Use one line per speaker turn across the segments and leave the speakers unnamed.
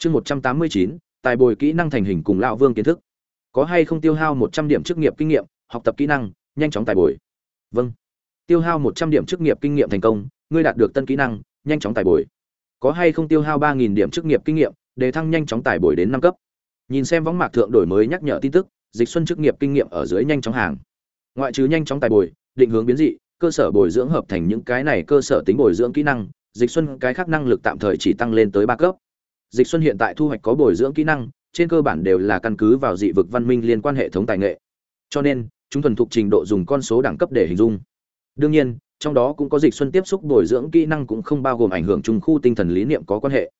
chương một trăm tám mươi chín, tài bồi kỹ năng thành hình cùng lão vương kiến thức. Có hay không tiêu hao một trăm điểm chức nghiệp kinh nghiệm, học tập kỹ năng, nhanh chóng tài bồi. Vâng. Tiêu hao một trăm điểm chức nghiệp kinh nghiệm thành công, ngươi đạt được tân kỹ năng, nhanh chóng tài bồi. Có hay không tiêu hao ba nghìn điểm chức nghiệp kinh nghiệm để thăng nhanh chóng tài bồi đến năm cấp. Nhìn xem võng mạc thượng đổi mới nhắc nhở tin tức, dịch xuân chức nghiệp kinh nghiệm ở dưới nhanh chóng hàng. Ngoại trừ nhanh chóng tài bồi, định hướng biến dị, cơ sở bồi dưỡng hợp thành những cái này cơ sở tính bồi dưỡng kỹ năng, dịch xuân cái khác năng lực tạm thời chỉ tăng lên tới ba cấp dịch xuân hiện tại thu hoạch có bồi dưỡng kỹ năng, trên cơ bản đều là căn cứ vào dị vực văn minh liên quan hệ thống tài nghệ. Cho nên, chúng thuần thục trình độ dùng con số đẳng cấp để hình dung. Đương nhiên, trong đó cũng có dịch xuân tiếp xúc bồi dưỡng kỹ năng cũng không bao gồm ảnh hưởng chung khu tinh thần lý niệm có quan hệ.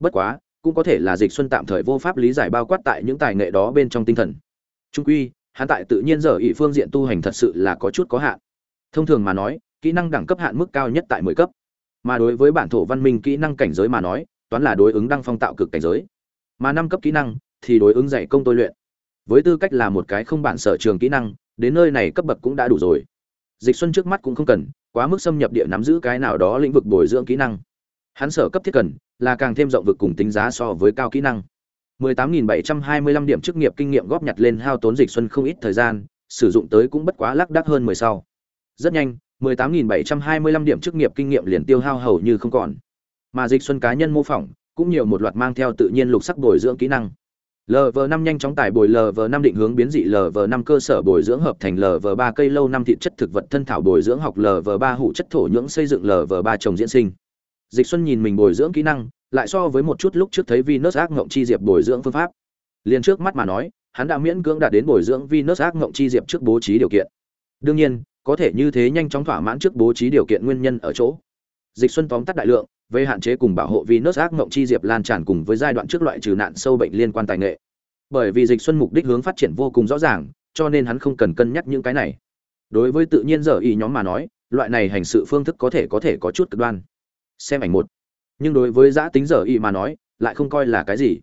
Bất quá, cũng có thể là dịch xuân tạm thời vô pháp lý giải bao quát tại những tài nghệ đó bên trong tinh thần. Trung quy, hắn tại tự nhiên giờ ỷ phương diện tu hành thật sự là có chút có hạn. Thông thường mà nói, kỹ năng đẳng cấp hạn mức cao nhất tại mười cấp. Mà đối với bản thổ văn minh kỹ năng cảnh giới mà nói toán là đối ứng đăng phong tạo cực cảnh giới. Mà năm cấp kỹ năng thì đối ứng dạy công tôi luyện. Với tư cách là một cái không bản sở trường kỹ năng, đến nơi này cấp bậc cũng đã đủ rồi. Dịch xuân trước mắt cũng không cần, quá mức xâm nhập địa nắm giữ cái nào đó lĩnh vực bồi dưỡng kỹ năng. Hắn sở cấp thiết cần là càng thêm rộng vực cùng tính giá so với cao kỹ năng. 18.725 điểm chức nghiệp kinh nghiệm góp nhặt lên hao tốn dịch xuân không ít thời gian, sử dụng tới cũng bất quá lắc đắc hơn 10 sau. Rất nhanh 18.725 điểm chức nghiệp kinh nghiệm liền tiêu hao hầu như không còn mà dịch xuân cá nhân mô phỏng cũng nhiều một loạt mang theo tự nhiên lục sắc bồi dưỡng kỹ năng lv năm nhanh chóng tải bồi lv năm định hướng biến dị lv năm cơ sở bồi dưỡng hợp thành lv ba cây lâu năm thịt chất thực vật thân thảo bồi dưỡng học lv ba hủ chất thổ nhưỡng xây dựng lv ba trồng diễn sinh dịch xuân nhìn mình bồi dưỡng kỹ năng lại so với một chút lúc trước thấy Venus ác ngộng chi diệp bồi dưỡng phương pháp. Liền trước mắt mà nói, hắn đã miễn cưỡng đạt đến bồi dưỡng Venus ác ngộng chi diệp trước bố trí điều kiện. Đương nhiên, có thể như thế nhanh chóng thỏa mãn trước bố trí điều kiện nguyên nhân ở chỗ. Dịch Xuân tóm tắt đại lượng, về hạn chế cùng bảo hộ Venus ác mộng chi diệp lan tràn cùng với giai đoạn trước loại trừ nạn sâu bệnh liên quan tài nghệ. Bởi vì Dịch Xuân mục đích hướng phát triển vô cùng rõ ràng, cho nên hắn không cần cân nhắc những cái này. Đối với tự nhiên giờ ý nhóm mà nói, loại này hành sự phương thức có thể có thể có chút cực đoan. Xem ảnh một nhưng đối với giã tính giờ y mà nói lại không coi là cái gì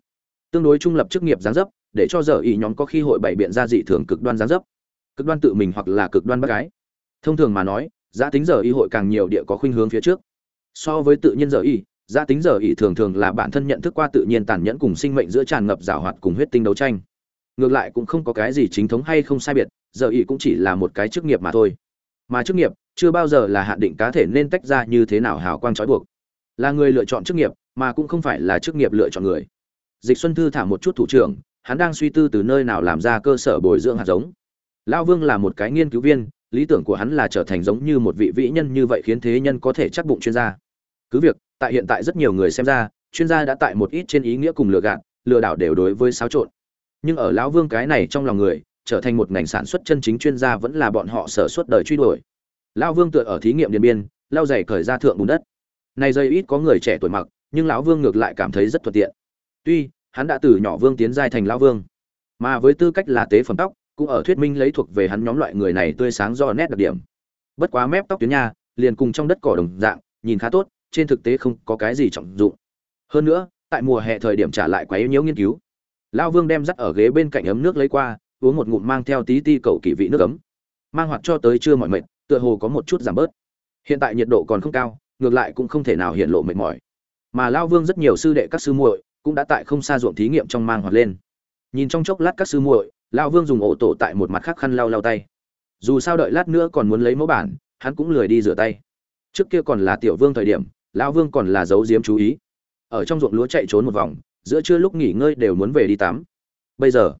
tương đối trung lập chức nghiệp giáng dấp để cho giờ y nhóm có khi hội bày biện ra dị thường cực đoan giáng dấp cực đoan tự mình hoặc là cực đoan bác gái thông thường mà nói giã tính giờ y hội càng nhiều địa có khuynh hướng phía trước so với tự nhiên giờ y giã tính giờ y thường thường là bản thân nhận thức qua tự nhiên tàn nhẫn cùng sinh mệnh giữa tràn ngập rào hoạt cùng huyết tinh đấu tranh. Ngược lại cũng không có cái gì chính thống hay không sai biệt, giờ y cũng chỉ là một cái chức nghiệp mà thôi. Mà chức nghiệp, chưa bao giờ là hạn định cá thể nên tách ra như thế nào hào quang trói buộc. Là người lựa chọn chức nghiệp, mà cũng không phải là chức nghiệp lựa chọn người. Dịch xuân thư thả một chút thủ trưởng, hắn đang suy tư từ nơi nào làm ra cơ sở bồi dưỡng hạt giống. Lão vương là một cái nghiên cứu viên, lý tưởng của hắn là trở thành giống như một vị vĩ nhân như vậy khiến thế nhân có thể chắc bụng chuyên gia cứ việc, tại hiện tại rất nhiều người xem ra, chuyên gia đã tại một ít trên ý nghĩa cùng lừa gạt, lừa đảo đều đối với xáo trộn. Nhưng ở lão vương cái này trong lòng người, trở thành một ngành sản xuất chân chính chuyên gia vẫn là bọn họ sở suốt đời truy đuổi. Lão vương tựa ở thí nghiệm điện biên lao dày cởi ra thượng bùn đất. Này dây ít có người trẻ tuổi mặc, nhưng lão vương ngược lại cảm thấy rất thuận tiện. Tuy, hắn đã từ nhỏ vương tiến giai thành lão vương, mà với tư cách là tế phẩm tóc, cũng ở thuyết minh lấy thuộc về hắn nhóm loại người này tươi sáng do nét đặc điểm. Bất quá mép tóc tuyến nha, liền cùng trong đất cỏ đồng dạng, nhìn khá tốt trên thực tế không có cái gì trọng dụng. Hơn nữa, tại mùa hè thời điểm trả lại quá yếu nhiễu nghiên cứu. Lão vương đem dắt ở ghế bên cạnh ấm nước lấy qua, uống một ngụm mang theo tí ti cầu kỳ vị nước ấm. Mang hoạt cho tới trưa mọi mệt, tựa hồ có một chút giảm bớt. Hiện tại nhiệt độ còn không cao, ngược lại cũng không thể nào hiện lộ mệt mỏi. Mà lao vương rất nhiều sư đệ các sư muội cũng đã tại không xa ruộng thí nghiệm trong mang hoạt lên. Nhìn trong chốc lát các sư muội lao vương dùng ổ tổ tại một mặt khác khăn lau lau tay. Dù sao đợi lát nữa còn muốn lấy mẫu bản, hắn cũng lười đi rửa tay. Trước kia còn là tiểu vương thời điểm Lão vương còn là giấu giếm chú ý. Ở trong ruộng lúa chạy trốn một vòng, giữa trưa lúc nghỉ ngơi đều muốn về đi tắm. Bây giờ,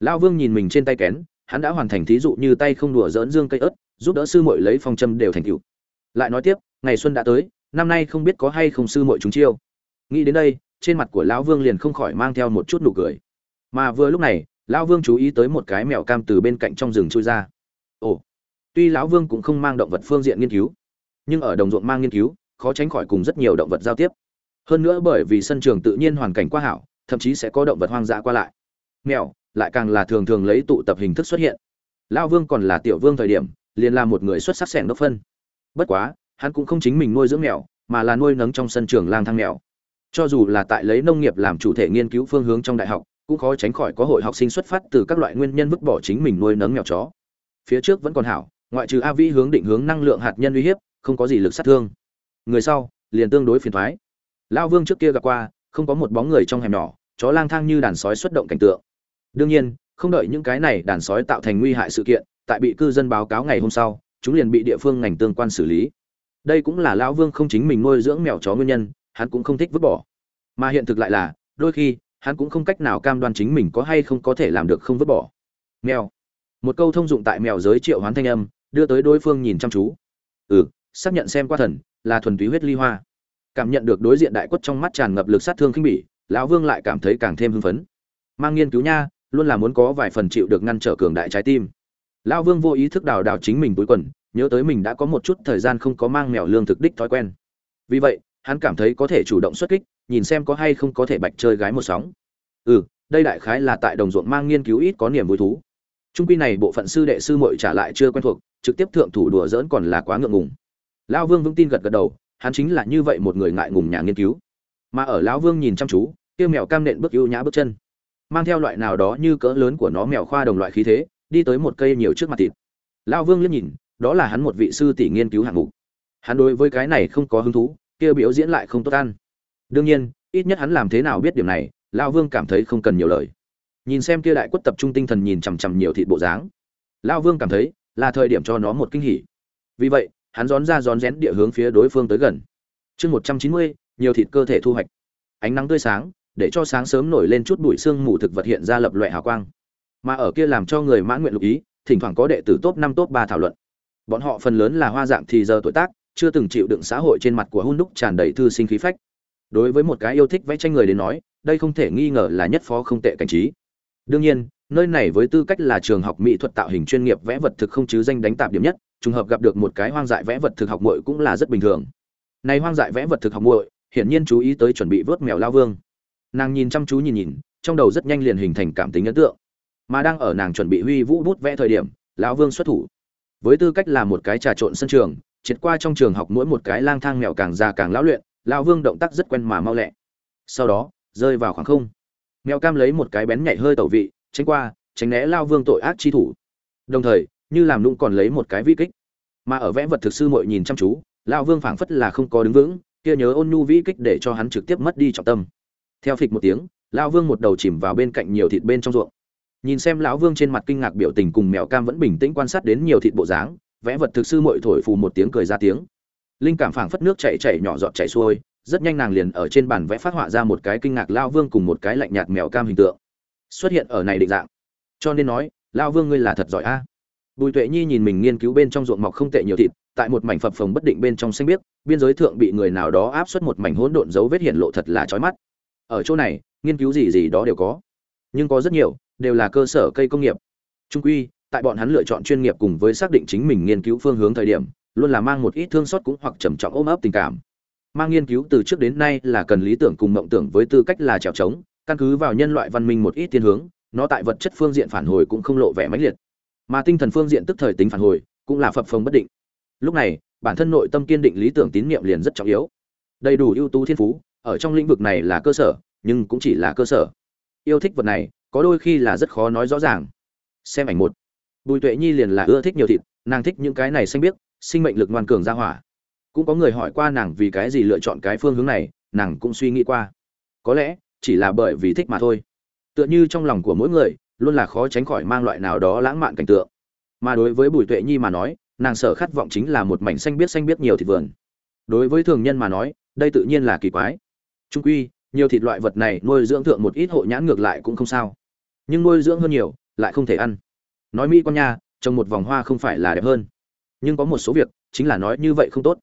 Lão vương nhìn mình trên tay kén, hắn đã hoàn thành thí dụ như tay không đùa dỡn dương cây ớt, giúp đỡ sư muội lấy phong châm đều thành cựu lại nói tiếp, ngày xuân đã tới, năm nay không biết có hay không sư muội chúng chiêu. Nghĩ đến đây, trên mặt của lão vương liền không khỏi mang theo một chút nụ cười. Mà vừa lúc này, lão vương chú ý tới một cái mèo cam từ bên cạnh trong rừng trôi ra. Ồ, tuy lão vương cũng không mang động vật phương diện nghiên cứu, nhưng ở đồng ruộng mang nghiên cứu khó tránh khỏi cùng rất nhiều động vật giao tiếp. Hơn nữa bởi vì sân trường tự nhiên hoàn cảnh quá hảo, thậm chí sẽ có động vật hoang dã qua lại. Mèo lại càng là thường thường lấy tụ tập hình thức xuất hiện. Lão vương còn là tiểu vương thời điểm, liền là một người xuất sắc sẻng đốc phân. Bất quá, hắn cũng không chính mình nuôi dưỡng mèo, mà là nuôi nấng trong sân trường lang thang mèo. Cho dù là tại lấy nông nghiệp làm chủ thể nghiên cứu phương hướng trong đại học, cũng khó tránh khỏi có hội học sinh xuất phát từ các loại nguyên nhân vứt bỏ chính mình nuôi nấng mèo chó. Phía trước vẫn còn hảo, ngoại trừ a vĩ hướng định hướng năng lượng hạt nhân uy hiếp, không có gì lực sát thương người sau, liền tương đối phiền thoái. Lao vương trước kia gặp qua, không có một bóng người trong hẻm nhỏ, chó lang thang như đàn sói xuất động cảnh tượng. Đương nhiên, không đợi những cái này đàn sói tạo thành nguy hại sự kiện, tại bị cư dân báo cáo ngày hôm sau, chúng liền bị địa phương ngành tương quan xử lý. Đây cũng là lão vương không chính mình nuôi dưỡng mèo chó nguyên nhân, hắn cũng không thích vứt bỏ. Mà hiện thực lại là, đôi khi, hắn cũng không cách nào cam đoan chính mình có hay không có thể làm được không vứt bỏ. Mèo. Một câu thông dụng tại mèo giới triệu hoán thanh âm, đưa tới đối phương nhìn chăm chú. Ừ xác nhận xem qua thần là thuần túy huyết ly hoa. Cảm nhận được đối diện đại quất trong mắt tràn ngập lực sát thương khinh bỉ, lão vương lại cảm thấy càng thêm hưng phấn. Mang nghiên cứu nha, luôn là muốn có vài phần chịu được ngăn trở cường đại trái tim. Lão vương vô ý thức đào đào chính mình túi quần, nhớ tới mình đã có một chút thời gian không có mang mèo lương thực đích thói quen. Vì vậy, hắn cảm thấy có thể chủ động xuất kích, nhìn xem có hay không có thể bạch chơi gái một sóng. Ừ đây đại khái là tại đồng ruộng mang nghiên cứu ít có niềm vui thú. Trung quy này bộ phận sư đệ sư muội trả lại chưa quen thuộc, trực tiếp thượng thủ đùa dỡn còn là quá ngượng ngùng lão vương vững tin gật gật đầu, hắn chính là như vậy một người ngại ngùng nhà nghiên cứu. Mà ở lão vương nhìn chăm chú, kia mèo cam nện bước ưu nhã bước chân, mang theo loại nào đó như cỡ lớn của nó mèo khoa đồng loại khí thế, đi tới một cây nhiều trước mặt thịt. Lão vương liếc nhìn, đó là hắn một vị sư tỷ nghiên cứu hạng mục. Hắn đối với cái này không có hứng thú, kia biểu diễn lại không tốt ăn. Đương nhiên, ít nhất hắn làm thế nào biết điểm này, lão vương cảm thấy không cần nhiều lời. Nhìn xem kia đại quất tập trung tinh thần nhìn chằm chằm nhiều thịt bộ dáng, lão vương cảm thấy là thời điểm cho nó một kinh hỉ. Vì vậy hắn rón ra rón rén địa hướng phía đối phương tới gần. Chương một trăm chín mươi, nhiều thịt cơ thể thu hoạch. Ánh nắng tươi sáng, để cho sáng sớm nổi lên chút bụi xương mù thực vật hiện ra lập loại hào quang. Mà ở kia làm cho người mãn nguyện lục ý, thỉnh thoảng có đệ tử top năm, top ba thảo luận. Bọn họ phần lớn là hoa dạng thì giờ tuổi tác, chưa từng chịu đựng xã hội trên mặt của hun đúc tràn đầy thư sinh khí phách. Đối với một cái yêu thích vẽ tranh người đến nói, đây không thể nghi ngờ là nhất phó không tệ cảnh trí. Đương nhiên, nơi này với tư cách là trường học mỹ thuật tạo hình chuyên nghiệp vẽ vật thực không chứ danh đánh tạp điểm nhất trùng hợp gặp được một cái hoang dại vẽ vật thực học muội cũng là rất bình thường. Này hoang dại vẽ vật thực học muội, hiển nhiên chú ý tới chuẩn bị vớt mèo lao vương. Nàng nhìn chăm chú nhìn nhìn, trong đầu rất nhanh liền hình thành cảm tính ấn tượng. Mà đang ở nàng chuẩn bị huy vũ bút vẽ thời điểm, lão vương xuất thủ. Với tư cách là một cái trà trộn sân trường, triệt qua trong trường học mỗi một cái lang thang mèo càng già càng lão luyện, lão vương động tác rất quen mà mau lẹ. Sau đó, rơi vào khoảng không. Mèo cam lấy một cái bén nhảy hơi tẩu vị, tránh qua, tránh né lao vương tội ác chi thủ. Đồng thời như làm nũng còn lấy một cái vi kích. Mà ở vẽ vật thực sư muội nhìn chăm chú lao vương phảng phất là không có đứng vững, kia nhớ ôn nhu vĩ kích để cho hắn trực tiếp mất đi trọng tâm. Theo phịch một tiếng lao vương một đầu chìm vào bên cạnh nhiều thịt bên trong ruộng. Nhìn xem lão vương trên mặt kinh ngạc biểu tình cùng mèo cam vẫn bình tĩnh quan sát đến nhiều thịt bộ dáng, vẽ vật thực sư muội thổi phù một tiếng cười ra tiếng. Linh cảm phảng phất nước chảy chảy nhỏ giọt chảy xuôi, rất nhanh nàng liền ở trên bàn vẽ phát họa ra một cái kinh ngạc lao vương cùng một cái lạnh nhạt mèo cam hình tượng. Xuất hiện ở này định dạng. Cho nên nói lao vương ngươi là thật giỏi a bùi tuệ nhi nhìn mình nghiên cứu bên trong ruộng mọc không tệ nhiều thịt, tại một mảnh phập phồng bất định bên trong xanh biếc, biên giới thượng bị người nào đó áp suất một mảnh hỗn độn dấu vết hiện lộ thật là chói mắt. Ở chỗ này, nghiên cứu gì gì đó đều có. Nhưng có rất nhiều, đều là cơ sở cây công nghiệp. Trung quy, tại bọn hắn lựa chọn chuyên nghiệp cùng với xác định chính mình nghiên cứu phương hướng thời điểm, luôn là mang một ít thương xót cũng hoặc trầm trọng ôm ấp tình cảm. Mang nghiên cứu từ trước đến nay là cần lý tưởng cùng mộng tưởng với tư cách là trèo trống, căn cứ vào nhân loại văn minh một ít tiên hướng, nó tại vật chất phương diện phản hồi cũng không lộ vẻ mãnh liệt mà tinh thần phương diện tức thời tính phản hồi, cũng là phập phồng bất định. Lúc này, bản thân nội tâm kiên định lý tưởng tín nhiệm liền rất trọng yếu. Đầy đủ ưu tú thiên phú, ở trong lĩnh vực này là cơ sở, nhưng cũng chỉ là cơ sở. Yêu thích vật này, có đôi khi là rất khó nói rõ ràng. Xem ảnh một. Bùi tuệ nhi liền là ưa thích nhiều thịt, nàng thích những cái này xanh biết sinh mệnh lực ngoan cường ra hỏa. Cũng có người hỏi qua nàng vì cái gì lựa chọn cái phương hướng này, nàng cũng suy nghĩ qua. Có lẽ, chỉ là bởi vì thích mà thôi. Tựa như trong lòng của mỗi người luôn là khó tránh khỏi mang loại nào đó lãng mạn cảnh tượng. Mà đối với bùi tuệ nhi mà nói, nàng sở khát vọng chính là một mảnh xanh biết xanh biết nhiều thịt vườn. Đối với thường nhân mà nói, đây tự nhiên là kỳ quái. Trung quy, nhiều thịt loại vật này nuôi dưỡng thượng một ít hộ nhãn ngược lại cũng không sao. Nhưng nuôi dưỡng hơn nhiều, lại không thể ăn. Nói mỹ con nha trồng một vòng hoa không phải là đẹp hơn. Nhưng có một số việc, chính là nói như vậy không tốt.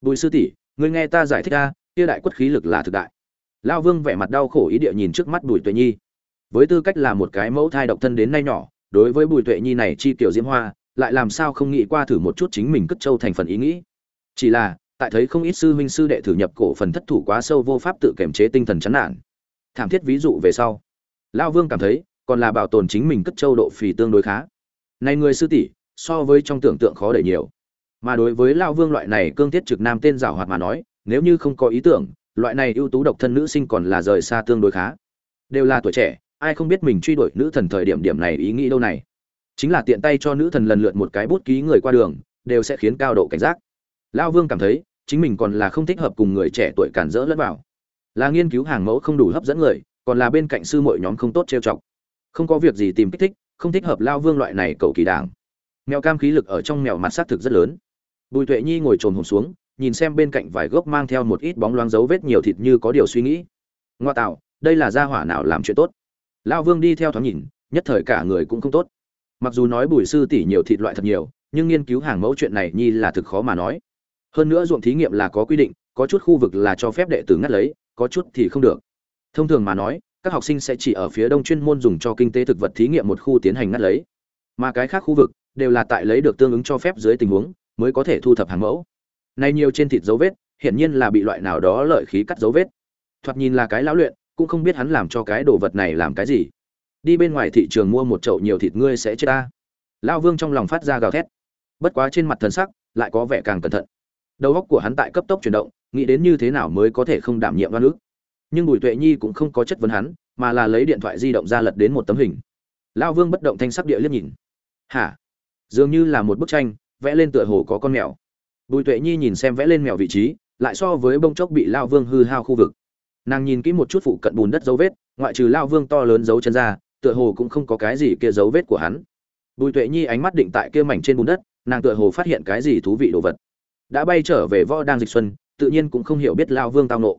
Bùi sư tỷ người nghe ta giải thích a, kia đại quất khí lực là thực đại. Lao vương vẻ mặt đau khổ ý địa nhìn trước mắt bùi tuệ nhi với tư cách là một cái mẫu thai độc thân đến nay nhỏ, đối với bùi tuệ nhi này chi tiểu diễm hoa, lại làm sao không nghĩ qua thử một chút chính mình cất châu thành phần ý nghĩ. Chỉ là, tại thấy không ít sư huynh sư đệ thử nhập cổ phần thất thủ quá sâu vô pháp tự kiểm chế tinh thần chán nản. Thảm thiết ví dụ về sau lao vương cảm thấy, còn là bảo tồn chính mình cất châu độ phì tương đối khá. Này người sư tỷ, so với trong tưởng tượng khó đẩy nhiều. Mà đối với lao vương loại này cương thiết trực nam tên giảo hoạt mà nói, nếu như không có ý tưởng, loại này ưu tú độc thân nữ sinh còn là rời xa tương đối khá. Đều là tuổi trẻ ai không biết mình truy đuổi nữ thần thời điểm điểm này ý nghĩ đâu này. Chính là tiện tay cho nữ thần lần lượt một cái bút ký người qua đường, đều sẽ khiến cao độ cảnh giác. Lao vương cảm thấy, chính mình còn là không thích hợp cùng người trẻ tuổi cản rỡ lẫn vào. Là nghiên cứu hàng mẫu không đủ hấp dẫn người, còn là bên cạnh sư muội nhóm không tốt trêu chọc. Không có việc gì tìm kích thích, không thích hợp lao vương loại này cầu kỳ đảng. Mèo cam khí lực ở trong mèo mặt xác thực rất lớn. Bùi tuệ nhi ngồi trồn hồn xuống, nhìn xem bên cạnh vài gốc mang theo một ít bóng loáng dấu vết nhiều thịt như có điều suy nghĩ. Ngoa tạo, đây là gia hỏa nào làm chuyện tốt? Lao vương đi theo thoáng nhìn, nhất thời cả người cũng không tốt. Mặc dù nói bùi sư tỷ nhiều thịt loại thật nhiều, nhưng nghiên cứu hàng mẫu chuyện này nhi là thực khó mà nói. Hơn nữa ruộng thí nghiệm là có quy định, có chút khu vực là cho phép đệ tử ngắt lấy, có chút thì không được. Thông thường mà nói, các học sinh sẽ chỉ ở phía đông chuyên môn dùng cho kinh tế thực vật thí nghiệm một khu tiến hành ngắt lấy. Mà cái khác khu vực đều là tại lấy được tương ứng cho phép dưới tình huống mới có thể thu thập hàng mẫu. Nay nhiều trên thịt dấu vết, hiển nhiên là bị loại nào đó lợi khí cắt dấu vết. Thoạt nhìn là cái lão luyện cũng không biết hắn làm cho cái đồ vật này làm cái gì. Đi bên ngoài thị trường mua một chậu nhiều thịt ngươi sẽ chết ta. Lão vương trong lòng phát ra gào thét. Bất quá trên mặt thần sắc lại có vẻ càng cẩn thận. Đầu óc của hắn tại cấp tốc chuyển động, nghĩ đến như thế nào mới có thể không đảm nhiệm oan ức. Nhưng bùi tuệ nhi cũng không có chất vấn hắn, mà là lấy điện thoại di động ra lật đến một tấm hình. Lão vương bất động thanh sắc địa liếc nhìn. Hả? Dường như là một bức tranh, vẽ lên tựa hồ có con mèo. Bùi tuệ nhi nhìn xem vẽ lên mèo vị trí, lại so với bông chốc bị lao vương hư hao khu vực nàng nhìn kỹ một chút phụ cận bùn đất dấu vết, ngoại trừ lao vương to lớn dấu chân ra, tựa hồ cũng không có cái gì kia dấu vết của hắn. Bùi tuệ nhi ánh mắt định tại kia mảnh trên bùn đất, nàng tựa hồ phát hiện cái gì thú vị đồ vật. Đã bay trở về võ đang dịch xuân, tự nhiên cũng không hiểu biết lao vương tao nộ.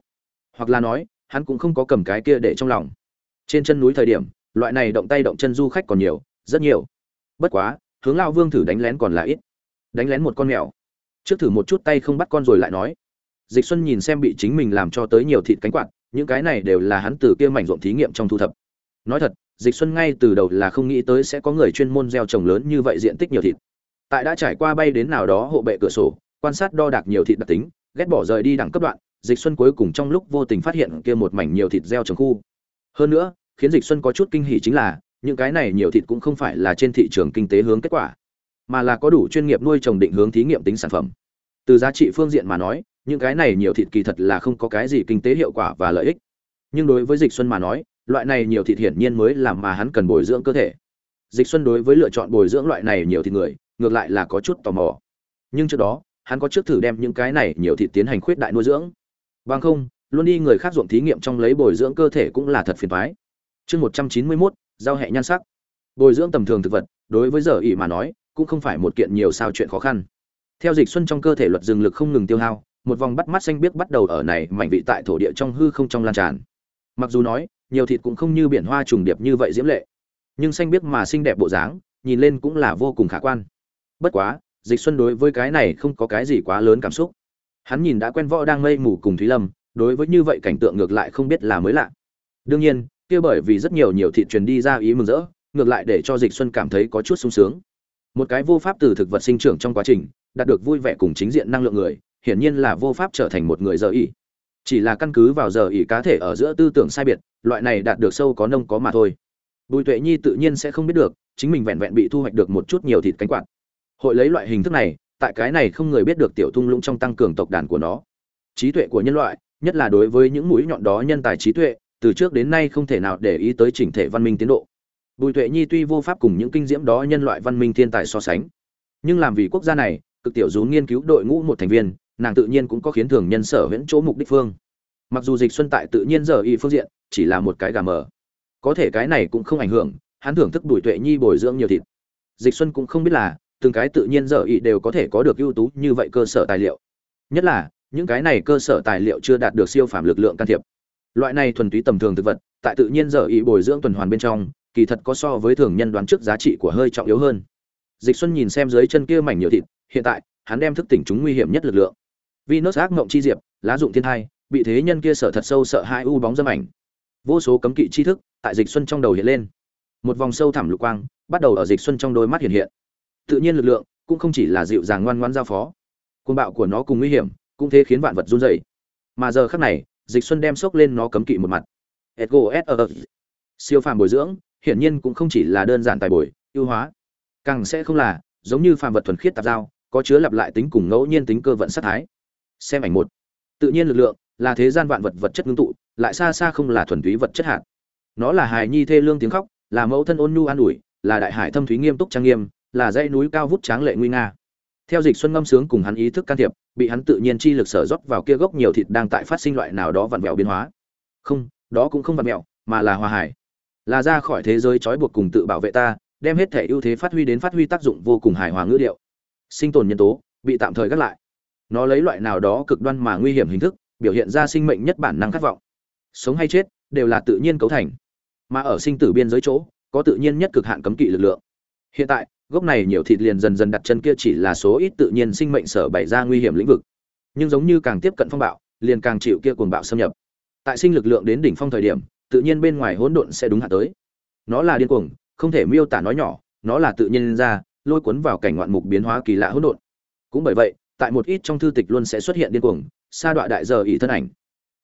Hoặc là nói, hắn cũng không có cầm cái kia để trong lòng. Trên chân núi thời điểm, loại này động tay động chân du khách còn nhiều, rất nhiều. Bất quá, hướng lao vương thử đánh lén còn là ít. Đánh lén một con mèo. Trước thử một chút tay không bắt con rồi lại nói dịch xuân nhìn xem bị chính mình làm cho tới nhiều thịt cánh quạt, những cái này đều là hắn từ kia mảnh ruộng thí nghiệm trong thu thập. Nói thật, dịch xuân ngay từ đầu là không nghĩ tới sẽ có người chuyên môn gieo trồng lớn như vậy diện tích nhiều thịt. Tại đã trải qua bay đến nào đó hộ bệ cửa sổ, quan sát đo đạc nhiều thịt đặc tính, ghét bỏ rời đi đẳng cấp đoạn, dịch xuân cuối cùng trong lúc vô tình phát hiện kia một mảnh nhiều thịt gieo trồng khu. Hơn nữa, khiến dịch xuân có chút kinh hỉ chính là, những cái này nhiều thịt cũng không phải là trên thị trường kinh tế hướng kết quả, mà là có đủ chuyên nghiệp nuôi trồng định hướng thí nghiệm tính sản phẩm. Từ giá trị phương diện mà nói những cái này nhiều thịt kỳ thật là không có cái gì kinh tế hiệu quả và lợi ích. Nhưng đối với dịch xuân mà nói loại này nhiều thịt hiển nhiên mới làm mà hắn cần bồi dưỡng cơ thể. Dịch xuân đối với lựa chọn bồi dưỡng loại này nhiều thịt người ngược lại là có chút tò mò. Nhưng trước đó hắn có trước thử đem những cái này nhiều thịt tiến hành khuyết đại nuôi dưỡng. Bằng không luôn đi người khác ruộng thí nghiệm trong lấy bồi dưỡng cơ thể cũng là thật phiền toái. Chương một trăm chín mươi 191, giao hệ nhan sắc. Bồi dưỡng tầm thường thực vật đối với giờ ỉ mà nói cũng không phải một kiện nhiều sao chuyện khó khăn. Theo dịch xuân trong cơ thể luật dừng lực không ngừng tiêu hao một vòng bắt mắt xanh biếc bắt đầu ở này mảnh vị tại thổ địa trong hư không trong lan tràn. Mặc dù nói, nhiều thịt cũng không như biển hoa trùng điệp như vậy diễm lệ, nhưng xanh biếc mà xinh đẹp bộ dáng, nhìn lên cũng là vô cùng khả quan. Bất quá, dịch xuân đối với cái này không có cái gì quá lớn cảm xúc. Hắn nhìn đã quen võ đang mây mù cùng thúy lâm, đối với như vậy cảnh tượng ngược lại không biết là mới lạ. Đương nhiên, kia bởi vì rất nhiều nhiều thịt truyền đi ra ý mừng rỡ, ngược lại để cho dịch xuân cảm thấy có chút sung sướng. Một cái vô pháp từ thực vật sinh trưởng trong quá trình, đạt được vui vẻ cùng chính diện năng lượng người hiển nhiên là vô pháp trở thành một người giờ ỉ chỉ là căn cứ vào giờ ỉ cá thể ở giữa tư tưởng sai biệt, loại này đạt được sâu có nông có mà thôi. Bùi tuệ nhi tự nhiên sẽ không biết được, chính mình vẹn vẹn bị thu hoạch được một chút nhiều thịt cánh quạt. Hội lấy loại hình thức này, tại cái này không người biết được tiểu thung lũng trong tăng cường tộc đàn của nó. Trí tuệ của nhân loại, nhất là đối với những mũi nhọn đó nhân tài trí tuệ, từ trước đến nay không thể nào để ý tới chỉnh thể văn minh tiến độ. Bùi tuệ nhi tuy vô pháp cùng những kinh diễm đó nhân loại văn minh thiên tài so sánh, nhưng làm vì quốc gia này, cực tiểu rú nghiên cứu đội ngũ một thành viên nàng tự nhiên cũng có khiến thường nhân sở huyễn chỗ mục đích phương. Mặc dù dịch xuân tại tự nhiên giờ y phương diện chỉ là một cái gà mờ, có thể cái này cũng không ảnh hưởng, hắn thưởng thức đuổi tuệ nhi bồi dưỡng nhiều thịt. Dịch xuân cũng không biết là từng cái tự nhiên giờ y đều có thể có được ưu tú như vậy cơ sở tài liệu. Nhất là, những cái này cơ sở tài liệu chưa đạt được siêu phàm lực lượng can thiệp. Loại này thuần túy tầm thường thực vật, tại tự nhiên giờ y bồi dưỡng tuần hoàn bên trong, kỳ thật có so với thường nhân đoán trước giá trị của hơi trọng yếu hơn. Dịch xuân nhìn xem dưới chân kia mảnh nhiều thịt, hiện tại, hắn đem thức tỉnh chúng nguy hiểm nhất lực lượng. Venus ác ngộng chi diệp, lá dụng thiên thai, bị thế nhân kia sợ thật sâu sợ hai u bóng dâm ảnh. Vô số cấm kỵ chi thức tại Dịch Xuân trong đầu hiện lên. Một vòng sâu thẳm lục quang bắt đầu ở Dịch Xuân trong đôi mắt hiện hiện. Tự nhiên lực lượng cũng không chỉ là dịu dàng ngoan ngoãn giao phó. Cuồng bạo của nó cùng nguy hiểm, cũng thế khiến vạn vật run rẩy. Mà giờ khắc này, Dịch Xuân đem sốc lên nó cấm kỵ một mặt. Edgo siêu phàm bồi dưỡng, hiển nhiên cũng không chỉ là đơn giản tài bồi, ưu hóa, càng sẽ không là giống như phàm vật thuần khiết tạp giao, có chứa lặp lại tính cùng ngẫu nhiên tính cơ vận sát thái xem ảnh một. Tự nhiên lực lượng là thế gian vạn vật vật chất ngưng tụ, lại xa xa không là thuần túy vật chất hạt. Nó là hài nhi thê lương tiếng khóc, là mẫu thân ôn nhu an ủi, là đại hải thâm thúy nghiêm túc trang nghiêm, là dãy núi cao vút tráng lệ nguy nga. Theo dịch xuân ngâm sướng cùng hắn ý thức can thiệp, bị hắn tự nhiên chi lực sở rót vào kia gốc nhiều thịt đang tại phát sinh loại nào đó vặn vẹo biến hóa. Không, đó cũng không vặn mẹo mà là hòa hải. Là ra khỏi thế giới trói buộc cùng tự bảo vệ ta, đem hết thể ưu thế phát huy đến phát huy tác dụng vô cùng hài hòa ngữ điệu. Sinh tồn nhân tố, bị tạm thời gác lại nó lấy loại nào đó cực đoan mà nguy hiểm hình thức, biểu hiện ra sinh mệnh nhất bản năng khát vọng. Sống hay chết, đều là tự nhiên cấu thành. Mà ở sinh tử biên giới chỗ, có tự nhiên nhất cực hạn cấm kỵ lực lượng. Hiện tại, gốc này nhiều thịt liền dần dần đặt chân kia chỉ là số ít tự nhiên sinh mệnh sở bày ra nguy hiểm lĩnh vực. Nhưng giống như càng tiếp cận phong bạo, liền càng chịu kia cuồng bạo xâm nhập. Tại sinh lực lượng đến đỉnh phong thời điểm, tự nhiên bên ngoài hỗn độn sẽ đúng hạ tới. Nó là điên cuồng, không thể miêu tả nói nhỏ, nó là tự nhiên ra, lôi cuốn vào cảnh ngoạn mục biến hóa kỳ lạ hỗn độn. Cũng bởi vậy tại một ít trong thư tịch luôn sẽ xuất hiện điên cuồng, sa đọa đại giờ ỷ thân ảnh.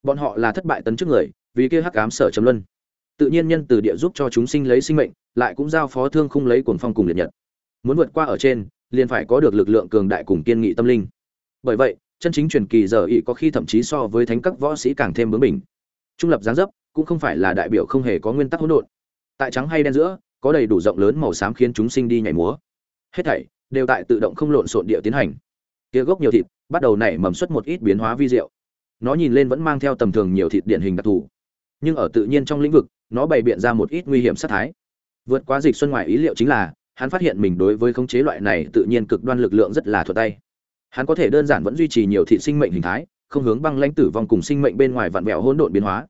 Bọn họ là thất bại tấn trước người, vì kia hắc ám sở trầm luân. Tự nhiên nhân từ địa giúp cho chúng sinh lấy sinh mệnh, lại cũng giao phó thương khung lấy cuồng phong cùng liệt nhật. Muốn vượt qua ở trên, liền phải có được lực lượng cường đại cùng kiên nghị tâm linh. Bởi vậy, chân chính truyền kỳ giờ ỷ có khi thậm chí so với thánh các võ sĩ càng thêm bướng bỉnh. Trung lập giáng dấp, cũng không phải là đại biểu không hề có nguyên tắc hỗn độn. Tại trắng hay đen giữa, có đầy đủ rộng lớn màu xám khiến chúng sinh đi nhảy múa. Hết thảy đều tại tự động không lộn xộn địa tiến hành kia gốc nhiều thịt, bắt đầu nảy mầm xuất một ít biến hóa vi diệu. Nó nhìn lên vẫn mang theo tầm thường nhiều thịt điển hình đặc thù. Nhưng ở tự nhiên trong lĩnh vực, nó bày biện ra một ít nguy hiểm sát thái. Vượt quá dịch xuân ngoài ý liệu chính là, hắn phát hiện mình đối với khống chế loại này tự nhiên cực đoan lực lượng rất là thuận tay. Hắn có thể đơn giản vẫn duy trì nhiều thị sinh mệnh hình thái, không hướng băng lãnh tử vong cùng sinh mệnh bên ngoài vặn vẹo hỗn độn biến hóa.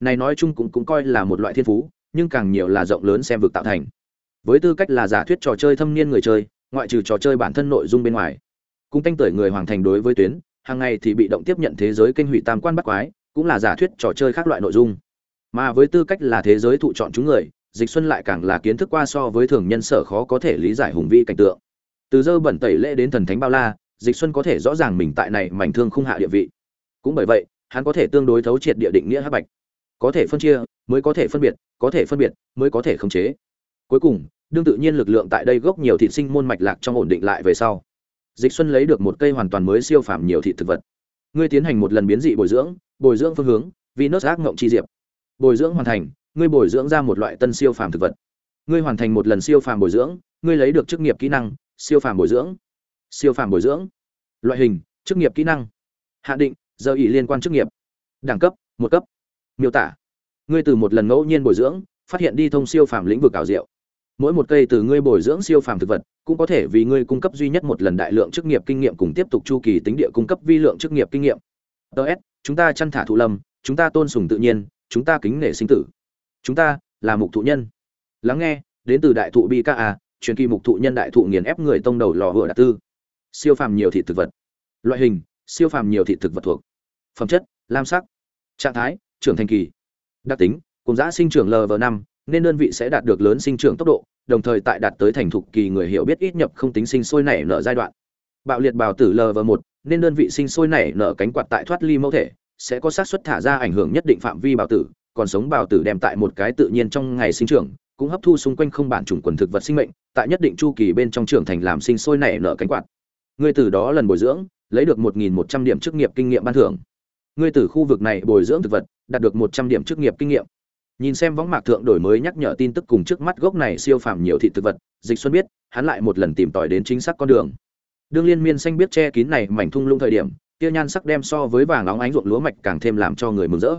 Này nói chung cũng cũng coi là một loại thiên phú, nhưng càng nhiều là rộng lớn xem vực tạo thành. Với tư cách là giả thuyết trò chơi thâm niên người chơi, ngoại trừ trò chơi bản thân nội dung bên ngoài cũng tanh tưởi người hoàng thành đối với tuyến, hàng ngày thì bị động tiếp nhận thế giới kênh hủy tam quan bắt quái, cũng là giả thuyết trò chơi khác loại nội dung. Mà với tư cách là thế giới thụ chọn chúng người, dịch xuân lại càng là kiến thức qua so với thường nhân sở khó có thể lý giải hùng vĩ cảnh tượng. Từ dơ bẩn tẩy lễ đến thần thánh bao la, dịch xuân có thể rõ ràng mình tại này mảnh thương không hạ địa vị. Cũng bởi vậy, hắn có thể tương đối thấu triệt địa định nghĩa hắc bạch. Có thể phân chia, mới có thể phân biệt, có thể phân biệt, mới có thể khống chế. Cuối cùng, đương tự nhiên lực lượng tại đây gốc nhiều thị sinh môn mạch lạc trong ổn định lại về sau dịch xuân lấy được một cây hoàn toàn mới siêu phàm nhiều thị thực vật. Ngươi tiến hành một lần biến dị bồi dưỡng bồi dưỡng phương hướng, venus ác ngộng chi diệp. Bồi dưỡng hoàn thành, ngươi bồi dưỡng ra một loại tân siêu phàm thực vật. Ngươi hoàn thành một lần siêu phàm bồi dưỡng, ngươi lấy được chức nghiệp kỹ năng, siêu phàm bồi dưỡng. Siêu phàm bồi dưỡng. Loại hình, chức nghiệp kỹ năng. Hạn định, giờ ý liên quan chức nghiệp. Đẳng cấp, một cấp. Miêu tả. Ngươi từ một lần ngẫu nhiên bồi dưỡng, phát hiện đi thông siêu phàm lĩnh vực ảo diệu. Mỗi một cây từ ngươi bồi dưỡng siêu phàm thực vật cũng có thể vì ngươi cung cấp duy nhất một lần đại lượng chức nghiệp kinh nghiệm cùng tiếp tục chu kỳ tính địa cung cấp vi lượng chức nghiệp kinh nghiệm. Ts chúng ta chăn thả thụ lâm, chúng ta tôn sùng tự nhiên, chúng ta kính nể sinh tử. Chúng ta là mục thụ nhân. Lắng nghe, đến từ đại thụ bka truyền kỳ mục thụ nhân đại thụ nghiền ép người tông đầu lò vừa đạt tư. Siêu phàm nhiều thị thực vật. Loại hình, siêu phàm nhiều thị thực vật thuộc. Phẩm chất, lam sắc. Trạng thái, trưởng thành kỳ. Đặc tính, cùng giá sinh trưởng lv năm, nên đơn vị sẽ đạt được lớn sinh trưởng tốc độ đồng thời tại đạt tới thành thục kỳ người hiểu biết ít nhập không tính sinh sôi nảy nở giai đoạn. Bạo liệt bào tử lv một, nên đơn vị sinh sôi nảy nở cánh quạt tại thoát ly mẫu thể, sẽ có xác suất thả ra ảnh hưởng nhất định phạm vi bào tử, còn sống bào tử đem tại một cái tự nhiên trong ngày sinh trưởng, cũng hấp thu xung quanh không bản chủng quần thực vật sinh mệnh, tại nhất định chu kỳ bên trong trưởng thành làm sinh sôi nảy nở cánh quạt. Ngươi từ đó lần bồi dưỡng, lấy được một nghìn một trăm điểm chức nghiệp kinh nghiệm ban thưởng. Ngươi từ khu vực này bồi dưỡng thực vật, đạt được một trăm điểm chức nghiệp kinh nghiệm nhìn xem võng mạc thượng đổi mới nhắc nhở tin tức cùng trước mắt gốc này siêu phàm nhiều thị thực vật, dịch xuân biết, hắn lại một lần tìm tòi đến chính xác con đường. Đương liên miên xanh biết che kín này mảnh thung lũng thời điểm, kia nhan sắc đem so với vàng óng ánh ruộng lúa mạch càng thêm làm cho người mừng rỡ.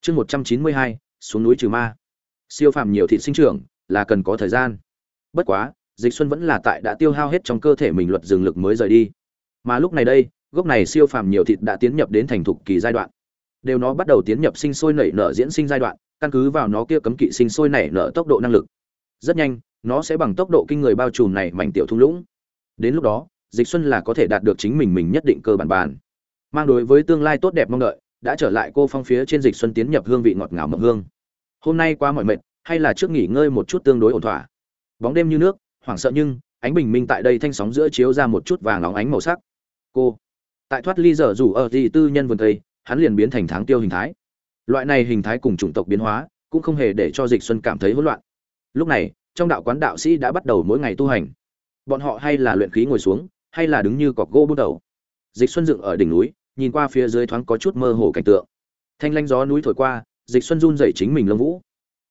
Chương một trăm chín mươi hai, xuống núi trừ ma. Siêu phàm nhiều thị sinh trưởng, là cần có thời gian. Bất quá, dịch xuân vẫn là tại đã tiêu hao hết trong cơ thể mình luật dừng lực mới rời đi. Mà lúc này đây, gốc này siêu phàm nhiều thịt đã tiến nhập đến thành thục kỳ giai đoạn đều nó bắt đầu tiến nhập sinh sôi nảy nở diễn sinh giai đoạn, căn cứ vào nó kia cấm kỵ sinh sôi nảy nở tốc độ năng lực. Rất nhanh, nó sẽ bằng tốc độ kinh người bao trùm này mảnh tiểu thung lũng. Đến lúc đó, dịch xuân là có thể đạt được chính mình mình nhất định cơ bản bản mang đối với tương lai tốt đẹp mong đợi, đã trở lại cô phong phía trên dịch xuân tiến nhập hương vị ngọt ngào mộng hương. Hôm nay qua mọi mệt, hay là trước nghỉ ngơi một chút tương đối ổn thỏa. Bóng đêm như nước, hoảng sợ nhưng, ánh bình minh tại đây thanh sóng giữa chiếu ra một chút vàng óng ánh màu sắc. Cô, tại thoát ly giờ rủ ở gì tư nhân vườn tây hắn liền biến thành tháng tiêu hình thái. Loại này hình thái cùng chủng tộc biến hóa cũng không hề để cho dịch xuân cảm thấy hỗn loạn. Lúc này, trong đạo quán đạo sĩ đã bắt đầu mỗi ngày tu hành. Bọn họ hay là luyện khí ngồi xuống, hay là đứng như cọc gỗ bút đầu. Dịch xuân dựng ở đỉnh núi, nhìn qua phía dưới thoáng có chút mơ hồ cảnh tượng. Thanh lanh gió núi thổi qua, dịch xuân run dậy chính mình lông vũ.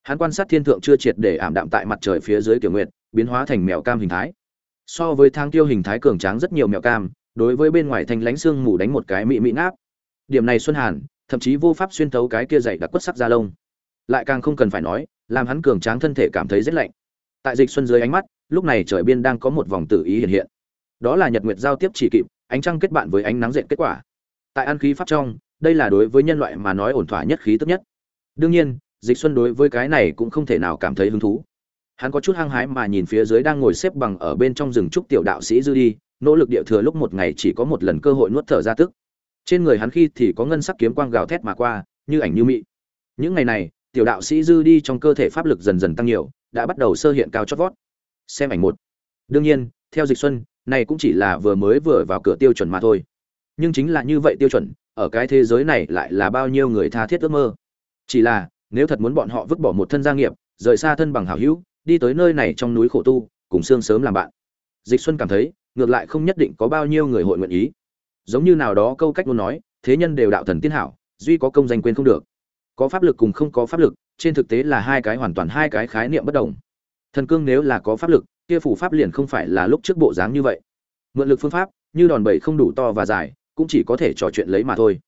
Hắn quan sát thiên thượng chưa triệt để ảm đạm tại mặt trời phía dưới tiểu nguyệt, biến hóa thành mèo cam hình thái. So với thang tiêu hình thái cường tráng rất nhiều mèo cam, đối với bên ngoài thanh lánh xương mù đánh một cái mị mị ngáp điểm này xuân hàn, thậm chí vô pháp xuyên thấu cái kia dày đặc quất sắc da lông. Lại càng không cần phải nói, làm hắn cường tráng thân thể cảm thấy rất lạnh. Tại dịch xuân dưới ánh mắt, lúc này trời biên đang có một vòng tự ý hiện hiện. Đó là nhật nguyệt giao tiếp chỉ kịp, ánh trăng kết bạn với ánh nắng dệt kết quả. Tại an khí pháp trong, đây là đối với nhân loại mà nói ổn thỏa nhất khí tức nhất. Đương nhiên, dịch xuân đối với cái này cũng không thể nào cảm thấy hứng thú. Hắn có chút hăng hái mà nhìn phía dưới đang ngồi xếp bằng ở bên trong rừng trúc tiểu đạo sĩ dư đi, nỗ lực địa thừa lúc một ngày chỉ có một lần cơ hội nuốt thở ra tức trên người hắn khi thì có ngân sắc kiếm quang gào thét mà qua, như ảnh như mị. Những ngày này, tiểu đạo sĩ dư đi trong cơ thể pháp lực dần dần tăng nhiều, đã bắt đầu sơ hiện cao chót vót. Xem ảnh một. Đương nhiên, theo dịch xuân, này cũng chỉ là vừa mới vừa vào cửa tiêu chuẩn mà thôi. Nhưng chính là như vậy tiêu chuẩn, ở cái thế giới này lại là bao nhiêu người tha thiết ước mơ. Chỉ là, nếu thật muốn bọn họ vứt bỏ một thân gia nghiệp, rời xa thân bằng hảo hữu, đi tới nơi này trong núi khổ tu, cùng xương sớm làm bạn. Dịch xuân cảm thấy, ngược lại không nhất định có bao nhiêu người hội nguyện ý giống như nào đó câu cách muốn nói, thế nhân đều đạo thần tiên hảo, duy có công danh quên không được. Có pháp lực cùng không có pháp lực, trên thực tế là hai cái hoàn toàn hai cái khái niệm bất đồng. Thần cương nếu là có pháp lực, kia phủ pháp liền không phải là lúc trước bộ dáng như vậy. Mượn lực phương pháp, như đòn bẩy không đủ to và dài, cũng chỉ có thể trò chuyện lấy mà thôi.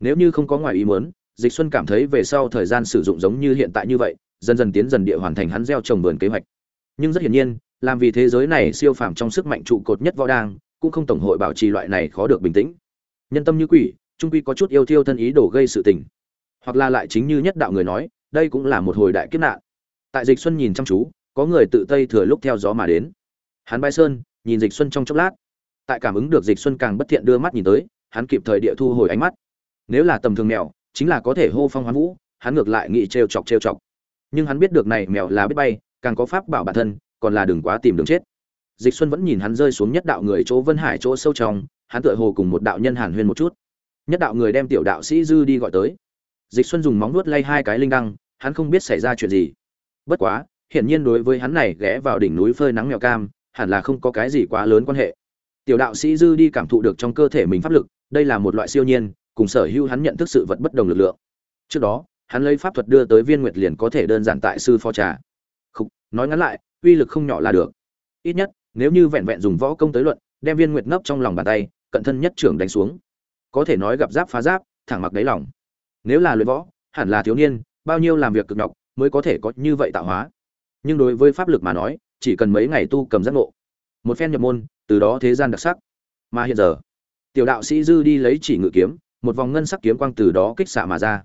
Nếu như không có ngoài ý muốn, dịch xuân cảm thấy về sau thời gian sử dụng giống như hiện tại như vậy, dần dần tiến dần địa hoàn thành hắn gieo trồng vườn kế hoạch. Nhưng rất hiển nhiên, làm vì thế giới này siêu phàm trong sức mạnh trụ cột nhất võ đang cũng không tổng hội bảo trì loại này khó được bình tĩnh. Nhân tâm như quỷ, trung quy có chút yêu thiêu thân ý đồ gây sự tình. Hoặc là lại chính như nhất đạo người nói, đây cũng là một hồi đại kiếp nạn. Tại dịch xuân nhìn chăm chú, có người tự tây thừa lúc theo gió mà đến. Hắn bay sơn, nhìn dịch xuân trong chốc lát. Tại cảm ứng được dịch xuân càng bất thiện đưa mắt nhìn tới, hắn kịp thời địa thu hồi ánh mắt. Nếu là tầm thường mèo, chính là có thể hô phong hoán vũ, hắn ngược lại nghĩ trêu chọc trêu chọc. Nhưng hắn biết được này mèo là biết bay, càng có pháp bảo bản thân, còn là đừng quá tìm đường chết dịch xuân vẫn nhìn hắn rơi xuống nhất đạo người chỗ vân hải chỗ sâu trong, hắn tựa hồ cùng một đạo nhân hàn huyên một chút. Nhất đạo người đem tiểu đạo sĩ dư đi gọi tới. Dịch xuân dùng móng nuốt lay hai cái linh đăng, hắn không biết xảy ra chuyện gì. Bất quá, hiển nhiên đối với hắn này ghé vào đỉnh núi phơi nắng mèo cam, hẳn là không có cái gì quá lớn quan hệ. Tiểu đạo sĩ dư đi cảm thụ được trong cơ thể mình pháp lực, đây là một loại siêu nhiên, cùng sở hữu hắn nhận thức sự vật bất đồng lực lượng. Trước đó, hắn lấy pháp thuật đưa tới viên nguyệt liền có thể đơn giản tại sư phó trà. Không nói ngắn lại, uy lực không nhỏ là được. Ít nhất nếu như vẹn vẹn dùng võ công tới luận, đem viên nguyệt ngấp trong lòng bàn tay, cận thân nhất trưởng đánh xuống. Có thể nói gặp giáp phá giáp, thẳng mặc đáy lòng. Nếu là luyện võ, hẳn là thiếu niên, bao nhiêu làm việc cực nhọc, mới có thể có như vậy tạo hóa. Nhưng đối với pháp lực mà nói, chỉ cần mấy ngày tu cầm giác ngộ, một phen nhập môn, từ đó thế gian đặc sắc. Mà hiện giờ, tiểu đạo sĩ dư đi lấy chỉ ngự kiếm, một vòng ngân sắc kiếm quang từ đó kích xạ mà ra.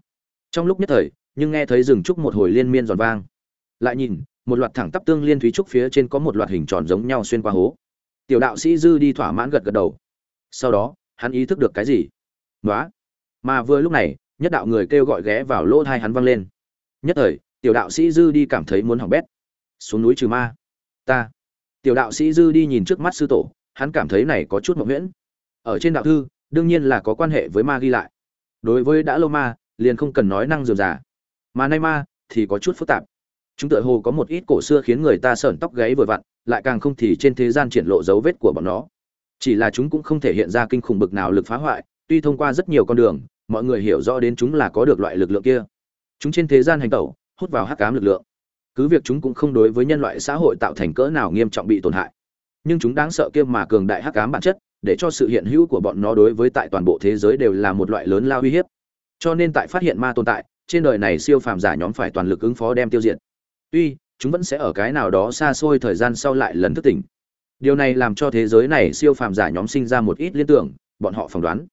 Trong lúc nhất thời, nhưng nghe thấy rừng trúc một hồi liên miên giòn vang. Lại nhìn một loạt thẳng tắp tương liên thúy trúc phía trên có một loạt hình tròn giống nhau xuyên qua hố. Tiểu đạo sĩ dư đi thỏa mãn gật gật đầu. Sau đó, hắn ý thức được cái gì? Nói mà vừa lúc này, nhất đạo người kêu gọi ghé vào lỗ thai hắn văng lên. Nhất thời, tiểu đạo sĩ dư đi cảm thấy muốn hỏng bét. Xuống núi trừ ma. Ta. Tiểu đạo sĩ dư đi nhìn trước mắt sư tổ, hắn cảm thấy này có chút mộng nguyễn ở trên đạo thư, đương nhiên là có quan hệ với ma ghi lại. Đối với đã lâu ma, liền không cần nói năng dườm già. Mà nay ma, thì có chút phức tạp chúng tựa hồ có một ít cổ xưa khiến người ta sởn tóc gáy vừa vặn, lại càng không thì trên thế gian triển lộ dấu vết của bọn nó. Chỉ là chúng cũng không thể hiện ra kinh khủng bực nào lực phá hoại, tuy thông qua rất nhiều con đường, mọi người hiểu rõ đến chúng là có được loại lực lượng kia. Chúng trên thế gian hành tẩu, hút vào hắc cám lực lượng. Cứ việc chúng cũng không đối với nhân loại xã hội tạo thành cỡ nào nghiêm trọng bị tổn hại. Nhưng chúng đáng sợ kia mà cường đại hắc cám bản chất, để cho sự hiện hữu của bọn nó đối với tại toàn bộ thế giới đều là một loại lớn lao uy hiếp. Cho nên tại phát hiện ma tồn tại, trên đời này siêu phàm giả nhóm phải toàn lực ứng phó đem tiêu diệt tuy, chúng vẫn sẽ ở cái nào đó xa xôi thời gian sau lại lần thức tỉnh. Điều này làm cho thế giới này siêu phàm giả nhóm sinh ra một ít liên tưởng, bọn họ phỏng đoán.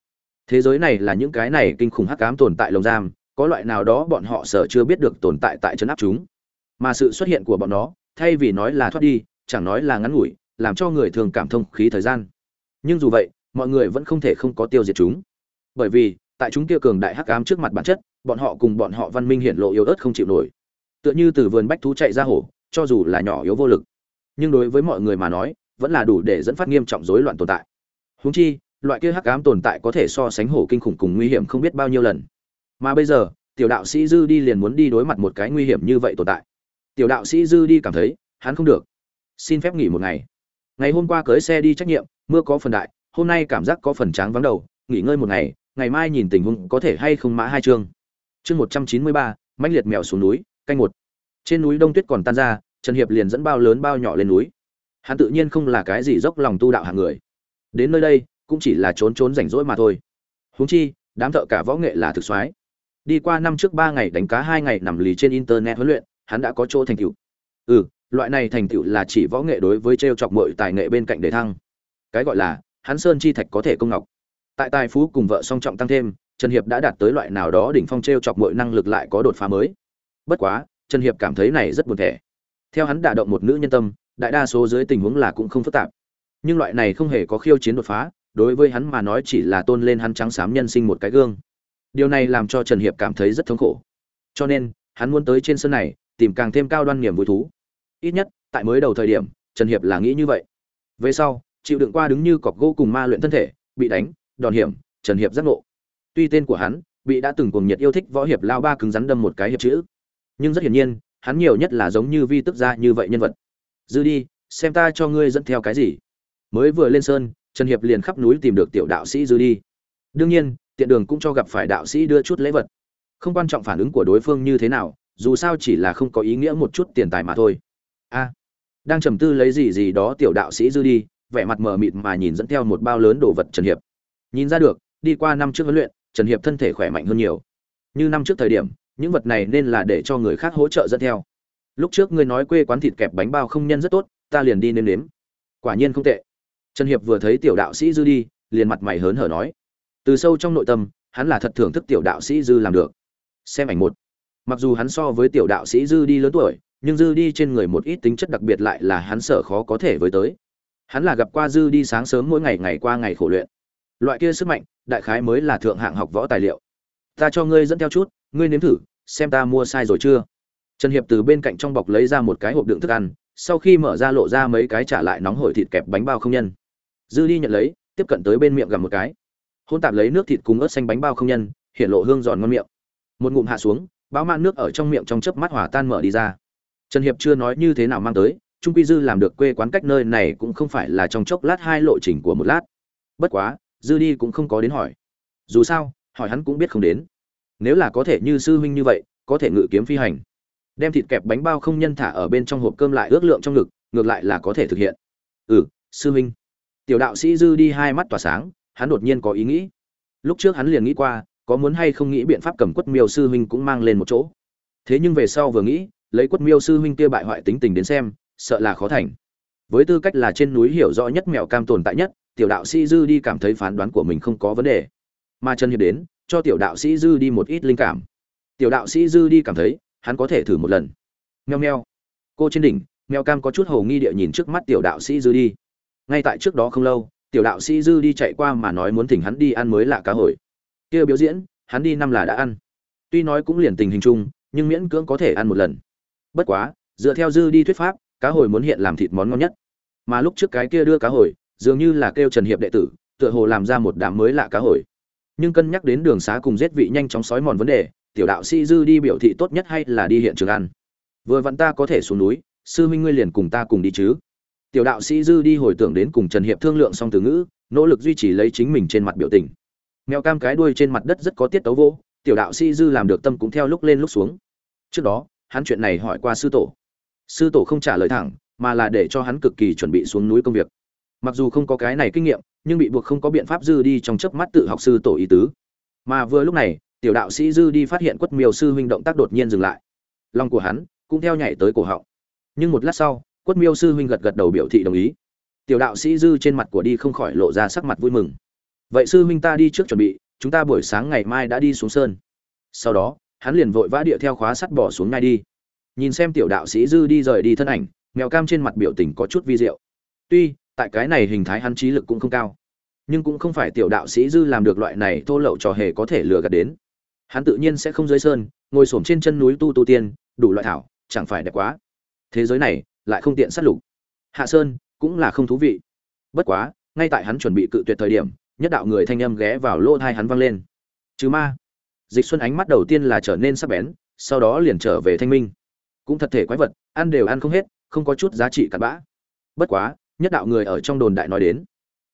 Thế giới này là những cái này kinh khủng hắc ám tồn tại lồng giam, có loại nào đó bọn họ sợ chưa biết được tồn tại tại chân áp chúng. Mà sự xuất hiện của bọn nó, thay vì nói là thoát đi, chẳng nói là ngắn ngủi, làm cho người thường cảm thông khí thời gian. Nhưng dù vậy, mọi người vẫn không thể không có tiêu diệt chúng. Bởi vì, tại chúng kia cường đại hắc ám trước mặt bản chất, bọn họ cùng bọn họ văn minh hiện lộ yếu ớt không chịu nổi tựa như từ vườn bách thú chạy ra hổ, cho dù là nhỏ yếu vô lực. Nhưng đối với mọi người mà nói, vẫn là đủ để dẫn phát nghiêm trọng rối loạn tồn tại. Húng chi, loại kia hắc ám tồn tại có thể so sánh hổ kinh khủng cùng nguy hiểm không biết bao nhiêu lần. Mà bây giờ, tiểu đạo sĩ dư đi liền muốn đi đối mặt một cái nguy hiểm như vậy tồn tại. Tiểu đạo sĩ dư đi cảm thấy, hắn không được. Xin phép nghỉ một ngày. Ngày hôm qua cưới xe đi trách nhiệm, mưa có phần đại, hôm nay cảm giác có phần tráng vắng đầu, nghỉ ngơi một ngày ngày mai nhìn tình huống có thể hay không mã hai chương. Chương một trăm chín mươi ba, mãnh liệt mèo xuống núi canh một. Trên núi đông tuyết còn tan ra, trần hiệp liền dẫn bao lớn bao nhỏ lên núi. Hắn tự nhiên không là cái gì dốc lòng tu đạo hàng người. Đến nơi đây, cũng chỉ là trốn trốn rảnh rỗi mà thôi. Huống chi, đám thợ cả võ nghệ là thực soái. Đi qua năm trước ba ngày đánh cá hai ngày nằm lì trên internet huấn luyện, hắn đã có chỗ thành tựu. Ừ loại này thành tựu là chỉ võ nghệ đối với t r e o chọc mọi tài nghệ bên cạnh để thăng. Cái gọi là, hắn sơn chi thạch có thể công ngọc. Tại tài phú cùng vợ song trọng tăng thêm, trần hiệp đã đạt tới loại nào đó đỉnh phong t r e o chọc mọi năng lực lại có đột phá mới bất quá, trần hiệp cảm thấy này rất buồn thẻ. Theo hắn đả động một nữ nhân tâm, đại đa số dưới tình huống là cũng không phức tạp. Nhưng loại này không hề có khiêu chiến đột phá, đối với hắn mà nói chỉ là tôn lên hắn trắng xám nhân sinh một cái gương. Điều này làm cho trần hiệp cảm thấy rất thống khổ. Cho nên, hắn muốn tới trên sân này, tìm càng thêm cao đoan niềm vui thú. Ít nhất, tại mới đầu thời điểm, trần hiệp là nghĩ như vậy. Về sau, chịu đựng qua đứng như cọc gỗ cùng ma luyện thân thể, bị đánh, đòn hiểm, trần hiệp giác ngộ. Tuy tên của hắn, bị đã từng cuồng nhiệt yêu thích võ hiệp lao ba cứng rắn đâm một cái hiệp chữ nhưng rất hiển nhiên, hắn nhiều nhất là giống như vi tức gia như vậy nhân vật. Dư đi, xem ta cho ngươi dẫn theo cái gì. Mới vừa lên sơn, trần hiệp liền khắp núi tìm được tiểu đạo sĩ dư đi. Đương nhiên, tiện đường cũng cho gặp phải đạo sĩ đưa chút lễ vật. Không quan trọng phản ứng của đối phương như thế nào, dù sao chỉ là không có ý nghĩa một chút tiền tài mà thôi. A, đang trầm tư lấy gì gì đó tiểu đạo sĩ dư đi, vẻ mặt mờ mịt mà nhìn dẫn theo một bao lớn đồ vật trần hiệp. Nhìn ra được, đi qua năm trước huấn luyện, trần hiệp thân thể khỏe mạnh hơn nhiều. Như năm trước thời điểm những vật này nên là để cho người khác hỗ trợ dẫn theo. Lúc trước ngươi nói quê quán thịt kẹp bánh bao không nhân rất tốt, ta liền đi nếm nếm. Quả nhiên không tệ. Trần hiệp vừa thấy tiểu đạo sĩ dư đi, liền mặt mày hớn hở nói. Từ sâu trong nội tâm, hắn là thật thưởng thức tiểu đạo sĩ dư làm được. Xem ảnh một. Mặc dù hắn so với tiểu đạo sĩ dư đi lớn tuổi, nhưng dư đi trên người một ít tính chất đặc biệt lại là hắn sợ khó có thể với tới. Hắn là gặp qua dư đi sáng sớm mỗi ngày ngày qua ngày khổ luyện. Loại kia sức mạnh, đại khái mới là thượng hạng học võ tài liệu. Ta cho ngươi dẫn theo chút ngươi nếm thử, xem ta mua sai rồi chưa? Trần hiệp từ bên cạnh trong bọc lấy ra một cái hộp đựng thức ăn, sau khi mở ra lộ ra mấy cái trả lại nóng hổi thịt kẹp bánh bao không nhân. Dư đi nhận lấy, tiếp cận tới bên miệng gặm một cái. Hôn tạp lấy nước thịt cùng ớt xanh bánh bao không nhân, hiện lộ hương giòn ngon miệng. Một ngụm hạ xuống, bão mạn nước ở trong miệng trong chớp mắt hòa tan mở đi ra. Trần hiệp chưa nói như thế nào mang tới, trung quy dư làm được quê quán cách nơi này cũng không phải là trong chốc lát hai lộ trình của một lát. Bất quá, dư đi cũng không có đến hỏi. Dù sao, hỏi hắn cũng biết không đến nếu là có thể như sư huynh như vậy, có thể ngự kiếm phi hành. Đem thịt kẹp bánh bao không nhân thả ở bên trong hộp cơm lại ước lượng trong ngực, ngược lại là có thể thực hiện. Ừ sư huynh. Tiểu đạo sĩ dư đi hai mắt tỏa sáng, hắn đột nhiên có ý nghĩ. Lúc trước hắn liền nghĩ qua, có muốn hay không nghĩ biện pháp cầm quất miêu sư huynh cũng mang lên một chỗ. Thế nhưng về sau vừa nghĩ, lấy quất miêu sư huynh kia bại hoại tính tình đến xem, sợ là khó thành. Với tư cách là trên núi hiểu rõ nhất mèo cam tồn tại nhất, tiểu đạo sĩ dư đi cảm thấy phán đoán của mình không có vấn đề. Mà trần hiệp đến cho tiểu đạo sĩ dư đi một ít linh cảm. Tiểu đạo sĩ dư đi cảm thấy, hắn có thể thử một lần. Meo meo. Cô trên đỉnh mèo cam có chút hầu nghi địa nhìn trước mắt tiểu đạo sĩ dư đi. Ngay tại trước đó không lâu, tiểu đạo sĩ dư đi chạy qua mà nói muốn thỉnh hắn đi ăn mới lạ cá hồi. Kia biểu diễn, hắn đi năm là đã ăn. Tuy nói cũng liền tình hình chung, nhưng miễn cưỡng có thể ăn một lần. Bất quá, dựa theo dư đi thuyết pháp, cá hồi muốn hiện làm thịt món ngon nhất. Mà lúc trước cái kia đưa cá hồi, dường như là kêu trần hiệp đệ tử, tựa hồ làm ra một đám mới lạ cá hồi nhưng cân nhắc đến đường xá cùng giết vị nhanh chóng sói mòn vấn đề, tiểu đạo sĩ dư đi biểu thị tốt nhất hay là đi hiện trường ăn. Vừa vặn ta có thể xuống núi, sư huynh ngươi liền cùng ta cùng đi chứ. Tiểu đạo sĩ dư đi hồi tưởng đến cùng trần hiệp thương lượng xong từ ngữ, nỗ lực duy trì lấy chính mình trên mặt biểu tình. Mèo cam cái đuôi trên mặt đất rất có tiết tấu vô, tiểu đạo sĩ dư làm được tâm cũng theo lúc lên lúc xuống. Trước đó, hắn chuyện này hỏi qua sư tổ. Sư tổ không trả lời thẳng, mà là để cho hắn cực kỳ chuẩn bị xuống núi công việc. Mặc dù không có cái này kinh nghiệm nhưng bị buộc không có biện pháp dư đi trong chớp mắt tự học sư tổ ý tứ. Mà vừa lúc này, tiểu đạo sĩ dư đi phát hiện quất miêu sư huynh động tác đột nhiên dừng lại. Lòng của hắn cũng theo nhảy tới cổ họng. Nhưng một lát sau, quất miêu sư huynh gật gật đầu biểu thị đồng ý. Tiểu đạo sĩ dư trên mặt của đi không khỏi lộ ra sắc mặt vui mừng. Vậy sư huynh ta đi trước chuẩn bị, chúng ta buổi sáng ngày mai đã đi xuống sơn. Sau đó, hắn liền vội vã địa theo khóa sắt bỏ xuống ngay đi. Nhìn xem tiểu đạo sĩ dư đi rời đi thân ảnh, mèo cam trên mặt biểu tình có chút vi diệu. Tuy tại cái này hình thái hắn trí lực cũng không cao. Nhưng cũng không phải tiểu đạo sĩ dư làm được loại này thô lậu trò hề có thể lừa gạt đến. Hắn tự nhiên sẽ không dưới sơn, ngồi xổm trên chân núi tu tu tiên, đủ loại thảo, chẳng phải đẹp quá. Thế giới này lại không tiện sát lục. Hạ sơn cũng là không thú vị. Bất quá, ngay tại hắn chuẩn bị cự tuyệt thời điểm, nhất đạo người thanh âm ghé vào lỗ thai hắn vang lên. Chứ ma. Dịch xuân ánh mắt đầu tiên là trở nên sắc bén, sau đó liền trở về thanh minh. Cũng thật thể quái vật, ăn đều ăn không hết, không có chút giá trị cặn bã. Bất quá nhất đạo người ở trong đồn đại nói đến.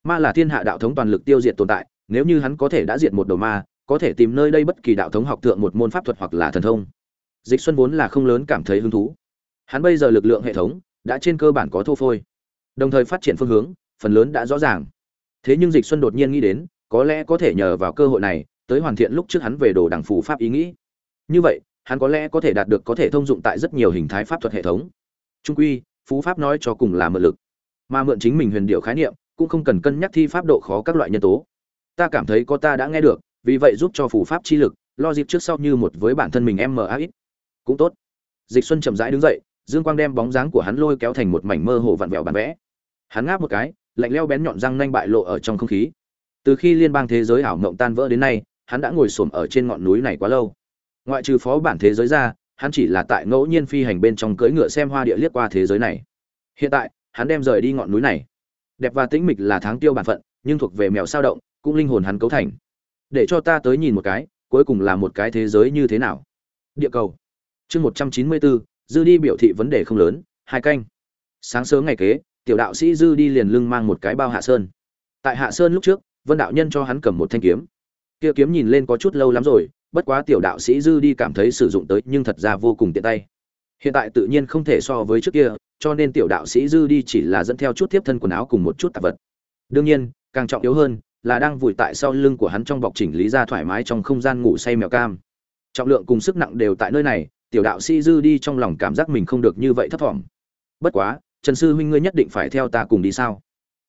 Ma là thiên hạ đạo thống toàn lực tiêu diệt tồn tại, nếu như hắn có thể đã diệt một đầu ma, có thể tìm nơi đây bất kỳ đạo thống học thượng một môn pháp thuật hoặc là thần thông. Dịch xuân vốn là không lớn cảm thấy hứng thú. Hắn bây giờ lực lượng hệ thống đã trên cơ bản có thô phôi. Đồng thời phát triển phương hướng, phần lớn đã rõ ràng. Thế nhưng dịch xuân đột nhiên nghĩ đến, có lẽ có thể nhờ vào cơ hội này, tới hoàn thiện lúc trước hắn về đồ đảng phù pháp ý nghĩ. Như vậy, hắn có lẽ có thể đạt được có thể thông dụng tại rất nhiều hình thái pháp thuật hệ thống. Trung quy, phú pháp nói cho cùng là mượn lực mà mượn chính mình huyền điệu khái niệm, cũng không cần cân nhắc thi pháp độ khó các loại nhân tố. Ta cảm thấy có ta đã nghe được, vì vậy giúp cho phù pháp chi lực, lo dịp trước sau như một với bản thân mình em mờ ít cũng tốt. Dịch xuân chậm rãi đứng dậy, dương quang đem bóng dáng của hắn lôi kéo thành một mảnh mơ hồ vặn vẹo bản vẽ. Hắn ngáp một cái, lạnh leo bén nhọn răng nanh bại lộ ở trong không khí. Từ khi liên bang thế giới ảo mộng tan vỡ đến nay, hắn đã ngồi xổm ở trên ngọn núi này quá lâu. Ngoại trừ phó bản thế giới ra, hắn chỉ là tại ngẫu nhiên phi hành bên trong cưỡi ngựa xem hoa địa liếc qua thế giới này. Hiện tại hắn đem rời đi ngọn núi này. Đẹp và tĩnh mịch là tháng tiêu bản phận, nhưng thuộc về mèo sao động, cũng linh hồn hắn cấu thành. Để cho ta tới nhìn một cái, cuối cùng là một cái thế giới như thế nào. Địa cầu. Chương một trăm chín mươi bốn dư đi biểu thị vấn đề không lớn, hai canh. Sáng sớm ngày kế, tiểu đạo sĩ dư đi liền lưng mang một cái bao hạ sơn. Tại hạ sơn lúc trước, vân đạo nhân cho hắn cầm một thanh kiếm. Kia kiếm nhìn lên có chút lâu lắm rồi, bất quá tiểu đạo sĩ dư đi cảm thấy sử dụng tới nhưng thật ra vô cùng tiện tay. Hiện tại tự nhiên không thể so với trước kia cho nên tiểu đạo sĩ dư đi chỉ là dẫn theo chút tiếp thân quần áo cùng một chút tạp vật. Đương nhiên, càng trọng yếu hơn là đang vùi tại sau lưng của hắn trong bọc chỉnh lý ra thoải mái trong không gian ngủ say mèo cam. Trọng lượng cùng sức nặng đều tại nơi này, tiểu đạo sĩ dư đi trong lòng cảm giác mình không được như vậy thấp thỏm. Bất quá, trần sư huynh ngươi nhất định phải theo ta cùng đi sao?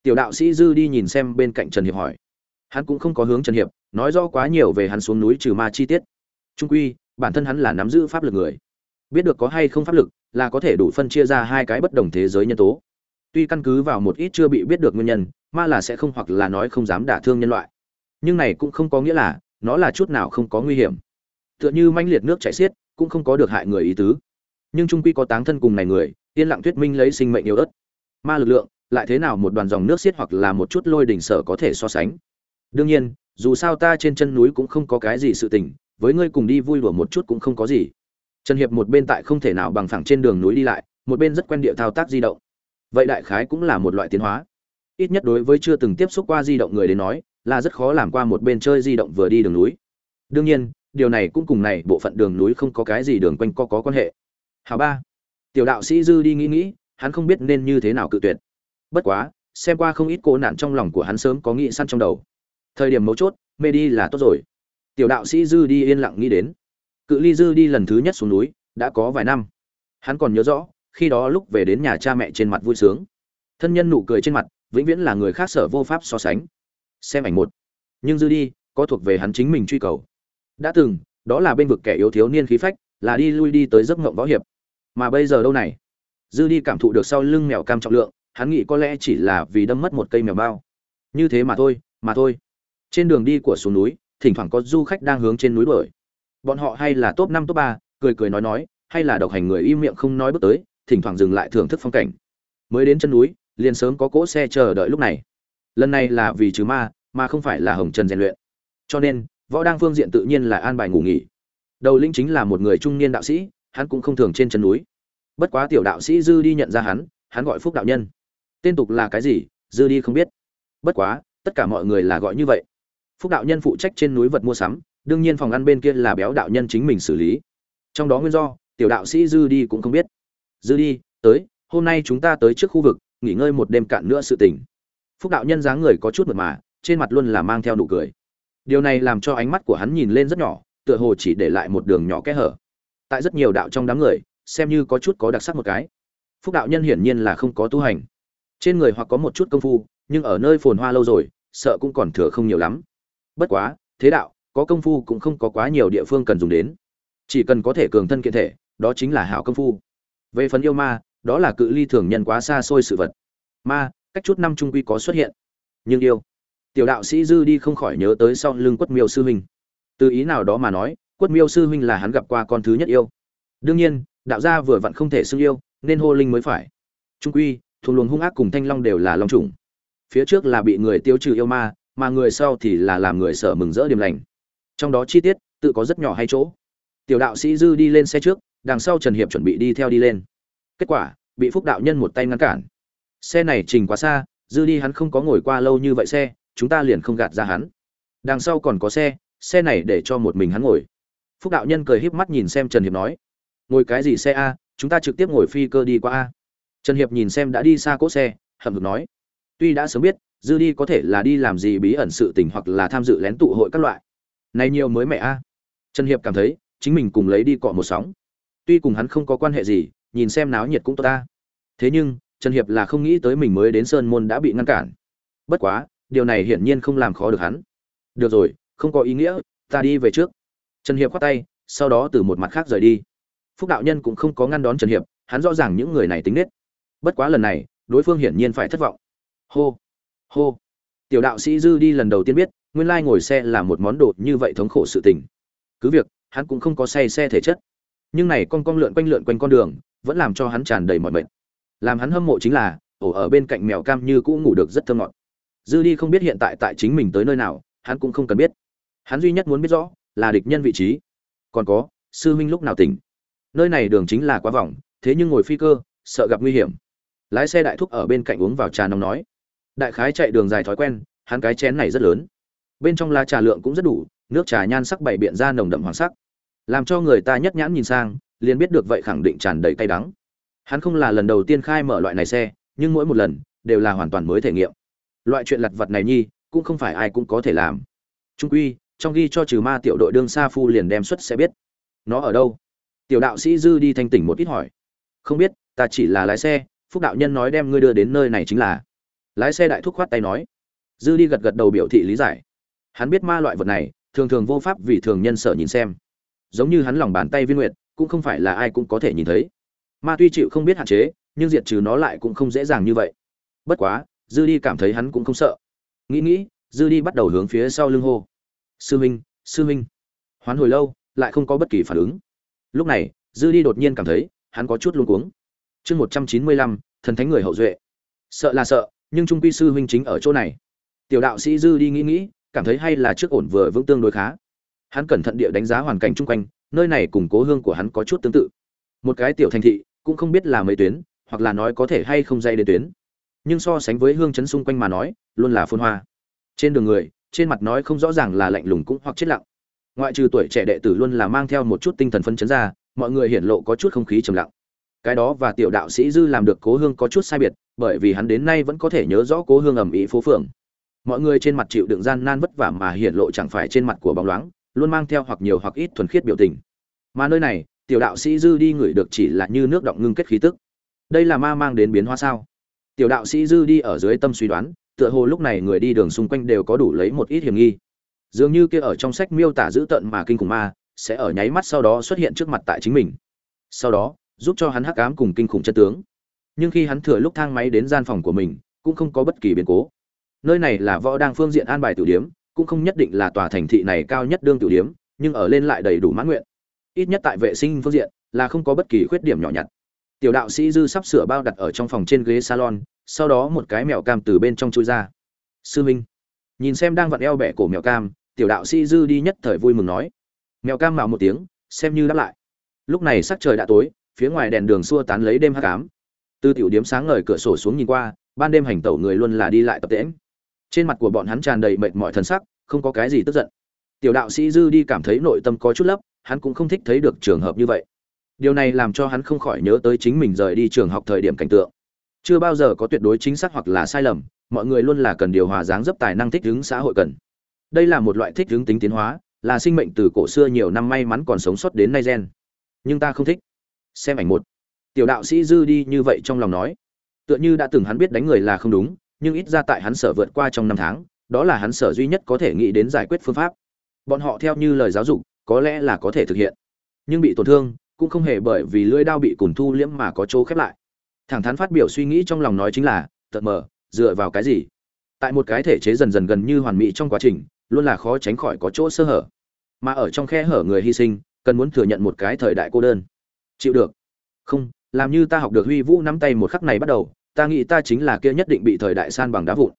Tiểu đạo sĩ dư đi nhìn xem bên cạnh trần hiệp hỏi. Hắn cũng không có hướng trần hiệp, nói rõ quá nhiều về hắn xuống núi trừ ma chi tiết. Trung quy, bản thân hắn là nắm giữ pháp lực người. Biết được có hay không pháp lực là có thể đủ phân chia ra hai cái bất đồng thế giới nhân tố. Tuy căn cứ vào một ít chưa bị biết được nguyên nhân, ma là sẽ không hoặc là nói không dám đả thương nhân loại. Nhưng này cũng không có nghĩa là, nó là chút nào không có nguy hiểm. Tựa như manh liệt nước chảy xiết, cũng không có được hại người ý tứ. Nhưng trung quy có táng thân cùng này người, yên lặng thuyết minh lấy sinh mệnh yếu ớt. Ma lực lượng, lại thế nào một đoàn dòng nước xiết hoặc là một chút lôi đỉnh sở có thể so sánh? Đương nhiên, dù sao ta trên chân núi cũng không có cái gì sự tình, với ngươi cùng đi vui đùa một chút cũng không có gì trần hiệp một bên tại không thể nào bằng phẳng trên đường núi đi lại, một bên rất quen địa thao tác di động. Vậy đại khái cũng là một loại tiến hóa. Ít nhất đối với chưa từng tiếp xúc qua di động người đến nói, là rất khó làm qua một bên chơi di động vừa đi đường núi. Đương nhiên, điều này cũng cùng này bộ phận đường núi không có cái gì đường quanh co có quan hệ. Hào ba. Tiểu đạo sĩ dư đi nghĩ nghĩ, hắn không biết nên như thế nào cự tuyệt. Bất quá, xem qua không ít cố nạn trong lòng của hắn sớm có nghĩ săn trong đầu. Thời điểm mấu chốt, mê đi là tốt rồi. Tiểu đạo sĩ dư đi yên lặng nghĩ đến cự ly dư đi lần thứ nhất xuống núi, đã có vài năm. Hắn còn nhớ rõ, khi đó lúc về đến nhà cha mẹ trên mặt vui sướng. Thân nhân nụ cười trên mặt, vĩnh viễn là người khác sở vô pháp so sánh. Xem ảnh một. Nhưng dư đi, có thuộc về hắn chính mình truy cầu. Đã từng, đó là bên vực kẻ yếu thiếu niên khí phách, là đi lui đi tới giấc ngộng võ hiệp. Mà bây giờ đâu này? Dư đi cảm thụ được sau lưng mèo cam trọng lượng, hắn nghĩ có lẽ chỉ là vì đâm mất một cây mèo bao. Như thế mà thôi mà thôi. Trên đường đi của xuống núi, thỉnh thoảng có du khách đang hướng trên núi đuổi bọn họ hay là top năm, top ba, cười cười nói nói, hay là độc hành người im miệng không nói bước tới, thỉnh thoảng dừng lại thưởng thức phong cảnh. Mới đến chân núi, liền sớm có cỗ xe chờ đợi lúc này. Lần này là vì trừ ma, mà không phải là hồng trần rèn luyện. Cho nên, võ đang phương diện tự nhiên là an bài ngủ nghỉ. Đầu linh chính là một người trung niên đạo sĩ, hắn cũng không thường trên chân núi. Bất quá tiểu đạo sĩ dư đi nhận ra hắn hắn gọi phúc đạo nhân. Tên tục là cái gì, dư đi không biết. Bất quá, tất cả mọi người là gọi như vậy. Phúc đạo nhân phụ trách trên núi vật mua sắm đương nhiên phòng ăn bên kia là béo đạo nhân chính mình xử lý. Trong đó nguyên do, tiểu đạo sĩ dư đi cũng không biết. Dư đi, tới, hôm nay chúng ta tới trước khu vực, nghỉ ngơi một đêm cạn nữa sự tình. Phúc đạo nhân dáng người có chút mật mà, trên mặt luôn là mang theo nụ cười. Điều này làm cho ánh mắt của hắn nhìn lên rất nhỏ, tựa hồ chỉ để lại một đường nhỏ kẽ hở. Tại rất nhiều đạo trong đám người, xem như có chút có đặc sắc một cái. Phúc đạo nhân hiển nhiên là không có tu hành. Trên người hoặc có một chút công phu, nhưng ở nơi phồn hoa lâu rồi, sợ cũng còn thừa không nhiều lắm. Bất quá, thế đạo có công phu cũng không có quá nhiều địa phương cần dùng đến. Chỉ cần có thể cường thân kiện thể, đó chính là hảo công phu. Về phần yêu ma, đó là cự ly thường nhân quá xa xôi sự vật. Ma, cách chút năm trung quy có xuất hiện. Nhưng yêu, tiểu đạo sĩ dư đi không khỏi nhớ tới sau lưng quất miêu sư huynh. Từ ý nào đó mà nói, quất miêu sư huynh là hắn gặp qua con thứ nhất yêu. Đương nhiên, đạo gia vừa vặn không thể xưng yêu, nên hô linh mới phải. Trung quy thuộc luồng hung ác cùng thanh long đều là long trùng phía trước là bị người tiêu trừ yêu ma, mà người sau thì là làm người sợ mừng rỡ điềm lành trong đó chi tiết, tự có rất nhỏ hay chỗ. Tiểu đạo sĩ dư đi lên xe trước, đằng sau trần hiệp chuẩn bị đi theo đi lên. Kết quả, bị phúc đạo nhân một tay ngăn cản. Xe này trình quá xa, dư đi hắn không có ngồi qua lâu như vậy xe, chúng ta liền không gạt ra hắn. Đằng sau còn có xe xe này để cho một mình hắn ngồi. Phúc đạo nhân cười híp mắt nhìn xem trần hiệp nói, ngồi cái gì xe a, chúng ta trực tiếp ngồi phi cơ đi qua a. Trần hiệp nhìn xem đã đi xa cỗ xe hầm hực nói, tuy đã sớm biết, dư đi có thể là đi làm gì bí ẩn sự tình hoặc là tham dự lén tụ hội các loại này nhiều mới mẹ a. Trần hiệp cảm thấy, chính mình cùng lấy đi cọ một sóng. Tuy cùng hắn không có quan hệ gì, nhìn xem náo nhiệt cũng tốt ta. Thế nhưng, trần hiệp là không nghĩ tới mình mới đến sơn môn đã bị ngăn cản. Bất quá, điều này hiển nhiên không làm khó được hắn. Được rồi, không có ý nghĩa, ta đi về trước. Trần hiệp khoát tay, sau đó từ một mặt khác rời đi. Phúc đạo nhân cũng không có ngăn đón trần hiệp, hắn rõ ràng những người này tính nết. Bất quá lần này, đối phương hiển nhiên phải thất vọng. Hô hô. Tiểu đạo sĩ dư đi lần đầu tiên biết nguyên lai ngồi xe là một món đồ như vậy thống khổ sự tình. Cứ việc, hắn cũng không có say xe thể chất. Nhưng này con con lượn quanh lượn quanh con đường, vẫn làm cho hắn tràn đầy mọi mệt. Làm hắn hâm mộ chính là, ổ ở bên cạnh mèo cam như cũ ngủ được rất thơm ngọt. Dư đi không biết hiện tại tại chính mình tới nơi nào, hắn cũng không cần biết. Hắn duy nhất muốn biết rõ, là địch nhân vị trí. Còn có, sư huynh lúc nào tỉnh? Nơi này đường chính là quá vòng thế nhưng ngồi phi cơ, sợ gặp nguy hiểm. Lái xe đại thúc ở bên cạnh uống vào trà nóng nói. Đại khái chạy đường dài thói quen, hắn cái chén này rất lớn bên trong lá trà lượng cũng rất đủ, nước trà nhan sắc bảy biện ra nồng đậm hoàng sắc. Làm cho người ta nhất nhãn nhìn sang, liền biết được vậy khẳng định tràn đầy cay đắng. Hắn không là lần đầu tiên khai mở loại này xe, nhưng mỗi một lần, đều là hoàn toàn mới thể nghiệm. Loại chuyện lặt vặt này nhi, cũng không phải ai cũng có thể làm. Trung quy, trong ghi cho trừ ma tiểu đội đương sa phu liền đem xuất sẽ biết. Nó ở đâu? Tiểu đạo sĩ dư đi thanh tỉnh một ít hỏi. Không biết, ta chỉ là lái xe, phúc đạo nhân nói đem ngươi đưa đến nơi này chính là. Lái xe đại thúc khoát tay nói. Dư đi gật gật đầu biểu thị lý giải hắn biết ma loại vật này, thường thường vô pháp vì thường nhân sở nhìn xem. Giống như hắn lòng bàn tay viên nguyệt, cũng không phải là ai cũng có thể nhìn thấy. Ma tuy chịu không biết hạn chế, nhưng diệt trừ nó lại cũng không dễ dàng như vậy. Bất quá, dư đi cảm thấy hắn cũng không sợ. Nghĩ nghĩ, dư đi bắt đầu hướng phía sau lưng hô. Sư minh sư minh. Hoán hồi lâu, lại không có bất kỳ phản ứng. Lúc này, dư đi đột nhiên cảm thấy, hắn có chút luống cuống. Chương một trăm chín mươi lăm, thần thánh người hậu duệ. Sợ là sợ, nhưng trung quy sư huynh chính ở chỗ này. Tiểu đạo sĩ dư đi nghĩ nghĩ cảm thấy hay là trước ổn vừa vững tương đối khá. Hắn cẩn thận địa đánh giá hoàn cảnh chung quanh, nơi này cùng cố hương của hắn có chút tương tự. Một cái tiểu thành thị, cũng không biết là mấy tuyến, hoặc là nói có thể hay không dây đến tuyến. Nhưng so sánh với hương chấn xung quanh mà nói, luôn là phôn hoa. Trên đường người, trên mặt nói không rõ ràng là lạnh lùng cũng hoặc chết lặng. Ngoại trừ tuổi trẻ đệ tử luôn là mang theo một chút tinh thần phân chấn ra, mọi người hiển lộ có chút không khí trầm lặng. Cái đó và tiểu đạo sĩ dư làm được cố hương có chút sai biệt, bởi vì hắn đến nay vẫn có thể nhớ rõ cố hương ẩm ý phố phường mọi người trên mặt chịu đựng gian nan vất vả mà hiển lộ chẳng phải trên mặt của bóng loáng, luôn mang theo hoặc nhiều hoặc ít thuần khiết biểu tình. Mà nơi này, tiểu đạo sĩ dư đi ngửi được chỉ là như nước động ngưng kết khí tức. Đây là ma mang đến biến hóa sao? Tiểu đạo sĩ dư đi ở dưới tâm suy đoán, tựa hồ lúc này người đi đường xung quanh đều có đủ lấy một ít hiểm nghi. Dường như kia ở trong sách miêu tả dữ tận mà kinh khủng ma, sẽ ở nháy mắt sau đó xuất hiện trước mặt tại chính mình. Sau đó, giúp cho hắn hắc ám cùng kinh khủng chân tướng. Nhưng khi hắn thừa lúc thang máy đến gian phòng của mình, cũng không có bất kỳ biến cố nơi này là võ đang phương diện an bài tiểu điếm, cũng không nhất định là tòa thành thị này cao nhất đương tiểu điếm, nhưng ở lên lại đầy đủ mãn nguyện. Ít nhất tại vệ sinh phương diện, là không có bất kỳ khuyết điểm nhỏ nhặt. Tiểu đạo sĩ dư sắp sửa bao đặt ở trong phòng trên ghế salon, sau đó một cái mèo cam từ bên trong chui ra. Sư minh. Nhìn xem đang vặn eo bẻ cổ mèo cam, tiểu đạo sĩ dư đi nhất thời vui mừng nói. Mèo cam mạo một tiếng, xem như đáp lại. Lúc này sắc trời đã tối, phía ngoài đèn đường xua tán lấy đêm hắc ám. Từ tiểu điếm sáng ngời cửa sổ xuống nhìn qua, ban đêm hành tẩu người luôn là đi lại tập tễm trên mặt của bọn hắn tràn đầy mệt mỏi thần sắc, không có cái gì tức giận. Tiểu đạo sĩ dư đi cảm thấy nội tâm có chút lấp, hắn cũng không thích thấy được trường hợp như vậy. Điều này làm cho hắn không khỏi nhớ tới chính mình rời đi trường học thời điểm cảnh tượng. Chưa bao giờ có tuyệt đối chính xác hoặc là sai lầm, mọi người luôn là cần điều hòa dáng dấp tài năng thích ứng xã hội cần. Đây là một loại thích ứng tính tiến hóa, là sinh mệnh từ cổ xưa nhiều năm may mắn còn sống sót đến nay gen. Nhưng ta không thích. Xem ảnh một. Tiểu đạo sĩ dư đi như vậy trong lòng nói. Tựa như đã từng hắn biết đánh người là không đúng nhưng ít ra tại hắn sở vượt qua trong năm tháng, đó là hắn sở duy nhất có thể nghĩ đến giải quyết phương pháp. Bọn họ theo như lời giáo dục, có lẽ là có thể thực hiện, nhưng bị tổn thương, cũng không hề bởi vì lưỡi đao bị cùn thu liễm mà có chỗ khép lại. Thẳng thắn phát biểu suy nghĩ trong lòng nói chính là tật mờ, dựa vào cái gì? Tại một cái thể chế dần dần gần như hoàn mỹ trong quá trình, luôn là khó tránh khỏi có chỗ sơ hở. Mà ở trong khe hở người hy sinh, cần muốn thừa nhận một cái thời đại cô đơn. Chịu được. Không, làm như ta học được huy vũ nắm tay một khắc này bắt đầu ta nghĩ ta chính là kia nhất định bị thời đại san bằng đá vụn.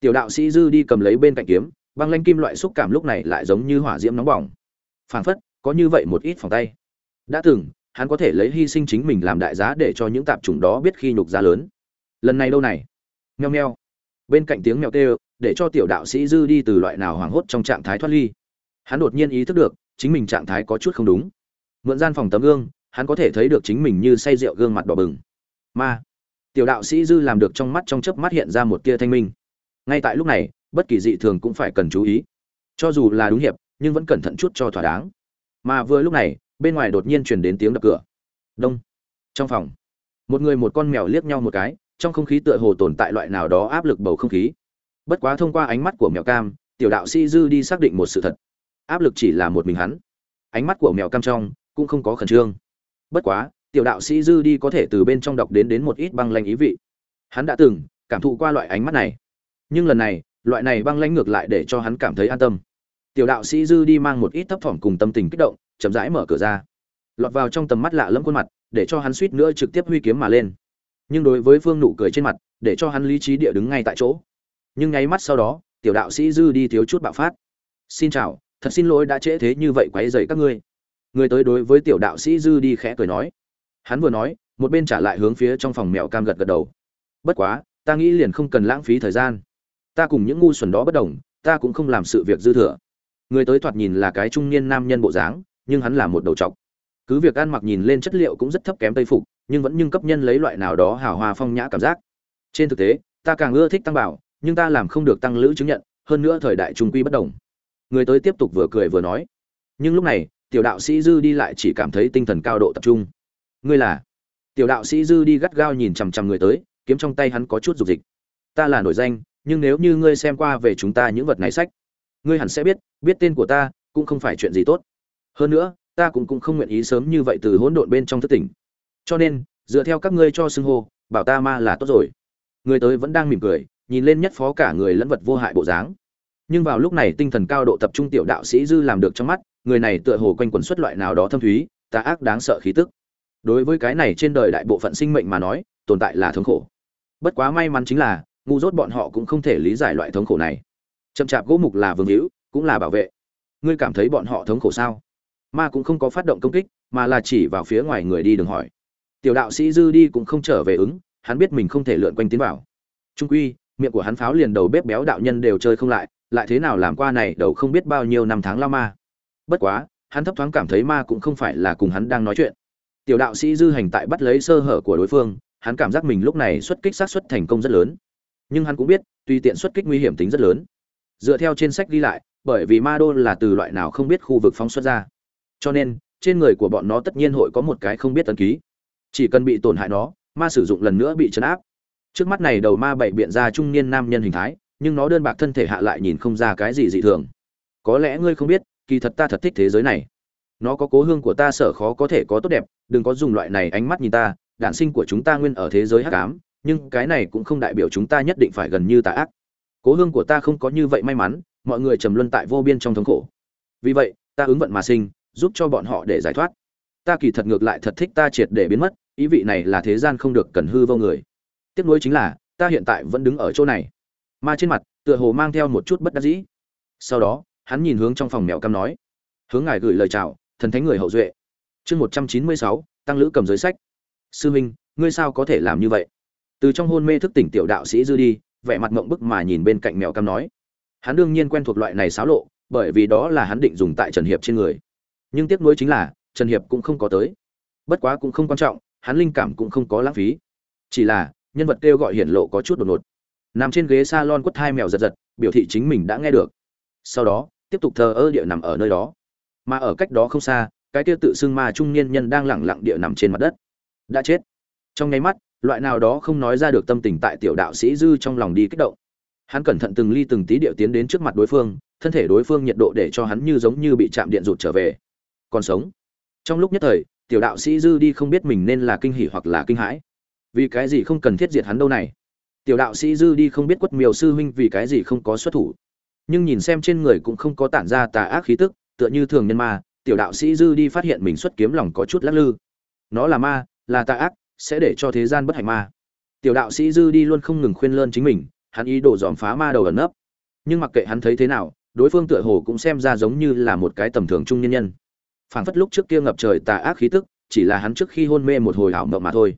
Tiểu đạo sĩ dư đi cầm lấy bên cạnh kiếm, băng lanh kim loại xúc cảm lúc này lại giống như hỏa diễm nóng bỏng. Phảng phất, có như vậy một ít phòng tay. Đã từng, hắn có thể lấy hy sinh chính mình làm đại giá để cho những tạp chủng đó biết khi nhục giá lớn. Lần này đâu này? Nheo nheo bên cạnh tiếng mèo kêu, để cho tiểu đạo sĩ dư đi từ loại nào hoảng hốt trong trạng thái thoát ly. Hắn đột nhiên ý thức được, chính mình trạng thái có chút không đúng. Mượn gian phòng tấm gương, hắn có thể thấy được chính mình như say rượu gương mặt đỏ bừng. Ma tiểu đạo sĩ dư làm được trong mắt trong chớp mắt hiện ra một tia thanh minh. Ngay tại lúc này, bất kỳ dị thường cũng phải cần chú ý. Cho dù là đúng hiệp, nhưng vẫn cẩn thận chút cho thỏa đáng. Mà vừa lúc này, bên ngoài đột nhiên truyền đến tiếng đập cửa. Đông. Trong phòng, một người một con mèo liếc nhau một cái, trong không khí tựa hồ tồn tại loại nào đó áp lực bầu không khí. Bất quá thông qua ánh mắt của mèo cam, tiểu đạo sĩ dư đi xác định một sự thật. Áp lực chỉ là một mình hắn. Ánh mắt của mèo cam trong cũng không có khẩn trương. Bất quá tiểu đạo sĩ dư đi có thể từ bên trong đọc đến đến một ít băng lanh ý vị. Hắn đã từng cảm thụ qua loại ánh mắt này. Nhưng lần này, loại này băng lanh ngược lại để cho hắn cảm thấy an tâm. Tiểu đạo sĩ dư đi mang một ít thấp thỏm cùng tâm tình kích động, chậm rãi mở cửa ra. Lọt vào trong tầm mắt lạ lẫm khuôn mặt, để cho hắn suýt nữa trực tiếp huy kiếm mà lên. Nhưng đối với phương nụ cười trên mặt, để cho hắn lý trí địa đứng ngay tại chỗ. Nhưng nháy mắt sau đó, tiểu đạo sĩ dư đi thiếu chút bạo phát. Xin chào, thật xin lỗi đã trễ thế như vậy quấy rầy các ngươi. Người tới đối với tiểu đạo sĩ dư đi khẽ cười nói hắn vừa nói, một bên trả lại hướng phía trong phòng mèo cam gật gật đầu. Bất quá, ta nghĩ liền không cần lãng phí thời gian. Ta cùng những ngu xuẩn đó bất đồng, ta cũng không làm sự việc dư thừa. Người tới thoạt nhìn là cái trung niên nam nhân bộ dáng, nhưng hắn là một đầu trọc. Cứ việc ăn mặc nhìn lên chất liệu cũng rất thấp kém tây phục, nhưng vẫn nhưng cấp nhân lấy loại nào đó hào hoa phong nhã cảm giác. Trên thực tế, ta càng ưa thích tăng bảo, nhưng ta làm không được tăng lữ chứng nhận, hơn nữa thời đại trung quy bất đồng. Người tới tiếp tục vừa cười vừa nói. Nhưng lúc này, tiểu đạo sĩ dư đi lại chỉ cảm thấy tinh thần cao độ tập trung ngươi là. Tiểu đạo sĩ dư đi gắt gao nhìn chằm chằm người tới, kiếm trong tay hắn có chút dục dịch. Ta là nổi danh, nhưng nếu như ngươi xem qua về chúng ta những vật này sách, ngươi hẳn sẽ biết biết tên của ta, cũng không phải chuyện gì tốt. Hơn nữa, ta cũng cũng không nguyện ý sớm như vậy từ hỗn độn bên trong thất tỉnh. Cho nên, dựa theo các ngươi cho xưng hô, bảo ta ma là tốt rồi. Người tới vẫn đang mỉm cười, nhìn lên nhất phó cả người lẫn vật vô hại bộ dáng. Nhưng vào lúc này tinh thần cao độ tập trung tiểu đạo sĩ dư làm được trong mắt, người này tựa hồ quanh quẩn xuất loại nào đó thâm thúy, tà ác đáng sợ khí tức đối với cái này trên đời đại bộ phận sinh mệnh mà nói, tồn tại là thống khổ. Bất quá may mắn chính là, ngu dốt bọn họ cũng không thể lý giải loại thống khổ này. Chậm chạp gỗ mục là vương hữu, cũng là bảo vệ. Ngươi cảm thấy bọn họ thống khổ sao? Ma cũng không có phát động công kích, mà là chỉ vào phía ngoài người đi đường hỏi. Tiểu đạo sĩ dư đi cũng không trở về ứng, hắn biết mình không thể lượn quanh tiến vào. Trung quy, miệng của hắn pháo liền đầu bếp béo đạo nhân đều chơi không lại lại thế nào làm qua này đầu không biết bao nhiêu năm tháng lao ma. Bất quá, hắn thấp thoáng cảm thấy ma cũng không phải là cùng hắn đang nói chuyện tiểu đạo sĩ dư hành tại bắt lấy sơ hở của đối phương, hắn cảm giác mình lúc này xuất kích sát xuất thành công rất lớn. Nhưng hắn cũng biết, tùy tiện xuất kích nguy hiểm tính rất lớn. Dựa theo trên sách ghi lại, bởi vì ma đô là từ loại nào không biết khu vực phóng xuất ra. Cho nên, trên người của bọn nó tất nhiên hội có một cái không biết tấn ký. Chỉ cần bị tổn hại nó, ma sử dụng lần nữa bị chấn áp. Trước mắt này đầu ma bảy biện ra trung niên nam nhân hình thái, nhưng nó đơn bạc thân thể hạ lại nhìn không ra cái gì dị thường. Có lẽ ngươi không biết, kỳ thật ta thật thích thế giới này nó có cố hương của ta sở khó có thể có tốt đẹp, đừng có dùng loại này ánh mắt nhìn ta, đản sinh của chúng ta nguyên ở thế giới hắc ám, nhưng cái này cũng không đại biểu chúng ta nhất định phải gần như tà ác. Cố hương của ta không có như vậy may mắn, mọi người trầm luân tại vô biên trong thống khổ. Vì vậy, ta ứng vận mà sinh, giúp cho bọn họ để giải thoát. Ta kỳ thật ngược lại thật thích ta triệt để biến mất, ý vị này là thế gian không được cần hư vô người. Tiếc nuối chính là, ta hiện tại vẫn đứng ở chỗ này. Ma trên mặt, tựa hồ mang theo một chút bất đắc dĩ. Sau đó, hắn nhìn hướng trong phòng mèo cam nói, hướng ngài gửi lời chào thần thánh người hậu duệ. Chương một trăm chín mươi sáu, tăng lữ cầm giới sách. Sư minh, ngươi sao có thể làm như vậy? Từ trong hôn mê thức tỉnh tiểu đạo sĩ dư đi, vẻ mặt ngậm bức mà nhìn bên cạnh mèo cam nói. Hắn đương nhiên quen thuộc loại này xáo lộ, bởi vì đó là hắn định dùng tại trần hiệp trên người. Nhưng tiếc nuối chính là, trần hiệp cũng không có tới. Bất quá cũng không quan trọng, hắn linh cảm cũng không có lãng phí. Chỉ là, nhân vật kêu gọi hiển lộ có chút đột ngột. Nằm trên ghế salon quất hai mèo giật giật, biểu thị chính mình đã nghe được. Sau đó, tiếp tục thờ ơ địa nằm ở nơi đó mà ở cách đó không xa, cái kia tự xưng ma trung niên nhân đang lẳng lặng địa nằm trên mặt đất. Đã chết. Trong nháy mắt, loại nào đó không nói ra được tâm tình tại tiểu đạo sĩ dư trong lòng đi kích động. Hắn cẩn thận từng ly từng tí điệu tiến đến trước mặt đối phương, thân thể đối phương nhiệt độ để cho hắn như giống như bị chạm điện rụt trở về. Còn sống. Trong lúc nhất thời, tiểu đạo sĩ dư đi không biết mình nên là kinh hỉ hoặc là kinh hãi. Vì cái gì không cần thiết diệt hắn đâu này? Tiểu đạo sĩ dư đi không biết quất miều sư huynh vì cái gì không có xuất thủ. Nhưng nhìn xem trên người cũng không có tản ra tà ác khí tức tựa như thường nhân ma, tiểu đạo sĩ dư đi phát hiện mình xuất kiếm lòng có chút lắc lư. Nó là ma, là tà ác, sẽ để cho thế gian bất hạnh ma. Tiểu đạo sĩ dư đi luôn không ngừng khuyên lơn chính mình, hắn ý đồ dòm phá ma đầu ẩn nấp. Nhưng mặc kệ hắn thấy thế nào, đối phương tựa hồ cũng xem ra giống như là một cái tầm thường trung nhân nhân. Phảng phất lúc trước kia ngập trời tà ác khí tức, chỉ là hắn trước khi hôn mê một hồi ảo mộng mà thôi.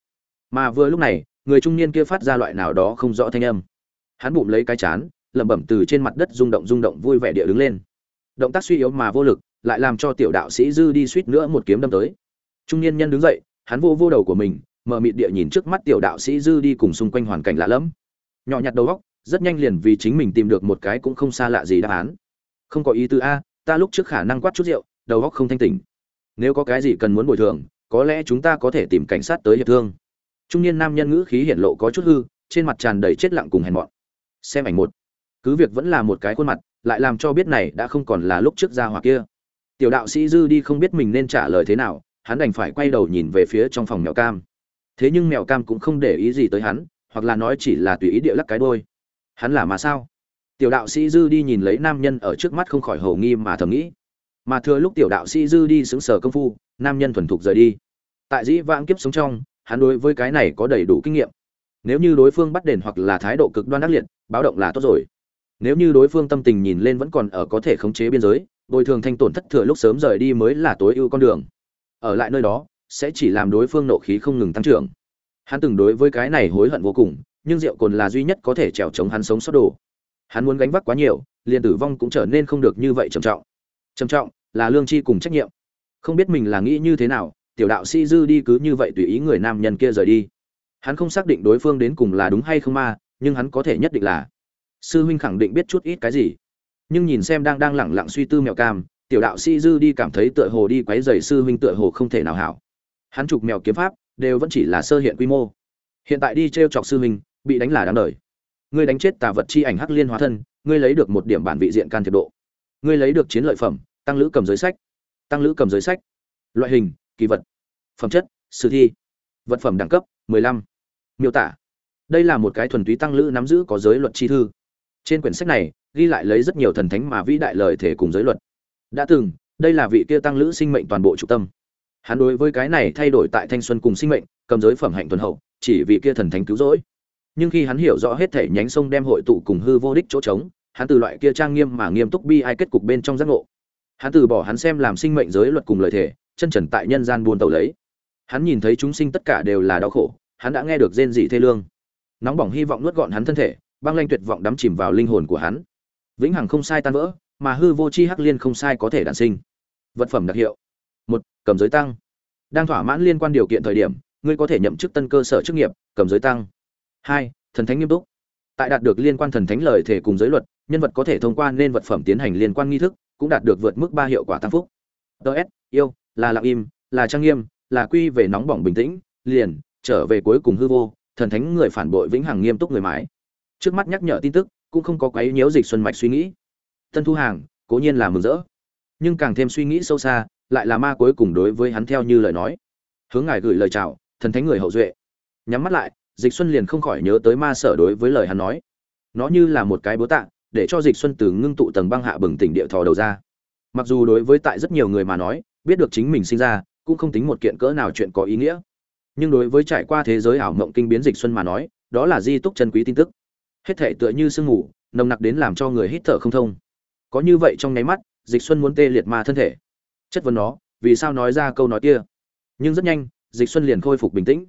Mà vừa lúc này, người trung niên kia phát ra loại nào đó không rõ thanh âm. Hắn bụng lấy cái chán, lẩm bẩm từ trên mặt đất rung động rung động vui vẻ địa đứng lên động tác suy yếu mà vô lực, lại làm cho tiểu đạo sĩ dư đi suýt nữa một kiếm đâm tới. Trung niên nhân đứng dậy, hắn vô vô đầu của mình, mở mịt địa nhìn trước mắt tiểu đạo sĩ dư đi cùng xung quanh hoàn cảnh lạ lẫm. Nhỏ nhặt đầu góc rất nhanh liền vì chính mình tìm được một cái cũng không xa lạ gì đáp án. Không có ý tư a, ta lúc trước khả năng quát chút rượu, đầu óc không thanh tỉnh. Nếu có cái gì cần muốn bồi thường, có lẽ chúng ta có thể tìm cảnh sát tới hiệp thương. Trung niên nam nhân ngữ khí hiện lộ có chút hư, trên mặt tràn đầy chết lặng cùng hèn mọn. Xem ảnh một. Cứ việc vẫn là một cái khuôn mặt lại làm cho biết này đã không còn là lúc trước ra hoặc kia. Tiểu đạo sĩ dư đi không biết mình nên trả lời thế nào, hắn đành phải quay đầu nhìn về phía trong phòng mèo cam. Thế nhưng mèo cam cũng không để ý gì tới hắn, hoặc là nói chỉ là tùy ý địa lắc cái đôi hắn là mà sao? Tiểu đạo sĩ dư đi nhìn lấy nam nhân ở trước mắt không khỏi hầu nghi mà thầm nghĩ. Mà thừa lúc tiểu đạo sĩ dư đi xứng sở công phu, nam nhân thuần thục rời đi. Tại dĩ vãng kiếp sống trong, hắn đối với cái này có đầy đủ kinh nghiệm. Nếu như đối phương bắt đền hoặc là thái độ cực đoan ác liệt, báo động là tốt rồi nếu như đối phương tâm tình nhìn lên vẫn còn ở có thể khống chế biên giới, bồi thường thanh tổn thất thừa lúc sớm rời đi mới là tối ưu con đường. Ở lại nơi đó, sẽ chỉ làm đối phương nộ khí không ngừng tăng trưởng. Hắn từng đối với cái này hối hận vô cùng, nhưng rượu cồn là duy nhất có thể trèo chống hắn sống sót đồ. Hắn muốn gánh vác quá nhiều, liền tử vong cũng trở nên không được như vậy trầm trọng. Trầm trọng là lương chi cùng trách nhiệm. Không biết mình là nghĩ như thế nào, tiểu đạo sĩ dư đi cứ như vậy tùy ý người nam nhân kia rời đi. Hắn không xác định đối phương đến cùng là đúng hay không ma, nhưng hắn có thể nhất định là sư huynh khẳng định biết chút ít cái gì. Nhưng nhìn xem đang đang lẳng lặng suy tư mèo cam, tiểu đạo sĩ dư đi cảm thấy tựa hồ đi quấy rầy sư huynh tựa hồ không thể nào hảo. Hắn chụp mèo kiếm pháp, đều vẫn chỉ là sơ hiện quy mô. Hiện tại đi t chọc sư huynh, bị đánh là đáng đời. Ngươi đánh chết tà vật chi ảnh hắc liên hóa thân, ngươi lấy được một điểm bản vị diện can thiệp độ. Ngươi lấy được chiến lợi phẩm, tăng lữ cầm giới sách. Tăng lữ cầm giới sách. Loại hình, kỳ vật. Phẩm chất, sử thi. Vật phẩm đẳng cấp 15. miêu tả. Đây là một cái thuần túy tăng lữ nắm giữ có giới luật chi thư trên quyển sách này, ghi lại lấy rất nhiều thần thánh mà vĩ đại lời thể cùng giới luật. Đã từng, đây là vị kia tăng lữ sinh mệnh toàn bộ trụ tâm. Hắn đối với cái này thay đổi tại thanh xuân cùng sinh mệnh, cầm giới phẩm hạnh tuần hậu, chỉ vì kia thần thánh cứu rỗi. Nhưng khi hắn hiểu rõ hết thể nhánh sông đem hội tụ cùng hư vô đích chỗ trống, hắn từ loại kia trang nghiêm mà nghiêm túc bi ai kết cục bên trong giác ngộ. Hắn từ bỏ hắn xem làm sinh mệnh giới luật cùng lời thể chân trần tại nhân gian buôn tàu lấy. Hắn nhìn thấy chúng sinh tất cả đều là đau khổ, hắn đã nghe được rên dị thê lương. Nóng bỏng hy vọng nuốt gọn hắn thân thể băng lanh tuyệt vọng đắm chìm vào linh hồn của hắn. Vĩnh hằng không sai tan vỡ, mà hư vô chi hắc liên không sai có thể đản sinh. Vật phẩm đặc hiệu. Một, cầm giới tăng. Đang thỏa mãn liên quan điều kiện thời điểm, ngươi có thể nhậm chức tân cơ sở chức nghiệp, cầm giới tăng. Hai, thần thánh nghiêm túc. Tại đạt được liên quan thần thánh lời thể cùng giới luật, nhân vật có thể thông qua nên vật phẩm tiến hành liên quan nghi thức, cũng đạt được vượt mức ba hiệu quả tăng phúc. Ts yêu, là lặng im, là trang nghiêm, là quy về nóng bỏng bình tĩnh, liền, trở về cuối cùng hư vô, thần thánh người phản bội vĩnh hằng nghiêm túc người mãi trước mắt nhắc nhở tin tức, cũng không có quấy nhiễu dịch xuân mạch suy nghĩ. Tân thu hàng, cố nhiên là mừng rỡ. Nhưng càng thêm suy nghĩ sâu xa, lại là ma cuối cùng đối với hắn theo như lời nói. Hướng ngài gửi lời chào, thần thánh người hậu duệ. Nhắm mắt lại, dịch xuân liền không khỏi nhớ tới ma sở đối với lời hắn nói. Nó như là một cái búa tạ, để cho dịch xuân từ ngưng tụ tầng băng hạ bừng tỉnh địa thò đầu ra. Mặc dù đối với tại rất nhiều người mà nói, biết được chính mình sinh ra, cũng không tính một kiện cỡ nào chuyện có ý nghĩa. Nhưng đối với trải qua thế giới ảo mộng kinh biến dịch xuân mà nói, đó là di túc chân quý tin tức hết thể tựa như sương ngủ nồng nặc đến làm cho người hít thở không thông. Có như vậy trong nháy mắt, dịch xuân muốn tê liệt ma thân thể. Chất vấn nó, vì sao nói ra câu nói kia? Nhưng rất nhanh, dịch xuân liền khôi phục bình tĩnh.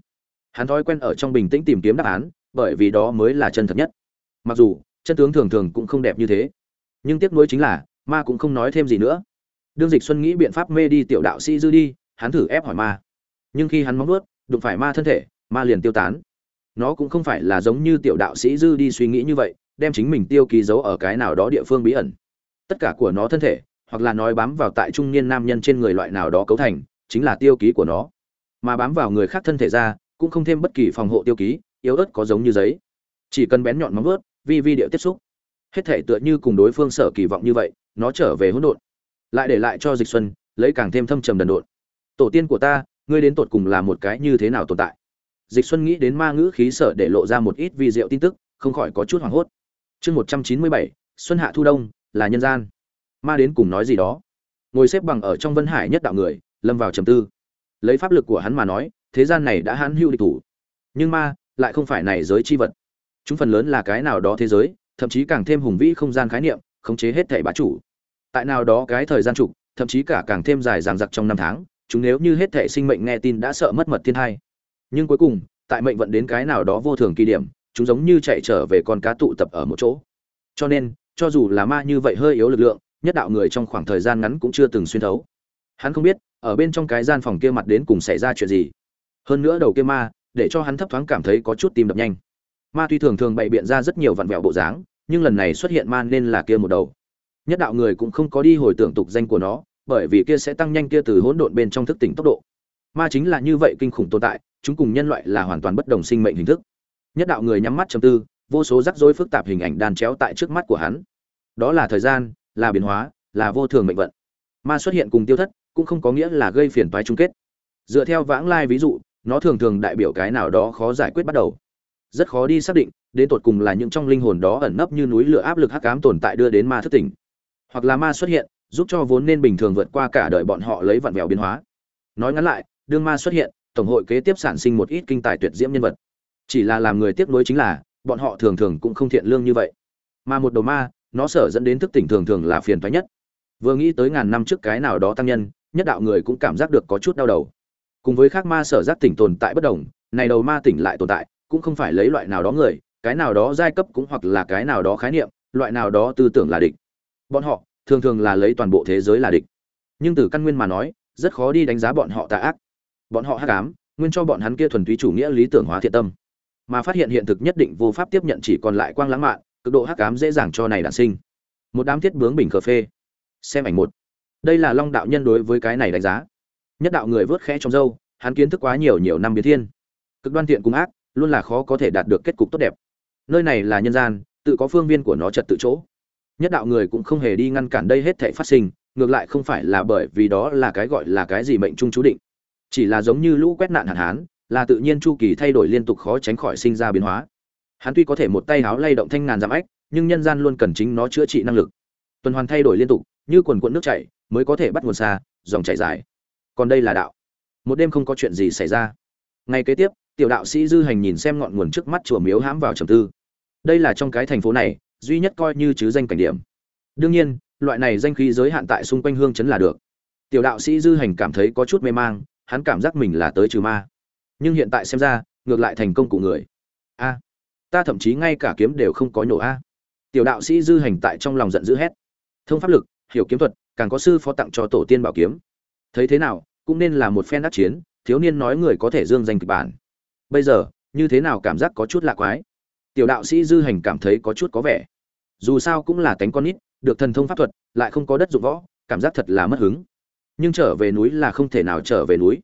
Hắn thói quen ở trong bình tĩnh tìm kiếm đáp án, bởi vì đó mới là chân thật nhất. Mặc dù, chân tướng thường thường cũng không đẹp như thế. Nhưng tiếc nuối chính là, ma cũng không nói thêm gì nữa. Đương dịch xuân nghĩ biện pháp mê đi tiểu đạo sĩ dư đi, hắn thử ép hỏi ma. Nhưng khi hắn móng nuốt, đụng phải ma thân thể, ma liền tiêu tán nó cũng không phải là giống như tiểu đạo sĩ dư đi suy nghĩ như vậy, đem chính mình tiêu ký giấu ở cái nào đó địa phương bí ẩn. Tất cả của nó thân thể, hoặc là nói bám vào tại trung niên nam nhân trên người loại nào đó cấu thành, chính là tiêu ký của nó. Mà bám vào người khác thân thể ra, cũng không thêm bất kỳ phòng hộ tiêu ký, yếu ớt có giống như giấy. Chỉ cần bén nhọn móng ướt vi vi điệu tiếp xúc. Hết thể tựa như cùng đối phương sở kỳ vọng như vậy, nó trở về hỗn độn. Lại để lại cho dịch xuân, lấy càng thêm thâm trầm đần độn. Tổ tiên của ta, ngươi đến tột cùng là một cái như thế nào tồn tại? Dịch xuân nghĩ đến ma ngữ khí sở để lộ ra một ít vi diệu tin tức, không khỏi có chút hoảng hốt. Chương một trăm chín mươi bảy, xuân hạ thu đông, là nhân gian. Ma đến cùng nói gì đó? Ngồi xếp bằng ở trong vân hải nhất đạo người, lâm vào trầm tư. Lấy pháp lực của hắn mà nói, thế gian này đã hãn hưu địch thủ. Nhưng ma, lại không phải này giới chi vật. Chúng phần lớn là cái nào đó thế giới, thậm chí càng thêm hùng vĩ không gian khái niệm, khống chế hết thảy bá chủ. Tại nào đó cái thời gian trục, thậm chí cả càng thêm dài dằng dặc trong năm tháng, chúng nếu như hết thảy sinh mệnh nghe tin đã sợ mất mật thiên hai nhưng cuối cùng, tại mệnh vận đến cái nào đó vô thường kỳ điểm, chúng giống như chạy trở về con cá tụ tập ở một chỗ. Cho nên, cho dù là ma như vậy hơi yếu lực lượng, nhất đạo người trong khoảng thời gian ngắn cũng chưa từng xuyên thấu. Hắn không biết, ở bên trong cái gian phòng kia mặt đến cùng xảy ra chuyện gì. Hơn nữa đầu kia ma, để cho hắn thấp thoáng cảm thấy có chút tim đập nhanh. Ma tuy thường thường bày biện ra rất nhiều vặn vẹo bộ dáng, nhưng lần này xuất hiện ma nên là kia một đầu. Nhất đạo người cũng không có đi hồi tưởng tục danh của nó, bởi vì kia sẽ tăng nhanh kia từ hỗn độn bên trong thức tỉnh tốc độ. Ma chính là như vậy kinh khủng tồn tại chúng cùng nhân loại là hoàn toàn bất đồng sinh mệnh hình thức. Nhất đạo người nhắm mắt trầm tư, vô số rắc rối phức tạp hình ảnh đan chéo tại trước mắt của hắn. Đó là thời gian, là biến hóa, là vô thường mệnh vận. Ma xuất hiện cùng tiêu thất cũng không có nghĩa là gây phiền toái chung kết. Dựa theo vãng lai ví dụ, nó thường thường đại biểu cái nào đó khó giải quyết bắt đầu. Rất khó đi xác định, đến tột cùng là những trong linh hồn đó ẩn nấp như núi lửa áp lực hắc ám tồn tại đưa đến ma thức tỉnh. Hoặc là ma xuất hiện, giúp cho vốn nên bình thường vượt qua cả đời bọn họ lấy vặn vẹo biến hóa. Nói ngắn lại, đương ma xuất hiện tổng hội kế tiếp sản sinh một ít kinh tài tuyệt diễm nhân vật. Chỉ là làm người tiếc nuối chính là, bọn họ thường thường cũng không thiện lương như vậy. Mà một đầu ma, nó sở dẫn đến thức tỉnh thường thường là phiền toái nhất. Vừa nghĩ tới ngàn năm trước cái nào đó tăng nhân, nhất đạo người cũng cảm giác được có chút đau đầu. Cùng với khác ma sở giác tỉnh tồn tại bất đồng, này đầu ma tỉnh lại tồn tại, cũng không phải lấy loại nào đó người, cái nào đó giai cấp cũng hoặc là cái nào đó khái niệm, loại nào đó tư tưởng là địch. Bọn họ, thường thường là lấy toàn bộ thế giới là địch. Nhưng từ căn nguyên mà nói, rất khó đi đánh giá bọn họ tà ác bọn họ hắc ám, nguyên cho bọn hắn kia thuần túy chủ nghĩa lý tưởng hóa thiện tâm. Mà phát hiện hiện thực nhất định vô pháp tiếp nhận chỉ còn lại quang lãng mạn, cực độ hắc ám dễ dàng cho này đản sinh. Một đám thiết bướng bình cà phê. Xem ảnh một. Đây là long đạo nhân đối với cái này đánh giá. Nhất đạo người vớt khẽ trong dâu hắn kiến thức quá nhiều nhiều năm biến thiên. Cực đoan thiện cùng ác, luôn là khó có thể đạt được kết cục tốt đẹp. Nơi này là nhân gian, tự có phương viên của nó trật tự chỗ. Nhất đạo người cũng không hề đi ngăn cản đây hết thể phát sinh, ngược lại không phải là bởi vì đó là cái gọi là cái gì mệnh trung chú định chỉ là giống như lũ quét nạn hạn hán, là tự nhiên chu kỳ thay đổi liên tục khó tránh khỏi sinh ra biến hóa. Hắn tuy có thể một tay háo lay động thanh ngàn giảm ách, nhưng nhân gian luôn cần chính nó chữa trị năng lực. Tuần hoàn thay đổi liên tục, như quần quận nước chảy, mới có thể bắt nguồn xa, dòng chảy dài. Còn đây là đạo. Một đêm không có chuyện gì xảy ra. Ngày kế tiếp, tiểu đạo sĩ dư hành nhìn xem ngọn nguồn trước mắt chùa miếu hãm vào trầm tư. Đây là trong cái thành phố này, duy nhất coi như chứ danh cảnh điểm. Đương nhiên, loại này danh khí giới hạn tại xung quanh hương chấn là được. Tiểu đạo sĩ dư hành cảm thấy có chút mê mang hắn cảm giác mình là tới trừ ma. Nhưng hiện tại xem ra, ngược lại thành công cụ người. A, ta thậm chí ngay cả kiếm đều không có nhổ a. Tiểu đạo sĩ dư hành tại trong lòng giận dữ hét. Thông pháp lực, hiểu kiếm thuật, càng có sư phó tặng cho tổ tiên bảo kiếm. Thấy thế nào, cũng nên là một phen đắc chiến, thiếu niên nói người có thể dương danh kịch bản. Bây giờ, như thế nào cảm giác có chút lạ quái? Tiểu đạo sĩ dư hành cảm thấy có chút có vẻ. Dù sao cũng là cánh con nít, được thần thông pháp thuật, lại không có đất dụng võ, cảm giác thật là mất hứng nhưng trở về núi là không thể nào trở về núi.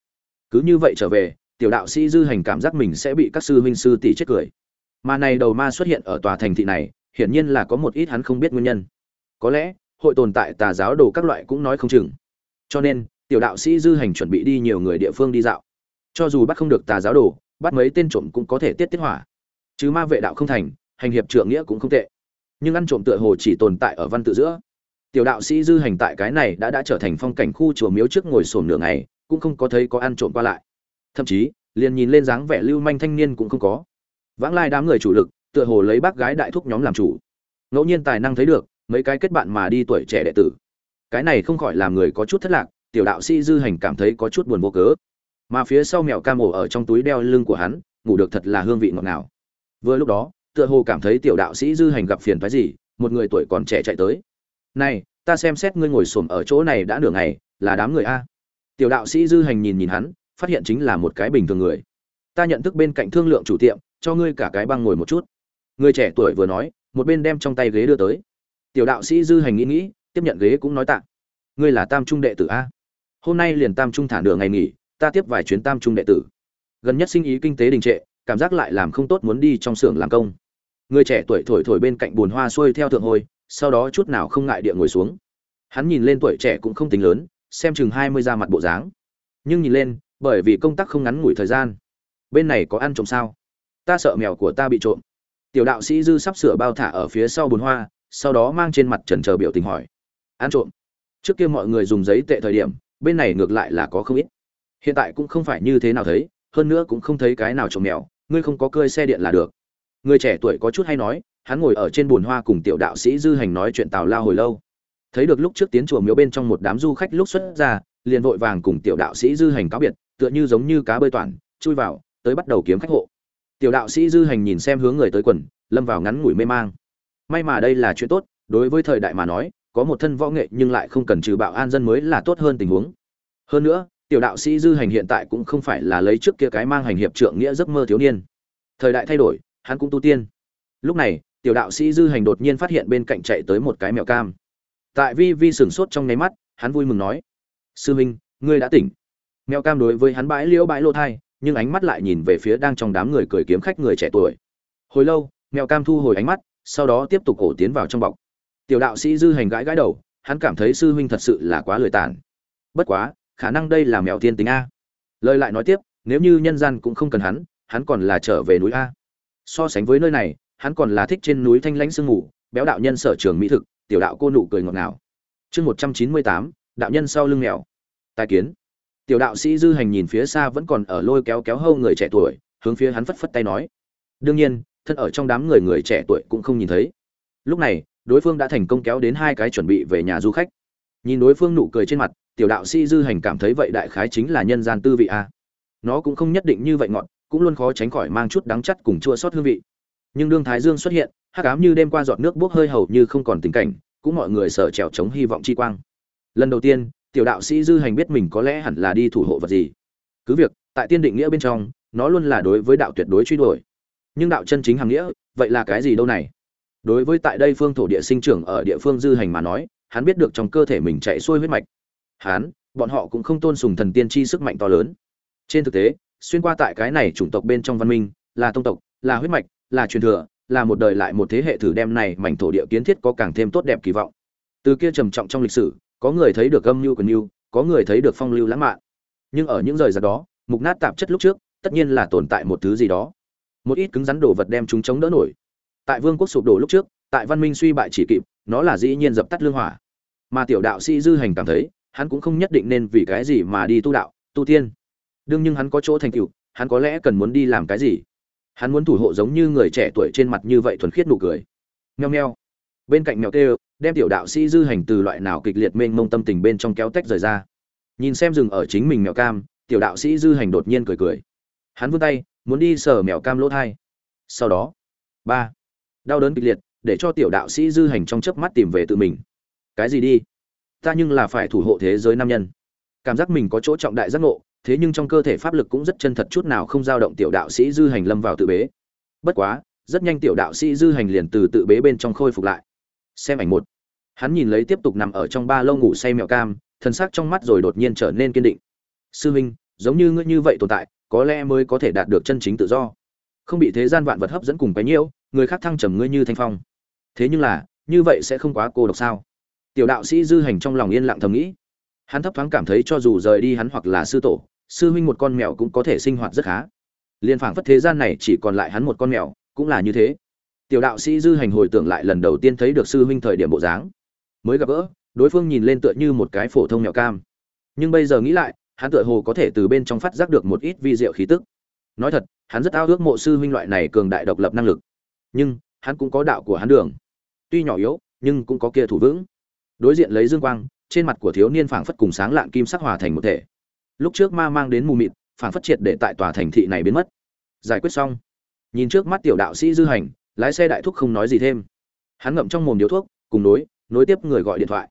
Cứ như vậy trở về, tiểu đạo sĩ dư hành cảm giác mình sẽ bị các sư huynh sư tỷ chết cười. Mà này đầu ma xuất hiện ở tòa thành thị này, hiển nhiên là có một ít hắn không biết nguyên nhân. Có lẽ, hội tồn tại tà giáo đồ các loại cũng nói không chừng. Cho nên, tiểu đạo sĩ dư hành chuẩn bị đi nhiều người địa phương đi dạo. Cho dù bắt không được tà giáo đồ, bắt mấy tên trộm cũng có thể tiết tiết hỏa. Chứ ma vệ đạo không thành, hành hiệp trượng nghĩa cũng không tệ. Nhưng ăn trộm tựa hồ chỉ tồn tại ở văn tự giữa tiểu đạo sĩ dư hành tại cái này đã đã trở thành phong cảnh khu chùa miếu trước ngồi sồn nửa ngày, cũng không có thấy có ăn trộm qua lại. Thậm chí, liền nhìn lên dáng vẻ lưu manh thanh niên cũng không có. Vãng lai đám người chủ lực, tựa hồ lấy bác gái đại thúc nhóm làm chủ. Ngẫu nhiên tài năng thấy được, mấy cái kết bạn mà đi tuổi trẻ đệ tử. Cái này không khỏi làm người có chút thất lạc, tiểu đạo sĩ dư hành cảm thấy có chút buồn vô cớ. Mà phía sau mèo cam mổ ở trong túi đeo lưng của hắn, ngủ được thật là hương vị ngọt ngào. Vừa lúc đó, tựa hồ cảm thấy tiểu đạo sĩ dư hành gặp phiền phái gì, một người tuổi còn trẻ chạy tới này, ta xem xét ngươi ngồi xổm ở chỗ này đã nửa ngày, là đám người a. Tiểu đạo sĩ dư hành nhìn nhìn hắn, phát hiện chính là một cái bình thường người. Ta nhận thức bên cạnh thương lượng chủ tiệm, cho ngươi cả cái băng ngồi một chút. Người trẻ tuổi vừa nói, một bên đem trong tay ghế đưa tới. Tiểu đạo sĩ dư hành nghĩ nghĩ, tiếp nhận ghế cũng nói tạ. Ngươi là tam trung đệ tử a. Hôm nay liền tam trung thả nửa ngày nghỉ, ta tiếp vài chuyến tam trung đệ tử. Gần nhất sinh ý kinh tế đình trệ, cảm giác lại làm không tốt muốn đi trong xưởng làm công. Người trẻ tuổi thổi thổi bên cạnh bùn hoa xuôi theo thượng hồi sau đó chút nào không ngại địa ngồi xuống. Hắn nhìn lên tuổi trẻ cũng không tính lớn, xem chừng hai mươi ra mặt bộ dáng. Nhưng nhìn lên, bởi vì công tác không ngắn ngủi thời gian. Bên này có ăn trộm sao? Ta sợ mèo của ta bị trộm. Tiểu đạo sĩ dư sắp sửa bao thả ở phía sau bồn hoa, sau đó mang trên mặt trần chờ biểu tình hỏi. Ăn trộm. Trước kia mọi người dùng giấy tệ thời điểm, bên này ngược lại là có không ít. Hiện tại cũng không phải như thế nào thấy, hơn nữa cũng không thấy cái nào trộm mèo, ngươi không có cơi xe điện là được. Người trẻ tuổi có chút hay nói hắn ngồi ở trên bồn hoa cùng tiểu đạo sĩ dư hành nói chuyện tào lao hồi lâu. Thấy được lúc trước tiến chùa miếu bên trong một đám du khách lúc xuất ra, liền vội vàng cùng tiểu đạo sĩ dư hành cáo biệt, tựa như giống như cá bơi toàn, chui vào, tới bắt đầu kiếm khách hộ. Tiểu đạo sĩ dư hành nhìn xem hướng người tới quần, lâm vào ngắn ngủi mê mang. May mà đây là chuyện tốt, đối với thời đại mà nói, có một thân võ nghệ nhưng lại không cần trừ bạo an dân mới là tốt hơn tình huống. Hơn nữa, tiểu đạo sĩ dư hành hiện tại cũng không phải là lấy trước kia cái mang hành hiệp trượng nghĩa giấc mơ thiếu niên. Thời đại thay đổi, hắn cũng tu tiên. Lúc này tiểu đạo sĩ dư hành đột nhiên phát hiện bên cạnh chạy tới một cái mèo cam. Tại vi vi sửng sốt trong nháy mắt, hắn vui mừng nói, sư huynh, ngươi đã tỉnh. Mèo cam đối với hắn bãi liễu bãi lô thai, nhưng ánh mắt lại nhìn về phía đang trong đám người cười kiếm khách người trẻ tuổi. Hồi lâu mèo cam thu hồi ánh mắt, sau đó tiếp tục cổ tiến vào trong bọc. Tiểu đạo sĩ dư hành gãi gãi đầu, hắn cảm thấy sư huynh thật sự là quá lười tàn. Bất quá, khả năng đây là mèo thiên tính a. Lời lại nói tiếp, nếu như nhân gian cũng không cần hắn hắn còn là trở về núi a. So sánh với nơi này hắn còn là thích trên núi thanh lãnh sương ngủ béo đạo nhân sở trường mỹ thực, tiểu đạo cô nụ cười ngọt ngào. Chương một trăm chín mươi tám, đạo nhân sau lưng mèo. Tài kiến. Tiểu đạo sĩ dư hành nhìn phía xa vẫn còn ở lôi kéo kéo hâu người trẻ tuổi, hướng phía hắn phất phất tay nói. Đương nhiên, thân ở trong đám người người trẻ tuổi cũng không nhìn thấy. Lúc này, đối phương đã thành công kéo đến hai cái chuẩn bị về nhà du khách. Nhìn đối phương nụ cười trên mặt, tiểu đạo sĩ dư hành cảm thấy vậy đại khái chính là nhân gian tư vị a. Nó cũng không nhất định như vậy ngọt, cũng luôn khó tránh khỏi mang chút đắng chắt cùng chua xót hương vị nhưng đương thái dương xuất hiện, hắc ám như đêm qua giọt nước bốc hơi hầu như không còn tình cảnh, cũng mọi người sợ trèo chống hy vọng chi quang. Lần đầu tiên, tiểu đạo sĩ dư hành biết mình có lẽ hẳn là đi thủ hộ vật gì. Cứ việc, tại tiên định nghĩa bên trong, nó luôn là đối với đạo tuyệt đối truy đuổi. Nhưng đạo chân chính hàng nghĩa, vậy là cái gì đâu này? Đối với tại đây phương thổ địa sinh trưởng ở địa phương dư hành mà nói, hắn biết được trong cơ thể mình chạy xuôi huyết mạch. Hắn, bọn họ cũng không tôn sùng thần tiên chi sức mạnh to lớn. Trên thực tế, xuyên qua tại cái này chủng tộc bên trong văn minh, là tông tộc, là huyết mạch là truyền thừa là một đời lại một thế hệ thử đem này mảnh thổ địa kiến thiết có càng thêm tốt đẹp kỳ vọng. Từ kia trầm trọng trong lịch sử có người thấy được âm nhu của nhu, có người thấy được phong lưu lãng mạn. Nhưng ở những rời rạc đó mục nát tạp chất lúc trước tất nhiên là tồn tại một thứ gì đó. Một ít cứng rắn đồ vật đem chúng chống đỡ nổi. Tại vương quốc sụp đổ lúc trước tại văn minh suy bại chỉ kịp nó là dĩ nhiên dập tắt lương hỏa. Mà tiểu đạo sĩ dư hành cảm thấy hắn cũng không nhất định nên vì cái gì mà đi tu đạo tu tiên. Đương nhưng hắn có chỗ thành tựu hắn có lẽ cần muốn đi làm cái gì? Hắn muốn thủ hộ giống như người trẻ tuổi trên mặt như vậy thuần khiết nụ cười. Nheo nheo bên cạnh mèo kêu, đem tiểu đạo sĩ dư hành từ loại nào kịch liệt mênh mông tâm tình bên trong kéo tách rời ra. Nhìn xem rừng ở chính mình mèo cam, tiểu đạo sĩ dư hành đột nhiên cười cười. Hắn vươn tay, muốn đi sờ mèo cam lỗ thai. Sau đó, ba, đau đớn kịch liệt, để cho tiểu đạo sĩ dư hành trong chớp mắt tìm về tự mình. Cái gì đi? Ta nhưng là phải thủ hộ thế giới nam nhân. Cảm giác mình có chỗ trọng đại giác ngộ thế nhưng trong cơ thể pháp lực cũng rất chân thật chút nào không dao động tiểu đạo sĩ dư hành lâm vào tự bế. Bất quá, rất nhanh tiểu đạo sĩ dư hành liền từ tự bế bên trong khôi phục lại. Xem ảnh một. Hắn nhìn lấy tiếp tục nằm ở trong ba lâu ngủ say mèo cam thân xác trong mắt rồi đột nhiên trở nên kiên định. Sư huynh giống như ngươi như vậy tồn tại, có lẽ mới có thể đạt được chân chính tự do. Không bị thế gian vạn vật hấp dẫn cùng cái nhiễu, người khác thăng trầm ngươi như thanh phong. Thế nhưng là, như vậy sẽ không quá cô độc sao? Tiểu đạo sĩ dư hành trong lòng yên lặng thầm nghĩ. Hắn thấp thoáng cảm thấy cho dù rời đi hắn hoặc là sư tổ sư huynh một con mèo cũng có thể sinh hoạt rất khá. Liên phảng phất thế gian này chỉ còn lại hắn một con mèo, cũng là như thế. Tiểu đạo sĩ dư hành hồi tưởng lại lần đầu tiên thấy được sư huynh thời điểm bộ dáng. Mới gặp gỡ, đối phương nhìn lên tựa như một cái phổ thông mèo cam. Nhưng bây giờ nghĩ lại, hắn tựa hồ có thể từ bên trong phát giác được một ít vi diệu khí tức. Nói thật, hắn rất ao ước mộ sư huynh loại này cường đại độc lập năng lực. Nhưng, hắn cũng có đạo của hắn đường. Tuy nhỏ yếu, nhưng cũng có kia thủ vững. Đối diện lấy dương quang, trên mặt của thiếu niên phảng phất cùng sáng lạng kim sắc hòa thành một thể lúc trước ma mang đến mù mịt phảng phất triệt để tại tòa thành thị này biến mất. Giải quyết xong. Nhìn trước mắt tiểu đạo sĩ dư hành, lái xe đại thúc không nói gì thêm. Hắn ngậm trong mồm điếu thuốc, cùng nối nối tiếp người gọi điện thoại.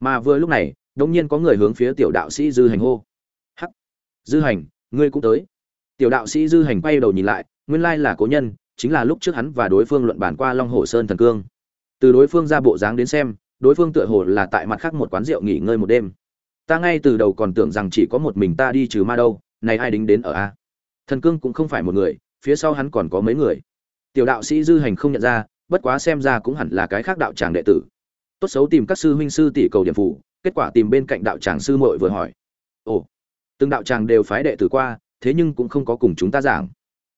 Mà vừa lúc này đông nhiên có người hướng phía tiểu đạo sĩ dư hành hô. Hắc! Dư hành, ngươi cũng tới. Tiểu đạo sĩ dư hành quay đầu nhìn lại, nguyên lai là cố nhân, chính là lúc trước hắn và đối phương luận bàn qua long hồ sơn thần cương. Từ đối phương ra bộ dáng đến xem, đối phương tựa hồ là tại mặt khác một quán rượu nghỉ ngơi một đêm ta ngay từ đầu còn tưởng rằng chỉ có một mình ta đi trừ ma đâu, này ai đính đến ở a? Thần cương cũng không phải một người, phía sau hắn còn có mấy người. Tiểu đạo sĩ dư hành không nhận ra, bất quá xem ra cũng hẳn là cái khác đạo tràng đệ tử. Tốt xấu tìm các sư huynh sư tỷ cầu điểm phủ kết quả tìm bên cạnh đạo tràng sư muội vừa hỏi. Ồ, từng đạo tràng đều phái đệ tử qua, thế nhưng cũng không có cùng chúng ta giảng.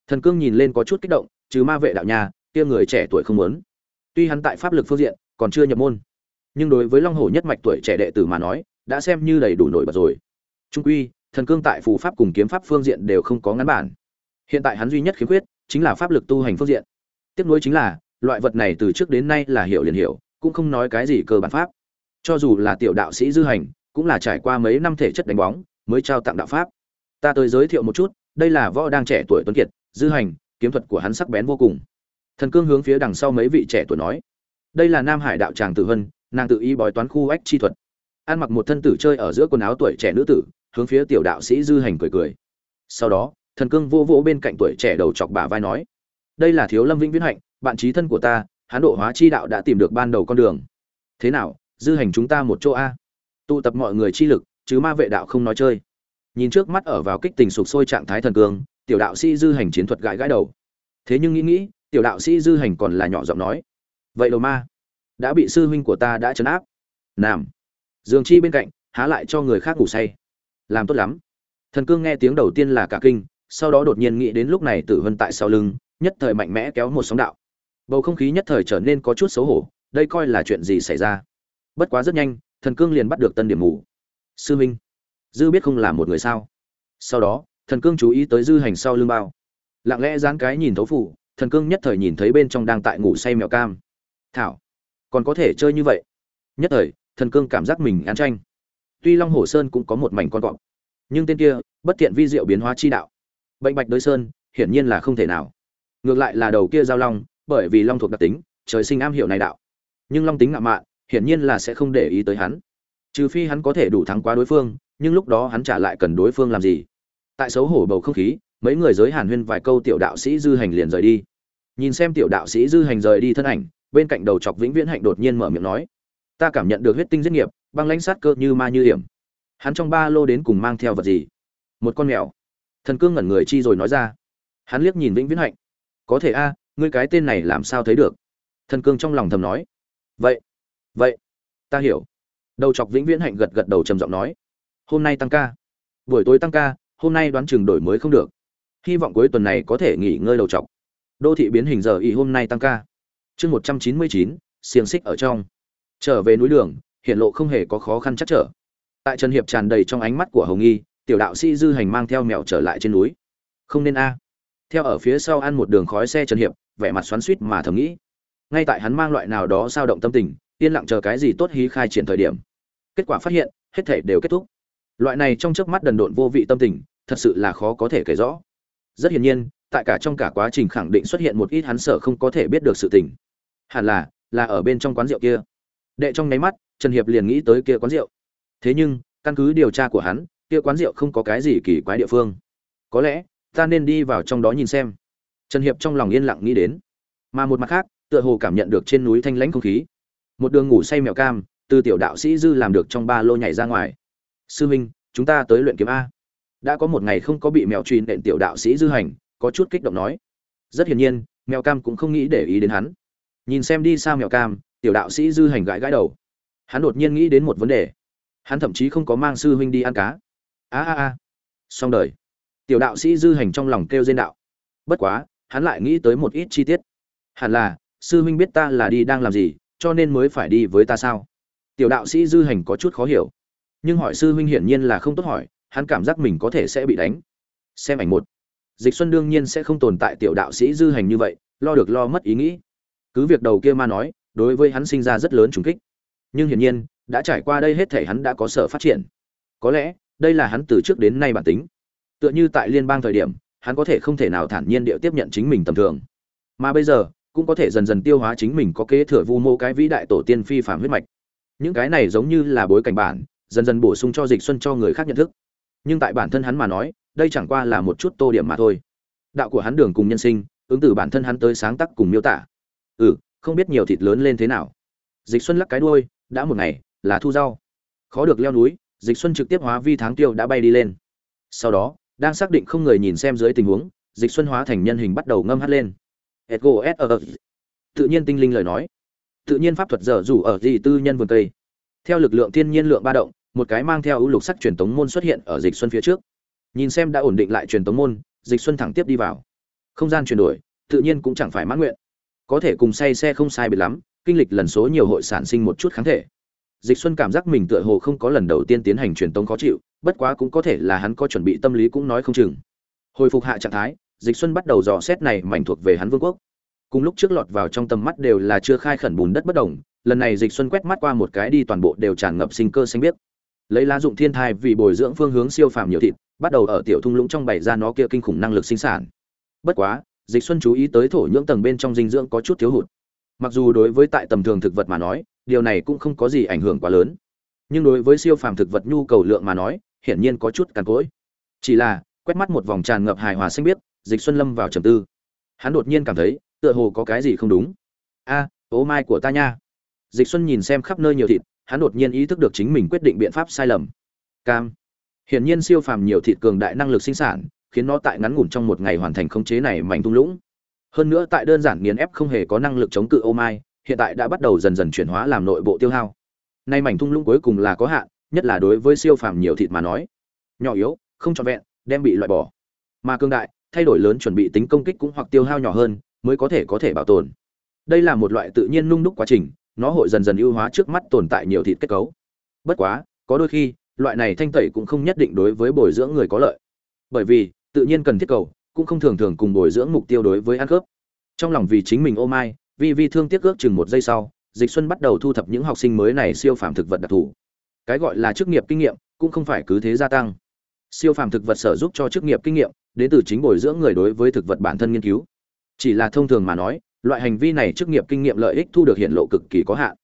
Thần cương nhìn lên có chút kích động chứ ma vệ đạo nhà, kia người trẻ tuổi không muốn. Tuy hắn tại pháp lực phương diện, còn chưa nhập môn. Nhưng đối với long hồ nhất mạch tuổi trẻ đệ tử mà nói đã xem như đầy đủ nổi bật rồi. Trung quy, thần cương tại phù pháp cùng kiếm pháp phương diện đều không có ngắn bản. Hiện tại hắn duy nhất khiếm khuyết chính là pháp lực tu hành phương diện. Tiếp nối chính là, loại vật này từ trước đến nay là hiểu liền hiểu, cũng không nói cái gì cơ bản pháp. Cho dù là tiểu đạo sĩ dư hành, cũng là trải qua mấy năm thể chất đánh bóng, mới trao tặng đạo pháp. Ta tới giới thiệu một chút, đây là võ đang trẻ tuổi tuấn kiệt, dư hành, kiếm thuật của hắn sắc bén vô cùng. Thần cương hướng phía đằng sau mấy vị trẻ tuổi nói, đây là nam hải đạo tràng tử vân nàng tự ý bói toán khu ách chi thuật ăn mặc một thân tử chơi ở giữa quần áo tuổi trẻ nữ tử, hướng phía tiểu đạo sĩ dư hành cười cười. Sau đó, thần cương vô vỗ bên cạnh tuổi trẻ đầu chọc bà vai nói, đây là thiếu lâm vĩnh viễn hạnh, bạn trí thân của ta, hán độ hóa chi đạo đã tìm được ban đầu con đường. Thế nào, dư hành chúng ta một chỗ a? Tụ tập mọi người chi lực, chứ ma vệ đạo không nói chơi. Nhìn trước mắt ở vào kích tình sục sôi trạng thái thần cương, tiểu đạo sĩ dư hành chiến thuật gãi gãi đầu. Thế nhưng nghĩ nghĩ, tiểu đạo sĩ dư hành còn là nhỏ giọng nói, vậy đầu ma, đã bị sư huynh của ta đã chấn áp. Nam dường chi bên cạnh, há lại cho người khác ngủ say. Làm tốt lắm. Thần cương nghe tiếng đầu tiên là cả kinh, sau đó đột nhiên nghĩ đến lúc này tử vân tại sau lưng, nhất thời mạnh mẽ kéo một sóng đạo. Bầu không khí nhất thời trở nên có chút xấu hổ, đây coi là chuyện gì xảy ra? Bất quá rất nhanh, thần cương liền bắt được tân điểm mù. Sư minh, dư biết không là một người sao? Sau đó, thần cương chú ý tới dư hành sau lưng bao. Lặng lẽ dán cái nhìn thấu phủ, thần cương nhất thời nhìn thấy bên trong đang tại ngủ say mèo cam. Thảo, còn có thể chơi như vậy? Nhất thời thần cương cảm giác mình ăn tranh tuy long hồ sơn cũng có một mảnh con cọp, nhưng tên kia, bất thiện vi diệu biến hóa chi đạo. Bệnh bạch đối sơn, hiển nhiên là không thể nào. Ngược lại là đầu kia giao long, bởi vì long thuộc đặc tính, trời sinh am hiểu này đạo. Nhưng long tính ngạo mạn, hiển nhiên là sẽ không để ý tới hắn. Trừ phi hắn có thể đủ thắng quá đối phương, nhưng lúc đó hắn trả lại cần đối phương làm gì. Tại xấu hổ bầu không khí, mấy người giới hàn huyên vài câu tiểu đạo sĩ dư hành liền rời đi. Nhìn xem tiểu đạo sĩ dư hành rời đi thân ảnh, bên cạnh đầu chọc vĩnh viễn hạnh đột nhiên mở miệng nói ta cảm nhận được huyết tinh giết nghiệp, băng lãnh sát cơ như ma như hiểm. Hắn trong ba lô đến cùng mang theo vật gì? Một con mèo. Thần cương ngẩn người chi rồi nói ra. Hắn liếc nhìn vĩnh viễn hạnh. Có thể a, ngươi cái tên này làm sao thấy được? Thần cương trong lòng thầm nói. Vậy vậy, ta hiểu. Đầu chọc vĩnh viễn hạnh gật gật đầu trầm giọng nói. Hôm nay tăng ca. Buổi tối tăng ca, hôm nay đoán chừng đổi mới không được. Hy vọng cuối tuần này có thể nghỉ ngơi đầu chọc. Đô thị biến hình giờ ý hôm nay tăng ca. Chương một trăm chín mươi chín, xiềng xích ở trong trở về núi đường, hiện lộ không hề có khó khăn chắc trở. Tại trần hiệp tràn đầy trong ánh mắt của hồng nghi, tiểu đạo sĩ dư hành mang theo mèo trở lại trên núi. Không nên a. Theo ở phía sau ăn một đường khói xe trần hiệp, vẻ mặt xoắn suýt mà thầm nghĩ. Ngay tại hắn mang loại nào đó sao động tâm tình, yên lặng chờ cái gì tốt hí khai triển thời điểm. Kết quả phát hiện, hết thể đều kết thúc. Loại này trong chớp mắt đần độn vô vị tâm tình, thật sự là khó có thể kể rõ. Rất hiển nhiên, tại cả trong cả quá trình khẳng định xuất hiện một ít hắn sợ không có thể biết được sự tình. Hẳn là là ở bên trong quán rượu kia đệ trong nháy mắt, trần hiệp liền nghĩ tới kia quán rượu. Thế nhưng, căn cứ điều tra của hắn, kia quán rượu không có cái gì kỳ quái địa phương. Có lẽ, ta nên đi vào trong đó nhìn xem. Trần hiệp trong lòng yên lặng nghĩ đến. Mà một mặt khác, tựa hồ cảm nhận được trên núi thanh lãnh không khí. Một đường ngủ say mèo cam, từ tiểu đạo sĩ dư làm được trong ba lô nhảy ra ngoài. Sư minh, chúng ta tới luyện kiếm a. Đã có một ngày không có bị mèo truy nện tiểu đạo sĩ dư hành, có chút kích động nói. Rất hiển nhiên, mèo cam cũng không nghĩ để ý đến hắn. Nhìn xem đi xa mèo cam tiểu đạo sĩ dư hành gãi gãi đầu. Hắn đột nhiên nghĩ đến một vấn đề. Hắn thậm chí không có mang sư huynh đi ăn cá. A a a. Xong đời. Tiểu đạo sĩ dư hành trong lòng kêu dên đạo. Bất quá, hắn lại nghĩ tới một ít chi tiết. Hẳn là, sư huynh biết ta là đi đang làm gì, cho nên mới phải đi với ta sao? Tiểu đạo sĩ dư hành có chút khó hiểu. Nhưng hỏi sư huynh hiển nhiên là không tốt hỏi, hắn cảm giác mình có thể sẽ bị đánh. Xem ảnh một. Dịch xuân đương nhiên sẽ không tồn tại tiểu đạo sĩ dư hành như vậy, lo được lo mất ý nghĩ. Cứ việc đầu kia ma nói đối với hắn sinh ra rất lớn trùng kích. Nhưng hiển nhiên, đã trải qua đây hết thể hắn đã có sở phát triển. Có lẽ, đây là hắn từ trước đến nay bản tính. Tựa như tại liên bang thời điểm, hắn có thể không thể nào thản nhiên điệu tiếp nhận chính mình tầm thường. Mà bây giờ, cũng có thể dần dần tiêu hóa chính mình có kế thừa vu mô cái vĩ đại tổ tiên phi phạm huyết mạch. Những cái này giống như là bối cảnh bản, dần dần bổ sung cho dịch xuân cho người khác nhận thức. Nhưng tại bản thân hắn mà nói, đây chẳng qua là một chút tô điểm mà thôi. Đạo của hắn đường cùng nhân sinh, ứng từ bản thân hắn tới sáng tác cùng miêu tả. Ừ không biết nhiều thịt lớn lên thế nào. Dịch xuân lắc cái đuôi, đã một ngày, là thu rau. Khó được leo núi, dịch xuân trực tiếp hóa vi tháng tiêu đã bay đi lên. Sau đó, đang xác định không người nhìn xem dưới tình huống, dịch xuân hóa thành nhân hình bắt đầu ngâm hát lên. Edgo S tự nhiên tinh linh lời nói. Tự nhiên pháp thuật dở rủ ở gì tư nhân vườn cây. Theo lực lượng thiên nhiên lượng ba động, một cái mang theo ưu lục sắc truyền tống môn xuất hiện ở dịch xuân phía trước. Nhìn xem đã ổn định lại truyền tống môn, dịch xuân thẳng tiếp đi vào. Không gian chuyển đổi, tự nhiên cũng chẳng phải mãn nguyện có thể cùng say xe không sai biệt lắm, kinh lịch lần số nhiều hội sản sinh một chút kháng thể. Dịch xuân cảm giác mình tựa hồ không có lần đầu tiên tiến hành truyền tống khó chịu, bất quá cũng có thể là hắn có chuẩn bị tâm lý cũng nói không chừng. Hồi phục hạ trạng thái, dịch xuân bắt đầu dò xét này mảnh thuộc về hắn vương quốc. Cùng lúc trước lọt vào trong tầm mắt đều là chưa khai khẩn bùn đất bất đồng, lần này dịch xuân quét mắt qua một cái đi toàn bộ đều tràn ngập sinh cơ xanh biếc. Lấy lá dụng thiên thai vì bồi dưỡng phương hướng siêu phàm nhiều thịt, bắt đầu ở tiểu thung lũng trong bày ra nó kia kinh khủng năng lực sinh sản. Bất quá dịch xuân chú ý tới thổ nhưỡng tầng bên trong dinh dưỡng có chút thiếu hụt. Mặc dù đối với tại tầm thường thực vật mà nói, điều này cũng không có gì ảnh hưởng quá lớn. Nhưng đối với siêu phàm thực vật nhu cầu lượng mà nói, hiển nhiên có chút cằn cỗi. Chỉ là, quét mắt một vòng tràn ngập hài hòa xanh biếc, dịch xuân lâm vào trầm tư. Hắn đột nhiên cảm thấy, tựa hồ có cái gì không đúng. A ố mai của ta nha. Dịch xuân nhìn xem khắp nơi nhiều thịt, hắn đột nhiên ý thức được chính mình quyết định biện pháp sai lầm. Cam. Hiển nhiên siêu phàm nhiều thịt cường đại năng lực sinh sản khiến nó tại ngắn ngủn trong một ngày hoàn thành khống chế này mảnh thung lũng. Hơn nữa tại đơn giản nghiền ép không hề có năng lực chống cự ô mai hiện tại đã bắt đầu dần dần chuyển hóa làm nội bộ tiêu hao. Nay mảnh thung lũng cuối cùng là có hạn, nhất là đối với siêu phàm nhiều thịt mà nói. Nhỏ yếu, không trọn vẹn, đem bị loại bỏ. Mà cương đại, thay đổi lớn chuẩn bị tính công kích cũng hoặc tiêu hao nhỏ hơn, mới có thể có thể bảo tồn. Đây là một loại tự nhiên nung đúc quá trình, nó hội dần dần ưu hóa trước mắt tồn tại nhiều thịt kết cấu. Bất quá, có đôi khi, loại này thanh tẩy cũng không nhất định đối với bồi dưỡng người có lợi. Bởi vì tự nhiên cần thiết cầu, cũng không thường thường cùng bồi dưỡng mục tiêu đối với ăn cướp trong lòng vì chính mình ô mai vi vi thương tiếc ước chừng một giây sau, dịch xuân bắt đầu thu thập những học sinh mới này siêu phàm thực vật đặc thù. Cái gọi là chức nghiệp kinh nghiệm, cũng không phải cứ thế gia tăng. Siêu phàm thực vật sở giúp cho chức nghiệp kinh nghiệm, đến từ chính bồi dưỡng người đối với thực vật bản thân nghiên cứu. Chỉ là thông thường mà nói, loại hành vi này chức nghiệp kinh nghiệm lợi ích thu được hiện lộ cực kỳ có hạn.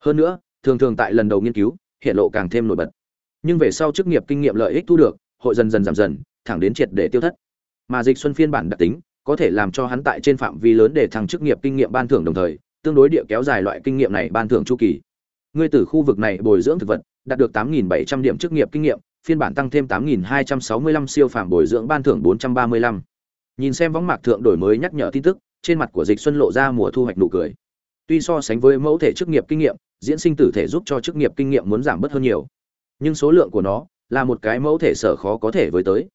Hơn nữa, thường thường tại lần đầu nghiên cứu, hiện lộ càng thêm nổi bật. Nhưng về sau chức nghiệp kinh nghiệm lợi ích thu được, hội dần dần giảm dần thẳng đến triệt để tiêu thất. Mà dịch xuân phiên bản đặc tính, có thể làm cho hắn tại trên phạm vi lớn để thăng chức nghiệp kinh nghiệm ban thưởng đồng thời, tương đối địa kéo dài loại kinh nghiệm này ban thưởng chu kỳ. Ngươi từ khu vực này bồi dưỡng thực vật, đạt được 8.700 điểm chức nghiệp kinh nghiệm, phiên bản tăng thêm 8.265 siêu phàm bồi dưỡng ban thưởng 435. nhìn xem võng mạc thượng đổi mới nhắc nhở tin tức, trên mặt của dịch xuân lộ ra mùa thu hoạch nụ cười. Tuy so sánh với mẫu thể chức nghiệp kinh nghiệm, diễn sinh tử thể giúp cho chức nghiệp kinh nghiệm muốn giảm bớt hơn nhiều, nhưng số lượng của nó là một cái mẫu thể sở khó có thể với tới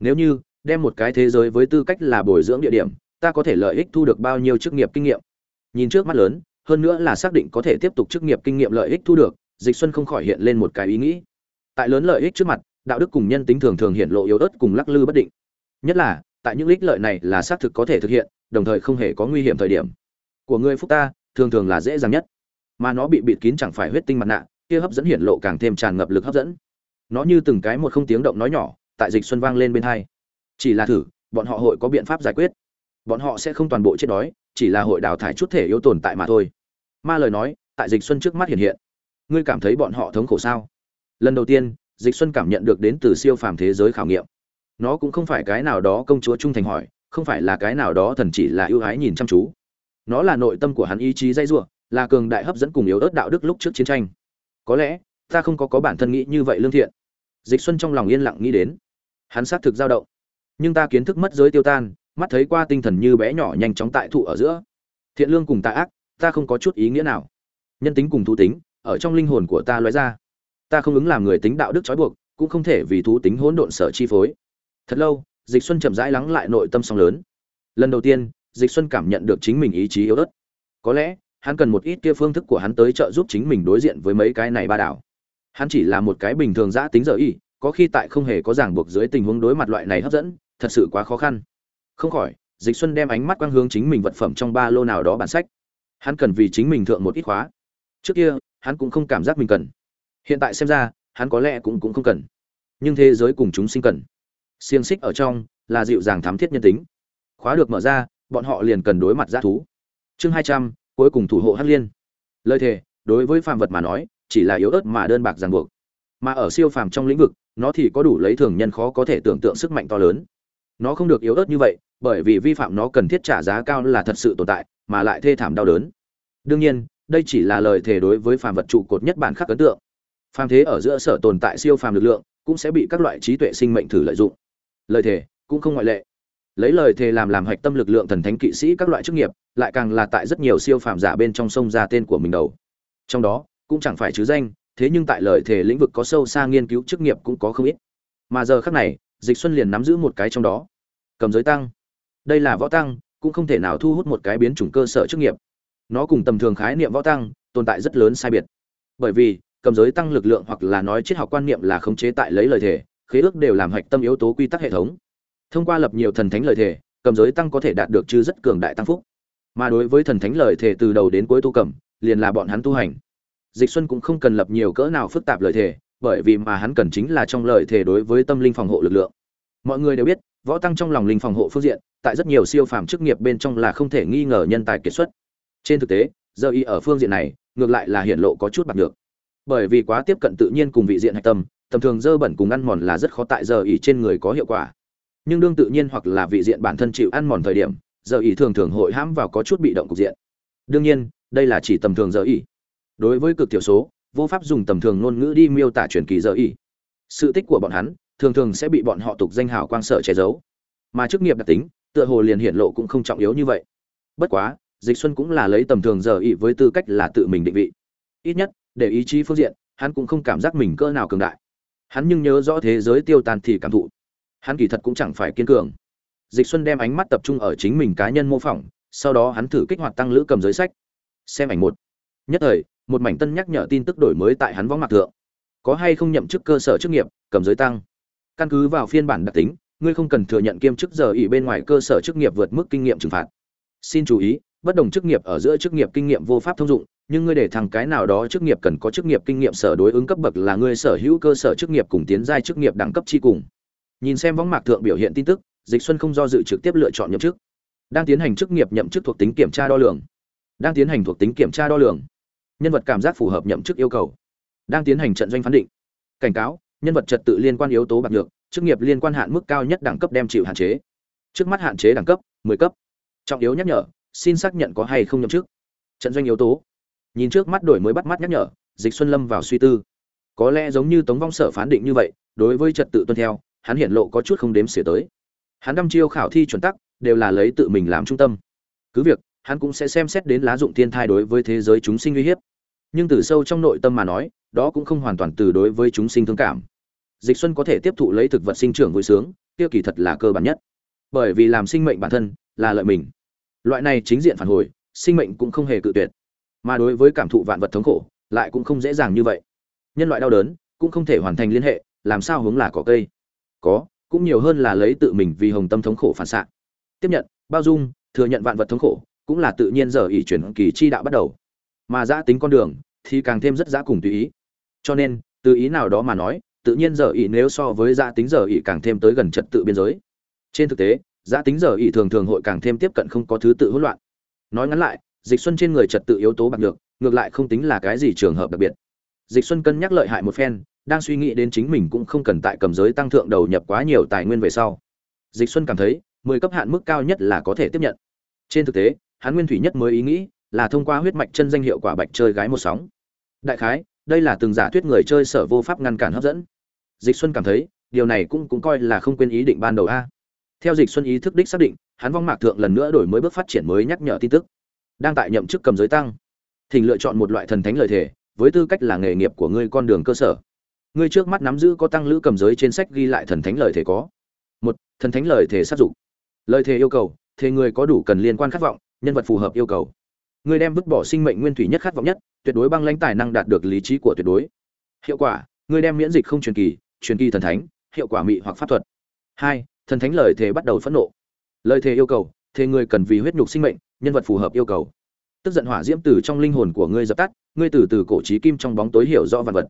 nếu như, đem một cái thế giới với tư cách là bồi dưỡng địa điểm, ta có thể lợi ích thu được bao nhiêu chức nghiệp kinh nghiệm? Nhìn trước mắt lớn, hơn nữa là xác định có thể tiếp tục chức nghiệp kinh nghiệm lợi ích thu được, dịch xuân không khỏi hiện lên một cái ý nghĩ. Tại lớn lợi ích trước mặt, đạo đức cùng nhân tính thường thường hiện lộ yếu ớt cùng lắc lư bất định. Nhất là, tại những ích lợi này là xác thực có thể thực hiện, đồng thời không hề có nguy hiểm thời điểm. Của người phúc ta, thường thường là dễ dàng nhất. Mà nó bị bịt kín chẳng phải huyết tinh mặt nạ, kia hấp dẫn hiển lộ càng thêm tràn ngập lực hấp dẫn. Nó như từng cái một không tiếng động nói nhỏ tại dịch xuân vang lên bên hai. Chỉ là thử, bọn họ hội có biện pháp giải quyết. Bọn họ sẽ không toàn bộ chết đói, chỉ là hội đào thải chút thể yếu tồn tại mà thôi. Ma lời nói, tại dịch xuân trước mắt hiện hiện. Ngươi cảm thấy bọn họ thống khổ sao? Lần đầu tiên, dịch xuân cảm nhận được đến từ siêu phàm thế giới khảo nghiệm. Nó cũng không phải cái nào đó công chúa trung thành hỏi, không phải là cái nào đó thần chỉ là ưu ái nhìn chăm chú. Nó là nội tâm của hắn ý chí dây dưa là cường đại hấp dẫn cùng yếu ớt đạo đức lúc trước chiến tranh. Có lẽ, ta không có có bản thân nghĩ như vậy lương thiện. Dịch xuân trong lòng yên lặng nghĩ đến hắn xác thực dao động. Nhưng ta kiến thức mất giới tiêu tan, mắt thấy qua tinh thần như bé nhỏ nhanh chóng tại thụ ở giữa. Thiện lương cùng tà ác, ta không có chút ý nghĩa nào. Nhân tính cùng thú tính, ở trong linh hồn của ta lóe ra. Ta không ứng làm người tính đạo đức trói buộc, cũng không thể vì thú tính hỗn độn sở chi phối. Thật lâu, dịch xuân chậm rãi lắng lại nội tâm song lớn. Lần đầu tiên, dịch xuân cảm nhận được chính mình ý chí yếu ớt. Có lẽ, hắn cần một ít kia phương thức của hắn tới trợ giúp chính mình đối diện với mấy cái này ba đảo. Hắn chỉ là một cái bình thường giã tính giờ y có khi tại không hề có ràng buộc dưới tình huống đối mặt loại này hấp dẫn, thật sự quá khó khăn. Không khỏi, dịch xuân đem ánh mắt quang hướng chính mình vật phẩm trong ba lô nào đó bản sách. Hắn cần vì chính mình thượng một ít khóa. Trước kia, hắn cũng không cảm giác mình cần. Hiện tại xem ra, hắn có lẽ cũng cũng không cần. Nhưng thế giới cùng chúng sinh cần. Xiềng xích ở trong là dịu dàng thám thiết nhân tính. Khóa được mở ra, bọn họ liền cần đối mặt g thú. Chương hai trăm, cuối cùng thủ hộ hắc liên. Lời thề, đối với phàm vật mà nói, chỉ là yếu ớt mà đơn bạc ràng buộc. Mà ở siêu phàm trong lĩnh vực nó thì có đủ lấy thường nhân khó có thể tưởng tượng sức mạnh to lớn. Nó không được yếu ớt như vậy, bởi vì vi phạm nó cần thiết trả giá cao là thật sự tồn tại, mà lại thê thảm đau đớn. Đương nhiên, đây chỉ là lời thề đối với phàm vật trụ cột nhất bản khắc ấn tượng. Phàm thế ở giữa sở tồn tại siêu phàm lực lượng, cũng sẽ bị các loại trí tuệ sinh mệnh thử lợi dụng. Lời thề cũng không ngoại lệ. Lấy lời thề làm làm hạch tâm lực lượng thần thánh kỵ sĩ các loại chức nghiệp, lại càng là tại rất nhiều siêu phàm giả bên trong sông ra tên của mình đầu. Trong đó, cũng chẳng phải chứ danh thế nhưng tại lời thề lĩnh vực có sâu xa nghiên cứu chức nghiệp cũng có không ít. Mà giờ khác này, dịch xuân liền nắm giữ một cái trong đó. Cầm giới tăng. Đây là võ tăng, cũng không thể nào thu hút một cái biến chủng cơ sở chức nghiệp. Nó cùng tầm thường khái niệm võ tăng, tồn tại rất lớn sai biệt. Bởi vì, cầm giới tăng lực lượng hoặc là nói triết học quan niệm là khống chế tại lấy lời thề, khế ước đều làm hạch tâm yếu tố quy tắc hệ thống. Thông qua lập nhiều thần thánh lời thề, cầm giới tăng có thể đạt được chư rất cường đại tăng phúc. Mà đối với thần thánh lời thề từ đầu đến cuối tu cầm, liền là bọn hắn tu hành dịch xuân cũng không cần lập nhiều cỡ nào phức tạp lời thề, bởi vì mà hắn cần chính là trong lời thề đối với tâm linh phòng hộ lực lượng. Mọi người đều biết, võ tăng trong lòng linh phòng hộ phương diện, tại rất nhiều siêu phàm chức nghiệp bên trong là không thể nghi ngờ nhân tài kiệt xuất. Trên thực tế, giờ y ở phương diện này, ngược lại là hiện lộ có chút bạc được bởi vì quá tiếp cận tự nhiên cùng vị diện hạch tâm, tầm thường dơ bẩn cùng ăn mòn là rất khó tại giờ y trên người có hiệu quả. Nhưng đương tự nhiên hoặc là vị diện bản thân chịu ăn mòn thời điểm, giờ y thường thường hội hãm vào có chút bị động cục diện. Đương nhiên, đây là chỉ tầm thường giờ y đối với cực thiểu số, vô pháp dùng tầm thường ngôn ngữ đi miêu tả truyền kỳ giờ y. Sự tích của bọn hắn, thường thường sẽ bị bọn họ tục danh hào quang sở che giấu. Mà chức nghiệp đặc tính, tựa hồ liền hiện lộ cũng không trọng yếu như vậy. Bất quá, dịch xuân cũng là lấy tầm thường giờ y với tư cách là tự mình định vị. Ít nhất, để ý chí phương diện, hắn cũng không cảm giác mình cỡ nào cường đại. Hắn nhưng nhớ rõ thế giới tiêu tan thì cảm thụ. Hắn kỳ thật cũng chẳng phải kiên cường. Dịch xuân đem ánh mắt tập trung ở chính mình cá nhân mô phỏng, sau đó hắn thử kích hoạt tăng lữ cầm giới sách. Xem ảnh một. Nhất thời một mảnh tân nhắc nhở tin tức đổi mới tại hắn võng mạc thượng. Có hay không nhậm chức cơ sở chức nghiệp, cầm giới tăng. Căn cứ vào phiên bản đặc tính, ngươi không cần thừa nhận kiêm chức giờ ỉ bên ngoài cơ sở chức nghiệp vượt mức kinh nghiệm trừng phạt. Xin chú ý, bất đồng chức nghiệp ở giữa chức nghiệp kinh nghiệm vô pháp thông dụng, nhưng ngươi để thằng cái nào đó chức nghiệp cần có chức nghiệp kinh nghiệm sở đối ứng cấp bậc là ngươi sở hữu cơ sở chức nghiệp cùng tiến giai chức nghiệp đẳng cấp chi cùng. Nhìn xem võng mạc thượng biểu hiện tin tức, dịch xuân không do dự trực tiếp lựa chọn nhậm chức. Đang tiến hành chức nghiệp nhậm chức thuộc tính kiểm tra đo lường. Đang tiến hành thuộc tính kiểm tra đo lường nhân vật cảm giác phù hợp nhậm chức yêu cầu, đang tiến hành trận doanh phán định. Cảnh cáo, nhân vật trật tự liên quan yếu tố bạc nhược, chức nghiệp liên quan hạn mức cao nhất đẳng cấp đem chịu hạn chế. Trước mắt hạn chế đẳng cấp 10 cấp. Trọng yếu nhắc nhở, xin xác nhận có hay không nhậm chức. Trận doanh yếu tố. Nhìn trước mắt đổi mới bắt mắt nhắc nhở, dịch xuân lâm vào suy tư. Có lẽ giống như tống vong sở phán định như vậy, đối với trật tự tuân theo, hắn hiện lộ có chút không đếm xỉa tới. Hắn đăm chiêu khảo thi chuẩn tắc, đều là lấy tự mình làm trung tâm. Cứ việc hắn cũng sẽ xem xét đến lá dụng thiên thai đối với thế giới chúng sinh uy hiếp. Nhưng từ sâu trong nội tâm mà nói, đó cũng không hoàn toàn từ đối với chúng sinh thương cảm. Dịch xuân có thể tiếp thụ lấy thực vật sinh trưởng vui sướng, kia kỳ thật là cơ bản nhất. Bởi vì làm sinh mệnh bản thân là lợi mình. Loại này chính diện phản hồi, sinh mệnh cũng không hề cự tuyệt. Mà đối với cảm thụ vạn vật thống khổ, lại cũng không dễ dàng như vậy. Nhân loại đau đớn, cũng không thể hoàn thành liên hệ, làm sao hướng là có cây. Có, cũng nhiều hơn là lấy tự mình vì hồng tâm thống khổ phản xạ. Tiếp nhận, bao dung, thừa nhận vạn vật thống khổ cũng là tự nhiên giờ ỷ chuyển kỳ chi đạo bắt đầu. Mà giã tính con đường thì càng thêm rất giã cùng tùy ý. Cho nên, từ ý nào đó mà nói, tự nhiên giờ ỷ nếu so với giã tính giờ ỷ càng thêm tới gần trật tự biên giới. Trên thực tế, giã tính giờ ỷ thường thường hội càng thêm tiếp cận không có thứ tự hỗn loạn. Nói ngắn lại, dịch xuân trên người trật tự yếu tố bạc được ngược lại không tính là cái gì trường hợp đặc biệt. Dịch xuân cân nhắc lợi hại một phen, đang suy nghĩ đến chính mình cũng không cần tại cầm giới tăng thượng đầu nhập quá nhiều tài nguyên về sau. Dịch xuân cảm thấy 10 cấp hạn mức cao nhất là có thể tiếp nhận. Trên thực tế hắn nguyên thủy nhất mới ý nghĩ là thông qua huyết mạch chân danh hiệu quả bạch chơi gái một sóng. Đại khái, đây là từng giả thuyết người chơi sở vô pháp ngăn cản hấp dẫn. Dịch xuân cảm thấy, điều này cũng cũng coi là không quên ý định ban đầu a. Theo dịch xuân ý thức đích xác định, hắn vong mạc thượng lần nữa đổi mới bước phát triển mới nhắc nhở tin tức. Đang tại nhậm chức cầm giới tăng. Thỉnh lựa chọn một loại thần thánh lời thể với tư cách là nghề nghiệp của ngươi con đường cơ sở. Ngươi trước mắt nắm giữ có tăng lữ cầm giới trên sách ghi lại thần thánh lời thể có. Một, thần thánh lời thể sát dụng. Lời thể yêu cầu thế người có đủ cần liên quan khát vọng nhân vật phù hợp yêu cầu. Người đem vứt bỏ sinh mệnh nguyên thủy nhất khát vọng nhất, tuyệt đối băng lãnh tài năng đạt được lý trí của tuyệt đối. Hiệu quả, người đem miễn dịch không truyền kỳ truyền kỳ thần thánh, hiệu quả mị hoặc pháp thuật. Hai, thần thánh lời thề bắt đầu phẫn nộ. Lời thề yêu cầu, thề người cần vì huyết nhục sinh mệnh, nhân vật phù hợp yêu cầu. Tức giận hỏa diễm từ trong linh hồn của ngươi dập tắt, ngươi từ từ cổ trí kim trong bóng tối hiểu rõ vật vật.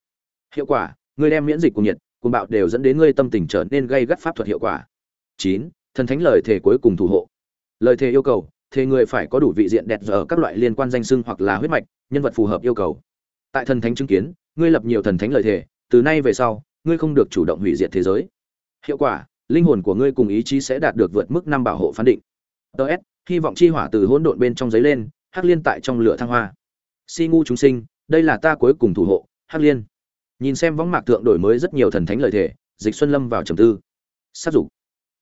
Hiệu quả ngươi đem miễn dịch cùng nhiệt, cùng bạo đều dẫn đến ngươi tâm tình trở nên gây gắt pháp thuật hiệu quả. Chín, thần thánh lời thề cuối cùng thủ hộ. Lời thề yêu cầu thế người phải có đủ vị diện đẹp giờ các loại liên quan danh xưng hoặc là huyết mạch, nhân vật phù hợp yêu cầu. Tại thần thánh chứng kiến, ngươi lập nhiều thần thánh lời thề từ nay về sau, ngươi không được chủ động hủy diệt thế giới. Hiệu quả, linh hồn của ngươi cùng ý chí sẽ đạt được vượt mức năm bảo hộ phán định. Ts hy vọng chi hỏa từ hỗn độn bên trong giấy lên, hắc liên tại trong lửa thăng hoa. Si ngu chúng sinh, đây là ta cuối cùng thủ hộ, hắc liên. Nhìn xem võng mạc thượng đổi mới rất nhiều thần thánh lời thề dịch xuân lâm vào trầm tư. Sát dục.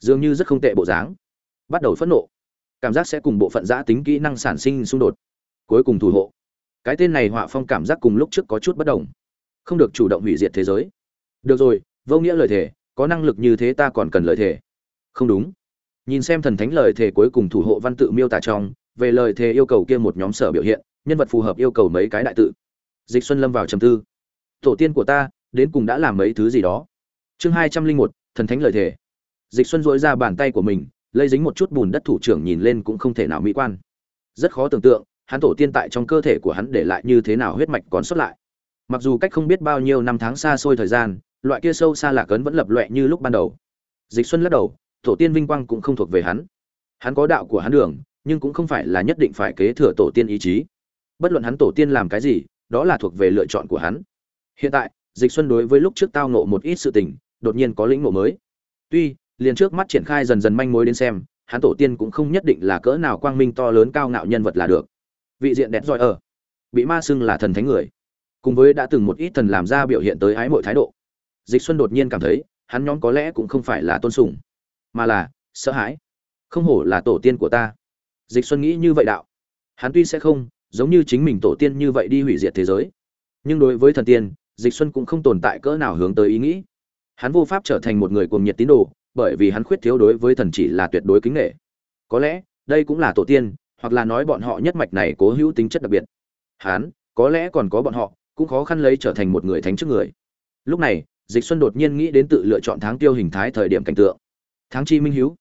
Dường như rất không tệ bộ dáng. Bắt đầu phẫn nộ cảm giác sẽ cùng bộ phận giã tính kỹ năng sản sinh xung đột. Cuối cùng thủ hộ. Cái tên này họa phong cảm giác cùng lúc trước có chút bất đồng. Không được chủ động hủy diệt thế giới. Được rồi, vô nghĩa lời thề, có năng lực như thế ta còn cần lời thề. Không đúng. Nhìn xem thần thánh lời thề cuối cùng thủ hộ văn tự miêu tả trong, về lời thề yêu cầu kia một nhóm sở biểu hiện, nhân vật phù hợp yêu cầu mấy cái đại tự. Dịch xuân lâm vào trầm tư. Tổ tiên của ta, đến cùng đã làm mấy thứ gì đó? Chương hai trăm linh một, thần thánh lời thề. Dịch xuân dỗi ra bàn tay của mình lây dính một chút bùn đất thủ trưởng nhìn lên cũng không thể nào mỹ quan. Rất khó tưởng tượng, hắn tổ tiên tại trong cơ thể của hắn để lại như thế nào huyết mạch còn xuất lại. Mặc dù cách không biết bao nhiêu năm tháng xa xôi thời gian, loại kia sâu xa lạc ấn vẫn lập loẹ như lúc ban đầu. Dịch xuân lắc đầu, tổ tiên vinh quang cũng không thuộc về hắn. Hắn có đạo của hắn đường, nhưng cũng không phải là nhất định phải kế thừa tổ tiên ý chí. Bất luận hắn tổ tiên làm cái gì, đó là thuộc về lựa chọn của hắn. Hiện tại, dịch xuân đối với lúc trước tao nộ một ít sự tình, đột nhiên có lĩnh ngộ mới. Tuy liền trước mắt triển khai dần dần manh mối đến xem, hắn tổ tiên cũng không nhất định là cỡ nào quang minh to lớn cao ngạo nhân vật là được. Vị diện đẹp giỏi ở, bị ma xưng là thần thánh người, cùng với đã từng một ít thần làm ra biểu hiện tới ái mọi thái độ. Dịch xuân đột nhiên cảm thấy, hắn nhóm có lẽ cũng không phải là tôn sùng, mà là sợ hãi. Không hổ là tổ tiên của ta. Dịch xuân nghĩ như vậy đạo. Hắn tuy sẽ không, giống như chính mình tổ tiên như vậy đi hủy diệt thế giới. Nhưng đối với thần tiên, dịch xuân cũng không tồn tại cỡ nào hướng tới ý nghĩ. Hắn vô pháp trở thành một người cuồng nhiệt tín đồ bởi vì hắn khuyết thiếu đối với thần chỉ là tuyệt đối kính nghệ có lẽ, đây cũng là tổ tiên, hoặc là nói bọn họ nhất mạch này cố hữu tính chất đặc biệt. Hắn có lẽ còn có bọn họ, cũng khó khăn lấy trở thành một người thánh trước người. Lúc này, dịch xuân đột nhiên nghĩ đến tự lựa chọn tháng tiêu hình thái thời điểm cảnh tượng. Tháng chi minh hiếu.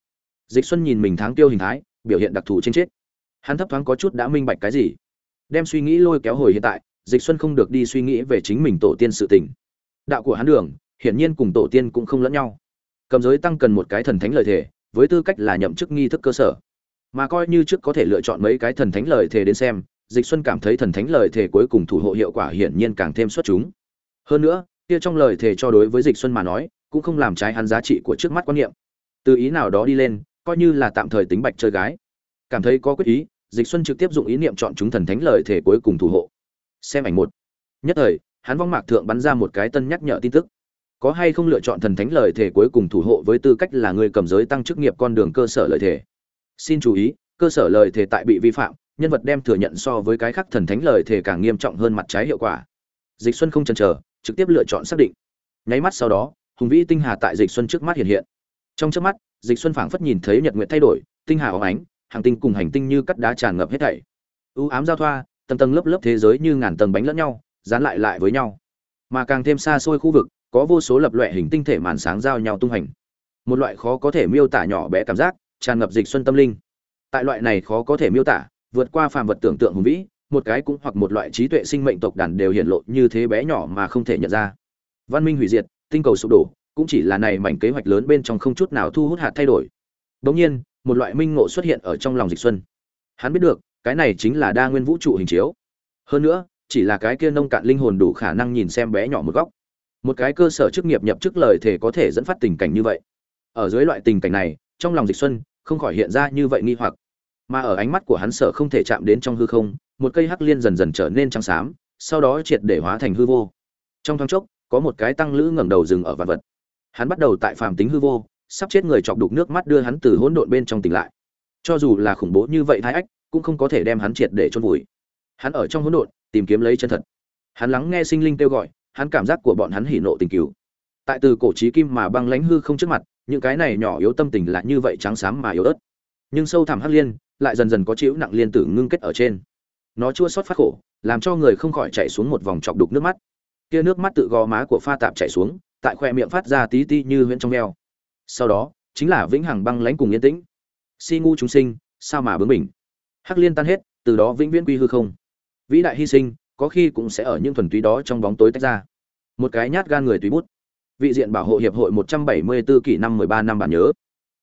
Dịch xuân nhìn mình tháng tiêu hình thái, biểu hiện đặc thù trên chết. Hắn thấp thoáng có chút đã minh bạch cái gì. Đem suy nghĩ lôi kéo hồi hiện tại, dịch xuân không được đi suy nghĩ về chính mình tổ tiên sự tình. Đạo của hắn đường, hiển nhiên cùng tổ tiên cũng không lẫn nhau cầm giới tăng cần một cái thần thánh lời thể với tư cách là nhậm chức nghi thức cơ sở. Mà coi như trước có thể lựa chọn mấy cái thần thánh lời thể đến xem, dịch xuân cảm thấy thần thánh lời thể cuối cùng thủ hộ hiệu quả hiển nhiên càng thêm xuất chúng. Hơn nữa, kia trong lời thể cho đối với dịch xuân mà nói, cũng không làm trái hắn giá trị của trước mắt quan niệm. Từ ý nào đó đi lên, coi như là tạm thời tính bạch chơi gái. Cảm thấy có quyết ý, dịch xuân trực tiếp dụng ý niệm chọn chúng thần thánh lời thể cuối cùng thủ hộ. Xem ảnh một. Nhất thời, hắn vong mạc thượng bắn ra một cái tân nhắc nhở tin tức có hay không lựa chọn thần thánh lời thể cuối cùng thủ hộ với tư cách là người cầm giới tăng chức nghiệp con đường cơ sở lời thể xin chú ý, cơ sở lời thể tại bị vi phạm, nhân vật đem thừa nhận so với cái khác thần thánh lời thể càng nghiêm trọng hơn mặt trái hiệu quả. Dịch xuân không chần chờ, trực tiếp lựa chọn xác định. Nháy mắt sau đó, hùng vĩ tinh hà tại dịch xuân trước mắt hiện hiện. Trong trước mắt, dịch xuân phảng phất nhìn thấy nhật nguyện thay đổi, tinh hà óng ánh, hàng tinh cùng hành tinh như cắt đá tràn ngập hết thảy. Ưu ám giao thoa, tầng tầng lớp lớp thế giới như ngàn tầng bánh lẫn nhau, dán lại lại với nhau. Mà càng thêm xa xôi khu vực có vô số lập loại hình tinh thể màn sáng giao nhau tung hành một loại khó có thể miêu tả nhỏ bé cảm giác, tràn ngập dịch xuân tâm linh. Tại loại này khó có thể miêu tả, vượt qua phàm vật tưởng tượng hùng vĩ, một cái cũng hoặc một loại trí tuệ sinh mệnh tộc đàn đều hiện lộ như thế bé nhỏ mà không thể nhận ra. Văn minh hủy diệt, tinh cầu sụp đổ, cũng chỉ là này mảnh kế hoạch lớn bên trong không chút nào thu hút hạt thay đổi. Bỗng nhiên, một loại minh ngộ xuất hiện ở trong lòng dịch xuân. Hắn biết được, cái này chính là đa nguyên vũ trụ hình chiếu. Hơn nữa, chỉ là cái kia nông cạn linh hồn đủ khả năng nhìn xem bé nhỏ một góc một cái cơ sở chức nghiệp nhập chức lời thể có thể dẫn phát tình cảnh như vậy. Ở dưới loại tình cảnh này, trong lòng dịch xuân không khỏi hiện ra như vậy nghi hoặc. Mà ở ánh mắt của hắn sợ không thể chạm đến trong hư không, một cây hắc liên dần dần trở nên trắng xám, sau đó triệt để hóa thành hư vô. Trong thoáng chốc, có một cái tăng lữ ngẩng đầu dừng ở vạn vật. Hắn bắt đầu tại phàm tính hư vô, sắp chết người chọc đục nước mắt đưa hắn từ hỗn độn bên trong tỉnh lại. Cho dù là khủng bố như vậy thái ách, cũng không có thể đem hắn triệt để chôn vùi. Hắn ở trong hỗn độn, tìm kiếm lấy chân thật. Hắn lắng nghe sinh linh kêu gọi hắn cảm giác của bọn hắn hỉ nộ tình cứu tại từ cổ trí kim mà băng lãnh hư không trước mặt, những cái này nhỏ yếu tâm tình là như vậy trắng xám mà yếu ớt. Nhưng sâu thẳm hắc liên lại dần dần có chiếu nặng liên tử ngưng kết ở trên. Nó chua xót phát khổ, làm cho người không khỏi chạy xuống một vòng chọc đục nước mắt. Kia nước mắt tự gò má của pha tạp chạy xuống, tại khoe miệng phát ra tí ti như huyễn trong veo sau đó, chính là vĩnh hằng băng lãnh cùng yên tĩnh. Si ngu chúng sinh, sao mà bướng bỉnh? Hắc liên tan hết, từ đó vĩnh viễn quy hư không. Vĩ đại hy sinh có khi cũng sẽ ở những thuần túy đó trong bóng tối tách ra. Một cái nhát gan người tùy bút. Vị diện bảo hộ hiệp hội một trăm bảy mươi 174 kỷ năm mười ba năm bản nhớ.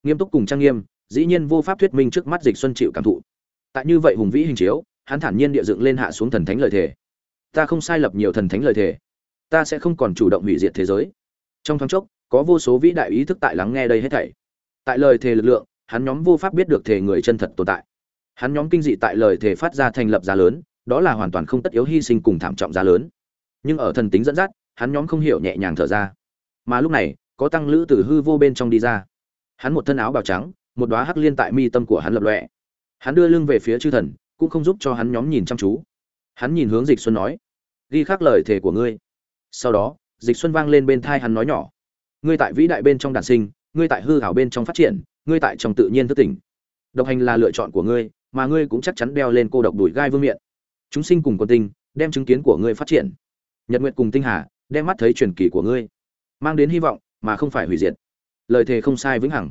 Nghiêm túc cùng trang nghiêm, dĩ nhiên vô pháp thuyết minh trước mắt dịch xuân chịu cảm thụ. Tại như vậy hùng vĩ hình chiếu, hắn thản nhiên địa dựng lên hạ xuống thần thánh lời thề. Ta không sai lập nhiều thần thánh lời thề. Ta sẽ không còn chủ động hủy diệt thế giới. Trong thoáng chốc, có vô số vĩ đại ý thức tại lắng nghe đây hết thảy. Tại lời thề lực lượng, hắn nhóm vô pháp biết được thể người chân thật tồn tại. Hắn nhóm kinh dị tại lời thề phát ra thành lập giá lớn đó là hoàn toàn không tất yếu hy sinh cùng thảm trọng giá lớn. Nhưng ở thần tính dẫn dắt, hắn nhóm không hiểu nhẹ nhàng thở ra. Mà lúc này, có tăng lữ từ hư vô bên trong đi ra. Hắn một thân áo bào trắng, một đóa hắc liên tại mi tâm của hắn lập lọe hắn đưa lưng về phía chư thần, cũng không giúp cho hắn nhóm nhìn chăm chú. Hắn nhìn hướng dịch xuân nói, ghi khắc lời thề của ngươi. Sau đó, dịch xuân vang lên bên thai hắn nói nhỏ, ngươi tại vĩ đại bên trong đàn sinh, ngươi tại hư hảo bên trong phát triển, ngươi tại trong tự nhiên thức tỉnh. Độc hành là lựa chọn của ngươi, mà ngươi cũng chắc chắn đeo lên cô độc đuổi gai vương miện chúng sinh cùng quân tinh, đem chứng kiến của ngươi phát triển. Nhật nguyện cùng tinh hà, đem mắt thấy truyền kỳ của ngươi, mang đến hy vọng mà không phải hủy diệt. Lời thề không sai vững hẳn.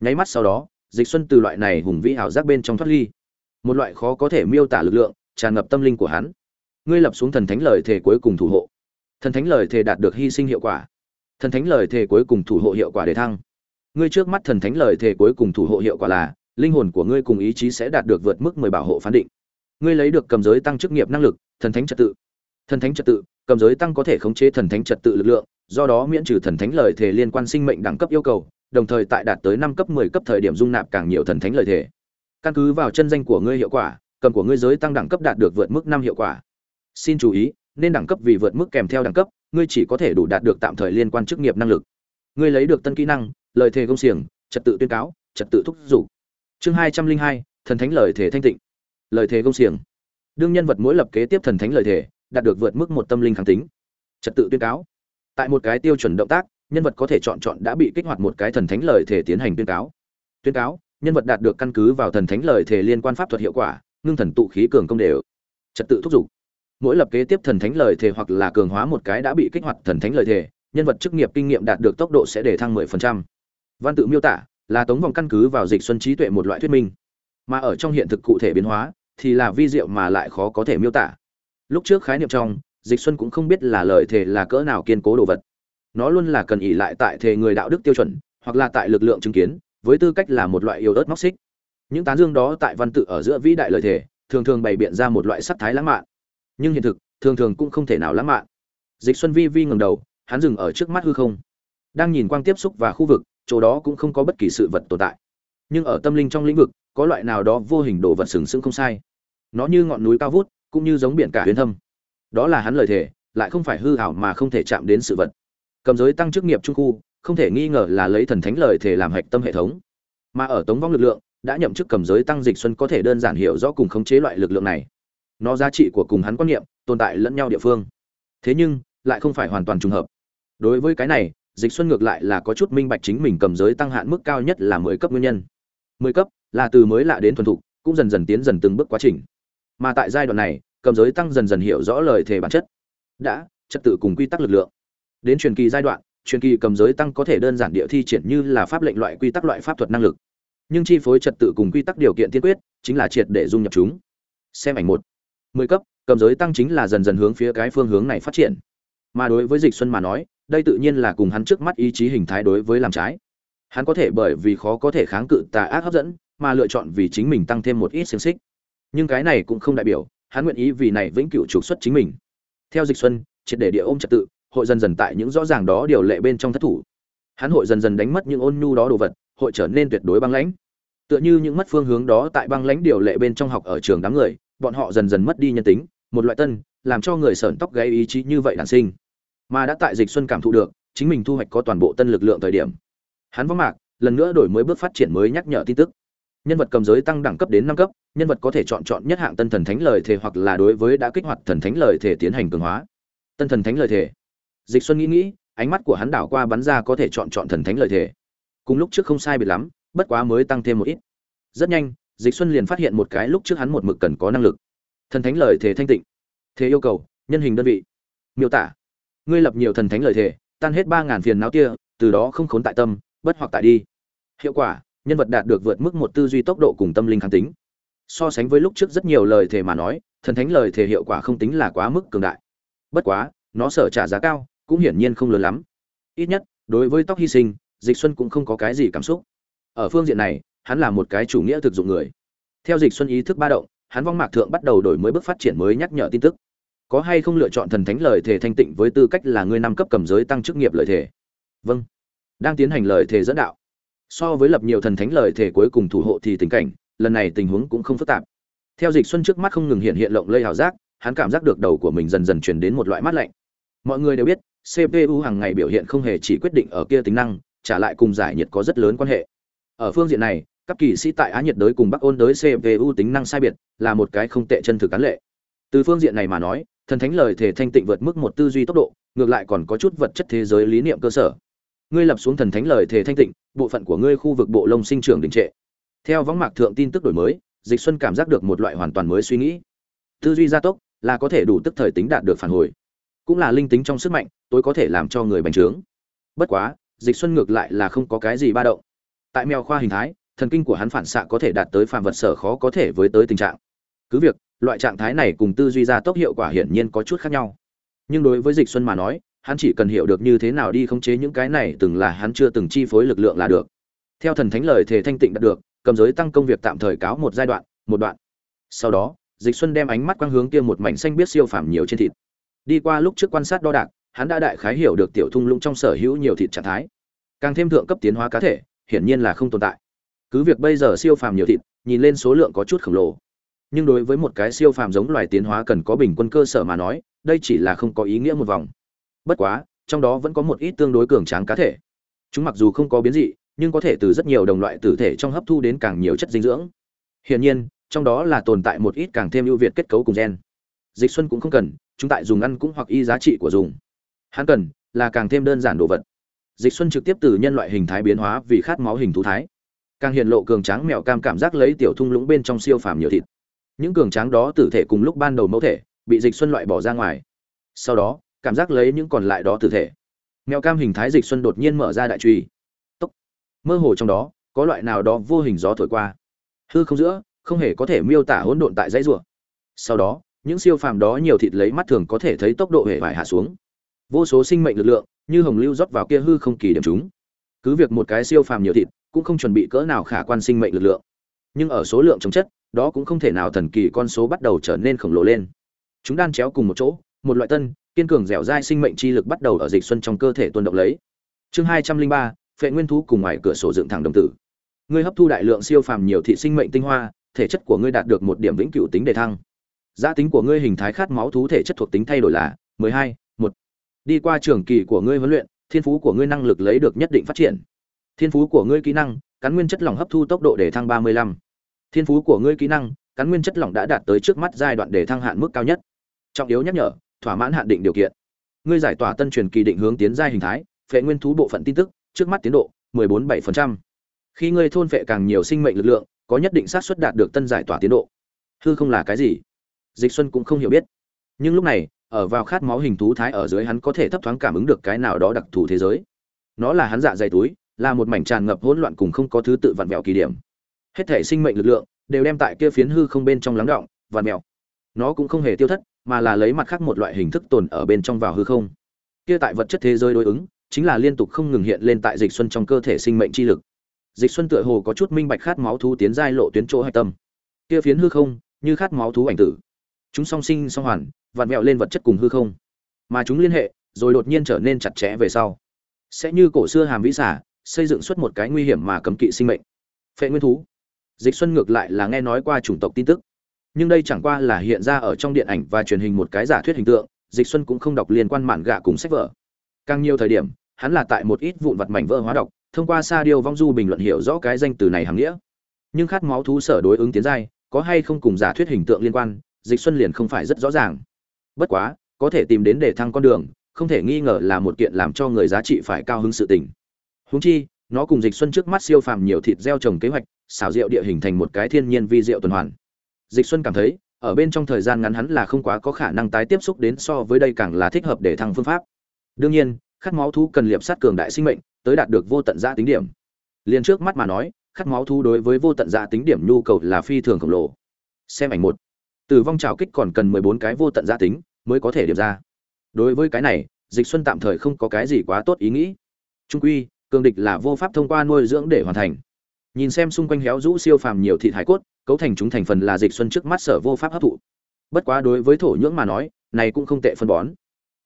nháy mắt sau đó, dịch xuân từ loại này hùng vĩ ảo giác bên trong thoát ly. Một loại khó có thể miêu tả lực lượng, tràn ngập tâm linh của hắn. Ngươi lập xuống thần thánh lời thề cuối cùng thủ hộ. Thần thánh lời thề đạt được hy sinh hiệu quả. Thần thánh lời thề cuối cùng thủ hộ hiệu quả để thăng. Ngươi trước mắt thần thánh lời thề cuối cùng thủ hộ hiệu quả là, linh hồn của ngươi cùng ý chí sẽ đạt được vượt mức mười bảo hộ phán định ngươi lấy được cầm giới tăng chức nghiệp năng lực thần thánh trật tự. Thần thánh trật tự cầm giới tăng có thể khống chế thần thánh trật tự lực lượng do đó miễn trừ thần thánh lời thể liên quan sinh mệnh đẳng cấp yêu cầu đồng thời tại đạt tới năm cấp mười cấp thời điểm dung nạp càng nhiều thần thánh lời thể, căn cứ vào chân danh của ngươi hiệu quả cầm của ngươi giới tăng đẳng cấp đạt được vượt mức năm hiệu quả. Xin chú ý nên đẳng cấp vì vượt mức kèm theo đẳng cấp ngươi chỉ có thể đủ đạt được tạm thời liên quan chức nghiệp năng lực. Ngươi lấy được tân kỹ năng lời thề công xiềng trật tự tuyên cáo trật tự thúc giục. Chương hai trăm linh hai thần thánh lời thề thanh tịnh lời thề công xiềng. Đương nhân vật mỗi lập kế tiếp thần thánh lời thề, đạt được vượt mức một tâm linh kháng tính. Trật tự tuyên cáo. Tại một cái tiêu chuẩn động tác, nhân vật có thể chọn chọn đã bị kích hoạt một cái thần thánh lời thể tiến hành tuyên cáo. Tuyên cáo, nhân vật đạt được căn cứ vào thần thánh lời thể liên quan pháp thuật hiệu quả, ngưng thần tụ khí cường công đều. Trật tự thúc giục. Mỗi lập kế tiếp thần thánh lời thể hoặc là cường hóa một cái đã bị kích hoạt thần thánh lời thể nhân vật chức nghiệp kinh nghiệm đạt được tốc độ sẽ để thăng 10%. văn tự miêu tả là tống vòng căn cứ vào dịch xuân trí tuệ một loại thuyết minh. Mà ở trong hiện thực cụ thể biến hóa thì là vi diệu mà lại khó có thể miêu tả. Lúc trước khái niệm trong, dịch xuân cũng không biết là lời thể là cỡ nào kiên cố đồ vật. Nó luôn là cần ỉ lại tại thề người đạo đức tiêu chuẩn, hoặc là tại lực lượng chứng kiến, với tư cách là một loại yêu ớt móc xích. Những tán dương đó tại văn tự ở giữa vĩ đại lời thể thường thường bày biện ra một loại sắc thái lãng mạn. Nhưng hiện thực, thường thường cũng không thể nào lãng mạn. Dịch xuân vi vi ngầm đầu, hắn dừng ở trước mắt hư không. Đang nhìn quang tiếp xúc và khu vực, chỗ đó cũng không có bất kỳ sự vật tồn tại nhưng ở tâm linh trong lĩnh vực, có loại nào đó vô hình đồ vật sừng sững không sai. Nó như ngọn núi cao vút, cũng như giống biển cả huyền thâm. Đó là hắn lời thề, lại không phải hư ảo mà không thể chạm đến sự vật. Cầm giới tăng chức nghiệp trung khu, không thể nghi ngờ là lấy thần thánh lời thề làm hạch tâm hệ thống. Mà ở tống vong lực lượng, đã nhậm chức cầm giới tăng dịch xuân có thể đơn giản hiểu rõ cùng khống chế loại lực lượng này. Nó giá trị của cùng hắn quan niệm, tồn tại lẫn nhau địa phương. Thế nhưng, lại không phải hoàn toàn trùng hợp. Đối với cái này, dịch xuân ngược lại là có chút minh bạch chính mình cầm giới tăng hạn mức cao nhất là mười cấp nguyên nhân mười cấp, là từ mới lạ đến thuần thục, cũng dần dần tiến dần từng bước quá trình. Mà tại giai đoạn này, cầm giới tăng dần dần hiểu rõ lời thề bản chất. Đã, trật tự cùng quy tắc lực lượng. Đến truyền kỳ giai đoạn, truyền kỳ cầm giới tăng có thể đơn giản địa thi triển như là pháp lệnh loại quy tắc loại pháp thuật năng lực. Nhưng chi phối trật tự cùng quy tắc điều kiện tiên quyết, chính là triệt để dung nhập chúng. Xem ảnh một. Mười cấp, cầm giới tăng chính là dần dần hướng phía cái phương hướng này phát triển. Mà đối với dịch xuân mà nói, đây tự nhiên là cùng hắn trước mắt ý chí hình thái đối với làm trái hắn có thể bởi vì khó có thể kháng cự tà ác hấp dẫn, mà lựa chọn vì chính mình tăng thêm một ít xiềng xích. Nhưng cái này cũng không đại biểu, hắn nguyện ý vì này vĩnh cửu trục xuất chính mình. Theo dịch xuân, triệt để địa ôm trật tự, hội dần dần tại những rõ ràng đó điều lệ bên trong thất thủ. Hắn hội dần dần đánh mất những ôn nhu đó đồ vật, hội trở nên tuyệt đối băng lãnh. Tựa như những mất phương hướng đó tại băng lãnh điều lệ bên trong học ở trường đám người, bọn họ dần dần mất đi nhân tính, một loại tân, làm cho người sởn tóc gáy ý chí như vậy đản sinh. Mà đã tại dịch xuân cảm thụ được, chính mình thu hoạch có toàn bộ tân lực lượng thời điểm hắn vắng mạc, lần nữa đổi mới bước phát triển mới nhắc nhở tin tức. Nhân vật cầm giới tăng đẳng cấp đến năm cấp, nhân vật có thể chọn chọn nhất hạng tân thần thánh lời thể hoặc là đối với đã kích hoạt thần thánh lời thể tiến hành cường hóa. Tân thần thánh lời thể dịch xuân nghĩ nghĩ, ánh mắt của hắn đảo qua bắn ra có thể chọn chọn thần thánh lời thể cùng lúc trước không sai biệt lắm, bất quá mới tăng thêm một ít. Rất nhanh, dịch xuân liền phát hiện một cái lúc trước hắn một mực cần có năng lực. Thần thánh lời thể thanh tịnh. Thế yêu cầu, nhân hình đơn vị. Miêu tả. Ngươi lập nhiều thần thánh lời thể tan hết ba ngàn phiền não tia, từ đó không khốn tại tâm bất hoặc tại đi. Hiệu quả, nhân vật đạt được vượt mức một tư duy tốc độ cùng tâm linh kháng tính. So sánh với lúc trước rất nhiều lời thề mà nói, thần thánh lời thề hiệu quả không tính là quá mức cường đại. Bất quá, nó sở trả giá cao, cũng hiển nhiên không lớn lắm. Ít nhất, đối với tóc hy sinh, dịch xuân cũng không có cái gì cảm xúc. Ở phương diện này, hắn là một cái chủ nghĩa thực dụng người. Theo dịch xuân ý thức ba động, hắn vong mạc thượng bắt đầu đổi mới bước phát triển mới nhắc nhở tin tức. Có hay không lựa chọn thần thánh lời thề thanh tịnh với tư cách là người năm cấp cầm giới tăng chức nghiệp lời thề? Vâng đang tiến hành lời thề dẫn đạo. So với lập nhiều thần thánh lời thề cuối cùng thủ hộ thì tình cảnh, lần này tình huống cũng không phức tạp. Theo dịch xuân trước mắt không ngừng hiện hiện lộng lây hào giác, hắn cảm giác được đầu của mình dần dần chuyển đến một loại mát lạnh. Mọi người đều biết cpu hàng ngày biểu hiện không hề chỉ quyết định ở kia tính năng, trả lại cùng giải nhiệt có rất lớn quan hệ. Ở phương diện này, các kỳ sĩ tại á nhiệt đới cùng bắc ôn đới cpu tính năng sai biệt là một cái không tệ chân thực cán lệ. Từ phương diện này mà nói, thần thánh lời thể thanh tịnh vượt mức một tư duy tốc độ, ngược lại còn có chút vật chất thế giới lý niệm cơ sở ngươi lập xuống thần thánh lời thể thanh tịnh, bộ phận của ngươi khu vực bộ lông sinh trưởng đình trệ. Theo võng mạc thượng tin tức đổi mới, dịch xuân cảm giác được một loại hoàn toàn mới suy nghĩ. Tư duy gia tốc là có thể đủ tức thời tính đạt được phản hồi, cũng là linh tính trong sức mạnh tôi có thể làm cho người bành trướng. Bất quá, dịch xuân ngược lại là không có cái gì ba động. Tại mèo khoa hình thái, thần kinh của hắn phản xạ có thể đạt tới phạm vật sở khó có thể với tới tình trạng. Cứ việc, loại trạng thái này cùng tư duy gia tốc hiệu quả hiển nhiên có chút khác nhau. Nhưng đối với dịch xuân mà nói hắn chỉ cần hiểu được như thế nào đi khống chế những cái này từng là hắn chưa từng chi phối lực lượng là được. Theo thần thánh lời thể thanh tịnh đạt được, cầm giới tăng công việc tạm thời cáo một giai đoạn, một đoạn. Sau đó, dịch xuân đem ánh mắt quang hướng kia một mảnh xanh biết siêu phàm nhiều trên thịt. Đi qua lúc trước quan sát đo đạc, hắn đã đại khái hiểu được tiểu thung lũng trong sở hữu nhiều thịt trạng thái. Càng thêm thượng cấp tiến hóa cá thể, hiển nhiên là không tồn tại. Cứ việc bây giờ siêu phàm nhiều thịt, nhìn lên số lượng có chút khổng lồ. Nhưng đối với một cái siêu phàm giống loài tiến hóa cần có bình quân cơ sở mà nói, đây chỉ là không có ý nghĩa một vòng bất quá, trong đó vẫn có một ít tương đối cường tráng cá thể. Chúng mặc dù không có biến dị, nhưng có thể từ rất nhiều đồng loại tử thể trong hấp thu đến càng nhiều chất dinh dưỡng. Hiển nhiên, trong đó là tồn tại một ít càng thêm ưu việt kết cấu cùng gen. Dịch xuân cũng không cần, chúng tại dùng ăn cũng hoặc y giá trị của dùng. Hắn cần là càng thêm đơn giản đồ vật. Dịch xuân trực tiếp từ nhân loại hình thái biến hóa vì khát máu hình thú thái. Càng hiện lộ cường tráng mèo cam cảm giác lấy tiểu thung lũng bên trong siêu phàm nhiều thịt. Những cường tráng đó tử thể cùng lúc ban đầu mẫu thể, bị dịch xuân loại bỏ ra ngoài. Sau đó cảm giác lấy những còn lại đó tử thể. Mèo cam hình thái dịch xuân đột nhiên mở ra đại truy. Tốc. Mơ hồ trong đó, có loại nào đó vô hình gió thổi qua. Hư không giữa, không hề có thể miêu tả hỗn độn tại dãy rùa. Sau đó, những siêu phàm đó nhiều thịt lấy mắt thường có thể thấy tốc độ hệ vải hạ xuống. Vô số sinh mệnh lực lượng, như hồng lưu rót vào kia hư không kỳ điểm chúng. Cứ việc một cái siêu phàm nhiều thịt, cũng không chuẩn bị cỡ nào khả quan sinh mệnh lực lượng. Nhưng ở số lượng chống chất, đó cũng không thể nào thần kỳ con số bắt đầu trở nên khổng lồ lên. Chúng đan chéo cùng một chỗ, một loại tân kiên cường dẻo dai sinh mệnh chi lực bắt đầu ở dịch xuân trong cơ thể tuôn động lấy. Chương hai trăm linh ba, phệ nguyên thú cùng ngoài cửa sổ dựng thẳng đồng tử. Ngươi hấp thu đại lượng siêu phàm nhiều thị sinh mệnh tinh hoa, thể chất của ngươi đạt được một điểm vĩnh cửu tính đề thăng. Giá tính của ngươi hình thái khát máu thú thể chất thuộc tính thay đổi là mười hai, một. Đi qua trường kỳ của ngươi huấn luyện, thiên phú của ngươi năng lực lấy được nhất định phát triển. Thiên phú của ngươi kỹ năng, cắn nguyên chất lỏng hấp thu tốc độ để thăng ba mươi lăm. Thiên phú của ngươi kỹ năng, cắn nguyên chất lỏng đã đạt tới trước mắt giai đoạn để thăng hạn mức cao nhất. Trọng yếu nhắc nhở thỏa mãn hạn định điều kiện. Ngươi giải tỏa tân truyền kỳ định hướng tiến giai hình thái, phệ nguyên thú bộ phận tin tức, trước mắt tiến độ 14.7%. khi ngươi thôn phệ càng nhiều sinh mệnh lực lượng, có nhất định xác suất đạt được tân giải tỏa tiến độ. Hư không là cái gì? Dịch xuân cũng không hiểu biết. Nhưng lúc này, ở vào khát máu hình thú thái ở dưới hắn có thể thấp thoáng cảm ứng được cái nào đó đặc thù thế giới. Nó là hắn dạ dày túi, là một mảnh tràn ngập hỗn loạn cùng không có thứ tự vặn vẹo kỳ điểm. Hết thể sinh mệnh lực lượng đều đem tại kia phiến hư không bên trong lắng động, vặn vẹo. Nó cũng không hề tiêu thất mà là lấy mặt khác một loại hình thức tồn ở bên trong vào hư không. Kia tại vật chất thế giới đối ứng, chính là liên tục không ngừng hiện lên tại dịch xuân trong cơ thể sinh mệnh chi lực. Dịch xuân tựa hồ có chút minh bạch khát máu thú tiến giai lộ tuyến chỗ hạch tâm. Kia phiến hư không, như khát máu thú ảnh tử. Chúng song sinh, song hoàn, vặn vẹo lên vật chất cùng hư không. Mà chúng liên hệ, rồi đột nhiên trở nên chặt chẽ về sau. Sẽ như cổ xưa hàm vĩ xả, xây dựng xuất một cái nguy hiểm mà cấm kỵ sinh mệnh. Phệ nguyên thú. Dịch xuân ngược lại là nghe nói qua chủng tộc tin tức nhưng đây chẳng qua là hiện ra ở trong điện ảnh và truyền hình một cái giả thuyết hình tượng, dịch xuân cũng không đọc liên quan mạn gạ cùng sách vở. Càng nhiều thời điểm, hắn là tại một ít vụn vặt mảnh vỡ hóa đọc, thông qua sa điêu vong du bình luận hiểu rõ cái danh từ này hàm nghĩa. Nhưng khát máu thú sở đối ứng tiến giai, có hay không cùng giả thuyết hình tượng liên quan, dịch xuân liền không phải rất rõ ràng. Bất quá, có thể tìm đến để thăng con đường, không thể nghi ngờ là một kiện làm cho người giá trị phải cao hứng sự tình. Huống chi, nó cùng dịch xuân trước mắt siêu phàm nhiều thịt gieo trồng kế hoạch, xảo diệu địa hình thành một cái thiên nhiên vi diệu tuần hoàn dịch xuân cảm thấy, ở bên trong thời gian ngắn hắn là không quá có khả năng tái tiếp xúc đến so với đây càng là thích hợp để thăng phương pháp. Đương nhiên, khát máu thú cần liệp sát cường đại sinh mệnh, tới đạt được vô tận gia tính điểm. Liền trước mắt mà nói, khát máu thú đối với vô tận gia tính điểm nhu cầu là phi thường khổng lồ. Xem ảnh một. Từ vong trào kích còn cần 14 cái vô tận gia tính mới có thể điểm ra. Đối với cái này, dịch xuân tạm thời không có cái gì quá tốt ý nghĩ. Trung quy, cường địch là vô pháp thông qua nuôi dưỡng để hoàn thành nhìn xem xung quanh héo rũ siêu phàm nhiều thịt hải cốt, cấu thành chúng thành phần là dịch xuân trước mắt sở vô pháp hấp thụ. Bất quá đối với thổ nhưỡng mà nói, này cũng không tệ phân bón.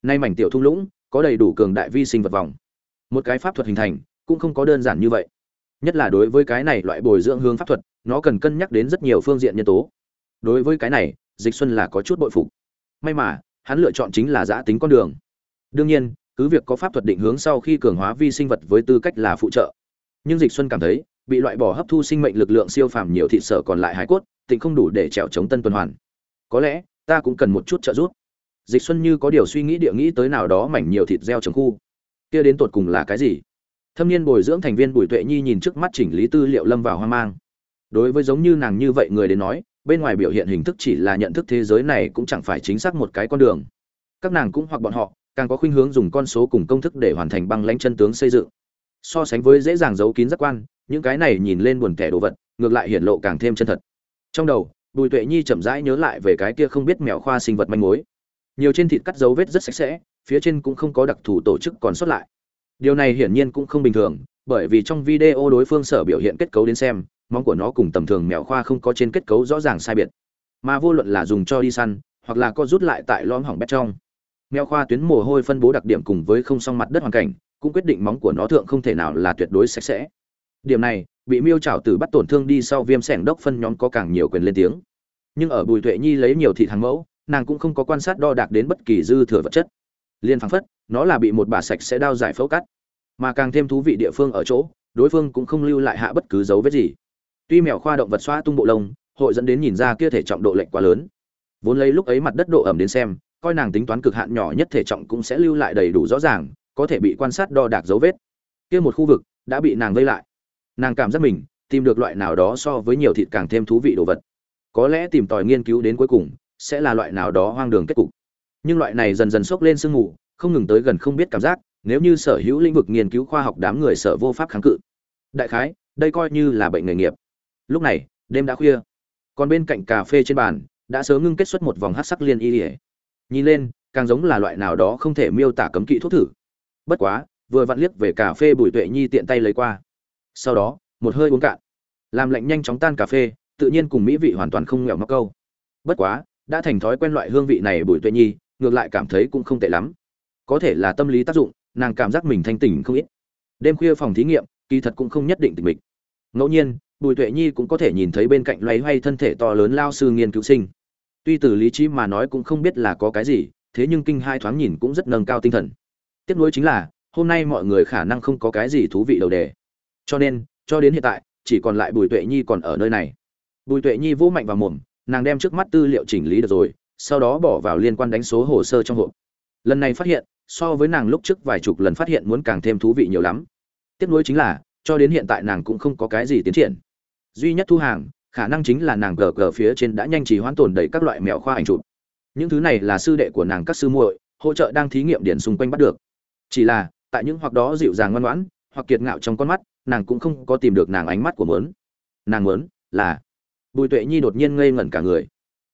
Nay mảnh tiểu thung lũng, có đầy đủ cường đại vi sinh vật vòng. Một cái pháp thuật hình thành, cũng không có đơn giản như vậy. Nhất là đối với cái này loại bồi dưỡng hướng pháp thuật, nó cần cân nhắc đến rất nhiều phương diện nhân tố. Đối với cái này, dịch xuân là có chút bội phục. May mà, hắn lựa chọn chính là giã tính con đường. Đương nhiên, cứ việc có pháp thuật định hướng sau khi cường hóa vi sinh vật với tư cách là phụ trợ, nhưng dịch xuân cảm thấy bị loại bỏ hấp thu sinh mệnh lực lượng siêu phàm nhiều thị sở còn lại hải cốt tình không đủ để trèo chống tân tuần hoàn. Có lẽ, ta cũng cần một chút trợ giúp. Dịch xuân như có điều suy nghĩ địa nghĩ tới nào đó mảnh nhiều thịt gieo trồng khu. Kia đến tột cùng là cái gì? Thâm niên bồi dưỡng thành viên bùi tuệ nhi nhìn trước mắt chỉnh lý tư liệu lâm vào hoang mang. Đối với giống như nàng như vậy người đến nói, bên ngoài biểu hiện hình thức chỉ là nhận thức thế giới này cũng chẳng phải chính xác một cái con đường. Các nàng cũng hoặc bọn họ, càng có khuynh hướng dùng con số cùng công thức để hoàn thành băng lãnh chân tướng xây dựng so sánh với dễ dàng giấu kín giác quan, những cái này nhìn lên buồn kẻ đồ vật, ngược lại hiển lộ càng thêm chân thật. Trong đầu, bùi tuệ nhi chậm rãi nhớ lại về cái kia không biết mèo khoa sinh vật manh mối. Nhiều trên thịt cắt dấu vết rất sạch sẽ, phía trên cũng không có đặc thù tổ chức còn sót lại. Điều này hiển nhiên cũng không bình thường, bởi vì trong video đối phương sở biểu hiện kết cấu đến xem, móng của nó cùng tầm thường mèo khoa không có trên kết cấu rõ ràng sai biệt. Mà vô luận là dùng cho đi săn, hoặc là co rút lại tại lõm hỏng bét trong. Mèo khoa tuyến mồ hôi phân bố đặc điểm cùng với không song mặt đất hoàn cảnh cũng quyết định móng của nó thượng không thể nào là tuyệt đối sạch sẽ. Điểm này, bị miêu trảo tử bắt tổn thương đi sau viêm sẻng đốc phân nhóm có càng nhiều quyền lên tiếng. Nhưng ở bùi tuệ nhi lấy nhiều thịt hàng mẫu, nàng cũng không có quan sát đo đạc đến bất kỳ dư thừa vật chất. Liên phăng phất, nó là bị một bà sạch sẽ đao giải phẫu cắt. Mà càng thêm thú vị địa phương ở chỗ, đối phương cũng không lưu lại hạ bất cứ dấu vết gì. Tuy mèo khoa động vật xoa tung bộ lông, hội dẫn đến nhìn ra kia thể trọng độ lệch quá lớn. Vốn lấy lúc ấy mặt đất độ ẩm đến xem, coi nàng tính toán cực hạn nhỏ nhất thể trọng cũng sẽ lưu lại đầy đủ rõ ràng có thể bị quan sát đo đạc dấu vết. Kia một khu vực đã bị nàng vây lại. Nàng cảm giác mình tìm được loại nào đó so với nhiều thịt càng thêm thú vị đồ vật. Có lẽ tìm tòi nghiên cứu đến cuối cùng sẽ là loại nào đó hoang đường kết cục. Nhưng loại này dần dần xốc lên sương mù, không ngừng tới gần không biết cảm giác, nếu như sở hữu lĩnh vực nghiên cứu khoa học đám người sở vô pháp kháng cự. Đại khái, đây coi như là bệnh nghề nghiệp. Lúc này, đêm đã khuya. Còn bên cạnh cà phê trên bàn, đã sớm ngưng kết xuất một vòng hát sắc liên y ỉa nhìn lên, càng giống là loại nào đó không thể miêu tả cấm kỵ thuốc thử bất quá, vừa vặn liếc về cà phê bùi tuệ nhi tiện tay lấy qua. Sau đó, một hơi uống cạn. Làm lạnh nhanh chóng tan cà phê, tự nhiên cùng mỹ vị hoàn toàn không nghèo mắc câu. Bất quá, đã thành thói quen loại hương vị này bùi tuệ nhi, ngược lại cảm thấy cũng không tệ lắm. Có thể là tâm lý tác dụng, nàng cảm giác mình thanh tỉnh không ít. Đêm khuya phòng thí nghiệm, kỳ thật cũng không nhất định tình mình ngẫu nhiên, bùi tuệ nhi cũng có thể nhìn thấy bên cạnh loay hoay thân thể to lớn lao sư nghiên cứu sinh. Tuy từ lý trí mà nói cũng không biết là có cái gì, thế nhưng kinh hai thoáng nhìn cũng rất nâng cao tinh thần tiếc nuối chính là, hôm nay mọi người khả năng không có cái gì thú vị đầu đề. Cho nên, cho đến hiện tại, chỉ còn lại bùi tuệ nhi còn ở nơi này. Bùi tuệ nhi vỗ mạnh vào mồm, nàng đem trước mắt tư liệu chỉnh lý được rồi, sau đó bỏ vào liên quan đánh số hồ sơ trong hộp. Lần này phát hiện, so với nàng lúc trước vài chục lần phát hiện muốn càng thêm thú vị nhiều lắm. Tiếc nuối chính là, cho đến hiện tại nàng cũng không có cái gì tiến triển. Duy nhất thu hàng, khả năng chính là nàng gờ gờ phía trên đã nhanh trì hoãn tồn đầy các loại mèo khoa ảnh chụp. Những thứ này là sư đệ của nàng các sư muội, hỗ trợ đang thí nghiệm điển xung quanh bắt được chỉ là, tại những hoặc đó dịu dàng ngoan ngoãn, hoặc kiệt ngạo trong con mắt, nàng cũng không có tìm được nàng ánh mắt của mớn nàng mớn là bùi tuệ nhi đột nhiên ngây ngẩn cả người.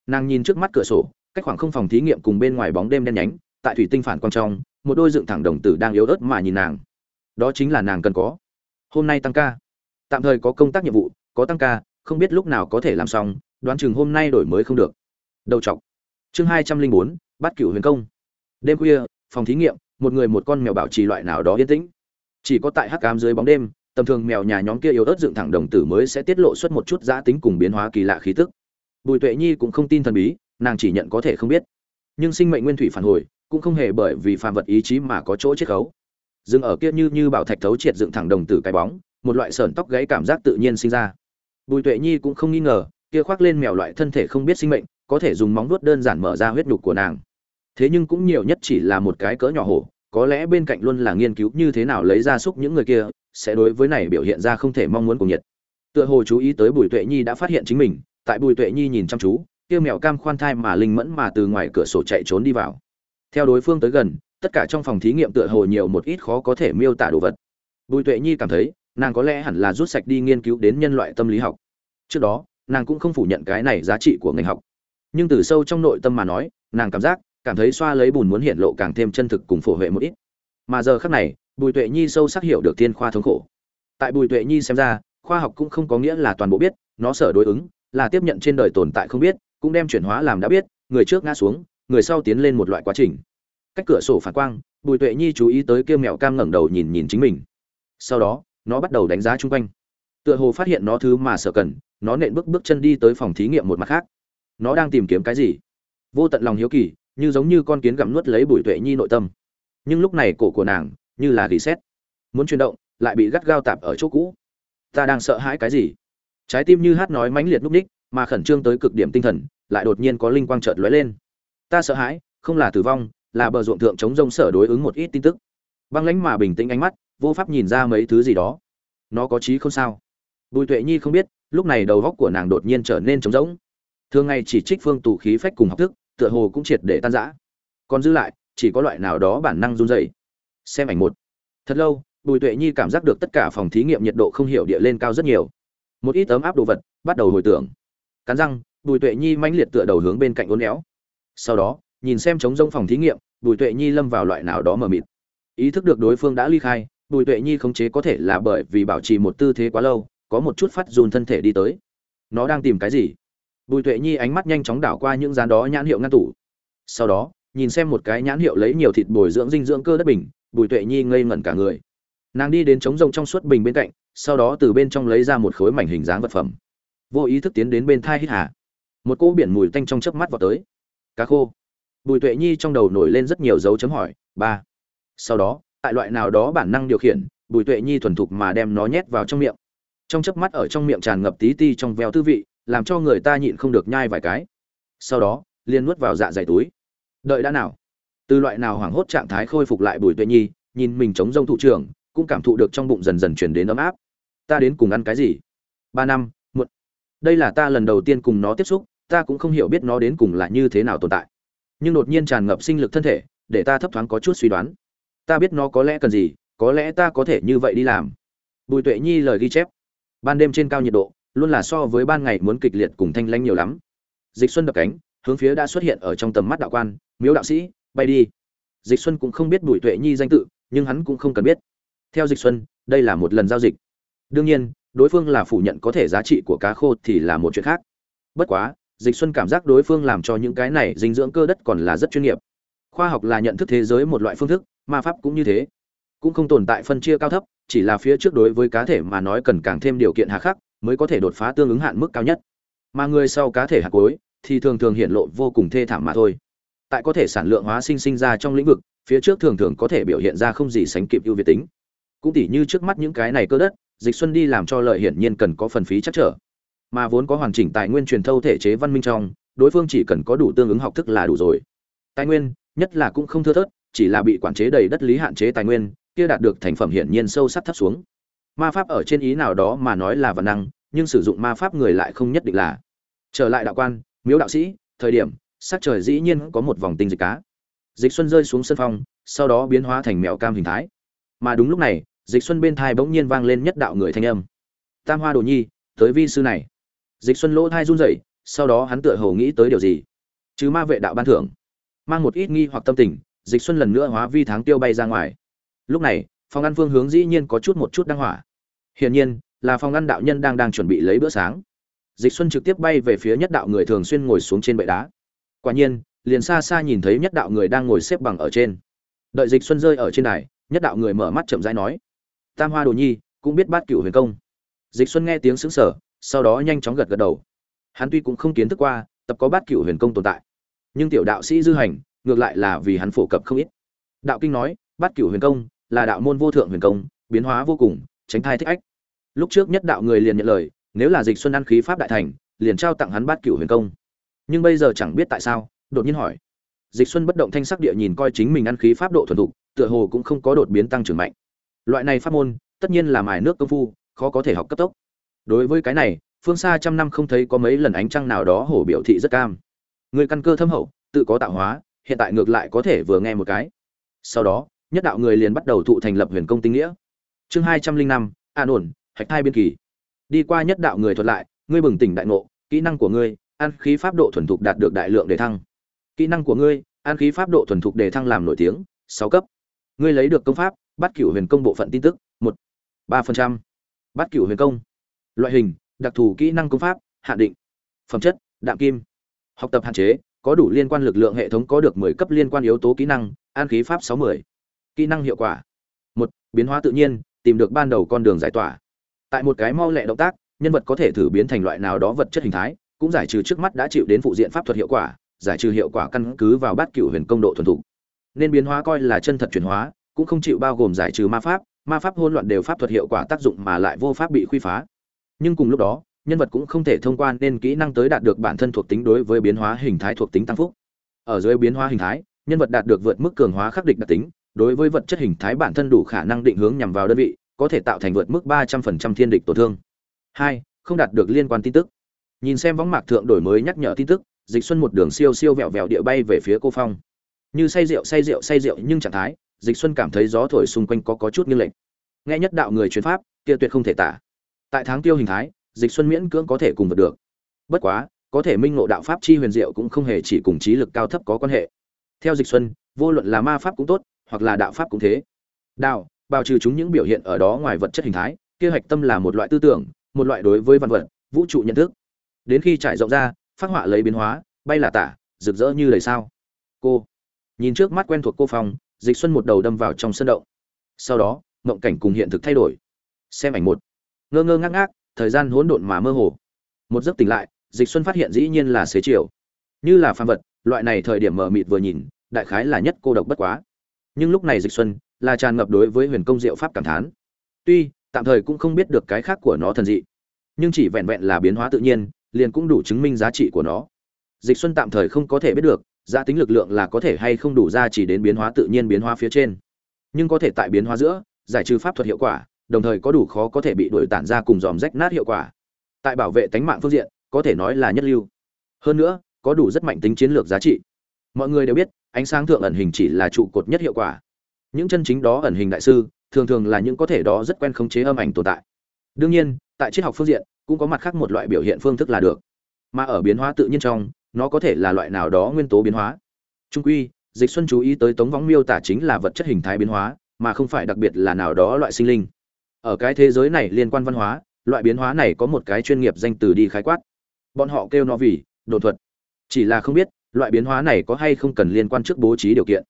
Nàng nhìn trước mắt cửa sổ, cách khoảng không phòng thí nghiệm cùng bên ngoài bóng đêm đen nhánh, tại thủy tinh phản quang trong, một đôi dựng thẳng đồng tử đang yếu ớt mà nhìn nàng. Đó chính là nàng cần có. Hôm nay tăng ca. Tạm thời có công tác nhiệm vụ, có tăng ca, không biết lúc nào có thể làm xong, đoán chừng hôm nay đổi mới không được. Đầu chọc chương hai trăm linh bốn, bắt cửu huyền công. Đêm khuya, phòng thí nghiệm một người một con mèo bảo trì loại nào đó yên tĩnh. Chỉ có tại hắc cam dưới bóng đêm, tầm thường mèo nhà nhóm kia yếu ớt dựng thẳng đồng tử mới sẽ tiết lộ xuất một chút giã tính cùng biến hóa kỳ lạ khí tức. Bùi tuệ nhi cũng không tin thần bí, nàng chỉ nhận có thể không biết. Nhưng sinh mệnh nguyên thủy phản hồi, cũng không hề bởi vì phàm vật ý chí mà có chỗ chiết khấu. Dừng ở kia như như bảo thạch thấu triệt dựng thẳng đồng tử cái bóng, một loại sờn tóc gáy cảm giác tự nhiên sinh ra. Bùi tuệ nhi cũng không nghi ngờ, kia khoác lên mèo loại thân thể không biết sinh mệnh, có thể dùng móng vuốt đơn giản mở ra huyết nhục của nàng. Thế nhưng cũng nhiều nhất chỉ là một cái cỡ nhỏ hổ có lẽ bên cạnh luôn là nghiên cứu như thế nào lấy ra xúc những người kia, sẽ đối với này biểu hiện ra không thể mong muốn cùng nhiệt. Tựa hồ chú ý tới bùi tuệ nhi đã phát hiện chính mình, tại bùi tuệ nhi nhìn chăm chú, kia mèo cam khoan thai mà linh mẫn mà từ ngoài cửa sổ chạy trốn đi vào. Theo đối phương tới gần, tất cả trong phòng thí nghiệm tựa hồ nhiều một ít khó có thể miêu tả đồ vật. Bùi tuệ nhi cảm thấy, nàng có lẽ hẳn là rút sạch đi nghiên cứu đến nhân loại tâm lý học. Trước đó, nàng cũng không phủ nhận cái này giá trị của ngành học. Nhưng từ sâu trong nội tâm mà nói, nàng cảm giác cảm thấy xoa lấy bùn muốn hiện lộ càng thêm chân thực cùng phổ huệ một ít. Mà giờ khác này, bùi tuệ nhi sâu sắc hiểu được thiên khoa thống khổ. Tại bùi tuệ nhi xem ra, khoa học cũng không có nghĩa là toàn bộ biết, nó sở đối ứng, là tiếp nhận trên đời tồn tại không biết, cũng đem chuyển hóa làm đã biết, người trước ngã xuống, người sau tiến lên một loại quá trình. Cách cửa sổ phản quang, bùi tuệ nhi chú ý tới kêu mèo cam ngẩng đầu nhìn nhìn chính mình. Sau đó, nó bắt đầu đánh giá chung quanh. Tựa hồ phát hiện nó thứ mà sợ cần, nó nện bước bước chân đi tới phòng thí nghiệm một mặt khác. Nó đang tìm kiếm cái gì? Vô tận lòng hiếu kỳ như giống như con kiến gặm nuốt lấy bùi tuệ nhi nội tâm. Nhưng lúc này cổ của nàng như là gỉ xét muốn chuyển động, lại bị gắt gao tạp ở chỗ cũ. Ta đang sợ hãi cái gì? Trái tim như hát nói mãnh liệt núp ních, mà khẩn trương tới cực điểm tinh thần, lại đột nhiên có linh quang chợt lóe lên. Ta sợ hãi, không là tử vong, là bờ ruộng thượng chống rông sở đối ứng một ít tin tức. Băng lãnh mà bình tĩnh ánh mắt, vô pháp nhìn ra mấy thứ gì đó. Nó có trí không sao? Bùi tuệ nhi không biết, lúc này đầu góc của nàng đột nhiên trở nên trống rỗng. Thường ngày chỉ trích phương tù khí phách cùng học thức tựa hồ cũng triệt để tan rã. Còn dư lại, chỉ có loại nào đó bản năng run rẩy. Xem ảnh một. Thật lâu, bùi tuệ nhi cảm giác được tất cả phòng thí nghiệm nhiệt độ không hiểu địa lên cao rất nhiều. Một ít ấm áp đồ vật, bắt đầu hồi tưởng. Cắn răng, bùi tuệ nhi mãnh liệt tựa đầu hướng bên cạnh uốn éo. Sau đó, nhìn xem trống rông phòng thí nghiệm, bùi tuệ nhi lâm vào loại nào đó mờ mịt. Ý thức được đối phương đã ly khai, bùi tuệ nhi khống chế có thể là bởi vì bảo trì một tư thế quá lâu, có một chút phát dùn thân thể đi tới. Nó đang tìm cái gì? Bùi tuệ nhi ánh mắt nhanh chóng đảo qua những dán đó nhãn hiệu ngăn tủ. Sau đó, nhìn xem một cái nhãn hiệu lấy nhiều thịt bồi dưỡng dinh dưỡng cơ đất bình, bùi tuệ nhi ngây ngẩn cả người. Nàng đi đến trống rông trong suốt bình bên cạnh, sau đó từ bên trong lấy ra một khối mảnh hình dáng vật phẩm. Vô ý thức tiến đến bên thai hít hà. Một cỗ biển mùi tanh trong chớp mắt vào tới. Cá khô. Bùi tuệ nhi trong đầu nổi lên rất nhiều dấu chấm hỏi, ba. Sau đó, tại loại nào đó bản năng điều khiển, bùi tuệ nhi thuần thục mà đem nó nhét vào trong miệng. Trong chớp mắt ở trong miệng tràn ngập tí ti trong veo tư vị làm cho người ta nhịn không được nhai vài cái. Sau đó, liền nuốt vào dạ dày túi. Đợi đã nào? Từ loại nào hoảng hốt trạng thái khôi phục lại bùi tuệ nhi, nhìn mình chống rông thủ trưởng, cũng cảm thụ được trong bụng dần dần chuyển đến ấm áp. Ta đến cùng ăn cái gì? Ba năm một đây là ta lần đầu tiên cùng nó tiếp xúc, ta cũng không hiểu biết nó đến cùng là như thế nào tồn tại. Nhưng đột nhiên tràn ngập sinh lực thân thể, để ta thấp thoáng có chút suy đoán. Ta biết nó có lẽ cần gì, có lẽ ta có thể như vậy đi làm. Bùi tuệ nhi lời ghi chép. Ban đêm trên cao nhiệt độ luôn là so với ban ngày muốn kịch liệt cùng thanh lanh nhiều lắm. Dịch xuân đập cánh, hướng phía đã xuất hiện ở trong tầm mắt đạo quan, miếu đạo sĩ, bay đi. Dịch xuân cũng không biết bùi tuệ nhi danh tự, nhưng hắn cũng không cần biết. Theo dịch xuân, đây là một lần giao dịch. Đương nhiên, đối phương là phủ nhận có thể giá trị của cá khô thì là một chuyện khác. Bất quá, dịch xuân cảm giác đối phương làm cho những cái này dinh dưỡng cơ đất còn là rất chuyên nghiệp. Khoa học là nhận thức thế giới một loại phương thức, ma pháp cũng như thế. Cũng không tồn tại phân chia cao thấp, chỉ là phía trước đối với cá thể mà nói cần càng thêm điều kiện hà khắc mới có thể đột phá tương ứng hạn mức cao nhất. Mà người sau cá thể hạt cuối thì thường thường hiện lộ vô cùng thê thảm mà thôi. Tại có thể sản lượng hóa sinh sinh ra trong lĩnh vực, phía trước thường thường có thể biểu hiện ra không gì sánh kịp ưu việt tính. Cũng tỉ như trước mắt những cái này cơ đất, dịch xuân đi làm cho lợi hiển nhiên cần có phần phí chắc trở. Mà vốn có hoàn chỉnh tài nguyên truyền thâu thể chế văn minh trong, đối phương chỉ cần có đủ tương ứng học thức là đủ rồi. Tài nguyên, nhất là cũng không thưa thớt, chỉ là bị quản chế đầy đất lý hạn chế tài nguyên, kia đạt được thành phẩm hiển nhiên sâu sắc thấp xuống ma pháp ở trên ý nào đó mà nói là văn năng, nhưng sử dụng ma pháp người lại không nhất định là. Trở lại đạo quan, miếu đạo sĩ, thời điểm, sắc trời dĩ nhiên có một vòng tinh dịch cá. Dịch xuân rơi xuống sân phong, sau đó biến hóa thành mèo cam hình thái. Mà đúng lúc này, dịch xuân bên thai bỗng nhiên vang lên nhất đạo người thanh âm. Tam hoa đồ nhi, tới vi sư này. Dịch xuân lỗ thai run rẩy, sau đó hắn tựa hồ nghĩ tới điều gì. Chứ ma vệ đạo ban thưởng. Mang một ít nghi hoặc tâm tình, dịch xuân lần nữa hóa vi tháng tiêu bay ra ngoài. Lúc này phòng ăn phương hướng dĩ nhiên có chút một chút đang hỏa. Hiển nhiên, là phòng ăn đạo nhân đang đang chuẩn bị lấy bữa sáng. Dịch xuân trực tiếp bay về phía nhất đạo người thường xuyên ngồi xuống trên bệ đá. Quả nhiên, liền xa xa nhìn thấy nhất đạo người đang ngồi xếp bằng ở trên. Đợi dịch xuân rơi ở trên đài, nhất đạo người mở mắt chậm rãi nói, tam hoa đồ nhi, cũng biết bát cửu huyền công. Dịch xuân nghe tiếng sững sở sau đó nhanh chóng gật gật đầu. Hắn tuy cũng không kiến thức qua tập có bát cửu huyền công tồn tại, nhưng tiểu đạo sĩ dư hành, ngược lại là vì hắn phổ cập không ít. Đạo kinh nói, bát cửu huyền công là đạo môn vô thượng huyền công, biến hóa vô cùng, tránh thai thích ách. Lúc trước nhất đạo người liền nhận lời, nếu là dịch xuân ăn khí pháp đại thành, liền trao tặng hắn bát cửu huyền công. Nhưng bây giờ chẳng biết tại sao, đột nhiên hỏi. Dịch xuân bất động thanh sắc địa nhìn coi chính mình ăn khí pháp độ thuần thục, tựa hồ cũng không có đột biến tăng trưởng mạnh. Loại này pháp môn, tất nhiên là mài nước công phu, khó có thể học cấp tốc. Đối với cái này, phương xa trăm năm không thấy có mấy lần ánh trăng nào đó hổ biểu thị rất cam. Người căn cơ thâm hậu, tự có tạo hóa, hiện tại ngược lại có thể vừa nghe một cái. Sau đó nhất đạo người liền bắt đầu thụ thành lập huyền công tinh nghĩa. Chương hai trăm linh năm, an ổn, hạch thai biên kỳ. Đi qua nhất đạo người thuật lại, ngươi bừng tỉnh đại ngộ, kỹ năng của ngươi an khí pháp độ thuần thục đạt được đại lượng đề thăng. Kỹ năng của ngươi an khí pháp độ thuần thục đề thăng làm nổi tiếng, sáu cấp. Ngươi lấy được công pháp, bắt cửu huyền công bộ phận tin tức, một, ba phần trăm. Bắt cửu huyền công. Loại hình, đặc thù kỹ năng công pháp, hạn định. Phẩm chất, đạm kim. Học tập hạn chế, có đủ liên quan lực lượng hệ thống có được mười cấp liên quan yếu tố kỹ năng an khí pháp sáu mươi kỹ năng hiệu quả. Một, biến hóa tự nhiên, tìm được ban đầu con đường giải tỏa. Tại một cái mau lẹ động tác, nhân vật có thể thử biến thành loại nào đó vật chất hình thái, cũng giải trừ trước mắt đã chịu đến phụ diện pháp thuật hiệu quả, giải trừ hiệu quả căn cứ vào bát cựu huyền công độ thuần thục. Nên biến hóa coi là chân thật chuyển hóa, cũng không chịu bao gồm giải trừ ma pháp ma pháp hỗn loạn đều pháp thuật hiệu quả tác dụng mà lại vô pháp bị khuy phá. Nhưng cùng lúc đó, nhân vật cũng không thể thông qua nên kỹ năng tới đạt được bản thân thuộc tính đối với biến hóa hình thái thuộc tính tăng phúc. Ở dưới biến hóa hình thái, nhân vật đạt được vượt mức cường hóa khắc địch đặc tính đối với vật chất hình thái bản thân đủ khả năng định hướng nhằm vào đơn vị, có thể tạo thành vượt mức ba trăm phần trăm thiên địch tổn thương. Hai, không đạt được liên quan tin tức. Nhìn xem võng mạc thượng đổi mới nhắc nhở tin tức, dịch xuân một đường siêu siêu vẹo vẹo địa bay về phía cô phong. Như say rượu say rượu say rượu nhưng trạng thái, dịch xuân cảm thấy gió thổi xung quanh có có chút như lệnh nghe nhất đạo người truyền pháp, kia tuyệt không thể tả. Tại tháng tiêu hình thái, dịch xuân miễn cưỡng có thể cùng vượt được. Bất quá, có thể minh ngộ đạo pháp chi huyền diệu cũng không hề chỉ cùng trí lực cao thấp có quan hệ. Theo dịch xuân, vô luận là ma pháp cũng tốt hoặc là đạo pháp cũng thế. Đạo bao trừ chúng những biểu hiện ở đó ngoài vật chất hình thái kia hạch tâm là một loại tư tưởng một loại đối với văn vật vũ trụ nhận thức. Đến khi trải rộng ra phát họa lấy biến hóa bay là tả rực rỡ như lời sao. Cô nhìn trước mắt quen thuộc cô phòng, dịch xuân một đầu đâm vào trong sân động. Sau đó mộng cảnh cùng hiện thực thay đổi. Xem ảnh một. Ngơ ngơ ngác ngác thời gian hỗn độn mà mơ hồ. Một giấc tỉnh lại dịch xuân phát hiện dĩ nhiên là xế chiều. Như là phàm vật loại này thời điểm mở mịt vừa nhìn đại khái là nhất cô độc bất quá nhưng lúc này dịch xuân là tràn ngập đối với huyền công diệu pháp cảm thán. Tuy, tạm thời cũng không biết được cái khác của nó thần dị, nhưng chỉ vẹn vẹn là biến hóa tự nhiên, liền cũng đủ chứng minh giá trị của nó. Dịch xuân tạm thời không có thể biết được, giá tính lực lượng là có thể hay không đủ ra chỉ đến biến hóa tự nhiên biến hóa phía trên. Nhưng có thể tại biến hóa giữa, giải trừ pháp thuật hiệu quả, đồng thời có đủ khó có thể bị đuổi tản ra cùng dòm rách nát hiệu quả. Tại bảo vệ tánh mạng phương diện, có thể nói là nhất lưu. Hơn nữa, có đủ rất mạnh tính chiến lược giá trị mọi người đều biết, ánh sáng thượng ẩn hình chỉ là trụ cột nhất hiệu quả. Những chân chính đó ẩn hình đại sư, thường thường là những có thể đó rất quen khống chế âm ảnh tồn tại. Đương nhiên, tại triết học phương diện, cũng có mặt khác một loại biểu hiện phương thức là được. Mà ở biến hóa tự nhiên trong, nó có thể là loại nào đó nguyên tố biến hóa. Trung quy, dịch xuân chú ý tới tống võng miêu tả chính là vật chất hình thái biến hóa, mà không phải đặc biệt là nào đó loại sinh linh. Ở cái thế giới này liên quan văn hóa, loại biến hóa này có một cái chuyên nghiệp danh từ đi khái quát. Bọn họ kêu nó vì đồn thuật. Chỉ là không biết loại biến hóa này có hay không cần liên quan trước bố trí điều kiện?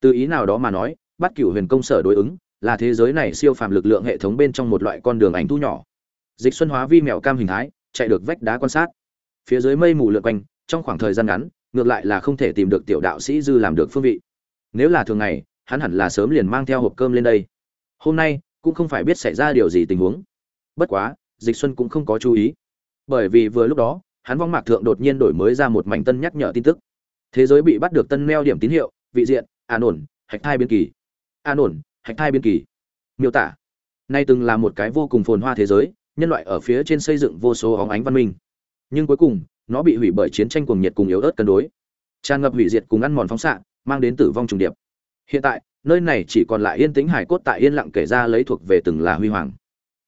Từ ý nào đó mà nói, bắt cửu huyền công sở đối ứng là thế giới này siêu phàm lực lượng hệ thống bên trong một loại con đường ảnh thu nhỏ. Dịch xuân hóa vi mèo cam hình thái, chạy được vách đá quan sát. Phía dưới mây mù lượn quanh, trong khoảng thời gian ngắn, ngược lại là không thể tìm được tiểu đạo sĩ dư làm được phương vị. Nếu là thường ngày, hắn hẳn là sớm liền mang theo hộp cơm lên đây. Hôm nay, cũng không phải biết xảy ra điều gì tình huống. Bất quá, dịch xuân cũng không có chú ý. Bởi vì vừa lúc đó, hắn vong mạc thượng đột nhiên đổi mới ra một mảnh tân nhắc nhở tin tức thế giới bị bắt được tân neo điểm tín hiệu, vị diện, an ổn, hạch thai biên kỳ. An ổn, hạch thai biên kỳ. Miêu tả. Nay từng là một cái vô cùng phồn hoa thế giới, nhân loại ở phía trên xây dựng vô số óng ánh văn minh. Nhưng cuối cùng, nó bị hủy bởi chiến tranh cuồng nhiệt cùng yếu ớt cân đối. Tràn ngập hủy diệt cùng ăn mòn phóng xạ, mang đến tử vong trùng điệp. Hiện tại, nơi này chỉ còn lại yên tĩnh hải cốt tại yên lặng kể ra lấy thuộc về từng là huy hoàng.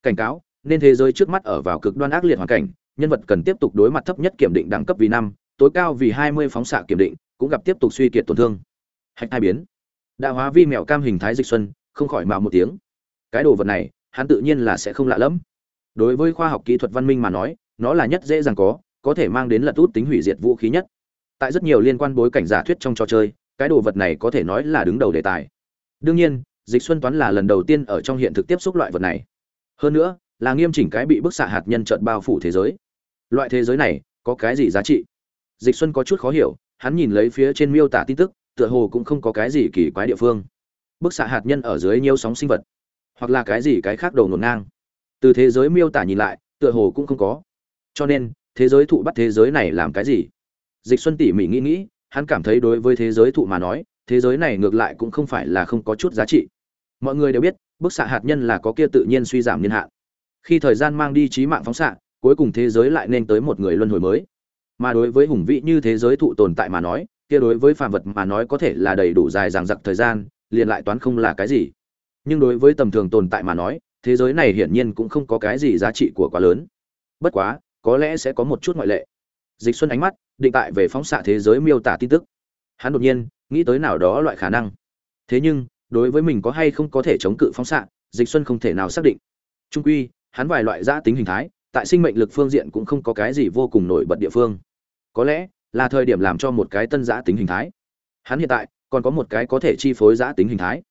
Cảnh cáo, nên thế giới trước mắt ở vào cực đoan ác liệt hoàn cảnh, nhân vật cần tiếp tục đối mặt thấp nhất kiểm định đẳng cấp vì năm tối cao vì hai mươi phóng xạ kiểm định, cũng gặp tiếp tục suy kiệt tổn thương. Hạch hai biến. Đa hóa vi mèo cam hình thái dịch xuân, không khỏi mạo một tiếng. Cái đồ vật này, hắn tự nhiên là sẽ không lạ lẫm. Đối với khoa học kỹ thuật văn minh mà nói, nó là nhất dễ dàng có có thể mang đến lật út tính hủy diệt vũ khí nhất. Tại rất nhiều liên quan bối cảnh giả thuyết trong trò chơi, cái đồ vật này có thể nói là đứng đầu đề tài. Đương nhiên, dịch xuân toán là lần đầu tiên ở trong hiện thực tiếp xúc loại vật này. Hơn nữa, là nghiêm chỉnh cái bị bức xạ hạt nhân trợn bao phủ thế giới. Loại thế giới này, có cái gì giá trị? Dịch xuân có chút khó hiểu, hắn nhìn lấy phía trên miêu tả tin tức, tựa hồ cũng không có cái gì kỳ quái địa phương. Bức xạ hạt nhân ở dưới nhiều sóng sinh vật, hoặc là cái gì cái khác đầu ngổn ngang. Từ thế giới miêu tả nhìn lại, tựa hồ cũng không có. Cho nên, thế giới thụ bắt thế giới này làm cái gì? Dịch xuân tỉ mỉ nghĩ nghĩ, hắn cảm thấy đối với thế giới thụ mà nói, thế giới này ngược lại cũng không phải là không có chút giá trị. Mọi người đều biết, bức xạ hạt nhân là có kia tự nhiên suy giảm niên hạn. Khi thời gian mang đi trí mạng phóng xạ, cuối cùng thế giới lại nên tới một người luân hồi mới mà đối với hùng vĩ như thế giới thụ tồn tại mà nói, kia đối với phàm vật mà nói có thể là đầy đủ dài dằng dặc thời gian, liền lại toán không là cái gì. Nhưng đối với tầm thường tồn tại mà nói, thế giới này hiển nhiên cũng không có cái gì giá trị của quá lớn. Bất quá, có lẽ sẽ có một chút ngoại lệ. Dịch xuân ánh mắt định tại về phóng xạ thế giới miêu tả tin tức. Hắn đột nhiên nghĩ tới nào đó loại khả năng. Thế nhưng, đối với mình có hay không có thể chống cự phóng xạ, dịch xuân không thể nào xác định. Trung quy, hắn vài loại giã tính hình thái, tại sinh mệnh lực phương diện cũng không có cái gì vô cùng nổi bật địa phương có lẽ là thời điểm làm cho một cái tân giã tính hình thái. Hắn hiện tại còn có một cái có thể chi phối giã tính hình thái.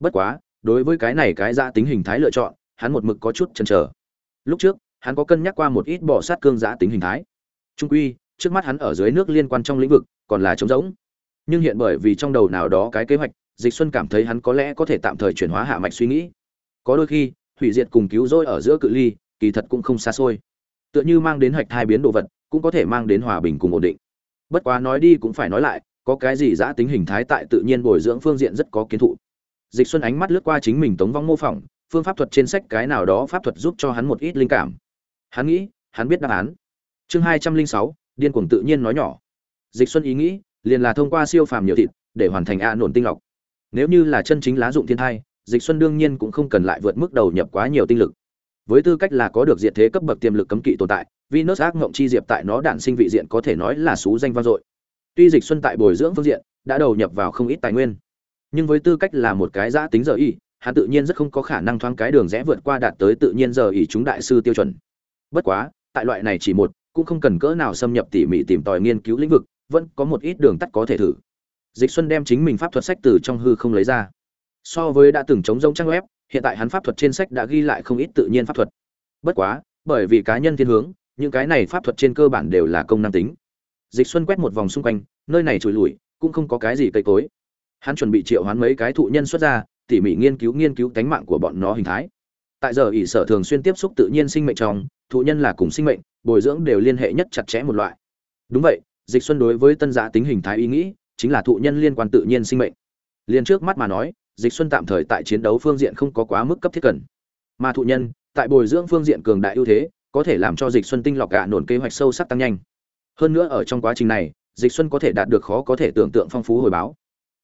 Bất quá, đối với cái này cái giã tính hình thái lựa chọn, hắn một mực có chút chần chờ. Lúc trước, hắn có cân nhắc qua một ít bỏ sát cương giã tính hình thái. Trung quy, trước mắt hắn ở dưới nước liên quan trong lĩnh vực còn là trống rỗng. Nhưng hiện bởi vì trong đầu nào đó cái kế hoạch, dịch xuân cảm thấy hắn có lẽ có thể tạm thời chuyển hóa hạ mạch suy nghĩ. Có đôi khi, hủy diệt cùng cứu rỗi ở giữa cự ly, kỳ thật cũng không xa xôi. Tựa như mang đến hạch hai biến đồ vật cũng có thể mang đến hòa bình cùng ổn định. Bất quá nói đi cũng phải nói lại, có cái gì giã tính hình thái tại tự nhiên bồi dưỡng phương diện rất có kiến thụ. Dịch xuân ánh mắt lướt qua chính mình tống vong mô phỏng, phương pháp thuật trên sách cái nào đó pháp thuật giúp cho hắn một ít linh cảm. Hắn nghĩ, hắn biết đáp án. Chương hai trăm linh sáu, điên cuồng tự nhiên nói nhỏ. Dịch xuân ý nghĩ, liền là thông qua siêu phàm nhiều thịt, để hoàn thành a nổn tinh lọc. Nếu như là chân chính lá dụng thiên thai, dịch xuân đương nhiên cũng không cần lại vượt mức đầu nhập quá nhiều tinh lực. Với tư cách là có được diện thế cấp bậc tiềm lực cấm kỵ tồn tại Venus ác ngộng chi diệp tại nó đản sinh vị diện có thể nói là số danh vang dội. Tuy Dịch Xuân tại bồi dưỡng phương diện đã đầu nhập vào không ít tài nguyên, nhưng với tư cách là một cái giá tính giờ y, hắn tự nhiên rất không có khả năng thoáng cái đường rẽ vượt qua đạt tới tự nhiên giờ y chúng đại sư tiêu chuẩn. Bất quá, tại loại này chỉ một, cũng không cần cỡ nào xâm nhập tỉ mỉ tìm tòi nghiên cứu lĩnh vực, vẫn có một ít đường tắt có thể thử. Dịch Xuân đem chính mình pháp thuật sách từ trong hư không lấy ra. So với đã từng chống rông trang web, hiện tại hắn pháp thuật trên sách đã ghi lại không ít tự nhiên pháp thuật. Bất quá, bởi vì cá nhân thiên hướng, những cái này pháp thuật trên cơ bản đều là công năng tính. Dịch xuân quét một vòng xung quanh, nơi này trùi lùi cũng không có cái gì cây cối. Hắn chuẩn bị triệu hoán mấy cái thụ nhân xuất ra, tỉ mỉ nghiên cứu nghiên cứu tánh mạng của bọn nó hình thái. Tại giờ ỷ sở thường xuyên tiếp xúc tự nhiên sinh mệnh trong, thụ nhân là cùng sinh mệnh, bồi dưỡng đều liên hệ nhất chặt chẽ một loại. Đúng vậy, dịch xuân đối với tân giá tính hình thái ý nghĩ, chính là thụ nhân liên quan tự nhiên sinh mệnh. Liền trước mắt mà nói, dịch xuân tạm thời tại chiến đấu phương diện không có quá mức cấp thiết cần. Mà thụ nhân, tại bồi dưỡng phương diện cường đại ưu thế có thể làm cho dịch xuân tinh lọc gạ nổn kế hoạch sâu sắc tăng nhanh. Hơn nữa ở trong quá trình này, dịch xuân có thể đạt được khó có thể tưởng tượng phong phú hồi báo.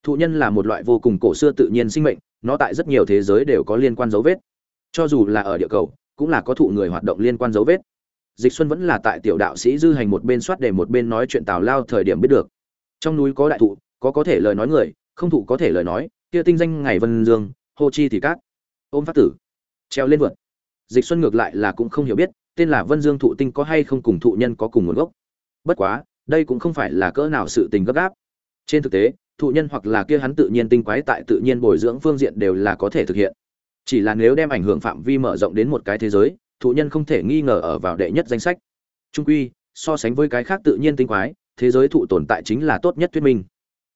Thụ nhân là một loại vô cùng cổ xưa tự nhiên sinh mệnh, nó tại rất nhiều thế giới đều có liên quan dấu vết. Cho dù là ở địa cầu, cũng là có thụ người hoạt động liên quan dấu vết. Dịch xuân vẫn là tại tiểu đạo sĩ dư hành một bên soát để một bên nói chuyện tào lao thời điểm biết được. Trong núi có đại thụ, có có thể lời nói người, không thụ có thể lời nói, kia tinh danh ngày vân dương, hô chi thì cát. Ôm phát tử. Treo lên vượt dịch xuân ngược lại là cũng không hiểu biết, tên là vân dương thụ tinh có hay không cùng thụ nhân có cùng nguồn gốc. Bất quá, đây cũng không phải là cỡ nào sự tình gấp gáp. Trên thực tế, thụ nhân hoặc là kia hắn tự nhiên tinh quái tại tự nhiên bồi dưỡng phương diện đều là có thể thực hiện. Chỉ là nếu đem ảnh hưởng phạm vi mở rộng đến một cái thế giới, thụ nhân không thể nghi ngờ ở vào đệ nhất danh sách. Trung quy, so sánh với cái khác tự nhiên tinh quái, thế giới thụ tồn tại chính là tốt nhất thuyết minh.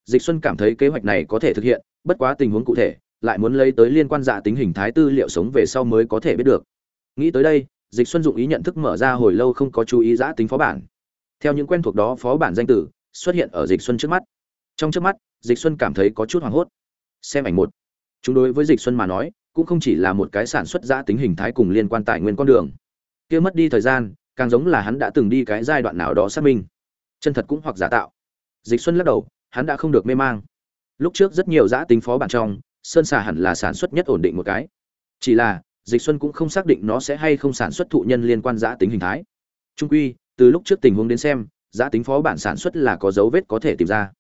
Dịch xuân cảm thấy kế hoạch này có thể thực hiện, bất quá tình huống cụ thể, lại muốn lấy tới liên quan dạ tính hình thái tư liệu sống về sau mới có thể biết được nghĩ tới đây, dịch xuân dụng ý nhận thức mở ra hồi lâu không có chú ý giã tính phó bản. Theo những quen thuộc đó, phó bản danh tử xuất hiện ở dịch xuân trước mắt. Trong trước mắt, dịch xuân cảm thấy có chút hoảng hốt. Xem ảnh một. Chúng đối với dịch xuân mà nói, cũng không chỉ là một cái sản xuất giã tính hình thái cùng liên quan tài nguyên con đường. Kia mất đi thời gian, càng giống là hắn đã từng đi cái giai đoạn nào đó xác minh. Chân thật cũng hoặc giả tạo. Dịch xuân lắc đầu, hắn đã không được mê mang. Lúc trước rất nhiều giã tính phó bản trong, sơn xà hẳn là sản xuất nhất ổn định một cái. Chỉ là dịch xuân cũng không xác định nó sẽ hay không sản xuất thụ nhân liên quan giã tính hình thái. Trung quy, từ lúc trước tình huống đến xem giã tính phó bản sản xuất là có dấu vết có thể tìm ra.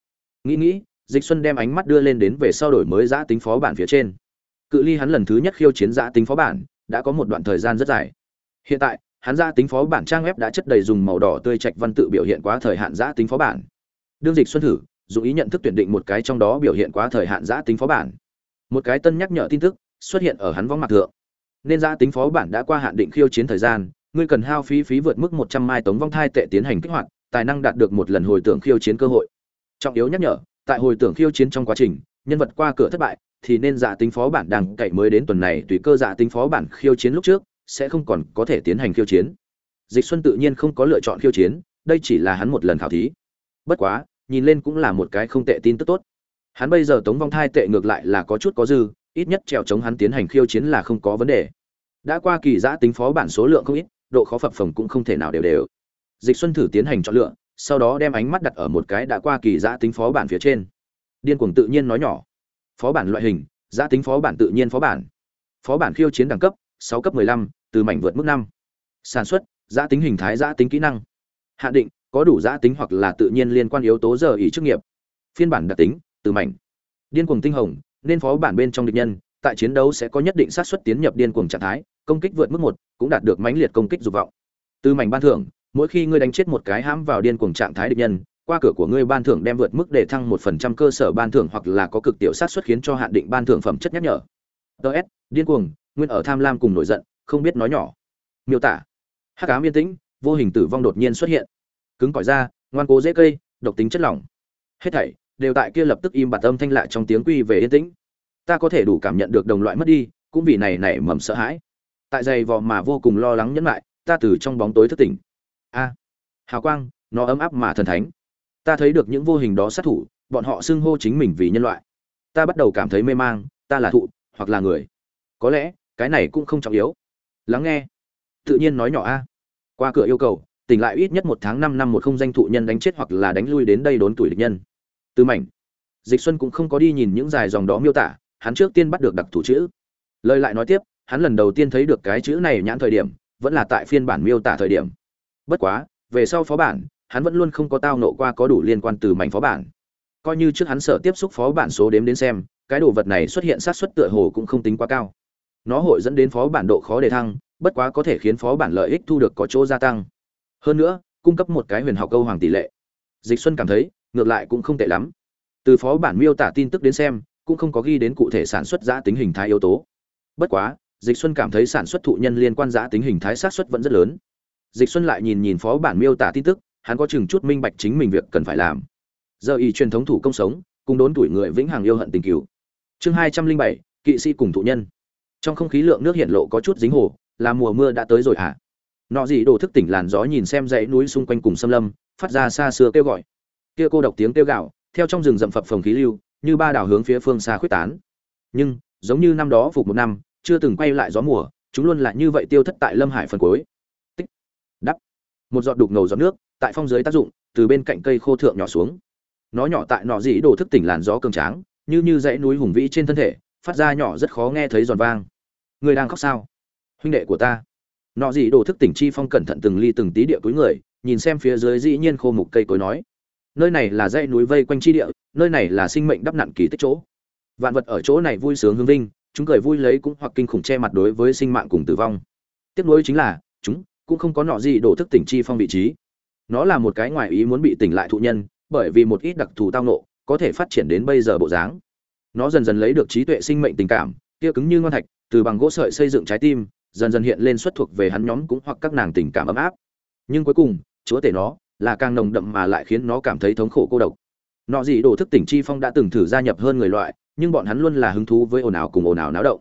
Nghĩ nghĩ, dịch xuân đem ánh mắt đưa lên đến về sau đổi mới giã tính phó bản phía trên. Cự ly hắn lần thứ nhất khiêu chiến giã tính phó bản, đã có một đoạn thời gian rất dài. Hiện tại, hắn giã tính phó bản trang web đã chất đầy dùng màu đỏ tươi trạch văn tự biểu hiện quá thời hạn giã tính phó bản. Đương dịch xuân thử, dùng ý nhận thức tuyển định một cái trong đó biểu hiện quá thời hạn giã tính phó bản. Một cái tân nhắc nhở tin tức xuất hiện ở hắn võng mặt thượng nên giã tính phó bản đã qua hạn định khiêu chiến thời gian, ngươi cần hao phí phí vượt mức một trăm mai tống vong thai tệ tiến hành kích hoạt, tài năng đạt được một lần hồi tưởng khiêu chiến cơ hội. Trọng yếu nhắc nhở, tại hồi tưởng khiêu chiến trong quá trình, nhân vật qua cửa thất bại, thì nên giả tính phó bản đang cậy mới đến tuần này, tùy cơ giả tính phó bản khiêu chiến lúc trước, sẽ không còn có thể tiến hành khiêu chiến. Dịch xuân tự nhiên không có lựa chọn khiêu chiến, đây chỉ là hắn một lần khảo thí. Bất quá, nhìn lên cũng là một cái không tệ tin tức tốt. Hắn bây giờ tống vong thai tệ ngược lại là có chút có dư ít nhất trèo chống hắn tiến hành khiêu chiến là không có vấn đề. Đã qua kỳ giã tính phó bản số lượng không ít độ khó phập phồng cũng không thể nào đều đều. Dịch xuân thử tiến hành chọn lựa sau đó đem ánh mắt đặt ở một cái đã qua kỳ giã tính phó bản phía trên. Điên cuồng tự nhiên nói nhỏ. Phó bản loại hình giã tính phó bản tự nhiên phó bản. Phó bản khiêu chiến đẳng cấp sáu cấp 15, từ mảnh vượt mức năm. Sản xuất giã tính hình thái giã tính kỹ năng. Hạn định có đủ giã tính hoặc là tự nhiên liên quan yếu tố giờ ý chức nghiệp. Phiên bản đặc tính từ mảnh. Điên cuồng tinh hồng nên phó bản bên trong địch nhân, tại chiến đấu sẽ có nhất định xác suất tiến nhập điên cuồng trạng thái, công kích vượt mức một, cũng đạt được mãnh liệt công kích dục vọng. Từ mảnh ban thưởng, mỗi khi ngươi đánh chết một cái hãm vào điên cuồng trạng thái địch nhân, qua cửa của ngươi ban thưởng đem vượt mức để thăng một phần trăm cơ sở ban thưởng hoặc là có cực tiểu sát xuất khiến cho hạn định ban thưởng phẩm chất nhắc nhở. Ts điên cuồng, nguyên ở tham lam cùng nổi giận, không biết nói nhỏ. Miêu tả, hắc ám yên tĩnh, vô hình tử vong đột nhiên xuất hiện. Cứng cỏi ra ngoan cố dễ cây, độc tính chất lỏng. Hết thảy đều tại kia lập tức im bặt âm thanh lại trong tiếng quy về yên tĩnh. Ta có thể đủ cảm nhận được đồng loại mất đi, cũng vì này nảy mầm sợ hãi. Tại dày vò mà vô cùng lo lắng nhẫn lại ta từ trong bóng tối thức tỉnh. A, hào quang, nó ấm áp mà thần thánh. Ta thấy được những vô hình đó sát thủ, bọn họ xưng hô chính mình vì nhân loại. Ta bắt đầu cảm thấy mê mang, ta là thụ, hoặc là người. Có lẽ, cái này cũng không trọng yếu. Lắng nghe. Tự nhiên nói nhỏ a. Qua cửa yêu cầu, tỉnh lại ít nhất một tháng năm năm một không danh thụ nhân đánh chết hoặc là đánh lui đến đây đốn tuổi địch nhân từ mảnh. Dịch xuân cũng không có đi nhìn những dài dòng đó miêu tả, hắn trước tiên bắt được đặc thủ chữ. Lời lại nói tiếp, hắn lần đầu tiên thấy được cái chữ này nhãn thời điểm, vẫn là tại phiên bản miêu tả thời điểm. Bất quá, về sau phó bản, hắn vẫn luôn không có tao nộ qua có đủ liên quan từ mảnh phó bản. Coi như trước hắn sợ tiếp xúc phó bản số đếm đến xem, cái đồ vật này xuất hiện sát suất tựa hồ cũng không tính quá cao. Nó hội dẫn đến phó bản độ khó đề thăng, bất quá có thể khiến phó bản lợi ích thu được có chỗ gia tăng. Hơn nữa, cung cấp một cái huyền học câu hoàng tỷ lệ. Dịch xuân cảm thấy ngược lại cũng không tệ lắm. Từ phó bản miêu tả tin tức đến xem, cũng không có ghi đến cụ thể sản xuất giá tính hình thái yếu tố. Bất quá, dịch xuân cảm thấy sản xuất thụ nhân liên quan giá tính hình thái sát xuất vẫn rất lớn. Dịch xuân lại nhìn nhìn phó bản miêu tả tin tức, hắn có chừng chút minh bạch chính mình việc cần phải làm. Giờ y truyền thống thủ công sống, cùng đốn tuổi người vĩnh hằng yêu hận tình cửu chương hai trăm linh bảy, kỵ sĩ cùng thụ nhân. Trong không khí lượng nước hiện lộ có chút dính hồ, là mùa mưa đã tới rồi hả? À? nọ gì đồ thức tỉnh làn gió nhìn xem dãy núi xung quanh cùng xâm lâm, phát ra xa xưa kêu gọi kia cô độc tiếng kêu gạo theo trong rừng rậm phập phồng khí lưu, như ba đảo hướng phía phương xa khuyết tán. Nhưng, giống như năm đó phục một năm, chưa từng quay lại gió mùa, chúng luôn là như vậy tiêu thất tại lâm hải phần cuối. Tích. Đắp. Một giọt đục ngầu giọt nước, tại phong dưới tác dụng, từ bên cạnh cây khô thượng nhỏ xuống. Nó nhỏ tại nọ dĩ đồ thức tỉnh làn gió cường tráng, như như dãy núi hùng vĩ trên thân thể, phát ra nhỏ rất khó nghe thấy giòn vang. Người đang khóc sao? Huynh đệ của ta. Nọ dĩ đồ thức tỉnh chi phong cẩn thận từng ly từng tí địa cuối người, nhìn xem phía dưới dĩ nhiên khô mục cây cối nói nơi này là dãy núi vây quanh chi địa, nơi này là sinh mệnh đắp nặn kỳ tích chỗ. Vạn vật ở chỗ này vui sướng hương vinh, chúng cười vui lấy cũng hoặc kinh khủng che mặt đối với sinh mạng cùng tử vong. Tiếc nuối chính là, chúng cũng không có nọ gì đổ thức tỉnh chi phong vị trí. Nó là một cái ngoài ý muốn bị tỉnh lại thụ nhân, bởi vì một ít đặc thù tao nộ có thể phát triển đến bây giờ bộ dáng. Nó dần dần lấy được trí tuệ sinh mệnh tình cảm kia cứng như ngon thạch, từ bằng gỗ sợi xây dựng trái tim, dần dần hiện lên xuất thuộc về hắn nhóm cũng hoặc các nàng tình cảm ấm áp. Nhưng cuối cùng, chúa tể nó là càng nồng đậm mà lại khiến nó cảm thấy thống khổ cô độc. Nọ gì đồ thức tỉnh chi phong đã từng thử gia nhập hơn người loại, nhưng bọn hắn luôn là hứng thú với ồn ào cùng ồn ào náo động.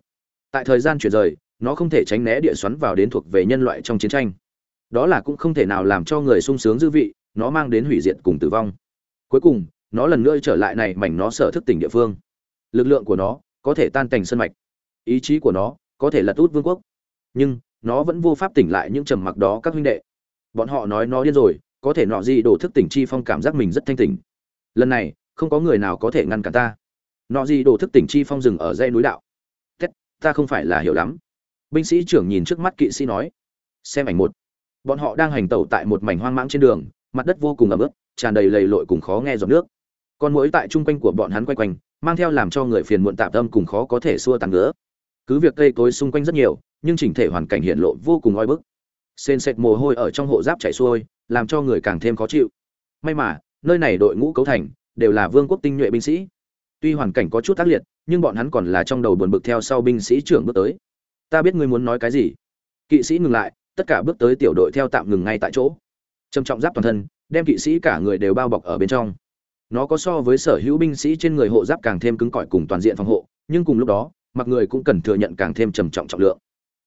Tại thời gian chuyển rời, nó không thể tránh né địa xoắn vào đến thuộc về nhân loại trong chiến tranh. Đó là cũng không thể nào làm cho người sung sướng dư vị, nó mang đến hủy diệt cùng tử vong. Cuối cùng, nó lần nữa trở lại này mảnh nó sở thức tỉnh địa phương. Lực lượng của nó có thể tan cảnh sân mạch. Ý chí của nó có thể lật út vương quốc. Nhưng, nó vẫn vô pháp tỉnh lại những trầm mặc đó các huynh đệ. Bọn họ nói nó điên rồi có thể nọ gì đổ thức tỉnh chi phong cảm giác mình rất thanh tỉnh. Lần này, không có người nào có thể ngăn cản ta. Nọ gì đổ thức tỉnh chi phong rừng ở dãy núi đạo. Tết, ta không phải là hiểu lắm. Binh sĩ trưởng nhìn trước mắt kỵ sĩ nói. Xem ảnh một. Bọn họ đang hành tẩu tại một mảnh hoang mãng trên đường, mặt đất vô cùng ẩm ướt, tràn đầy lầy lội cùng khó nghe giọt nước. Con mũi tại chung quanh của bọn hắn quay quanh, mang theo làm cho người phiền muộn tạm tâm cùng khó có thể xua tàn nữa. Cứ việc cây cối xung quanh rất nhiều, nhưng chỉnh thể hoàn cảnh hiện lộ vô cùng oi bức. Sên sệt mồ hôi ở trong hộ giáp chảy xuôi làm cho người càng thêm khó chịu. May mà, nơi này đội ngũ cấu thành, đều là vương quốc tinh nhuệ binh sĩ. Tuy hoàn cảnh có chút tác liệt, nhưng bọn hắn còn là trong đầu buồn bực theo sau binh sĩ trưởng bước tới. Ta biết ngươi muốn nói cái gì. Kỵ sĩ ngừng lại, tất cả bước tới tiểu đội theo tạm ngừng ngay tại chỗ. Trầm trọng giáp toàn thân, đem kỵ sĩ cả người đều bao bọc ở bên trong. Nó có so với sở hữu binh sĩ trên người hộ giáp càng thêm cứng cỏi cùng toàn diện phòng hộ, nhưng cùng lúc đó, mặc người cũng cần thừa nhận càng thêm trầm trọng trọng lượng.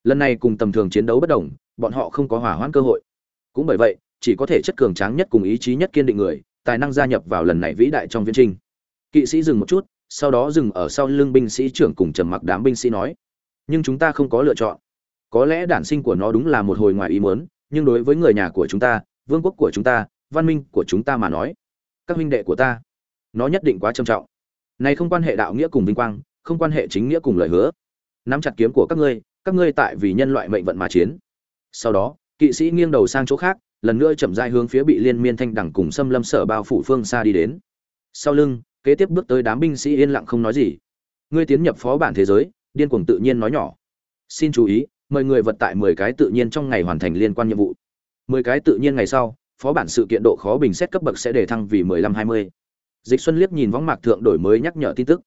Lần này cùng tầm thường chiến đấu bất đồng, bọn họ không có hỏa hoãn cơ hội. Cũng bởi vậy chỉ có thể chất cường tráng nhất cùng ý chí nhất kiên định người, tài năng gia nhập vào lần này vĩ đại trong viễn trinh. Kỵ sĩ dừng một chút, sau đó dừng ở sau lưng binh sĩ trưởng cùng trầm mặc đám binh sĩ nói, nhưng chúng ta không có lựa chọn. Có lẽ đản sinh của nó đúng là một hồi ngoài ý muốn, nhưng đối với người nhà của chúng ta, vương quốc của chúng ta, văn minh của chúng ta mà nói, các huynh đệ của ta, nó nhất định quá trầm trọng. Này không quan hệ đạo nghĩa cùng vinh quang, không quan hệ chính nghĩa cùng lời hứa. Nắm chặt kiếm của các ngươi các ngươi tại vì nhân loại mệnh vận mà chiến. Sau đó, kỵ sĩ nghiêng đầu sang chỗ khác lần nữa chậm rãi hướng phía bị liên miên thanh đẳng cùng xâm lâm sở bao phủ phương xa đi đến. Sau lưng, kế tiếp bước tới đám binh sĩ yên lặng không nói gì. Ngươi tiến nhập phó bản thế giới, điên cuồng tự nhiên nói nhỏ. Xin chú ý, mời người vật tại mười cái tự nhiên trong ngày hoàn thành liên quan nhiệm vụ. Mười cái tự nhiên ngày sau, phó bản sự kiện độ khó bình xét cấp bậc sẽ đề thăng vì mười lăm hai mươi. Dịch xuân liếc nhìn võng mạc thượng đổi mới nhắc nhở tin tức.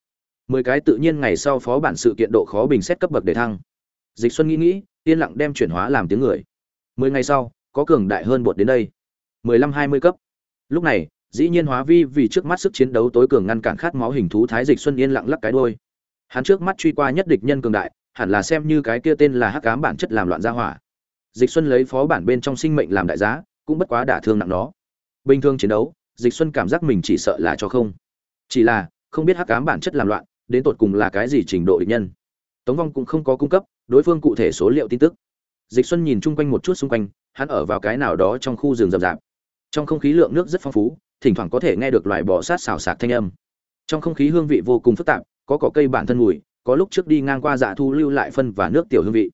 Mười cái tự nhiên ngày sau phó bản sự kiện độ khó bình xét cấp bậc đề thăng. Dịch xuân nghĩ nghĩ, yên lặng đem chuyển hóa làm tiếng người. Mười ngày sau có cường đại hơn bột đến đây. Mười lăm hai mươi cấp. Lúc này, dĩ nhiên hóa vi vì trước mắt sức chiến đấu tối cường ngăn cản khát máu hình thú thái dịch xuân yên lặng lắc cái đôi hắn trước mắt truy qua nhất địch nhân cường đại, hẳn là xem như cái kia tên là hắc cám bản chất làm loạn gia hỏa. Dịch xuân lấy phó bản bên trong sinh mệnh làm đại giá, cũng bất quá đả thương nặng nó. Bình thường chiến đấu, dịch xuân cảm giác mình chỉ sợ là cho không. Chỉ là, không biết hắc cám bản chất làm loạn, đến tột cùng là cái gì trình độ địch nhân. Tống vong cũng không có cung cấp đối phương cụ thể số liệu tin tức dịch xuân nhìn chung quanh một chút xung quanh, hắn ở vào cái nào đó trong khu rừng rậm rạp. Trong không khí lượng nước rất phong phú, thỉnh thoảng có thể nghe được loài bò sát xào sạc thanh âm. Trong không khí hương vị vô cùng phức tạp, có cỏ cây bản thân mùi, có lúc trước đi ngang qua dạ thu lưu lại phân và nước tiểu hương vị.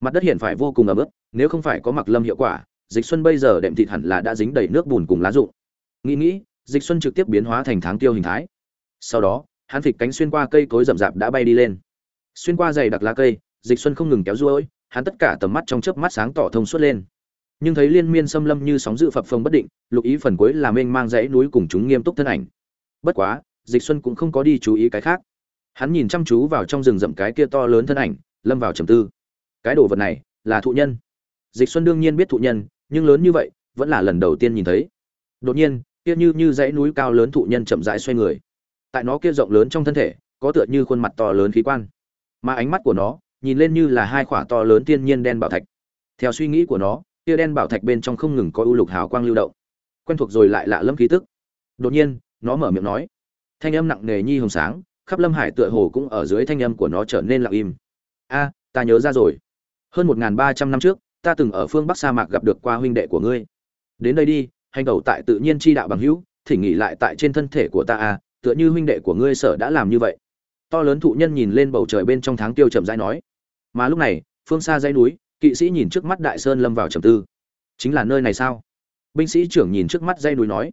Mặt đất hiện phải vô cùng ẩm ướt, nếu không phải có mặc lâm hiệu quả, dịch xuân bây giờ đệm thịt hẳn là đã dính đầy nước bùn cùng lá rụng. Nghĩ nghĩ, dịch xuân trực tiếp biến hóa thành tháng tiêu hình thái. Sau đó, hắn thịt cánh xuyên qua cây cối rậm rạp đã bay đi lên. Xuyên qua dày đặc lá cây, dịch xuân không ngừng kéo ruôi hắn tất cả tầm mắt trong chớp mắt sáng tỏ thông suốt lên. Nhưng thấy liên miên xâm lâm như sóng dự phập phồng bất định, lục ý phần cuối là mênh mang dãy núi cùng chúng nghiêm túc thân ảnh. Bất quá, dịch xuân cũng không có đi chú ý cái khác. Hắn nhìn chăm chú vào trong rừng rậm cái kia to lớn thân ảnh, lâm vào trầm tư. Cái đồ vật này, là thụ nhân. Dịch xuân đương nhiên biết thụ nhân, nhưng lớn như vậy, vẫn là lần đầu tiên nhìn thấy. Đột nhiên, kia như như dãy núi cao lớn thụ nhân chậm rãi xoay người. Tại nó kia rộng lớn trong thân thể, có tựa như khuôn mặt to lớn khí quan. Mà ánh mắt của nó nhìn lên như là hai khỏa to lớn thiên nhiên đen bảo thạch. Theo suy nghĩ của nó kia đen bảo thạch bên trong không ngừng có ưu lục hào quang lưu động, quen thuộc rồi lại lạ lâm khí tức. Đột nhiên, nó mở miệng nói, thanh âm nặng nề nhi hồng sáng, khắp lâm hải tựa hồ cũng ở dưới thanh âm của nó trở nên lặng im. A, ta nhớ ra rồi. Hơn một ba trăm năm trước, ta từng ở phương bắc sa mạc gặp được qua huynh đệ của ngươi. Đến đây đi, hành đầu tại tự nhiên chi đạo bằng hữu, thỉnh nghỉ lại tại trên thân thể của ta a tựa như huynh đệ của ngươi sở đã làm như vậy. To lớn thụ nhân nhìn lên bầu trời bên trong tháng tiêu chậm rãi nói mà lúc này, phương xa dãy núi, kỵ sĩ nhìn trước mắt đại sơn lâm vào trầm tư. Chính là nơi này sao? Binh sĩ trưởng nhìn trước mắt dãy núi nói.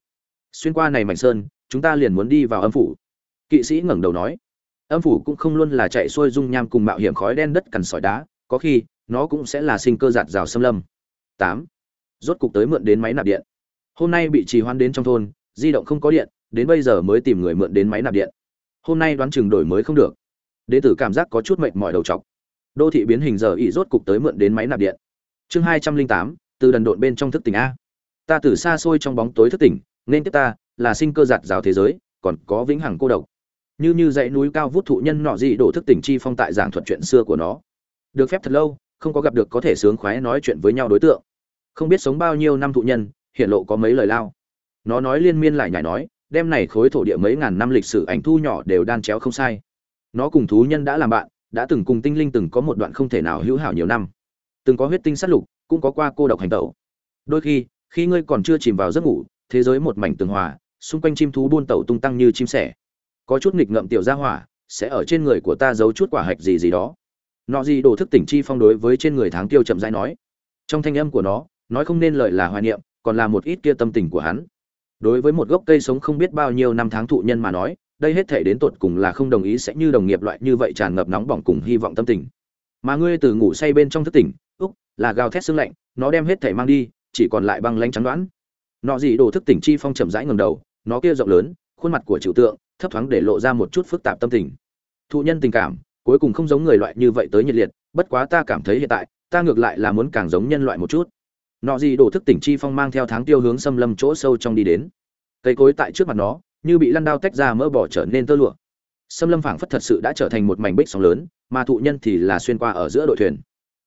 Xuyên qua này mảnh sơn, chúng ta liền muốn đi vào âm phủ. Kỵ sĩ ngẩng đầu nói. Âm phủ cũng không luôn là chạy xuôi dung nham cùng mạo hiểm khói đen đất cằn sỏi đá, có khi, nó cũng sẽ là sinh cơ giạt rào xâm lâm. Tám. Rốt cục tới mượn đến máy nạp điện. Hôm nay bị trì hoãn đến trong thôn, di động không có điện, đến bây giờ mới tìm người mượn đến máy nạp điện. Hôm nay đoán chừng đổi mới không được. Đệ tử cảm giác có chút mệt mỏi đầu trọc đô thị biến hình giờ ỉ rốt cục tới mượn đến máy nạp điện. Chương hai trăm linh tám, từ đần độn bên trong thức tỉnh a. Ta từ xa xôi trong bóng tối thức tỉnh, nên tiếp ta là sinh cơ giạt rào thế giới, còn có vĩnh hằng cô độc. Như như dãy núi cao vút thụ nhân nọ dị đổ thức tỉnh chi phong tại giảng thuật chuyện xưa của nó. Được phép thật lâu, không có gặp được có thể sướng khoái nói chuyện với nhau đối tượng. Không biết sống bao nhiêu năm thụ nhân hiện lộ có mấy lời lao. Nó nói liên miên lại nhảy nói đem này khối thổ địa mấy ngàn năm lịch sử ảnh thu nhỏ đều đan chéo không sai. Nó cùng thú nhân đã làm bạn đã từng cùng tinh linh từng có một đoạn không thể nào hữu hảo nhiều năm. Từng có huyết tinh sát lục, cũng có qua cô độc hành tẩu. Đôi khi khi ngươi còn chưa chìm vào giấc ngủ, thế giới một mảnh tường hòa, xung quanh chim thú buôn tẩu tung tăng như chim sẻ. Có chút nghịch ngợm tiểu gia hỏa, sẽ ở trên người của ta giấu chút quả hạch gì gì đó. Nọ gì đồ thức tỉnh chi phong đối với trên người tháng tiêu chậm rãi nói. Trong thanh âm của nó, nói không nên lời là hoài niệm, còn là một ít kia tâm tình của hắn. Đối với một gốc cây sống không biết bao nhiêu năm tháng thụ nhân mà nói đây hết thể đến tột cùng là không đồng ý sẽ như đồng nghiệp loại như vậy tràn ngập nóng bỏng cùng hy vọng tâm tình. Mà ngươi từ ngủ say bên trong thức tỉnh, úc, là gào thét sương lạnh, nó đem hết thể mang đi, chỉ còn lại băng lanh trắng đoán. Nọ gì đồ thức tỉnh chi phong chậm rãi ngầm đầu, nó kia rộng lớn, khuôn mặt của trừu tượng, thấp thoáng để lộ ra một chút phức tạp tâm tình. Thụ nhân tình cảm, cuối cùng không giống người loại như vậy tới nhiệt liệt, bất quá ta cảm thấy hiện tại, ta ngược lại là muốn càng giống nhân loại một chút. Nọ gì đồ thức tỉnh chi phong mang theo tháng tiêu hướng xâm lâm chỗ sâu trong đi đến. Cây cối tại trước mặt nó như bị lăn đao tách ra mỡ bỏ trở nên tơ lụa. Xâm lâm phảng phất thật sự đã trở thành một mảnh bích sóng lớn, mà thụ nhân thì là xuyên qua ở giữa đội thuyền.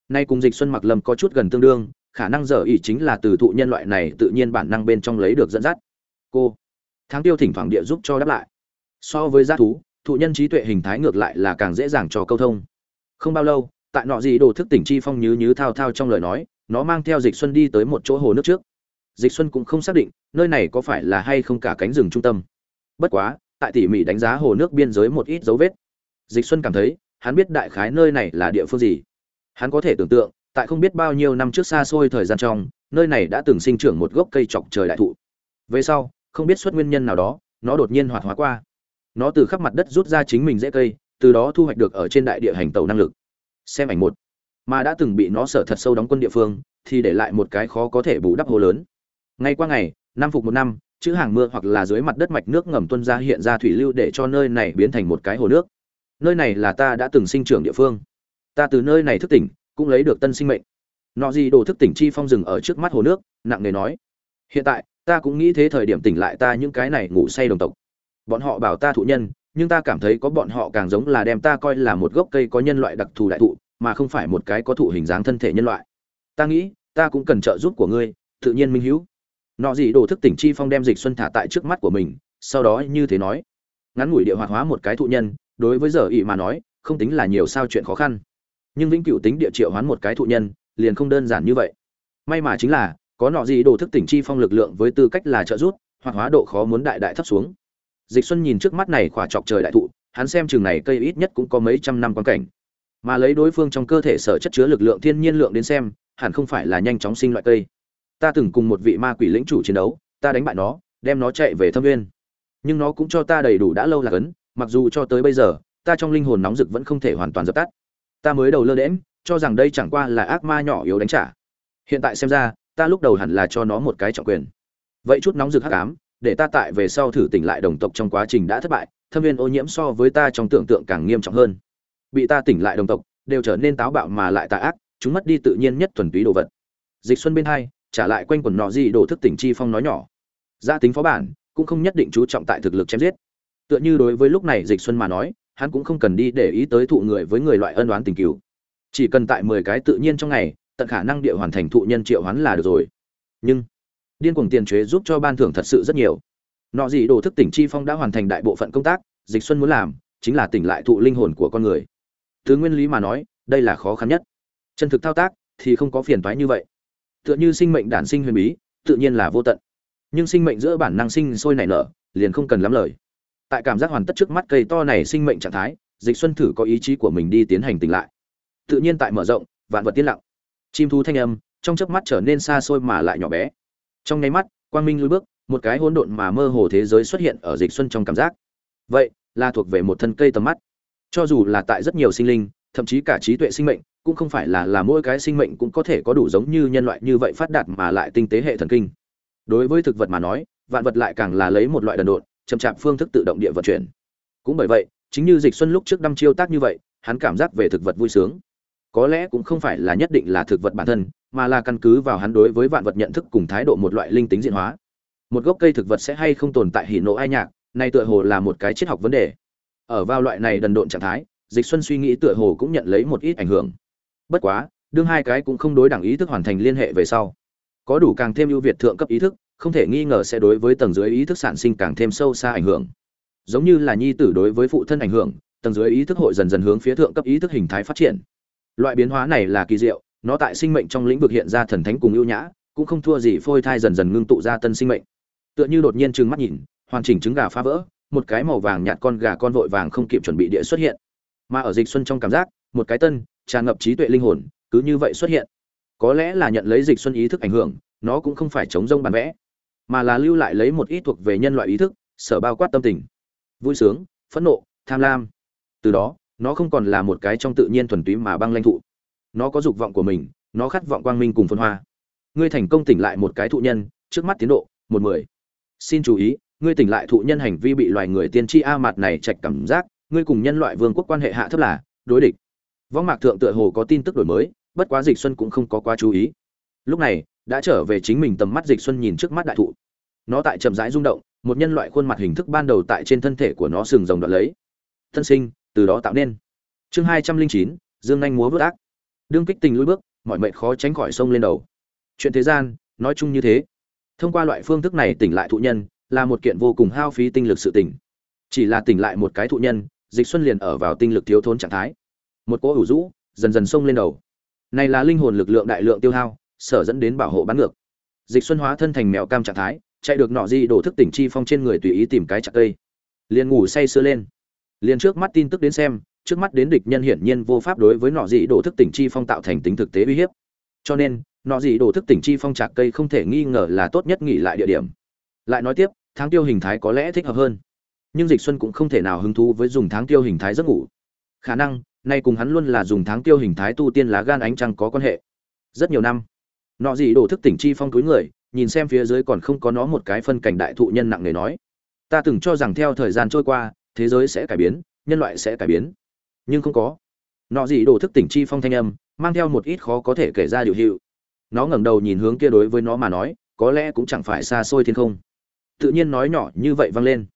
Nay cùng dịch xuân mặc lâm có chút gần tương đương, khả năng giờ ý chính là từ thụ nhân loại này tự nhiên bản năng bên trong lấy được dẫn dắt. Cô tháng tiêu thỉnh thoảng địa giúp cho đáp lại. So với giác thú, thụ nhân trí tuệ hình thái ngược lại là càng dễ dàng cho câu thông. Không bao lâu, tại nọ gì đồ thức tỉnh chi phong nhứ nhứ thao thao trong lời nói, nó mang theo dịch xuân đi tới một chỗ hồ nước trước. Dịch xuân cũng không xác định, nơi này có phải là hay không cả cánh rừng trung tâm bất quá, tại tỉ mỉ đánh giá hồ nước biên giới một ít dấu vết, dịch xuân cảm thấy, hắn biết đại khái nơi này là địa phương gì. Hắn có thể tưởng tượng, tại không biết bao nhiêu năm trước xa xôi thời gian trong, nơi này đã từng sinh trưởng một gốc cây chọc trời đại thụ. Về sau, không biết xuất nguyên nhân nào đó, nó đột nhiên hoạt hóa qua. Nó từ khắp mặt đất rút ra chính mình dễ cây, từ đó thu hoạch được ở trên đại địa hành tàu năng lực. Xem ảnh một. Mà đã từng bị nó sở thật sâu đóng quân địa phương, thì để lại một cái khó có thể bù đắp hồ lớn. Ngay qua ngày, năm phục một năm chữ hàng mưa hoặc là dưới mặt đất mạch nước ngầm tuân ra hiện ra thủy lưu để cho nơi này biến thành một cái hồ nước. Nơi này là ta đã từng sinh trưởng địa phương. Ta từ nơi này thức tỉnh, cũng lấy được tân sinh mệnh. Nọ gì đồ thức tỉnh chi phong rừng ở trước mắt hồ nước, nặng nề nói. Hiện tại, ta cũng nghĩ thế thời điểm tỉnh lại ta những cái này ngủ say đồng tộc. Bọn họ bảo ta thụ nhân, nhưng ta cảm thấy có bọn họ càng giống là đem ta coi là một gốc cây có nhân loại đặc thù đại thụ, mà không phải một cái có thụ hình dáng thân thể nhân loại. Ta nghĩ, ta cũng cần trợ giúp của ngươi, tự nhiên minh hữu nọ gì đồ thức tỉnh chi phong đem dịch xuân thả tại trước mắt của mình, sau đó như thế nói. Ngắn ngủi địa hoạt hóa một cái thụ nhân, đối với giờ ỵ mà nói, không tính là nhiều sao chuyện khó khăn. Nhưng vĩnh cửu tính địa triệu hoán một cái thụ nhân, liền không đơn giản như vậy. May mà chính là, có nọ gì đồ thức tỉnh chi phong lực lượng với tư cách là trợ giúp, hoạt hóa độ khó muốn đại đại thấp xuống. Dịch xuân nhìn trước mắt này khỏa chọc trời đại thụ, hắn xem chừng này cây ít nhất cũng có mấy trăm năm quan cảnh. Mà lấy đối phương trong cơ thể sở chất chứa lực lượng thiên nhiên lượng đến xem, hẳn không phải là nhanh chóng sinh loại cây ta từng cùng một vị ma quỷ lĩnh chủ chiến đấu, ta đánh bại nó, đem nó chạy về thâm nguyên. Nhưng nó cũng cho ta đầy đủ đã lâu là cấn, mặc dù cho tới bây giờ, ta trong linh hồn nóng rực vẫn không thể hoàn toàn dập tắt. Ta mới đầu lơ đễm cho rằng đây chẳng qua là ác ma nhỏ yếu đánh trả. Hiện tại xem ra, ta lúc đầu hẳn là cho nó một cái trọng quyền. Vậy chút nóng rực hắc ám, để ta tại về sau thử tỉnh lại đồng tộc trong quá trình đã thất bại, thâm viên ô nhiễm so với ta trong tưởng tượng càng nghiêm trọng hơn. Bị ta tỉnh lại đồng tộc, đều trở nên táo bạo mà lại tà ác, chúng mất đi tự nhiên nhất thuần túy đồ vật. Dịch xuân bên hai trả lại quanh quần nọ gì đồ thức tỉnh chi phong nói nhỏ. Gia tính phó bản, cũng không nhất định chú trọng tại thực lực chém giết. Tựa như đối với lúc này dịch xuân mà nói, hắn cũng không cần đi để ý tới thụ người với người loại ân oán tình cứu chỉ cần tại 10 cái tự nhiên trong ngày, tận khả năng địa hoàn thành thụ nhân triệu hoán là được rồi. Nhưng, điên cuồng tiền chế giúp cho ban thưởng thật sự rất nhiều. Nọ gì đồ thức tỉnh chi phong đã hoàn thành đại bộ phận công tác, dịch xuân muốn làm, chính là tỉnh lại thụ linh hồn của con người. Từ nguyên lý mà nói, đây là khó khăn nhất. Chân thực thao tác thì không có phiền toái như vậy tựa như sinh mệnh đản sinh huyền bí, tự nhiên là vô tận. Nhưng sinh mệnh giữa bản năng sinh sôi nảy nở, liền không cần lắm lời. Tại cảm giác hoàn tất trước mắt cây to này sinh mệnh trạng thái, dịch xuân thử có ý chí của mình đi tiến hành tỉnh lại. Tự nhiên tại mở rộng, vạn vật tiến lặng. Chim thú thanh âm, trong chớp mắt trở nên xa xôi mà lại nhỏ bé. Trong nháy mắt, quang minh lùi bước, một cái hỗn độn mà mơ hồ thế giới xuất hiện ở dịch xuân trong cảm giác. Vậy, là thuộc về một thân cây tầm mắt. Cho dù là tại rất nhiều sinh linh, thậm chí cả trí tuệ sinh mệnh cũng không phải là là mỗi cái sinh mệnh cũng có thể có đủ giống như nhân loại như vậy phát đạt mà lại tinh tế hệ thần kinh. Đối với thực vật mà nói, vạn vật lại càng là lấy một loại đần độn, chậm chạp phương thức tự động địa vận chuyển. Cũng bởi vậy, chính như dịch xuân lúc trước đăm chiêu tác như vậy, hắn cảm giác về thực vật vui sướng. Có lẽ cũng không phải là nhất định là thực vật bản thân, mà là căn cứ vào hắn đối với vạn vật nhận thức cùng thái độ một loại linh tính diễn hóa. Một gốc cây thực vật sẽ hay không tồn tại hỉ nộ ai nhạc này tựa hồ là một cái triết học vấn đề. Ở vào loại này đần độn trạng thái, dịch xuân suy nghĩ tựa hồ cũng nhận lấy một ít ảnh hưởng bất quá, đương hai cái cũng không đối đẳng ý thức hoàn thành liên hệ về sau, có đủ càng thêm ưu việt thượng cấp ý thức, không thể nghi ngờ sẽ đối với tầng dưới ý thức sản sinh càng thêm sâu xa ảnh hưởng. Giống như là nhi tử đối với phụ thân ảnh hưởng, tầng dưới ý thức hội dần dần hướng phía thượng cấp ý thức hình thái phát triển. Loại biến hóa này là kỳ diệu, nó tại sinh mệnh trong lĩnh vực hiện ra thần thánh cùng ưu nhã, cũng không thua gì phôi thai dần dần ngưng tụ ra tân sinh mệnh. Tựa như đột nhiên trừng mắt nhìn, hoàn chỉnh trứng gà phá vỡ, một cái màu vàng nhạt con gà con vội vàng không kịp chuẩn bị địa xuất hiện. Mà ở dịch xuân trong cảm giác, một cái tân tràn ngập trí tuệ linh hồn, cứ như vậy xuất hiện. Có lẽ là nhận lấy dịch xuân ý thức ảnh hưởng, nó cũng không phải chống rông bản vẽ, mà là lưu lại lấy một ít thuộc về nhân loại ý thức, sở bao quát tâm tình. Vui sướng, phẫn nộ, tham lam. Từ đó, nó không còn là một cái trong tự nhiên thuần túy mà băng lãnh thụ. Nó có dục vọng của mình, nó khát vọng quang minh cùng phân hoa. Ngươi thành công tỉnh lại một cái thụ nhân, trước mắt tiến độ, một mười. Xin chú ý, ngươi tỉnh lại thụ nhân hành vi bị loài người tiên tri a mặt này trạch cảm giác, ngươi cùng nhân loại vương quốc quan hệ hạ thấp là đối địch võng mạc thượng tựa hồ có tin tức đổi mới, bất quá dịch xuân cũng không có quá chú ý. Lúc này, đã trở về chính mình tầm mắt dịch xuân nhìn trước mắt đại thụ. Nó tại chậm rãi rung động, một nhân loại khuôn mặt hình thức ban đầu tại trên thân thể của nó sừng rồng đoạn lấy. Thân sinh, từ đó tạo nên. Chương hai trăm linh chín, dương anh múa vớt ác. Đương kích tình lùi bước, mọi mệnh khó tránh khỏi sông lên đầu. Chuyện thế gian, nói chung như thế. Thông qua loại phương thức này tỉnh lại thụ nhân, là một kiện vô cùng hao phí tinh lực sự tỉnh. Chỉ là tỉnh lại một cái thụ nhân, dịch xuân liền ở vào tinh lực thiếu thốn trạng thái một cỗ ủ rũ dần dần xông lên đầu. Này là linh hồn lực lượng đại lượng tiêu hao, sở dẫn đến bảo hộ bán ngược. Dịch xuân hóa thân thành mèo cam trạng thái, chạy được nọ di đổ thức tỉnh chi phong trên người tùy ý tìm cái chặt cây. Liền ngủ say sưa lên. Liền trước mắt tin tức đến xem, trước mắt đến địch nhân hiển nhiên vô pháp đối với nọ dị đổ thức tỉnh chi phong tạo thành tính thực tế uy hiếp. Cho nên, nọ dị đổ thức tỉnh chi phong trạc cây không thể nghi ngờ là tốt nhất nghỉ lại địa điểm. Lại nói tiếp, tháng tiêu hình thái có lẽ thích hợp hơn. Nhưng dịch xuân cũng không thể nào hứng thú với dùng tháng tiêu hình thái giấc ngủ. Khả năng nay cùng hắn luôn là dùng tháng tiêu hình thái tu tiên lá gan ánh trăng có quan hệ. Rất nhiều năm, nọ gì đổ thức tỉnh chi phong túi người, nhìn xem phía dưới còn không có nó một cái phân cảnh đại thụ nhân nặng nề nói, ta từng cho rằng theo thời gian trôi qua, thế giới sẽ cải biến, nhân loại sẽ cải biến. Nhưng không có. Nọ gì đổ thức tỉnh chi phong thanh âm, mang theo một ít khó có thể kể ra điều hiệu. Nó ngẩng đầu nhìn hướng kia đối với nó mà nói, có lẽ cũng chẳng phải xa xôi thiên không. Tự nhiên nói nhỏ như vậy vang lên.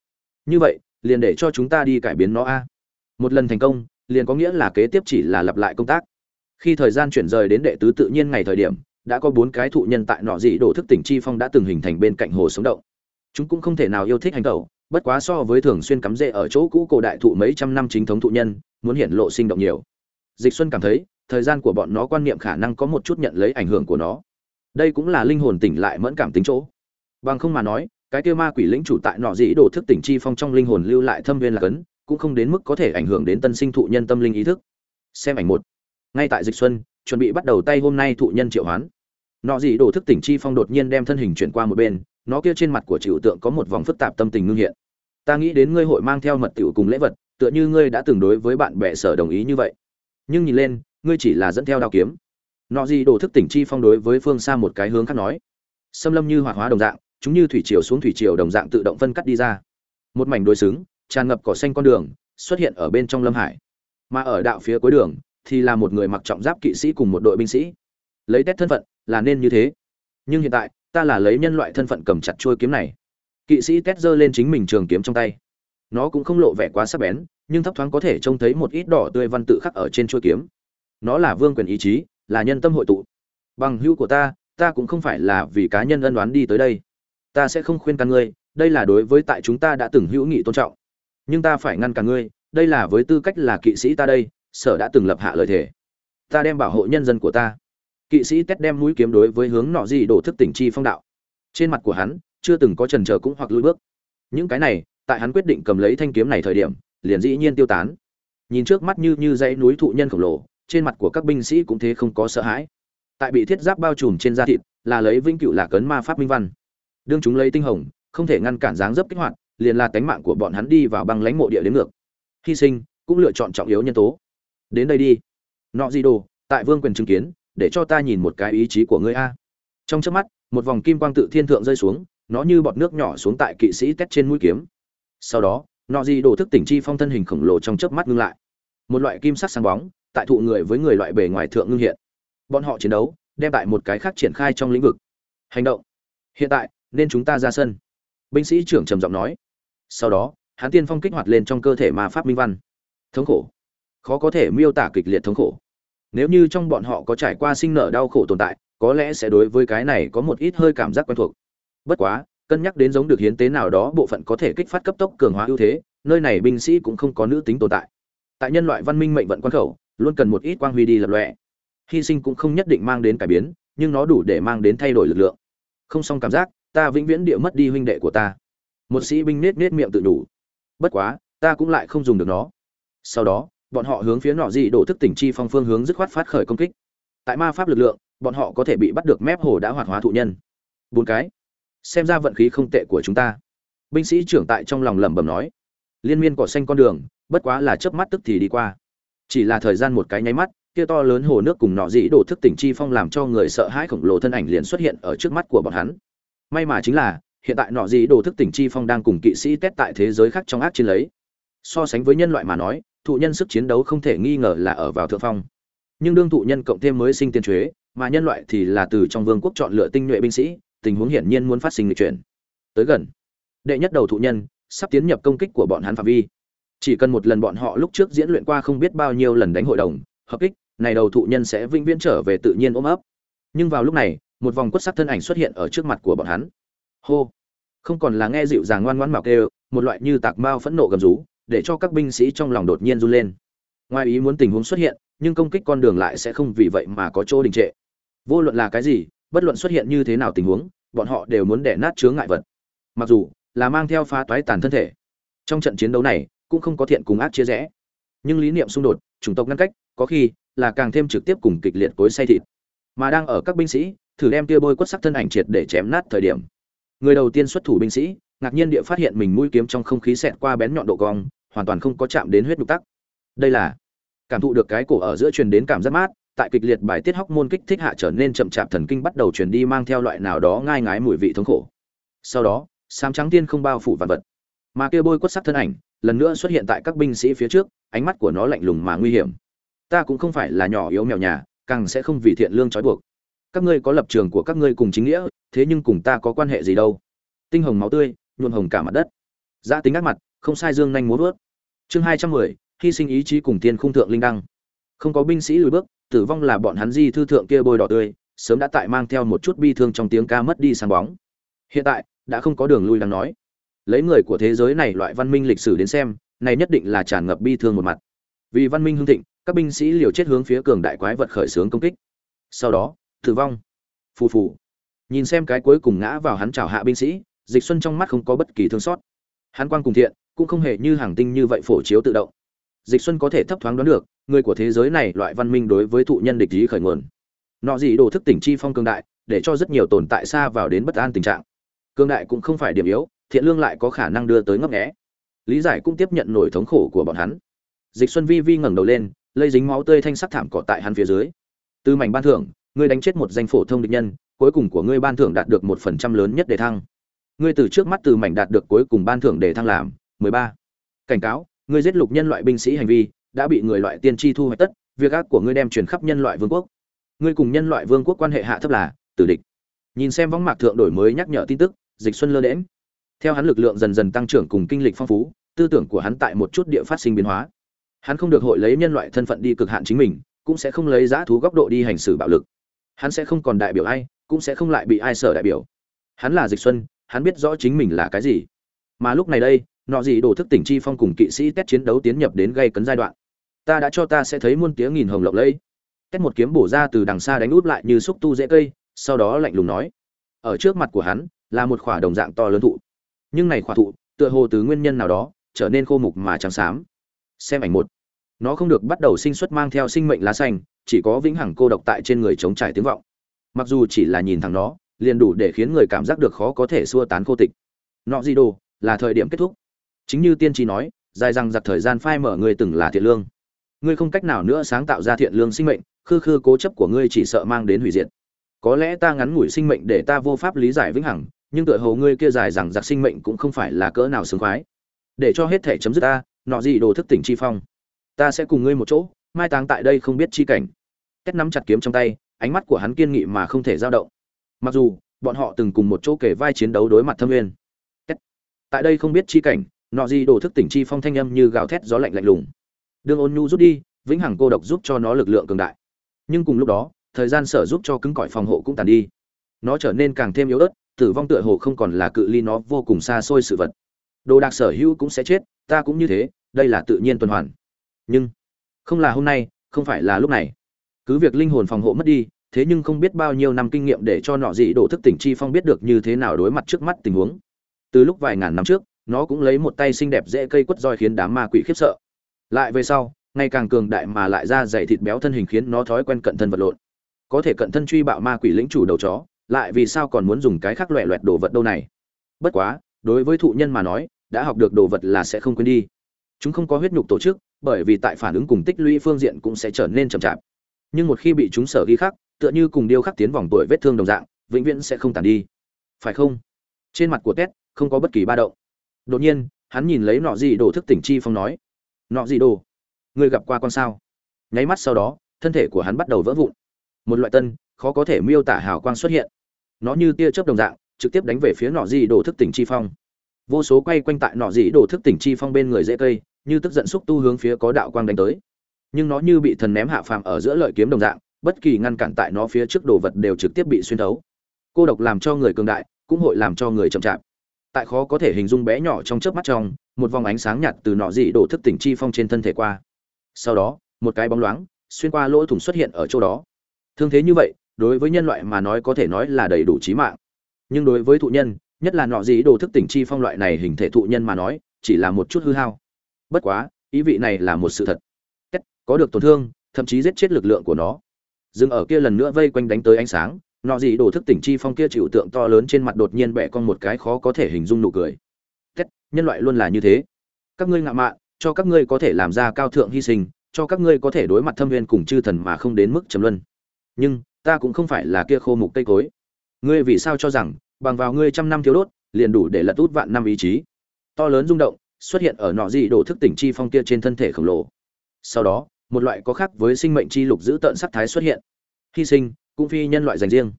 Như vậy, liền để cho chúng ta đi cải biến nó a. Một lần thành công liền có nghĩa là kế tiếp chỉ là lặp lại công tác. Khi thời gian chuyển rời đến đệ tứ tự nhiên ngày thời điểm, đã có bốn cái thụ nhân tại nọ dị đổ thức tỉnh chi phong đã từng hình thành bên cạnh hồ sống động. Chúng cũng không thể nào yêu thích hành tẩu, bất quá so với thường xuyên cắm rễ ở chỗ cũ cổ đại thụ mấy trăm năm chính thống thụ nhân, muốn hiện lộ sinh động nhiều. Dịch xuân cảm thấy, thời gian của bọn nó quan niệm khả năng có một chút nhận lấy ảnh hưởng của nó. Đây cũng là linh hồn tỉnh lại mẫn cảm tính chỗ. Bằng không mà nói, cái kia ma quỷ lĩnh chủ tại nọ dĩ đổ thức tỉnh chi phong trong linh hồn lưu lại thâm viên là cấn cũng không đến mức có thể ảnh hưởng đến tân sinh thụ nhân tâm linh ý thức. Xem ảnh một. Ngay tại dịch xuân, chuẩn bị bắt đầu tay hôm nay thụ nhân triệu hoán. Nọ gì đổ thức tỉnh chi phong đột nhiên đem thân hình chuyển qua một bên, nó kia trên mặt của chịu tượng có một vòng phức tạp tâm tình ngưng hiện. Ta nghĩ đến ngươi hội mang theo mật tiểu cùng lễ vật, tựa như ngươi đã từng đối với bạn bè sở đồng ý như vậy. Nhưng nhìn lên, ngươi chỉ là dẫn theo đao kiếm. Nọ gì đổ thức tỉnh chi phong đối với phương xa một cái hướng khác nói. Xâm lâm như hoạt hóa đồng dạng, chúng như thủy triều xuống thủy triều đồng dạng tự động phân cắt đi ra. Một mảnh đối xứng tràn ngập cỏ xanh con đường, xuất hiện ở bên trong lâm hải. Mà ở đạo phía cuối đường, thì là một người mặc trọng giáp kỵ sĩ cùng một đội binh sĩ. Lấy tét thân phận là nên như thế. Nhưng hiện tại, ta là lấy nhân loại thân phận cầm chặt chuôi kiếm này. Kỵ sĩ tét giơ lên chính mình trường kiếm trong tay. Nó cũng không lộ vẻ quá sắc bén, nhưng thấp thoáng có thể trông thấy một ít đỏ tươi văn tự khắc ở trên chuôi kiếm. Nó là vương quyền ý chí, là nhân tâm hội tụ. Bằng hữu của ta ta cũng không phải là vì cá nhân ân đoán đi tới đây. Ta sẽ không khuyên can ngươi, đây là đối với tại chúng ta đã từng hữu nghị tôn trọng nhưng ta phải ngăn cả ngươi, đây là với tư cách là kỵ sĩ ta đây, sở đã từng lập hạ lời thề. Ta đem bảo hộ nhân dân của ta. Kỵ sĩ tét đem mũi kiếm đối với hướng nọ gì đổ thức tỉnh chi phong đạo. Trên mặt của hắn, chưa từng có trần chờ cũng hoặc lùi bước. Những cái này, tại hắn quyết định cầm lấy thanh kiếm này thời điểm, liền dĩ nhiên tiêu tán. Nhìn trước mắt như như dãy núi thụ nhân khổng lồ, trên mặt của các binh sĩ cũng thế không có sợ hãi. Tại bị thiết giáp bao trùm trên da thịt, là lấy vĩnh cựu là cấn ma pháp minh văn. Đương chúng lấy tinh hồng, không thể ngăn cản dáng dấp kích hoạt liền là tánh mạng của bọn hắn đi vào băng lãnh mộ địa đến ngược. Hy sinh cũng lựa chọn trọng yếu nhân tố. Đến đây đi. Nọ gì đồ tại vương quyền chứng kiến, để cho ta nhìn một cái ý chí của ngươi a. Trong chớp mắt, một vòng kim quang tự thiên thượng rơi xuống, nó như bọt nước nhỏ xuống tại kỵ sĩ tét trên mũi kiếm. Sau đó nọ gì đồ thức tỉnh chi phong thân hình khổng lồ trong chớp mắt ngưng lại. Một loại kim sắc sáng bóng, tại thụ người với người loại bề ngoài thượng ngưng hiện. Bọn họ chiến đấu, đem tại một cái khác triển khai trong lĩnh vực. Hành động. Hiện tại, nên chúng ta ra sân binh sĩ trưởng trầm giọng nói. Sau đó, hắn tiên phong kích hoạt lên trong cơ thể ma pháp minh văn. Thống khổ. Khó có thể miêu tả kịch liệt thống khổ. Nếu như trong bọn họ có trải qua sinh nở đau khổ tồn tại, có lẽ sẽ đối với cái này có một ít hơi cảm giác quen thuộc. Bất quá, cân nhắc đến giống được hiến tế nào đó bộ phận có thể kích phát cấp tốc cường hóa ưu thế, nơi này binh sĩ cũng không có nữ tính tồn tại. Tại nhân loại văn minh mệnh vận quan khẩu, luôn cần một ít quang huy đi lập lọe hy sinh cũng không nhất định mang đến cải biến, nhưng nó đủ để mang đến thay đổi lực lượng. Không xong cảm giác ta vĩnh viễn địa mất đi huynh đệ của ta. Một sĩ binh nết nết miệng tự đủ bất quá, ta cũng lại không dùng được nó. Sau đó, bọn họ hướng phía nọ dị đổ thức tỉnh chi phong phương hướng dứt khoát phát khởi công kích. Tại ma pháp lực lượng, bọn họ có thể bị bắt được mép hồ đã hoạt hóa thụ nhân. Bốn cái. Xem ra vận khí không tệ của chúng ta. Binh sĩ trưởng tại trong lòng lẩm bẩm nói. Liên miên cỏ xanh con đường, bất quá là chớp mắt tức thì đi qua. Chỉ là thời gian một cái nháy mắt, kia to lớn hồ nước cùng nọ dĩ đổ thức tỉnh chi phong làm cho người sợ hãi khổng lồ thân ảnh liền xuất hiện ở trước mắt của bọn hắn may mà chính là, hiện tại nọ gì đồ thức tỉnh chi phong đang cùng kỵ sĩ tét tại thế giới khác trong ác chiến lấy. So sánh với nhân loại mà nói, thụ nhân sức chiến đấu không thể nghi ngờ là ở vào thượng phong. Nhưng đương thụ nhân cộng thêm mới sinh tiên thuế mà nhân loại thì là từ trong vương quốc chọn lựa tinh nhuệ binh sĩ, tình huống hiển nhiên muốn phát sinh lịch chuyển. Tới gần, đệ nhất đầu thụ nhân, sắp tiến nhập công kích của bọn hắn phạm vi. Chỉ cần một lần bọn họ lúc trước diễn luyện qua không biết bao nhiêu lần đánh hội đồng, hợp kích, này đầu thụ nhân sẽ vĩnh viễn trở về tự nhiên ôm ấp. Nhưng vào lúc này một vòng quất sắc thân ảnh xuất hiện ở trước mặt của bọn hắn. Hô! Không còn là nghe dịu dàng ngoan ngoãn mạo kêu, một loại như tạc mao phẫn nộ gầm rú, để cho các binh sĩ trong lòng đột nhiên run lên. Ngoài ý muốn tình huống xuất hiện, nhưng công kích con đường lại sẽ không vì vậy mà có chỗ đình trệ. Vô luận là cái gì, bất luận xuất hiện như thế nào tình huống, bọn họ đều muốn đẻ nát chướng ngại vật. Mặc dù là mang theo phá toái tàn thân thể, trong trận chiến đấu này cũng không có thiện cùng ác chia rẽ. Nhưng lý niệm xung đột, chủng tộc ngăn cách, có khi là càng thêm trực tiếp cùng kịch liệt cối say thịt. Mà đang ở các binh sĩ thử đem tia bôi quất sắc thân ảnh triệt để chém nát thời điểm. Người đầu tiên xuất thủ binh sĩ, ngạc nhiên địa phát hiện mình mũi kiếm trong không khí xẹt qua bén nhọn độ cong, hoàn toàn không có chạm đến huyết nhục tắc. Đây là cảm thụ được cái cổ ở giữa truyền đến cảm giác mát, tại kịch liệt bài tiết hóc môn kích thích hạ trở nên chậm chạp thần kinh bắt đầu truyền đi mang theo loại nào đó ngai ngái mùi vị thống khổ. Sau đó, sám trắng tiên không bao phủ vạn vật. Mà kia bôi quất sắc thân ảnh, lần nữa xuất hiện tại các binh sĩ phía trước, ánh mắt của nó lạnh lùng mà nguy hiểm. Ta cũng không phải là nhỏ yếu mèo nhà, càng sẽ không vì thiện lương trói buộc các ngươi có lập trường của các ngươi cùng chính nghĩa, thế nhưng cùng ta có quan hệ gì đâu? Tinh hồng máu tươi, nhuộm hồng cả mặt đất. Giã tính ác mặt, không sai dương nhanh múa vớt chương hai trăm mười, hy sinh ý chí cùng tiên khung thượng linh đăng. Không có binh sĩ lùi bước, tử vong là bọn hắn di thư thượng kia bôi đỏ tươi, sớm đã tại mang theo một chút bi thương trong tiếng ca mất đi sáng bóng. Hiện tại, đã không có đường lui đang nói. Lấy người của thế giới này loại văn minh lịch sử đến xem, này nhất định là tràn ngập bi thương một mặt. Vì văn minh hưng thịnh, các binh sĩ liều chết hướng phía cường đại quái vật khởi xướng công kích. Sau đó tử vong. Phù phù. Nhìn xem cái cuối cùng ngã vào hắn chào hạ binh sĩ, dịch xuân trong mắt không có bất kỳ thương xót. Hắn quan cùng thiện, cũng không hề như hàng tinh như vậy phổ chiếu tự động. Dịch xuân có thể thấp thoáng đoán được, người của thế giới này loại văn minh đối với thụ nhân địch ý khởi nguồn. Nọ gì đồ thức tỉnh chi phong cường đại, để cho rất nhiều tồn tại xa vào đến bất an tình trạng. Cường đại cũng không phải điểm yếu, thiện lương lại có khả năng đưa tới ngấp nghé. Lý giải cũng tiếp nhận nổi thống khổ của bọn hắn. Dịch xuân vi vi ngẩng đầu lên lây dính máu tươi thanh sắc thảm cỏ tại hắn phía dưới. Từ mảnh ban thưởng ngươi đánh chết một danh phổ thông địch nhân, cuối cùng của ngươi ban thưởng đạt được một phần trăm lớn nhất để thăng. Ngươi từ trước mắt từ mảnh đạt được cuối cùng ban thưởng để thăng làm mười ba. Cảnh cáo, ngươi giết lục nhân loại binh sĩ hành vi, đã bị người loại tiên tri thu hoạch tất, việc ác của ngươi đem truyền khắp nhân loại vương quốc. Ngươi cùng nhân loại vương quốc quan hệ hạ thấp là tử địch. Nhìn xem võng mạc thượng đổi mới nhắc nhở tin tức, dịch xuân lơ đễm theo hắn lực lượng dần dần tăng trưởng cùng kinh lịch phong phú, tư tưởng của hắn tại một chút địa phát sinh biến hóa. Hắn không được hội lấy nhân loại thân phận đi cực hạn chính mình, cũng sẽ không lấy giá thú góc độ đi hành xử bạo lực hắn sẽ không còn đại biểu ai, cũng sẽ không lại bị ai sở đại biểu. Hắn là dịch xuân, hắn biết rõ chính mình là cái gì. Mà lúc này đây, nọ gì đổ thức tỉnh chi phong cùng kỵ sĩ test chiến đấu tiến nhập đến gây cấn giai đoạn. Ta đã cho ta sẽ thấy muôn tiếng nghìn hồng lộng lẫy. Tét một kiếm bổ ra từ đằng xa đánh út lại như xúc tu dễ cây, sau đó lạnh lùng nói. Ở trước mặt của hắn, là một khỏa đồng dạng to lớn thụ. Nhưng này khỏa thụ, tựa hồ từ nguyên nhân nào đó, trở nên khô mục mà trắng xám. Xem ảnh một nó không được bắt đầu sinh xuất mang theo sinh mệnh lá xanh, chỉ có vĩnh hằng cô độc tại trên người chống trải tiếng vọng. Mặc dù chỉ là nhìn thẳng nó, liền đủ để khiến người cảm giác được khó có thể xua tán cô tịch. Nọ gì đồ là thời điểm kết thúc. Chính như tiên tri nói, dài rằng giặc thời gian phai mở người từng là thiện lương. Ngươi không cách nào nữa sáng tạo ra thiện lương sinh mệnh, khư khư cố chấp của ngươi chỉ sợ mang đến hủy diệt. Có lẽ ta ngắn ngủi sinh mệnh để ta vô pháp lý giải vĩnh hằng, nhưng tựa hồ ngươi kia dài rằng giặc sinh mệnh cũng không phải là cỡ nào sướng khoái. Để cho hết thể chấm dứt ta, nọ gì đồ thức tỉnh chi phong ta sẽ cùng ngươi một chỗ, mai táng tại đây không biết chi cảnh. Tét nắm chặt kiếm trong tay, ánh mắt của hắn kiên nghị mà không thể dao động. Mặc dù, bọn họ từng cùng một chỗ kể vai chiến đấu đối mặt thâm nguyên. Tại đây không biết chi cảnh, nọ gì đổ thức tỉnh chi phong thanh âm như gào thét gió lạnh lạnh lùng. Đương ôn nhu rút đi, vĩnh hằng cô độc giúp cho nó lực lượng cường đại. Nhưng cùng lúc đó, thời gian sở giúp cho cứng cỏi phòng hộ cũng tàn đi. Nó trở nên càng thêm yếu ớt, tử vong tựa hồ không còn là cự ly nó vô cùng xa xôi sự vật. Đồ đạc sở hữu cũng sẽ chết, ta cũng như thế, đây là tự nhiên tuần hoàn nhưng không là hôm nay, không phải là lúc này. Cứ việc linh hồn phòng hộ mất đi, thế nhưng không biết bao nhiêu năm kinh nghiệm để cho nọ dị đổ thức tỉnh chi phong biết được như thế nào đối mặt trước mắt tình huống. Từ lúc vài ngàn năm trước, nó cũng lấy một tay xinh đẹp dễ cây quất roi khiến đám ma quỷ khiếp sợ. Lại về sau, ngày càng cường đại mà lại ra dày thịt béo thân hình khiến nó thói quen cận thân vật lộn. Có thể cận thân truy bạo ma quỷ lĩnh chủ đầu chó, lại vì sao còn muốn dùng cái khác loẹ loẹt đồ vật đâu này? Bất quá, đối với thụ nhân mà nói, đã học được đồ vật là sẽ không quên đi. Chúng không có huyết nhục tổ chức bởi vì tại phản ứng cùng tích lũy phương diện cũng sẽ trở nên chậm chạp. Nhưng một khi bị chúng sở ghi khắc, tựa như cùng điêu khắc tiến vòng tuổi vết thương đồng dạng, vĩnh viễn sẽ không tàn đi. Phải không? Trên mặt của tét không có bất kỳ ba động. Đột nhiên, hắn nhìn lấy nọ gì đồ thức tỉnh chi phong nói, nọ gì đồ người gặp qua con sao? Nháy mắt sau đó, thân thể của hắn bắt đầu vỡ vụn. Một loại tân, khó có thể miêu tả hào quang xuất hiện. Nó như tia chớp đồng dạng, trực tiếp đánh về phía nọ gì đồ thức tỉnh chi phong vô số quay quanh tại nọ dĩ đồ thức tỉnh chi phong bên người dễ cây, như tức giận xúc tu hướng phía có đạo quang đánh tới. Nhưng nó như bị thần ném hạ phàm ở giữa lợi kiếm đồng dạng, bất kỳ ngăn cản tại nó phía trước đồ vật đều trực tiếp bị xuyên thấu. Cô độc làm cho người cường đại, cũng hội làm cho người chậm chạp. Tại khó có thể hình dung bé nhỏ trong chớp mắt trong, một vòng ánh sáng nhạt từ nọ dị đổ thức tỉnh chi phong trên thân thể qua. Sau đó, một cái bóng loáng, xuyên qua lỗ thủng xuất hiện ở chỗ đó. Thương thế như vậy, đối với nhân loại mà nói có thể nói là đầy đủ trí mạng. Nhưng đối với thụ nhân nhất là nọ gì đồ thức tỉnh chi phong loại này hình thể thụ nhân mà nói chỉ là một chút hư hao. Bất quá ý vị này là một sự thật. Có được tổn thương thậm chí giết chết lực lượng của nó. Dừng ở kia lần nữa vây quanh đánh tới ánh sáng nọ gì đồ thức tỉnh chi phong kia chịu tượng to lớn trên mặt đột nhiên bẻ con một cái khó có thể hình dung nụ cười. Tết, nhân loại luôn là như thế. Các ngươi ngạo mạn cho các ngươi có thể làm ra cao thượng hy sinh cho các ngươi có thể đối mặt thâm viên cùng chư thần mà không đến mức trầm luân. Nhưng ta cũng không phải là kia khô mục cây cối. Ngươi vì sao cho rằng bằng vào ngươi trăm năm thiếu đốt, liền đủ để lật út vạn năm ý chí. To lớn rung động xuất hiện ở nọ dị đổ thức tỉnh chi phong kia trên thân thể khổng lồ. Sau đó, một loại có khác với sinh mệnh chi lục giữ tợn sắc thái xuất hiện. Hy sinh, cũng phi nhân loại dành riêng.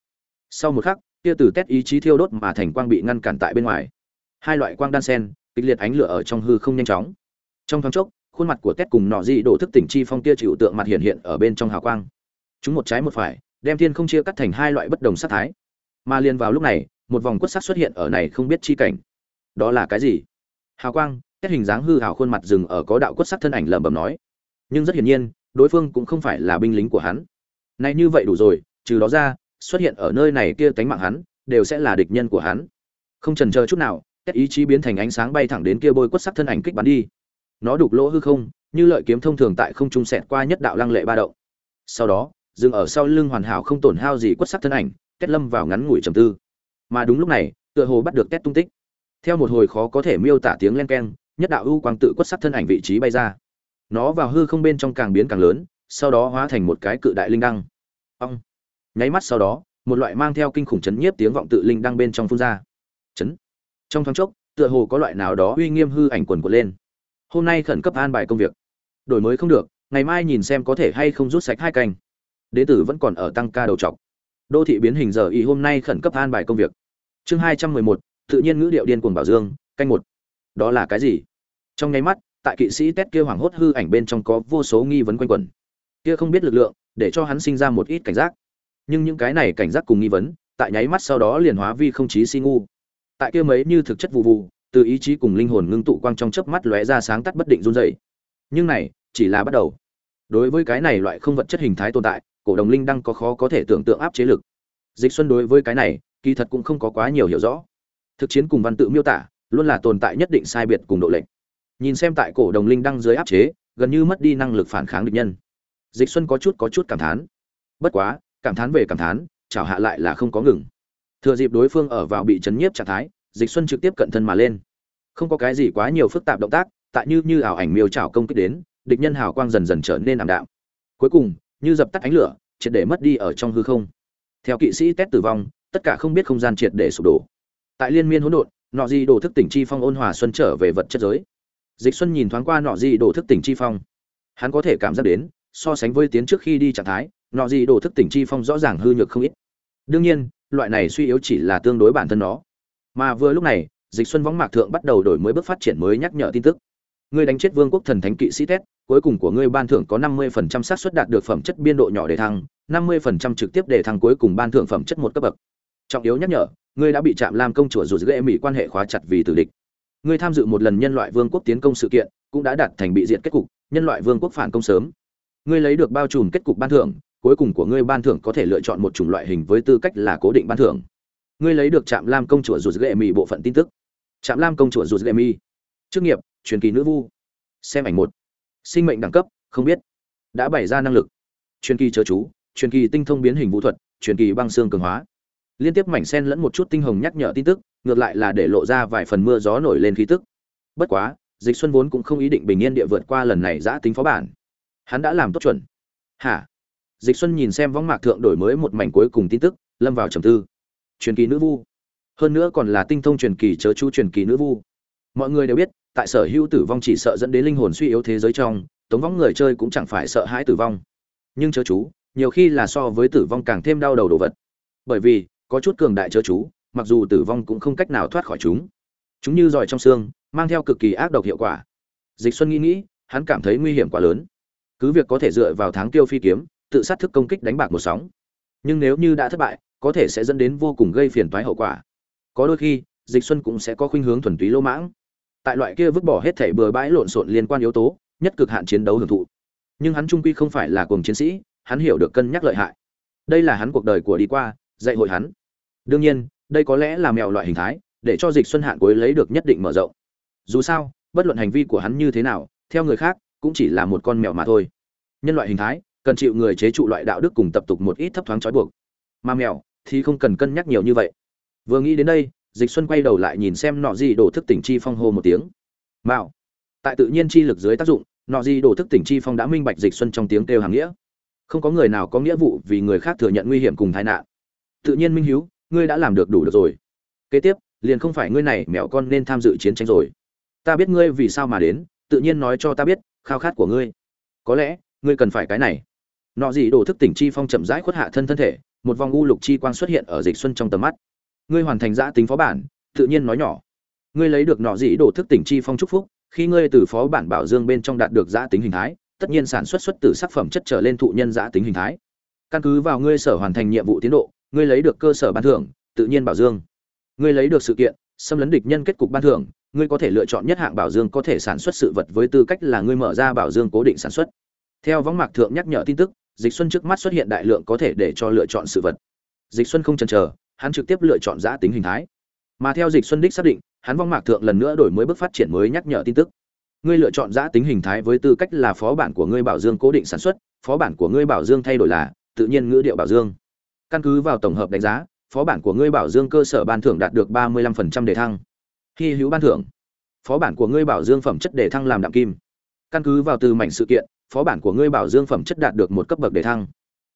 Sau một khắc, kia từ tét ý chí thiêu đốt mà thành quang bị ngăn cản tại bên ngoài. Hai loại quang đan sen, kịch liệt ánh lửa ở trong hư không nhanh chóng. Trong thoáng chốc, khuôn mặt của tét cùng nọ dị đổ thức tỉnh chi phong kia chịu tượng mặt hiện hiện ở bên trong hào quang. Chúng một trái một phải, đem thiên không chia cắt thành hai loại bất đồng sắc thái. Mà liền vào lúc này một vòng quất sắc xuất hiện ở này không biết chi cảnh. Đó là cái gì? Hào quang tét hình dáng hư hào khuôn mặt dừng ở có đạo quất sắc thân ảnh lẩm bẩm nói. Nhưng rất hiển nhiên, đối phương cũng không phải là binh lính của hắn. Này như vậy đủ rồi, trừ đó ra, xuất hiện ở nơi này kia tánh mạng hắn, đều sẽ là địch nhân của hắn. Không chần chờ chút nào kết ý chí biến thành ánh sáng bay thẳng đến kia bôi quất sắc thân ảnh kích bắn đi. Nó đục lỗ hư không, như lợi kiếm thông thường tại không trung xẹt qua nhất đạo lăng lệ ba động. Sau đó, dừng ở sau lưng hoàn hảo không tổn hao gì quất sắc thân ảnh, kết lâm vào ngắn ngủi trầm tư mà đúng lúc này, tựa hồ bắt được tét tung tích. Theo một hồi khó có thể miêu tả tiếng len keng, nhất đạo ưu quang tự quất sắc thân ảnh vị trí bay ra. Nó vào hư không bên trong càng biến càng lớn, sau đó hóa thành một cái cự đại linh đăng. Ong. Nháy mắt sau đó, một loại mang theo kinh khủng chấn nhiếp tiếng vọng tự linh đăng bên trong phun ra. Chấn. Trong thoáng chốc, tựa hồ có loại nào đó uy nghiêm hư ảnh quần của lên. Hôm nay khẩn cấp an bài công việc. Đổi mới không được, ngày mai nhìn xem có thể hay không rút sạch hai canh đế tử vẫn còn ở tăng ca đầu trọc đô thị biến hình giờ y hôm nay khẩn cấp an bài công việc. Chương hai trăm mười một, tự nhiên ngữ điệu điên cuồng bảo dương, canh một. Đó là cái gì? Trong nháy mắt, tại kỵ sĩ tét kia hoảng hốt hư ảnh bên trong có vô số nghi vấn quanh quẩn. Kia không biết lực lượng, để cho hắn sinh ra một ít cảnh giác. Nhưng những cái này cảnh giác cùng nghi vấn, tại nháy mắt sau đó liền hóa vi không chí si ngu. Tại kia mấy như thực chất vụ vụ từ ý chí cùng linh hồn ngưng tụ quang trong chớp mắt lóe ra sáng tắt bất định run rẩy. Nhưng này, chỉ là bắt đầu. Đối với cái này loại không vật chất hình thái tồn tại cổ đồng linh đang có khó có thể tưởng tượng áp chế lực. Dịch xuân đối với cái này, kỳ thật cũng không có quá nhiều hiểu rõ. Thực chiến cùng văn tự miêu tả, luôn là tồn tại nhất định sai biệt cùng độ lệnh nhìn xem tại cổ đồng linh đang dưới áp chế, gần như mất đi năng lực phản kháng địch nhân. Dịch xuân có chút có chút cảm thán. Bất quá, cảm thán về cảm thán chào hạ lại là không có ngừng. Thừa dịp đối phương ở vào bị chấn nhiếp trạng thái, dịch xuân trực tiếp cận thân mà lên. Không có cái gì quá nhiều phức tạp động tác, tại như như ảo ảnh miêu chảo công kích đến, địch nhân hào quang dần dần trở nên ảm đạm. Cuối cùng như dập tắt ánh lửa, triệt để mất đi ở trong hư không. Theo kỵ sĩ tét tử vong, tất cả không biết không gian triệt để sụp đổ. Tại liên miên hỗn độn, nọ di đổ thức tỉnh chi phong ôn hòa xuân trở về vật chất giới. Dịch xuân nhìn thoáng qua nọ di đổ thức tỉnh chi phong. Hắn có thể cảm giác đến, so sánh với tiến trước khi đi trạng thái, nọ di đổ thức tỉnh chi phong rõ ràng hư nhược không ít. Đương nhiên, loại này suy yếu chỉ là tương đối bản thân nó. Mà vừa lúc này, dịch xuân võng mạc thượng bắt đầu đổi mới bước phát triển mới nhắc nhở tin tức ngươi đánh chết vương quốc thần thánh kỵ sĩ tết cuối cùng của ngươi ban thưởng có 50% xác suất đạt được phẩm chất biên độ nhỏ để thăng 50% trực tiếp để thăng cuối cùng ban thưởng phẩm chất một cấp bậc. Trọng yếu nhắc nhở, ngươi đã bị chạm lam công chúa dù dễ mỹ quan hệ khóa chặt vì tử địch. Ngươi tham dự một lần nhân loại vương quốc tiến công sự kiện, cũng đã đạt thành bị diện kết cục, nhân loại vương quốc phản công sớm. Ngươi lấy được bao trùm kết cục ban thưởng, cuối cùng của ngươi ban thưởng có thể lựa chọn một chủng loại hình với tư cách là cố định ban thưởng. Ngươi lấy được trạm lam công chúa dù dễ mỹ bộ phận tin tức. Trạm lam công chúa dù dễ mỹ chức nghiệp truyền kỳ nữ vu. Xem ảnh một. Sinh mệnh đẳng cấp, không biết. Đã bày ra năng lực. Truyền kỳ chớ chú, truyền kỳ tinh thông biến hình vũ thuật, truyền kỳ băng xương cường hóa. Liên tiếp mảnh sen lẫn một chút tinh hồng nhắc nhở tin tức, ngược lại là để lộ ra vài phần mưa gió nổi lên khí tức. Bất quá, dịch xuân vốn cũng không ý định bình yên địa vượt qua lần này giã tính phó bản. Hắn đã làm tốt chuẩn. Hả? Dịch xuân nhìn xem võng mạc thượng đổi mới một mảnh cuối cùng tin tức, lâm vào trầm tư. Truyền kỳ nữ vu. Hơn nữa còn là tinh thông truyền kỳ chớ chú truyền kỳ nữ vu. Mọi người đều biết tại sở hữu tử vong chỉ sợ dẫn đến linh hồn suy yếu thế giới trong, tống võng người chơi cũng chẳng phải sợ hãi tử vong. Nhưng chớ chú, nhiều khi là so với tử vong càng thêm đau đầu đồ vật. Bởi vì, có chút cường đại chớ chú, mặc dù tử vong cũng không cách nào thoát khỏi chúng. Chúng như giỏi trong xương, mang theo cực kỳ ác độc hiệu quả. Dịch xuân nghĩ nghĩ, hắn cảm thấy nguy hiểm quá lớn. Cứ việc có thể dựa vào tháng tiêu phi kiếm, tự sát thức công kích đánh bạc một sóng. Nhưng nếu như đã thất bại, có thể sẽ dẫn đến vô cùng gây phiền toái hậu quả. Có đôi khi, dịch xuân cũng sẽ có khuynh hướng thuần túy lỗ mãng tại loại kia vứt bỏ hết thảy bừa bãi lộn xộn liên quan yếu tố, nhất cực hạn chiến đấu hưởng thụ. Nhưng hắn trung quy không phải là cuồng chiến sĩ, hắn hiểu được cân nhắc lợi hại. Đây là hắn cuộc đời của đi qua, dạy hội hắn. Đương nhiên, đây có lẽ là mèo loại hình thái, để cho dịch xuân hạn cuối lấy được nhất định mở rộng. Dù sao, bất luận hành vi của hắn như thế nào, theo người khác, cũng chỉ là một con mèo mà thôi. Nhân loại hình thái, cần chịu người chế trụ loại đạo đức cùng tập tục một ít thấp thoáng trói buộc. Mà mèo thì không cần cân nhắc nhiều như vậy. Vừa nghĩ đến đây dịch xuân quay đầu lại nhìn xem nọ gì đổ thức tỉnh chi phong hô một tiếng. Mạo. Tại tự nhiên chi lực dưới tác dụng, nọ gì đổ thức tỉnh chi phong đã minh bạch dịch xuân trong tiếng kêu hàng nghĩa. Không có người nào có nghĩa vụ vì người khác thừa nhận nguy hiểm cùng tai nạn. Tự nhiên minh hiếu, ngươi đã làm được đủ được rồi. Kế tiếp, liền không phải ngươi này mèo con nên tham dự chiến tranh rồi. Ta biết ngươi vì sao mà đến, tự nhiên nói cho ta biết, khao khát của ngươi. Có lẽ, ngươi cần phải cái này. Nọ gì đổ thức tỉnh chi phong chậm rãi khuất hạ thân thân thể, một vòng u lục chi quang xuất hiện ở dịch xuân trong tầm mắt ngươi hoàn thành giã tính phó bản, tự nhiên nói nhỏ. Ngươi lấy được nọ dĩ đổ thức tỉnh chi phong trúc phúc, khi ngươi từ phó bản bảo dương bên trong đạt được giã tính hình thái, tất nhiên sản xuất xuất từ sắc phẩm chất trở lên thụ nhân giã tính hình thái. Căn cứ vào ngươi sở hoàn thành nhiệm vụ tiến độ, ngươi lấy được cơ sở ban thưởng, tự nhiên bảo dương. Ngươi lấy được sự kiện, xâm lấn địch nhân kết cục ban thưởng, ngươi có thể lựa chọn nhất hạng bảo dương có thể sản xuất sự vật với tư cách là ngươi mở ra bảo dương cố định sản xuất. Theo võng mạc thượng nhắc nhở tin tức, dịch xuân trước mắt xuất hiện đại lượng có thể để cho lựa chọn sự vật. Dịch xuân không chần chờ hắn trực tiếp lựa chọn giã tính hình thái. Mà theo dịch xuân đích xác định, hắn vong mạc thượng lần nữa đổi mới bước phát triển mới nhắc nhở tin tức. Ngươi lựa chọn giã tính hình thái với tư cách là phó bản của ngươi bảo dương cố định sản xuất, phó bản của ngươi bảo dương thay đổi là, tự nhiên ngữ điệu bảo dương. Căn cứ vào tổng hợp đánh giá, phó bản của ngươi bảo dương cơ sở ban thưởng đạt được ba mươi 35% đề thăng. Hy hữu ban thưởng. Phó bản của ngươi bảo dương phẩm chất đề thăng làm đạm kim. Căn cứ vào từ mảnh sự kiện, phó bản của ngươi bảo dương phẩm chất đạt được một cấp bậc đề thăng.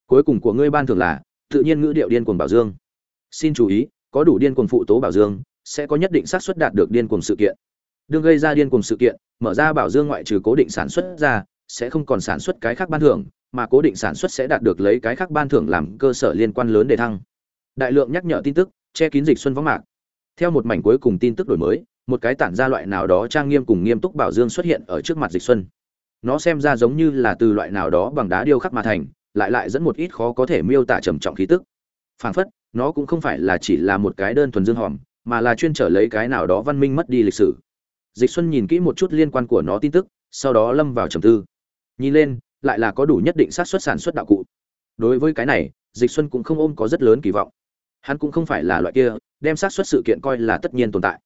Cuối cùng của ngươi ban thưởng là, tự nhiên ngữ điệu điên cuồng bảo dương xin chú ý, có đủ điên cuồng phụ tố bảo dương, sẽ có nhất định xác suất đạt được điên cuồng sự kiện. Đương gây ra điên cuồng sự kiện, mở ra bảo dương ngoại trừ cố định sản xuất ra, sẽ không còn sản xuất cái khác ban thưởng, mà cố định sản xuất sẽ đạt được lấy cái khác ban thưởng làm cơ sở liên quan lớn để thăng. Đại lượng nhắc nhở tin tức, che kín dịch xuân võng mạc. Theo một mảnh cuối cùng tin tức đổi mới, một cái tản ra loại nào đó trang nghiêm cùng nghiêm túc bảo dương xuất hiện ở trước mặt dịch xuân. Nó xem ra giống như là từ loại nào đó bằng đá điêu khắc mà thành, lại lại dẫn một ít khó có thể miêu tả trầm trọng khí tức. Phảng phất nó cũng không phải là chỉ là một cái đơn thuần dương hòm, mà là chuyên trở lấy cái nào đó văn minh mất đi lịch sử. Dịch xuân nhìn kỹ một chút liên quan của nó tin tức, sau đó lâm vào trầm tư. Nhìn lên, lại là có đủ nhất định xác suất sản xuất đạo cụ. Đối với cái này, dịch xuân cũng không ôm có rất lớn kỳ vọng. Hắn cũng không phải là loại kia, đem xác suất sự kiện coi là tất nhiên tồn tại.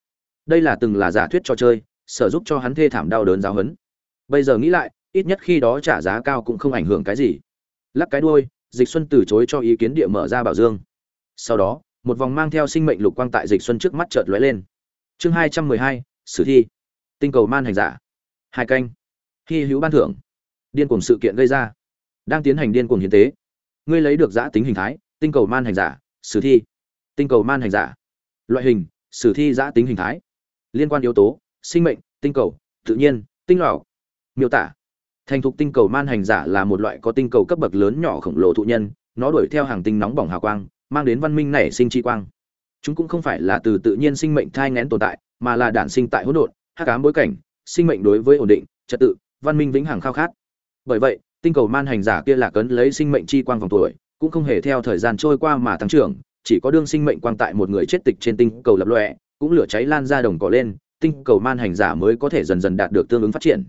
Đây là từng là giả thuyết cho chơi, sở giúp cho hắn thê thảm đau đớn giáo hấn bây giờ nghĩ lại, ít nhất khi đó trả giá cao cũng không ảnh hưởng cái gì. Lắc cái đuôi, dịch xuân từ chối cho ý kiến địa mở ra bảo dương sau đó, một vòng mang theo sinh mệnh lục quang tại dịch xuân trước mắt chợt lóe lên. Chương hai trăm mười hai, sử thi. Tinh cầu man hành giả. Hai canh. Khi hữu ban thưởng. Điên cuồng sự kiện gây ra. Đang tiến hành điên cuồng hiến tế. Ngươi lấy được giã tính hình thái, tinh cầu man hành giả, sử thi. Tinh cầu man hành giả. Loại hình, sử thi giã tính hình thái. Liên quan yếu tố, sinh mệnh, tinh cầu, tự nhiên, tinh lão. miêu tả. Thành thục tinh cầu man hành giả là một loại có tinh cầu cấp bậc lớn nhỏ khổng lồ thụ nhân, nó đuổi theo hàng tinh nóng bỏng hào quang mang đến văn minh nảy sinh chi quang. Chúng cũng không phải là từ tự nhiên sinh mệnh thai ngén tồn tại, mà là đản sinh tại hỗn độn, hắc ám bối cảnh, sinh mệnh đối với ổn định, trật tự, văn minh vĩnh hằng khao khát. Bởi vậy, tinh cầu man hành giả kia là cấn lấy sinh mệnh chi quang vòng tuổi, cũng không hề theo thời gian trôi qua mà tăng trưởng, chỉ có đương sinh mệnh quang tại một người chết tịch trên tinh cầu lập lòe, cũng lửa cháy lan ra đồng cỏ lên, tinh cầu man hành giả mới có thể dần dần đạt được tương ứng phát triển.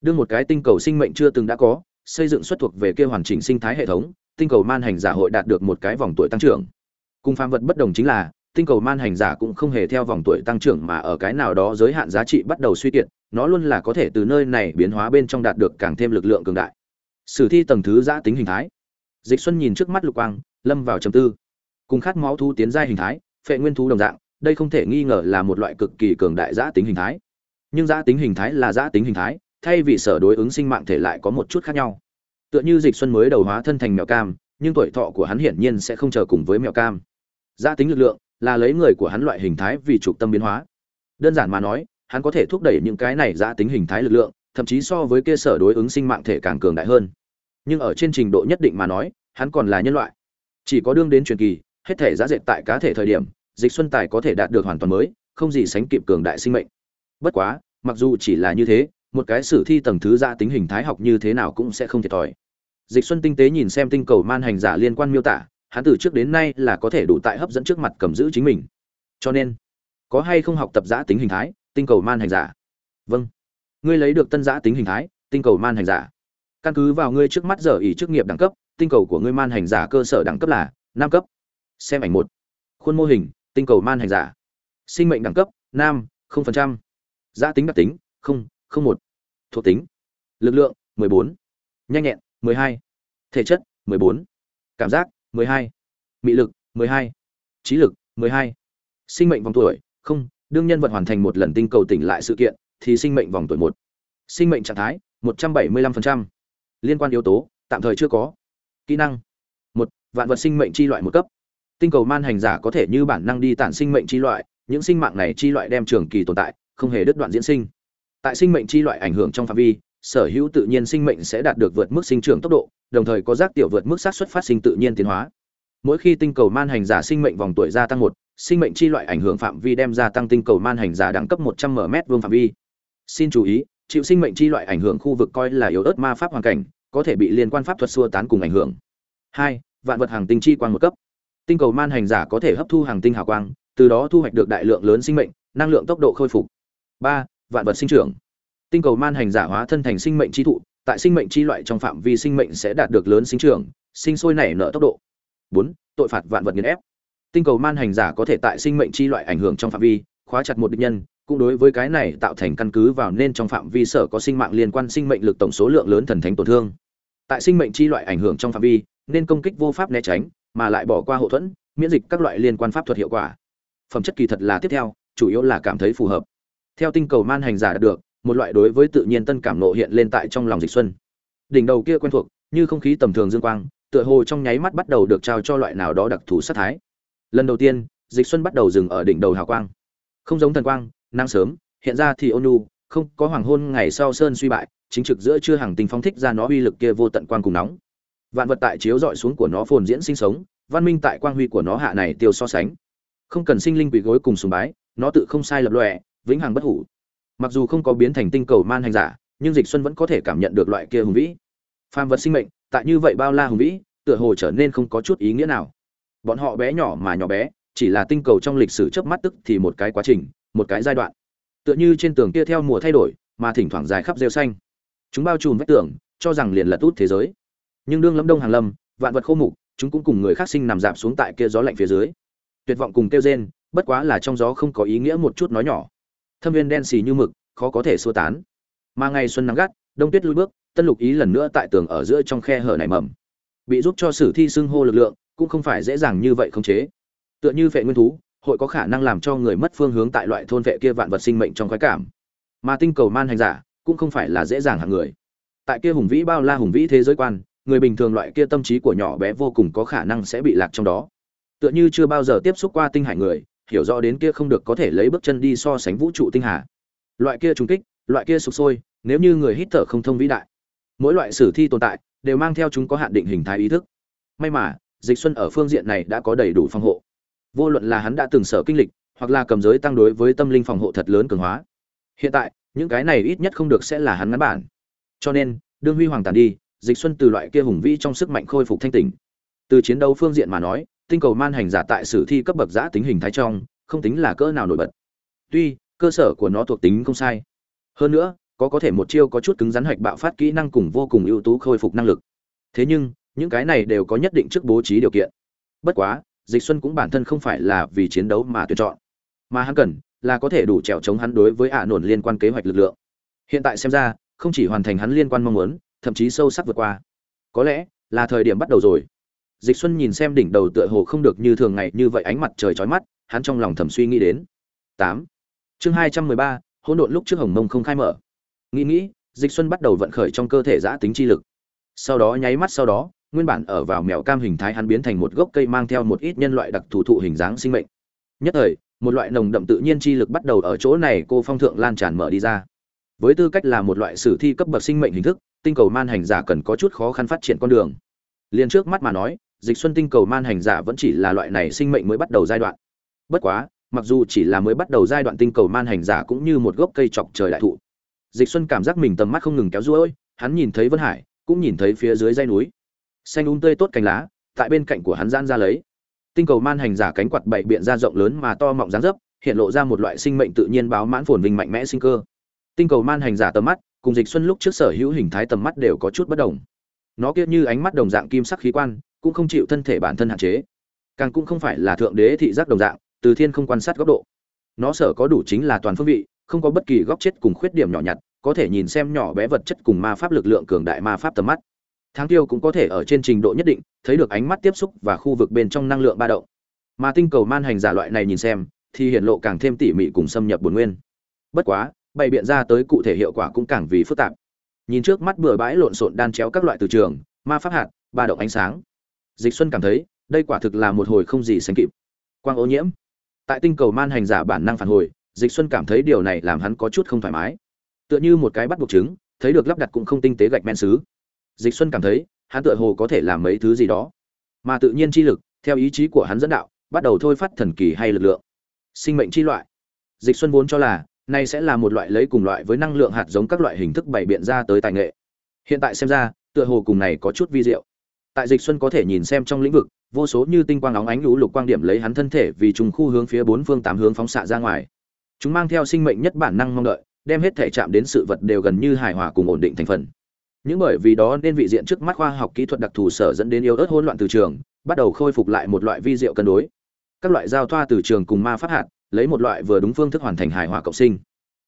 Đương một cái tinh cầu sinh mệnh chưa từng đã có, xây dựng xuất thuộc về kia hoàn chỉnh sinh thái hệ thống tinh cầu man hành giả hội đạt được một cái vòng tuổi tăng trưởng. Cùng phàm vật bất đồng chính là, tinh cầu man hành giả cũng không hề theo vòng tuổi tăng trưởng mà ở cái nào đó giới hạn giá trị bắt đầu suy kiệt, nó luôn là có thể từ nơi này biến hóa bên trong đạt được càng thêm lực lượng cường đại. Sử thi tầng thứ giã tính hình thái. Dịch xuân nhìn trước mắt lục quang, lâm vào trầm tư. Cùng khát máu thú tiến giai hình thái, phệ nguyên thú đồng dạng, đây không thể nghi ngờ là một loại cực kỳ cường đại giã tính hình thái. Nhưng giã tính hình thái là giã tính hình thái, thay vì sở đối ứng sinh mạng thể lại có một chút khác nhau tựa như dịch xuân mới đầu hóa thân thành mèo cam, nhưng tuổi thọ của hắn hiển nhiên sẽ không chờ cùng với mèo cam. Gia tính lực lượng là lấy người của hắn loại hình thái vì trục tâm biến hóa. Đơn giản mà nói, hắn có thể thúc đẩy những cái này gia tính hình thái lực lượng, thậm chí so với kia sở đối ứng sinh mạng thể càng cường đại hơn. Nhưng ở trên trình độ nhất định mà nói, hắn còn là nhân loại. Chỉ có đương đến truyền kỳ, hết thể giá dệt tại cá thể thời điểm, dịch xuân tài có thể đạt được hoàn toàn mới, không gì sánh kịp cường đại sinh mệnh. Bất quá, mặc dù chỉ là như thế một cái sử thi tầng thứ gia tính hình thái học như thế nào cũng sẽ không thiệt thòi. Dịch xuân tinh tế nhìn xem tinh cầu man hành giả liên quan miêu tả, hắn từ trước đến nay là có thể đủ tại hấp dẫn trước mặt cầm giữ chính mình. Cho nên, có hay không học tập giã tính hình thái, tinh cầu man hành giả? Vâng. Ngươi lấy được tân giã tính hình thái, tinh cầu man hành giả. Căn cứ vào ngươi trước mắt giờ ý chức nghiệp đẳng cấp, tinh cầu của ngươi man hành giả cơ sở đẳng cấp là nam cấp. Xem ảnh một. Khuôn mô hình, tinh cầu man hành giả. Sinh mệnh đẳng cấp, nam, không phần trăm. Giã tính đặc tính, không một. Thuộc tính. Lực lượng, mười bốn. Nhanh nhẹn, mười hai. Thể chất, mười bốn. Cảm giác, mười hai. Mị lực, mười hai. Trí lực, mười hai. Sinh mệnh vòng tuổi, không. Đương nhân vật hoàn thành một lần tinh cầu tỉnh lại sự kiện, thì sinh mệnh vòng tuổi một. Sinh mệnh trạng thái, một trăm bảy mươi lăm phần trăm. Liên quan yếu tố, tạm thời chưa có. Kỹ năng, một. Vạn vật sinh mệnh chi loại một cấp. Tinh cầu man hành giả có thể như bản năng đi tản sinh mệnh chi loại, những sinh mạng này chi loại đem trường kỳ tồn tại, không hề đứt đoạn diễn sinh tại sinh mệnh chi loại ảnh hưởng trong phạm vi, sở hữu tự nhiên sinh mệnh sẽ đạt được vượt mức sinh trưởng tốc độ, đồng thời có giác tiểu vượt mức xác suất phát sinh tự nhiên tiến hóa. Mỗi khi tinh cầu man hành giả sinh mệnh vòng tuổi gia tăng một, sinh mệnh chi loại ảnh hưởng phạm vi đem gia tăng tinh cầu man hành giả đẳng cấp một trăm m vuông phạm vi. Xin chú ý, chịu sinh mệnh chi loại ảnh hưởng khu vực coi là yếu ớt ma pháp hoàn cảnh, có thể bị liên quan pháp thuật xua tán cùng ảnh hưởng. Hai, vạn vật hàng tinh chi quan một cấp. Tinh cầu man hành giả có thể hấp thu hàng tinh hào quang, từ đó thu hoạch được đại lượng lớn sinh mệnh, năng lượng tốc độ khôi phục. Ba vạn vật sinh trưởng. Tinh cầu man hành giả hóa thân thành sinh mệnh chi thụ, tại sinh mệnh chi loại trong phạm vi sinh mệnh sẽ đạt được lớn sinh trưởng, sinh sôi nảy nở tốc độ. Bốn, tội phạt vạn vật nghiền ép. Tinh cầu man hành giả có thể tại sinh mệnh chi loại ảnh hưởng trong phạm vi, khóa chặt một địch nhân, cũng đối với cái này tạo thành căn cứ vào nên trong phạm vi sở có sinh mạng liên quan sinh mệnh lực tổng số lượng lớn thần thánh tổn thương. Tại sinh mệnh chi loại ảnh hưởng trong phạm vi, nên công kích vô pháp né tránh, mà lại bỏ qua hậu thuẫn, miễn dịch các loại liên quan pháp thuật hiệu quả. Phẩm chất kỳ thật là tiếp theo, chủ yếu là cảm thấy phù hợp theo tinh cầu man hành giả đạt được, một loại đối với tự nhiên tân cảm nộ hiện lên tại trong lòng dịch xuân. Đỉnh đầu kia quen thuộc, như không khí tầm thường dương quang, tựa hồ trong nháy mắt bắt đầu được trao cho loại nào đó đặc thù sát thái. Lần đầu tiên, dịch xuân bắt đầu dừng ở đỉnh đầu hào quang. Không giống thần quang năng sớm, hiện ra thì ôn nhu, không có hoàng hôn ngày sau sơn suy bại, chính trực giữa chưa hàng tình phóng thích ra nó uy lực kia vô tận quang cùng nóng. Vạn vật tại chiếu dọi xuống của nó phồn diễn sinh sống, văn minh tại quang huy của nó hạ này tiêu so sánh. Không cần sinh linh quỷ gối cùng sùng bái, nó tự không sai lập lòe vĩnh hằng bất hủ. Mặc dù không có biến thành tinh cầu man hành giả, nhưng dịch xuân vẫn có thể cảm nhận được loại kia hùng vĩ. Phàm vật sinh mệnh, tại như vậy bao la hùng vĩ, tựa hồ trở nên không có chút ý nghĩa nào. Bọn họ bé nhỏ mà nhỏ bé, chỉ là tinh cầu trong lịch sử chớp mắt tức thì một cái quá trình, một cái giai đoạn. Tựa như trên tường kia theo mùa thay đổi, mà thỉnh thoảng dài khắp rêu xanh. Chúng bao trùm vách tường, cho rằng liền là tút thế giới. Nhưng đương lâm đông hàng lâm, vạn vật khô mục, chúng cũng cùng người khác sinh nằm dạp xuống tại kia gió lạnh phía dưới. Tuyệt vọng cùng kêu rên, bất quá là trong gió không có ý nghĩa một chút nói nhỏ thâm viên đen xì như mực, khó có thể xua tán. Mà ngày xuân nắng gắt, đông tuyết lui bước, tân lục ý lần nữa tại tường ở giữa trong khe hở nảy mầm. Bị giúp cho sử thi xưng hô lực lượng, cũng không phải dễ dàng như vậy khống chế. Tựa như vệ nguyên thú, hội có khả năng làm cho người mất phương hướng tại loại thôn vệ kia vạn vật sinh mệnh trong khoái cảm. Mà tinh cầu man hành giả, cũng không phải là dễ dàng hạng người. Tại kia hùng vĩ bao la hùng vĩ thế giới quan, người bình thường loại kia tâm trí của nhỏ bé vô cùng có khả năng sẽ bị lạc trong đó. Tựa như chưa bao giờ tiếp xúc qua tinh hải người hiểu rõ đến kia không được có thể lấy bước chân đi so sánh vũ trụ tinh hà. Loại kia trùng kích, loại kia sụp sôi, nếu như người hít thở không thông vĩ đại, mỗi loại sử thi tồn tại đều mang theo chúng có hạn định hình thái ý thức. May mà, dịch xuân ở phương diện này đã có đầy đủ phòng hộ. Vô luận là hắn đã từng sở kinh lịch, hoặc là cầm giới tăng đối với tâm linh phòng hộ thật lớn cường hóa. Hiện tại, những cái này ít nhất không được sẽ là hắn ngắn bản. Cho nên, đương huy hoàng tàn đi, dịch xuân từ loại kia hùng vĩ trong sức mạnh khôi phục thanh tỉnh. Từ chiến đấu phương diện mà nói tinh cầu man hành giả tại sử thi cấp bậc giã tính hình thái trong, không tính là cỡ nào nổi bật. Tuy, cơ sở của nó thuộc tính không sai. Hơn nữa, có có thể một chiêu có chút cứng rắn hạch bạo phát kỹ năng cùng vô cùng ưu tú khôi phục năng lực. Thế nhưng, những cái này đều có nhất định trước bố trí điều kiện. Bất quá, dịch xuân cũng bản thân không phải là vì chiến đấu mà tuyển chọn. Mà hắn cần là có thể đủ trèo chống hắn đối với ả à nổn liên quan kế hoạch lực lượng. Hiện tại xem ra, không chỉ hoàn thành hắn liên quan mong muốn, thậm chí sâu sắc vượt qua. Có lẽ là thời điểm bắt đầu rồi dịch xuân nhìn xem đỉnh đầu tựa hồ không được như thường ngày như vậy ánh mặt trời chói mắt hắn trong lòng thầm suy nghĩ đến. 8. chương 213, hỗn độn lúc trước hồng mông không khai mở. Nghĩ nghĩ dịch xuân bắt đầu vận khởi trong cơ thể giã tính chi lực. Sau đó nháy mắt sau đó nguyên bản ở vào mèo cam hình thái hắn biến thành một gốc cây mang theo một ít nhân loại đặc thù thụ hình dáng sinh mệnh. Nhất thời một loại nồng đậm tự nhiên chi lực bắt đầu ở chỗ này cô phong thượng lan tràn mở đi ra. Với tư cách là một loại sử thi cấp bậc sinh mệnh hình thức tinh cầu man hành giả cần có chút khó khăn phát triển con đường. Liền trước mắt mà nói dịch xuân tinh cầu man hành giả vẫn chỉ là loại này sinh mệnh mới bắt đầu giai đoạn. Bất quá, mặc dù chỉ là mới bắt đầu giai đoạn tinh cầu man hành giả cũng như một gốc cây chọc trời đại thụ. Dịch xuân cảm giác mình tầm mắt không ngừng kéo ruôi, hắn nhìn thấy vân hải, cũng nhìn thấy phía dưới dây núi. Xanh um tươi tốt cành lá, tại bên cạnh của hắn giãn ra lấy. Tinh cầu man hành giả cánh quạt bảy biện ra rộng lớn mà to mọng dáng dấp, hiện lộ ra một loại sinh mệnh tự nhiên báo mãn phồn vinh mạnh mẽ sinh cơ. Tinh cầu man hành giả tầm mắt, cùng dịch xuân lúc trước sở hữu hình thái tầm mắt đều có chút bất đồng. Nó kia như ánh mắt đồng dạng kim sắc khí quan cũng không chịu thân thể bản thân hạn chế. Càng cũng không phải là thượng đế thị giác đồng dạng, từ thiên không quan sát góc độ. Nó sở có đủ chính là toàn phương vị, không có bất kỳ góc chết cùng khuyết điểm nhỏ nhặt, có thể nhìn xem nhỏ bé vật chất cùng ma pháp lực lượng cường đại ma pháp tầm mắt. Tháng tiêu cũng có thể ở trên trình độ nhất định, thấy được ánh mắt tiếp xúc và khu vực bên trong năng lượng ba động. Mà tinh cầu man hành giả loại này nhìn xem, thì hiện lộ càng thêm tỉ mỉ cùng xâm nhập bổn nguyên. Bất quá, bày biện ra tới cụ thể hiệu quả cũng càng vì phức tạp. Nhìn trước mắt bừa bãi lộn xộn đan chéo các loại từ trường, ma pháp hạt, ba động ánh sáng dịch xuân cảm thấy, đây quả thực là một hồi không gì sánh kịp. Quang ô nhiễm. Tại tinh cầu man hành giả bản năng phản hồi, dịch xuân cảm thấy điều này làm hắn có chút không thoải mái. Tựa như một cái bắt buộc chứng, thấy được lắp đặt cũng không tinh tế gạch men xứ. Dịch xuân cảm thấy, hắn tựa hồ có thể làm mấy thứ gì đó. Mà tự nhiên chi lực, theo ý chí của hắn dẫn đạo, bắt đầu thôi phát thần kỳ hay lực lượng. Sinh mệnh chi loại. Dịch xuân vốn cho là nay sẽ là một loại lấy cùng loại với năng lượng hạt giống các loại hình thức bày biện ra tới tài nghệ. Hiện tại xem ra, tựa hồ cùng này có chút vi diệu tại dịch xuân có thể nhìn xem trong lĩnh vực, vô số như tinh quang óng ánh lũ lục quang điểm lấy hắn thân thể vì trùng khu hướng phía bốn phương tám hướng phóng xạ ra ngoài. Chúng mang theo sinh mệnh nhất bản năng mong đợi, đem hết thể chạm đến sự vật đều gần như hài hòa cùng ổn định thành phần. Những bởi vì đó nên vị diện trước mắt khoa học kỹ thuật đặc thù sở dẫn đến yếu ớt hỗn loạn từ trường, bắt đầu khôi phục lại một loại vi diệu cân đối. Các loại giao thoa từ trường cùng ma phát hạt, lấy một loại vừa đúng phương thức hoàn thành hài hòa cộng sinh.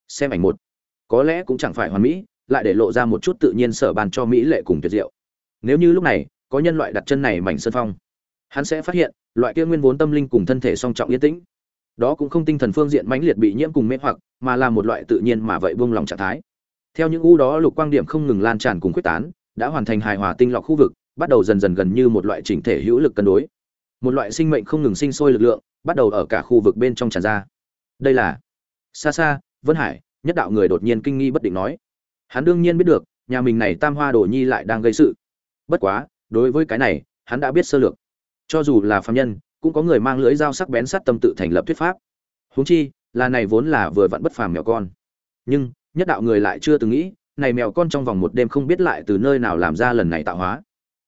Xem ảnh một. Có lẽ cũng chẳng phải hoàn mỹ, lại để lộ ra một chút tự nhiên sở bàn cho mỹ lệ cùng tuyệt diệu. Nếu như lúc này có nhân loại đặt chân này mảnh sân phong. Hắn sẽ phát hiện, loại kia nguyên vốn tâm linh cùng thân thể song trọng yên tĩnh. Đó cũng không tinh thần phương diện mãnh liệt bị nhiễm cùng mê hoặc, mà là một loại tự nhiên mà vậy buông lòng trạng thái. Theo những u đó lục quang điểm không ngừng lan tràn cùng quyết tán, đã hoàn thành hài hòa tinh lọc khu vực, bắt đầu dần dần gần như một loại chỉnh thể hữu lực cân đối. Một loại sinh mệnh không ngừng sinh sôi lực lượng, bắt đầu ở cả khu vực bên trong tràn ra. Đây là xa xa vân hải, nhất đạo người đột nhiên kinh nghi bất định nói. Hắn đương nhiên biết được, nhà mình này tam hoa đồ nhi lại đang gây sự. Bất quá đối với cái này, hắn đã biết sơ lược. Cho dù là phạm nhân, cũng có người mang lưỡi dao sắc bén sát tâm tự thành lập thuyết pháp. Huống chi, là này vốn là vừa vặn bất phàm mèo con. Nhưng, nhất đạo người lại chưa từng nghĩ, này mèo con trong vòng một đêm không biết lại từ nơi nào làm ra lần này tạo hóa.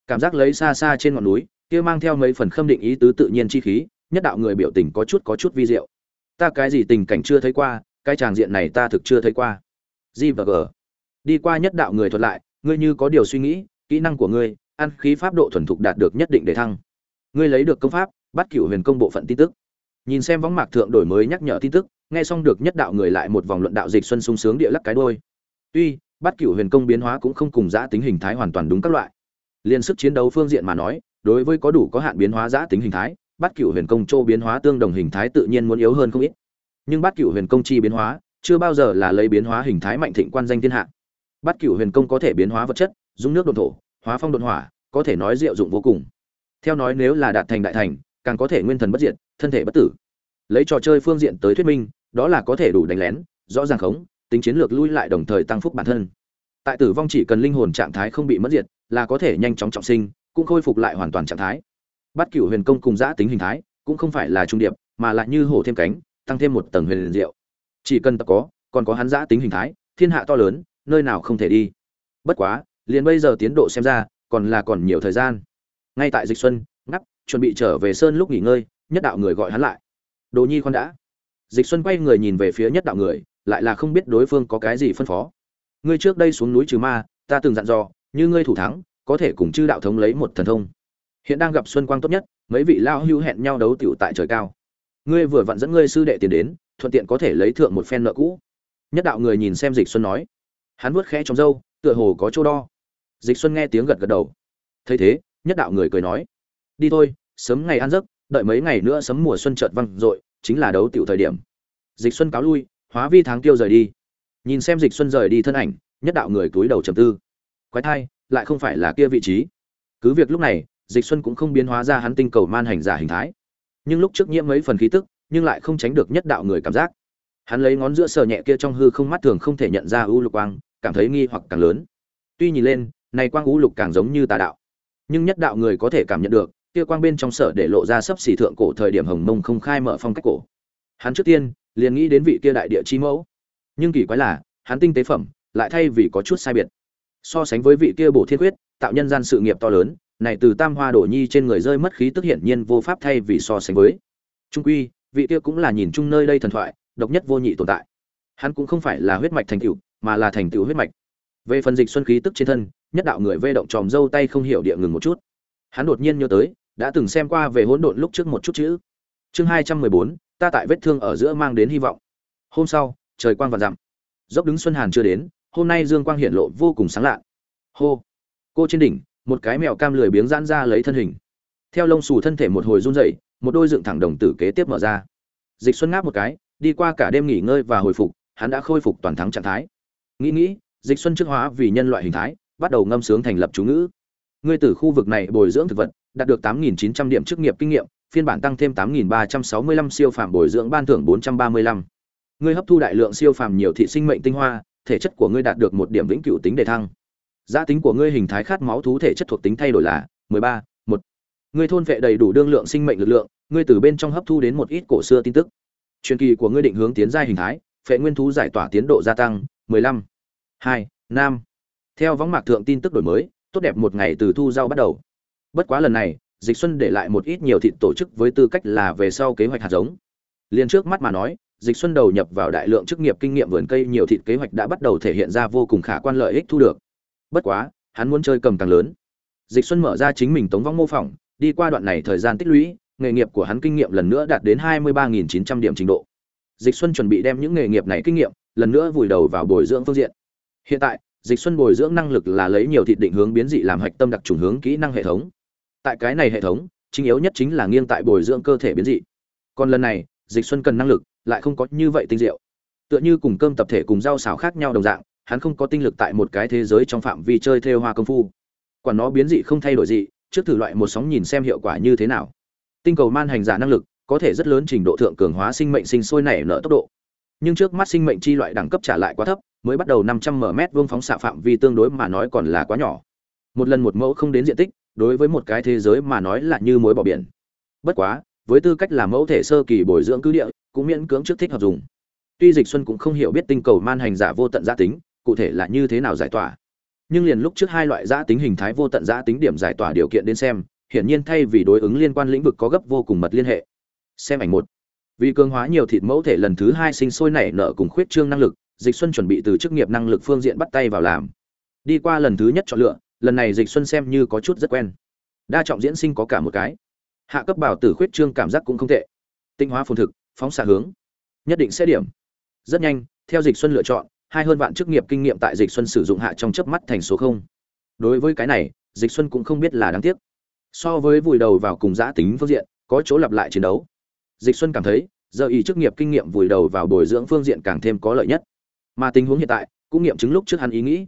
Cảm giác lấy xa xa trên ngọn núi, kia mang theo mấy phần khâm định ý tứ tự nhiên chi khí, nhất đạo người biểu tình có chút có chút vi diệu. Ta cái gì tình cảnh chưa thấy qua, cái tràng diện này ta thực chưa thấy qua. G và g. Đi qua nhất đạo người thuật lại, ngươi như có điều suy nghĩ, kỹ năng của ngươi ăn khí pháp độ thuần thục đạt được nhất định để thăng. Ngươi lấy được công pháp, bắt cửu huyền công bộ phận tin tức. Nhìn xem võng mạc thượng đổi mới nhắc nhở tin tức, nghe xong được nhất đạo người lại một vòng luận đạo dịch xuân sung sướng địa lắc cái đôi tuy, bắt cửu huyền công biến hóa cũng không cùng giã tính hình thái hoàn toàn đúng các loại. Liên sức chiến đấu phương diện mà nói, đối với có đủ có hạn biến hóa giã tính hình thái, bắt cửu huyền công châu biến hóa tương đồng hình thái tự nhiên muốn yếu hơn không ít. Nhưng bắt cửu huyền công chi biến hóa, chưa bao giờ là lấy biến hóa hình thái mạnh thịnh quan danh thiên hạ. Bắt cửu huyền công có thể biến hóa vật chất dung nước đồn thổ hóa phong đột hỏa, có thể nói diệu dụng vô cùng. Theo nói nếu là đạt thành đại thành, càng có thể nguyên thần bất diệt, thân thể bất tử. Lấy trò chơi phương diện tới thuyết minh, đó là có thể đủ đánh lén, rõ ràng khống, tính chiến lược lui lại đồng thời tăng phúc bản thân. Tại tử vong chỉ cần linh hồn trạng thái không bị mất diệt, là có thể nhanh chóng trọng sinh, cũng khôi phục lại hoàn toàn trạng thái. Bắt cửu huyền công cùng giã tính hình thái, cũng không phải là trung điệp, mà lại như hổ thêm cánh, tăng thêm một tầng huyền diệu. Chỉ cần tập có, còn có hắn giã tính hình thái, thiên hạ to lớn, nơi nào không thể đi. Bất quá liền bây giờ tiến độ xem ra còn là còn nhiều thời gian. Ngay tại dịch xuân, ngắp, chuẩn bị trở về sơn lúc nghỉ ngơi, nhất đạo người gọi hắn lại. Đồ nhi khoan đã. Dịch xuân quay người nhìn về phía nhất đạo người, lại là không biết đối phương có cái gì phân phó. Ngươi trước đây xuống núi trừ ma, ta từng dặn dò, như ngươi thủ thắng, có thể cùng chư đạo thống lấy một thần thông. Hiện đang gặp xuân quang tốt nhất, mấy vị lao hưu hẹn nhau đấu tiểu tại trời cao. Ngươi vừa vặn dẫn ngươi sư đệ tiền đến, thuận tiện có thể lấy thượng một phen nợ cũ. Nhất đạo người nhìn xem dịch xuân nói. Hắn vuốt khẽ trong râu, tựa hồ có chỗ đo dịch xuân nghe tiếng gật gật đầu. Thấy thế, nhất đạo người cười nói, đi thôi, sớm ngày ăn giấc, đợi mấy ngày nữa sấm mùa xuân chợt văng dội chính là đấu tiểu thời điểm. Dịch xuân cáo lui, hóa vi tháng tiêu rời đi. Nhìn xem dịch xuân rời đi thân ảnh, nhất đạo người túi đầu trầm tư. Quái thai, lại không phải là kia vị trí. Cứ việc lúc này, dịch xuân cũng không biến hóa ra hắn tinh cầu man hành giả hình thái. Nhưng lúc trước nhiễm mấy phần khí tức, nhưng lại không tránh được nhất đạo người cảm giác. Hắn lấy ngón giữa sờ nhẹ kia trong hư không mắt thường không thể nhận ra ưu lục quang, cảm thấy nghi hoặc càng lớn. Tuy nhìn lên này quang ngũ lục càng giống như tà đạo. Nhưng nhất đạo người có thể cảm nhận được, kia quang bên trong sở để lộ ra sấp xỉ thượng cổ thời điểm hồng mông không khai mở phong cách cổ. Hắn trước tiên, liền nghĩ đến vị kia đại địa chi mẫu. Nhưng kỳ quái là, hắn tinh tế phẩm, lại thay vì có chút sai biệt. So sánh với vị kia bổ thiên quyết, tạo nhân gian sự nghiệp to lớn, này từ tam hoa đổ nhi trên người rơi mất khí tức hiển nhiên vô pháp thay vì so sánh với. Trung quy, vị kia cũng là nhìn chung nơi đây thần thoại, độc nhất vô nhị tồn tại. Hắn cũng không phải là huyết mạch thành tựu, mà là thành tựu huyết mạch về phần dịch xuân khí tức trên thân, nhất đạo người vê động tròm dâu tay không hiểu địa ngừng một chút. Hắn đột nhiên nhớ tới, đã từng xem qua về hỗn độn lúc trước một chút chữ. Chương hai trăm mười bốn, ta tại vết thương ở giữa mang đến hy vọng. Hôm sau, trời quang và dặm. Dốc đứng xuân hàn chưa đến, hôm nay dương quang hiện lộ vô cùng sáng lạ. Hô. Cô trên đỉnh, một cái mèo cam lười biếng giãn ra lấy thân hình. Theo lông xù thân thể một hồi run rẩy, một đôi dựng thẳng đồng tử kế tiếp mở ra. Dịch xuân ngáp một cái, đi qua cả đêm nghỉ ngơi và hồi phục, hắn đã khôi phục toàn thắng trạng thái. Nghĩ nghĩ dịch xuân trước hóa vì nhân loại hình thái bắt đầu ngâm sướng thành lập chú ngữ ngươi từ khu vực này bồi dưỡng thực vật đạt được 8.900 điểm chức nghiệp kinh nghiệm phiên bản tăng thêm 8.365 siêu phàm bồi dưỡng ban thưởng 435. ngươi hấp thu đại lượng siêu phàm nhiều thị sinh mệnh tinh hoa thể chất của ngươi đạt được một điểm vĩnh cửu tính đề thăng giá tính của ngươi hình thái khát máu thú thể chất thuộc tính thay đổi là 13, một ngươi thôn vệ đầy đủ đương lượng sinh mệnh lực lượng ngươi từ bên trong hấp thu đến một ít cổ xưa tin tức truyền kỳ của ngươi định hướng tiến giai hình thái phệ nguyên thú giải tỏa tiến độ gia tăng 15. 2. Nam. Theo võng mạc thượng tin tức đổi mới, tốt đẹp một ngày từ thu giao bắt đầu. Bất quá lần này, Dịch Xuân để lại một ít nhiều thịt tổ chức với tư cách là về sau kế hoạch hạt giống. Liên trước mắt mà nói, Dịch Xuân đầu nhập vào đại lượng chức nghiệp kinh nghiệm vườn cây nhiều thịt kế hoạch đã bắt đầu thể hiện ra vô cùng khả quan lợi ích thu được. Bất quá, hắn muốn chơi cầm càng lớn. Dịch Xuân mở ra chính mình tống vong mô phỏng, đi qua đoạn này thời gian tích lũy, nghề nghiệp của hắn kinh nghiệm lần nữa đạt đến 23.900 điểm trình độ. Dịch Xuân chuẩn bị đem những nghề nghiệp này kinh nghiệm lần nữa vùi đầu vào bồi dưỡng phương diện. Hiện tại, Dịch Xuân bồi dưỡng năng lực là lấy nhiều thịt định hướng biến dị làm hạch tâm đặc trùng hướng kỹ năng hệ thống. Tại cái này hệ thống, chính yếu nhất chính là nghiêng tại bồi dưỡng cơ thể biến dị. Còn lần này, Dịch Xuân cần năng lực lại không có như vậy tinh diệu. Tựa như cùng cơm tập thể cùng rau xào khác nhau đồng dạng, hắn không có tinh lực tại một cái thế giới trong phạm vi chơi theo hoa công phu. Quản nó biến dị không thay đổi dị, trước thử loại một sóng nhìn xem hiệu quả như thế nào. Tinh cầu man hành giả năng lực có thể rất lớn trình độ thượng cường hóa sinh mệnh sinh sôi nảy nở tốc độ. Nhưng trước mắt sinh mệnh chi loại đẳng cấp trả lại quá thấp, mới bắt đầu 500 m vuông phóng xạ phạm vi tương đối mà nói còn là quá nhỏ. Một lần một mẫu không đến diện tích, đối với một cái thế giới mà nói là như muối bỏ biển. Bất quá, với tư cách là mẫu thể sơ kỳ bồi dưỡng cứ địa, cũng miễn cưỡng trước thích hợp dùng. tuy dịch xuân cũng không hiểu biết tinh cầu man hành giả vô tận giá tính cụ thể là như thế nào giải tỏa nhưng liền lúc trước hai loại giá tính hình thái vô tận giá tính điểm giải tỏa điều kiện đến xem hiển nhiên thay vì đối ứng liên quan lĩnh vực có gấp vô cùng mật liên hệ xem ảnh một vì cường hóa nhiều thịt mẫu thể lần thứ hai sinh sôi nảy nở cùng khuyết trương năng lực dịch xuân chuẩn bị từ chức nghiệp năng lực phương diện bắt tay vào làm. Đi qua lần thứ nhất chọn lựa, lần này dịch xuân xem như có chút rất quen. Đa trọng diễn sinh có cả một cái. Hạ cấp bảo tử khuyết trương cảm giác cũng không tệ. Tinh hóa phồn thực, phóng xạ hướng. Nhất định sẽ điểm. Rất nhanh, theo dịch xuân lựa chọn, hai hơn vạn chức nghiệp kinh nghiệm tại dịch xuân sử dụng hạ trong chớp mắt thành số không. Đối với cái này, dịch xuân cũng không biết là đáng tiếc. So với vùi đầu vào cùng giã tính phương diện, có chỗ lặp lại chiến đấu. Dịch xuân cảm thấy, giờ ý chức nghiệp kinh nghiệm vùi đầu vào bồi dưỡng phương diện càng thêm có lợi nhất mà tình huống hiện tại cũng nghiệm chứng lúc trước hắn ý nghĩ.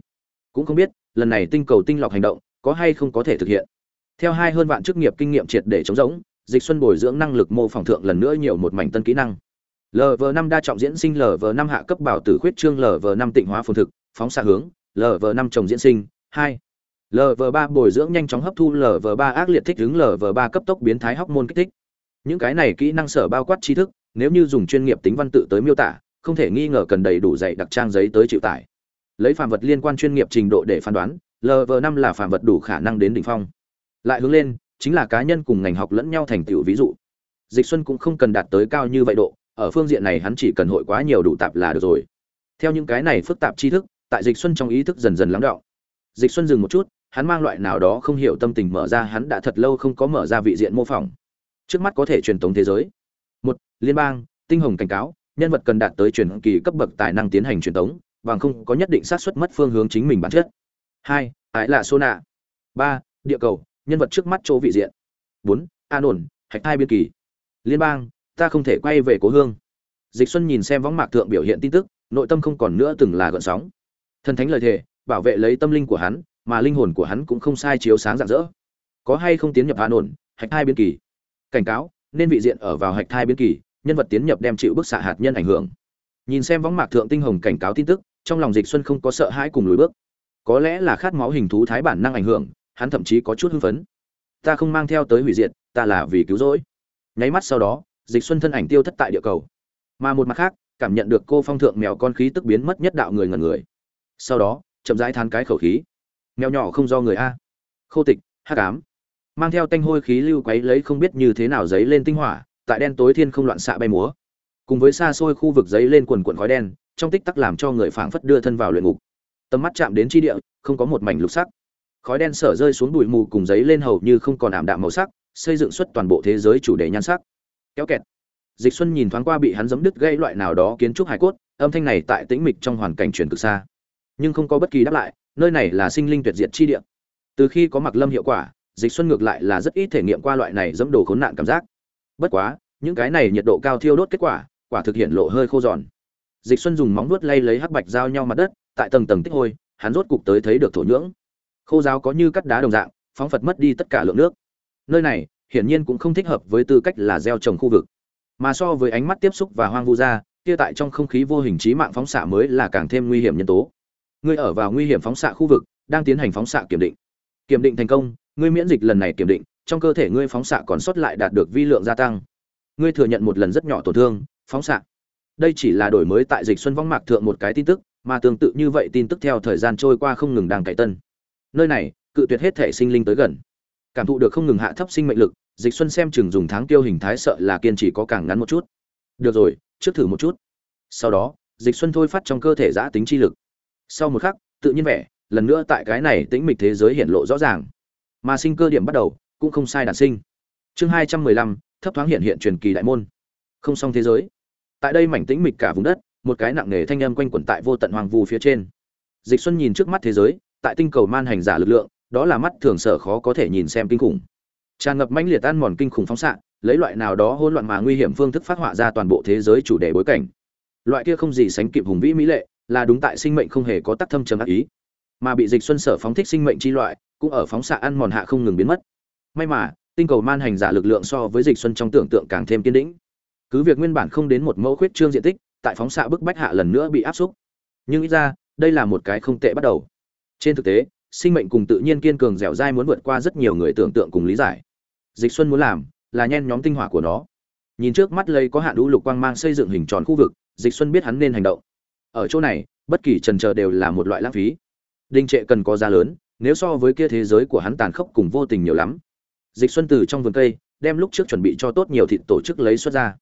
Cũng không biết, lần này tinh cầu tinh lọc hành động có hay không có thể thực hiện. Theo hai hơn vạn chức nghiệp kinh nghiệm triệt để chống rỗng dịch xuân bồi dưỡng năng lực mô phỏng thượng lần nữa nhiều một mảnh tân kỹ năng. Lv năm đa trọng diễn sinh lv năm hạ cấp bảo tử khuyết trương lv năm tịnh hóa phồn thực, phóng xạ hướng lv năm trồng diễn sinh, hai. Lv ba bồi dưỡng nhanh chóng hấp thu lv ba ác liệt thích ứng lv ba cấp tốc biến thái hóc môn kích thích. Những cái này kỹ năng sở bao quát tri thức, nếu như dùng chuyên nghiệp tính văn tự tới miêu tả không thể nghi ngờ cần đầy đủ dạy đặc trang giấy tới chịu tải. Lấy phàm vật liên quan chuyên nghiệp trình độ để phán đoán lv năm là phàm vật đủ khả năng đến đỉnh phong. Lại hướng lên, chính là cá nhân cùng ngành học lẫn nhau thành tựu ví dụ. Dịch xuân cũng không cần đạt tới cao như vậy độ, ở phương diện này hắn chỉ cần hội quá nhiều đủ tạp là được rồi. Theo những cái này phức tạp tri thức, tại dịch xuân trong ý thức dần dần lắng đọng. Dịch xuân dừng một chút, hắn mang loại nào đó không hiểu tâm tình mở ra, hắn đã thật lâu không có mở ra vị diện mô phỏng. Trước mắt có thể truyền tống thế giới. Một, liên bang, tinh hồng cảnh cáo nhân vật cần đạt tới truyền kỳ cấp bậc tài năng tiến hành truyền tống, bằng không có nhất định xác suất mất phương hướng chính mình bản chất. Hai, ái là sô nạ. Ba, địa cầu, nhân vật trước mắt chỗ vị diện. Bốn, an ổn, hạch hai biên kỳ. Liên bang, ta không thể quay về cố hương. Dịch xuân nhìn xem võng mạc thượng biểu hiện tin tức, nội tâm không còn nữa từng là gợn sóng. Thần thánh lời thề, bảo vệ lấy tâm linh của hắn, mà linh hồn của hắn cũng không sai chiếu sáng rạng rỡ. Có hay không tiến nhập an ổn, hạch hai biên kỳ? Cảnh cáo, nên vị diện ở vào hạch hai biên kỳ nhân vật tiến nhập đem chịu bức xạ hạt nhân ảnh hưởng. Nhìn xem võng mạc thượng tinh hồng cảnh cáo tin tức, trong lòng dịch xuân không có sợ hãi cùng lùi bước. Có lẽ là khát máu hình thú thái bản năng ảnh hưởng, hắn thậm chí có chút hưng phấn. Ta không mang theo tới hủy diệt, ta là vì cứu rỗi. Nháy mắt sau đó, dịch xuân thân ảnh tiêu thất tại địa cầu. Mà một mặt khác, cảm nhận được cô phong thượng mèo con khí tức biến mất nhất đạo người ngẩn người. Sau đó, chậm rãi than cái khẩu khí. Mèo nhỏ không do người a. Khô tịch, hắc ám. Mang theo tanh hôi khí lưu quấy lấy không biết như thế nào giấy lên tinh hỏa tại đen tối thiên không loạn xạ bay múa. Cùng với xa xôi khu vực giấy lên quần quần khói đen, trong tích tắc làm cho người phảng phất đưa thân vào luyện ngục. Tầm mắt chạm đến chi địa, không có một mảnh lục sắc. Khói đen sở rơi xuống bụi mù cùng giấy lên hầu như không còn ảm đạm màu sắc, xây dựng xuất toàn bộ thế giới chủ đề nhan sắc. Kéo kẹt. Dịch xuân nhìn thoáng qua bị hắn giấm đứt gây loại nào đó kiến trúc hải cốt, âm thanh này tại tĩnh mịch trong hoàn cảnh truyền cực xa. Nhưng không có bất kỳ đáp lại, nơi này là sinh linh tuyệt diệt chi địa. Từ khi có mặc lâm hiệu quả, dịch xuân ngược lại là rất ít thể nghiệm qua loại này dẫm đồ khốn nạn cảm giác bất quá, những cái này nhiệt độ cao thiêu đốt kết quả quả thực hiện lộ hơi khô giòn. Dịch xuân dùng móng vuốt lay lấy hắc bạch giao nhau mặt đất, tại tầng tầng tích hôi, hắn rốt cục tới thấy được thổ nhưỡng. Khô giáo có như cắt đá đồng dạng, phóng phật mất đi tất cả lượng nước. Nơi này, hiển nhiên cũng không thích hợp với tư cách là gieo trồng khu vực. Mà so với ánh mắt tiếp xúc và hoang vu ra, kia tại trong không khí vô hình trí mạng phóng xạ mới là càng thêm nguy hiểm nhân tố. Ngươi ở vào nguy hiểm phóng xạ khu vực, đang tiến hành phóng xạ kiểm định. Kiểm định thành công, ngươi miễn dịch lần này kiểm định trong cơ thể ngươi phóng xạ còn sót lại đạt được vi lượng gia tăng. Ngươi thừa nhận một lần rất nhỏ tổn thương, phóng xạ. Đây chỉ là đổi mới tại dịch xuân vong mạc thượng một cái tin tức, mà tương tự như vậy tin tức theo thời gian trôi qua không ngừng đang cải tân. Nơi này, cự tuyệt hết thể sinh linh tới gần. Cảm thụ được không ngừng hạ thấp sinh mệnh lực, dịch xuân xem chừng dùng tháng tiêu hình thái sợ là kiên trì có càng ngắn một chút. Được rồi, trước thử một chút. Sau đó, dịch xuân thôi phát trong cơ thể giã tính chi lực. Sau một khắc, tự nhiên vẻ, lần nữa tại cái này tĩnh mịch thế giới hiện lộ rõ ràng. Mà sinh cơ điểm bắt đầu cũng không sai đản sinh. Chương hai trăm mười lăm, thấp thoáng hiện hiện truyền kỳ đại môn. Không xong thế giới. Tại đây mảnh tĩnh mịch cả vùng đất, một cái nặng nề thanh âm quanh quẩn tại vô tận hoàng vu phía trên. Dịch xuân nhìn trước mắt thế giới, tại tinh cầu man hành giả lực lượng, đó là mắt thường sở khó có thể nhìn xem kinh khủng. Tràn ngập mãnh liệt tan mòn kinh khủng phóng xạ, lấy loại nào đó hỗn loạn mà nguy hiểm phương thức phát họa ra toàn bộ thế giới chủ đề bối cảnh. Loại kia không gì sánh kịp hùng vĩ mỹ lệ, là đúng tại sinh mệnh không hề có tác thâm trầm ác ý. Mà bị dịch xuân sở phóng thích sinh mệnh chi loại, cũng ở phóng xạ ăn mòn hạ không ngừng biến mất may mà, tinh cầu man hành giả lực lượng so với dịch xuân trong tưởng tượng càng thêm kiên định. Cứ việc nguyên bản không đến một mẫu khuyết trương diện tích, tại phóng xạ bức bách hạ lần nữa bị áp xúc. Nhưng ít ra, đây là một cái không tệ bắt đầu. Trên thực tế, sinh mệnh cùng tự nhiên kiên cường dẻo dai muốn vượt qua rất nhiều người tưởng tượng cùng lý giải. Dịch xuân muốn làm, là nhen nhóm tinh hỏa của nó. Nhìn trước mắt lấy có hạn đũ lục quang mang xây dựng hình tròn khu vực, dịch xuân biết hắn nên hành động. Ở chỗ này, bất kỳ trần chờ đều là một loại lãng phí. Đinh trệ cần có giá lớn, nếu so với kia thế giới của hắn tàn khốc cùng vô tình nhiều lắm dịch xuân từ trong vườn cây, đem lúc trước chuẩn bị cho tốt nhiều thịt tổ chức lấy xuất ra.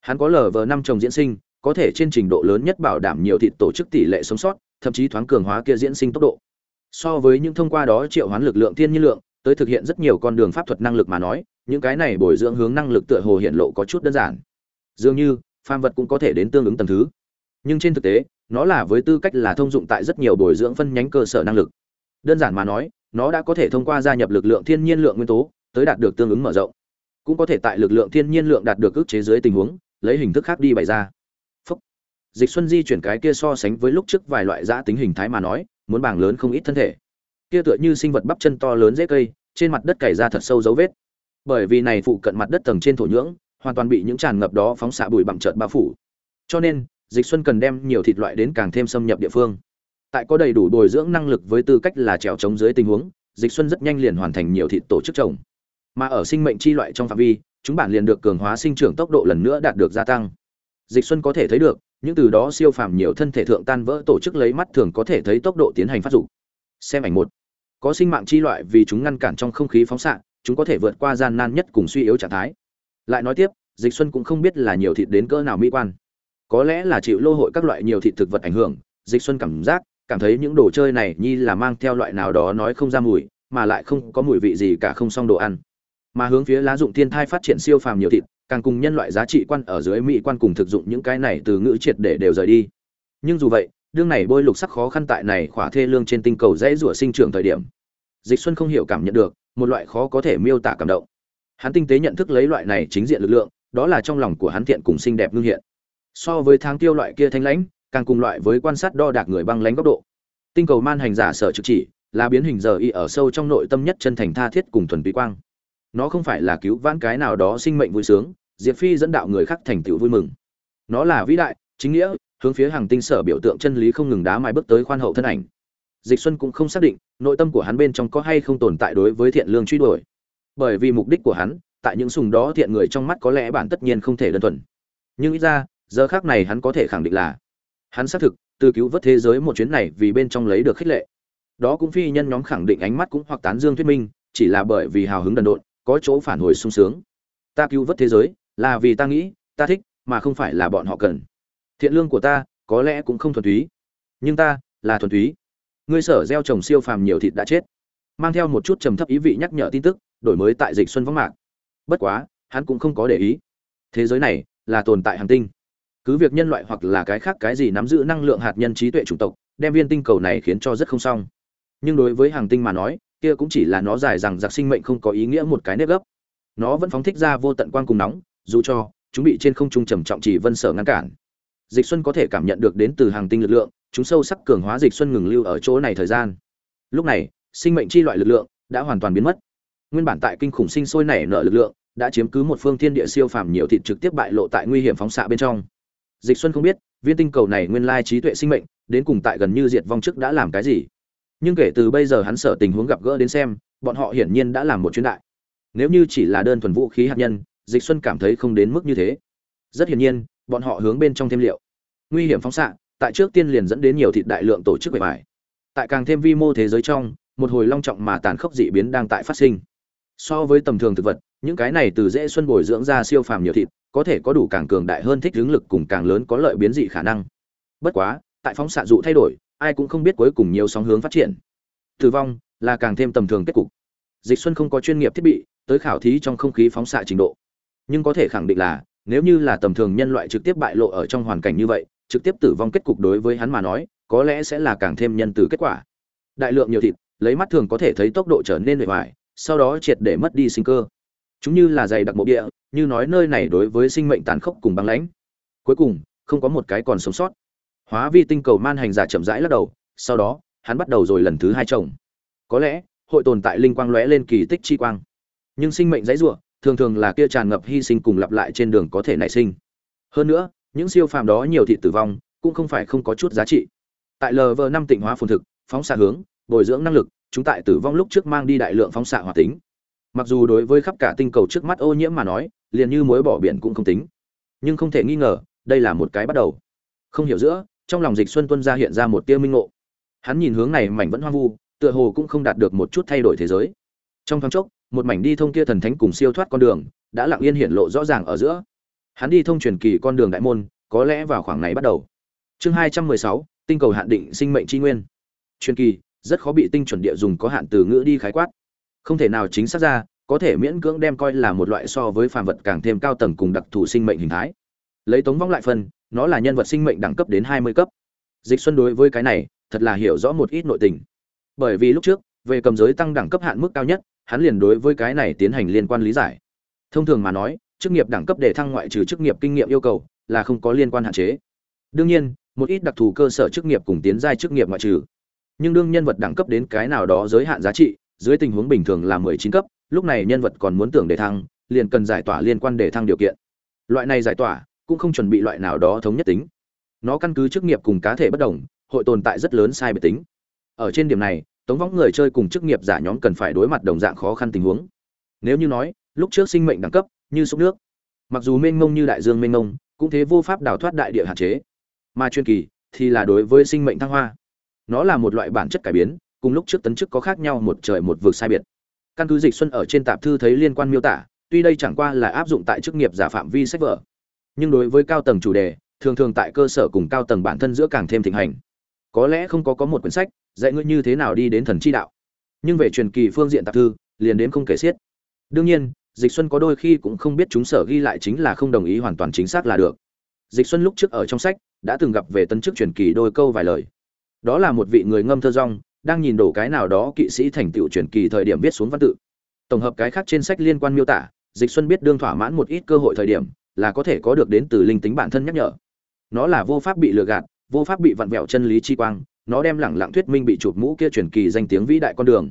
Hắn có lờ vờ năm chồng diễn sinh, có thể trên trình độ lớn nhất bảo đảm nhiều thịt tổ chức tỷ lệ sống sót, thậm chí thoáng cường hóa kia diễn sinh tốc độ. So với những thông qua đó triệu hoán lực lượng thiên nhiên lượng, tới thực hiện rất nhiều con đường pháp thuật năng lực mà nói, những cái này bồi dưỡng hướng năng lực tựa hồ hiện lộ có chút đơn giản. Dường như, phàm vật cũng có thể đến tương ứng tầm thứ. Nhưng trên thực tế, nó là với tư cách là thông dụng tại rất nhiều bồi dưỡng phân nhánh cơ sở năng lực. Đơn giản mà nói, nó đã có thể thông qua gia nhập lực lượng thiên nhiên lượng nguyên tố tới đạt được tương ứng mở rộng. Cũng có thể tại lực lượng thiên nhiên lượng đạt được ức chế dưới tình huống, lấy hình thức khác đi bày ra. Phúc. dịch xuân di chuyển cái kia so sánh với lúc trước vài loại giã tính hình thái mà nói, muốn bảng lớn không ít thân thể. Kia tựa như sinh vật bắp chân to lớn dễ cây, trên mặt đất cày ra thật sâu dấu vết. Bởi vì này phụ cận mặt đất tầng trên thổ nhưỡng, hoàn toàn bị những tràn ngập đó phóng xạ bụi bặm trợt bao phủ. Cho nên, dịch xuân cần đem nhiều thịt loại đến càng thêm xâm nhập địa phương. Tại có đầy đủ bồi dưỡng năng lực với tư cách là trèo chống dưới tình huống, dịch xuân rất nhanh liền hoàn thành nhiều thịt tổ chức trồng mà ở sinh mệnh chi loại trong phạm vi, chúng bản liền được cường hóa sinh trưởng tốc độ lần nữa đạt được gia tăng. Dịch xuân có thể thấy được, những từ đó siêu phàm nhiều thân thể thượng tan vỡ tổ chức lấy mắt thường có thể thấy tốc độ tiến hành phát dụng xem ảnh một. Có sinh mạng chi loại vì chúng ngăn cản trong không khí phóng xạ, chúng có thể vượt qua gian nan nhất cùng suy yếu trạng thái. Lại nói tiếp, dịch xuân cũng không biết là nhiều thịt đến cỡ nào mỹ quan. Có lẽ là chịu lô hội các loại nhiều thịt thực vật ảnh hưởng, dịch xuân cảm giác, cảm thấy những đồ chơi này nhi là mang theo loại nào đó nói không ra mùi, mà lại không có mùi vị gì cả không xong đồ ăn mà hướng phía lá dụng thiên thai phát triển siêu phàm nhiều thịt, càng cùng nhân loại giá trị quan ở dưới mỹ quan cùng thực dụng những cái này từ ngữ triệt để đều rời đi. Nhưng dù vậy, đương này bôi lục sắc khó khăn tại này khỏa thê lương trên tinh cầu dễ rủa sinh trưởng thời điểm, dịch xuân không hiểu cảm nhận được, một loại khó có thể miêu tả cảm động. Hắn tinh tế nhận thức lấy loại này chính diện lực lượng, đó là trong lòng của hắn thiện cùng xinh đẹp ngưng hiện. So với tháng tiêu loại kia thanh lãnh, càng cùng loại với quan sát đo đạc người băng lãnh góc độ. Tinh cầu man hành giả sở trực chỉ, là biến hình giờ y ở sâu trong nội tâm nhất chân thành tha thiết cùng thuần túy quang nó không phải là cứu vãn cái nào đó sinh mệnh vui sướng, diệp phi dẫn đạo người khác thành tựu vui mừng. Nó là vĩ đại, chính nghĩa, hướng phía hàng tinh sở biểu tượng chân lý không ngừng đá mài bước tới khoan hậu thân ảnh. Dịch xuân cũng không xác định nội tâm của hắn bên trong có hay không tồn tại đối với thiện lương truy đuổi. Bởi vì mục đích của hắn, tại những sùng đó thiện người trong mắt có lẽ bản tất nhiên không thể đơn thuần. Nhưng ít ra, giờ khác này hắn có thể khẳng định là hắn xác thực từ cứu vớt thế giới một chuyến này vì bên trong lấy được khích lệ. Đó cũng phi nhân nhóm khẳng định ánh mắt cũng hoặc tán dương thuyết minh, chỉ là bởi vì hào hứng đần độn có chỗ phản hồi sung sướng. Ta cứu vớt thế giới, là vì ta nghĩ, ta thích, mà không phải là bọn họ cần. Thiện lương của ta, có lẽ cũng không thuần túy. Nhưng ta, là thuần túy. Ngươi sở gieo trồng siêu phàm nhiều thịt đã chết. Mang theo một chút trầm thấp ý vị nhắc nhở tin tức, đổi mới tại dịch xuân vắng mạc. Bất quá, hắn cũng không có để ý. Thế giới này, là tồn tại hành tinh. Cứ việc nhân loại hoặc là cái khác cái gì nắm giữ năng lượng hạt nhân trí tuệ chủng tộc, đem viên tinh cầu này khiến cho rất không xong. Nhưng đối với hàng tinh mà nói kia cũng chỉ là nó dài rằng giặc sinh mệnh không có ý nghĩa một cái nếp gấp. Nó vẫn phóng thích ra vô tận quang cùng nóng, dù cho chúng bị trên không trung trầm trọng chỉ vân sở ngăn cản. Dịch xuân có thể cảm nhận được đến từ hàng tinh lực lượng, chúng sâu sắc cường hóa dịch xuân ngừng lưu ở chỗ này thời gian. Lúc này, sinh mệnh chi loại lực lượng đã hoàn toàn biến mất. Nguyên bản tại kinh khủng sinh sôi nảy nở lực lượng đã chiếm cứ một phương thiên địa siêu phàm nhiều thịt trực tiếp bại lộ tại nguy hiểm phóng xạ bên trong. Dịch xuân không biết, viên tinh cầu này nguyên lai trí tuệ sinh mệnh đến cùng tại gần như diệt vong trước đã làm cái gì nhưng kể từ bây giờ hắn sợ tình huống gặp gỡ đến xem, bọn họ hiển nhiên đã làm một chuyến đại. Nếu như chỉ là đơn thuần vũ khí hạt nhân, dịch xuân cảm thấy không đến mức như thế. Rất hiển nhiên, bọn họ hướng bên trong thêm liệu. Nguy hiểm phóng xạ, tại trước tiên liền dẫn đến nhiều thịt đại lượng tổ chức bề bài. Tại càng thêm vi mô thế giới trong, một hồi long trọng mà tàn khốc dị biến đang tại phát sinh. So với tầm thường thực vật, những cái này từ dễ xuân bồi dưỡng ra siêu phàm nhiều thịt, có thể có đủ càng cường đại hơn thích hướng lực cùng càng lớn có lợi biến dị khả năng. Bất quá, tại phóng xạ dụ thay đổi ai cũng không biết cuối cùng nhiều sóng hướng phát triển. Tử vong là càng thêm tầm thường kết cục. Dịch xuân không có chuyên nghiệp thiết bị, tới khảo thí trong không khí phóng xạ trình độ. Nhưng có thể khẳng định là, nếu như là tầm thường nhân loại trực tiếp bại lộ ở trong hoàn cảnh như vậy, trực tiếp tử vong kết cục đối với hắn mà nói, có lẽ sẽ là càng thêm nhân từ kết quả. Đại lượng nhiều thịt, lấy mắt thường có thể thấy tốc độ trở nên bề ngoài sau đó triệt để mất đi sinh cơ. Chúng như là dày đặc mộ địa, như nói nơi này đối với sinh mệnh tàn khốc cùng băng lãnh. Cuối cùng, không có một cái còn sống sót hóa vi tinh cầu man hành giả chậm rãi lắc đầu, sau đó, hắn bắt đầu rồi lần thứ hai trồng. Có lẽ, hội tồn tại linh quang lóe lên kỳ tích chi quang. Nhưng sinh mệnh dãy rủa, thường thường là kia tràn ngập hy sinh cùng lặp lại trên đường có thể nảy sinh. Hơn nữa, những siêu phàm đó nhiều thị tử vong, cũng không phải không có chút giá trị. Tại lv năm tịnh hóa phồn thực, phóng xạ hướng, bồi dưỡng năng lực, chúng tại tử vong lúc trước mang đi đại lượng phóng xạ hoạt tính. Mặc dù đối với khắp cả tinh cầu trước mắt ô nhiễm mà nói, liền như mối bỏ biển cũng không tính. Nhưng không thể nghi ngờ, đây là một cái bắt đầu. Không hiểu giữa trong lòng dịch xuân tuân ra hiện ra một tia minh ngộ. Hắn nhìn hướng này mảnh vẫn hoang vu, tựa hồ cũng không đạt được một chút thay đổi thế giới. Trong thoáng chốc, một mảnh đi thông kia thần thánh cùng siêu thoát con đường đã lặng yên hiện lộ rõ ràng ở giữa. Hắn đi thông truyền kỳ con đường đại môn, có lẽ vào khoảng này bắt đầu. Chương hai trăm mười sáu, tinh cầu hạn định sinh mệnh tri nguyên. Truyền kỳ, rất khó bị tinh chuẩn địa dùng có hạn từ ngữ đi khái quát. Không thể nào chính xác ra, có thể miễn cưỡng đem coi là một loại so với phàm vật càng thêm cao tầng cùng đặc thù sinh mệnh hình thái. Lấy tống vong lại phân nó là nhân vật sinh mệnh đẳng cấp đến hai mươi cấp. Dịch xuân đối với cái này, thật là hiểu rõ một ít nội tình. Bởi vì lúc trước, về cầm giới tăng đẳng cấp hạn mức cao nhất, hắn liền đối với cái này tiến hành liên quan lý giải. Thông thường mà nói, chức nghiệp đẳng cấp để thăng ngoại trừ chức nghiệp kinh nghiệm yêu cầu, là không có liên quan hạn chế. Đương nhiên, một ít đặc thù cơ sở chức nghiệp cùng tiến giai chức nghiệp ngoại trừ. Nhưng đương nhân vật đẳng cấp đến cái nào đó giới hạn giá trị, dưới tình huống bình thường là mười chín cấp, lúc này nhân vật còn muốn tưởng để thăng, liền cần giải tỏa liên quan để thăng điều kiện. Loại này giải tỏa cũng không chuẩn bị loại nào đó thống nhất tính. Nó căn cứ chức nghiệp cùng cá thể bất đồng, hội tồn tại rất lớn sai biệt tính. Ở trên điểm này, tống võng người chơi cùng chức nghiệp giả nhóm cần phải đối mặt đồng dạng khó khăn tình huống. Nếu như nói, lúc trước sinh mệnh đẳng cấp, như sông nước. Mặc dù mênh mông như đại dương mênh mông, cũng thế vô pháp đào thoát đại địa hạn chế. Mà chuyên kỳ, thì là đối với sinh mệnh thăng hoa. Nó là một loại bản chất cải biến, cùng lúc trước tấn chức có khác nhau một trời một vực sai biệt. Căn cứ dịch xuân ở trên tạp thư thấy liên quan miêu tả, tuy đây chẳng qua là áp dụng tại chức nghiệp giả phạm vi sách vở nhưng đối với cao tầng chủ đề, thường thường tại cơ sở cùng cao tầng bản thân giữa càng thêm thịnh hành. Có lẽ không có có một quyển sách dạy ngươi như thế nào đi đến thần chi đạo, nhưng về truyền kỳ phương diện tạp thư, liền đến không kể xiết. Đương nhiên, dịch xuân có đôi khi cũng không biết chúng sở ghi lại chính là không đồng ý hoàn toàn chính xác là được. Dịch xuân lúc trước ở trong sách, đã từng gặp về tân chức truyền kỳ đôi câu vài lời. Đó là một vị người ngâm thơ rong, đang nhìn đổ cái nào đó kỵ sĩ thành tựu truyền kỳ thời điểm viết xuống văn tự. Tổng hợp cái khác trên sách liên quan miêu tả, dịch xuân biết đương thỏa mãn một ít cơ hội thời điểm là có thể có được đến từ linh tính bản thân nhắc nhở. Nó là vô pháp bị lừa gạt, vô pháp bị vặn vẹo chân lý chi quang, nó đem lẳng lặng thuyết minh bị chụp mũ kia truyền kỳ danh tiếng vĩ đại con đường.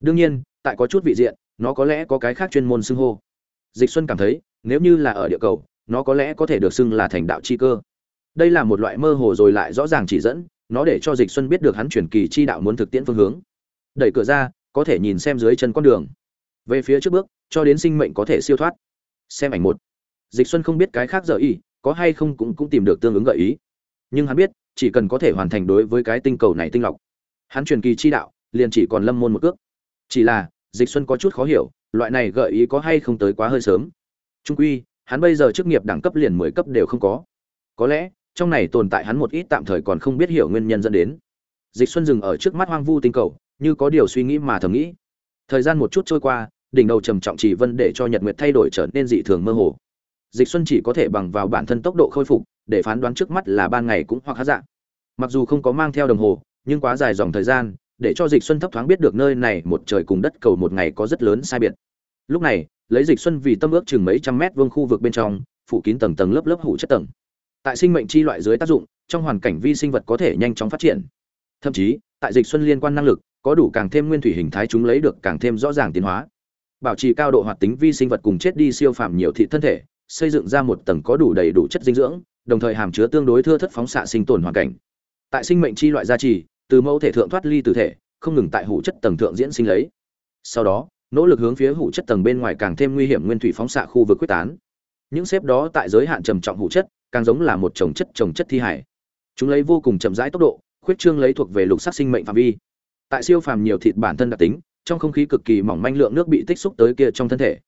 Đương nhiên, tại có chút vị diện, nó có lẽ có cái khác chuyên môn xưng hô. Dịch xuân cảm thấy, nếu như là ở địa cầu, nó có lẽ có thể được xưng là thành đạo chi cơ. Đây là một loại mơ hồ rồi lại rõ ràng chỉ dẫn, nó để cho dịch xuân biết được hắn truyền kỳ chi đạo muốn thực tiễn phương hướng. Đẩy cửa ra, có thể nhìn xem dưới chân con đường. Về phía trước bước, cho đến sinh mệnh có thể siêu thoát. Xem ảnh một dịch xuân không biết cái khác giờ ý có hay không cũng cũng tìm được tương ứng gợi ý. Nhưng hắn biết, chỉ cần có thể hoàn thành đối với cái tinh cầu này tinh lọc. Hắn truyền kỳ chi đạo, liền chỉ còn lâm môn một cước. Chỉ là, dịch xuân có chút khó hiểu, loại này gợi ý có hay không tới quá hơi sớm. Trung quy, hắn bây giờ chức nghiệp đẳng cấp liền mười cấp đều không có. Có lẽ, trong này tồn tại hắn một ít tạm thời còn không biết hiểu nguyên nhân dẫn đến. Dịch xuân dừng ở trước mắt hoang vu tinh cầu, như có điều suy nghĩ mà thầm nghĩ. Thời gian một chút trôi qua, đỉnh đầu trầm trọng chỉ vân để cho nhật nguyệt thay đổi trở nên dị thường mơ hồ dịch xuân chỉ có thể bằng vào bản thân tốc độ khôi phục, để phán đoán trước mắt là ban ngày cũng hoặc hát dạng mặc dù không có mang theo đồng hồ, nhưng quá dài dòng thời gian, để cho dịch xuân thấp thoáng biết được nơi này một trời cùng đất cầu một ngày có rất lớn sai biệt. Lúc này, lấy dịch xuân vì tâm ước chừng mấy trăm mét vuông khu vực bên trong, phủ kín tầng tầng lớp lớp hủ chất tầng. Tại sinh mệnh chi loại dưới tác dụng, trong hoàn cảnh vi sinh vật có thể nhanh chóng phát triển. Thậm chí, tại dịch xuân liên quan năng lực, có đủ càng thêm nguyên thủy hình thái chúng lấy được càng thêm rõ ràng tiến hóa. Bảo trì cao độ hoạt tính vi sinh vật cùng chết đi siêu phàm nhiều thị thân thể xây dựng ra một tầng có đủ đầy đủ chất dinh dưỡng, đồng thời hàm chứa tương đối thưa thất phóng xạ sinh tồn hoàn cảnh. Tại sinh mệnh chi loại gia trì, từ mẫu thể thượng thoát ly từ thể, không ngừng tại hủ chất tầng thượng diễn sinh lấy. Sau đó, nỗ lực hướng phía hủ chất tầng bên ngoài càng thêm nguy hiểm nguyên thủy phóng xạ khu vực quyết tán. Những xếp đó tại giới hạn trầm trọng hủ chất, càng giống là một chồng chất chồng chất thi hải. Chúng lấy vô cùng chậm rãi tốc độ, khuyết trương lấy thuộc về lục sắc sinh mệnh phạm vi. Tại siêu phàm nhiều thịt bản thân đặc tính, trong không khí cực kỳ mỏng manh lượng nước bị tích xúc tới kia trong thân thể.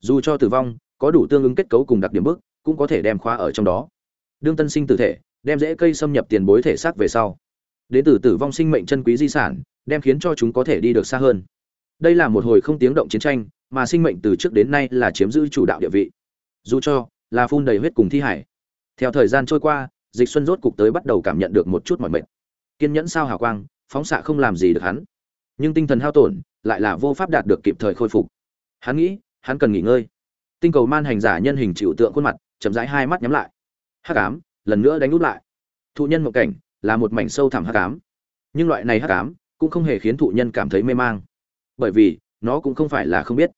Dù cho tử vong có đủ tương ứng kết cấu cùng đặc điểm bước, cũng có thể đem khóa ở trong đó. Đương tân sinh tử thể, đem dễ cây xâm nhập tiền bối thể xác về sau. Đến từ tử vong sinh mệnh chân quý di sản, đem khiến cho chúng có thể đi được xa hơn. Đây là một hồi không tiếng động chiến tranh, mà sinh mệnh từ trước đến nay là chiếm giữ chủ đạo địa vị. Dù cho là phun đầy huyết cùng thi hải. Theo thời gian trôi qua, dịch xuân rốt cục tới bắt đầu cảm nhận được một chút mọi mệt. Kiên nhẫn sao hào quang, phóng xạ không làm gì được hắn. Nhưng tinh thần hao tổn, lại là vô pháp đạt được kịp thời khôi phục. Hắn nghĩ, hắn cần nghỉ ngơi tinh cầu man hành giả nhân hình chịu tượng khuôn mặt, chậm rãi hai mắt nhắm lại. Hắc ám, lần nữa đánh úp lại. Thụ nhân mộng cảnh, là một mảnh sâu thẳm hắc ám. Nhưng loại này hắc ám, cũng không hề khiến thụ nhân cảm thấy mê mang. Bởi vì, nó cũng không phải là không biết.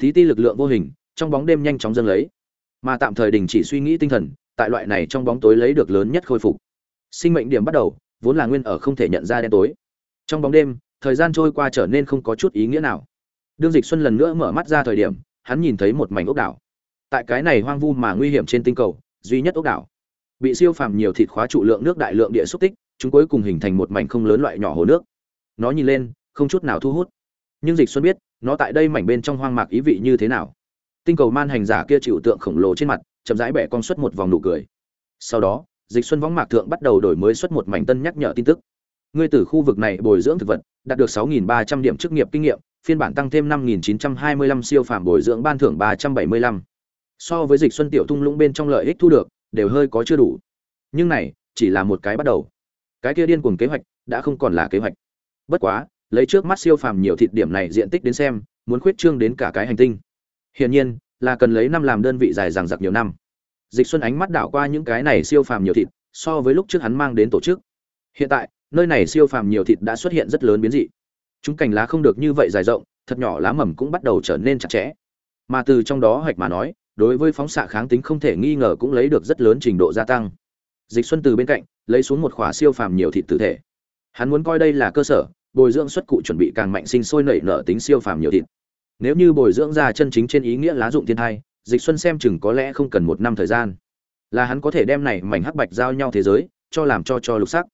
Tí ti lực lượng vô hình, trong bóng đêm nhanh chóng dâng lấy. Mà tạm thời đình chỉ suy nghĩ tinh thần, tại loại này trong bóng tối lấy được lớn nhất khôi phục. Sinh mệnh điểm bắt đầu, vốn là nguyên ở không thể nhận ra đen tối. Trong bóng đêm, thời gian trôi qua trở nên không có chút ý nghĩa nào. Đương dịch xuân lần nữa mở mắt ra thời điểm hắn nhìn thấy một mảnh ốc đảo. Tại cái này hoang vu mà nguy hiểm trên tinh cầu, duy nhất ốc đảo. Bị siêu phàm nhiều thịt khóa trụ lượng nước đại lượng địa xúc tích, chúng cuối cùng hình thành một mảnh không lớn loại nhỏ hồ nước. Nó nhìn lên, không chút nào thu hút. Nhưng dịch xuân biết, nó tại đây mảnh bên trong hoang mạc ý vị như thế nào. Tinh cầu man hành giả kia chịu tượng khổng lồ trên mặt, chậm rãi bẻ con xuất một vòng nụ cười. Sau đó, dịch xuân võng mạc thượng bắt đầu đổi mới xuất một mảnh tân nhắc nhở tin tức. Ngươi từ khu vực này bồi dưỡng thực vật, đạt được 6.300 điểm chức nghiệp kinh nghiệm phiên bản tăng thêm 5.925 siêu phàm bồi dưỡng ban thưởng 375. so với dịch xuân tiểu tung lũng bên trong lợi ích thu được, đều hơi có chưa đủ. Nhưng này, chỉ là một cái bắt đầu. Cái kia điên cuồng kế hoạch, đã không còn là kế hoạch. Bất quá, lấy trước mắt siêu phàm nhiều thịt điểm này diện tích đến xem, muốn khuyết trương đến cả cái hành tinh. Hiển nhiên, là cần lấy năm làm đơn vị dài dằng dặc nhiều năm. Dịch xuân ánh mắt đảo qua những cái này siêu phàm nhiều thịt, so với lúc trước hắn mang đến tổ chức. Hiện tại, nơi này siêu phàm nhiều thịt đã xuất hiện rất lớn biến dị chúng cành lá không được như vậy dài rộng, thật nhỏ lá mầm cũng bắt đầu trở nên chặt chẽ. Mà từ trong đó hoạch mà nói, đối với phóng xạ kháng tính không thể nghi ngờ cũng lấy được rất lớn trình độ gia tăng. Dịch xuân từ bên cạnh, lấy xuống một khỏa siêu phàm nhiều thịt tử thể. Hắn muốn coi đây là cơ sở, bồi dưỡng xuất cụ chuẩn bị càng mạnh sinh sôi nảy nở tính siêu phàm nhiều thịt. Nếu như bồi dưỡng ra chân chính trên ý nghĩa lá dụng thiên thai, dịch xuân xem chừng có lẽ không cần một năm thời gian. Là hắn có thể đem này mảnh hắc bạch giao nhau thế giới, cho làm cho cho lục sắc.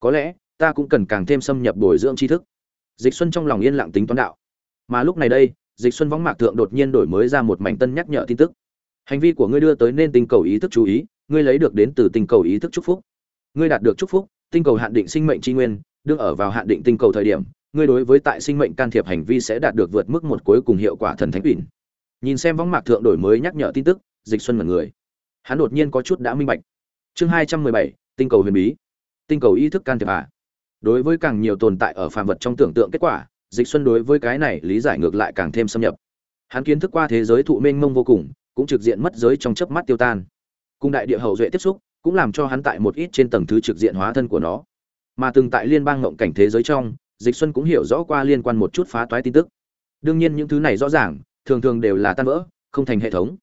Có lẽ, ta cũng cần càng thêm xâm nhập bồi dưỡng tri thức dịch xuân trong lòng yên lặng tính toán đạo. Mà lúc này đây, dịch xuân võng mạc thượng đột nhiên đổi mới ra một mảnh tân nhắc nhở tin tức. Hành vi của ngươi đưa tới nên tinh cầu ý thức chú ý, ngươi lấy được đến từ tinh cầu ý thức chúc phúc. Ngươi đạt được chúc phúc, tinh cầu hạn định sinh mệnh tri nguyên, đương ở vào hạn định tinh cầu thời điểm, ngươi đối với tại sinh mệnh can thiệp hành vi sẽ đạt được vượt mức một cuối cùng hiệu quả thần thánh ủy nhìn xem võng mạc thượng đổi mới nhắc nhở tin tức, dịch xuân mật người. Hắn đột nhiên có chút đã minh bạch. Chương hai trăm mười bảy, tinh cầu huyền bí. Tinh cầu ý thức can thiệp à? Đối với càng nhiều tồn tại ở phàm vật trong tưởng tượng kết quả, dịch xuân đối với cái này lý giải ngược lại càng thêm xâm nhập. Hắn kiến thức qua thế giới thụ mênh mông vô cùng, cũng trực diện mất giới trong chớp mắt tiêu tan. Cùng đại địa hậu duệ tiếp xúc, cũng làm cho hắn tại một ít trên tầng thứ trực diện hóa thân của nó. Mà từng tại liên bang ngộng cảnh thế giới trong, dịch xuân cũng hiểu rõ qua liên quan một chút phá toái tin tức. Đương nhiên những thứ này rõ ràng, thường thường đều là tan vỡ, không thành hệ thống.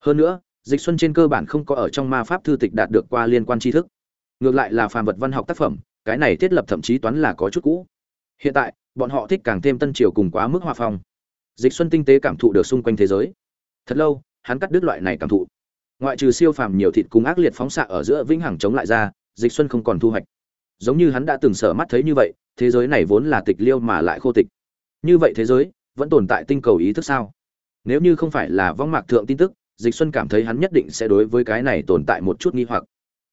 Hơn nữa, dịch xuân trên cơ bản không có ở trong ma pháp thư tịch đạt được qua liên quan tri thức. Ngược lại là phàm vật văn học tác phẩm cái này thiết lập thậm chí toán là có chút cũ. Hiện tại, bọn họ thích càng thêm tân triều cùng quá mức hòa phong. Dịch xuân tinh tế cảm thụ được xung quanh thế giới. Thật lâu, hắn cắt đứt loại này cảm thụ. Ngoại trừ siêu phàm nhiều thịt cùng ác liệt phóng xạ ở giữa vĩnh hằng chống lại ra, dịch xuân không còn thu hoạch. Giống như hắn đã từng sở mắt thấy như vậy, thế giới này vốn là tịch liêu mà lại khô tịch. Như vậy thế giới, vẫn tồn tại tinh cầu ý thức sao? Nếu như không phải là vong mạc thượng tin tức, dịch xuân cảm thấy hắn nhất định sẽ đối với cái này tồn tại một chút nghi hoặc.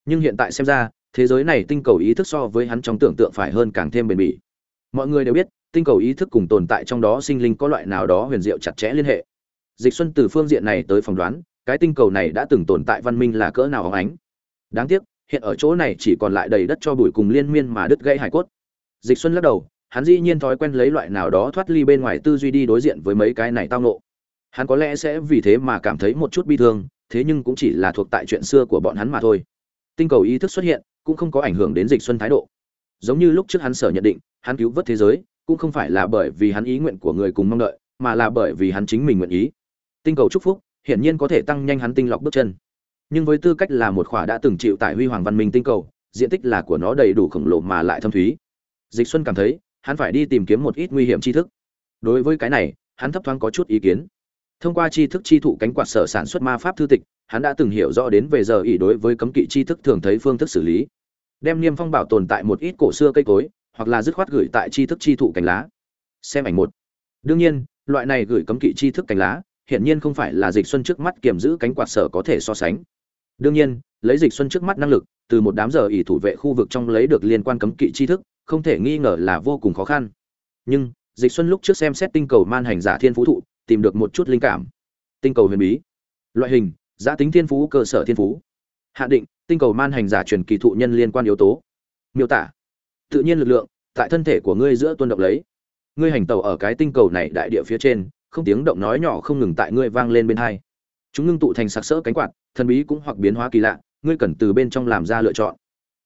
Nhưng hiện tại xem ra thế giới này tinh cầu ý thức so với hắn trong tưởng tượng phải hơn càng thêm bền bỉ. Mọi người đều biết, tinh cầu ý thức cùng tồn tại trong đó sinh linh có loại nào đó huyền diệu chặt chẽ liên hệ. Dịch xuân từ phương diện này tới phỏng đoán, cái tinh cầu này đã từng tồn tại văn minh là cỡ nào óng ánh. Đáng tiếc, hiện ở chỗ này chỉ còn lại đầy đất cho bụi cùng liên miên mà đứt gãy hải cốt. Dịch xuân lắc đầu, hắn dĩ nhiên thói quen lấy loại nào đó thoát ly bên ngoài tư duy đi đối diện với mấy cái này tao nộ hắn có lẽ sẽ vì thế mà cảm thấy một chút bi thương, thế nhưng cũng chỉ là thuộc tại chuyện xưa của bọn hắn mà thôi. Tinh cầu ý thức xuất hiện cũng không có ảnh hưởng đến dịch xuân thái độ. Giống như lúc trước hắn sở nhận định, hắn cứu vớt thế giới, cũng không phải là bởi vì hắn ý nguyện của người cùng mong đợi, mà là bởi vì hắn chính mình nguyện ý. Tinh cầu chúc phúc, hiển nhiên có thể tăng nhanh hắn tinh lọc bước chân. Nhưng với tư cách là một khỏa đã từng chịu tại huy hoàng văn minh tinh cầu, diện tích là của nó đầy đủ khổng lồ mà lại thâm thúy. Dịch xuân cảm thấy, hắn phải đi tìm kiếm một ít nguy hiểm tri thức. Đối với cái này, hắn thấp thoáng có chút ý kiến. Thông qua tri thức chi thụ cánh quạt sở sản xuất ma pháp thư tịch hắn đã từng hiểu rõ đến về giờ ỷ đối với cấm kỵ tri thức thường thấy phương thức xử lý. Đem niêm phong bảo tồn tại một ít cổ xưa cây cối, hoặc là dứt khoát gửi tại tri thức chi thụ cánh lá. Xem ảnh một. Đương nhiên, loại này gửi cấm kỵ tri thức cánh lá hiện nhiên không phải là dịch xuân trước mắt kiểm giữ cánh quạt sở có thể so sánh. Đương nhiên, lấy dịch xuân trước mắt năng lực, từ một đám giờ ỷ thủ vệ khu vực trong lấy được liên quan cấm kỵ tri thức, không thể nghi ngờ là vô cùng khó khăn. Nhưng, dịch xuân lúc trước xem xét tinh cầu man hành giả thiên phú thụ, tìm được một chút linh cảm. Tinh cầu huyền bí. Loại hình giã tính thiên phú, cơ sở thiên phú. Hạ định, tinh cầu man hành giả truyền kỳ thụ nhân liên quan yếu tố. Miêu tả, tự nhiên lực lượng tại thân thể của ngươi giữa tuân động lấy. Ngươi hành tàu ở cái tinh cầu này đại địa phía trên, không tiếng động nói nhỏ không ngừng tại ngươi vang lên bên hai. Chúng ngưng tụ thành sặc sỡ cánh quạt, thần bí cũng hoặc biến hóa kỳ lạ, ngươi cần từ bên trong làm ra lựa chọn.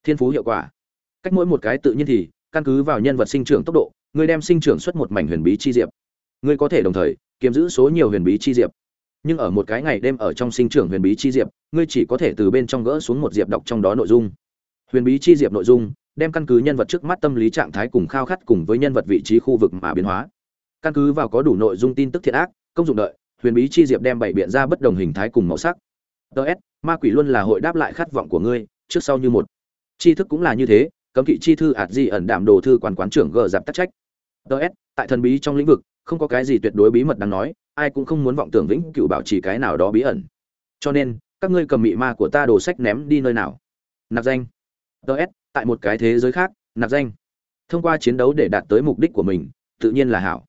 Thiên phú hiệu quả. Cách mỗi một cái tự nhiên thì, căn cứ vào nhân vật sinh trưởng tốc độ, ngươi đem sinh trưởng xuất một mảnh huyền bí chi diệp. Ngươi có thể đồng thời, kiếm giữ số nhiều huyền bí chi diệp nhưng ở một cái ngày đêm ở trong sinh trưởng huyền bí chi diệp, ngươi chỉ có thể từ bên trong gỡ xuống một diệp đọc trong đó nội dung. Huyền bí chi diệp nội dung, đem căn cứ nhân vật trước mắt tâm lý trạng thái cùng khao khát cùng với nhân vật vị trí khu vực mà biến hóa. Căn cứ vào có đủ nội dung tin tức thiện ác, công dụng đợi, huyền bí chi diệp đem bảy biện ra bất đồng hình thái cùng màu sắc. Ts ma quỷ luôn là hội đáp lại khát vọng của ngươi, trước sau như một. Tri thức cũng là như thế, cấm kỵ chi thư ạt gì ẩn đạm đồ thư quan quán trưởng gờ giảm tắc trách. Ts tại thần bí trong lĩnh vực, không có cái gì tuyệt đối bí mật đáng nói ai cũng không muốn vọng tưởng vĩnh cựu bảo trì cái nào đó bí ẩn. Cho nên, các ngươi cầm mị ma của ta đồ sách ném đi nơi nào? Nạp danh. Ts tại một cái thế giới khác, nạp danh. Thông qua chiến đấu để đạt tới mục đích của mình, tự nhiên là hảo.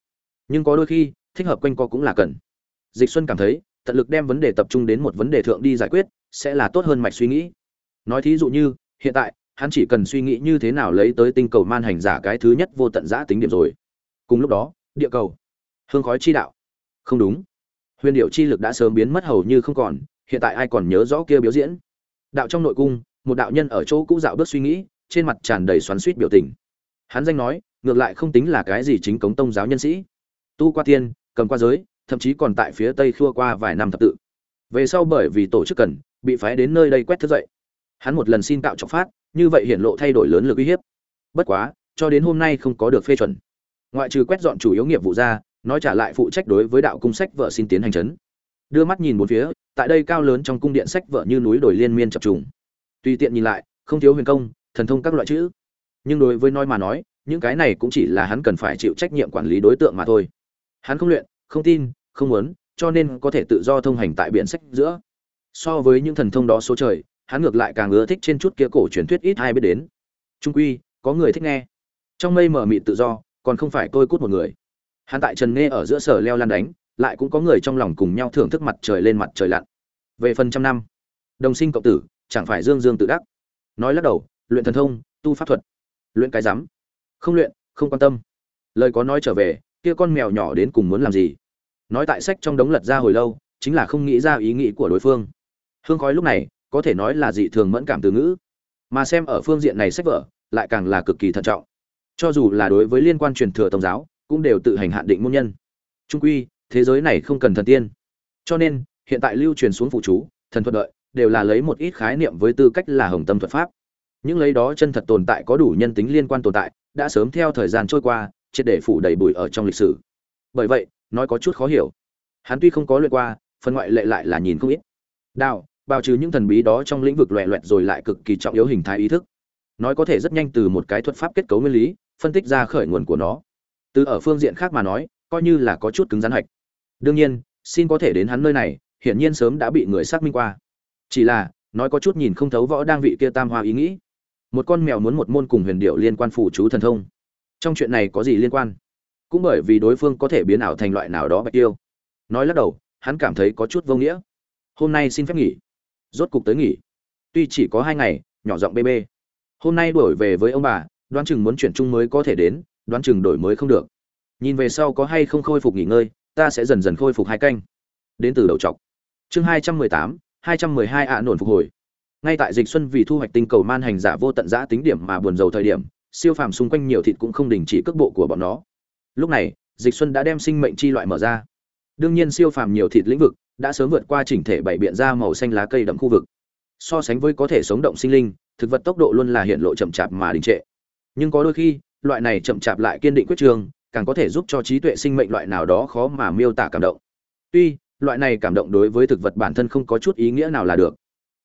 Nhưng có đôi khi, thích hợp quanh co cũng là cần. Dịch xuân cảm thấy, tận lực đem vấn đề tập trung đến một vấn đề thượng đi giải quyết, sẽ là tốt hơn mạch suy nghĩ. Nói thí dụ như, hiện tại, hắn chỉ cần suy nghĩ như thế nào lấy tới tinh cầu man hành giả cái thứ nhất vô tận giã tính điểm rồi. Cùng lúc đó, địa cầu. Hương khói chi đạo không đúng. Huyền điệu chi lực đã sớm biến mất hầu như không còn, hiện tại ai còn nhớ rõ kia biểu diễn? Đạo trong nội cung, một đạo nhân ở chỗ cũ dạo bước suy nghĩ, trên mặt tràn đầy xoắn suýt biểu tình. Hắn danh nói, ngược lại không tính là cái gì chính cống tông giáo nhân sĩ. Tu qua tiên, cầm qua giới, thậm chí còn tại phía tây khua qua vài năm thập tự. Về sau bởi vì tổ chức cần, bị phái đến nơi đây quét thức dậy. Hắn một lần xin tạo trọng phát, như vậy hiển lộ thay đổi lớn lực uy hiếp. Bất quá, cho đến hôm nay không có được phê chuẩn. Ngoại trừ quét dọn chủ yếu nghiệp vụ ra nói trả lại phụ trách đối với đạo cung sách vợ xin tiến hành chấn. Đưa mắt nhìn bốn phía, tại đây cao lớn trong cung điện sách vợ như núi đồi liên miên chập trùng. Tùy tiện nhìn lại, không thiếu huyền công, thần thông các loại chữ. Nhưng đối với nói mà nói, những cái này cũng chỉ là hắn cần phải chịu trách nhiệm quản lý đối tượng mà thôi. Hắn không luyện, không tin, không muốn, cho nên có thể tự do thông hành tại biển sách giữa. So với những thần thông đó số trời, hắn ngược lại càng ưa thích trên chút kia cổ truyền thuyết ít ai biết đến. Trung quy, có người thích nghe. Trong mây mở mịt tự do, còn không phải tôi cút một người hắn tại trần nghe ở giữa sở leo lan đánh, lại cũng có người trong lòng cùng nhau thưởng thức mặt trời lên mặt trời lặn. Về phần trăm năm, đồng sinh cộng tử, chẳng phải dương dương tự đắc. Nói lắc đầu, luyện thần thông, tu pháp thuật, luyện cái rắm không luyện, không quan tâm. Lời có nói trở về, kia con mèo nhỏ đến cùng muốn làm gì? Nói tại sách trong đống lật ra hồi lâu, chính là không nghĩ ra ý nghĩ của đối phương. Hương khói lúc này, có thể nói là dị thường mẫn cảm từ ngữ. Mà xem ở phương diện này sách vở, lại càng là cực kỳ thận trọng. Cho dù là đối với liên quan truyền thừa tôn giáo cũng đều tự hành hạn định môn nhân. Trung quy, thế giới này không cần thần tiên. Cho nên, hiện tại lưu truyền xuống phụ chú, thần thuật đợi, đều là lấy một ít khái niệm với tư cách là hồng tâm thuật pháp. Những lấy đó chân thật tồn tại có đủ nhân tính liên quan tồn tại, đã sớm theo thời gian trôi qua, triệt để phủ đầy bụi ở trong lịch sử. Bởi vậy, nói có chút khó hiểu. Hắn tuy không có luyện qua, phần ngoại lệ lại là nhìn không ít. Đạo bao trừ những thần bí đó trong lĩnh vực loẹ loẹt rồi lại cực kỳ trọng yếu hình thái ý thức. Nói có thể rất nhanh từ một cái thuật pháp kết cấu nguyên lý, phân tích ra khởi nguồn của nó từ ở phương diện khác mà nói, coi như là có chút cứng rắn hạch. Đương nhiên, xin có thể đến hắn nơi này, hiển nhiên sớm đã bị người xác minh qua. Chỉ là, nói có chút nhìn không thấu võ đang vị kia tam hoa ý nghĩ. Một con mèo muốn một môn cùng huyền điệu liên quan phủ chú thần thông. Trong chuyện này có gì liên quan? Cũng bởi vì đối phương có thể biến ảo thành loại nào đó bạch tiêu. Nói lắc đầu, hắn cảm thấy có chút vô nghĩa. Hôm nay xin phép nghỉ. Rốt cục tới nghỉ. Tuy chỉ có hai ngày, nhỏ giọng bê bê. Hôm nay đổi về với ông bà, đoán chừng muốn chuyển chung mới có thể đến đoán chừng đổi mới không được. Nhìn về sau có hay không khôi phục nghỉ ngơi, ta sẽ dần dần khôi phục hai canh. Đến từ đầu trọc chương hai trăm mười tám, hai trăm mười hai ạ nổn phục hồi. Ngay tại dịch xuân vì thu hoạch tinh cầu man hành giả vô tận giã tính điểm mà buồn rầu thời điểm, siêu phàm xung quanh nhiều thịt cũng không đình chỉ cước bộ của bọn nó. Lúc này, dịch xuân đã đem sinh mệnh chi loại mở ra. Đương nhiên siêu phàm nhiều thịt lĩnh vực đã sớm vượt qua chỉnh thể bảy biện ra màu xanh lá cây đậm khu vực. So sánh với có thể sống động sinh linh, thực vật tốc độ luôn là hiện lộ chậm chạp mà đình trệ. Nhưng có đôi khi loại này chậm chạp lại kiên định quyết trường, càng có thể giúp cho trí tuệ sinh mệnh loại nào đó khó mà miêu tả cảm động. Tuy, loại này cảm động đối với thực vật bản thân không có chút ý nghĩa nào là được.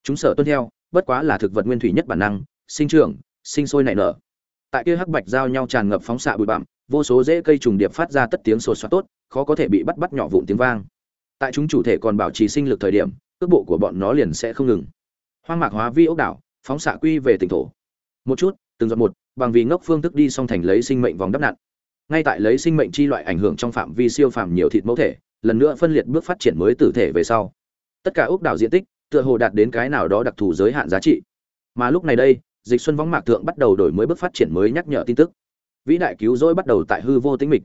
Chúng sở tuân theo, bất quá là thực vật nguyên thủy nhất bản năng, sinh trưởng, sinh sôi nảy nở. Tại kia hắc bạch giao nhau tràn ngập phóng xạ bụi bặm, vô số rễ cây trùng điệp phát ra tất tiếng sột soát tốt, khó có thể bị bắt bắt nhỏ vụn tiếng vang. Tại chúng chủ thể còn bảo trì sinh lực thời điểm, cước bộ của bọn nó liền sẽ không ngừng. Hoang mạc hóa vi ốc đảo, phóng xạ quy về tỉnh thổ. Một chút từng giọt một, bằng vì ngốc phương thức đi song thành lấy sinh mệnh vòng đắp nạn. Ngay tại lấy sinh mệnh chi loại ảnh hưởng trong phạm vi siêu phạm nhiều thịt mẫu thể, lần nữa phân liệt bước phát triển mới tử thể về sau. Tất cả ốc đảo diện tích, tựa hồ đạt đến cái nào đó đặc thù giới hạn giá trị. Mà lúc này đây, dịch xuân võng mạc thượng bắt đầu đổi mới bước phát triển mới nhắc nhở tin tức. Vĩ đại cứu rỗi bắt đầu tại hư vô tĩnh mịch.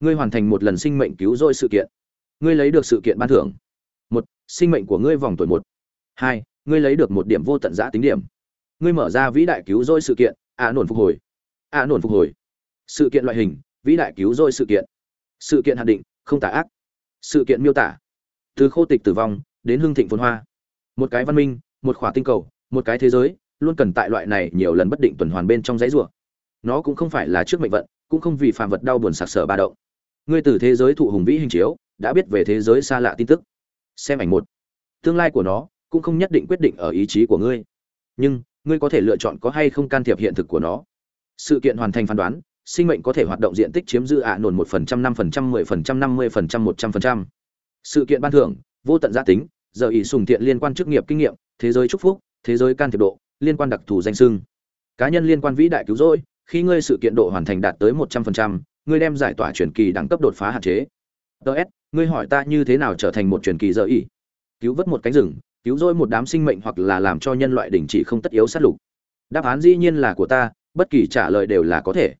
Ngươi hoàn thành một lần sinh mệnh cứu rỗi sự kiện. Ngươi lấy được sự kiện ban thưởng. Một, sinh mệnh của ngươi vòng tuổi một. Hai, ngươi lấy được một điểm vô tận giã tính điểm. Ngươi mở ra vĩ đại cứu rỗi sự kiện ạ à, nổn phục hồi. Ạ à, nổn phục hồi. Sự kiện loại hình vĩ đại cứu rỗi sự kiện. Sự kiện hạn định không tả ác. Sự kiện miêu tả từ khô tịch tử vong đến hưng thịnh phồn hoa. Một cái văn minh một khỏa tinh cầu một cái thế giới luôn cần tại loại này nhiều lần bất định tuần hoàn bên trong dãy rủa. Nó cũng không phải là trước mệnh vận cũng không vì phàm vật đau buồn sặc sỡ ba động. Ngươi từ thế giới thụ hùng vĩ hình chiếu đã biết về thế giới xa lạ tin tức. Xem ảnh một. Tương lai của nó cũng không nhất định quyết định ở ý chí của ngươi. Nhưng ngươi có thể lựa chọn có hay không can thiệp hiện thực của nó. Sự kiện hoàn thành phán đoán, sinh mệnh có thể hoạt động diện tích chiếm giữ ạ nổn một phần trăm, năm phần trăm, mười phần trăm, năm mươi phần trăm, một trăm phần trăm. Sự kiện ban thưởng, vô tận gia tính, giờ ý sùng thiện liên quan chức nghiệp kinh nghiệm, thế giới chúc phúc, thế giới can thiệp độ, liên quan đặc thù danh sưng cá nhân liên quan vĩ đại cứu rỗi, khi ngươi sự kiện độ hoàn thành đạt tới một trăm phần trăm, ngươi đem giải tỏa truyền kỳ đẳng cấp đột phá hạn chế. Ts ngươi hỏi ta như thế nào trở thành một truyền kỳ giờ ý cứu vớt một cánh rừng cứu rỗi một đám sinh mệnh hoặc là làm cho nhân loại đình chỉ không tất yếu sát lục. Đáp án dĩ nhiên là của ta, bất kỳ trả lời đều là có thể.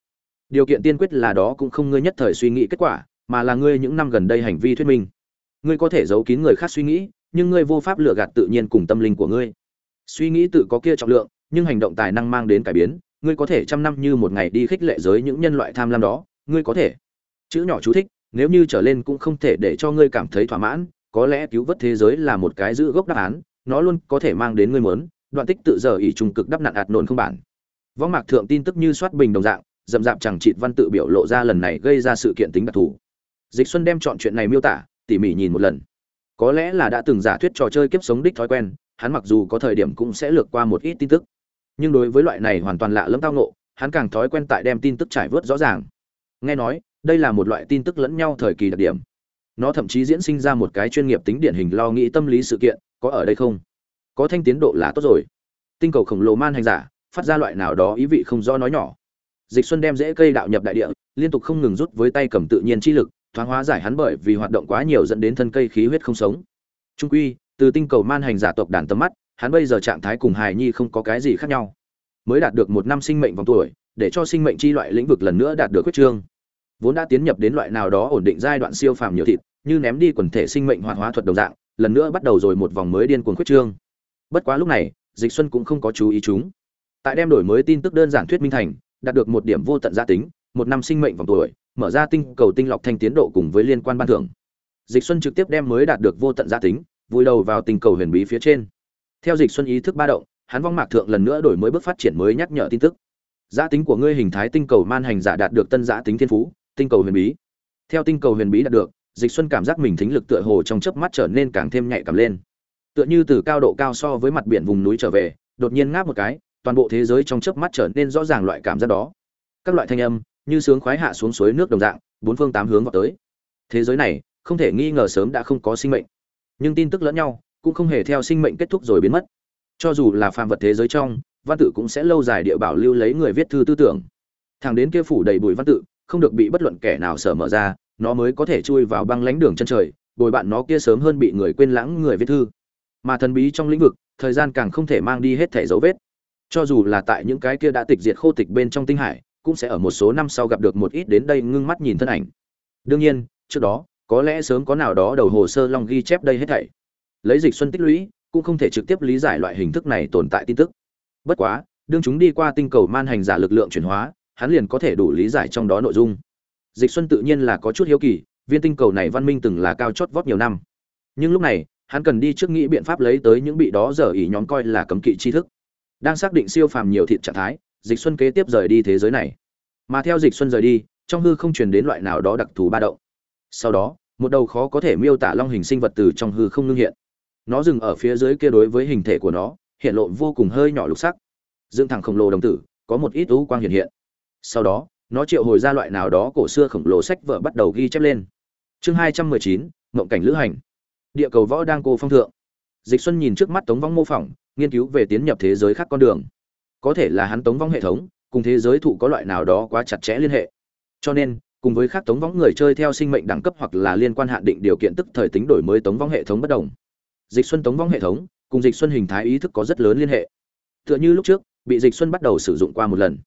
Điều kiện tiên quyết là đó cũng không ngươi nhất thời suy nghĩ kết quả, mà là ngươi những năm gần đây hành vi thuyết minh. Ngươi có thể giấu kín người khác suy nghĩ, nhưng ngươi vô pháp lừa gạt tự nhiên cùng tâm linh của ngươi. Suy nghĩ tự có kia trọng lượng, nhưng hành động tài năng mang đến cải biến, ngươi có thể trăm năm như một ngày đi khích lệ giới những nhân loại tham lam đó, ngươi có thể. Chữ nhỏ chú thích, nếu như trở lên cũng không thể để cho ngươi cảm thấy thỏa mãn có lẽ cứu vớt thế giới là một cái giữ gốc đáp án nó luôn có thể mang đến ngươi mớn đoạn tích tự giờ ỉ trung cực đắp nạn ạt nổn không bản. Võng mạc thượng tin tức như soát bình đồng dạng dậm dạp chẳng trịt văn tự biểu lộ ra lần này gây ra sự kiện tính đặc thù. Dịch xuân đem chọn chuyện này miêu tả tỉ mỉ nhìn một lần. Có lẽ là đã từng giả thuyết trò chơi kiếp sống đích thói quen hắn mặc dù có thời điểm cũng sẽ lược qua một ít tin tức. Nhưng đối với loại này hoàn toàn lạ lẫm tao ngộ, hắn càng thói quen tại đem tin tức trải vớt rõ ràng. Nghe nói đây là một loại tin tức lẫn nhau thời kỳ đặc điểm nó thậm chí diễn sinh ra một cái chuyên nghiệp tính điển hình lo nghĩ tâm lý sự kiện, có ở đây không? Có thanh tiến độ là tốt rồi. Tinh cầu khổng lồ man hành giả, phát ra loại nào đó ý vị không do nói nhỏ. Dịch xuân đem rễ cây đạo nhập đại địa, liên tục không ngừng rút với tay cầm tự nhiên chi lực, thoáng hóa giải hắn bởi vì hoạt động quá nhiều dẫn đến thân cây khí huyết không sống. Trung quy, từ tinh cầu man hành giả tộc đàn tầm mắt, hắn bây giờ trạng thái cùng hài nhi không có cái gì khác nhau. Mới đạt được một năm sinh mệnh vòng tuổi, để cho sinh mệnh chi loại lĩnh vực lần nữa đạt được quyết trương vốn đã tiến nhập đến loại nào đó ổn định giai đoạn siêu phàm nhiều thịt, như ném đi quần thể sinh mệnh hoạt hóa thuật đồng dạng, lần nữa bắt đầu rồi một vòng mới điên cuồng quyết trương. Bất quá lúc này, dịch xuân cũng không có chú ý chúng. Tại đem đổi mới tin tức đơn giản thuyết minh thành, đạt được một điểm vô tận gia tính, một năm sinh mệnh vòng tuổi, mở ra tinh cầu tinh lọc thanh tiến độ cùng với liên quan ban thưởng. Dịch xuân trực tiếp đem mới đạt được vô tận gia tính, vùi đầu vào tinh cầu huyền bí phía trên. Theo dịch xuân ý thức ba động, hắn vong mạc thượng lần nữa đổi mới bước phát triển mới nhắc nhở tin tức. Gia tính của ngươi hình thái tinh cầu man hành giả đạt được tân giá tính thiên phú tinh cầu huyền bí. Theo tinh cầu huyền bí đạt được, dịch xuân cảm giác mình thính lực tựa hồ trong chớp mắt trở nên càng thêm nhạy cảm lên. Tựa như từ cao độ cao so với mặt biển vùng núi trở về, đột nhiên ngáp một cái, toàn bộ thế giới trong chớp mắt trở nên rõ ràng loại cảm giác đó. Các loại thanh âm, như sướng khoái hạ xuống suối nước đồng dạng, bốn phương tám hướng vào tới. Thế giới này, không thể nghi ngờ sớm đã không có sinh mệnh. Nhưng tin tức lẫn nhau, cũng không hề theo sinh mệnh kết thúc rồi biến mất. Cho dù là phàm vật thế giới trong, văn tự cũng sẽ lâu dài địa bảo lưu lấy người viết thư tư tưởng. Thằng đến kia phủ đầy bụi văn tự không được bị bất luận kẻ nào sở mở ra, nó mới có thể chui vào băng lánh đường chân trời, bồi bạn nó kia sớm hơn bị người quên lãng người viết thư. Mà thần bí trong lĩnh vực, thời gian càng không thể mang đi hết thẻ dấu vết. Cho dù là tại những cái kia đã tịch diệt khô tịch bên trong tinh hải, cũng sẽ ở một số năm sau gặp được một ít đến đây ngưng mắt nhìn thân ảnh. Đương nhiên, trước đó, có lẽ sớm có nào đó đầu hồ sơ long ghi chép đây hết thảy. Lấy dịch xuân tích lũy, cũng không thể trực tiếp lý giải loại hình thức này tồn tại tin tức. Bất quá, đương chúng đi qua tinh cầu man hành giả lực lượng chuyển hóa hắn liền có thể đủ lý giải trong đó nội dung. Dịch xuân tự nhiên là có chút hiếu kỳ, viên tinh cầu này văn minh từng là cao chót vót nhiều năm. Nhưng lúc này, hắn cần đi trước nghĩ biện pháp lấy tới những bị đó dở ỉ nhóm coi là cấm kỵ tri thức. Đang xác định siêu phàm nhiều thịt trạng thái, dịch xuân kế tiếp rời đi thế giới này. Mà theo dịch xuân rời đi, trong hư không truyền đến loại nào đó đặc thù ba động. Sau đó, một đầu khó có thể miêu tả long hình sinh vật từ trong hư không ngưng hiện. Nó dừng ở phía dưới kia đối với hình thể của nó, hiện lộ vô cùng hơi nhỏ lục sắc. Dương thẳng khổng lồ đồng tử, có một ít ú quang hiện hiện sau đó, nó triệu hồi ra loại nào đó cổ xưa khổng lồ sách vở bắt đầu ghi chép lên. Chương hai trăm mười chín, mộng cảnh lữ hành. Địa cầu võ đang cô phong thượng. Dịch xuân nhìn trước mắt tống vong mô phỏng, nghiên cứu về tiến nhập thế giới khác con đường. Có thể là hắn tống vong hệ thống, cùng thế giới thụ có loại nào đó quá chặt chẽ liên hệ. Cho nên, cùng với khác tống vong người chơi theo sinh mệnh đẳng cấp hoặc là liên quan hạn định điều kiện tức thời tính đổi mới tống vong hệ thống bất đồng. Dịch xuân tống vong hệ thống, cùng dịch xuân hình thái ý thức có rất lớn liên hệ. Tựa như lúc trước, bị dịch xuân bắt đầu sử dụng qua một lần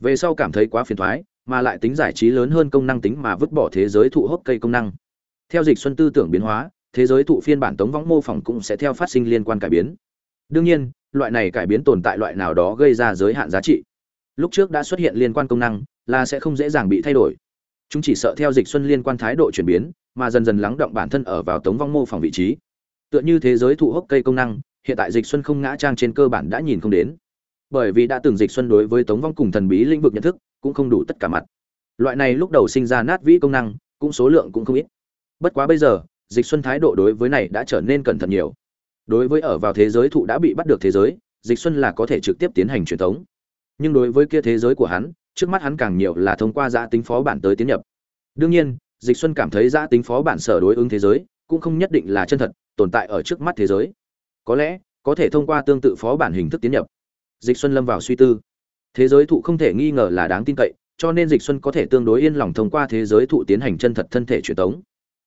về sau cảm thấy quá phiền thoái, mà lại tính giải trí lớn hơn công năng tính mà vứt bỏ thế giới thụ hốc cây công năng. Theo dịch xuân tư tưởng biến hóa, thế giới thụ phiên bản tống võng mô phỏng cũng sẽ theo phát sinh liên quan cải biến. Đương nhiên, loại này cải biến tồn tại loại nào đó gây ra giới hạn giá trị. Lúc trước đã xuất hiện liên quan công năng, là sẽ không dễ dàng bị thay đổi. Chúng chỉ sợ theo dịch xuân liên quan thái độ chuyển biến, mà dần dần lắng động bản thân ở vào tống vong mô phỏng vị trí. Tựa như thế giới thụ hốc cây công năng, hiện tại dịch xuân không ngã trang trên cơ bản đã nhìn không đến bởi vì đã từng dịch xuân đối với tống vong cùng thần bí lĩnh vực nhận thức, cũng không đủ tất cả mặt. Loại này lúc đầu sinh ra nát vĩ công năng, cũng số lượng cũng không ít. Bất quá bây giờ, dịch xuân thái độ đối với này đã trở nên cẩn thận nhiều. Đối với ở vào thế giới thụ đã bị bắt được thế giới, dịch xuân là có thể trực tiếp tiến hành truyền thống. Nhưng đối với kia thế giới của hắn, trước mắt hắn càng nhiều là thông qua giã tính phó bản tới tiến nhập. Đương nhiên, dịch xuân cảm thấy giã tính phó bản sở đối ứng thế giới, cũng không nhất định là chân thật, tồn tại ở trước mắt thế giới. Có lẽ, có thể thông qua tương tự phó bản hình thức tiến nhập dịch xuân lâm vào suy tư. Thế giới thụ không thể nghi ngờ là đáng tin cậy, cho nên dịch xuân có thể tương đối yên lòng thông qua thế giới thụ tiến hành chân thật thân thể truyền tống.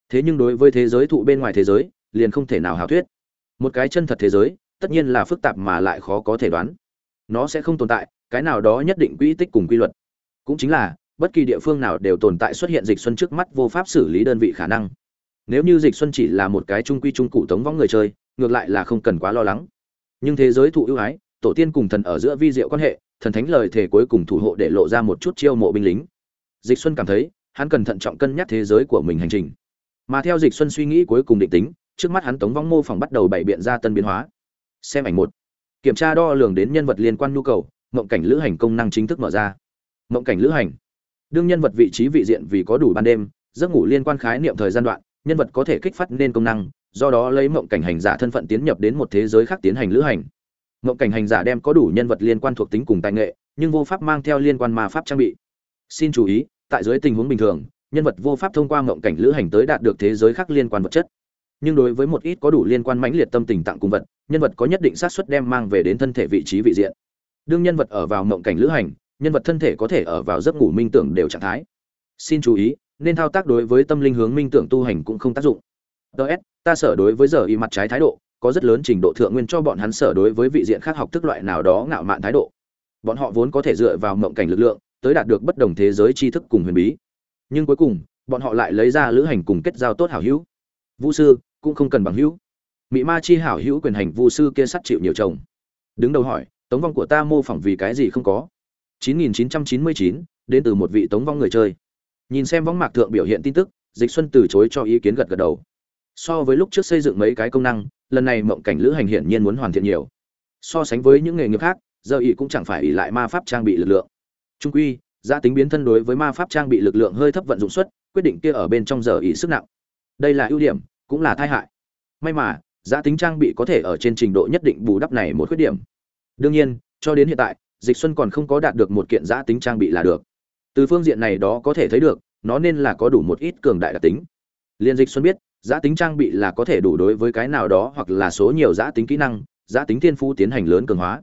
Thế nhưng đối với thế giới thụ bên ngoài thế giới, liền không thể nào hào thuyết. Một cái chân thật thế giới, tất nhiên là phức tạp mà lại khó có thể đoán. Nó sẽ không tồn tại, cái nào đó nhất định quỹ tích cùng quy luật. Cũng chính là, bất kỳ địa phương nào đều tồn tại xuất hiện dịch xuân trước mắt vô pháp xử lý đơn vị khả năng. Nếu như dịch xuân chỉ là một cái trung quy trung cụ tống võng người chơi, ngược lại là không cần quá lo lắng. Nhưng thế giới thụ ưu ái tổ tiên cùng thần ở giữa vi diệu quan hệ, thần thánh lời thể cuối cùng thủ hộ để lộ ra một chút chiêu mộ binh lính. Dịch xuân cảm thấy, hắn cần thận trọng cân nhắc thế giới của mình hành trình. Mà theo dịch xuân suy nghĩ cuối cùng định tính, trước mắt hắn tống vong mô phỏng bắt đầu bày biện ra tân biến hóa. Xem ảnh một. Kiểm tra đo lường đến nhân vật liên quan nhu cầu, mộng cảnh lữ hành công năng chính thức mở ra. Mộng cảnh lữ hành. Đương nhân vật vị trí vị diện vì có đủ ban đêm, giấc ngủ liên quan khái niệm thời gian đoạn, nhân vật có thể kích phát nên công năng, do đó lấy mộng cảnh hành giả thân phận tiến nhập đến một thế giới khác tiến hành lữ hành mộng cảnh hành giả đem có đủ nhân vật liên quan thuộc tính cùng tài nghệ, nhưng vô pháp mang theo liên quan ma pháp trang bị. Xin chú ý, tại dưới tình huống bình thường, nhân vật vô pháp thông qua mộng cảnh lữ hành tới đạt được thế giới khác liên quan vật chất. Nhưng đối với một ít có đủ liên quan mãnh liệt tâm tình tặng cùng vật, nhân vật có nhất định xác suất đem mang về đến thân thể vị trí vị diện. Đương nhân vật ở vào mộng cảnh lữ hành, nhân vật thân thể có thể ở vào giấc ngủ minh tưởng đều trạng thái. Xin chú ý, nên thao tác đối với tâm linh hướng minh tưởng tu hành cũng không tác dụng. Ts ta sở đối với giờ y mặt trái thái độ có rất lớn trình độ thượng nguyên cho bọn hắn sở đối với vị diện khác học thức loại nào đó ngạo mạn thái độ. Bọn họ vốn có thể dựa vào mộng cảnh lực lượng tới đạt được bất đồng thế giới tri thức cùng huyền bí. Nhưng cuối cùng bọn họ lại lấy ra lữ hành cùng kết giao tốt hảo hữu. Vũ sư cũng không cần bằng hữu. Mỹ ma chi hảo hữu quyền hành vũ sư kia sắt chịu nhiều chồng. Đứng đầu hỏi tống vong của ta mô phỏng vì cái gì không có? 9999, đến từ một vị tống vong người chơi. Nhìn xem vong mạc thượng biểu hiện tin tức dịch xuân từ chối cho ý kiến gật gật đầu. So với lúc trước xây dựng mấy cái công năng lần này mộng cảnh lữ hành hiển nhiên muốn hoàn thiện nhiều. So sánh với những nghề nghiệp khác, giờ ý cũng chẳng phải ỉ lại ma pháp trang bị lực lượng. Trung quy gia tính biến thân đối với ma pháp trang bị lực lượng hơi thấp vận dụng suất, quyết định kia ở bên trong giờ ý sức nặng. Đây là ưu điểm, cũng là tai hại. May mà, giá tính trang bị có thể ở trên trình độ nhất định bù đắp này một khuyết điểm. Đương nhiên, cho đến hiện tại, dịch xuân còn không có đạt được một kiện giá tính trang bị là được. Từ phương diện này đó có thể thấy được, nó nên là có đủ một ít cường đại đặc tính. Liên dịch xuân biết giá tính trang bị là có thể đủ đối với cái nào đó hoặc là số nhiều giá tính kỹ năng giá tính thiên phú tiến hành lớn cường hóa.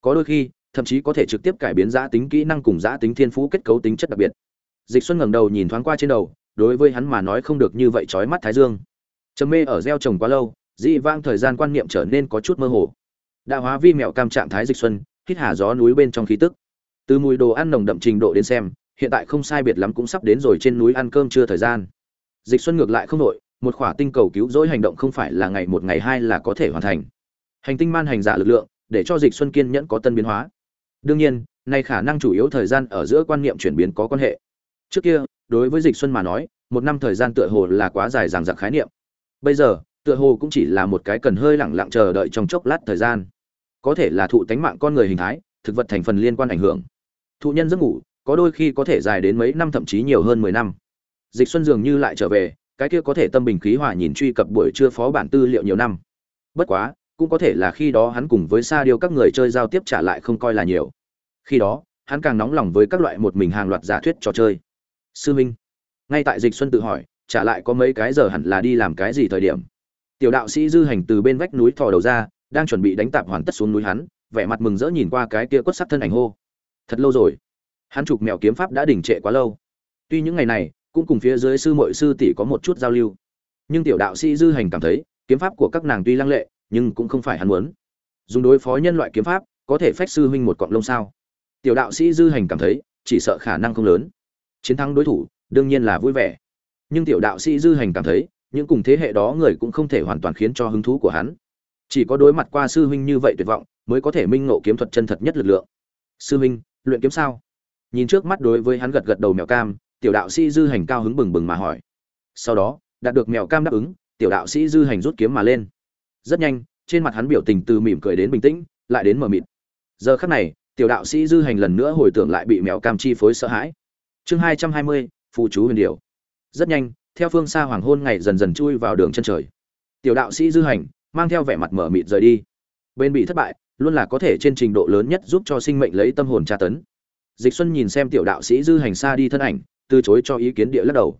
Có đôi khi, thậm chí có thể trực tiếp cải biến giá tính kỹ năng cùng giá tính thiên phú kết cấu tính chất đặc biệt. Dịch xuân ngẩng đầu nhìn thoáng qua trên đầu, đối với hắn mà nói không được như vậy chói mắt thái dương. Trầm mê ở gieo trồng quá lâu, dị vang thời gian quan niệm trở nên có chút mơ hồ. Đã hóa vi mẹo cam trạng thái dịch xuân, hít hà gió núi bên trong khí tức. Từ mùi đồ ăn nồng đậm trình độ đến xem, hiện tại không sai biệt lắm cũng sắp đến rồi trên núi ăn cơm trưa thời gian. Dịch xuân ngược lại không nội một khỏa tinh cầu cứu rỗi hành động không phải là ngày một ngày hai là có thể hoàn thành. Hành tinh man hành giả lực lượng, để cho dịch xuân kiên nhẫn có tân biến hóa. Đương nhiên, nay khả năng chủ yếu thời gian ở giữa quan niệm chuyển biến có quan hệ. Trước kia, đối với dịch xuân mà nói, một năm thời gian tựa hồ là quá dài dằng dặc khái niệm. Bây giờ, tựa hồ cũng chỉ là một cái cần hơi lẳng lặng chờ đợi trong chốc lát thời gian. Có thể là thụ tánh mạng con người hình thái, thực vật thành phần liên quan ảnh hưởng. Thụ nhân giấc ngủ, có đôi khi có thể dài đến mấy năm thậm chí nhiều hơn mười năm. Dịch xuân dường như lại trở về cái kia có thể tâm bình khí hòa nhìn truy cập buổi trưa phó bản tư liệu nhiều năm. Bất quá, cũng có thể là khi đó hắn cùng với sa điêu các người chơi giao tiếp trả lại không coi là nhiều. Khi đó, hắn càng nóng lòng với các loại một mình hàng loạt giả thuyết trò chơi. Sư minh, ngay tại dịch xuân tự hỏi, trả lại có mấy cái giờ hẳn là đi làm cái gì thời điểm? Tiểu đạo sĩ dư hành từ bên vách núi thò đầu ra, đang chuẩn bị đánh tạp hoàn tất xuống núi hắn, vẻ mặt mừng rỡ nhìn qua cái kia quất sắc thân ảnh hô. Thật lâu rồi, hắn chụp mèo kiếm pháp đã đỉnh trệ quá lâu. Tuy những ngày này cũng cùng phía dưới sư muội sư tỷ có một chút giao lưu. Nhưng tiểu đạo sĩ dư hành cảm thấy, kiếm pháp của các nàng tuy lăng lệ, nhưng cũng không phải hắn muốn. Dùng đối phó nhân loại kiếm pháp, có thể phách sư huynh một cọng lông sao? Tiểu đạo sĩ dư hành cảm thấy, chỉ sợ khả năng không lớn. Chiến thắng đối thủ, đương nhiên là vui vẻ. Nhưng tiểu đạo sĩ dư hành cảm thấy, những cùng thế hệ đó người cũng không thể hoàn toàn khiến cho hứng thú của hắn. Chỉ có đối mặt qua sư huynh như vậy tuyệt vọng, mới có thể minh ngộ kiếm thuật chân thật nhất lực lượng. Sư huynh, luyện kiếm sao? Nhìn trước mắt đối với hắn gật gật đầu mèo cam tiểu đạo sĩ dư hành cao hứng bừng bừng mà hỏi. Sau đó, đạt được mèo cam đáp ứng, tiểu đạo sĩ dư hành rút kiếm mà lên. Rất nhanh, trên mặt hắn biểu tình từ mỉm cười đến bình tĩnh, lại đến mờ mịt. Giờ khắc này, tiểu đạo sĩ dư hành lần nữa hồi tưởng lại bị mèo cam chi phối sợ hãi. Chương hai trăm hai mươi phụ chú huyền điều. rất nhanh, theo phương xa hoàng hôn ngày dần dần chui vào đường chân trời. Tiểu đạo sĩ dư hành, mang theo vẻ mặt mở mịt rời đi. Bên bị thất bại, luôn là có thể trên trình độ lớn nhất giúp cho sinh mệnh lấy tâm hồn tra tấn. Dịch xuân nhìn xem tiểu đạo sĩ dư hành xa đi thân ảnh từ chối cho ý kiến địa lắc đầu.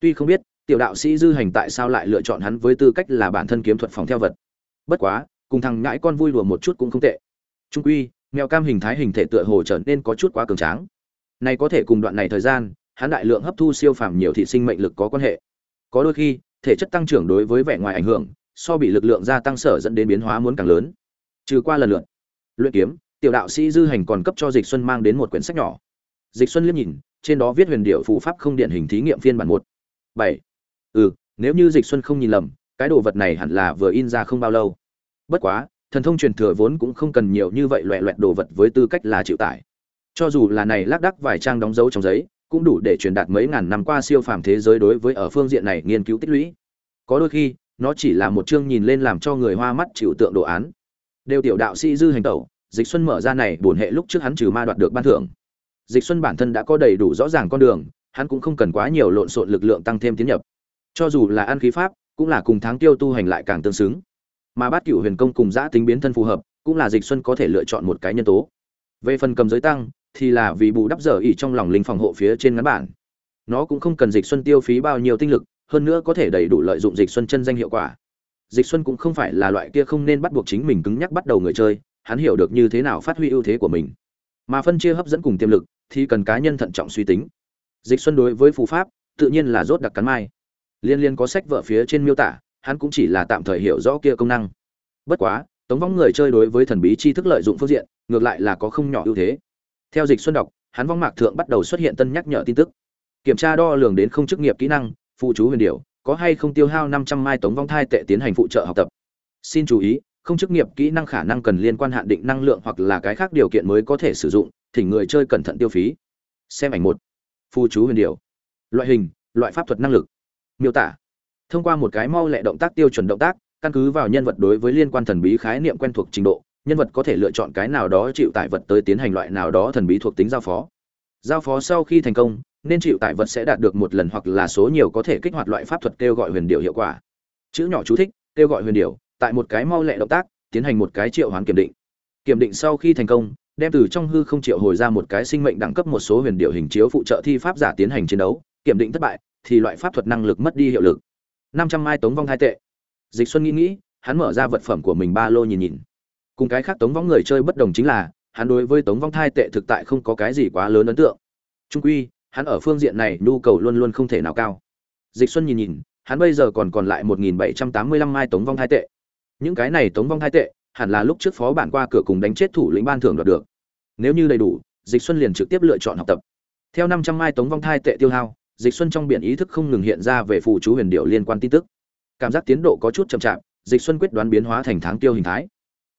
Tuy không biết, tiểu đạo sĩ dư hành tại sao lại lựa chọn hắn với tư cách là bản thân kiếm thuật phòng theo vật. Bất quá, cùng thằng ngãi con vui đùa một chút cũng không tệ. Trung quy, mèo cam hình thái hình thể tựa hồ trở nên có chút quá cường tráng. Này có thể cùng đoạn này thời gian, hắn đại lượng hấp thu siêu phàm nhiều thị sinh mệnh lực có quan hệ. Có đôi khi, thể chất tăng trưởng đối với vẻ ngoài ảnh hưởng, so bị lực lượng gia tăng sở dẫn đến biến hóa muốn càng lớn. Trừ qua lần lượt, luyện kiếm, tiểu đạo sĩ dư hành còn cấp cho dịch xuân mang đến một quyển sách nhỏ. Dịch xuân liếc nhìn trên đó viết huyền điệu phù pháp không điện hình thí nghiệm phiên bản một. Bảy. Ừ nếu như dịch xuân không nhìn lầm, cái đồ vật này hẳn là vừa in ra không bao lâu. Bất quá, thần thông truyền thừa vốn cũng không cần nhiều như vậy loẹ loẹt đồ vật với tư cách là chịu tải. Cho dù là này lác đắc vài trang đóng dấu trong giấy, cũng đủ để truyền đạt mấy ngàn năm qua siêu phàm thế giới đối với ở phương diện này nghiên cứu tích lũy. Có đôi khi, nó chỉ là một chương nhìn lên làm cho người hoa mắt chịu tượng đồ án. Đều tiểu đạo sĩ dư hành tẩu, dịch xuân mở ra này buồn hệ lúc trước hắn trừ ma đoạt được ban thưởng dịch xuân bản thân đã có đầy đủ rõ ràng con đường, hắn cũng không cần quá nhiều lộn xộn lực lượng tăng thêm tiến nhập. Cho dù là ăn khí pháp, cũng là cùng tháng tiêu tu hành lại càng tương xứng. Mà bát cửu huyền công cùng giã tính biến thân phù hợp, cũng là dịch xuân có thể lựa chọn một cái nhân tố. Về phần cầm giới tăng, thì là vì bù đắp dở ỉ trong lòng linh phòng hộ phía trên ngắn bản. Nó cũng không cần dịch xuân tiêu phí bao nhiêu tinh lực, hơn nữa có thể đầy đủ lợi dụng dịch xuân chân danh hiệu quả. Dịch xuân cũng không phải là loại kia không nên bắt buộc chính mình cứng nhắc bắt đầu người chơi, hắn hiểu được như thế nào phát huy ưu thế của mình. Mà phân chia hấp dẫn cùng tiềm lực thì cần cá nhân thận trọng suy tính. Dịch xuân đối với phù pháp, tự nhiên là rốt đặc cắn mai. Liên liên có sách vở phía trên miêu tả, hắn cũng chỉ là tạm thời hiểu rõ kia công năng. Bất quá, tống vong người chơi đối với thần bí tri thức lợi dụng phương diện, ngược lại là có không nhỏ ưu thế. Theo dịch xuân đọc, hắn vong mạc thượng bắt đầu xuất hiện tân nhắc nhở tin tức. Kiểm tra đo lường đến không chức nghiệp kỹ năng, phụ chú huyền điệu có hay không tiêu hao 500 mai tống vong thai tệ tiến hành phụ trợ học tập. Xin chú ý, không chức nghiệp kỹ năng khả năng cần liên quan hạn định năng lượng hoặc là cái khác điều kiện mới có thể sử dụng thỉnh người chơi cẩn thận tiêu phí. Xem ảnh một. Phu chú huyền điệu loại hình, loại pháp thuật năng lực. Miêu tả. Thông qua một cái mau lẹ động tác tiêu chuẩn động tác, căn cứ vào nhân vật đối với liên quan thần bí khái niệm quen thuộc trình độ, nhân vật có thể lựa chọn cái nào đó chịu tải vật tới tiến hành loại nào đó thần bí thuộc tính giao phó. Giao phó sau khi thành công, nên chịu tải vật sẽ đạt được một lần hoặc là số nhiều có thể kích hoạt loại pháp thuật kêu gọi huyền điệu hiệu quả. Chữ nhỏ chú thích, kêu gọi huyền điệu tại một cái mau lẹ động tác, tiến hành một cái triệu hoán kiểm định. Kiểm định sau khi thành công đem từ trong hư không triệu hồi ra một cái sinh mệnh đẳng cấp một số huyền điệu hình chiếu phụ trợ thi pháp giả tiến hành chiến đấu, kiểm định thất bại, thì loại pháp thuật năng lực mất đi hiệu lực. Năm trăm mai tống vong hai tệ. Dịch xuân nghĩ nghĩ, hắn mở ra vật phẩm của mình ba lô nhìn nhìn. Cùng cái khác tống vong người chơi bất đồng chính là, hắn đối với tống vong thai tệ thực tại không có cái gì quá lớn ấn tượng. Trung quy, hắn ở phương diện này nhu cầu luôn luôn không thể nào cao. Dịch xuân nhìn nhìn, hắn bây giờ còn còn lại một nghìn bảy trăm tám mươi lăm mai tống vong thai tệ. Những cái này tống vong thai tệ hẳn là lúc trước phó bản qua cửa cùng đánh chết thủ lĩnh ban thưởng đoạt được. Nếu như đầy đủ, dịch xuân liền trực tiếp lựa chọn học tập. Theo năm trăm mai tống vong thai tệ tiêu hao, dịch xuân trong biển ý thức không ngừng hiện ra về phụ chú huyền điệu liên quan tin tức. Cảm giác tiến độ có chút chậm chạp, dịch xuân quyết đoán biến hóa thành tháng tiêu hình thái.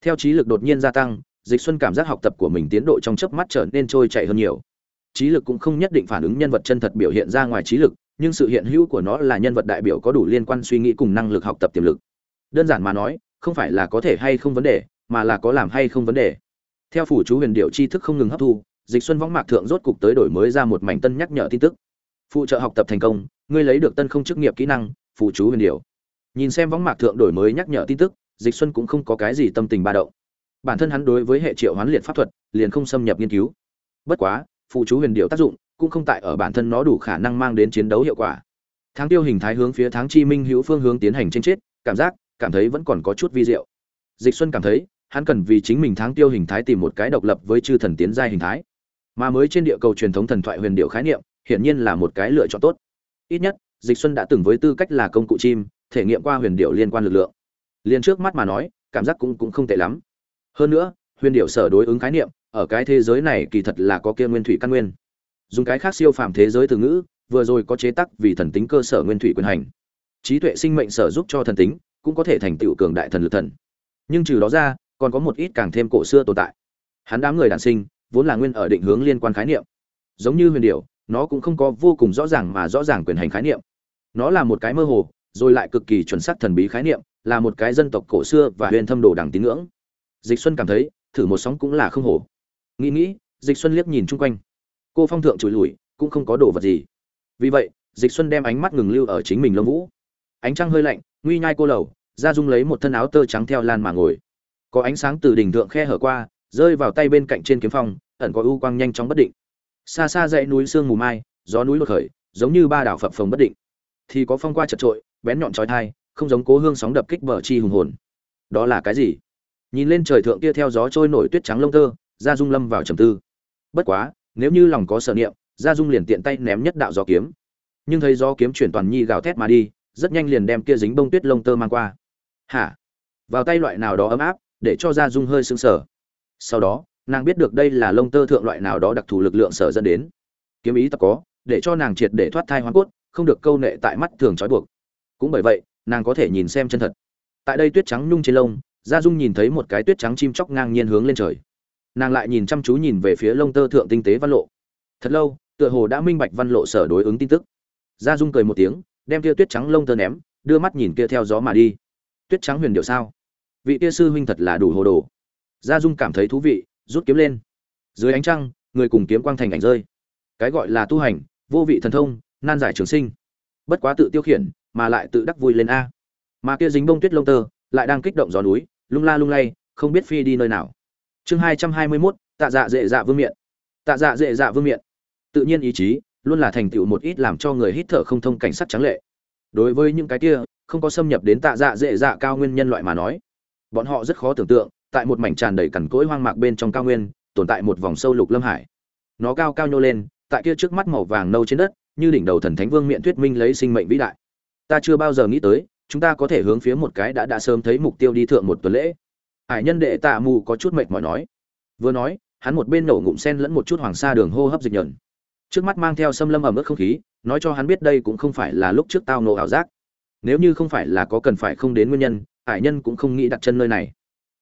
Theo trí lực đột nhiên gia tăng, dịch xuân cảm giác học tập của mình tiến độ trong chớp mắt trở nên trôi chảy hơn nhiều. Trí lực cũng không nhất định phản ứng nhân vật chân thật biểu hiện ra ngoài trí lực, nhưng sự hiện hữu của nó là nhân vật đại biểu có đủ liên quan suy nghĩ cùng năng lực học tập tiềm lực. Đơn giản mà nói không phải là có thể hay không vấn đề, mà là có làm hay không vấn đề. Theo phủ chú huyền điệu tri thức không ngừng hấp thu, dịch xuân võng mạc thượng rốt cục tới đổi mới ra một mảnh tân nhắc nhở tin tức. Phụ trợ học tập thành công, ngươi lấy được tân không chức nghiệp kỹ năng phụ chú huyền điệu. Nhìn xem võng mạc thượng đổi mới nhắc nhở tin tức, dịch xuân cũng không có cái gì tâm tình ba động. Bản thân hắn đối với hệ triệu hoán liệt pháp thuật, liền không xâm nhập nghiên cứu. Bất quá, phụ chú huyền điệu tác dụng cũng không tại ở bản thân nó đủ khả năng mang đến chiến đấu hiệu quả. Tháng tiêu hình thái hướng phía tháng chi minh hữu phương hướng tiến hành trên chết, cảm giác cảm thấy vẫn còn có chút vi diệu. Dịch xuân cảm thấy, hắn cần vì chính mình tháng tiêu hình thái tìm một cái độc lập với chư thần tiến giai hình thái. Mà mới trên địa cầu truyền thống thần thoại huyền điệu khái niệm, hiển nhiên là một cái lựa chọn tốt. Ít nhất, dịch xuân đã từng với tư cách là công cụ chim, thể nghiệm qua huyền điệu liên quan lực lượng. Liền trước mắt mà nói, cảm giác cũng cũng không tệ lắm. Hơn nữa, huyền điệu sở đối ứng khái niệm, ở cái thế giới này kỳ thật là có kia nguyên thủy căn nguyên. Dùng cái khác siêu phàm thế giới từ ngữ, vừa rồi có chế tắc vì thần tính cơ sở nguyên thủy quyền hành. Trí tuệ sinh mệnh sở giúp cho thần tính cũng có thể thành tựu cường đại thần lực thần. Nhưng trừ đó ra, còn có một ít càng thêm cổ xưa tồn tại. Hắn đám người đản sinh, vốn là nguyên ở định hướng liên quan khái niệm. Giống như huyền điệu nó cũng không có vô cùng rõ ràng mà rõ ràng quyền hành khái niệm. Nó là một cái mơ hồ, rồi lại cực kỳ chuẩn xác thần bí khái niệm, là một cái dân tộc cổ xưa và huyền thâm đồ đẳng tín ngưỡng. Dịch xuân cảm thấy, thử một sóng cũng là không hổ. Nghĩ nghĩ, dịch xuân liếc nhìn chung quanh. Cô phong thượng chùi lùi cũng không có đồ vật gì. Vì vậy, dịch xuân đem ánh mắt ngừng lưu ở chính mình lông vũ ánh trăng hơi lạnh, nguy nhai cô lầu ra dung lấy một thân áo tơ trắng theo lan mà ngồi. Có ánh sáng từ đỉnh thượng khe hở qua, rơi vào tay bên cạnh trên kiếm phong, ẩn có u quang nhanh chóng bất định. Xa xa dãy núi sương mù mai, gió núi lột khởi, giống như ba đảo phập phồng bất định. Thì có phong qua chật trội, bén nhọn trói thai không giống cố hương sóng đập kích bờ chi hùng hồn. Đó là cái gì? Nhìn lên trời thượng kia theo gió trôi nổi tuyết trắng lông tơ, gia dung lâm vào trầm tư. Bất quá, nếu như lòng có sở niệm, gia dung liền tiện tay ném nhất đạo gió kiếm. Nhưng thấy gió kiếm chuyển toàn nhi gào thét mà đi rất nhanh liền đem kia dính bông tuyết lông tơ mang qua. Hả? Vào tay loại nào đó ấm áp, để cho gia dung hơi sưng sở sau đó, nàng biết được đây là lông tơ thượng loại nào đó đặc thù lực lượng sở dẫn đến. Kiếm ý tập có, để cho nàng triệt để thoát thai hoàn cốt, không được câu nệ tại mắt thường trói buộc. Cũng bởi vậy, nàng có thể nhìn xem chân thật. Tại đây tuyết trắng nhung trên lông gia dung nhìn thấy một cái tuyết trắng chim chóc ngang nhiên hướng lên trời. Nàng lại nhìn chăm chú nhìn về phía lông tơ thượng tinh tế văn lộ. Thật lâu, tựa hồ đã minh bạch văn lộ sở đối ứng tin tức. Gia dung cười một tiếng đem kia tuyết trắng lông tơ ném, đưa mắt nhìn kia theo gió mà đi. Tuyết trắng huyền điệu sao? Vị kia sư huynh thật là đủ hồ đồ. Gia dung cảm thấy thú vị, rút kiếm lên. Dưới ánh trăng, người cùng kiếm quang thành ảnh rơi. Cái gọi là tu hành, vô vị thần thông, nan giải trường sinh. Bất quá tự tiêu khiển, mà lại tự đắc vui lên a. Mà kia dính bông tuyết lông tơ, lại đang kích động gió núi, lung la lung lay, không biết phi đi nơi nào. Chương hai trăm hai mươi mốt, tạ dạ dễ dạ vương miện. Tạ dạ dễ dạ vương miện. Tự nhiên ý chí luôn là thành tựu một ít làm cho người hít thở không thông cảnh sắc trắng lệ. Đối với những cái kia, không có xâm nhập đến tạ dạ dễ dạ cao nguyên nhân loại mà nói, bọn họ rất khó tưởng tượng, tại một mảnh tràn đầy cằn cỗi hoang mạc bên trong cao nguyên, tồn tại một vòng sâu lục lâm hải. Nó cao cao nhô lên, tại kia trước mắt màu vàng nâu trên đất, như đỉnh đầu thần thánh vương miện thuyết minh lấy sinh mệnh vĩ đại. Ta chưa bao giờ nghĩ tới, chúng ta có thể hướng phía một cái đã đã sớm thấy mục tiêu đi thượng một tuần lễ. Hải nhân đệ tạ mù có chút mệt mỏi nói. Vừa nói, hắn một bên nổ ngụm sen lẫn một chút hoàng sa đường hô hấp dịch nhẫn trước mắt mang theo xâm lâm ẩm ướt không khí, nói cho hắn biết đây cũng không phải là lúc trước tao nổ ảo giác. Nếu như không phải là có cần phải không đến nguyên nhân, hải nhân cũng không nghĩ đặt chân nơi này.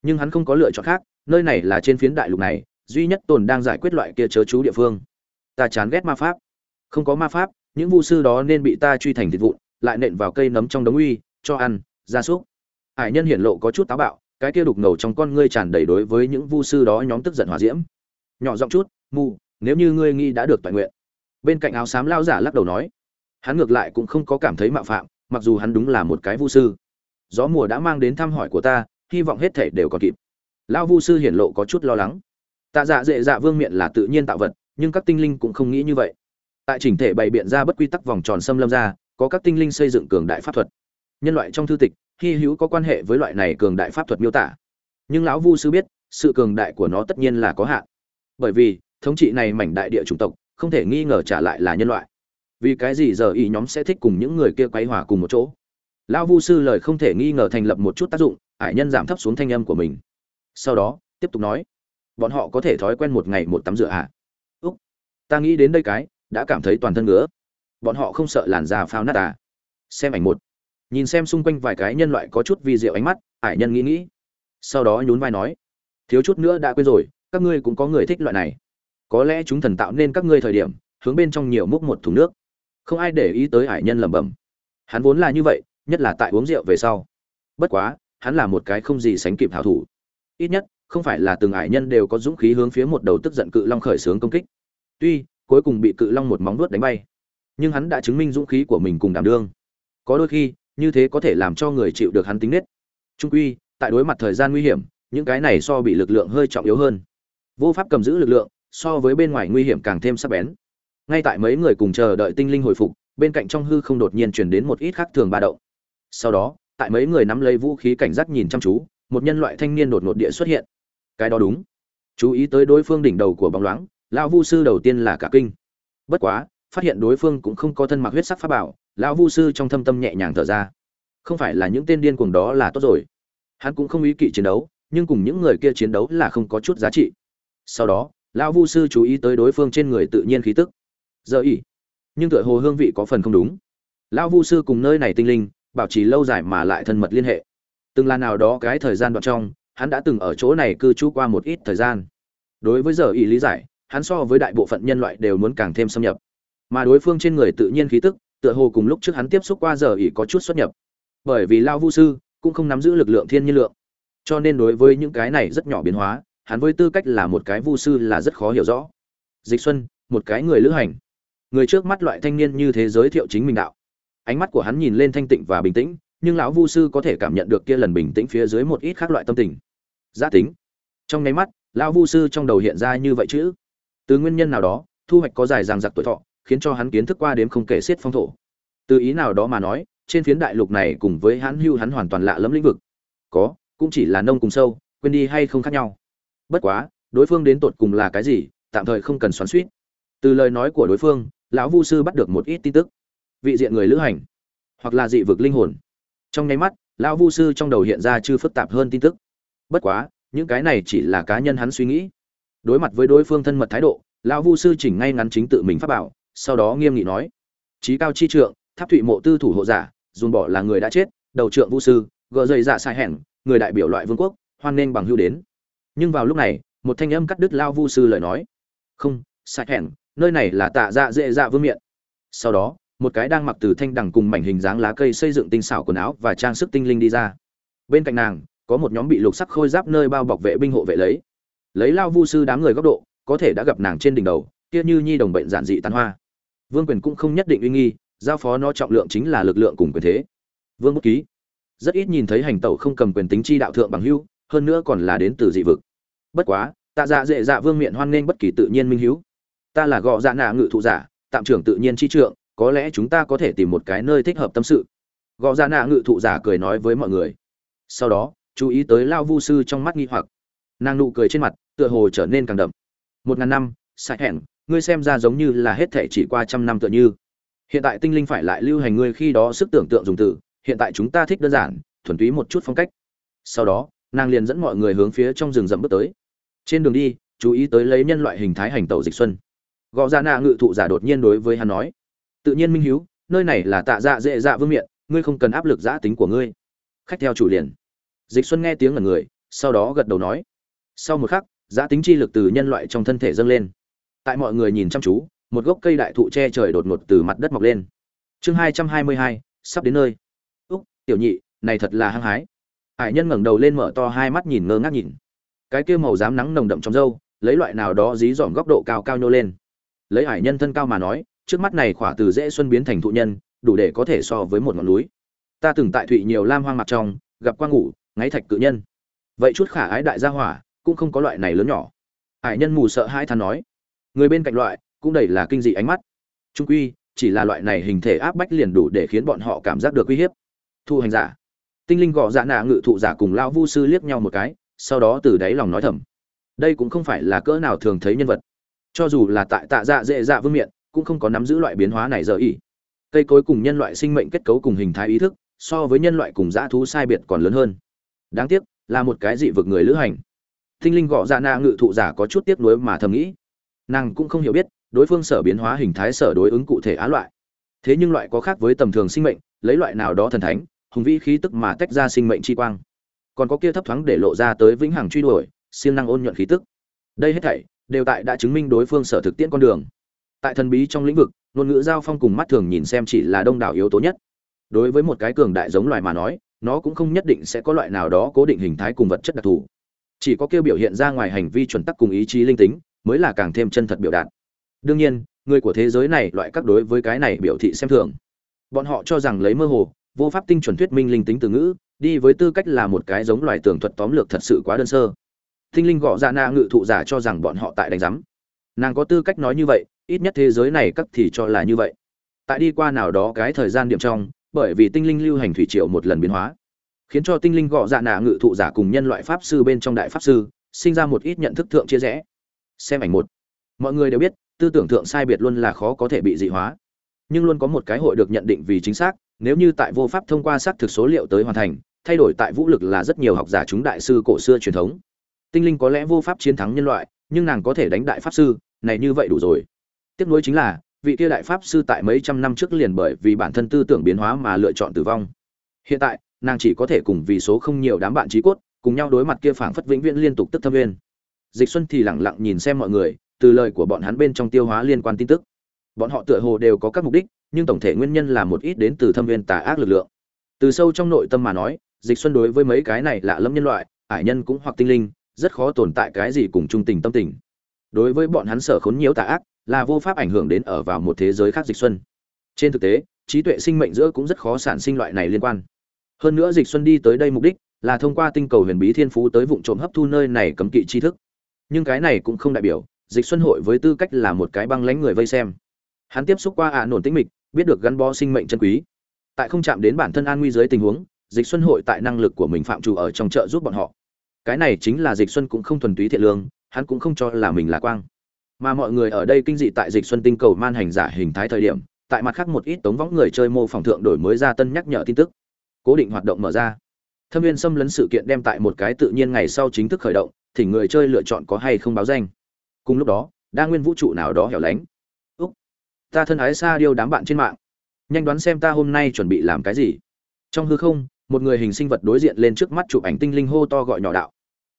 Nhưng hắn không có lựa chọn khác, nơi này là trên phiến đại lục này, duy nhất tồn đang giải quyết loại kia chớ chú địa phương. Ta chán ghét ma pháp. Không có ma pháp, những vu sư đó nên bị ta truy thành thịt vụn, lại nện vào cây nấm trong đống uy, cho ăn, gia súc. Hải nhân hiển lộ có chút táo bạo, cái kia đục ngầu trong con ngươi tràn đầy đối với những vu sư đó nhóm tức giận hòa diễm. Nhỏ giọng chút mù nếu như ngươi nghĩ đã được toàn nguyện bên cạnh áo xám lao giả lắc đầu nói, hắn ngược lại cũng không có cảm thấy mạo phạm, mặc dù hắn đúng là một cái vu sư. Gió mùa đã mang đến thăm hỏi của ta, hy vọng hết thể đều còn kịp. Lao vu sư hiển lộ có chút lo lắng. Tạ dạ dệ dạ vương miện là tự nhiên tạo vật, nhưng các tinh linh cũng không nghĩ như vậy. Tại chỉnh thể bày biện ra bất quy tắc vòng tròn xâm lâm ra, có các tinh linh xây dựng cường đại pháp thuật. Nhân loại trong thư tịch, hy hữu có quan hệ với loại này cường đại pháp thuật miêu tả. Nhưng lão vu sư biết, sự cường đại của nó tất nhiên là có hạn. Bởi vì, thống trị này mảnh đại địa chủng tộc không thể nghi ngờ trả lại là nhân loại. Vì cái gì giờ ý nhóm sẽ thích cùng những người kia quấy hòa cùng một chỗ? Lão vu sư lời không thể nghi ngờ thành lập một chút tác dụng, ải nhân giảm thấp xuống thanh âm của mình. Sau đó, tiếp tục nói, bọn họ có thể thói quen một ngày một tắm rửa à? Úc, ta nghĩ đến đây cái, đã cảm thấy toàn thân ngứa. Bọn họ không sợ làn da phao nát à? Xem ảnh một. Nhìn xem xung quanh vài cái nhân loại có chút vi diệu ánh mắt, ải nhân nghĩ nghĩ. Sau đó nhún vai nói, thiếu chút nữa đã quên rồi, các ngươi cũng có người thích loại này có lẽ chúng thần tạo nên các ngươi thời điểm, hướng bên trong nhiều múc một thùng nước. Không ai để ý tới hải nhân lẩm bẩm. Hắn vốn là như vậy, nhất là tại uống rượu về sau. Bất quá, hắn là một cái không gì sánh kịp hảo thủ. Ít nhất, không phải là từng hải nhân đều có dũng khí hướng phía một đầu tức giận cự long khởi xướng công kích. Tuy, cuối cùng bị cự long một móng vuốt đánh bay. Nhưng hắn đã chứng minh dũng khí của mình cùng đảm đương. Có đôi khi, như thế có thể làm cho người chịu được hắn tính nết. Trung quy, tại đối mặt thời gian nguy hiểm, những cái này so bị lực lượng hơi trọng yếu hơn. Vô pháp cầm giữ lực lượng so với bên ngoài nguy hiểm càng thêm sắc bén. Ngay tại mấy người cùng chờ đợi tinh linh hồi phục, bên cạnh trong hư không đột nhiên truyền đến một ít khác thường ba động. Sau đó, tại mấy người nắm lấy vũ khí cảnh giác nhìn chăm chú, một nhân loại thanh niên đột ngột địa xuất hiện. Cái đó đúng. Chú ý tới đối phương đỉnh đầu của bóng loáng, lão vu sư đầu tiên là cả kinh. Bất quá, phát hiện đối phương cũng không có thân mặc huyết sắc pháp bảo, lão vu sư trong thâm tâm nhẹ nhàng thở ra. Không phải là những tên điên cuồng đó là tốt rồi. Hắn cũng không ý kỵ chiến đấu, nhưng cùng những người kia chiến đấu là không có chút giá trị. Sau đó lão vu sư chú ý tới đối phương trên người tự nhiên khí tức. Giờ ỉ. Nhưng tựa hồ hương vị có phần không đúng. Lão vu sư cùng nơi này tinh linh, bảo trì lâu dài mà lại thân mật liên hệ. Từng là nào đó cái thời gian đoạn trong, hắn đã từng ở chỗ này cư trú qua một ít thời gian. Đối với giờ ỉ lý giải, hắn so với đại bộ phận nhân loại đều muốn càng thêm xâm nhập. Mà đối phương trên người tự nhiên khí tức, tựa hồ cùng lúc trước hắn tiếp xúc qua giờ ỉ có chút xuất nhập. Bởi vì lao vu sư cũng không nắm giữ lực lượng thiên nhiên lượng. Cho nên đối với những cái này rất nhỏ biến hóa hắn với tư cách là một cái vu sư là rất khó hiểu rõ dịch xuân một cái người lữ hành người trước mắt loại thanh niên như thế giới thiệu chính mình đạo ánh mắt của hắn nhìn lên thanh tịnh và bình tĩnh nhưng lão vu sư có thể cảm nhận được kia lần bình tĩnh phía dưới một ít khác loại tâm tình Giá tính. Trong nháy mắt, lão Vu sư trong đầu hiện ra như vậy chứ. Từ nguyên nhân nào đó, thu hoạch có dài dằng giặc tuổi thọ, khiến cho hắn kiến thức qua đến không kể xiết phong thổ. Từ ý nào đó mà nói, trên phiến đại lục này cùng với hắn hưu hắn hoàn toàn lạ lẫm lĩnh vực. Có, cũng chỉ là nông cùng sâu, quên đi hay không khác nhau. Bất quá, đối phương đến tột cùng là cái gì, tạm thời không cần xoắn xuýt. Từ lời nói của đối phương, lão Vu sư bắt được một ít tin tức. Vị diện người lữ hành, hoặc là dị vực linh hồn. Trong nháy mắt, lão Vu sư trong đầu hiện ra chưa phức tạp hơn tin tức. Bất quá, những cái này chỉ là cá nhân hắn suy nghĩ. Đối mặt với đối phương thân mật thái độ, lão Vu sư chỉnh ngay ngắn chính tự mình phát bảo, sau đó nghiêm nghị nói: "Chí cao chi trượng, tháp thụy mộ tư thủ hộ giả, dùn bỏ là người đã chết, đầu trượng Vu sư, gỡ dây dạ sai hẹn, người đại biểu loại vương quốc, hoan nên bằng hưu đến." Nhưng vào lúc này, một thanh âm cắt đứt lao Vu sư lời nói. "Không, sai hẹn, nơi này là tạ dạ dễ dạ vương miện." Sau đó, một cái đang mặc từ thanh đằng cùng mảnh hình dáng lá cây xây dựng tinh xảo quần áo và trang sức tinh linh đi ra. Bên cạnh nàng, có một nhóm bị lục sắc khôi giáp nơi bao bọc vệ binh hộ vệ lấy. Lấy lao vu sư đám người góc độ, có thể đã gặp nàng trên đỉnh đầu, kia như nhi đồng bệnh giản dị tàn hoa. Vương quyền cũng không nhất định uy nghi, giao phó nó trọng lượng chính là lực lượng cùng quyền thế. Vương Bút Ký rất ít nhìn thấy hành tẩu không cầm quyền tính chi đạo thượng bằng hưu hơn nữa còn là đến từ dị vực. Bất quá, tạ dạ dễ dạ vương miện hoan nghênh bất kỳ tự nhiên minh hữu. Ta là gọ dạ nạ ngự thụ giả, tạm trưởng tự nhiên chi trượng, có lẽ chúng ta có thể tìm một cái nơi thích hợp tâm sự. Gọ dạ nạ ngự thụ giả cười nói với mọi người. Sau đó, chú ý tới lao vu sư trong mắt nghi hoặc nàng nụ cười trên mặt tựa hồ trở nên càng đậm một ngàn năm sai hẹn ngươi xem ra giống như là hết thể chỉ qua trăm năm tựa như hiện tại tinh linh phải lại lưu hành ngươi khi đó sức tưởng tượng dùng từ hiện tại chúng ta thích đơn giản thuần túy một chút phong cách sau đó nàng liền dẫn mọi người hướng phía trong rừng rậm bước tới. Trên đường đi, chú ý tới lấy nhân loại hình thái hành tẩu dịch xuân. Gò ra nạ ngự thụ giả đột nhiên đối với hắn nói, tự nhiên minh hiếu, nơi này là tạ dạ dễ dạ vương miện, ngươi không cần áp lực giã tính của ngươi. Khách theo chủ liền. Dịch xuân nghe tiếng ngẩn người, sau đó gật đầu nói, sau một khắc, giã tính chi lực từ nhân loại trong thân thể dâng lên. Tại mọi người nhìn chăm chú, một gốc cây đại thụ che trời đột ngột từ mặt đất mọc lên. Chương hai trăm hai mươi hai, sắp đến nơi. Úc, tiểu nhị, này thật là hăng hái hải nhân ngẩng đầu lên mở to hai mắt nhìn ngơ ngác nhìn. Cái kia màu dám nắng nồng đậm trong râu, lấy loại nào đó dí dỏm góc độ cao cao nhô lên. Lấy hải nhân thân cao mà nói, trước mắt này khỏa từ dễ xuân biến thành thụ nhân, đủ để có thể so với một ngọn núi. Ta từng tại thụy nhiều lam hoang mặt trong, gặp quang ngủ, ngáy thạch cự nhân. Vậy chút khả ái đại gia hỏa, cũng không có loại này lớn nhỏ. Hải nhân mù sợ hai than nói. Người bên cạnh loại, cũng đầy là kinh dị ánh mắt. Trung quy, chỉ là loại này hình thể áp bách liền đủ để khiến bọn họ cảm giác được uy hiếp. Thu hành giả tinh linh gọ dạ nạ ngự thụ giả cùng lão vu sư liếc nhau một cái, sau đó từ đáy lòng nói thầm, đây cũng không phải là cỡ nào thường thấy nhân vật. Cho dù là tại tạ dạ dễ dạ vương miện, cũng không có nắm giữ loại biến hóa này giờ ỉ cây cối cùng nhân loại sinh mệnh kết cấu cùng hình thái ý thức, so với nhân loại cùng dã thú sai biệt còn lớn hơn. Đáng tiếc, là một cái dị vực người lữ hành. Tinh linh gọ dạ na ngự thụ giả có chút tiếc nuối mà thầm nghĩ. Nàng cũng không hiểu biết, đối phương sở biến hóa hình thái sở đối ứng cụ thể á loại. Thế nhưng loại có khác với tầm thường sinh mệnh, lấy loại nào đó thần thánh hùng vĩ khí tức mà tách ra sinh mệnh chi quang. Còn có kia thấp thoáng để lộ ra tới vĩnh hằng truy đuổi, siêng năng ôn nhuận khí tức. Đây hết thảy đều tại đã chứng minh đối phương sở thực tiễn con đường. Tại thần bí trong lĩnh vực, ngôn ngữ giao phong cùng mắt thường nhìn xem chỉ là đông đảo yếu tố nhất. Đối với một cái cường đại giống loài mà nói, nó cũng không nhất định sẽ có loại nào đó cố định hình thái cùng vật chất đặc thù. Chỉ có kêu biểu hiện ra ngoài hành vi chuẩn tắc cùng ý chí linh tính, mới là càng thêm chân thật biểu đạt. Đương nhiên, người của thế giới này loại các đối với cái này biểu thị xem thường. Bọn họ cho rằng lấy mơ hồ vô pháp tinh chuẩn thuyết minh linh tính từ ngữ, đi với tư cách là một cái giống loài tường thuật tóm lược thật sự quá đơn sơ. Tinh linh gõ ra na ngự thụ giả cho rằng bọn họ tại đánh giám. Nàng có tư cách nói như vậy, ít nhất thế giới này các thì cho là như vậy. Tại đi qua nào đó cái thời gian điểm trong, bởi vì tinh linh lưu hành thủy triều một lần biến hóa, khiến cho tinh linh gọ dạ nạ ngự thụ giả cùng nhân loại pháp sư bên trong đại pháp sư, sinh ra một ít nhận thức thượng chia rẽ. Xem ảnh một. Mọi người đều biết, tư tưởng thượng sai biệt luôn là khó có thể bị dị hóa. Nhưng luôn có một cái hội được nhận định vì chính xác nếu như tại vô pháp thông qua xác thực số liệu tới hoàn thành, thay đổi tại vũ lực là rất nhiều học giả chúng đại sư cổ xưa truyền thống. Tinh linh có lẽ vô pháp chiến thắng nhân loại, nhưng nàng có thể đánh đại pháp sư, này như vậy đủ rồi. Tiếp nối chính là, vị kia đại pháp sư tại mấy trăm năm trước liền bởi vì bản thân tư tưởng biến hóa mà lựa chọn tử vong. Hiện tại, nàng chỉ có thể cùng vì số không nhiều đám bạn trí cốt, cùng nhau đối mặt kia phảng phất vĩnh viễn liên tục tức thâm viên. Dịch xuân thì lẳng lặng nhìn xem mọi người, từ lời của bọn hắn bên trong tiêu hóa liên quan tin tức. Bọn họ tựa hồ đều có các mục đích nhưng tổng thể nguyên nhân là một ít đến từ thâm viên tà ác lực lượng. Từ sâu trong nội tâm mà nói, dịch xuân đối với mấy cái này lạ lẫm nhân loại, ải nhân cũng hoặc tinh linh, rất khó tồn tại cái gì cùng trung tình tâm tình. Đối với bọn hắn sở khốn nhiễu tà ác, là vô pháp ảnh hưởng đến ở vào một thế giới khác dịch xuân. Trên thực tế, trí tuệ sinh mệnh giữa cũng rất khó sản sinh loại này liên quan. Hơn nữa dịch xuân đi tới đây mục đích là thông qua tinh cầu huyền bí thiên phú tới vụng trộm hấp thu nơi này cấm kỵ tri thức. Nhưng cái này cũng không đại biểu dịch xuân hội với tư cách là một cái băng lánh người vây xem. Hắn tiếp xúc qua ạ nổn tĩnh mịch biết được gắn bó sinh mệnh chân quý. Tại không chạm đến bản thân an nguy dưới tình huống, dịch xuân hội tại năng lực của mình phạm chủ ở trong chợ giúp bọn họ. Cái này chính là dịch xuân cũng không thuần túy thiện lương, hắn cũng không cho là mình là quang. Mà mọi người ở đây kinh dị tại dịch xuân tinh cầu man hành giả hình thái thời điểm, tại mặt khác một ít tống võng người chơi mô phỏng thượng đổi mới ra tân nhắc nhở tin tức. Cố định hoạt động mở ra. Thâm viên xâm lấn sự kiện đem tại một cái tự nhiên ngày sau chính thức khởi động thì người chơi lựa chọn có hay không báo danh. Cùng lúc đó, đa nguyên vũ trụ nào đó hẻo lánh ta thân ái xa điêu đám bạn trên mạng. Nhanh đoán xem ta hôm nay chuẩn bị làm cái gì. Trong hư không, một người hình sinh vật đối diện lên trước mắt chụp ảnh tinh linh hô to gọi nhỏ đạo.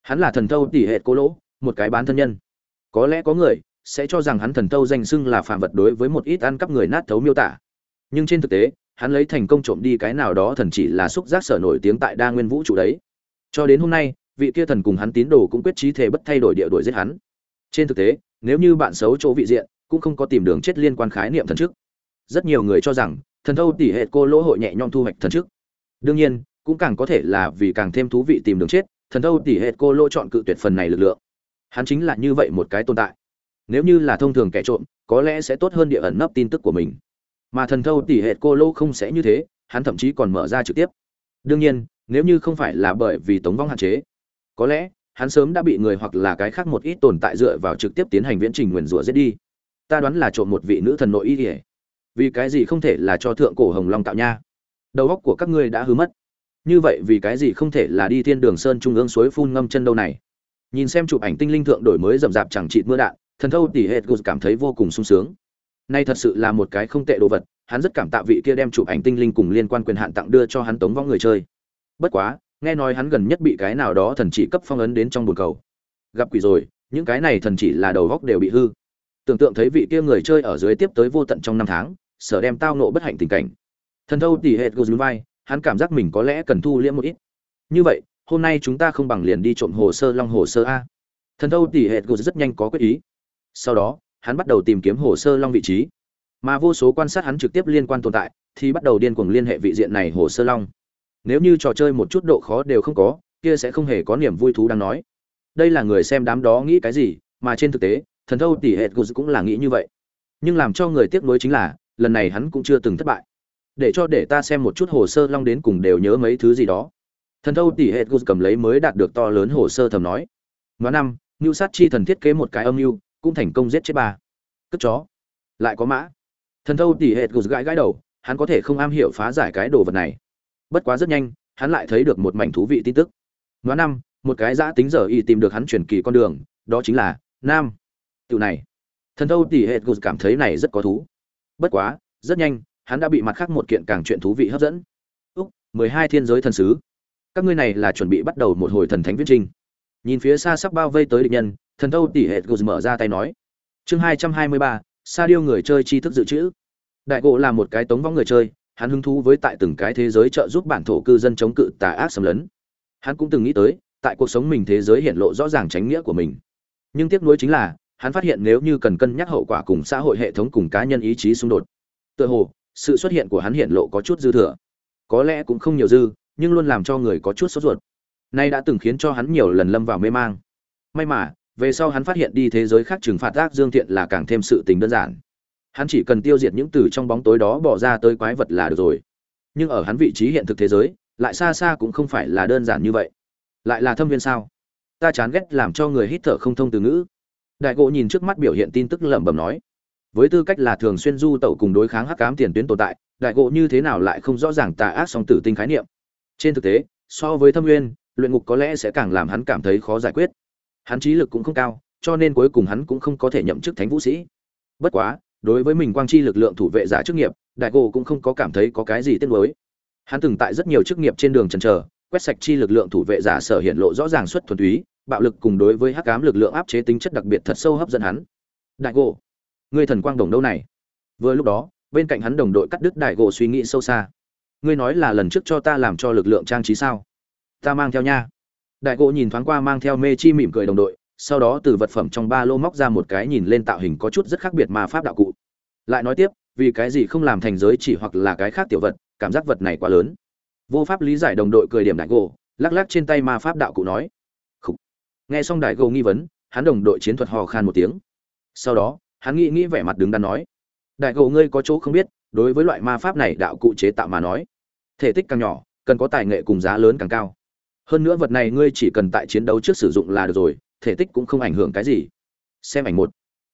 Hắn là thần thâu tỉ hệ cô lỗ, một cái bán thân nhân. Có lẽ có người sẽ cho rằng hắn thần thâu danh xưng là phạm vật đối với một ít ăn cắp người nát thấu miêu tả. Nhưng trên thực tế, hắn lấy thành công trộm đi cái nào đó thần chỉ là xúc giác sở nổi tiếng tại đa nguyên vũ trụ đấy. Cho đến hôm nay, vị kia thần cùng hắn tín đồ cũng quyết trí thể bất thay đổi địa đổi giết hắn. Trên thực tế, nếu như bạn xấu chỗ vị diện cũng không có tìm đường chết liên quan khái niệm thần trước. Rất nhiều người cho rằng, thần thâu tỷ hệ cô lỗ hội nhẹ nhõm thu hoạch thần trước. Đương nhiên, cũng càng có thể là vì càng thêm thú vị tìm đường chết, thần thâu tỷ hệ cô lỗ chọn cự tuyệt phần này lực lượng. Hắn chính là như vậy một cái tồn tại. Nếu như là thông thường kẻ trộm, có lẽ sẽ tốt hơn địa ẩn nấp tin tức của mình. Mà thần thâu tỷ hệ cô lỗ không sẽ như thế, hắn thậm chí còn mở ra trực tiếp. Đương nhiên, nếu như không phải là bởi vì tống vong hạn chế, có lẽ hắn sớm đã bị người hoặc là cái khác một ít tồn tại dựa vào trực tiếp tiến hành viễn trình nguyền rủa giết đi ta đoán là trộm một vị nữ thần nội y ỉa vì cái gì không thể là cho thượng cổ hồng long tạo nha? Đầu óc của các ngươi đã hư mất. Như vậy vì cái gì không thể là đi thiên đường sơn trung ương suối phun ngâm chân đâu này? Nhìn xem chụp ảnh tinh linh thượng đổi mới rậm rạp chẳng trị mưa đạn, thần thâu tỉ hệt cảm thấy vô cùng sung sướng. Nay thật sự là một cái không tệ đồ vật, hắn rất cảm tạ vị kia đem chụp ảnh tinh linh cùng liên quan quyền hạn tặng đưa cho hắn tống võ người chơi. Bất quá, nghe nói hắn gần nhất bị cái nào đó thần chỉ cấp phong ấn đến trong bồn cầu. Gặp quỷ rồi, những cái này thần chỉ là đầu góc đều bị hư tưởng tượng thấy vị kia người chơi ở dưới tiếp tới vô tận trong năm tháng, sở đem tao nộ bất hạnh tình cảnh. Thần thâu tỉ hệt gô vai, hắn cảm giác mình có lẽ cần thu liễm một ít. Như vậy, hôm nay chúng ta không bằng liền đi trộm hồ sơ, long hồ sơ a. Thần thâu tỉ hệt gô rất nhanh có quyết ý. Sau đó, hắn bắt đầu tìm kiếm hồ sơ long vị trí. Mà vô số quan sát hắn trực tiếp liên quan tồn tại, thì bắt đầu điên cuồng liên hệ vị diện này hồ sơ long. Nếu như trò chơi một chút độ khó đều không có, kia sẽ không hề có niềm vui thú đang nói. Đây là người xem đám đó nghĩ cái gì, mà trên thực tế thần thâu tỉ hệt gô cũng là nghĩ như vậy. Nhưng làm cho người tiếc nuối chính là, lần này hắn cũng chưa từng thất bại. Để cho để ta xem một chút hồ sơ long đến cùng đều nhớ mấy thứ gì đó. Thần thâu tỉ hệ gus cầm lấy mới đạt được to lớn hồ sơ thầm nói. Nói năm, ngưu sát chi thần thiết kế một cái âm mưu, cũng thành công giết chết ba. Cất chó. Lại có mã. Thần thâu tỉ hệ gus gãi gãi đầu, hắn có thể không am hiểu phá giải cái đồ vật này. Bất quá rất nhanh, hắn lại thấy được một mảnh thú vị tin tức. Nói năm, một cái giã tính giờ y tìm được hắn truyền kỳ con đường, đó chính là nam tiểu này. Thần thâu tỉ hệ gus cảm thấy này rất có thú. Bất quá, rất nhanh, hắn đã bị mặt khác một kiện càng chuyện thú vị hấp dẫn. Úc, mười hai thiên giới thần sứ. Các ngươi này là chuẩn bị bắt đầu một hồi thần thánh viết trinh nhìn phía xa sắp bao vây tới địch nhân, thần thâu tỉ hệ gột mở ra tay nói. Chương hai trăm hai mươi ba, sa điêu người chơi tri thức dự trữ. Đại gỗ là một cái tống vong người chơi, hắn hứng thú với tại từng cái thế giới trợ giúp bản thổ cư dân chống cự tà ác xâm lấn. Hắn cũng từng nghĩ tới, tại cuộc sống mình thế giới hiện lộ rõ ràng tránh nghĩa của mình. Nhưng tiếc nuối chính là hắn phát hiện nếu như cần cân nhắc hậu quả cùng xã hội hệ thống cùng cá nhân ý chí xung đột, tựa hồ, sự xuất hiện của hắn hiện lộ có chút dư thừa. Có lẽ cũng không nhiều dư, nhưng luôn làm cho người có chút sốt ruột. Nay đã từng khiến cho hắn nhiều lần lâm vào mê mang. May mà, về sau hắn phát hiện đi thế giới khác trừng phạt ác dương thiện là càng thêm sự tình đơn giản. Hắn chỉ cần tiêu diệt những từ trong bóng tối đó bỏ ra tới quái vật là được rồi. Nhưng ở hắn vị trí hiện thực thế giới, lại xa xa cũng không phải là đơn giản như vậy. Lại là thâm viên sao? Ta chán ghét làm cho người hít thở không thông từ ngữ đại gỗ nhìn trước mắt biểu hiện tin tức lẩm bẩm nói, với tư cách là thường xuyên du tẩu cùng đối kháng hắc cám tiền tuyến tồn tại, đại gỗ như thế nào lại không rõ ràng tà ác song tử tinh khái niệm? Trên thực tế, so với thâm nguyên, luyện ngục có lẽ sẽ càng làm hắn cảm thấy khó giải quyết. Hắn trí lực cũng không cao, cho nên cuối cùng hắn cũng không có thể nhậm chức thánh vũ sĩ. Bất quá, đối với mình quang chi lực lượng thủ vệ giả chức nghiệp, đại gỗ cũng không có cảm thấy có cái gì tiếc nuối. Hắn từng tại rất nhiều chức nghiệp trên đường trần trờ quét sạch chi lực lượng thủ vệ giả sở hiện lộ rõ ràng xuất thuần túy bạo lực cùng đối với hắc ám lực lượng áp chế tính chất đặc biệt thật sâu hấp dẫn hắn. Đại gỗ ngươi thần quang đồng đâu này? Vừa lúc đó, bên cạnh hắn đồng đội cắt đứt đại gỗ suy nghĩ sâu xa. Ngươi nói là lần trước cho ta làm cho lực lượng trang trí sao? Ta mang theo nha. Đại gỗ nhìn thoáng qua mang theo mê chi mỉm cười đồng đội, sau đó từ vật phẩm trong ba lô móc ra một cái nhìn lên tạo hình có chút rất khác biệt mà pháp đạo cụ. Lại nói tiếp, vì cái gì không làm thành giới chỉ hoặc là cái khác tiểu vật, cảm giác vật này quá lớn. Vô pháp lý giải đồng đội cười điểm đại gỗ lắc lắc trên tay ma pháp đạo cụ nói nghe xong đại gầu nghi vấn, hắn đồng đội chiến thuật hò khan một tiếng. Sau đó, hắn nghĩ nghĩ vẻ mặt đứng đắn nói, đại gầu ngươi có chỗ không biết, đối với loại ma pháp này đạo cụ chế tạo mà nói, thể tích càng nhỏ, cần có tài nghệ cùng giá lớn càng cao. Hơn nữa vật này ngươi chỉ cần tại chiến đấu trước sử dụng là được rồi, thể tích cũng không ảnh hưởng cái gì. Xem ảnh một.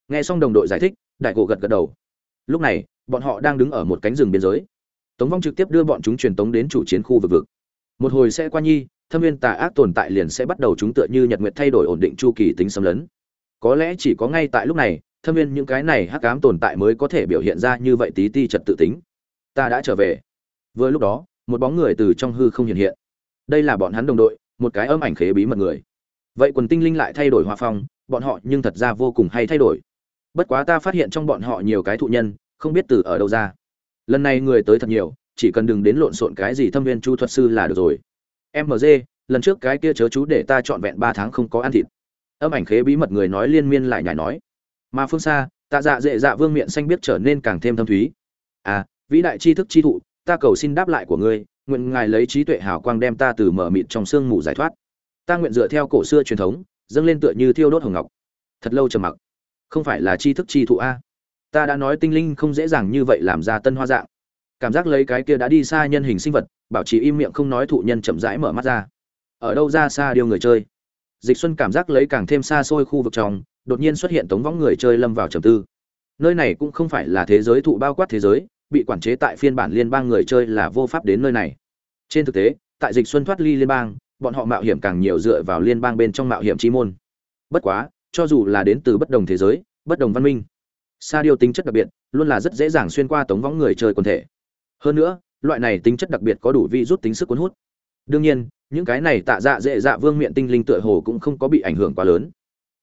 Nghe xong đồng đội giải thích, đại gỗ gật gật đầu. Lúc này, bọn họ đang đứng ở một cánh rừng biên giới. Tống vong trực tiếp đưa bọn chúng truyền tống đến chủ chiến khu vực vực. Một hồi sẽ qua nhi thâm viên tà ác tồn tại liền sẽ bắt đầu chúng tựa như nhật nguyệt thay đổi ổn định chu kỳ tính xâm lấn. Có lẽ chỉ có ngay tại lúc này, thâm viên những cái này hắc ám tồn tại mới có thể biểu hiện ra như vậy tí ti trật tự tính. Ta đã trở về. Vừa lúc đó, một bóng người từ trong hư không hiện hiện. Đây là bọn hắn đồng đội, một cái âm ảnh khế bí mật người. Vậy quần tinh linh lại thay đổi hòa phong, bọn họ nhưng thật ra vô cùng hay thay đổi. Bất quá ta phát hiện trong bọn họ nhiều cái thụ nhân, không biết từ ở đâu ra. Lần này người tới thật nhiều, chỉ cần đừng đến lộn xộn cái gì thâm viên chu thuật sư là được rồi mg lần trước cái kia chớ chú để ta trọn vẹn ba tháng không có ăn thịt. Âm ảnh khế bí mật người nói liên miên lại nhảy nói. Mà phương xa, tạ dạ dễ dạ vương miệng xanh biết trở nên càng thêm thâm thúy. À vĩ đại tri thức chi thụ, ta cầu xin đáp lại của ngươi, nguyện ngài lấy trí tuệ hào quang đem ta từ mở mịt trong sương mù giải thoát. Ta nguyện dựa theo cổ xưa truyền thống, dâng lên tựa như thiêu đốt hồng ngọc. Thật lâu trầm mặc. Không phải là tri thức chi thụ a. Ta đã nói tinh linh không dễ dàng như vậy làm ra tân hoa dạng. Cảm giác lấy cái kia đã đi xa nhân hình sinh vật bảo trì im miệng không nói thụ nhân chậm rãi mở mắt ra. Ở đâu ra xa điêu người chơi? Dịch xuân cảm giác lấy càng thêm xa xôi khu vực trong, đột nhiên xuất hiện tống võng người chơi lâm vào trầm tư. Nơi này cũng không phải là thế giới thụ bao quát thế giới, bị quản chế tại phiên bản liên bang người chơi là vô pháp đến nơi này. Trên thực tế, tại dịch xuân thoát ly liên bang, bọn họ mạo hiểm càng nhiều dựa vào liên bang bên trong mạo hiểm chi môn. Bất quá, cho dù là đến từ bất đồng thế giới, bất đồng văn minh sa điêu tính chất đặc biệt, luôn là rất dễ dàng xuyên qua tống võng người chơi quần thể. Hơn nữa loại này tính chất đặc biệt có đủ vi rút tính sức cuốn hút. Đương nhiên, những cái này tạ dạ dễ dạ vương miện tinh linh tựa hồ cũng không có bị ảnh hưởng quá lớn.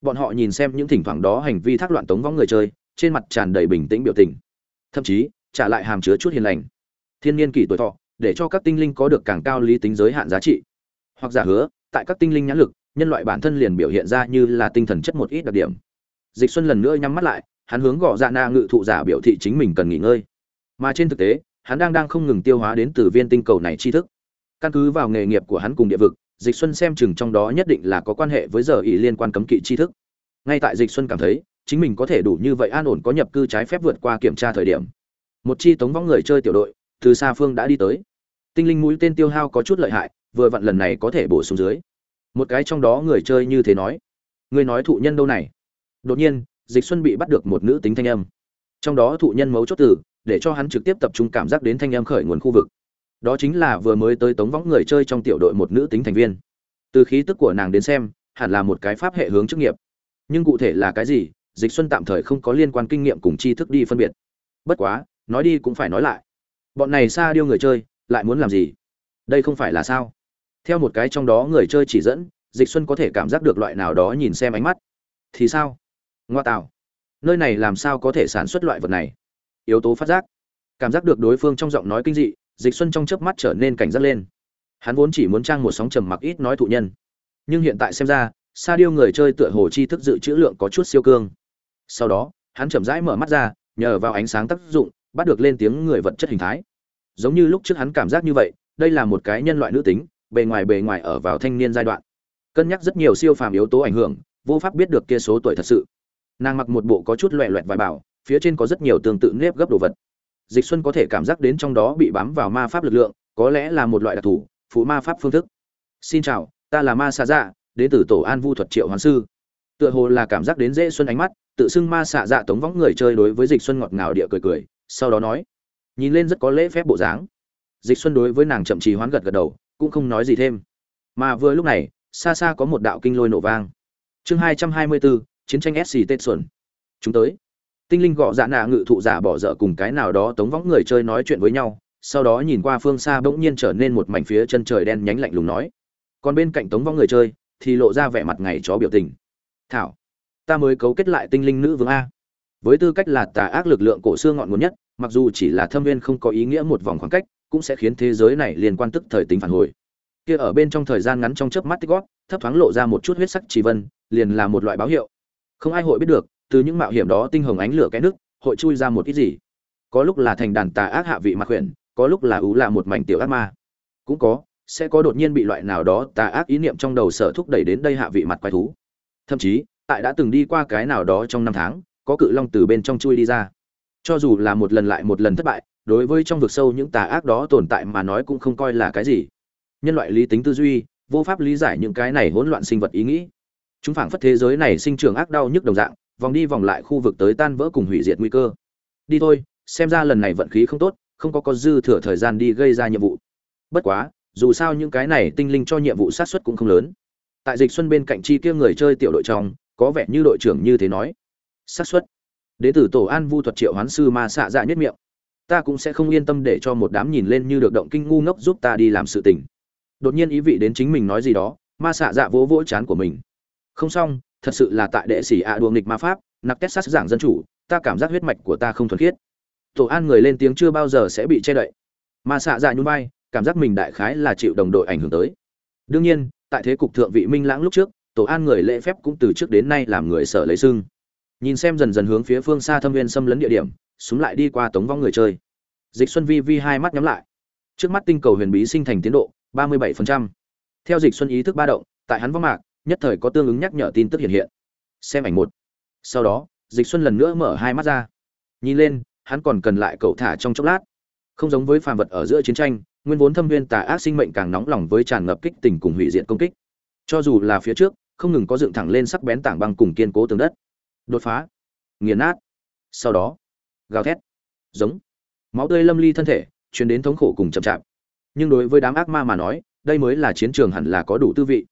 Bọn họ nhìn xem những thỉnh thoảng đó hành vi thác loạn tống võng người chơi, trên mặt tràn đầy bình tĩnh biểu tình. Thậm chí, trả lại hàm chứa chút hiền lành. Thiên niên kỷ tuổi thọ, để cho các tinh linh có được càng cao lý tính giới hạn giá trị. Hoặc giả hứa, tại các tinh linh nhãn lực, nhân loại bản thân liền biểu hiện ra như là tinh thần chất một ít đặc điểm. Dịch xuân lần nữa nhắm mắt lại, hắn hướng gõ dạ na ngự thụ giả biểu thị chính mình cần nghỉ ngơi. Mà trên thực tế hắn đang đang không ngừng tiêu hóa đến từ viên tinh cầu này tri thức. Căn cứ vào nghề nghiệp của hắn cùng địa vực, dịch xuân xem chừng trong đó nhất định là có quan hệ với giờ ý liên quan cấm kỵ tri thức. Ngay tại dịch xuân cảm thấy, chính mình có thể đủ như vậy an ổn có nhập cư trái phép vượt qua kiểm tra thời điểm. Một chi tống võng người chơi tiểu đội, từ xa phương đã đi tới. Tinh linh mũi tên tiêu hao có chút lợi hại, vừa vặn lần này có thể bổ sung dưới. Một cái trong đó người chơi như thế nói. Người nói thụ nhân đâu này? Đột nhiên, dịch xuân bị bắt được một nữ tính thanh âm trong đó thụ nhân mấu chốt từ, để cho hắn trực tiếp tập trung cảm giác đến thanh em khởi nguồn khu vực. Đó chính là vừa mới tới tống võng người chơi trong tiểu đội một nữ tính thành viên. Từ khí tức của nàng đến xem, hẳn là một cái pháp hệ hướng chức nghiệp. Nhưng cụ thể là cái gì, dịch xuân tạm thời không có liên quan kinh nghiệm cùng tri thức đi phân biệt. Bất quá, nói đi cũng phải nói lại. Bọn này xa điêu người chơi, lại muốn làm gì? Đây không phải là sao? Theo một cái trong đó người chơi chỉ dẫn, dịch xuân có thể cảm giác được loại nào đó nhìn xem ánh mắt. Thì sao? Ngoa tạo nơi này làm sao có thể sản xuất loại vật này? Yếu tố phát giác. Cảm giác được đối phương trong giọng nói kinh dị, dịch xuân trong chớp mắt trở nên cảnh giác lên. Hắn vốn chỉ muốn trang một sóng trầm mặc ít nói thụ nhân. Nhưng hiện tại xem ra, sa điêu người chơi tựa hồ chi thức dự trữ lượng có chút siêu cương. Sau đó, hắn chậm rãi mở mắt ra, nhờ vào ánh sáng tác dụng, bắt được lên tiếng người vật chất hình thái. Giống như lúc trước hắn cảm giác như vậy, đây là một cái nhân loại nữ tính, bề ngoài bề ngoài ở vào thanh niên giai đoạn. Cân nhắc rất nhiều siêu phàm yếu tố ảnh hưởng, vô pháp biết được kia số tuổi thật sự nàng mặc một bộ có chút loẹ loẹt vài bảo, phía trên có rất nhiều tương tự nếp gấp đồ vật. Dịch xuân có thể cảm giác đến trong đó bị bám vào ma pháp lực lượng, có lẽ là một loại đặc thù, phụ ma pháp phương thức. Xin chào, ta là ma xạ dạ đến từ tổ an vu thuật triệu hoàn sư. Tựa hồ là cảm giác đến dễ xuân ánh mắt, tự xưng ma xạ dạ tống võng người chơi đối với dịch xuân ngọt ngào địa cười cười, sau đó nói, nhìn lên rất có lễ phép bộ dáng. Dịch xuân đối với nàng chậm trì hoán gật gật đầu, cũng không nói gì thêm. Mà vừa lúc này, xa xa có một đạo kinh lôi nổ vang. Chương hai trăm hai mươi bốn chiến tranh sc tết xuân chúng tới. Tinh linh gọ dạ nạ ngự thụ giả bỏ dở cùng cái nào đó tống võng người chơi nói chuyện với nhau, sau đó nhìn qua phương xa bỗng nhiên trở nên một mảnh phía chân trời đen nhánh lạnh lùng nói. Còn bên cạnh tống võng người chơi, thì lộ ra vẻ mặt ngày chó biểu tình. Thảo, ta mới cấu kết lại tinh linh nữ vương a. Với tư cách là tà ác lực lượng cổ xưa ngọn nguồn nhất, mặc dù chỉ là thâm viên không có ý nghĩa một vòng khoảng cách, cũng sẽ khiến thế giới này liên quan tức thời tính phản hồi. Kia ở bên trong thời gian ngắn trong chớp mắt tích gót thấp thoáng lộ ra một chút huyết sắc chỉ vân, liền là một loại báo hiệu không ai hội biết được, từ những mạo hiểm đó tinh hồng ánh lửa cái nước, hội chui ra một ít gì. Có lúc là thành đàn tà ác hạ vị mặc quyển có lúc là ú là một mảnh tiểu ác ma. Cũng có, sẽ có đột nhiên bị loại nào đó tà ác ý niệm trong đầu sở thúc đẩy đến đây hạ vị mặt quái thú. Thậm chí, tại đã từng đi qua cái nào đó trong năm tháng, có cự long từ bên trong chui đi ra. Cho dù là một lần lại một lần thất bại, đối với trong vực sâu những tà ác đó tồn tại mà nói cũng không coi là cái gì. Nhân loại lý tính tư duy, vô pháp lý giải những cái này hỗn loạn sinh vật ý nghĩ chúng phảng phất thế giới này sinh trưởng ác đau nhức đồng dạng, vòng đi vòng lại khu vực tới tan vỡ cùng hủy diệt nguy cơ. Đi thôi, xem ra lần này vận khí không tốt, không có có dư thừa thời gian đi gây ra nhiệm vụ. Bất quá, dù sao những cái này tinh linh cho nhiệm vụ sát xuất cũng không lớn. Tại dịch xuân bên cạnh chi kia người chơi tiểu đội trong, có vẻ như đội trưởng như thế nói. Sát xuất đ ế tử tổ an vu thuật triệu hoán sư ma xạ dạ nhất miệng. Ta cũng sẽ không yên tâm để cho một đám nhìn lên như được động kinh ngu ngốc giúp ta đi làm sự tình. Đột nhiên ý vị đến chính mình nói gì đó, ma xạ dạ vỗ vỗ chán của mình không xong, thật sự là tại đệ sĩ ạ à đuồng nghịch ma pháp, nặc kết sát giảng dân chủ, ta cảm giác huyết mạch của ta không thuần khiết. Tổ an người lên tiếng chưa bao giờ sẽ bị che đậy. Ma xạ dạ nhún vai, cảm giác mình đại khái là chịu đồng đội ảnh hưởng tới. Đương nhiên, tại thế cục thượng vị minh lãng lúc trước, tổ an người lễ phép cũng từ trước đến nay làm người sợ lấy sưng. Nhìn xem dần dần hướng phía phương xa thâm viên xâm lấn địa điểm, súng lại đi qua tống vong người chơi. Dịch xuân vi vi hai mắt nhắm lại. Trước mắt tinh cầu huyền bí sinh thành tiến độ 37%. theo dịch xuân ý thức ba động, tại hắn vong mạc nhất thời có tương ứng nhắc nhở tin tức hiện hiện. Xem ảnh một. Sau đó, dịch xuân lần nữa mở hai mắt ra. Nhìn lên, hắn còn cần lại cậu thả trong chốc lát. Không giống với phàm vật ở giữa chiến tranh, nguyên vốn thâm viên tà ác sinh mệnh càng nóng lòng với tràn ngập kích tình cùng hủy diệt công kích. Cho dù là phía trước, không ngừng có dựng thẳng lên sắc bén tảng băng cùng kiên cố tường đất. Đột phá. Nghiền nát. Sau đó, gào thét. Giống. Máu tươi lâm ly thân thể, truyền đến thống khổ cùng chậm chạp. Nhưng đối với đám ác ma mà nói, đây mới là chiến trường hẳn là có đủ tư vị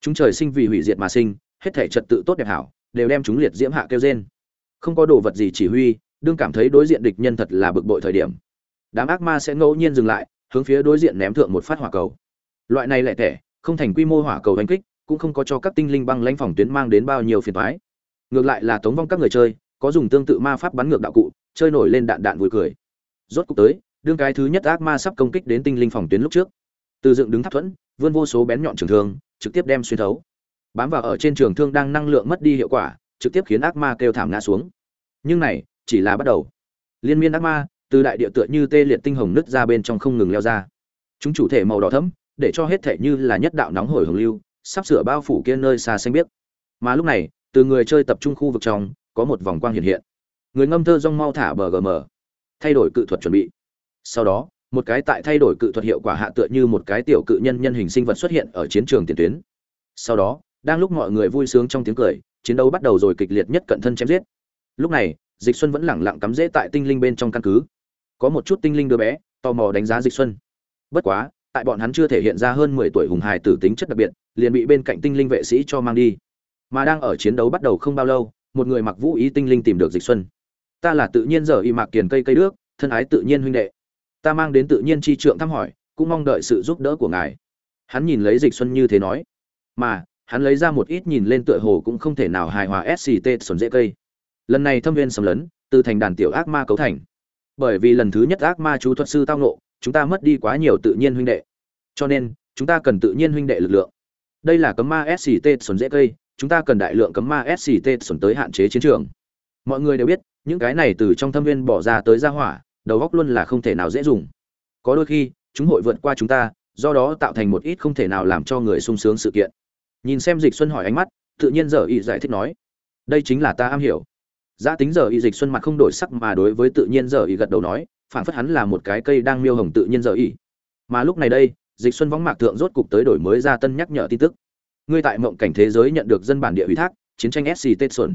chúng trời sinh vì hủy diệt mà sinh, hết thể trật tự tốt đẹp hảo, đều đem chúng liệt diễm hạ kêu trên không có đồ vật gì chỉ huy, đương cảm thấy đối diện địch nhân thật là bực bội thời điểm. Đám ác ma sẽ ngẫu nhiên dừng lại, hướng phía đối diện ném thượng một phát hỏa cầu. Loại này lẻ tẻ, không thành quy mô hỏa cầu đánh kích, cũng không có cho các tinh linh băng lãnh phòng tuyến mang đến bao nhiêu phiền toái. Ngược lại là tống vong các người chơi, có dùng tương tự ma pháp bắn ngược đạo cụ, chơi nổi lên đạn đạn vui cười. Rốt cục tới, đương cái thứ nhất ác ma sắp công kích đến tinh linh phòng tuyến lúc trước. Từ dựng đứng tháp thuẫn, vươn vô số bén nhọn trường thương trực tiếp đem xuyên thấu. Bám vào ở trên trường thương đang năng lượng mất đi hiệu quả, trực tiếp khiến ác ma kêu thảm ngã xuống. Nhưng này, chỉ là bắt đầu. Liên miên ác ma, từ đại địa tựa như tê liệt tinh hồng nứt ra bên trong không ngừng leo ra. Chúng chủ thể màu đỏ thẫm, để cho hết thể như là nhất đạo nóng hổi hồng lưu, sắp sửa bao phủ kia nơi xa xanh biếc. Mà lúc này, từ người chơi tập trung khu vực trong, có một vòng quang hiện hiện. Người ngâm thơ rong mau thả bờ gm thay đổi cự thuật chuẩn bị. Sau đó một cái tại thay đổi cự thuật hiệu quả hạ tựa như một cái tiểu cự nhân nhân hình sinh vật xuất hiện ở chiến trường tiền tuyến. Sau đó, đang lúc mọi người vui sướng trong tiếng cười, chiến đấu bắt đầu rồi kịch liệt nhất cận thân chém giết. Lúc này, dịch xuân vẫn lẳng lặng cắm rễ tại tinh linh bên trong căn cứ. Có một chút tinh linh đứa bé, tò mò đánh giá dịch xuân. Bất quá, tại bọn hắn chưa thể hiện ra hơn 10 tuổi hùng hài tử tính chất đặc biệt, liền bị bên cạnh tinh linh vệ sĩ cho mang đi. Mà đang ở chiến đấu bắt đầu không bao lâu, một người mặc vũ ý tinh linh tìm được dịch xuân. Ta là tự nhiên giờ y mạc kiền cây cây đước, thân ái tự nhiên huynh đệ ta mang đến tự nhiên chi trượng thăm hỏi, cũng mong đợi sự giúp đỡ của ngài. Hắn nhìn lấy dịch xuân như thế nói. Mà, hắn lấy ra một ít nhìn lên tựa hồ cũng không thể nào hài hòa sct xuân dễ cây. Lần này thâm viên sầm lấn, từ thành đàn tiểu ác ma cấu thành. Bởi vì lần thứ nhất ác ma chú thuật sư tao nộ chúng ta mất đi quá nhiều tự nhiên huynh đệ. Cho nên, chúng ta cần tự nhiên huynh đệ lực lượng. Đây là cấm ma sct xuân dễ cây, chúng ta cần đại lượng cấm ma sct xuân tới hạn chế chiến trường. Mọi người đều biết, những cái này từ trong thâm viên bỏ ra tới ra hỏa đầu góc luôn là không thể nào dễ dùng. Có đôi khi, chúng hội vượt qua chúng ta, do đó tạo thành một ít không thể nào làm cho người sung sướng sự kiện. Nhìn xem dịch xuân hỏi ánh mắt, tự nhiên giờ y giải thích nói, đây chính là ta am hiểu. Giá tính giờ y dịch xuân mặt không đổi sắc mà đối với tự nhiên giờ y gật đầu nói phản phất hắn là một cái cây đang miêu hồng tự nhiên giờ y. Mà lúc này đây, dịch xuân võng mạc thượng rốt cục tới đổi mới ra tân nhắc nhở tin tức. Ngươi tại mộng cảnh thế giới nhận được dân bản địa ủy thác, chiến tranh sc tết xuân.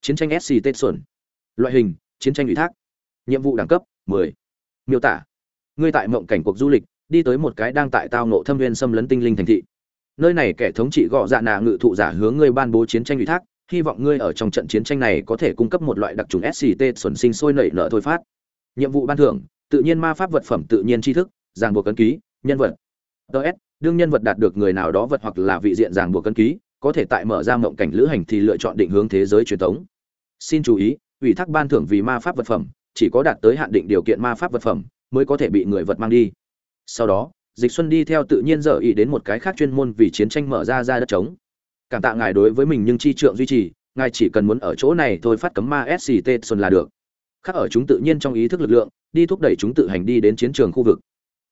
Chiến tranh sc tết xuân. Loại hình, chiến tranh ủy thác. Nhiệm vụ đẳng cấp 10. miêu tả. Ngươi tại mộng cảnh cuộc du lịch, đi tới một cái đang tại tao nộ thâm viên xâm lấn tinh linh thành thị. Nơi này kẻ thống trị gọ dạ nạ ngự thụ giả hướng ngươi ban bố chiến tranh ủy thác, hy vọng ngươi ở trong trận chiến tranh này có thể cung cấp một loại đặc trùng sct xuẩn sinh sôi nảy nở thôi phát. Nhiệm vụ ban thưởng, tự nhiên ma pháp vật phẩm tự nhiên tri thức, ràng buộc cân ký, nhân vật. Ts đương nhân vật đạt được người nào đó vật hoặc là vị diện ràng buộc cân ký, có thể tại mở ra mộng cảnh lữ hành thì lựa chọn định hướng thế giới truyền thống. Xin chú ý, ủy thác ban thưởng vì ma pháp vật phẩm chỉ có đạt tới hạn định điều kiện ma pháp vật phẩm mới có thể bị người vật mang đi. Sau đó, dịch xuân đi theo tự nhiên dở ý đến một cái khác chuyên môn vì chiến tranh mở ra ra đất trống. Cảm tạ ngài đối với mình nhưng chi trượng duy trì, ngài chỉ cần muốn ở chỗ này thôi phát cấm ma sct xuân là được. Khác ở chúng tự nhiên trong ý thức lực lượng, đi thúc đẩy chúng tự hành đi đến chiến trường khu vực.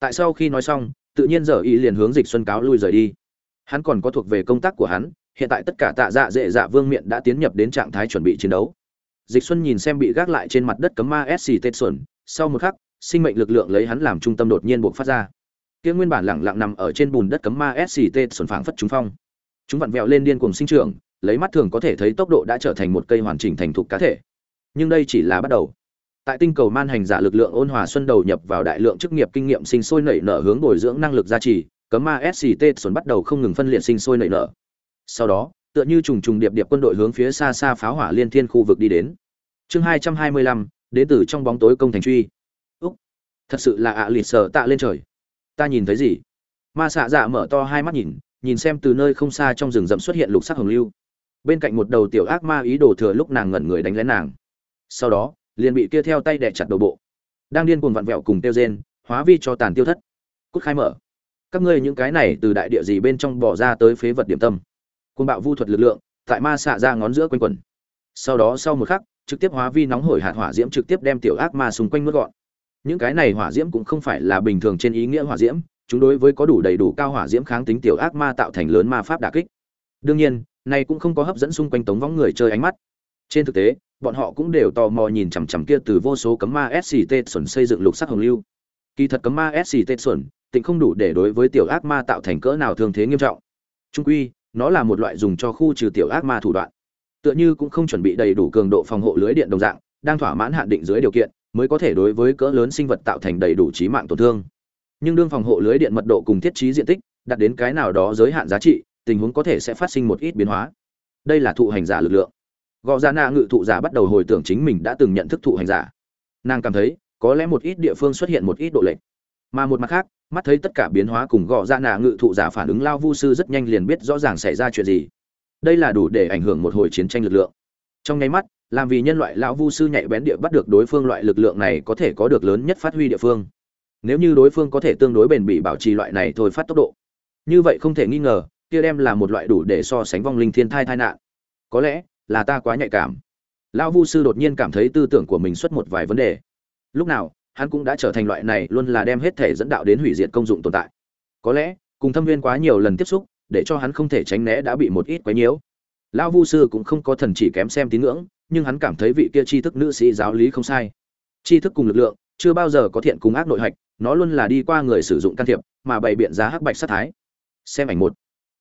Tại sau khi nói xong, tự nhiên dở ý liền hướng dịch xuân cáo lui rời đi. Hắn còn có thuộc về công tác của hắn, hiện tại tất cả tạ dạ dễ dạ vương miện đã tiến nhập đến trạng thái chuẩn bị chiến đấu dịch xuân nhìn xem bị gác lại trên mặt đất cấm ma sc tết xuân sau một khắc, sinh mệnh lực lượng lấy hắn làm trung tâm đột nhiên buộc phát ra. Kia nguyên bản lẳng lặng nằm ở trên bùn đất cấm ma sct xuẩn phảng phất trúng phong. Chúng vặn vẹo lên điên cuồng sinh trưởng, lấy mắt thường có thể thấy tốc độ đã trở thành một cây hoàn chỉnh thành thục cá thể. Nhưng đây chỉ là bắt đầu. Tại tinh cầu man hành giả lực lượng ôn hòa xuân đầu nhập vào đại lượng chức nghiệp kinh nghiệm sinh sôi nảy nở hướng bồi dưỡng năng lực gia trì, cấm ma sct xuân bắt đầu không ngừng phân liệt sinh sôi nảy nở. Sau đó tựa như trùng trùng điệp điệp quân đội hướng phía xa xa pháo hỏa liên thiên khu vực đi đến. Chương hai trăm hai mươi lăm đến từ trong bóng tối công thành truy. Úc, thật sự là ạ à lịt sợ tạ lên trời. Ta nhìn thấy gì? Ma xạ dạ mở to hai mắt nhìn nhìn xem từ nơi không xa trong rừng rậm xuất hiện lục sắc hồng lưu. Bên cạnh một đầu tiểu ác ma ý đồ thừa lúc nàng ngẩn người đánh lén nàng. Sau đó, liền bị kia theo tay đè chặt đầu bộ. Đang điên cuồng vặn vẹo cùng tiêu rên, hóa vi cho tàn tiêu thất. Cút khai mở. Các ngươi những cái này từ đại địa gì bên trong bỏ ra tới phế vật điểm tâm? Côn bạo vu thuật lực lượng, tại ma xạ ra ngón giữa quanh quần. Sau đó sau một khắc, trực tiếp hóa vi nóng hổi hạt hỏa diễm trực tiếp đem tiểu ác ma xung quanh nuốt gọn. Những cái này hỏa diễm cũng không phải là bình thường trên ý nghĩa hỏa diễm, chúng đối với có đủ đầy đủ cao hỏa diễm kháng tính tiểu ác ma tạo thành lớn ma pháp đả kích. Đương nhiên, này cũng không có hấp dẫn xung quanh tống võng người chơi ánh mắt. Trên thực tế, bọn họ cũng đều tò mò nhìn chằm chằm kia từ vô số cấm ma sct xuẩn xây dựng lục sắc hồng lưu. Kỳ thật cấm ma sct xuẩn, tịnh không đủ để đối với tiểu ác ma tạo thành cỡ nào thương thế nghiêm trọng. Trung quy nó là một loại dùng cho khu trừ tiểu ác ma thủ đoạn. Tựa như cũng không chuẩn bị đầy đủ cường độ phòng hộ lưới điện đồng dạng, đang thỏa mãn hạn định dưới điều kiện, mới có thể đối với cỡ lớn sinh vật tạo thành đầy đủ trí mạng tổn thương. Nhưng đương phòng hộ lưới điện mật độ cùng thiết trí diện tích đạt đến cái nào đó giới hạn giá trị, tình huống có thể sẽ phát sinh một ít biến hóa. Đây là thụ hành giả lực lượng. Gò dạ ra nạ ngự thụ giả bắt đầu hồi tưởng chính mình đã từng nhận thức thụ hành giả. Nàng cảm thấy, có lẽ một ít địa phương xuất hiện một ít độ lệch. Mà một mặt khác mắt thấy tất cả biến hóa cùng gò ra dạ nạ ngự thụ giả phản ứng lao vu sư rất nhanh liền biết rõ ràng xảy ra chuyện gì. Đây là đủ để ảnh hưởng một hồi chiến tranh lực lượng. Trong nháy mắt, làm vì nhân loại lão vu sư nhạy bén địa bắt được đối phương loại lực lượng này có thể có được lớn nhất phát huy địa phương. Nếu như đối phương có thể tương đối bền bỉ bảo trì loại này thôi phát tốc độ. Như vậy không thể nghi ngờ, kia đem là một loại đủ để so sánh vong linh thiên thai tai nạn. Có lẽ, là ta quá nhạy cảm. Lão vu sư đột nhiên cảm thấy tư tưởng của mình xuất một vài vấn đề. Lúc nào hắn cũng đã trở thành loại này luôn là đem hết thể dẫn đạo đến hủy diệt công dụng tồn tại. Có lẽ, cùng thâm viên quá nhiều lần tiếp xúc, để cho hắn không thể tránh né đã bị một ít quấy nhiễu. Lão vu sư cũng không có thần chỉ kém xem tín ngưỡng, nhưng hắn cảm thấy vị kia tri thức nữ sĩ giáo lý không sai. Tri thức cùng lực lượng, chưa bao giờ có thiện cùng ác nội hạch, nó luôn là đi qua người sử dụng can thiệp, mà bày biện ra hắc bạch sát thái. Xem ảnh một.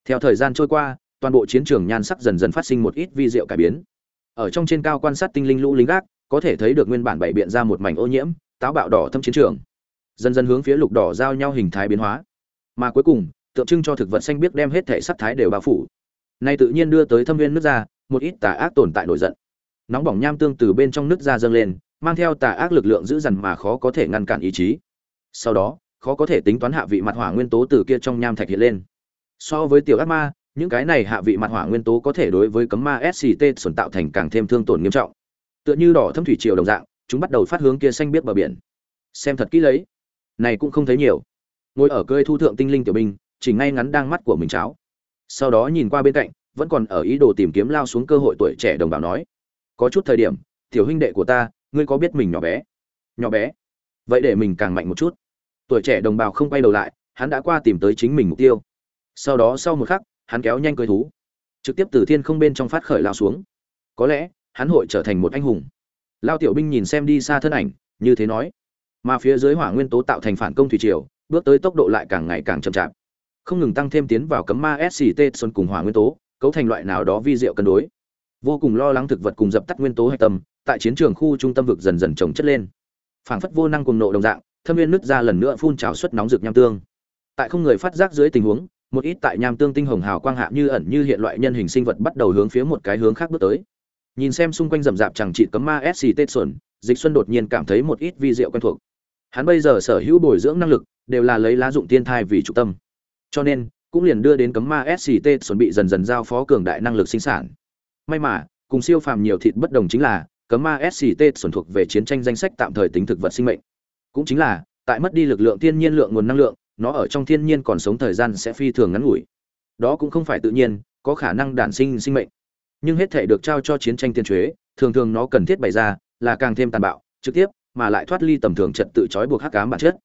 Theo thời gian trôi qua, toàn bộ chiến trường nhan sắc dần dần phát sinh một ít vi diệu cải biến. Ở trong trên cao quan sát tinh linh lũ lính gác, có thể thấy được nguyên bản bày biện ra một mảnh ô nhiễm táo bạo đỏ thâm chiến trường. Dần dần hướng phía lục đỏ giao nhau hình thái biến hóa. Mà cuối cùng, tượng trưng cho thực vật xanh biếc đem hết thể sắc thái đều bao phủ. Nay tự nhiên đưa tới thâm viên nước ra, một ít tà ác tồn tại nổi giận. Nóng bỏng nham tương từ bên trong nước ra dâng lên, mang theo tà ác lực lượng giữ dằn mà khó có thể ngăn cản ý chí. Sau đó, khó có thể tính toán hạ vị mặt hỏa nguyên tố từ kia trong nham thạch hiện lên. So với tiểu ác ma, những cái này hạ vị mặt hỏa nguyên tố có thể đối với cấm ma sct xuẩn tạo thành càng thêm thương tổn nghiêm trọng. Tựa như đỏ thâm thủy triều đồng dạng chúng bắt đầu phát hướng kia xanh biết bờ biển. Xem thật kỹ lấy. Này cũng không thấy nhiều. Ngồi ở cơi thu thượng tinh linh tiểu binh, chỉ ngay ngắn đang mắt của mình cháo. Sau đó nhìn qua bên cạnh, vẫn còn ở ý đồ tìm kiếm lao xuống cơ hội tuổi trẻ đồng bào nói, có chút thời điểm, tiểu huynh đệ của ta, ngươi có biết mình nhỏ bé? Nhỏ bé? Vậy để mình càng mạnh một chút. Tuổi trẻ đồng bào không quay đầu lại, hắn đã qua tìm tới chính mình mục tiêu. Sau đó sau một khắc, hắn kéo nhanh cưới thú, trực tiếp từ thiên không bên trong phát khởi lao xuống. Có lẽ, hắn hội trở thành một anh hùng lao tiểu binh nhìn xem đi xa thân ảnh, như thế nói. Mà phía dưới hỏa nguyên tố tạo thành phản công thủy triều, bước tới tốc độ lại càng ngày càng chậm chạp. Không ngừng tăng thêm tiến vào cấm ma sct xuân cùng hỏa nguyên tố, cấu thành loại nào đó vi diệu cân đối. Vô cùng lo lắng thực vật cùng dập tắt nguyên tố hạch tâm, tại chiến trường khu trung tâm vực dần dần trồng chất lên. Phảng phất vô năng cùng nộ đồng dạng, thâm viên nứt ra lần nữa phun trào suất nóng rực nham tương. Tại không người phát giác dưới tình huống, một ít tại nham tương tinh hồng hào quang hạ như ẩn như hiện loại nhân hình sinh vật bắt đầu hướng phía một cái hướng khác bước tới nhìn xem xung quanh rậm rạp chẳng trị cấm ma sct xuân dịch xuân đột nhiên cảm thấy một ít vi diệu quen thuộc. Hắn bây giờ sở hữu bồi dưỡng năng lực, đều là lấy lá dụng tiên thai vì trung tâm. Cho nên, cũng liền đưa đến cấm ma sct xuân bị dần dần giao phó cường đại năng lực sinh sản. May mà, cùng siêu phàm nhiều thịt bất đồng chính là, cấm ma sct xuân thuộc về chiến tranh danh sách tạm thời tính thực vật sinh mệnh. Cũng chính là, tại mất đi lực lượng thiên nhiên lượng nguồn năng lượng, nó ở trong thiên nhiên còn sống thời gian sẽ phi thường ngắn ngủi. Đó cũng không phải tự nhiên, có khả năng đản sinh sinh mệnh nhưng hết thể được trao cho chiến tranh tiên chế, thường thường nó cần thiết bày ra là càng thêm tàn bạo, trực tiếp mà lại thoát ly tầm thường trật tự trói buộc hắc ám bản chất.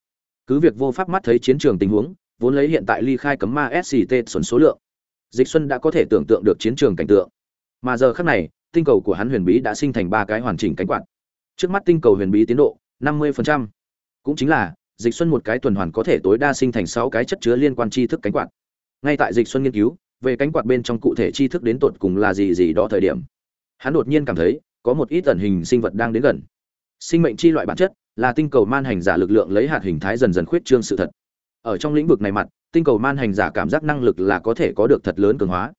Cứ việc vô pháp mắt thấy chiến trường tình huống, vốn lấy hiện tại ly khai cấm ma sct xuẩn số lượng, dịch xuân đã có thể tưởng tượng được chiến trường cảnh tượng. Mà giờ khắc này, tinh cầu của hắn huyền bí đã sinh thành ba cái hoàn chỉnh cánh quạt. Trước mắt tinh cầu huyền bí tiến độ 50%. cũng chính là, dịch xuân một cái tuần hoàn có thể tối đa sinh thành 6 cái chất chứa liên quan tri thức cánh quạt. Ngay tại dịch xuân nghiên cứu về cánh quạt bên trong cụ thể tri thức đến tột cùng là gì gì đó thời điểm. Hắn đột nhiên cảm thấy, có một ít tần hình sinh vật đang đến gần. Sinh mệnh chi loại bản chất là tinh cầu man hành giả lực lượng lấy hạt hình thái dần dần khuyết trương sự thật. Ở trong lĩnh vực này mặt, tinh cầu man hành giả cảm giác năng lực là có thể có được thật lớn cường hóa.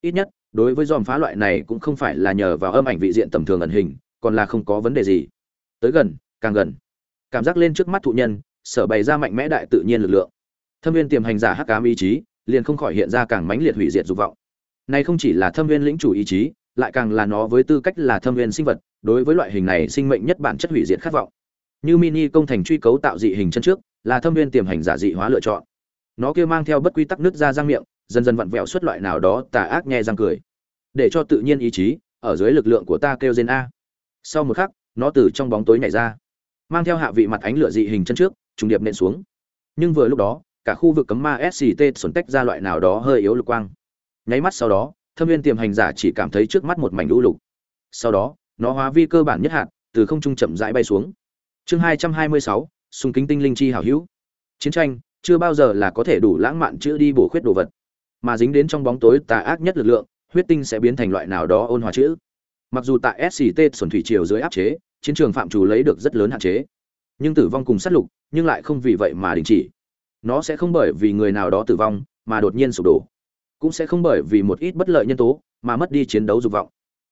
Ít nhất, đối với dòm phá loại này cũng không phải là nhờ vào âm ảnh vị diện tầm thường ẩn hình, còn là không có vấn đề gì. Tới gần, càng gần. Cảm giác lên trước mắt thụ nhân, sở bày ra mạnh mẽ đại tự nhiên lực lượng. Thâm viên tiềm hành giả hắc cám ý chí liền không khỏi hiện ra càng mãnh liệt hủy diệt dục vọng. Này không chỉ là thâm viên lĩnh chủ ý chí, lại càng là nó với tư cách là thâm viên sinh vật, đối với loại hình này sinh mệnh nhất bản chất hủy diệt khát vọng. Như mini công thành truy cấu tạo dị hình chân trước, là thâm viên tiềm hành giả dị hóa lựa chọn. Nó kia mang theo bất quy tắc nứt ra răng miệng, dần dần vặn vẹo xuất loại nào đó tà ác nhẹ răng cười. Để cho tự nhiên ý chí, ở dưới lực lượng của ta kêu gen a. Sau một khắc, nó từ trong bóng tối nhảy ra, mang theo hạ vị mặt ánh lửa dị hình chân trước, trùng điệp nện xuống. Nhưng vừa lúc đó cả khu vực cấm ma sct xuẩn tách ra loại nào đó hơi yếu lục quang. Nháy mắt sau đó, thâm viên tiềm hành giả chỉ cảm thấy trước mắt một mảnh lũ lục. Sau đó, nó hóa vi cơ bản nhất hạn từ không trung chậm rãi bay xuống. Chương hai trăm hai mươi sáu, sùng kính tinh linh chi hảo hữu. Chiến tranh, chưa bao giờ là có thể đủ lãng mạn chữa đi bổ khuyết đồ vật. Mà dính đến trong bóng tối tà ác nhất lực lượng, huyết tinh sẽ biến thành loại nào đó ôn hòa chữ. Mặc dù tại sct xuẩn thủy triều dưới áp chế, chiến trường phạm trù lấy được rất lớn hạn chế. Nhưng tử vong cùng sát lục, nhưng lại không vì vậy mà đình chỉ nó sẽ không bởi vì người nào đó tử vong mà đột nhiên sụp đổ, cũng sẽ không bởi vì một ít bất lợi nhân tố mà mất đi chiến đấu dục vọng.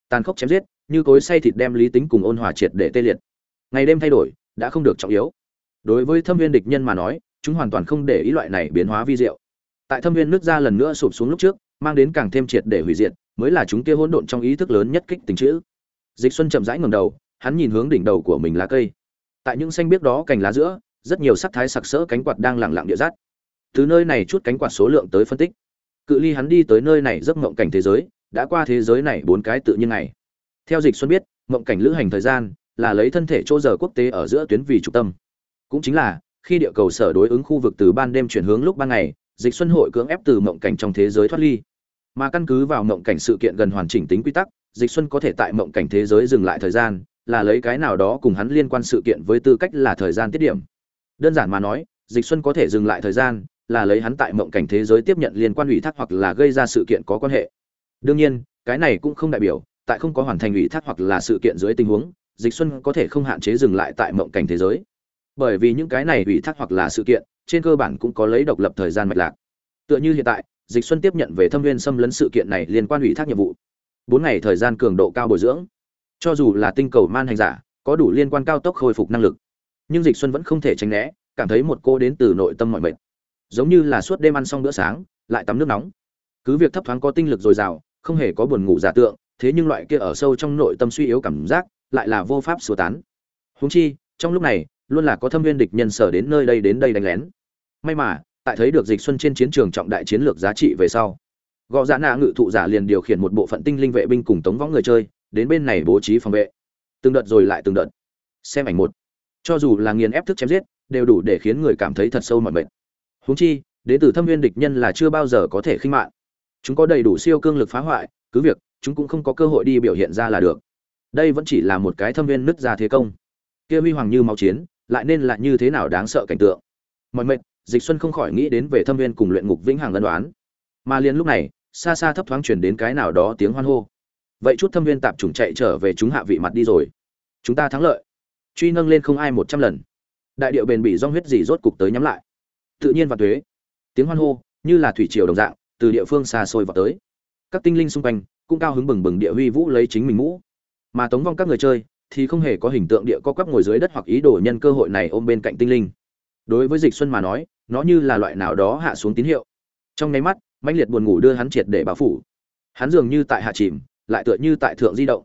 Tàn khốc chém giết, như cối say thịt đem lý tính cùng ôn hòa triệt để tê liệt. Ngày đêm thay đổi, đã không được trọng yếu. Đối với thâm viên địch nhân mà nói, chúng hoàn toàn không để ý loại này biến hóa vi diệu. Tại thâm viên nước ra lần nữa sụp xuống lúc trước, mang đến càng thêm triệt để hủy diệt, mới là chúng kia hỗn độn trong ý thức lớn nhất kích tình chữ. Dịch xuân chậm rãi ngẩng đầu, hắn nhìn hướng đỉnh đầu của mình lá cây. Tại những xanh biếc đó cành lá giữa rất nhiều sắc thái sặc sỡ cánh quạt đang lẳng lặng địa rát. Từ nơi này chút cánh quạt số lượng tới phân tích, cự ly hắn đi tới nơi này giấc mộng cảnh thế giới, đã qua thế giới này bốn cái tự nhiên này theo dịch xuân biết, mộng cảnh lữ hành thời gian là lấy thân thể chỗ giờ quốc tế ở giữa tuyến vì trung tâm. Cũng chính là, khi địa cầu sở đối ứng khu vực từ ban đêm chuyển hướng lúc ban ngày, dịch xuân hội cưỡng ép từ mộng cảnh trong thế giới thoát ly. Mà căn cứ vào mộng cảnh sự kiện gần hoàn chỉnh tính quy tắc, dịch xuân có thể tại mộng cảnh thế giới dừng lại thời gian, là lấy cái nào đó cùng hắn liên quan sự kiện với tư cách là thời gian tiết điểm đơn giản mà nói, dịch xuân có thể dừng lại thời gian là lấy hắn tại mộng cảnh thế giới tiếp nhận liên quan ủy thác hoặc là gây ra sự kiện có quan hệ. Đương nhiên, cái này cũng không đại biểu, tại không có hoàn thành ủy thác hoặc là sự kiện dưới tình huống, dịch xuân có thể không hạn chế dừng lại tại mộng cảnh thế giới. Bởi vì những cái này ủy thác hoặc là sự kiện, trên cơ bản cũng có lấy độc lập thời gian mạch lạc. Tựa như hiện tại, dịch xuân tiếp nhận về thâm viên xâm lấn sự kiện này liên quan ủy thác nhiệm vụ. Bốn ngày thời gian cường độ cao bồi dưỡng. Cho dù là tinh cầu man hành giả, có đủ liên quan cao tốc khôi phục năng lực nhưng dịch xuân vẫn không thể tránh né, cảm thấy một cô đến từ nội tâm mọi mệt. Giống như là suốt đêm ăn xong bữa sáng, lại tắm nước nóng. Cứ việc thấp thoáng có tinh lực dồi dào, không hề có buồn ngủ giả tượng, thế nhưng loại kia ở sâu trong nội tâm suy yếu cảm giác lại là vô pháp sửa tán. Huống chi, trong lúc này, luôn là có thâm viên địch nhân sở đến nơi đây đến đây đánh lén. May mà, tại thấy được dịch xuân trên chiến trường trọng đại chiến lược giá trị về sau gò dạ nạ ngự thụ giả liền điều khiển một bộ phận tinh linh vệ binh cùng tống võng người chơi, đến bên này bố trí phòng vệ. Từng đợt rồi lại từng đợt. Xem ảnh một cho dù là nghiền ép thức chém giết, đều đủ để khiến người cảm thấy thật sâu mọi mệt. Huống chi, đến từ thâm viên địch nhân là chưa bao giờ có thể khinh mạng. Chúng có đầy đủ siêu cương lực phá hoại, cứ việc, chúng cũng không có cơ hội đi biểu hiện ra là được. Đây vẫn chỉ là một cái thâm viên nứt ra thế công. Kia huy hoàng như máu chiến, lại nên là như thế nào đáng sợ cảnh tượng. Mọi mệt, dịch xuân không khỏi nghĩ đến về thâm viên cùng luyện ngục vĩnh hằng ân đoán mà liền lúc này, xa xa thấp thoáng chuyển đến cái nào đó tiếng hoan hô. Vậy chút thâm viên tạp chủng chạy trở về chúng hạ vị mặt đi rồi. Chúng ta thắng lợi truy nâng lên không ai một trăm lần. Đại điệu bền bỉ do huyết gì rốt cục tới nhắm lại. Tự nhiên và thuế. Tiếng hoan hô, như là thủy triều đồng dạng, từ địa phương xa xôi vào tới. Các tinh linh xung quanh cũng cao hứng bừng bừng địa huy vũ lấy chính mình mũ. Mà tống vong các người chơi thì không hề có hình tượng địa co quắp ngồi dưới đất hoặc ý đồ nhân cơ hội này ôm bên cạnh tinh linh. Đối với dịch xuân mà nói, nó như là loại nào đó hạ xuống tín hiệu. Trong nháy mắt, mãnh liệt buồn ngủ đưa hắn triệt để bảo phủ. Hắn dường như tại hạ chìm, lại tựa như tại thượng di động.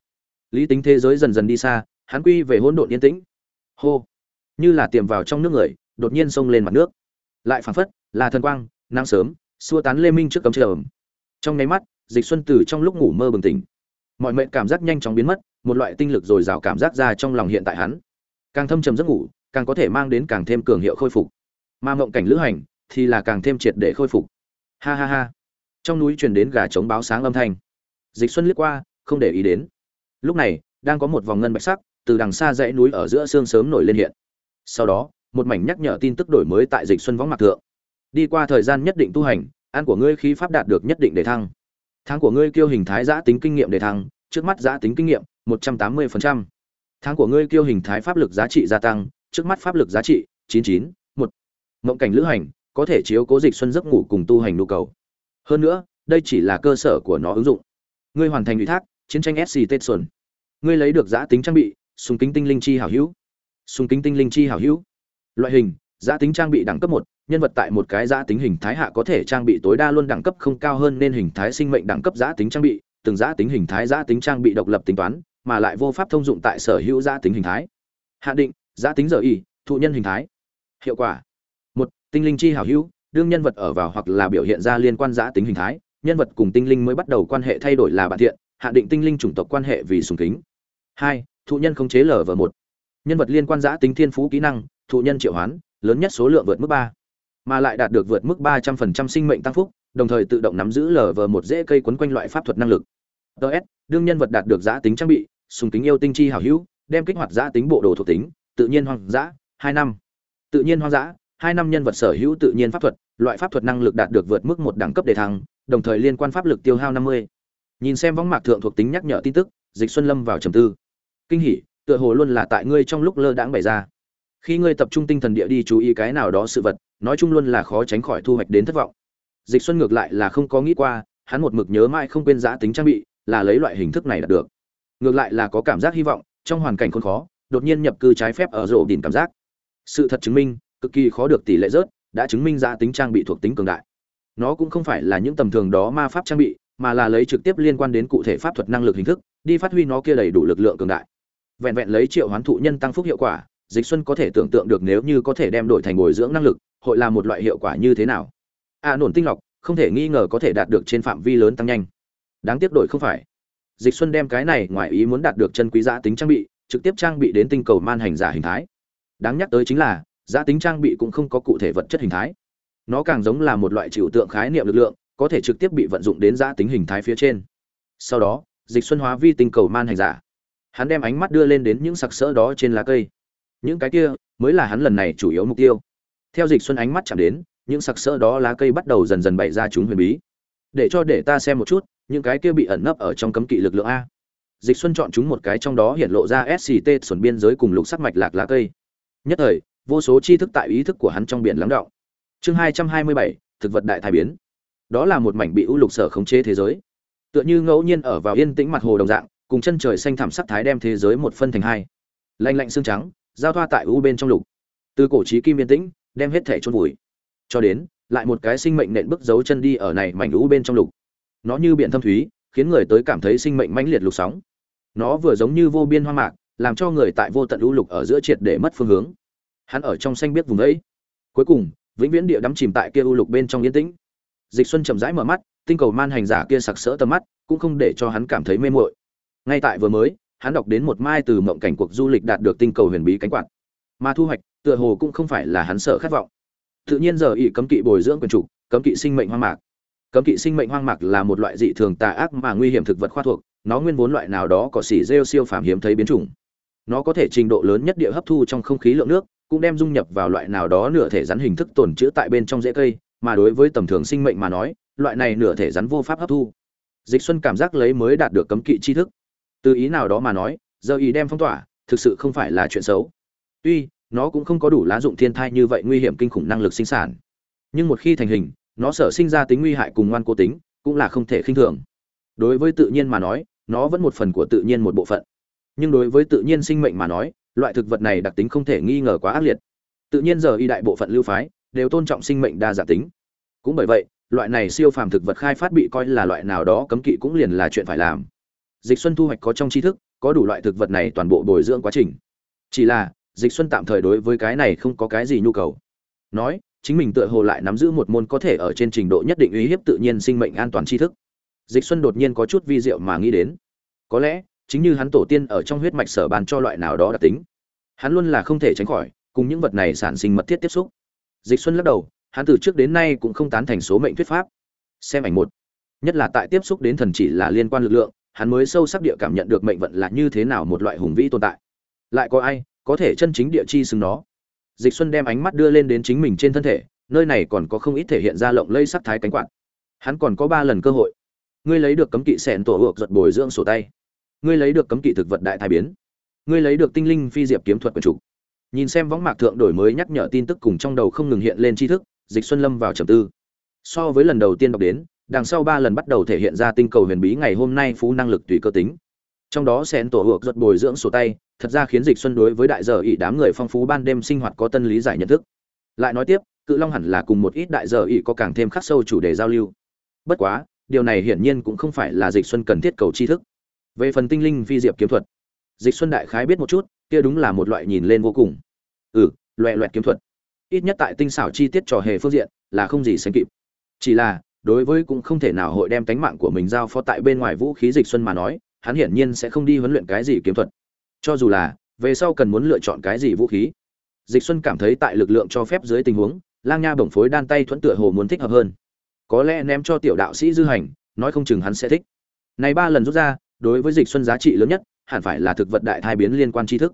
Lý tính thế giới dần dần đi xa hắn quy về hỗn độn yên tĩnh. Hô! Như là tiềm vào trong nước người, đột nhiên xông lên mặt nước. Lại phảng phất, là thần quang, nắng sớm, xua tán lê minh trước cấm trường trong nháy mắt, dịch xuân từ trong lúc ngủ mơ bừng tỉnh. Mọi mệnh cảm giác nhanh chóng biến mất, một loại tinh lực dồi dào cảm giác ra trong lòng hiện tại hắn. Càng thâm trầm giấc ngủ, càng có thể mang đến càng thêm cường hiệu khôi phục. Mà mộng cảnh lữ hành, thì là càng thêm triệt để khôi phục. Ha ha ha! Trong núi truyền đến gà trống báo sáng âm thanh. Dịch xuân liếc qua, không để ý đến. Lúc này, đang có một vòng ngân bạch sắc từ đằng xa dãy núi ở giữa sương sớm nổi lên hiện. Sau đó, một mảnh nhắc nhở tin tức đổi mới tại dịch xuân võng mặt thượng. Đi qua thời gian nhất định tu hành, ăn của ngươi khí pháp đạt được nhất định để thăng. Tháng của ngươi kiêu hình thái giã tính kinh nghiệm để thăng, trước mắt giã tính kinh nghiệm, một trăm tám mươi tháng của ngươi kiêu hình thái pháp lực giá trị gia tăng, trước mắt pháp lực giá trị, chín chín một. Mộng cảnh lữ hành, có thể chiếu cố dịch xuân giấc ngủ cùng tu hành nhu cầu. Hơn nữa, đây chỉ là cơ sở của nó ứng dụng. Ngươi hoàn thành ủy thác, chiến tranh sc tết xuân. Ngươi lấy được giã tính trang bị súng kính tinh linh chi hảo hữu. Súng kính tinh linh chi hảo hữu. Loại hình giã tính trang bị đẳng cấp một, nhân vật tại một cái giã tính hình thái hạ có thể trang bị tối đa luôn đẳng cấp không cao hơn nên hình thái sinh mệnh đẳng cấp giã tính trang bị, từng giã tính hình thái giã tính trang bị độc lập tính toán, mà lại vô pháp thông dụng tại sở hữu giã tính hình thái. Hạ định giã tính giờ y, thụ nhân hình thái. Hiệu quả. Một, tinh linh chi hảo hữu, đương nhân vật ở vào hoặc là biểu hiện ra liên quan giã tính hình thái, nhân vật cùng tinh linh mới bắt đầu quan hệ thay đổi là bạn thiện, hạ định tinh linh chủng tộc quan hệ vì sùng kính. Hai thụ nhân khống chế lở vở một. Nhân vật liên quan giã tính thiên phú kỹ năng, thụ nhân triệu hoán, lớn nhất số lượng vượt mức ba. Mà lại đạt được vượt mức ba trăm phần trăm sinh mệnh tăng phúc, đồng thời tự động nắm giữ lở vờ một dễ cây quấn quanh loại pháp thuật năng lực. Ts đương nhân vật đạt được giã tính trang bị, sùng kính yêu tinh chi hảo hữu, đem kích hoạt giã tính bộ đồ thuộc tính, tự nhiên hoang dã, hai năm. Tự nhiên hoang dã, hai năm nhân vật sở hữu tự nhiên pháp thuật, loại pháp thuật năng lực đạt được vượt mức một đẳng cấp đề thăng, đồng thời liên quan pháp lực tiêu hao năm mươi. Nhìn xem võng mạc thượng thuộc tính nhắc nhở tin tức, dịch xuân lâm vào trầm tư kinh hỉ, tựa hồ luôn là tại ngươi trong lúc lơ đãng bày ra. Khi ngươi tập trung tinh thần địa đi chú ý cái nào đó sự vật, nói chung luôn là khó tránh khỏi thu hoạch đến thất vọng. Dịch xuân ngược lại là không có nghĩ qua, hắn một mực nhớ mãi không quên giá tính trang bị, là lấy loại hình thức này đạt được. Ngược lại là có cảm giác hy vọng, trong hoàn cảnh khốn khó, đột nhiên nhập cư trái phép ở rộ đỉnh cảm giác. Sự thật chứng minh, cực kỳ khó được tỷ lệ rớt, đã chứng minh giá tính trang bị thuộc tính cường đại. Nó cũng không phải là những tầm thường đó ma pháp trang bị, mà là lấy trực tiếp liên quan đến cụ thể pháp thuật năng lực hình thức, đi phát huy nó kia đầy đủ lực lượng cường đại vẹn vẹn lấy triệu hoán thụ nhân tăng phúc hiệu quả, dịch xuân có thể tưởng tượng được nếu như có thể đem đổi thành bồi dưỡng năng lực, hội là một loại hiệu quả như thế nào. A nổn tinh lọc, không thể nghi ngờ có thể đạt được trên phạm vi lớn tăng nhanh. Đáng tiếc đổi không phải. Dịch xuân đem cái này ngoài ý muốn đạt được chân quý giá tính trang bị, trực tiếp trang bị đến tinh cầu man hành giả hình thái. Đáng nhắc tới chính là, giá tính trang bị cũng không có cụ thể vật chất hình thái. Nó càng giống là một loại trừu tượng khái niệm lực lượng, có thể trực tiếp bị vận dụng đến giá tính hình thái phía trên. Sau đó, dịch xuân hóa vi tinh cầu man hành giả hắn đem ánh mắt đưa lên đến những sặc sỡ đó trên lá cây. Những cái kia mới là hắn lần này chủ yếu mục tiêu. Theo dịch xuân ánh mắt chạm đến, những sặc sỡ đó lá cây bắt đầu dần dần bày ra chúng huyền bí. Để cho để ta xem một chút, những cái kia bị ẩn nấp ở trong cấm kỵ lực lượng a. Dịch xuân chọn chúng một cái trong đó hiện lộ ra sct xuẩn biên giới cùng lục sắc mạch lạc lá cây. Nhất thời, vô số tri thức tại ý thức của hắn trong biển lắng động. Chương hai trăm hai mươi bảy, thực vật đại thái biến. Đó là một mảnh bị u lục sở khống chế thế giới. Tựa như ngẫu nhiên ở vào yên tĩnh mặt hồ đồng dạng cùng chân trời xanh thảm sắc thái đem thế giới một phân thành hai. Lạnh lạnh xương trắng, giao thoa tại u bên trong lục. Từ cổ trí kim yên tĩnh, đem hết thể chôn vùi. Cho đến, lại một cái sinh mệnh nện bước dấu chân đi ở này mảnh u bên trong lục. Nó như biển thâm thúy, khiến người tới cảm thấy sinh mệnh mãnh liệt lục sóng. Nó vừa giống như vô biên hoa mạc, làm cho người tại vô tận u lục ở giữa triệt để mất phương hướng. Hắn ở trong xanh biết vùng ấy. Cuối cùng, vĩnh viễn địa đắm chìm tại kia u lục bên trong yên tĩnh. Dịch xuân chậm rãi mở mắt, tinh cầu man hành giả kia sặc sỡ tầm mắt, cũng không để cho hắn cảm thấy mê muội ngay tại vừa mới, hắn đọc đến một mai từ mộng cảnh cuộc du lịch đạt được tinh cầu huyền bí cánh quạt. Mà thu hoạch, tựa hồ cũng không phải là hắn sợ khát vọng. Tự nhiên giờ ỷ cấm kỵ bồi dưỡng quyền chủ, cấm kỵ sinh mệnh hoang mạc. Cấm kỵ sinh mệnh hoang mạc là một loại dị thường tà ác mà nguy hiểm thực vật khoa thuộc, nó nguyên vốn loại nào đó có xỉ rêu siêu phàm hiếm thấy biến chủng. Nó có thể trình độ lớn nhất địa hấp thu trong không khí lượng nước, cũng đem dung nhập vào loại nào đó nửa thể rắn hình thức tồn trữ tại bên trong rễ cây, mà đối với tầm thường sinh mệnh mà nói, loại này nửa thể rắn vô pháp hấp thu. Dịch xuân cảm giác lấy mới đạt được cấm kỵ tri thức từ ý nào đó mà nói, giờ ý đem phong tỏa, thực sự không phải là chuyện xấu. Tuy, nó cũng không có đủ lá dụng thiên thai như vậy nguy hiểm kinh khủng năng lực sinh sản. Nhưng một khi thành hình, nó sở sinh ra tính nguy hại cùng ngoan cố tính, cũng là không thể khinh thường. Đối với tự nhiên mà nói, nó vẫn một phần của tự nhiên một bộ phận. Nhưng đối với tự nhiên sinh mệnh mà nói, loại thực vật này đặc tính không thể nghi ngờ quá ác liệt. Tự nhiên giờ y đại bộ phận lưu phái, đều tôn trọng sinh mệnh đa dạng tính. Cũng bởi vậy, loại này siêu phàm thực vật khai phát bị coi là loại nào đó cấm kỵ cũng liền là chuyện phải làm dịch xuân thu hoạch có trong tri thức, có đủ loại thực vật này toàn bộ bồi dưỡng quá trình. Chỉ là, dịch xuân tạm thời đối với cái này không có cái gì nhu cầu. Nói, chính mình tựa hồ lại nắm giữ một môn có thể ở trên trình độ nhất định uy hiếp tự nhiên sinh mệnh an toàn tri thức. Dịch xuân đột nhiên có chút vi diệu mà nghĩ đến. Có lẽ, chính như hắn tổ tiên ở trong huyết mạch sở bàn cho loại nào đó đặc tính, hắn luôn là không thể tránh khỏi cùng những vật này sản sinh mật thiết tiếp xúc. Dịch xuân lắc đầu, hắn từ trước đến nay cũng không tán thành số mệnh thuyết pháp. Xem ảnh một, nhất là tại tiếp xúc đến thần chỉ là liên quan lực lượng hắn mới sâu sắc địa cảm nhận được mệnh vận là như thế nào một loại hùng vĩ tồn tại. Lại có ai có thể chân chính địa chi xứng nó? Dịch xuân đem ánh mắt đưa lên đến chính mình trên thân thể, nơi này còn có không ít thể hiện ra lộng lây sắc thái cánh quạt. Hắn còn có ba lần cơ hội. Ngươi lấy được cấm kỵ sẹn tổ ược giật bồi dưỡng sổ tay. Ngươi lấy được cấm kỵ thực vật đại thái biến. Ngươi lấy được tinh linh phi diệp kiếm thuật quần chủ. Nhìn xem võng mạc thượng đổi mới nhắc nhở tin tức cùng trong đầu không ngừng hiện lên tri thức, dịch xuân lâm vào trầm tư. So với lần đầu tiên đọc đến đằng sau ba lần bắt đầu thể hiện ra tinh cầu huyền bí ngày hôm nay phú năng lực tùy cơ tính. Trong đó xén tổ ược giật bồi dưỡng sổ tay, thật ra khiến dịch xuân đối với đại giờ ỷ đám người phong phú ban đêm sinh hoạt có tân lý giải nhận thức. Lại nói tiếp, cự long hẳn là cùng một ít đại giờ ỷ có càng thêm khắc sâu chủ đề giao lưu. Bất quá, điều này hiển nhiên cũng không phải là dịch xuân cần thiết cầu tri thức. Về phần tinh linh phi diệp kiếm thuật, dịch xuân đại khái biết một chút, kia đúng là một loại nhìn lên vô cùng. Ừ loẹ loẹt kiếm thuật. Ít nhất tại tinh xảo chi tiết trò hề phương diện là không gì sánh kịp. Chỉ là đối với cũng không thể nào hội đem tánh mạng của mình giao phó tại bên ngoài vũ khí dịch xuân mà nói, hắn hiển nhiên sẽ không đi huấn luyện cái gì kiếm thuật. Cho dù là, về sau cần muốn lựa chọn cái gì vũ khí, dịch xuân cảm thấy tại lực lượng cho phép dưới tình huống, lang nha bổng phối đan tay thuẫn tựa hồ muốn thích hợp hơn. Có lẽ ném cho tiểu đạo sĩ dư hành, nói không chừng hắn sẽ thích. Này ba lần rút ra, đối với dịch xuân giá trị lớn nhất, hẳn phải là thực vật đại thai biến liên quan tri thức.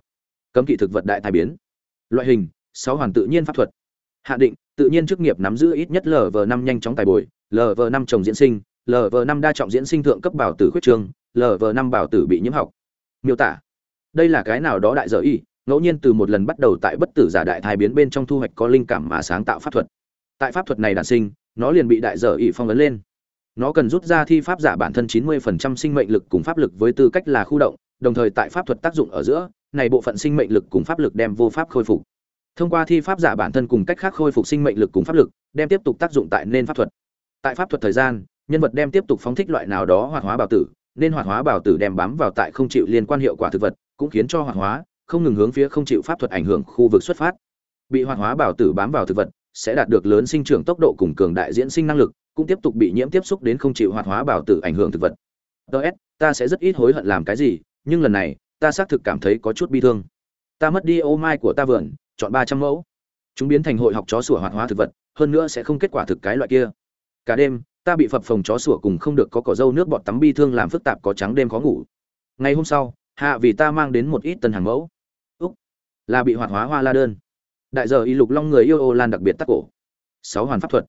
Cấm kỵ thực vật đại thai biến. Loại hình, sáu hoàn tự nhiên pháp thuật. Hạ định, tự nhiên chức nghiệp nắm giữ ít nhất lv năm nhanh chóng tài bồi lv năm trồng diễn sinh lv năm đa trọng diễn sinh thượng cấp bảo tử khuyết trương lv năm bảo tử bị nhiễm học. Miêu tả. Đây là cái nào đó đại dở y, ngẫu nhiên từ một lần bắt đầu tại bất tử giả đại thai biến bên trong thu hoạch có linh cảm mà sáng tạo pháp thuật. Tại pháp thuật này đản sinh, nó liền bị đại dở y phong ấn lên. Nó cần rút ra thi pháp giả bản thân 90% sinh mệnh lực cùng pháp lực với tư cách là khu động, đồng thời tại pháp thuật tác dụng ở giữa, này bộ phận sinh mệnh lực cùng pháp lực đem vô pháp khôi phục. Thông qua thi pháp giả bản thân cùng cách khác khôi phục sinh mệnh lực cùng pháp lực, đem tiếp tục tác dụng tại nên pháp thuật tại pháp thuật thời gian, nhân vật đem tiếp tục phóng thích loại nào đó hoạt hóa bảo tử, nên hoạt hóa bảo tử đem bám vào tại không chịu liên quan hiệu quả thực vật, cũng khiến cho hoạt hóa, không ngừng hướng phía không chịu pháp thuật ảnh hưởng khu vực xuất phát. Bị hoạt hóa bảo tử bám vào thực vật, sẽ đạt được lớn sinh trưởng tốc độ cùng cường đại diễn sinh năng lực, cũng tiếp tục bị nhiễm tiếp xúc đến không chịu hoạt hóa bảo tử ảnh hưởng thực vật. Ts ta sẽ rất ít hối hận làm cái gì, nhưng lần này, ta xác thực cảm thấy có chút bi thương. Ta mất đi ô mai của ta vườn, chọn ba trăm mẫu. Chúng biến thành hội học chó sủa hoạt hóa thực vật, hơn nữa sẽ không kết quả thực cái loại kia cả đêm, ta bị phập phồng chó sủa cùng không được có cỏ dâu nước bọt tắm bi thương làm phức tạp có trắng đêm khó ngủ. Ngày hôm sau, hạ vì ta mang đến một ít tân hàng mẫu. Úc, là bị hoạt hóa hoa la đơn. Đại giờ y lục long người yêu ô lan đặc biệt tắc cổ. Sáu hoàn pháp thuật.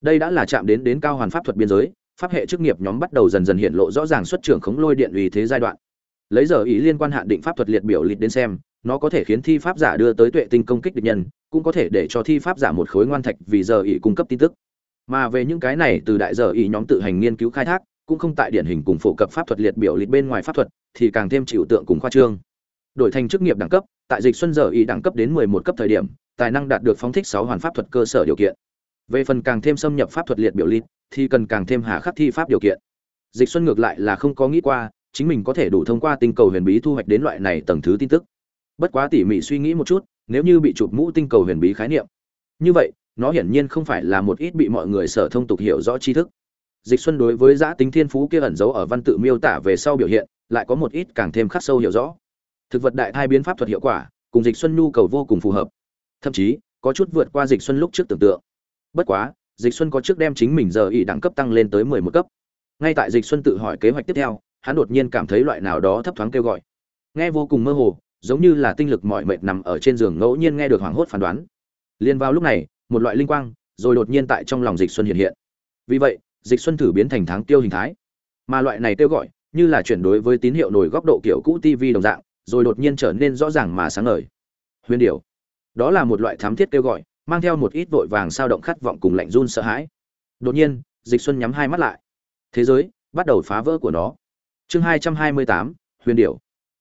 Đây đã là chạm đến đến cao hoàn pháp thuật biên giới, pháp hệ chức nghiệp nhóm bắt đầu dần dần hiện lộ rõ ràng xuất trưởng khống lôi điện uy thế giai đoạn. Lấy giờ ý liên quan hạn định pháp thuật liệt biểu liệt đến xem, nó có thể khiến thi pháp giả đưa tới tuệ tinh công kích địch nhân, cũng có thể để cho thi pháp giả một khối ngoan thạch vì giờ ý cung cấp tin tức mà về những cái này từ đại giờ ý nhóm tự hành nghiên cứu khai thác, cũng không tại điển hình cùng phổ cập pháp thuật liệt biểu liệt bên ngoài pháp thuật, thì càng thêm chịu tượng cùng khoa trương. Đổi thành chức nghiệp đẳng cấp, tại dịch xuân giờ ý đẳng cấp đến 11 cấp thời điểm, tài năng đạt được phóng thích 6 hoàn pháp thuật cơ sở điều kiện. Về phần càng thêm xâm nhập pháp thuật liệt biểu liệt thì cần càng thêm hà khắc thi pháp điều kiện. Dịch xuân ngược lại là không có nghĩ qua, chính mình có thể đủ thông qua tinh cầu huyền bí thu hoạch đến loại này tầng thứ tin tức. Bất quá tỉ mỉ suy nghĩ một chút, nếu như bị chụp mũ tinh cầu huyền bí khái niệm. Như vậy nó hiển nhiên không phải là một ít bị mọi người sở thông tục hiểu rõ tri thức. Dịch xuân đối với giã tính thiên phú kia ẩn giấu ở văn tự miêu tả về sau biểu hiện, lại có một ít càng thêm khắc sâu hiểu rõ. Thực vật đại thai biến pháp thuật hiệu quả, cùng dịch xuân nhu cầu vô cùng phù hợp. Thậm chí, có chút vượt qua dịch xuân lúc trước tưởng tượng. Bất quá, dịch xuân có trước đem chính mình giờ ỉ đẳng cấp tăng lên tới 11 cấp. Ngay tại dịch xuân tự hỏi kế hoạch tiếp theo, hắn đột nhiên cảm thấy loại nào đó thấp thoáng kêu gọi. Nghe vô cùng mơ hồ, giống như là tinh lực mọi mệt nằm ở trên giường ngẫu nhiên nghe được hoảng hốt phán đoán. Liền vào lúc này một loại linh quang, rồi đột nhiên tại trong lòng dịch xuân hiện hiện. Vì vậy, dịch xuân thử biến thành tháng tiêu hình thái. Mà loại này kêu gọi, như là chuyển đối với tín hiệu nổi góc độ kiểu cũ tv đồng dạng, rồi đột nhiên trở nên rõ ràng mà sáng ngời. Huyền điệu đó là một loại thám thiết kêu gọi, mang theo một ít vội vàng sao động khát vọng cùng lạnh run sợ hãi. Đột nhiên, dịch xuân nhắm hai mắt lại. Thế giới, bắt đầu phá vỡ của nó. Chương hai trăm hai mươi tám, huyền điệu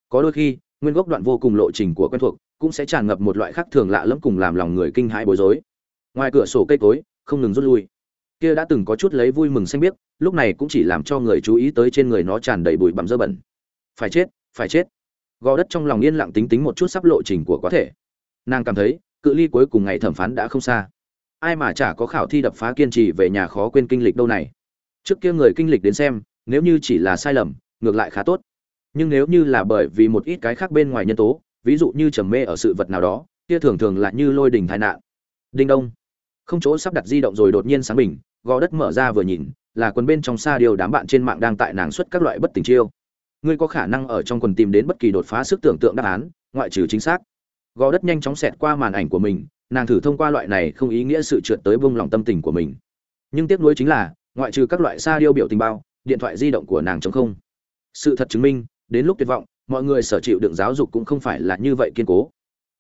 có đôi khi, nguyên gốc đoạn vô cùng lộ trình của quen thuộc, cũng sẽ tràn ngập một loại khác thường lạ lẫm cùng làm lòng người kinh hãi bối rối ngoài cửa sổ cây cối, không ngừng rút lui. Kia đã từng có chút lấy vui mừng xanh biết lúc này cũng chỉ làm cho người chú ý tới trên người nó tràn đầy bụi bặm dơ bẩn. Phải chết phải chết. Gò đất trong lòng yên lặng tính tính một chút sắp lộ trình của có thể. Nàng cảm thấy, cự ly cuối cùng ngày thẩm phán đã không xa. Ai mà chả có khảo thi đập phá kiên trì về nhà khó quên kinh lịch đâu này. Trước kia người kinh lịch đến xem, nếu như chỉ là sai lầm, ngược lại khá tốt. Nhưng nếu như là bởi vì một ít cái khác bên ngoài nhân tố, ví dụ như trầm mê ở sự vật nào đó, kia thường thường là như lôi đình tai nạn. Đinh đông không chỗ sắp đặt di động rồi đột nhiên sáng bình gò đất mở ra vừa nhìn, là quần bên trong xa điều đám bạn trên mạng đang tại nàng xuất các loại bất tình chiêu. Ngươi có khả năng ở trong quần tìm đến bất kỳ đột phá sức tưởng tượng đáp án, ngoại trừ chính xác. Gò đất nhanh chóng xẹt qua màn ảnh của mình, nàng thử thông qua loại này không ý nghĩa sự trượt tới bông lòng tâm tình của mình. Nhưng tiếc nuối chính là, ngoại trừ các loại xa điêu biểu tình bao, điện thoại di động của nàng chống không. Sự thật chứng minh, đến lúc tuyệt vọng, mọi người sở chịu đựng giáo dục cũng không phải là như vậy kiên cố.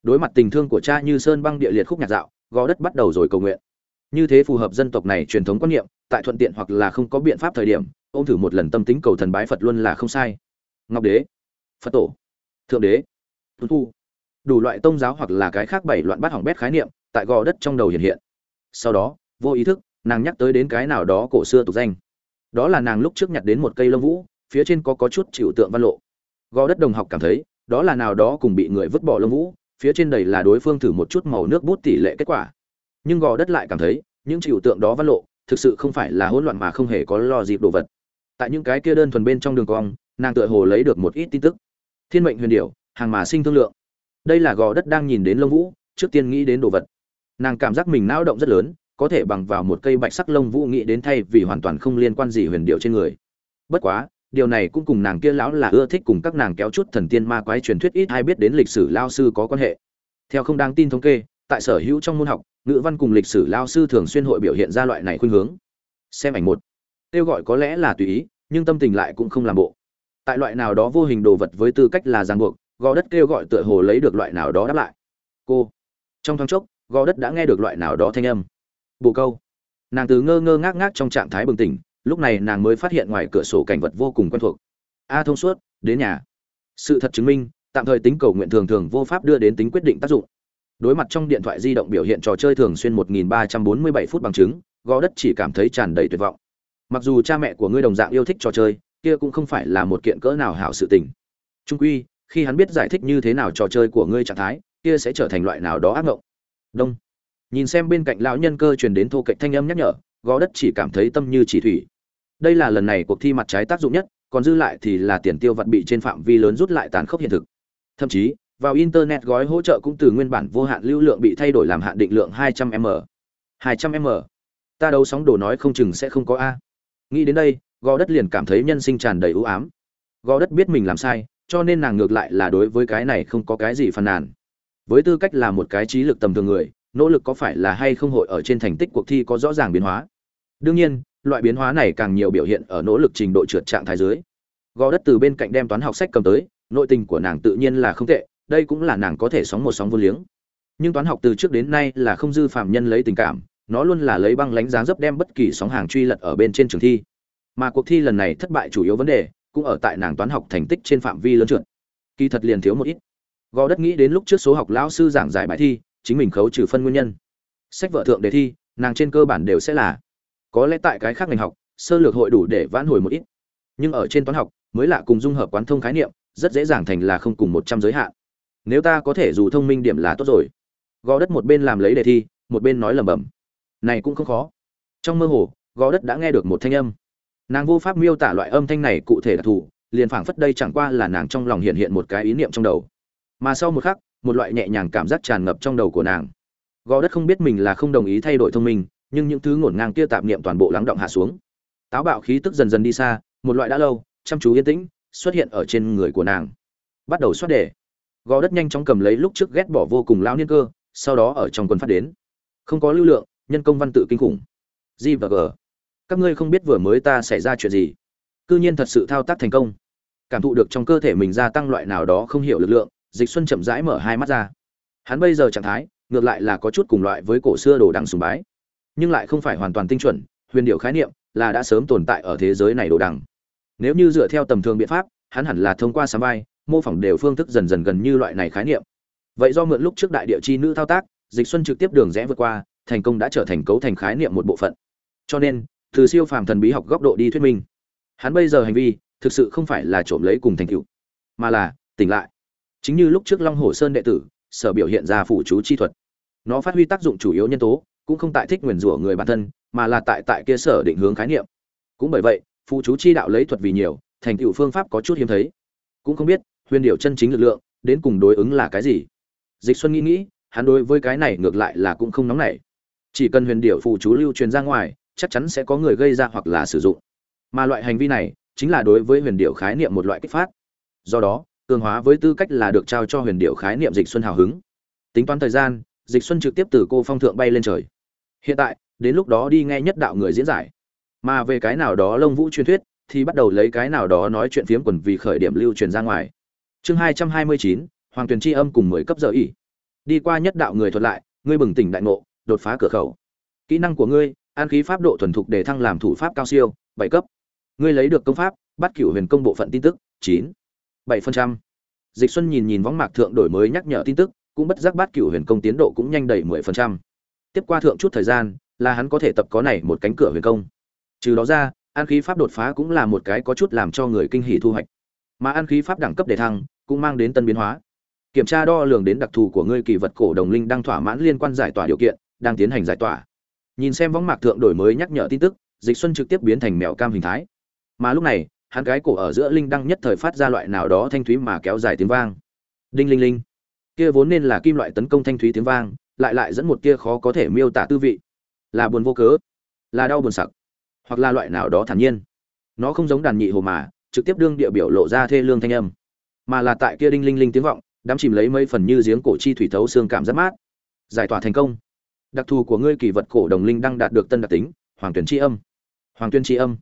Đối mặt tình thương của cha như sơn băng địa liệt khúc nhạc dạo gò đất bắt đầu rồi cầu nguyện. Như thế phù hợp dân tộc này truyền thống quan niệm, tại thuận tiện hoặc là không có biện pháp thời điểm, ôm thử một lần tâm tính cầu thần bái phật luôn là không sai. Ngọc đế, phật tổ, thượng đế tuân thu đủ loại tôn giáo hoặc là cái khác bảy loạn bắt hỏng bét khái niệm tại gò đất trong đầu hiện hiện. Sau đó, vô ý thức, nàng nhắc tới đến cái nào đó cổ xưa tục danh. Đó là nàng lúc trước nhặt đến một cây lông vũ, phía trên có có chút chịu tượng văn lộ. Gò đất đồng học cảm thấy, đó là nào đó cùng bị người vứt bỏ lông vũ phía trên đầy là đối phương thử một chút màu nước bút tỷ lệ kết quả. Nhưng gò đất lại cảm thấy, những trừu tượng đó văn lộ, thực sự không phải là hỗn loạn mà không hề có lo dịp đồ vật. Tại những cái kia đơn thuần bên trong đường cong, nàng tựa hồ lấy được một ít tin tức. Thiên mệnh huyền điệu hàng mà sinh thương lượng. Đây là gò đất đang nhìn đến lông vũ, trước tiên nghĩ đến đồ vật. Nàng cảm giác mình não động rất lớn, có thể bằng vào một cây bạch sắc lông vũ nghĩ đến thay vì hoàn toàn không liên quan gì huyền điệu trên người. Bất quá điều này cũng cùng nàng kia lão là ưa thích cùng các nàng kéo chút thần tiên ma quái truyền thuyết ít hay biết đến lịch sử lao sư có quan hệ. Theo không đáng tin thống kê, tại sở hữu trong môn học, ngữ văn cùng lịch sử lao sư thường xuyên hội biểu hiện ra loại này khuynh hướng. Xem ảnh một. Kêu gọi có lẽ là tùy ý, nhưng tâm tình lại cũng không làm bộ. Tại loại nào đó vô hình đồ vật với tư cách là ràng buộc, gò đất kêu gọi tựa hồ lấy được loại nào đó đáp lại. Cô. Trong thoáng chốc, gò đất đã nghe được loại nào đó thanh âm. Bồ câu. Nàng từ ngơ ngơ ngác ngác trong trạng thái bừng tỉnh lúc này nàng mới phát hiện ngoài cửa sổ cảnh vật vô cùng quen thuộc. A thông suốt, đến nhà. Sự thật chứng minh, tạm thời tính cầu nguyện thường thường vô pháp đưa đến tính quyết định tác dụng. Đối mặt trong điện thoại di động biểu hiện trò chơi thường xuyên 1347 phút bằng chứng, gò đất chỉ cảm thấy tràn đầy tuyệt vọng. Mặc dù cha mẹ của ngươi đồng dạng yêu thích trò chơi, kia cũng không phải là một kiện cỡ nào hảo sự tình. Trung quy, khi hắn biết giải thích như thế nào trò chơi của ngươi trạng thái, kia sẽ trở thành loại nào đó ác ngộng. Đông. Nhìn xem bên cạnh lão nhân cơ truyền đến thô cạnh thanh âm nhắc nhở, gò đất chỉ cảm thấy tâm như chỉ thủy đây là lần này cuộc thi mặt trái tác dụng nhất, còn dư lại thì là tiền tiêu vật bị trên phạm vi lớn rút lại tàn khốc hiện thực. Thậm chí, vào internet gói hỗ trợ cũng từ nguyên bản vô hạn lưu lượng bị thay đổi làm hạn định lượng 200 m. 200 m. Ta đấu sóng đồ nói không chừng sẽ không có a. Nghĩ đến đây, gò đất liền cảm thấy nhân sinh tràn đầy ưu ám. Gò đất biết mình làm sai, cho nên nàng ngược lại là đối với cái này không có cái gì phàn nàn. Với tư cách là một cái trí lực tầm thường người, nỗ lực có phải là hay không hội ở trên thành tích cuộc thi có rõ ràng biến hóa? Đương nhiên loại biến hóa này càng nhiều biểu hiện ở nỗ lực trình độ trượt trạng thái dưới. Gò đất từ bên cạnh đem toán học sách cầm tới, nội tình của nàng tự nhiên là không tệ, đây cũng là nàng có thể sóng một sóng vô liếng. Nhưng toán học từ trước đến nay là không dư phạm nhân lấy tình cảm, nó luôn là lấy băng lánh giá dấp đem bất kỳ sóng hàng truy lật ở bên trên trường thi. Mà cuộc thi lần này thất bại chủ yếu vấn đề, cũng ở tại nàng toán học thành tích trên phạm vi lớn trượt. Kỳ thật liền thiếu một ít. Gò đất nghĩ đến lúc trước số học lão sư giảng giải bài thi, chính mình khấu trừ phân nguyên nhân. Sách vợ thượng đề thi, nàng trên cơ bản đều sẽ là có lẽ tại cái khác ngành học, sơ lược hội đủ để vãn hồi một ít. Nhưng ở trên toán học, mới lạ cùng dung hợp quán thông khái niệm, rất dễ dàng thành là không cùng một trăm giới hạn. Nếu ta có thể dù thông minh điểm là tốt rồi. Gò đất một bên làm lấy đề thi, một bên nói lẩm bẩm. Này cũng không khó. Trong mơ hồ, gò đất đã nghe được một thanh âm. Nàng vô pháp miêu tả loại âm thanh này cụ thể đặc thù, liền phảng phất đây chẳng qua là nàng trong lòng hiện hiện một cái ý niệm trong đầu. Mà sau một khắc, một loại nhẹ nhàng cảm giác tràn ngập trong đầu của nàng. Gò đất không biết mình là không đồng ý thay đổi thông minh nhưng những thứ ngổn ngang kia tạp niệm toàn bộ lắng động hạ xuống. Táo bạo khí tức dần dần đi xa, một loại đã lâu, chăm chú yên tĩnh, xuất hiện ở trên người của nàng. Bắt đầu xoát đề. Gò đất nhanh chóng cầm lấy lúc trước ghét bỏ vô cùng lao niên cơ, sau đó ở trong quân phát đến. Không có lưu lượng, nhân công văn tự kinh khủng. G và g. Các ngươi không biết vừa mới ta xảy ra chuyện gì. Cư nhiên thật sự thao tác thành công. Cảm thụ được trong cơ thể mình gia tăng loại nào đó không hiểu lực lượng, dịch xuân chậm rãi mở hai mắt ra. Hắn bây giờ trạng thái, ngược lại là có chút cùng loại với cổ xưa đồ đằng sùng bái nhưng lại không phải hoàn toàn tinh chuẩn, huyền điệu khái niệm là đã sớm tồn tại ở thế giới này đồ đằng. Nếu như dựa theo tầm thường biện pháp, hắn hẳn là thông qua sám vai, mô phỏng đều phương thức dần dần gần như loại này khái niệm. Vậy do mượn lúc trước đại địa chi nữ thao tác, dịch xuân trực tiếp đường rẽ vượt qua, thành công đã trở thành cấu thành khái niệm một bộ phận. Cho nên, từ siêu phàm thần bí học góc độ đi thuyết minh, hắn bây giờ hành vi thực sự không phải là trộm lấy cùng thành tựu, mà là tỉnh lại. Chính như lúc trước long hồ sơn đệ tử sở biểu hiện ra phụ chú chi thuật, nó phát huy tác dụng chủ yếu nhân tố cũng không tại thích nguyền rủa người bản thân, mà là tại tại kia sở định hướng khái niệm. Cũng bởi vậy, phụ chú chi đạo lấy thuật vì nhiều, thành tựu phương pháp có chút hiếm thấy. Cũng không biết, huyền điệu chân chính lực lượng, đến cùng đối ứng là cái gì. Dịch xuân nghĩ nghĩ, hắn đối với cái này ngược lại là cũng không nóng nảy. Chỉ cần huyền điệu phụ chú lưu truyền ra ngoài, chắc chắn sẽ có người gây ra hoặc là sử dụng. Mà loại hành vi này, chính là đối với huyền điệu khái niệm một loại kích phát. Do đó, cường hóa với tư cách là được trao cho huyền điệu khái niệm dịch xuân hào hứng. Tính toán thời gian, dịch xuân trực tiếp từ cô phong thượng bay lên trời hiện tại, đến lúc đó đi nghe nhất đạo người diễn giải. Mà về cái nào đó lông vũ truyền thuyết, thì bắt đầu lấy cái nào đó nói chuyện phiếm quần vì khởi điểm lưu truyền ra ngoài. Chương hai trăm hai mươi chín, hoàng tuyền tri âm cùng mười cấp giờ ỉ đi qua nhất đạo người thuật lại, ngươi bừng tỉnh đại ngộ, đột phá cửa khẩu. Kỹ năng của ngươi, an khí pháp độ thuần thục để thăng làm thủ pháp cao siêu, bảy cấp. Ngươi lấy được công pháp, bắt cửu huyền công bộ phận tin tức, chín, bảy phần trăm. Dịch xuân nhìn nhìn võng mạc thượng đổi mới nhắc nhở tin tức, cũng bất giác bắt cửu huyền công tiến độ cũng nhanh đầy mười phần trăm tiếp qua thượng chút thời gian, là hắn có thể tập có này một cánh cửa huyền công. Trừ đó ra, an khí pháp đột phá cũng là một cái có chút làm cho người kinh hỉ thu hoạch. Mà an khí pháp đẳng cấp để thăng, cũng mang đến tân biến hóa. Kiểm tra đo lường đến đặc thù của ngươi kỳ vật cổ đồng linh đang thỏa mãn liên quan giải tỏa điều kiện, đang tiến hành giải tỏa. Nhìn xem võng mạc thượng đổi mới nhắc nhở tin tức, dịch xuân trực tiếp biến thành mèo cam hình thái. Mà lúc này, hắn gái cổ ở giữa linh đăng nhất thời phát ra loại nào đó thanh thúy mà kéo dài tiếng vang. Đinh linh linh. Kia vốn nên là kim loại tấn công thanh thúy tiếng vang lại lại dẫn một kia khó có thể miêu tả tư vị. Là buồn vô cớ, là đau buồn sặc, hoặc là loại nào đó thản nhiên. Nó không giống đàn nhị hồ mà, trực tiếp đương địa biểu lộ ra thê lương thanh âm, mà là tại kia đinh linh linh tiếng vọng, đắm chìm lấy mấy phần như giếng cổ chi thủy thấu xương cảm giác mát. Giải tỏa thành công. Đặc thù của ngươi kỳ vật cổ đồng linh đăng đạt được tân đặc tính, hoàng tuyển tri âm. Hoàng tuyên tri âm.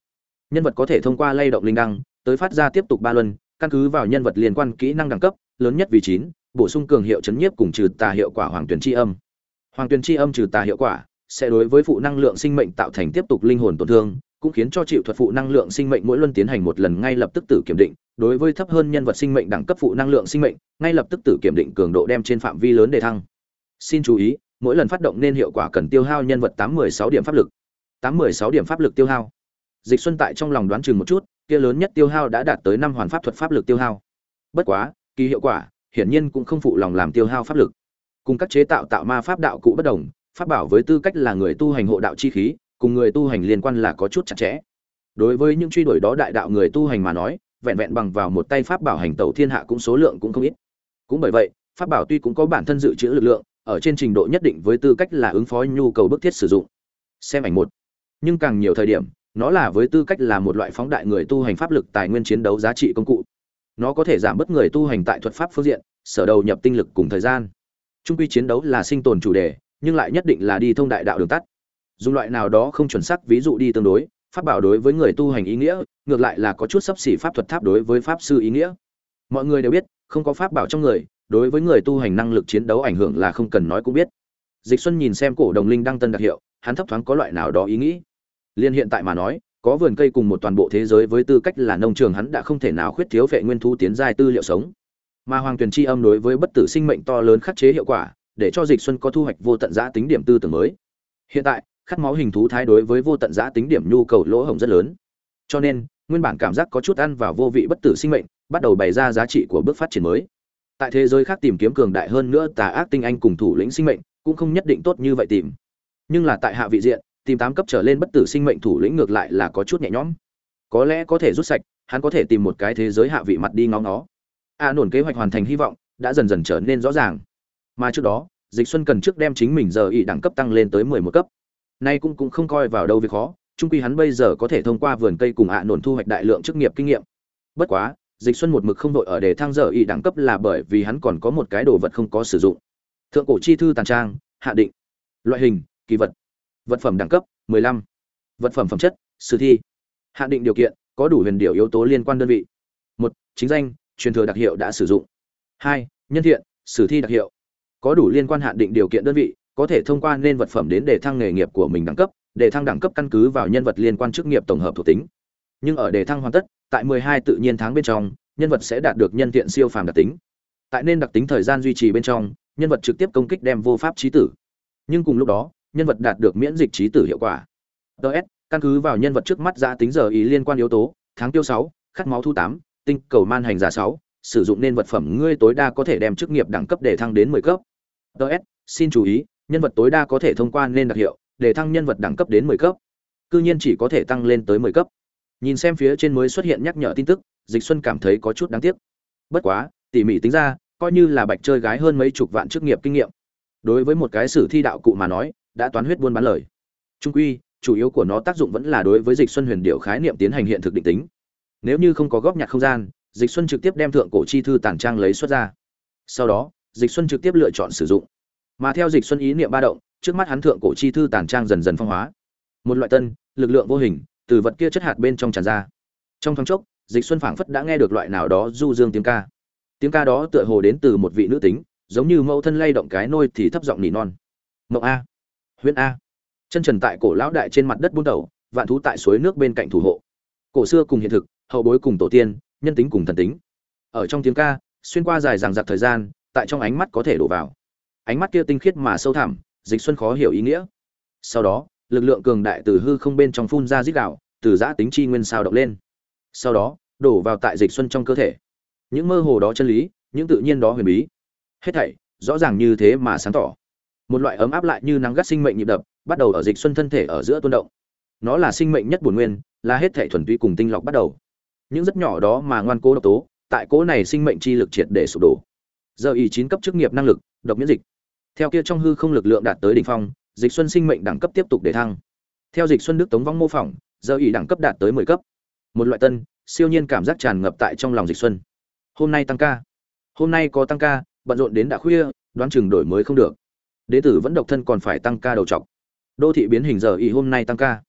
Nhân vật có thể thông qua lay động linh đăng, tới phát ra tiếp tục ba luân, căn cứ vào nhân vật liên quan kỹ năng đẳng cấp, lớn nhất vì chín, bổ sung cường hiệu chấn nhiếp cùng trừ tà hiệu quả hoàng tuyển tri âm hoàng Tuyền chi âm trừ tà hiệu quả, sẽ đối với phụ năng lượng sinh mệnh tạo thành tiếp tục linh hồn tổn thương, cũng khiến cho chịu thuật phụ năng lượng sinh mệnh mỗi luân tiến hành một lần ngay lập tức tử kiểm định. Đối với thấp hơn nhân vật sinh mệnh đẳng cấp phụ năng lượng sinh mệnh, ngay lập tức tử kiểm định cường độ đem trên phạm vi lớn để thăng. Xin chú ý, mỗi lần phát động nên hiệu quả cần tiêu hao nhân vật tám mười sáu điểm pháp lực. tám mười sáu điểm pháp lực tiêu hao. Dịch xuân tại trong lòng đoán chừng một chút, kia lớn nhất tiêu hao đã đạt tới năm hoàn pháp thuật pháp lực tiêu hao. Bất quá, kỳ hiệu quả, hiển nhiên cũng không phụ lòng làm tiêu hao pháp lực cùng các chế tạo tạo ma pháp đạo cụ bất đồng, pháp bảo với tư cách là người tu hành hộ đạo chi khí, cùng người tu hành liên quan là có chút chặt chẽ. Đối với những truy đuổi đó đại đạo người tu hành mà nói, vẹn vẹn bằng vào một tay pháp bảo hành tẩu thiên hạ cũng số lượng cũng không ít. Cũng bởi vậy, pháp bảo tuy cũng có bản thân dự trữ lực lượng, ở trên trình độ nhất định với tư cách là ứng phó nhu cầu bức thiết sử dụng. Xem ảnh một. Nhưng càng nhiều thời điểm, nó là với tư cách là một loại phóng đại người tu hành pháp lực tài nguyên chiến đấu giá trị công cụ. Nó có thể giảm bớt người tu hành tại thuật pháp phương diện, sở đầu nhập tinh lực cùng thời gian trung quy chiến đấu là sinh tồn chủ đề, nhưng lại nhất định là đi thông đại đạo đường tắt. Dùng loại nào đó không chuẩn xác ví dụ đi tương đối, pháp bảo đối với người tu hành ý nghĩa, ngược lại là có chút sấp xỉ pháp thuật tháp đối với pháp sư ý nghĩa. Mọi người đều biết, không có pháp bảo trong người, đối với người tu hành năng lực chiến đấu ảnh hưởng là không cần nói cũng biết. Dịch xuân nhìn xem cổ đồng linh đăng tân đặc hiệu, hắn thấp thoáng có loại nào đó ý nghĩ. Liên hiện tại mà nói, có vườn cây cùng một toàn bộ thế giới với tư cách là nông trường hắn đã không thể nào khuyết thiếu vệ nguyên thu tiến giai tư liệu sống mà hoàng tuyền chi âm đối với bất tử sinh mệnh to lớn khắc chế hiệu quả, để cho dịch xuân có thu hoạch vô tận giã tính điểm tư tưởng mới. Hiện tại, khát máu hình thú thái đối với vô tận giã tính điểm nhu cầu lỗ hổng rất lớn. Cho nên, nguyên bản cảm giác có chút ăn vào vô vị bất tử sinh mệnh, bắt đầu bày ra giá trị của bước phát triển mới. Tại thế giới khác tìm kiếm cường đại hơn nữa tà ác tinh anh cùng thủ lĩnh sinh mệnh, cũng không nhất định tốt như vậy tìm. Nhưng là tại hạ vị diện, tìm tám cấp trở lên bất tử sinh mệnh thủ lĩnh ngược lại là có chút nhẹ nhõm. Có lẽ có thể rút sạch, hắn có thể tìm một cái thế giới hạ vị mặt đi ngó ngó a nổn kế hoạch hoàn thành hy vọng đã dần dần trở nên rõ ràng. Mà trước đó, dịch xuân cần trước đem chính mình giờ ý đẳng cấp tăng lên tới mười một cấp. Nay cũng cũng không coi vào đâu việc khó trung quy hắn bây giờ có thể thông qua vườn cây cùng ạ nổn thu hoạch đại lượng chức nghiệp kinh nghiệm. Bất quá, dịch xuân một mực không đội ở đề thăng giờ ý đẳng cấp là bởi vì hắn còn có một cái đồ vật không có sử dụng. Thượng cổ chi thư tàn trang, hạ định. Loại hình, kỳ vật. Vật phẩm đẳng cấp 15. vật phẩm phẩm chất, sử thi. Hạ định điều kiện, có đủ huyền điều yếu tố liên quan đơn vị. Một, chính danh truyền thừa đặc hiệu đã sử dụng. Hai nhân thiện sử thi đặc hiệu. Có đủ liên quan hạn định điều kiện đơn vị có thể thông qua nên vật phẩm đến để thăng nghề nghiệp của mình đẳng cấp để thăng đẳng cấp căn cứ vào nhân vật liên quan chức nghiệp tổng hợp thuộc tính. Nhưng ở đề thăng hoàn tất tại 12 tự nhiên tháng bên trong nhân vật sẽ đạt được nhân thiện siêu phàm đặc tính. Tại nên đặc tính thời gian duy trì bên trong nhân vật trực tiếp công kích đem vô pháp trí tử. Nhưng cùng lúc đó nhân vật đạt được miễn dịch trí tử hiệu quả. Ts căn cứ vào nhân vật trước mắt ra tính giờ ý liên quan yếu tố tháng tiêu 6, khát máu thu 8, tinh cầu man hành giả 6, sử dụng nên vật phẩm ngươi tối đa có thể đem chức nghiệp đẳng cấp để thăng đến 10 cấp. Ts xin chú ý nhân vật tối đa có thể thông qua nên đặc hiệu để thăng nhân vật đẳng cấp đến 10 cấp. Cư nhiên chỉ có thể tăng lên tới 10 cấp. Nhìn xem phía trên mới xuất hiện nhắc nhở tin tức dịch xuân cảm thấy có chút đáng tiếc. Bất quá tỉ mỉ tính ra coi như là bạch chơi gái hơn mấy chục vạn chức nghiệp kinh nghiệm. Đối với một cái sử thi đạo cụ mà nói đã toán huyết buôn bán lời. Trung quy chủ yếu của nó tác dụng vẫn là đối với dịch xuân huyền điệu khái niệm tiến hành hiện thực định tính nếu như không có góp nhặt không gian, dịch xuân trực tiếp đem thượng cổ chi thư tản trang lấy xuất ra. Sau đó, dịch xuân trực tiếp lựa chọn sử dụng. Mà theo dịch xuân ý niệm ba động, trước mắt hắn thượng cổ chi thư tản trang dần dần phong hóa. Một loại tân, lực lượng vô hình, từ vật kia chất hạt bên trong tràn ra. Trong thoáng chốc, dịch xuân phảng phất đã nghe được loại nào đó du dương tiếng ca. Tiếng ca đó tựa hồ đến từ một vị nữ tính, giống như mẫu thân lay động cái nôi thì thấp giọng nỉ non. Mộng a. Huyễn a. Chân trần tại cổ lão đại trên mặt đất buôn đầu vạn thú tại suối nước bên cạnh thủ hộ. Cổ xưa cùng hiện thực hậu bối cùng tổ tiên, nhân tính cùng thần tính. Ở trong tiếng ca, xuyên qua dài dằng dặc thời gian, tại trong ánh mắt có thể đổ vào. Ánh mắt kia tinh khiết mà sâu thẳm, dịch xuân khó hiểu ý nghĩa. Sau đó, lực lượng cường đại từ hư không bên trong phun ra dích đạo từ giã tính chi nguyên sao động lên. Sau đó, đổ vào tại dịch xuân trong cơ thể. Những mơ hồ đó chân lý, những tự nhiên đó huyền bí. Hết thảy, rõ ràng như thế mà sáng tỏ. Một loại ấm áp lại như nắng gắt sinh mệnh nhịp đập, bắt đầu ở dịch xuân thân thể ở giữa tuôn động. Nó là sinh mệnh nhất bổn nguyên, là hết thảy thuần túy cùng tinh lọc bắt đầu những rất nhỏ đó mà ngoan cố độc tố, tại cố này sinh mệnh chi lực triệt để sụp đổ. Giờ ý chín cấp chức nghiệp năng lực, độc miễn dịch. Theo kia trong hư không lực lượng đạt tới đỉnh phong, dịch xuân sinh mệnh đẳng cấp tiếp tục để thăng. Theo dịch xuân đức tống vong mô phỏng, giờ ý đẳng cấp đạt tới 10 cấp. Một loại tân, siêu nhiên cảm giác tràn ngập tại trong lòng dịch xuân. Hôm nay tăng ca. Hôm nay có tăng ca, bận rộn đến đã khuya, đoán chừng đổi mới không được. Đế tử vẫn độc thân còn phải tăng ca đầu trọc. Đô thị biến hình giờ ý hôm nay tăng ca.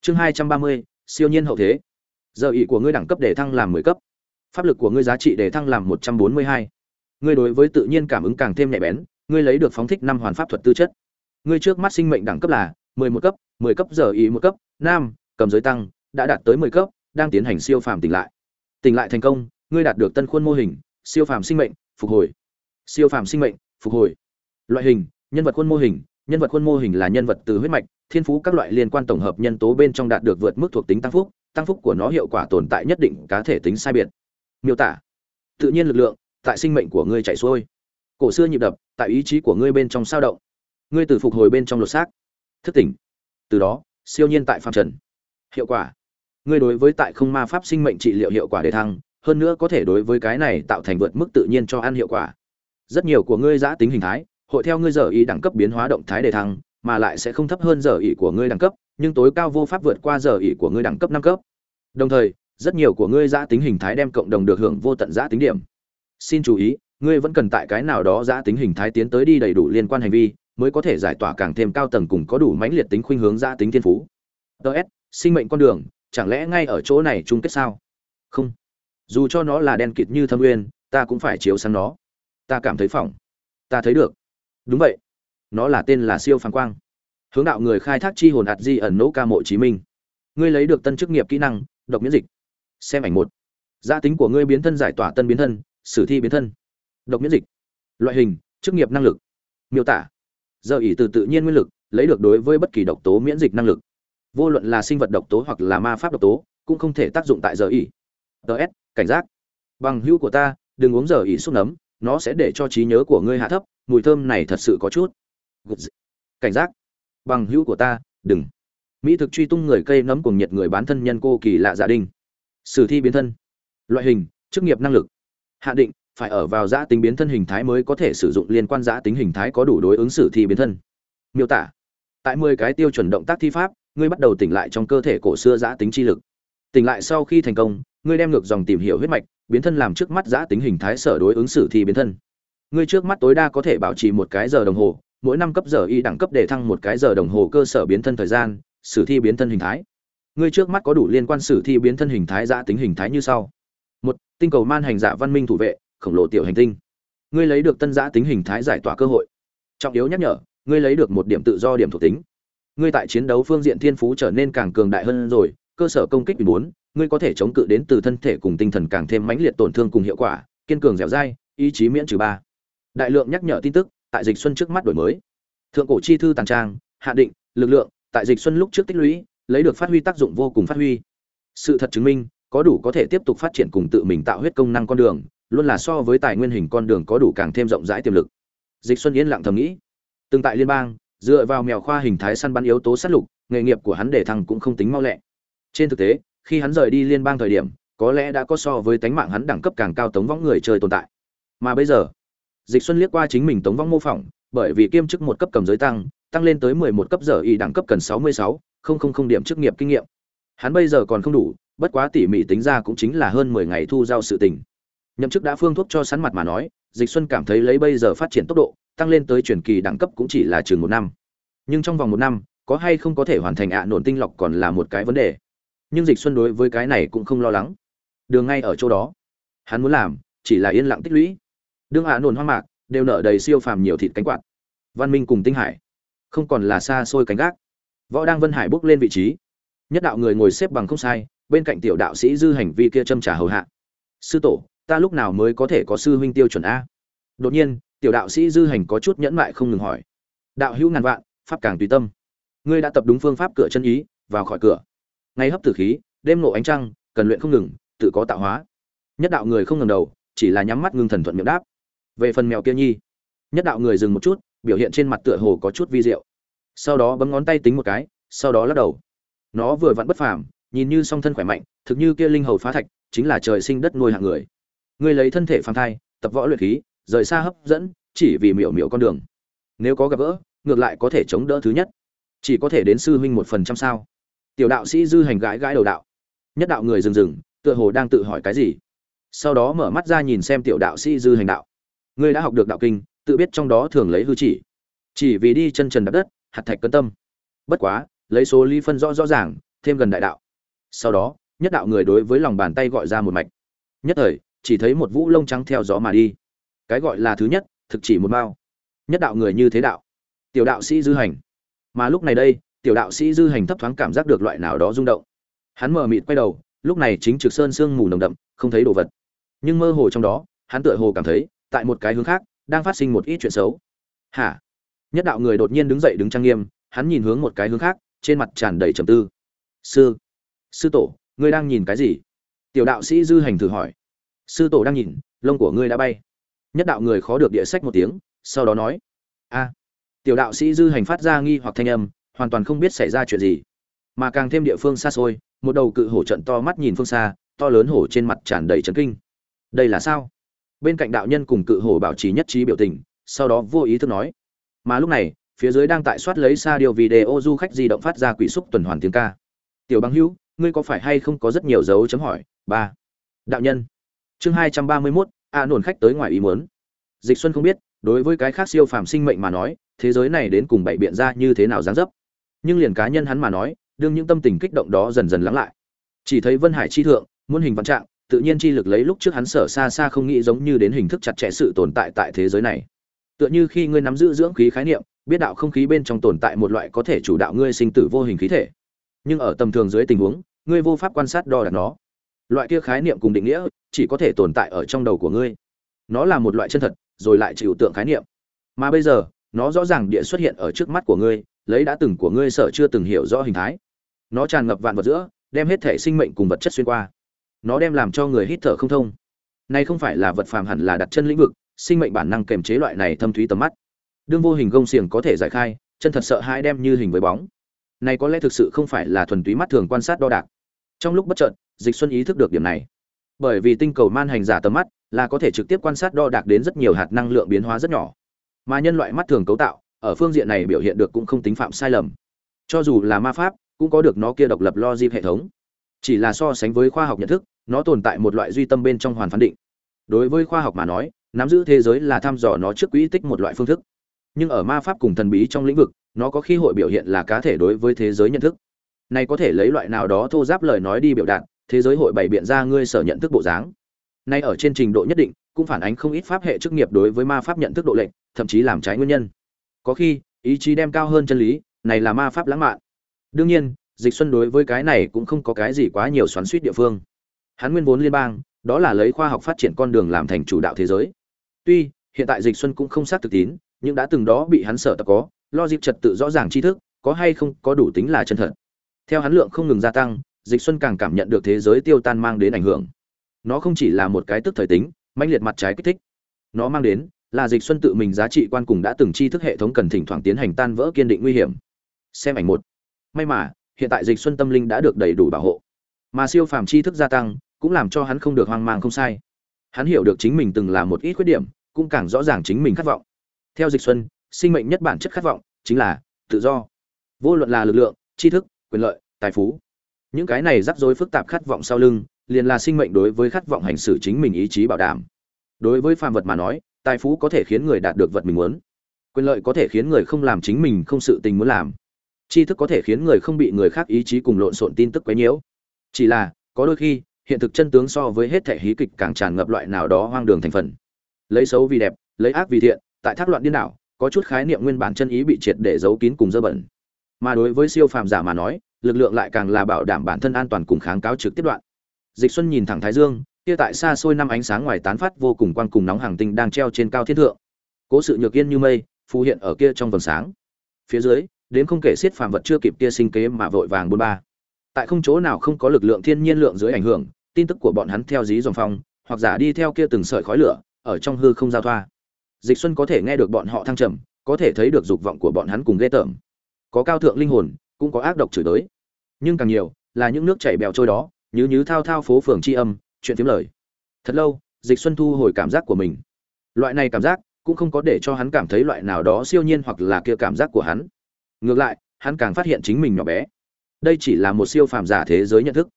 Chương hai trăm ba mươi, siêu nhiên hậu thế giờ ý của ngươi đẳng cấp để thăng làm mười cấp. Pháp lực của ngươi giá trị để thăng làm một trăm bốn mươi hai. Ngươi đối với tự nhiên cảm ứng càng thêm nhạy bén, ngươi lấy được phóng thích năm hoàn pháp thuật tư chất. Ngươi trước mắt sinh mệnh đẳng cấp là mười một cấp, mười cấp giờ ý một cấp, nam, cầm giới tăng, đã đạt tới mười cấp, đang tiến hành siêu phàm tỉnh lại. Tỉnh lại thành công, ngươi đạt được tân khuôn mô hình, siêu phàm sinh mệnh, phục hồi. Siêu phàm sinh mệnh, phục hồi. Loại hình, nhân vật khuôn mô hình, nhân vật khuôn mô hình là nhân vật từ huyết mạch, thiên phú các loại liên quan tổng hợp nhân tố bên trong đạt được vượt mức thuộc tính tăng phúc tăng phúc của nó hiệu quả tồn tại nhất định, cá thể tính sai biệt. Miêu tả, tự nhiên lực lượng, tại sinh mệnh của ngươi chạy xuôi. Cổ xưa nhịp đập, tại ý chí của ngươi bên trong sao động. Ngươi từ phục hồi bên trong lột xác. Thức tỉnh. Từ đó, siêu nhiên tại phạm trần. Hiệu quả. Ngươi đối với tại không ma pháp sinh mệnh trị liệu hiệu quả để thăng, hơn nữa có thể đối với cái này tạo thành vượt mức tự nhiên cho ăn hiệu quả. Rất nhiều của ngươi giã tính hình thái, hội theo ngươi giờ ý đẳng cấp biến hóa động thái đề thăng, mà lại sẽ không thấp hơn giờ ý của ngươi đẳng cấp nhưng tối cao vô pháp vượt qua giờ ỉ của ngươi đẳng cấp năm cấp. Đồng thời, rất nhiều của ngươi giã tính hình thái đem cộng đồng được hưởng vô tận giã tính điểm. Xin chú ý, ngươi vẫn cần tại cái nào đó giã tính hình thái tiến tới đi đầy đủ liên quan hành vi, mới có thể giải tỏa càng thêm cao tầng cùng có đủ mãnh liệt tính khuynh hướng giã tính thiên phú. Ts sinh mệnh con đường, chẳng lẽ ngay ở chỗ này chung kết sao? Không. Dù cho nó là đen kịt như thâm uyên ta cũng phải chiếu sáng nó. Ta cảm thấy phỏng. Ta thấy được. Đúng vậy. Nó là tên là siêu phản quang hướng đạo người khai thác chi hồn hạt di ẩn nỗ ca mộ chí minh. Ngươi lấy được tân chức nghiệp kỹ năng, độc miễn dịch. Xem ảnh một. Gia tính của ngươi biến thân giải tỏa tân biến thân, sử thi biến thân. Độc miễn dịch. Loại hình, chức nghiệp năng lực. Miêu tả. Giờ ỉ từ tự nhiên nguyên lực, lấy được đối với bất kỳ độc tố miễn dịch năng lực. Vô luận là sinh vật độc tố hoặc là ma pháp độc tố, cũng không thể tác dụng tại giờ ỉ ts cảnh giác. Bằng hữu của ta, đừng uống giờ ỉ xúc nấm, nó sẽ để cho trí nhớ của ngươi hạ thấp, mùi thơm này thật sự có chút. Cảnh giác bằng hữu của ta, đừng. Mỹ thực truy tung người cây nấm cùng nhiệt người bán thân nhân cô kỳ lạ dạ gia đình sử thi biến thân. Loại hình, chức nghiệp năng lực. Hạ định, phải ở vào giã tính biến thân hình thái mới có thể sử dụng liên quan giã tính hình thái có đủ đối ứng sử thi biến thân. Miêu tả. Tại mười cái tiêu chuẩn động tác thi pháp, ngươi bắt đầu tỉnh lại trong cơ thể cổ xưa giã tính chi lực. Tỉnh lại sau khi thành công, ngươi đem ngược dòng tìm hiểu huyết mạch, biến thân làm trước mắt giã tính hình thái sở đối ứng sử thi biến thân. Ngươi trước mắt tối đa có thể bảo trì một cái giờ đồng hồ mỗi năm cấp giờ y đẳng cấp để thăng một cái giờ đồng hồ cơ sở biến thân thời gian, sử thi biến thân hình thái. Ngươi trước mắt có đủ liên quan sử thi biến thân hình thái, giã tính hình thái như sau. Một, tinh cầu man hành giả văn minh thủ vệ, khổng lồ tiểu hành tinh. Ngươi lấy được tân giã tính hình thái giải tỏa cơ hội. Trọng yếu nhắc nhở, ngươi lấy được một điểm tự do điểm thuộc tính. Ngươi tại chiến đấu phương diện thiên phú trở nên càng cường đại hơn rồi, cơ sở công kích bốn, ngươi có thể chống cự đến từ thân thể cùng tinh thần càng thêm mãnh liệt tổn thương cùng hiệu quả, kiên cường dẻo dai, ý chí miễn trừ ba. Đại lượng nhắc nhở tin tức tại dịch xuân trước mắt đổi mới. Thượng cổ chi thư tàn trang, hạ định, lực lượng, tại dịch xuân lúc trước tích lũy, lấy được phát huy tác dụng vô cùng phát huy. Sự thật chứng minh, có đủ có thể tiếp tục phát triển cùng tự mình tạo huyết công năng con đường, luôn là so với tài nguyên hình con đường có đủ càng thêm rộng rãi tiềm lực. Dịch xuân yên lặng thầm nghĩ. Từng tại liên bang, dựa vào mèo khoa hình thái săn bắn yếu tố sát lục, nghề nghiệp của hắn để thăng cũng không tính mau lẹ. Trên thực tế, khi hắn rời đi liên bang thời điểm, có lẽ đã có so với tánh mạng hắn đẳng cấp càng cao tống võng người chơi tồn tại. Mà bây giờ dịch xuân liếc qua chính mình tống vong mô phỏng bởi vì kiêm chức một cấp cầm giới tăng tăng lên tới 11 cấp giờ y đẳng cấp cần 66, không không không điểm chức nghiệp kinh nghiệm. Hắn bây giờ còn không đủ, bất quá tỉ mỉ tính ra cũng chính là hơn 10 ngày thu giao sự tình. Nhậm chức đã phương thuốc cho sẵn mặt mà nói, Dịch Xuân cảm thấy lấy bây giờ phát triển tốc độ, tăng lên tới truyền kỳ đẳng cấp cũng chỉ là chừng một năm. Nhưng trong vòng một năm, có hay không có thể hoàn thành ạ nổn tinh lọc còn là một cái vấn đề. Nhưng Dịch Xuân đối với cái này cũng không lo lắng. Đường ngay ở chỗ đó, hắn muốn làm chỉ là yên lặng tích lũy. Đương hạ nồn hoang mạc, đều nở đầy siêu phàm nhiều thịt cánh quạt. Văn Minh cùng Tinh Hải, không còn là xa xôi cánh gác. Võ đang Vân Hải bước lên vị trí. Nhất đạo người ngồi xếp bằng không sai, bên cạnh tiểu đạo sĩ dư hành vi kia châm trả hầu hạ. Sư tổ, ta lúc nào mới có thể có sư huynh tiêu chuẩn a? Đột nhiên, tiểu đạo sĩ dư hành có chút nhẫn mại không ngừng hỏi. Đạo hữu ngàn vạn, pháp càng tùy tâm. Ngươi đã tập đúng phương pháp cửa chân ý, vào khỏi cửa. Ngay hấp tử khí, đêm nổ ánh trăng, cần luyện không ngừng, tự có tạo hóa. Nhất đạo người không ngừng đầu, chỉ là nhắm mắt ngưng thần thuận miệng đáp. Về phần mèo kia nhi, nhất đạo người dừng một chút, biểu hiện trên mặt tựa hồ có chút vi diệu. Sau đó bấm ngón tay tính một cái, sau đó lắc đầu. Nó vừa vặn bất phàm, nhìn như song thân khỏe mạnh, thực như kia linh hầu phá thạch, chính là trời sinh đất nuôi hạng người. Ngươi lấy thân thể phàm thai, tập võ luyện khí, rời xa hấp dẫn, chỉ vì miểu miểu con đường. Nếu có gặp gỡ, ngược lại có thể chống đỡ thứ nhất. Chỉ có thể đến sư huynh một phần trăm sao? Tiểu đạo sĩ dư hành gãi gãi đầu đạo. Nhất đạo người dừng dừng, tựa hồ đang tự hỏi cái gì. Sau đó mở mắt ra nhìn xem tiểu đạo sĩ dư hành đạo. Ngươi đã học được đạo kinh, tự biết trong đó thường lấy hư chỉ. Chỉ vì đi chân trần đạp đất, hạt thạch cân tâm. Bất quá, lấy số ly phân rõ rõ ràng, thêm gần đại đạo. Sau đó, nhất đạo người đối với lòng bàn tay gọi ra một mạch. Nhất thời, chỉ thấy một vũ lông trắng theo gió mà đi. Cái gọi là thứ nhất, thực chỉ một mao. Nhất đạo người như thế đạo. Tiểu đạo sĩ dư hành. Mà lúc này đây, tiểu đạo sĩ dư hành thấp thoáng cảm giác được loại nào đó rung động. Hắn mờ mịt quay đầu, lúc này chính trực sơn sương mù nồng đậm, không thấy đồ vật. Nhưng mơ hồ trong đó, hắn tựa hồ cảm thấy, tại một cái hướng khác, đang phát sinh một ít chuyện xấu. Hả? Nhất đạo người đột nhiên đứng dậy đứng trang nghiêm, hắn nhìn hướng một cái hướng khác, trên mặt tràn đầy trầm tư. "Sư, sư tổ, ngươi đang nhìn cái gì?" Tiểu đạo sĩ dư hành thử hỏi. "Sư tổ đang nhìn, lông của ngươi đã bay." Nhất đạo người khó được địa sách một tiếng, sau đó nói: "A." Tiểu đạo sĩ dư hành phát ra nghi hoặc thanh âm, hoàn toàn không biết xảy ra chuyện gì. Mà càng thêm địa phương xa xôi, một đầu cự hổ trận to mắt nhìn phương xa, to lớn hổ trên mặt tràn đầy trấn kinh. Đây là sao? Bên cạnh đạo nhân cùng cự hổ bảo trì nhất trí biểu tình, sau đó vô ý thức nói: mà lúc này phía dưới đang tại soát lấy xa điều video du khách di động phát ra quỷ xúc tuần hoàn tiếng ca. Tiểu băng hữu ngươi có phải hay không có rất nhiều dấu chấm hỏi? Ba. Đạo nhân. Chương hai trăm ba mươi mốt a nổn khách tới ngoài ý muốn. Dịch xuân không biết đối với cái khác siêu phàm sinh mệnh mà nói thế giới này đến cùng bảy biện ra như thế nào dáng dấp. Nhưng liền cá nhân hắn mà nói đương những tâm tình kích động đó dần dần lắng lại. Chỉ thấy vân hải chi thượng muôn hình vạn trạng tự nhiên chi lực lấy lúc trước hắn sở xa xa không nghĩ giống như đến hình thức chặt chẽ sự tồn tại tại thế giới này. Tựa như khi ngươi nắm giữ dưỡng khí khái niệm, biết đạo không khí bên trong tồn tại một loại có thể chủ đạo ngươi sinh tử vô hình khí thể. Nhưng ở tầm thường dưới tình huống, ngươi vô pháp quan sát đo đạc nó. Loại kia khái niệm cùng định nghĩa, chỉ có thể tồn tại ở trong đầu của ngươi. Nó là một loại chân thật, rồi lại chịu tượng khái niệm. Mà bây giờ, nó rõ ràng địa xuất hiện ở trước mắt của ngươi, lấy đã từng của ngươi sở chưa từng hiểu rõ hình thái. Nó tràn ngập vạn vật giữa, đem hết thể sinh mệnh cùng vật chất xuyên qua nó đem làm cho người hít thở không thông. Nay không phải là vật phàm hẳn là đặt chân lĩnh vực, sinh mệnh bản năng kềm chế loại này thâm thúy tầm mắt. Đương vô hình gông xiềng có thể giải khai, chân thật sợ hãi đem như hình với bóng. Này có lẽ thực sự không phải là thuần túy mắt thường quan sát đo đạc. Trong lúc bất chợt, dịch xuân ý thức được điểm này. Bởi vì tinh cầu man hành giả tầm mắt là có thể trực tiếp quan sát đo đạc đến rất nhiều hạt năng lượng biến hóa rất nhỏ. Mà nhân loại mắt thường cấu tạo, ở phương diện này biểu hiện được cũng không tính phạm sai lầm. Cho dù là ma pháp, cũng có được nó kia độc lập logic hệ thống chỉ là so sánh với khoa học nhận thức, nó tồn tại một loại duy tâm bên trong hoàn phán định. Đối với khoa học mà nói, nắm giữ thế giới là thăm dò nó trước quỹ tích một loại phương thức. Nhưng ở ma pháp cùng thần bí trong lĩnh vực, nó có khi hội biểu hiện là cá thể đối với thế giới nhận thức. Này có thể lấy loại nào đó thô giáp lời nói đi biểu đạt, thế giới hội bày biện ra ngươi sở nhận thức bộ dáng. Nay ở trên trình độ nhất định, cũng phản ánh không ít pháp hệ chức nghiệp đối với ma pháp nhận thức độ lệnh thậm chí làm trái nguyên nhân. Có khi, ý chí đem cao hơn chân lý, này là ma pháp lãng mạn. Đương nhiên dịch xuân đối với cái này cũng không có cái gì quá nhiều xoắn suýt địa phương hắn nguyên vốn liên bang đó là lấy khoa học phát triển con đường làm thành chủ đạo thế giới Tuy, hiện tại Dịch Xuân cũng không xác thực tín, nhưng đã từng đó bị hắn sợ tập có, lo dịp trật tự rõ ràng tri thức, có hay không có đủ tính là chân thật. Theo hắn lượng không ngừng gia tăng, Dịch Xuân càng cảm nhận được thế giới tiêu tan mang đến ảnh hưởng. Nó không chỉ là một cái tức thời tính, mãnh liệt mặt trái kích thích. Nó mang đến là Dịch Xuân tự mình giá trị quan cùng đã từng tri thức hệ thống cần thỉnh thoảng tiến hành tan vỡ kiên định nguy hiểm. Xem ảnh một. May mà, hiện tại Dịch Xuân tâm linh đã được đầy đủ bảo hộ. Mà siêu phàm tri thức gia tăng, cũng làm cho hắn không được hoang mang không sai. Hắn hiểu được chính mình từng là một ít khuyết điểm, cũng càng rõ ràng chính mình khát vọng. Theo dịch xuân sinh mệnh nhất bản chất khát vọng chính là tự do. Vô luận là lực lượng tri thức quyền lợi tài phú những cái này rắc rối phức tạp khát vọng sau lưng liền là sinh mệnh đối với khát vọng hành xử chính mình ý chí bảo đảm. Đối với phàm vật mà nói tài phú có thể khiến người đạt được vật mình muốn. Quyền lợi có thể khiến người không làm chính mình không sự tình muốn làm tri thức có thể khiến người không bị người khác ý chí cùng lộn xộn tin tức quấy nhiễu. Chỉ là, có đôi khi, hiện thực chân tướng so với hết thể hí kịch càng tràn ngập loại nào đó hoang đường thành phần. Lấy xấu vì đẹp, lấy ác vì thiện, tại thác loạn điên đảo, có chút khái niệm nguyên bản chân ý bị triệt để giấu kín cùng dơ bẩn. Mà đối với siêu phàm giả mà nói, lực lượng lại càng là bảo đảm bản thân an toàn cùng kháng cáo trực tiếp đoạn. Dịch xuân nhìn thẳng thái dương, kia tại xa xôi năm ánh sáng ngoài tán phát vô cùng quang cùng nóng hàng tinh đang treo trên cao thiên thượng. Cố sự nhược yên như mây, phù hiện ở kia trong vầng sáng. Phía dưới đến không kể xiết phàm vật chưa kịp kia sinh kế mà vội vàng buôn ba. Tại không chỗ nào không có lực lượng thiên nhiên lượng dưới ảnh hưởng tin tức của bọn hắn theo dí dòng phong hoặc giả đi theo kia từng sợi khói lửa ở trong hư không giao thoa. Dịch xuân có thể nghe được bọn họ thăng trầm có thể thấy được dục vọng của bọn hắn cùng ghê tởm. Có cao thượng linh hồn cũng có ác độc chửi đới, nhưng càng nhiều là những nước chảy bèo trôi đó như như thao thao phố phường tri âm chuyện tiếng lời. Thật lâu dịch xuân thu hồi cảm giác của mình. Loại này cảm giác cũng không có để cho hắn cảm thấy loại nào đó siêu nhiên hoặc là kia cảm giác của hắn ngược lại, hắn càng phát hiện chính mình nhỏ bé. Đây chỉ là một siêu phàm giả thế giới nhận thức.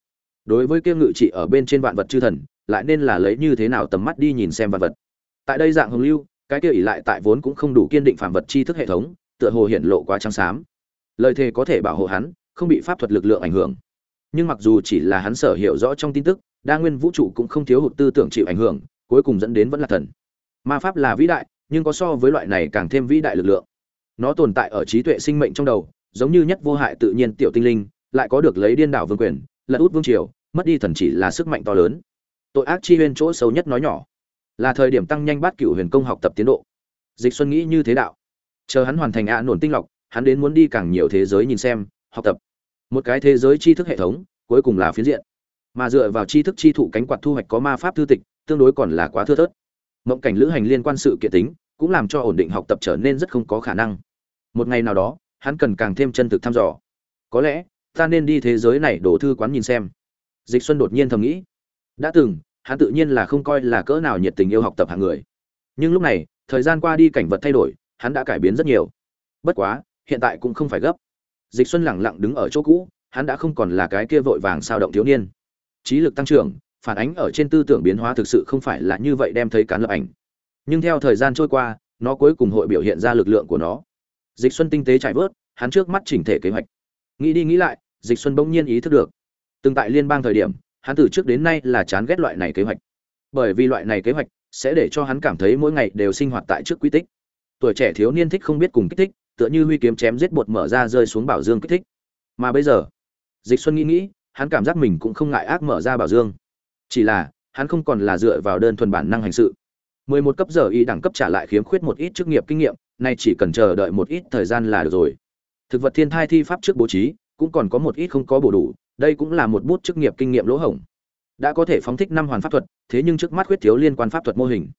Đối với kia ngự trị ở bên trên vạn vật chư thần, lại nên là lấy như thế nào tầm mắt đi nhìn xem vạn vật. Tại đây dạng hồng lưu, cái kia ỉ lại tại vốn cũng không đủ kiên định phàm vật tri thức hệ thống, tựa hồ hiện lộ quá trắng xám. Lời thề có thể bảo hộ hắn, không bị pháp thuật lực lượng ảnh hưởng. Nhưng mặc dù chỉ là hắn sở hiểu rõ trong tin tức, đa nguyên vũ trụ cũng không thiếu hụt tư tưởng chịu ảnh hưởng, cuối cùng dẫn đến vẫn là thần. Ma pháp là vĩ đại, nhưng có so với loại này càng thêm vĩ đại lực lượng nó tồn tại ở trí tuệ sinh mệnh trong đầu, giống như nhất vô hại tự nhiên tiểu tinh linh, lại có được lấy điên đảo vương quyền, lật út vương triều, mất đi thần chỉ là sức mạnh to lớn. Tội ác chi huyên chỗ xấu nhất nói nhỏ, là thời điểm tăng nhanh bát cửu huyền công học tập tiến độ. Dịch xuân nghĩ như thế đạo. Chờ hắn hoàn thành ạ nổn tinh lọc, hắn đến muốn đi càng nhiều thế giới nhìn xem, học tập. Một cái thế giới tri thức hệ thống, cuối cùng là phiến diện. Mà dựa vào tri thức chi thụ cánh quạt thu hoạch có ma pháp thư tịch, tương đối còn là quá thưa thớt. Mộng cảnh lữ hành liên quan sự kiện tính cũng làm cho ổn định học tập trở nên rất không có khả năng. Một ngày nào đó, hắn cần càng thêm chân thực thăm dò. Có lẽ, ta nên đi thế giới này đổ thư quán nhìn xem. Dịch xuân đột nhiên thầm nghĩ. Đã từng, hắn tự nhiên là không coi là cỡ nào nhiệt tình yêu học tập hàng người. Nhưng lúc này, thời gian qua đi cảnh vật thay đổi, hắn đã cải biến rất nhiều. Bất quá, hiện tại cũng không phải gấp. Dịch xuân lẳng lặng đứng ở chỗ cũ, hắn đã không còn là cái kia vội vàng sao động thiếu niên. Trí lực tăng trưởng, phản ánh ở trên tư tưởng biến hóa thực sự không phải là như vậy đem thấy cán lập ảnh nhưng theo thời gian trôi qua, nó cuối cùng hội biểu hiện ra lực lượng của nó. Dịch xuân tinh tế trải vớt, hắn trước mắt chỉnh thể kế hoạch. Nghĩ đi nghĩ lại, dịch xuân bỗng nhiên ý thức được. Từng tại liên bang thời điểm, hắn từ trước đến nay là chán ghét loại này kế hoạch. Bởi vì loại này kế hoạch sẽ để cho hắn cảm thấy mỗi ngày đều sinh hoạt tại trước quy tích. Tuổi trẻ thiếu niên thích không biết cùng kích thích, tựa như huy kiếm chém giết bột mở ra rơi xuống bảo dương kích thích. Mà bây giờ, dịch xuân nghĩ nghĩ, hắn cảm giác mình cũng không ngại ác mở ra bảo dương. Chỉ là, hắn không còn là dựa vào đơn thuần bản năng hành sự. 11 cấp giờ y đẳng cấp trả lại khiếm khuyết một ít chức nghiệp kinh nghiệm, nay chỉ cần chờ đợi một ít thời gian là được rồi. Thực vật thiên thai thi pháp trước bố trí, cũng còn có một ít không có bổ đủ, đây cũng là một bút chức nghiệp kinh nghiệm lỗ hổng. Đã có thể phóng thích năm hoàn pháp thuật, thế nhưng trước mắt khuyết thiếu liên quan pháp thuật mô hình.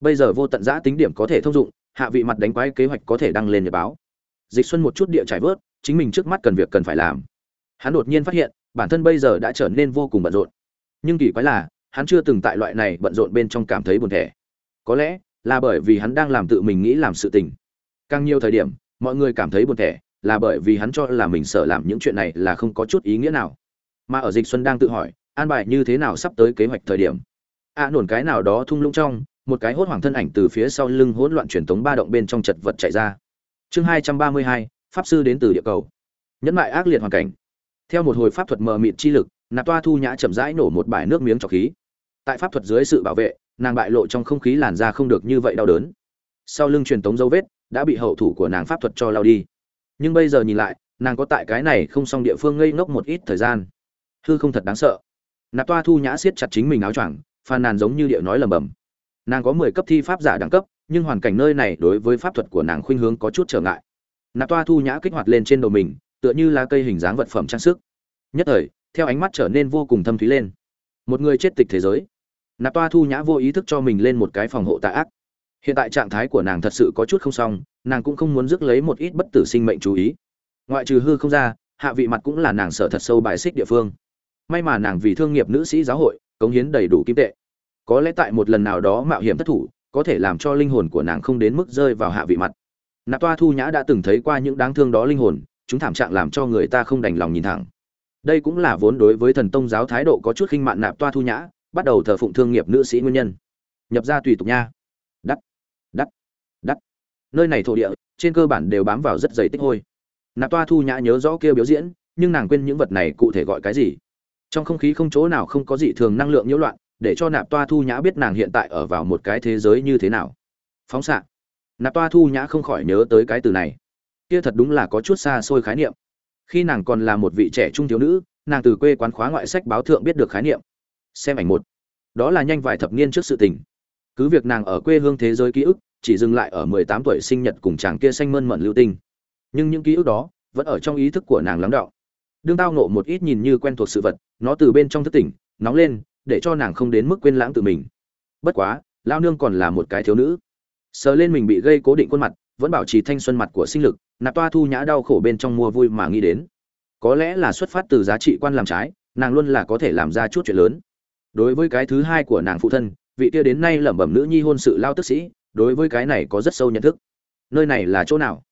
Bây giờ vô tận giã tính điểm có thể thông dụng, hạ vị mặt đánh quái kế hoạch có thể đăng lên nhật báo. Dịch xuân một chút địa trải vớt, chính mình trước mắt cần việc cần phải làm. Hắn đột nhiên phát hiện, bản thân bây giờ đã trở nên vô cùng bận rộn. Nhưng kỳ quái là, hắn chưa từng tại loại này bận rộn bên trong cảm thấy buồn thẻ có lẽ là bởi vì hắn đang làm tự mình nghĩ làm sự tình. Càng nhiều thời điểm mọi người cảm thấy buồn thẻ là bởi vì hắn cho là mình sợ làm những chuyện này là không có chút ý nghĩa nào. Mà ở dịch xuân đang tự hỏi an bài như thế nào sắp tới kế hoạch thời điểm. A à, nổn cái nào đó thung lũng trong một cái hốt hoảng thân ảnh từ phía sau lưng hỗn loạn truyền tống ba động bên trong chật vật chạy ra. Chương hai trăm ba mươi hai pháp sư đến từ địa cầu. Nhẫn mại ác liệt hoàn cảnh. Theo một hồi pháp thuật mờ mịt chi lực nạp toa thu nhã chậm rãi nổ một bãi nước miếng trọc khí. Tại pháp thuật dưới sự bảo vệ nàng bại lộ trong không khí làn da không được như vậy đau đớn. Sau lưng truyền tống dấu vết, đã bị hậu thủ của nàng pháp thuật cho lao đi. Nhưng bây giờ nhìn lại, nàng có tại cái này không xong địa phương ngây ngốc một ít thời gian. Hư không thật đáng sợ. Nạp toa thu nhã siết chặt chính mình áo choàng, phàn nàn giống như điệu nói lầm bầm. Nàng có mười cấp thi pháp giả đẳng cấp, nhưng hoàn cảnh nơi này đối với pháp thuật của nàng khuynh hướng có chút trở ngại. Nạp toa thu nhã kích hoạt lên trên đầu mình, tựa như là cây hình dáng vật phẩm trang sức. Nhất thời, theo ánh mắt trở nên vô cùng thâm thúy lên. Một người chết tịch thế giới nạp toa thu nhã vô ý thức cho mình lên một cái phòng hộ tạ ác. Hiện tại trạng thái của nàng thật sự có chút không xong, nàng cũng không muốn rước lấy một ít bất tử sinh mệnh chú ý. Ngoại trừ hư không ra, hạ vị mặt cũng là nàng sợ thật sâu bài xích địa phương. May mà nàng vì thương nghiệp nữ sĩ giáo hội, cống hiến đầy đủ kim tệ. Có lẽ tại một lần nào đó mạo hiểm thất thủ, có thể làm cho linh hồn của nàng không đến mức rơi vào hạ vị mặt. Nạp toa thu nhã đã từng thấy qua những đáng thương đó linh hồn, chúng thảm trạng làm cho người ta không đành lòng nhìn thẳng. Đây cũng là vốn đối với thần tông giáo thái độ có chút khinh mạn nạp toa thu nhã bắt đầu thờ phụng thương nghiệp nữ sĩ nguyên nhân. Nhập ra tùy tục nha. Đắt đắt đắt. Nơi này thổ địa, trên cơ bản đều bám vào rất dày tích hôi. Nạp toa thu nhã nhớ rõ kia biểu diễn, nhưng nàng quên những vật này cụ thể gọi cái gì. Trong không khí không chỗ nào không có dị thường năng lượng nhiễu loạn, để cho nạp toa thu nhã biết nàng hiện tại ở vào một cái thế giới như thế nào. Phóng xạ. Nạp toa thu nhã không khỏi nhớ tới cái từ này. Kia thật đúng là có chút xa xôi khái niệm. Khi nàng còn là một vị trẻ trung thiếu nữ, nàng từ quê quán khóa ngoại sách báo thượng biết được khái niệm xem ảnh một. Đó là nhanh vài thập niên trước sự tình. Cứ việc nàng ở quê hương thế giới ký ức, chỉ dừng lại ở mười tám tuổi sinh nhật cùng chàng kia xanh mơn mận lưu tinh. Nhưng những ký ức đó vẫn ở trong ý thức của nàng lắng đọng. Đương tao nộ một ít nhìn như quen thuộc sự vật, nó từ bên trong thức tỉnh, nóng lên, để cho nàng không đến mức quên lãng tự mình. Bất quá, lao nương còn là một cái thiếu nữ. Sờ lên mình bị gây cố định khuôn mặt, vẫn bảo trì thanh xuân mặt của sinh lực, nạp toa thu nhã đau khổ bên trong mua vui mà nghĩ đến. Có lẽ là xuất phát từ giá trị quan làm trái, nàng luôn là có thể làm ra chút chuyện lớn đối với cái thứ hai của nàng phụ thân, vị kia đến nay lẩm bẩm nữ nhi hôn sự lao tức sĩ, đối với cái này có rất sâu nhận thức. Nơi này là chỗ nào?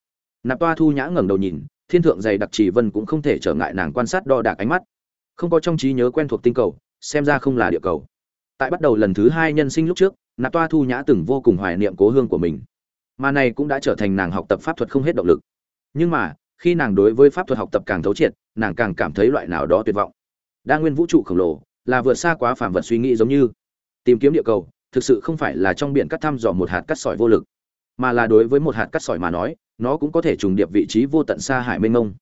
Nạp toa thu nhã ngẩng đầu nhìn, thiên thượng dày đặc trì vân cũng không thể trở ngại nàng quan sát đo đạc ánh mắt. Không có trong trí nhớ quen thuộc tinh cầu, xem ra không là địa cầu. Tại bắt đầu lần thứ hai nhân sinh lúc trước, nạp toa thu nhã từng vô cùng hoài niệm cố hương của mình. Mà này cũng đã trở thành nàng học tập pháp thuật không hết động lực. Nhưng mà, khi nàng đối với pháp thuật học tập càng thấu triệt, nàng càng cảm thấy loại nào đó tuyệt vọng. Đa nguyên vũ trụ khổng lồ là vượt xa quá phàm vật suy nghĩ giống như. Tìm kiếm địa cầu, thực sự không phải là trong biển cắt thăm dò một hạt cắt sỏi vô lực, mà là đối với một hạt cắt sỏi mà nói, nó cũng có thể trùng điệp vị trí vô tận xa hải mênh mông.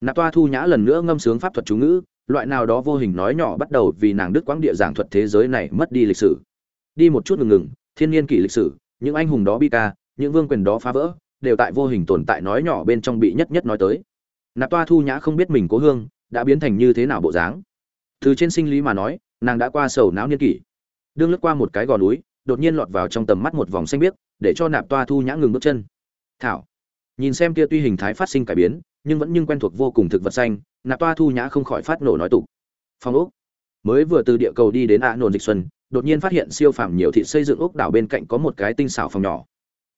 Nạp toa thu nhã lần nữa ngâm sướng pháp thuật chú ngữ, loại nào đó vô hình nói nhỏ bắt đầu vì nàng đức quãng địa giảng thuật thế giới này mất đi lịch sử. Đi một chút ngừng ngừng, thiên nhiên kỷ lịch sử, những anh hùng đó bi ca, những vương quyền đó phá vỡ, đều tại vô hình tồn tại nói nhỏ bên trong bị nhất nhất nói tới. Nạp toa thu nhã không biết mình cố hương, đã biến thành như thế nào bộ dáng từ trên sinh lý mà nói, nàng đã qua sầu não niên kỷ. Đương lướt qua một cái gò núi, đột nhiên lọt vào trong tầm mắt một vòng xanh biếc, để cho nạp toa thu nhã ngừng bước chân. Thảo, nhìn xem kia tuy hình thái phát sinh cải biến, nhưng vẫn nhưng quen thuộc vô cùng thực vật xanh, nạp toa thu nhã không khỏi phát nổ nói tục. Phong ốc. Mới vừa từ địa cầu đi đến ạ nồn dịch xuân, đột nhiên phát hiện siêu phàm nhiều thị xây dựng ốc đảo bên cạnh có một cái tinh xảo phòng nhỏ.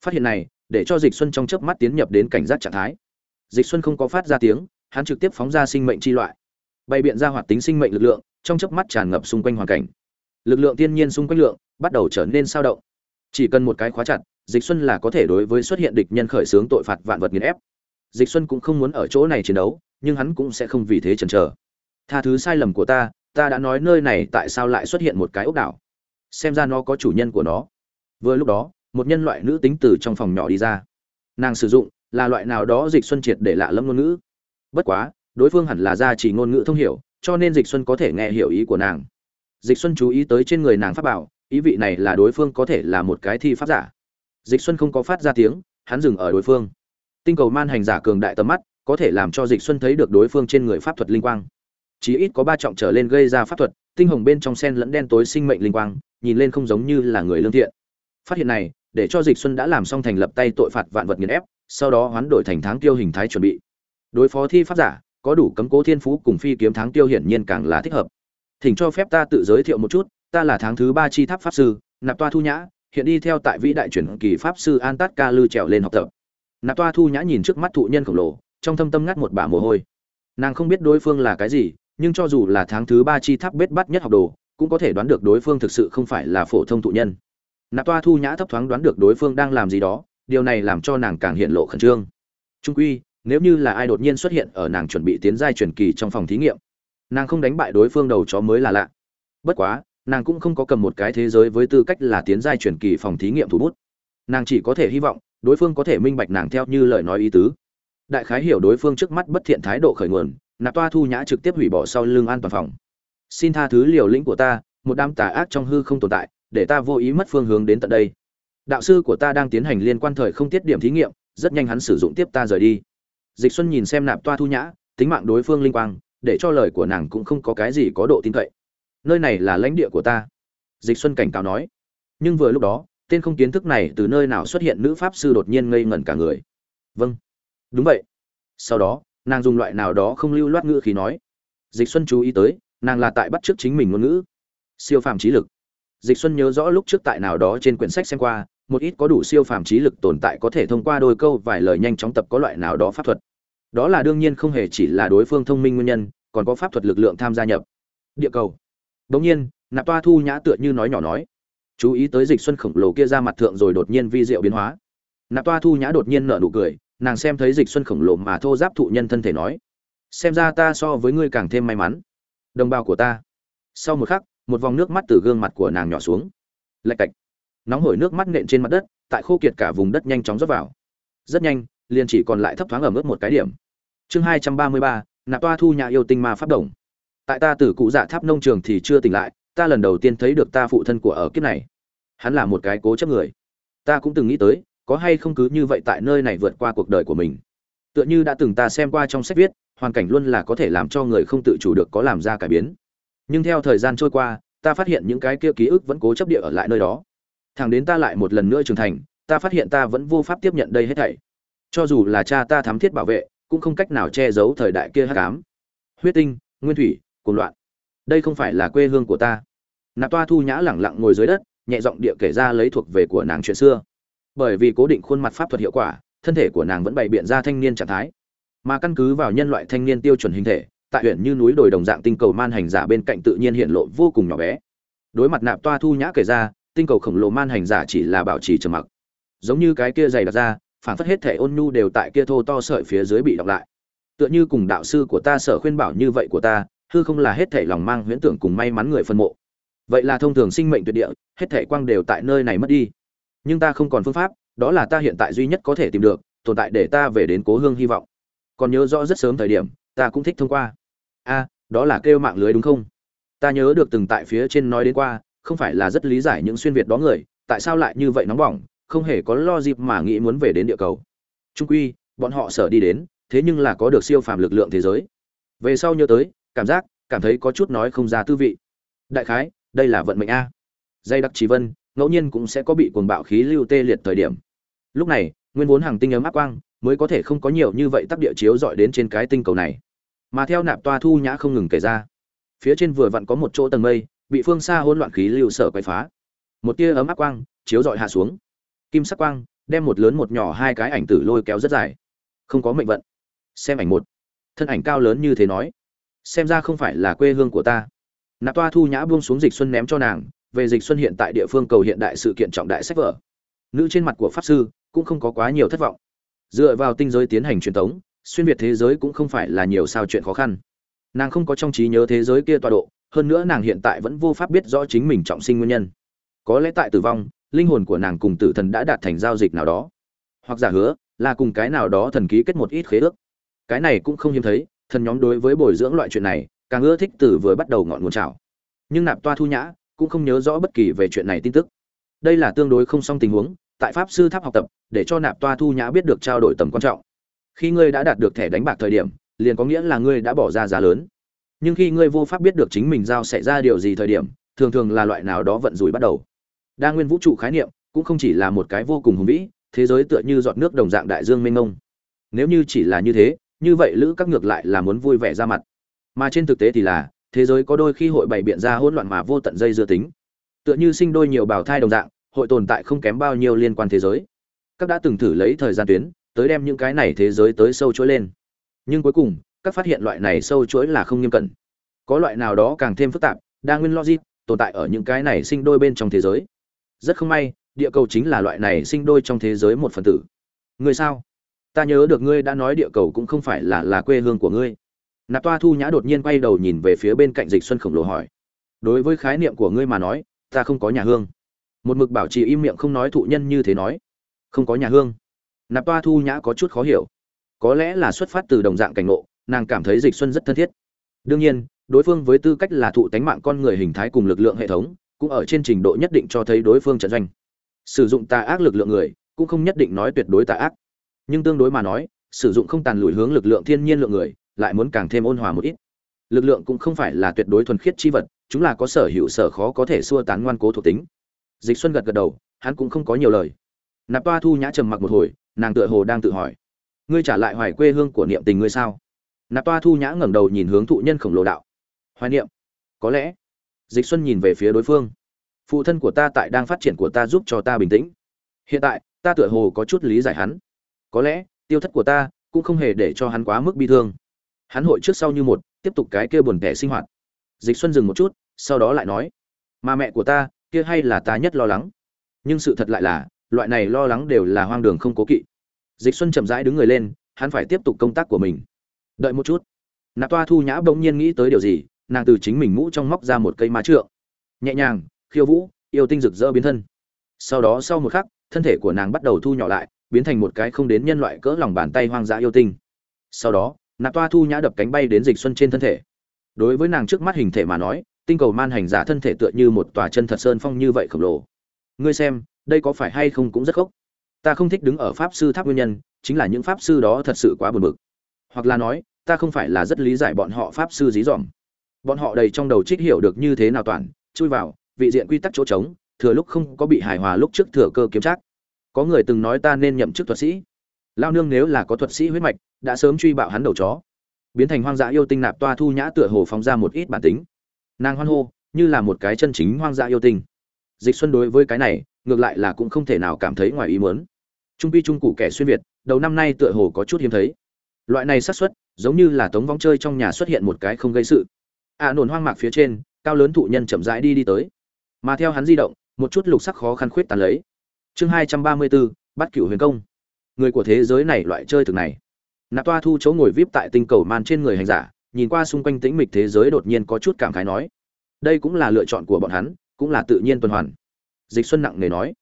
Phát hiện này, để cho dịch xuân trong chớp mắt tiến nhập đến cảnh giác trạng thái. Dịch xuân không có phát ra tiếng, hắn trực tiếp phóng ra sinh mệnh chi loại bày biện ra hoạt tính sinh mệnh lực lượng, trong chớp mắt tràn ngập xung quanh hoàn cảnh. Lực lượng thiên nhiên xung quanh lượng bắt đầu trở nên sao động. Chỉ cần một cái khóa chặt, dịch xuân là có thể đối với xuất hiện địch nhân khởi xướng tội phạt vạn vật nghiền ép. Dịch xuân cũng không muốn ở chỗ này chiến đấu, nhưng hắn cũng sẽ không vì thế chần chờ. Tha thứ sai lầm của ta ta đã nói nơi này tại sao lại xuất hiện một cái ốc đảo. Xem ra nó có chủ nhân của nó. Vừa lúc đó, một nhân loại nữ tính từ trong phòng nhỏ đi ra. Nàng sử dụng là loại nào đó dịch xuân triệt để lạ lẫm ngôn ngữ. Bất quá đối phương hẳn là gia chỉ ngôn ngữ thông hiểu, cho nên dịch xuân có thể nghe hiểu ý của nàng. Dịch xuân chú ý tới trên người nàng pháp bảo, ý vị này là đối phương có thể là một cái thi pháp giả. Dịch xuân không có phát ra tiếng, hắn dừng ở đối phương. Tinh cầu man hành giả cường đại tầm mắt, có thể làm cho dịch xuân thấy được đối phương trên người pháp thuật linh quang. Chí ít có ba trọng trở lên gây ra pháp thuật, tinh hồng bên trong sen lẫn đen tối sinh mệnh linh quang, nhìn lên không giống như là người lương thiện. Phát hiện này, để cho dịch xuân đã làm xong thành lập tay tội phạt vạn vật nghiền ép, sau đó hoán đổi thành tháng tiêu hình thái chuẩn bị. Đối phó thi pháp giả có đủ cấm cố thiên phú cùng phi kiếm tháng tiêu hiển nhiên càng là thích hợp. Thỉnh cho phép ta tự giới thiệu một chút, ta là tháng thứ ba chi tháp pháp sư, nạp toa thu nhã, hiện đi theo tại vĩ đại truyền kỳ pháp sư an tát ca lư trèo lên học tập. Nạp toa thu nhã nhìn trước mắt thụ nhân khổng lồ, trong thâm tâm ngắt một bả mồ hôi. Nàng không biết đối phương là cái gì, nhưng cho dù là tháng thứ ba chi tháp bết bắt nhất học đồ, cũng có thể đoán được đối phương thực sự không phải là phổ thông thụ nhân. Nạp toa thu nhã thấp thoáng đoán được đối phương đang làm gì đó, điều này làm cho nàng càng hiện lộ khẩn trương. Trung quy nếu như là ai đột nhiên xuất hiện ở nàng chuẩn bị tiến giai truyền kỳ trong phòng thí nghiệm, nàng không đánh bại đối phương đầu chó mới là lạ. Bất quá, nàng cũng không có cầm một cái thế giới với tư cách là tiến giai truyền kỳ phòng thí nghiệm thủ bút. Nàng chỉ có thể hy vọng, đối phương có thể minh bạch nàng theo như lời nói ý tứ. Đại khái hiểu đối phương trước mắt bất thiện thái độ khởi nguồn, nạp toa thu nhã trực tiếp hủy bỏ sau lưng an toàn phòng. Xin tha thứ liều lĩnh của ta, một đám tà ác trong hư không tồn tại, để ta vô ý mất phương hướng đến tận đây. Đạo sư của ta đang tiến hành liên quan thời không tiết điểm thí nghiệm, rất nhanh hắn sử dụng tiếp ta rời đi dịch xuân nhìn xem nạp toa thu nhã, tính mạng đối phương linh quang, để cho lời của nàng cũng không có cái gì có độ tin cậy. Nơi này là lãnh địa của ta. Dịch xuân cảnh cáo nói. Nhưng vừa lúc đó, tên không kiến thức này từ nơi nào xuất hiện nữ pháp sư đột nhiên ngây ngẩn cả người. Vâng. Đúng vậy. Sau đó, nàng dùng loại nào đó không lưu loát ngữ khí nói. Dịch xuân chú ý tới, nàng là tại bắt chước chính mình ngôn ngữ. Siêu phàm trí lực. Dịch xuân nhớ rõ lúc trước tại nào đó trên quyển sách xem qua một ít có đủ siêu phàm trí lực tồn tại có thể thông qua đôi câu vài lời nhanh chóng tập có loại nào đó pháp thuật. Đó là đương nhiên không hề chỉ là đối phương thông minh nguyên nhân, còn có pháp thuật lực lượng tham gia nhập. Địa cầu. Bỗng nhiên, nạp toa thu nhã tựa như nói nhỏ nói. Chú ý tới dịch xuân khổng lồ kia ra mặt thượng rồi đột nhiên vi diệu biến hóa. Nạp toa thu nhã đột nhiên nở nụ cười, nàng xem thấy dịch xuân khổng lồ mà thô giáp thụ nhân thân thể nói. Xem ra ta so với ngươi càng thêm may mắn. Đồng bào của ta. Sau một khắc, một vòng nước mắt từ gương mặt của nàng nhỏ xuống. Lạch cạch nóng hổi nước mắt nện trên mặt đất, tại khô kiệt cả vùng đất nhanh chóng rót vào. Rất nhanh, liền chỉ còn lại thấp thoáng ở mức một cái điểm. Chương hai trăm ba mươi ba, nạp toa thu nhà yêu tinh ma pháp đồng. Tại ta từ cụ dạ tháp nông trường thì chưa tỉnh lại, ta lần đầu tiên thấy được ta phụ thân của ở kiếp này. Hắn là một cái cố chấp người. Ta cũng từng nghĩ tới, có hay không cứ như vậy tại nơi này vượt qua cuộc đời của mình. Tựa như đã từng ta xem qua trong sách viết, hoàn cảnh luôn là có thể làm cho người không tự chủ được có làm ra cải biến. Nhưng theo thời gian trôi qua, ta phát hiện những cái kia ký ức vẫn cố chấp địa ở lại nơi đó. Thằng đến ta lại một lần nữa trưởng thành, ta phát hiện ta vẫn vô pháp tiếp nhận đây hết thảy. Cho dù là cha ta thám thiết bảo vệ, cũng không cách nào che giấu thời đại kia hắc ám. Huyết tinh, nguyên thủy, cuồng loạn. Đây không phải là quê hương của ta. Nạp toa thu nhã lẳng lặng ngồi dưới đất, nhẹ giọng địa kể ra lấy thuộc về của nàng chuyện xưa. Bởi vì cố định khuôn mặt pháp thuật hiệu quả, thân thể của nàng vẫn bày biện ra thanh niên trạng thái. Mà căn cứ vào nhân loại thanh niên tiêu chuẩn hình thể, tại huyện như núi đồi đồng dạng tinh cầu man hành giả bên cạnh tự nhiên hiện lộ vô cùng nhỏ bé. Đối mặt nạp toa thu nhã kể ra tinh cầu khổng lồ man hành giả chỉ là bảo trì trầm mặc. Giống như cái kia dày đặc ra, phản phất hết thể ôn nhu đều tại kia thô to sợi phía dưới bị đọc lại. Tựa như cùng đạo sư của ta sở khuyên bảo như vậy của ta, hư không là hết thể lòng mang huyễn tưởng cùng may mắn người phân mộ. Vậy là thông thường sinh mệnh tuyệt địa, hết thể quang đều tại nơi này mất đi. Nhưng ta không còn phương pháp, đó là ta hiện tại duy nhất có thể tìm được, tồn tại để ta về đến cố hương hy vọng. Còn nhớ rõ rất sớm thời điểm, ta cũng thích thông qua. A, đó là kêu mạng lưới đúng không? Ta nhớ được từng tại phía trên nói đến qua không phải là rất lý giải những xuyên việt đó người, tại sao lại như vậy nóng bỏng, không hề có lo dịp mà nghĩ muốn về đến địa cầu. Trung quy, bọn họ sợ đi đến, thế nhưng là có được siêu phàm lực lượng thế giới. Về sau nhớ tới, cảm giác, cảm thấy có chút nói không ra tư vị. Đại khái, đây là vận mệnh a. Dây đặc trí vân, ngẫu nhiên cũng sẽ có bị cuồng bạo khí lưu tê liệt thời điểm. Lúc này, nguyên vốn hàng tinh ấm áp quang, mới có thể không có nhiều như vậy tác địa chiếu dọi đến trên cái tinh cầu này. Mà theo nạp toa thu nhã không ngừng kể ra. Phía trên vừa vặn có một chỗ tầng mây bị phương xa hỗn loạn khí lưu sở quay phá. Một tia ấm áp quang chiếu dọi hạ xuống. Kim sắc quang đem một lớn một nhỏ hai cái ảnh tử lôi kéo rất dài. Không có mệnh vận. Xem ảnh một. Thân ảnh cao lớn như thế nói. Xem ra không phải là quê hương của ta. Nạp toa thu nhã buông xuống dịch xuân ném cho nàng. Về dịch xuân hiện tại địa phương cầu hiện đại sự kiện trọng đại sách vở. Nữ trên mặt của pháp sư cũng không có quá nhiều thất vọng. Dựa vào tinh giới tiến hành truyền thống, xuyên việt thế giới cũng không phải là nhiều sao chuyện khó khăn. Nàng không có trong trí nhớ thế giới kia tọa độ hơn nữa nàng hiện tại vẫn vô pháp biết rõ chính mình trọng sinh nguyên nhân. Có lẽ tại tử vong, linh hồn của nàng cùng tử thần đã đạt thành giao dịch nào đó. Hoặc giả hứa, là cùng cái nào đó thần ký kết một ít khế ước. Cái này cũng không hiếm thấy, thần nhóm đối với bồi dưỡng loại chuyện này, càng ưa thích từ vừa bắt đầu ngọn nguồn trào. Nhưng nạp toa thu nhã, cũng không nhớ rõ bất kỳ về chuyện này tin tức. Đây là tương đối không song tình huống, tại pháp sư tháp học tập, để cho nạp toa thu nhã biết được trao đổi tầm quan trọng. Khi ngươi đã đạt được thẻ đánh bạc thời điểm, liền có nghĩa là ngươi đã bỏ ra giá lớn nhưng khi ngươi vô pháp biết được chính mình giao xảy ra điều gì thời điểm, thường thường là loại nào đó vận rủi bắt đầu. Đa nguyên vũ trụ khái niệm cũng không chỉ là một cái vô cùng hùng vĩ, thế giới tựa như giọt nước đồng dạng đại dương mênh mông. Nếu như chỉ là như thế, như vậy lữ các ngược lại là muốn vui vẻ ra mặt. Mà trên thực tế thì là, thế giới có đôi khi hội bày biện ra hỗn loạn mà vô tận dây dưa tính. Tựa như sinh đôi nhiều bào thai đồng dạng, hội tồn tại không kém bao nhiêu liên quan thế giới. Các đã từng thử lấy thời gian tuyến, tới đem những cái này thế giới tới sâu chuỗi lên. Nhưng cuối cùng, các phát hiện loại này sâu chuỗi là không nghiêm cẩn có loại nào đó càng thêm phức tạp, đa nguyên logic, tồn tại ở những cái này sinh đôi bên trong thế giới. Rất không may, địa cầu chính là loại này sinh đôi trong thế giới một phần tử. Người sao? Ta nhớ được ngươi đã nói địa cầu cũng không phải là là quê hương của ngươi. Nạp toa thu nhã đột nhiên quay đầu nhìn về phía bên cạnh dịch xuân khổng lồ hỏi. Đối với khái niệm của ngươi mà nói, ta không có nhà hương. Một mực bảo trì im miệng không nói thụ nhân như thế nói. Không có nhà hương. Nạp toa thu nhã có chút khó hiểu. Có lẽ là xuất phát từ đồng dạng cảnh ngộ, nàng cảm thấy dịch xuân rất thân thiết. Đương nhiên đối phương với tư cách là thụ tánh mạng con người hình thái cùng lực lượng hệ thống, cũng ở trên trình độ nhất định cho thấy đối phương trận doanh. Sử dụng tà ác lực lượng người, cũng không nhất định nói tuyệt đối tà ác. Nhưng tương đối mà nói, sử dụng không tàn lùi hướng lực lượng thiên nhiên lượng người, lại muốn càng thêm ôn hòa một ít. Lực lượng cũng không phải là tuyệt đối thuần khiết chi vật, chúng là có sở hữu sở khó có thể xua tán ngoan cố thuộc tính. Dịch xuân gật gật đầu, hắn cũng không có nhiều lời. Nạp toa thu nhã trầm mặc một hồi, nàng tựa hồ đang tự hỏi. Ngươi trả lại hoài quê hương của niệm tình ngươi sao? Nạp toa thu nhã ngẩng đầu nhìn hướng thụ nhân khổng lồ đạo hoài niệm. Có lẽ, dịch xuân nhìn về phía đối phương. Phụ thân của ta tại đang phát triển của ta giúp cho ta bình tĩnh. Hiện tại, ta tựa hồ có chút lý giải hắn. Có lẽ, tiêu thất của ta cũng không hề để cho hắn quá mức bi thương. Hắn hội trước sau như một, tiếp tục cái kia buồn tẻ sinh hoạt. Dịch xuân dừng một chút, sau đó lại nói, mà mẹ của ta, kia hay là ta nhất lo lắng. Nhưng sự thật lại là, loại này lo lắng đều là hoang đường không cố kỵ. Dịch xuân chậm rãi đứng người lên, hắn phải tiếp tục công tác của mình. Đợi một chút. Nạp toa thu nhã bỗng nhiên nghĩ tới điều gì nàng từ chính mình mũ trong móc ra một cây má trượng. Nhẹ nhàng, khiêu vũ, yêu tinh rực rỡ biến thân. Sau đó sau một khắc, thân thể của nàng bắt đầu thu nhỏ lại, biến thành một cái không đến nhân loại cỡ lòng bàn tay hoang dã yêu tinh. Sau đó, nạp toa thu nhã đập cánh bay đến dịch xuân trên thân thể. Đối với nàng trước mắt hình thể mà nói, tinh cầu man hành giả thân thể tựa như một tòa chân thật sơn phong như vậy khổng lồ. Ngươi xem, đây có phải hay không cũng rất khốc? Ta không thích đứng ở pháp sư tháp nguyên nhân, chính là những pháp sư đó thật sự quá buồn bực. Hoặc là nói, ta không phải là rất lý giải bọn họ pháp sư dí dỏm bọn họ đầy trong đầu trích hiểu được như thế nào toàn, chui vào, vị diện quy tắc chỗ trống, thừa lúc không có bị hài hòa lúc trước thừa cơ kiếm trác. Có người từng nói ta nên nhậm chức thuật sĩ. Lao nương nếu là có thuật sĩ huyết mạch, đã sớm truy bạo hắn đầu chó. Biến thành hoang dã yêu tinh nạp toa thu nhã tựa hồ phóng ra một ít bản tính. Nàng hoan hô, như là một cái chân chính hoang dã yêu tinh. Dịch xuân đối với cái này, ngược lại là cũng không thể nào cảm thấy ngoài ý muốn. Trung pi trung cụ kẻ xuyên việt, đầu năm nay tựa hồ có chút hiếm thấy. Loại này xác suất, giống như là tống vong chơi trong nhà xuất hiện một cái không gây sự ạ à, nổn hoang mạc phía trên cao lớn thụ nhân chậm rãi đi đi tới. Mà theo hắn di động một chút lục sắc khó khăn khuyết tàn lấy. Chương hai trăm ba mươi bốn bắt cửu huyền công. Người của thế giới này loại chơi thực này. Nạp toa thu chỗ ngồi vip tại tinh cầu man trên người hành giả nhìn qua xung quanh tĩnh mịch thế giới đột nhiên có chút cảm khái nói. Đây cũng là lựa chọn của bọn hắn cũng là tự nhiên tuần hoàn. Dịch xuân nặng nề nói.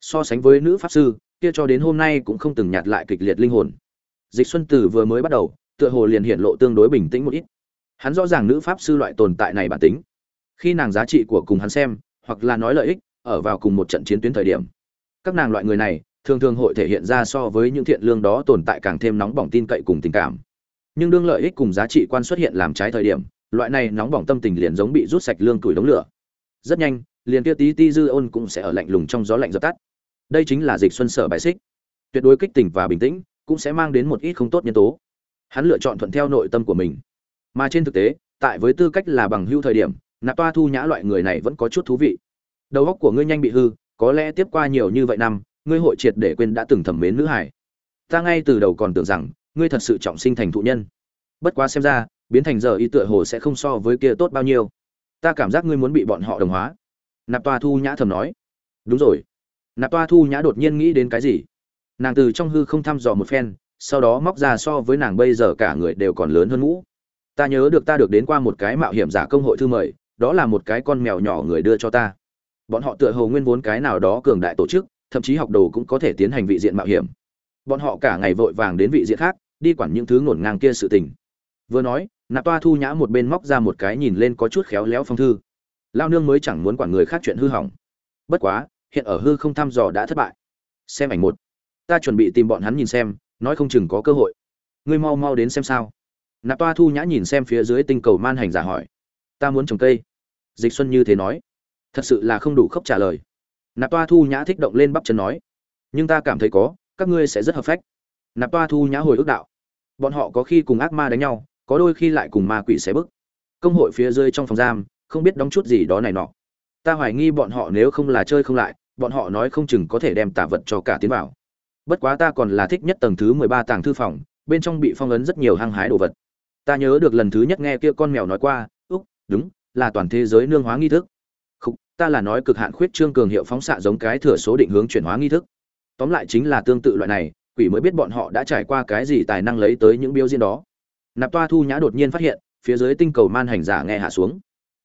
So sánh với nữ pháp sư kia cho đến hôm nay cũng không từng nhạt lại kịch liệt linh hồn. Dịch xuân từ vừa mới bắt đầu tựa hồ liền hiện lộ tương đối bình tĩnh một ít hắn rõ ràng nữ pháp sư loại tồn tại này bản tính. Khi nàng giá trị của cùng hắn xem, hoặc là nói lợi ích, ở vào cùng một trận chiến tuyến thời điểm, các nàng loại người này thường thường hội thể hiện ra so với những thiện lương đó tồn tại càng thêm nóng bỏng tin cậy cùng tình cảm. Nhưng đương lợi ích cùng giá trị quan xuất hiện làm trái thời điểm, loại này nóng bỏng tâm tình liền giống bị rút sạch lương tuổi đống lửa. Rất nhanh, liền kia tí ti dư ôn cũng sẽ ở lạnh lùng trong gió lạnh dập tắt. Đây chính là dịch xuân sở bài xích. Tuyệt đối kích tỉnh và bình tĩnh, cũng sẽ mang đến một ít không tốt nhân tố. Hắn lựa chọn thuận theo nội tâm của mình mà trên thực tế, tại với tư cách là bằng hưu thời điểm, nạp toa thu nhã loại người này vẫn có chút thú vị. Đầu óc của ngươi nhanh bị hư, có lẽ tiếp qua nhiều như vậy năm, ngươi hội triệt để quên đã từng thẩm mến nữ hải ta ngay từ đầu còn tưởng rằng, ngươi thật sự trọng sinh thành thụ nhân. Bất quá xem ra, biến thành giờ y tựa hồ sẽ không so với kia tốt bao nhiêu. Ta cảm giác ngươi muốn bị bọn họ đồng hóa. Nạp toa thu nhã thầm nói. Đúng rồi. Nạp toa thu nhã đột nhiên nghĩ đến cái gì? Nàng từ trong hư không thăm dò một phen, sau đó móc ra so với nàng bây giờ cả người đều còn lớn hơn ngũ ta nhớ được ta được đến qua một cái mạo hiểm giả công hội thư mời, đó là một cái con mèo nhỏ người đưa cho ta. Bọn họ tựa hồ nguyên vốn cái nào đó cường đại tổ chức, thậm chí học đồ cũng có thể tiến hành vị diện mạo hiểm. Bọn họ cả ngày vội vàng đến vị diện khác, đi quản những thứ ngổn ngang kia sự tình. Vừa nói, nạp toa thu nhã một bên móc ra một cái nhìn lên có chút khéo léo phong thư. Lao nương mới chẳng muốn quản người khác chuyện hư hỏng. Bất quá, hiện ở hư không thăm dò đã thất bại. Xem ảnh một. Ta chuẩn bị tìm bọn hắn nhìn xem, nói không chừng có cơ hội. Ngươi mau mau đến xem sao nạp toa thu nhã nhìn xem phía dưới tinh cầu man hành giả hỏi. Ta muốn trồng cây. Dịch xuân như thế nói. Thật sự là không đủ khóc trả lời. Nạp toa thu nhã thích động lên bắp chân nói. Nhưng ta cảm thấy có, các ngươi sẽ rất hợp phách. Nạp toa thu nhã hồi ước đạo. Bọn họ có khi cùng ác ma đánh nhau, có đôi khi lại cùng ma quỷ xé bức. Công hội phía dưới trong phòng giam, không biết đóng chút gì đó này nọ. Ta hoài nghi bọn họ nếu không là chơi không lại, bọn họ nói không chừng có thể đem tả vật cho cả tiến vào. Bất quá ta còn là thích nhất tầng thứ mười ba tàng thư phòng, bên trong bị phong ấn rất nhiều hăng hái đồ vật ta nhớ được lần thứ nhất nghe kia con mèo nói qua, úc, đúng, là toàn thế giới nương hóa nghi thức. Không ta là nói cực hạn khuyết trương cường hiệu phóng xạ giống cái thừa số định hướng chuyển hóa nghi thức. Tóm lại chính là tương tự loại này, quỷ mới biết bọn họ đã trải qua cái gì tài năng lấy tới những biểu diễn đó. Nạp toa thu nhã đột nhiên phát hiện, phía dưới tinh cầu man hành giả nghe hạ xuống.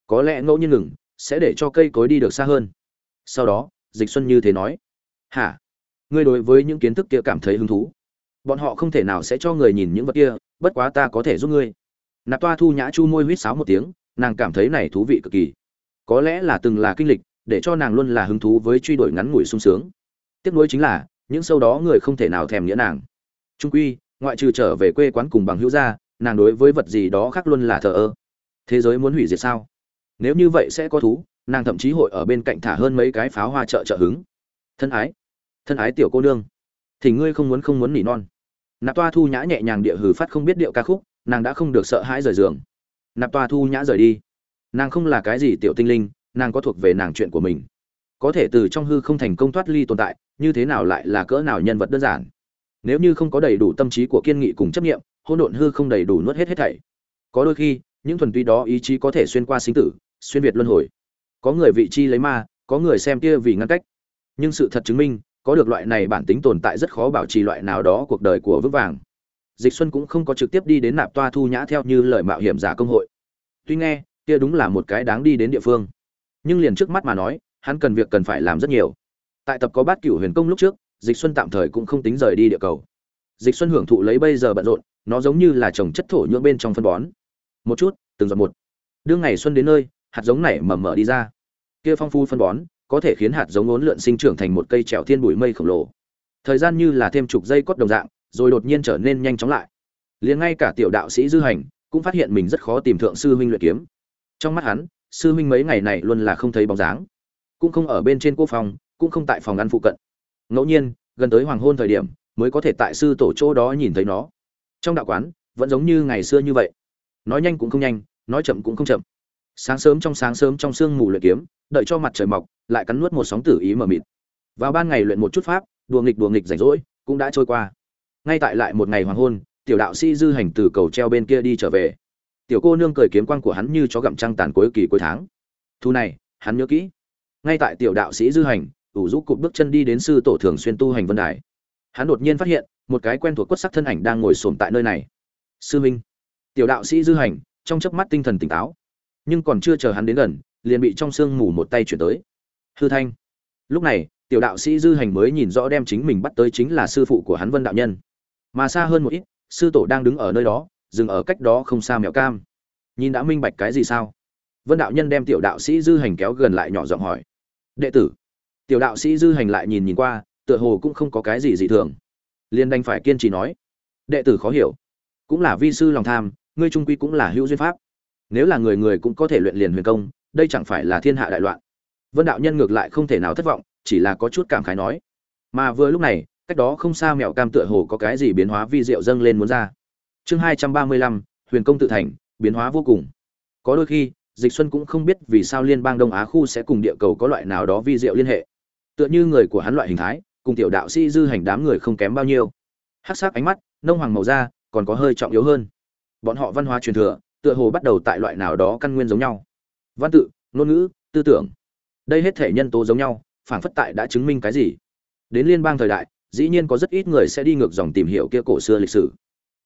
Có lẽ ngẫu nhiên ngừng, sẽ để cho cây cối đi được xa hơn. Sau đó, dịch xuân như thế nói, hả? Ngươi đối với những kiến thức kia cảm thấy hứng thú. Bọn họ không thể nào sẽ cho người nhìn những vật kia bất quá ta có thể giúp ngươi. Nạp toa thu nhã chu môi huýt sáo một tiếng, nàng cảm thấy này thú vị cực kỳ. Có lẽ là từng là kinh lịch, để cho nàng luôn là hứng thú với truy đuổi ngắn ngủi sung sướng. Tiếc nuối chính là, những sâu đó người không thể nào thèm nghĩa nàng. Trung quy, ngoại trừ trở về quê quán cùng bằng hữu gia, nàng đối với vật gì đó khác luôn là thờ ơ. Thế giới muốn hủy diệt sao? Nếu như vậy sẽ có thú, nàng thậm chí hội ở bên cạnh thả hơn mấy cái pháo hoa trợ trợ hứng. Thân ái thân ái tiểu cô nương. Thì ngươi không muốn không muốn nỉ non nạp toa thu nhã nhẹ nhàng địa hừ phát không biết điệu ca khúc, nàng đã không được sợ hãi rời giường. Nạp toa thu nhã rời đi. Nàng không là cái gì tiểu tinh linh, nàng có thuộc về nàng chuyện của mình. Có thể từ trong hư không thành công thoát ly tồn tại, như thế nào lại là cỡ nào nhân vật đơn giản? Nếu như không có đầy đủ tâm trí của kiên nghị cùng chấp nghiệm hôn độn hư không đầy đủ nuốt hết hết thảy. Có đôi khi, những thuần túy đó ý chí có thể xuyên qua sinh tử, xuyên việt luân hồi. Có người vị chi lấy ma, có người xem kia vì ngăn cách. Nhưng sự thật chứng minh có được loại này bản tính tồn tại rất khó bảo trì loại nào đó cuộc đời của vững vàng. Dịch xuân cũng không có trực tiếp đi đến nạp toa thu nhã theo như lời mạo hiểm giả công hội. Tuy nghe, kia đúng là một cái đáng đi đến địa phương. Nhưng liền trước mắt mà nói, hắn cần việc cần phải làm rất nhiều. Tại tập có bát cửu huyền công lúc trước, dịch xuân tạm thời cũng không tính rời đi địa cầu. Dịch xuân hưởng thụ lấy bây giờ bận rộn, nó giống như là trồng chất thổ nhưỡng bên trong phân bón. Một chút, từng giọt một. Đương ngày xuân đến nơi, hạt giống này mầm mở đi ra. Kia phong phu phân bón có thể khiến hạt giống ốn lượn sinh trưởng thành một cây trèo thiên bụi mây khổng lồ. Thời gian như là thêm chục giây cốt đồng dạng, rồi đột nhiên trở nên nhanh chóng lại. Liền ngay cả tiểu đạo sĩ dư hành cũng phát hiện mình rất khó tìm thượng sư huynh luyện kiếm. Trong mắt hắn, sư huynh mấy ngày này luôn là không thấy bóng dáng. Cũng không ở bên trên cô phòng, cũng không tại phòng ăn phụ cận. Ngẫu nhiên, gần tới hoàng hôn thời điểm, mới có thể tại sư tổ chỗ đó nhìn thấy nó. Trong đạo quán, vẫn giống như ngày xưa như vậy. Nói nhanh cũng không nhanh, nói chậm cũng không chậm sáng sớm trong sáng sớm trong sương mù luyện kiếm, đợi cho mặt trời mọc, lại cắn nuốt một sóng tử ý mờ mịt. Vào ban ngày luyện một chút pháp, đùa nghịch đùa nghịch rảnh rỗi, cũng đã trôi qua. Ngay tại lại một ngày hoàng hôn, tiểu đạo sĩ dư hành từ cầu treo bên kia đi trở về. Tiểu cô nương cười kiếm quan của hắn như chó gặm trăng tàn cuối kỳ cuối tháng. Thu này, hắn nhớ kỹ. Ngay tại tiểu đạo sĩ dư hành, ủ rũ cụt bước chân đi đến sư tổ thường xuyên tu hành vân đài. Hắn đột nhiên phát hiện, một cái quen thuộc quất sắc thân ảnh đang ngồi xổm tại nơi này. Sư minh. Tiểu đạo sĩ dư hành, trong chớp mắt tinh thần tỉnh táo nhưng còn chưa chờ hắn đến gần, liền bị trong sương mù một tay chuyển tới. Hư thanh. Lúc này, tiểu đạo sĩ dư hành mới nhìn rõ đem chính mình bắt tới chính là sư phụ của hắn vân đạo nhân. Mà xa hơn một ít, sư tổ đang đứng ở nơi đó, dừng ở cách đó không xa mèo cam. Nhìn đã minh bạch cái gì sao? Vân đạo nhân đem tiểu đạo sĩ dư hành kéo gần lại nhỏ giọng hỏi. Đệ tử. Tiểu đạo sĩ dư hành lại nhìn nhìn qua, tựa hồ cũng không có cái gì dị thường. Liền đành phải kiên trì nói. Đệ tử khó hiểu. Cũng là vi sư lòng tham, ngươi trung quy cũng là hữu duyên pháp nếu là người người cũng có thể luyện liền huyền công, đây chẳng phải là thiên hạ đại loạn. Vân đạo nhân ngược lại không thể nào thất vọng, chỉ là có chút cảm khái nói. Mà vừa lúc này, cách đó không xa mẹo cam tựa hồ có cái gì biến hóa vi diệu dâng lên muốn ra. Chương hai trăm ba mươi lăm, huyền công tự thành, biến hóa vô cùng. Có đôi khi, dịch xuân cũng không biết vì sao liên bang đông á khu sẽ cùng địa cầu có loại nào đó vi diệu liên hệ. Tựa như người của hắn loại hình thái, cùng tiểu đạo sĩ dư hành đám người không kém bao nhiêu. Hắc sắc ánh mắt, nông hoàng màu da, còn có hơi trọng yếu hơn. Bọn họ văn hóa truyền thừa tựa hồ bắt đầu tại loại nào đó căn nguyên giống nhau. Văn tự, ngôn ngữ, tư tưởng. Đây hết thể nhân tố giống nhau phản phất tại đã chứng minh cái gì. Đến liên bang thời đại, dĩ nhiên có rất ít người sẽ đi ngược dòng tìm hiểu kia cổ xưa lịch sử.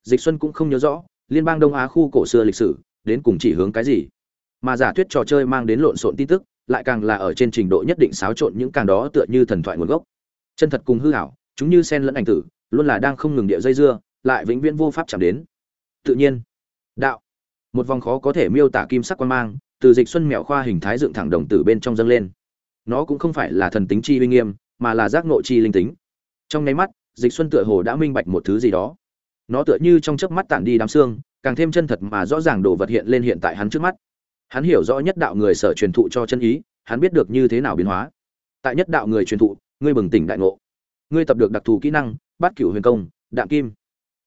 Dịch xuân cũng không nhớ rõ, liên bang đông á khu cổ xưa lịch sử, đến cùng chỉ hướng cái gì. Mà giả thuyết trò chơi mang đến lộn xộn tin tức, lại càng là ở trên trình độ nhất định xáo trộn những càng đó tựa như thần thoại nguồn gốc. Chân thật cùng hư ảo, chúng như sen lẫn ảnh tử, luôn là đang không ngừng địa dây dưa, lại vĩnh viễn vô pháp chạm đến. Tự nhiên, đạo một vòng khó có thể miêu tả kim sắc quan mang, từ dịch xuân mèo khoa hình thái dựng thẳng đồng tử bên trong dâng lên. Nó cũng không phải là thần tính chi uy nghiêm, mà là giác ngộ chi linh tính. Trong nháy mắt, dịch xuân tựa hồ đã minh bạch một thứ gì đó. Nó tựa như trong chớp mắt tản đi đám xương, càng thêm chân thật mà rõ ràng đồ vật hiện lên hiện tại hắn trước mắt. Hắn hiểu rõ nhất đạo người sở truyền thụ cho chân ý, hắn biết được như thế nào biến hóa. Tại nhất đạo người truyền thụ, ngươi bừng tỉnh đại ngộ. Ngươi tập được đặc thù kỹ năng, bát cửu huyền công, đạm kim.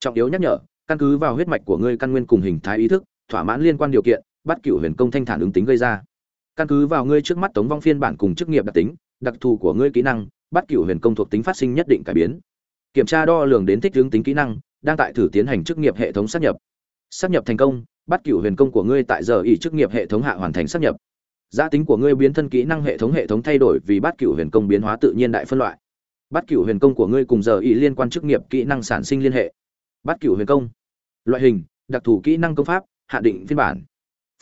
Trọng yếu nhắc nhở, căn cứ vào huyết mạch của ngươi căn nguyên cùng hình thái ý thức thỏa mãn liên quan điều kiện bát cửu huyền công thanh thản ứng tính gây ra. Căn cứ vào ngươi trước mắt tống vong phiên bản cùng chức nghiệp đặc tính, đặc thù của ngươi kỹ năng bát cửu huyền công thuộc tính phát sinh nhất định cải biến. Kiểm tra đo lường đến thích ứng tính kỹ năng, đang tại thử tiến hành chức nghiệp hệ thống sát nhập. Sát nhập thành công bát cửu huyền công của ngươi tại giờ ỉ chức nghiệp hệ thống hạ hoàn thành sát nhập. Giá tính của ngươi biến thân kỹ năng hệ thống hệ thống thay đổi vì bát cửu huyền công biến hóa tự nhiên đại phân loại. Bát cửu huyền công của ngươi cùng giờ ỉ liên quan chức nghiệp kỹ năng sản sinh liên hệ. Bát cửu huyền công. Loại hình, đặc thù kỹ năng công pháp hạ định phiên bản.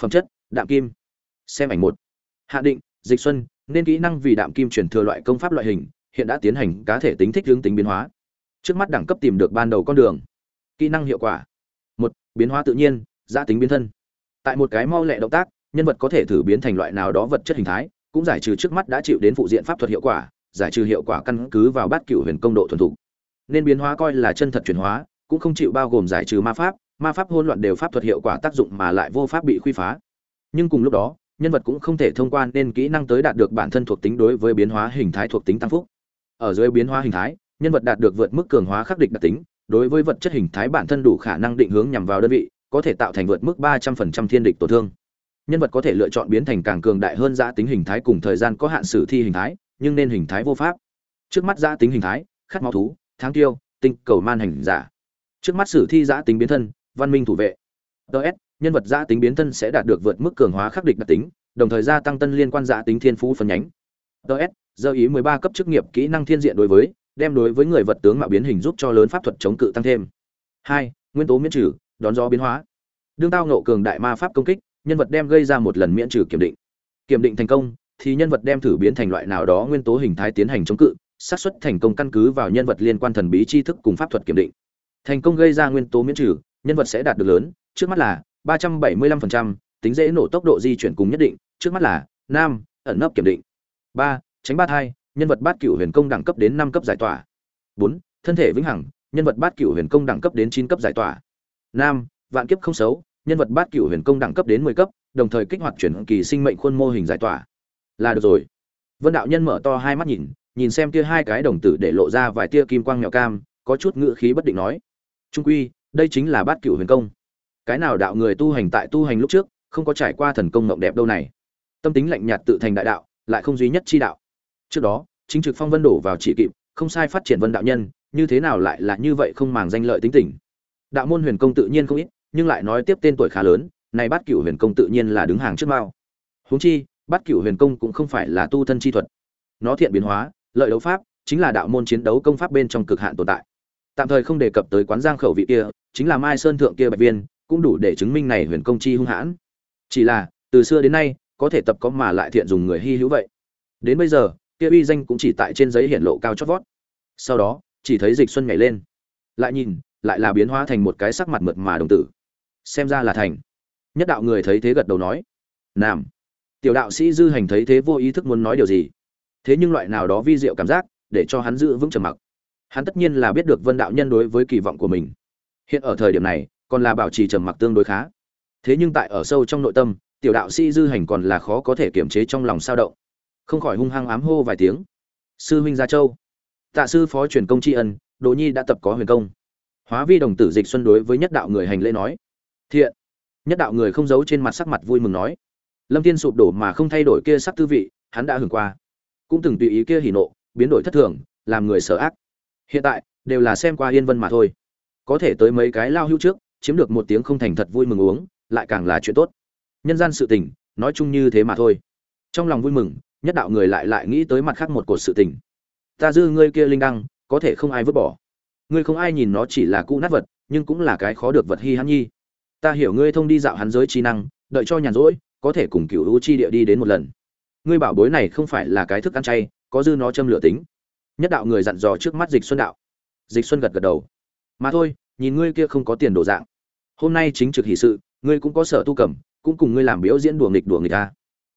Phẩm chất, đạm kim. Xem ảnh một. Hạ định, dịch xuân, nên kỹ năng vì đạm kim chuyển thừa loại công pháp loại hình, hiện đã tiến hành cá thể tính thích hướng tính biến hóa. Trước mắt đẳng cấp tìm được ban đầu con đường. Kỹ năng hiệu quả. Một, biến hóa tự nhiên, giã tính biến thân. Tại một cái mau lẹ động tác, nhân vật có thể thử biến thành loại nào đó vật chất hình thái, cũng giải trừ trước mắt đã chịu đến phụ diện pháp thuật hiệu quả, giải trừ hiệu quả căn cứ vào bát cửu huyền công độ thuần thục. Nên biến hóa coi là chân thật chuyển hóa, cũng không chịu bao gồm giải trừ ma pháp ma pháp hỗn loạn đều pháp thuật hiệu quả tác dụng mà lại vô pháp bị khuy phá. Nhưng cùng lúc đó, nhân vật cũng không thể thông qua nên kỹ năng tới đạt được bản thân thuộc tính đối với biến hóa hình thái thuộc tính tăng phúc. Ở dưới biến hóa hình thái, nhân vật đạt được vượt mức cường hóa khắc địch đặc tính, đối với vật chất hình thái bản thân đủ khả năng định hướng nhằm vào đơn vị, có thể tạo thành vượt mức ba trăm phần trăm thiên địch tổn thương. Nhân vật có thể lựa chọn biến thành càng cường đại hơn giã tính hình thái cùng thời gian có hạn sử thi hình thái, nhưng nên hình thái vô pháp. Trước mắt giã tính hình thái, khát máu thú tháng tiêu, tinh cầu man hành giả. Trước mắt sử thi giã tính biến thân văn minh thủ vệ. Ts nhân vật giã tính biến thân sẽ đạt được vượt mức cường hóa khắc địch đặc tính, đồng thời gia tăng tân liên quan giã tính thiên phú phân nhánh. Ts giờ ý 13 cấp chức nghiệp kỹ năng thiên diện đối với, đem đối với người vật tướng mạo biến hình giúp cho lớn pháp thuật chống cự tăng thêm. Hai, nguyên tố miễn trừ, đón gió biến hóa. Đương tao nộ cường đại ma pháp công kích, nhân vật đem gây ra một lần miễn trừ kiểm định. Kiểm định thành công, thì nhân vật đem thử biến thành loại nào đó nguyên tố hình thái tiến hành chống cự, xác suất thành công căn cứ vào nhân vật liên quan thần bí tri thức cùng pháp thuật kiểm định. Thành công gây ra nguyên tố miễn trừ nhân vật sẽ đạt được lớn trước mắt là 375%, tính dễ nổ tốc độ di chuyển cùng nhất định trước mắt là nam ẩn nấp kiểm định. Ba tránh bát hai nhân vật bát cửu huyền công đẳng cấp đến năm cấp giải tỏa. Bốn thân thể vĩnh hằng nhân vật bát cửu huyền công đẳng cấp đến chín cấp giải tỏa. Năm vạn kiếp không xấu nhân vật bát cửu huyền công đẳng cấp đến mười cấp đồng thời kích hoạt chuyển kỳ sinh mệnh khuôn mô hình giải tỏa. Là được rồi. Vân đạo nhân mở to hai mắt nhìn nhìn xem kia hai cái đồng tử để lộ ra vài tia kim quang mèo cam có chút ngữ khí bất định nói. Trung quy đây chính là bát cửu huyền công. Cái nào đạo người tu hành tại tu hành lúc trước, không có trải qua thần công mộng đẹp đâu này. Tâm tính lạnh nhạt tự thành đại đạo, lại không duy nhất chi đạo. Trước đó, chính trực phong vân đổ vào chỉ kịp, không sai phát triển vân đạo nhân, như thế nào lại là như vậy không màng danh lợi tính tình. Đạo môn huyền công tự nhiên không ít, nhưng lại nói tiếp tên tuổi khá lớn, này bát cửu huyền công tự nhiên là đứng hàng trước mao. Huống chi, bát cửu huyền công cũng không phải là tu thân chi thuật. Nó thiện biến hóa, lợi đấu pháp, chính là đạo môn chiến đấu công pháp bên trong cực hạn tồn tại tạm thời không đề cập tới quán giang khẩu vị kia, chính là mai sơn thượng kia bạch viên, cũng đủ để chứng minh này huyền công chi hung hãn. Chỉ là, từ xưa đến nay, có thể tập có mà lại thiện dùng người hy hữu vậy. Đến bây giờ, kia uy danh cũng chỉ tại trên giấy hiển lộ cao chót vót. Sau đó, chỉ thấy dịch xuân nhảy lên. Lại nhìn, lại là biến hóa thành một cái sắc mặt mượt mà đồng tử. Xem ra là thành. Nhất đạo người thấy thế gật đầu nói. Nam. Tiểu đạo sĩ dư hành thấy thế vô ý thức muốn nói điều gì. Thế nhưng loại nào đó vi diệu cảm giác, để cho hắn giữ vững trầm mặc hắn tất nhiên là biết được vân đạo nhân đối với kỳ vọng của mình. Hiện ở thời điểm này, còn là bảo trì trầm mặc tương đối khá. Thế nhưng tại ở sâu trong nội tâm, tiểu đạo sĩ dư hành còn là khó có thể kiềm chế trong lòng sao động. Không khỏi hung hăng ám hô vài tiếng. Sư huynh gia châu. Tạ sư phó truyền công tri ân đồ nhi đã tập có huyền công. Hóa vi đồng tử dịch xuân đối với nhất đạo người hành lễ nói. Thiện. Nhất đạo người không giấu trên mặt sắc mặt vui mừng nói. Lâm thiên sụp đổ mà không thay đổi kia sắc tư vị, hắn đã hưởng qua. Cũng từng tùy ý kia hỉ nộ, biến đổi thất thường, làm người sợ ác hiện tại, đều là xem qua yên vân mà thôi. Có thể tới mấy cái lao hưu trước, chiếm được một tiếng không thành thật vui mừng uống, lại càng là chuyện tốt. Nhân gian sự tình, nói chung như thế mà thôi. Trong lòng vui mừng, nhất đạo người lại lại nghĩ tới mặt khác một cột sự tình. Ta dư ngươi kia linh đăng, có thể không ai vứt bỏ. Ngươi không ai nhìn nó chỉ là cũ nát vật, nhưng cũng là cái khó được vật hi hắn nhi. Ta hiểu ngươi thông đi dạo hắn giới trí năng, đợi cho nhàn rỗi, có thể cùng cựu u chi địa đi đến một lần. Ngươi bảo bối này không phải là cái thức ăn chay, có dư nó châm lửa tính nhất đạo người dặn dò trước mắt dịch xuân đạo. Dịch xuân gật gật đầu. Mà thôi, nhìn ngươi kia không có tiền đồ dạng. Hôm nay chính trực hỷ sự, ngươi cũng có sở tu cầm, cũng cùng ngươi làm biểu diễn đùa nghịch đùa người ta.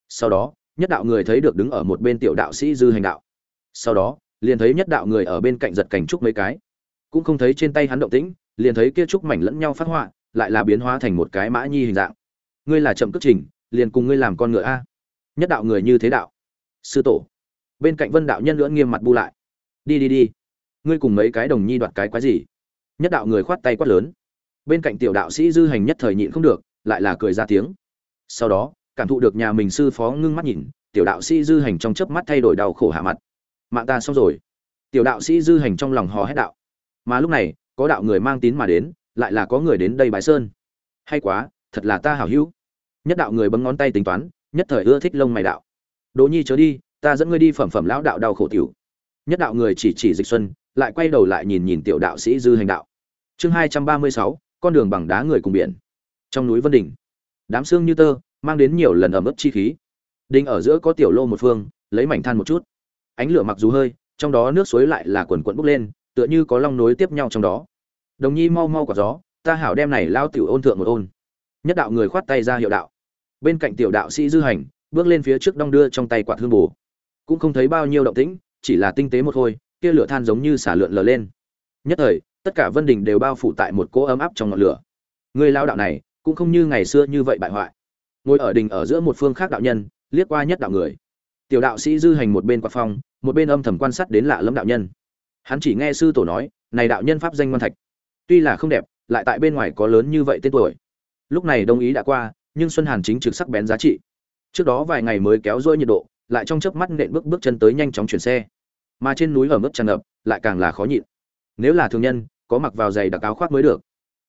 Sau đó, nhất đạo người thấy được đứng ở một bên tiểu đạo sĩ dư hành đạo. Sau đó, liền thấy nhất đạo người ở bên cạnh giật cảnh trúc mấy cái. Cũng không thấy trên tay hắn động tĩnh, liền thấy kia trúc mảnh lẫn nhau phát họa, lại là biến hóa thành một cái mã nhi hình dạng. Ngươi là chậm cất trình, liền cùng ngươi làm con ngựa a. Nhất đạo người như thế đạo. Sư tổ. Bên cạnh vân đạo nhân lưỡng nghiêm mặt bu lại đi đi đi. Ngươi cùng mấy cái đồng nhi đoạt cái quái gì? Nhất đạo người khoát tay quát lớn. Bên cạnh tiểu đạo sĩ dư hành nhất thời nhịn không được, lại là cười ra tiếng. Sau đó, cảm thụ được nhà mình sư phó ngưng mắt nhìn, tiểu đạo sĩ dư hành trong chớp mắt thay đổi đau khổ hạ mặt. Mạng ta xong rồi. Tiểu đạo sĩ dư hành trong lòng hò hét đạo. Mà lúc này, có đạo người mang tín mà đến, lại là có người đến đây bái sơn. Hay quá, thật là ta hảo hữu. Nhất đạo người bấm ngón tay tính toán, nhất thời ưa thích lông mày đạo. Đỗ nhi chớ đi, ta dẫn ngươi đi phẩm phẩm lão đạo đau khổ tiểu nhất đạo người chỉ chỉ dịch xuân, lại quay đầu lại nhìn nhìn tiểu đạo sĩ dư hành đạo. Chương hai trăm ba mươi sáu, con đường bằng đá người cùng biển. Trong núi vân đỉnh, đám xương như tơ, mang đến nhiều lần ẩm ướt chi khí. Đinh ở giữa có tiểu lô một phương, lấy mảnh than một chút. Ánh lửa mặc dù hơi, trong đó nước suối lại là quần quận bốc lên, tựa như có long nối tiếp nhau trong đó. Đồng nhi mau mau quả gió, ta hảo đem này lao tiểu ôn thượng một ôn. Nhất đạo người khoát tay ra hiệu đạo. Bên cạnh tiểu đạo sĩ dư hành, bước lên phía trước đong đưa trong tay quạt hương bù. Cũng không thấy bao nhiêu động tĩnh chỉ là tinh tế một thôi kia lửa than giống như xả lượn lờ lên. Nhất thời tất cả vân đình đều bao phủ tại một cỗ ấm áp trong ngọn lửa. Người lao đạo này cũng không như ngày xưa như vậy bại hoại. Ngồi ở đỉnh ở giữa một phương khác đạo nhân liếc qua nhất đạo người. Tiểu đạo sĩ dư hành một bên qua phòng, một bên âm thầm quan sát đến lạ lẫm đạo nhân. Hắn chỉ nghe sư tổ nói này đạo nhân pháp danh ngoan thạch. Tuy là không đẹp lại tại bên ngoài có lớn như vậy tên tuổi. Lúc này đông ý đã qua nhưng xuân hàn chính trực sắc bén giá trị. Trước đó vài ngày mới kéo dôi nhiệt độ lại trong chớp mắt nện bước bước chân tới nhanh chóng chuyển xe. Mà trên núi ở mức tràn ngập, lại càng là khó nhịn. Nếu là thường nhân, có mặc vào giày đặc áo khoác mới được.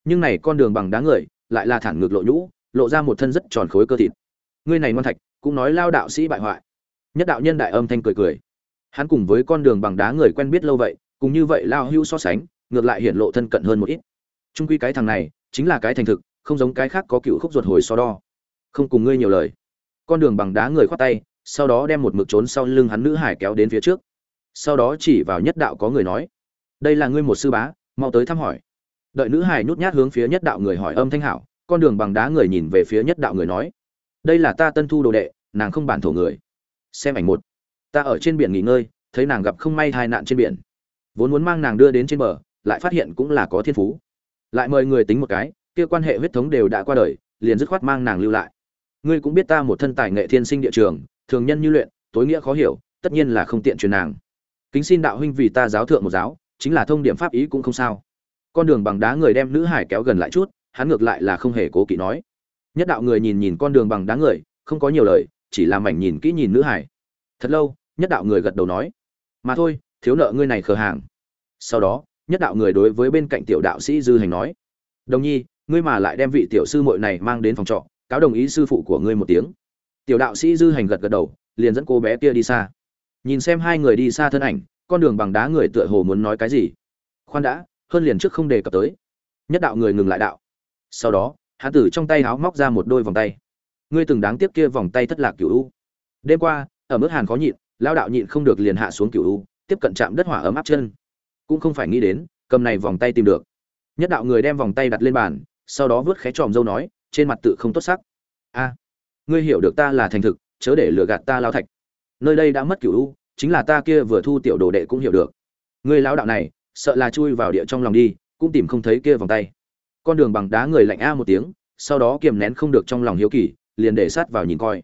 Nhưng này con đường bằng đá người, lại là thẳng ngược lộ nhũ, lộ ra một thân rất tròn khối cơ thịt. Ngươi này ngoan thạch, cũng nói lao đạo sĩ bại hoại. Nhất đạo nhân đại âm thanh cười cười. Hắn cùng với con đường bằng đá người quen biết lâu vậy, cùng như vậy lao hưu so sánh, ngược lại hiện lộ thân cận hơn một ít. Trung quy cái thằng này, chính là cái thành thực, không giống cái khác có cựu khúc ruột hồi so đo. Không cùng ngươi nhiều lời. Con đường bằng đá người khoát tay sau đó đem một mực trốn sau lưng hắn nữ hải kéo đến phía trước. Sau đó chỉ vào nhất đạo có người nói, đây là ngươi một sư bá, mau tới thăm hỏi. Đợi nữ hải nhút nhát hướng phía nhất đạo người hỏi âm thanh hảo, con đường bằng đá người nhìn về phía nhất đạo người nói, đây là ta tân thu đồ đệ, nàng không bản thổ người. Xem ảnh một. Ta ở trên biển nghỉ ngơi, thấy nàng gặp không may tai nạn trên biển. Vốn muốn mang nàng đưa đến trên bờ, lại phát hiện cũng là có thiên phú. Lại mời người tính một cái, kia quan hệ huyết thống đều đã qua đời, liền dứt khoát mang nàng lưu lại. Ngươi cũng biết ta một thân tài nghệ thiên sinh địa trường thường nhân như luyện, tối nghĩa khó hiểu, tất nhiên là không tiện truyền nàng. Kính xin đạo huynh vì ta giáo thượng một giáo, chính là thông điểm pháp ý cũng không sao. Con đường bằng đá người đem nữ hải kéo gần lại chút, hắn ngược lại là không hề cố kỵ nói. Nhất đạo người nhìn nhìn con đường bằng đá người, không có nhiều lời, chỉ là mảnh nhìn kỹ nhìn nữ hải. Thật lâu, nhất đạo người gật đầu nói, mà thôi, thiếu nợ ngươi này khờ hàng. Sau đó, nhất đạo người đối với bên cạnh tiểu đạo sĩ dư hành nói, đồng nhi, ngươi mà lại đem vị tiểu sư muội này mang đến phòng trọ, cáo đồng ý sư phụ của ngươi một tiếng tiểu đạo sĩ dư hành gật gật đầu, liền dẫn cô bé kia đi xa. Nhìn xem hai người đi xa thân ảnh, con đường bằng đá người tựa hồ muốn nói cái gì. Khoan đã, hơn liền trước không đề cập tới. Nhất đạo người ngừng lại đạo. Sau đó, hắn tử trong tay háo móc ra một đôi vòng tay. Ngươi từng đáng tiếc kia vòng tay thất lạc cửu u. Đêm qua, ở mức hàn khó nhịn lao đạo nhịn không được liền hạ xuống cửu u, tiếp cận chạm đất hỏa ấm áp chân. Cũng không phải nghĩ đến, cầm này vòng tay tìm được. Nhất đạo người đem vòng tay đặt lên bàn, sau đó vớt khé tròm dâu nói, trên mặt tự không tốt sắc. A ngươi hiểu được ta là thành thực, chớ để lừa gạt ta lao thạch. Nơi đây đã mất cửu u, chính là ta kia vừa thu tiểu đồ đệ cũng hiểu được. Ngươi lão đạo này, sợ là chui vào địa trong lòng đi, cũng tìm không thấy kia vòng tay. Con đường bằng đá người lạnh a một tiếng, sau đó kiềm nén không được trong lòng hiếu kỳ, liền để sát vào nhìn coi.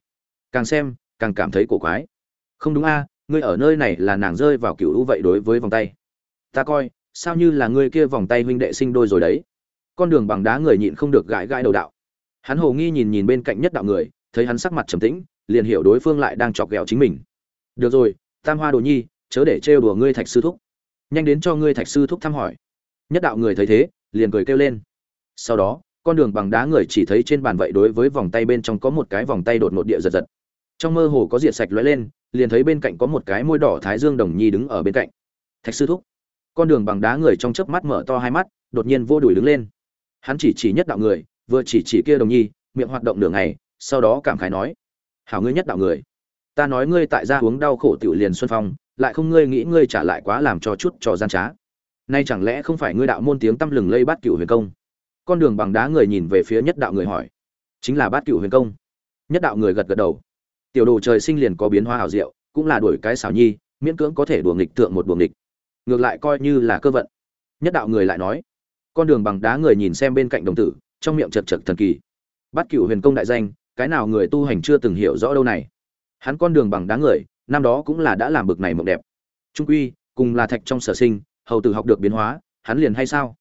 Càng xem, càng cảm thấy cổ quái. Không đúng a, ngươi ở nơi này là nàng rơi vào cựu u vậy đối với vòng tay. Ta coi, sao như là ngươi kia vòng tay huynh đệ sinh đôi rồi đấy. Con đường bằng đá người nhịn không được gãi gãi đầu đạo. Hắn hồ nghi nhìn nhìn bên cạnh nhất đạo người thấy hắn sắc mặt trầm tĩnh, liền hiểu đối phương lại đang chọc ghẹo chính mình. Được rồi, tam hoa đồ nhi, chớ để trêu đùa ngươi thạch sư thúc. Nhanh đến cho ngươi thạch sư thúc thăm hỏi. Nhất đạo người thấy thế, liền cười kêu lên. Sau đó, con đường bằng đá người chỉ thấy trên bàn vậy đối với vòng tay bên trong có một cái vòng tay đột ngột địa giật giật. Trong mơ hồ có diệt sạch lóe lên, liền thấy bên cạnh có một cái môi đỏ thái dương đồng nhi đứng ở bên cạnh. Thạch sư thúc. Con đường bằng đá người trong chớp mắt mở to hai mắt, đột nhiên vô đuổi đứng lên. Hắn chỉ chỉ nhất đạo người, vừa chỉ chỉ kia đồng nhi, miệng hoạt động nửa ngày sau đó cảm khái nói, hảo ngươi nhất đạo người, ta nói ngươi tại gia uống đau khổ tiểu liền xuân phong, lại không ngươi nghĩ ngươi trả lại quá làm cho chút trò gian trá. Nay chẳng lẽ không phải ngươi đạo môn tiếng tăm lừng lây bát cửu huyền công? Con đường bằng đá người nhìn về phía nhất đạo người hỏi, chính là bát cửu huyền công? Nhất đạo người gật gật đầu, tiểu đồ trời sinh liền có biến hóa hảo diệu, cũng là đuổi cái xảo nhi, miễn cưỡng có thể đùa nghịch tượng một đùa nghịch, ngược lại coi như là cơ vận. Nhất đạo người lại nói, con đường bằng đá người nhìn xem bên cạnh đồng tử, trong miệng chật chật thần kỳ. Bát cửu huyền công đại danh cái nào người tu hành chưa từng hiểu rõ đâu này. Hắn con đường bằng đá người, năm đó cũng là đã làm bực này mộng đẹp. Trung quy, cùng là thạch trong sở sinh, hầu tử học được biến hóa, hắn liền hay sao?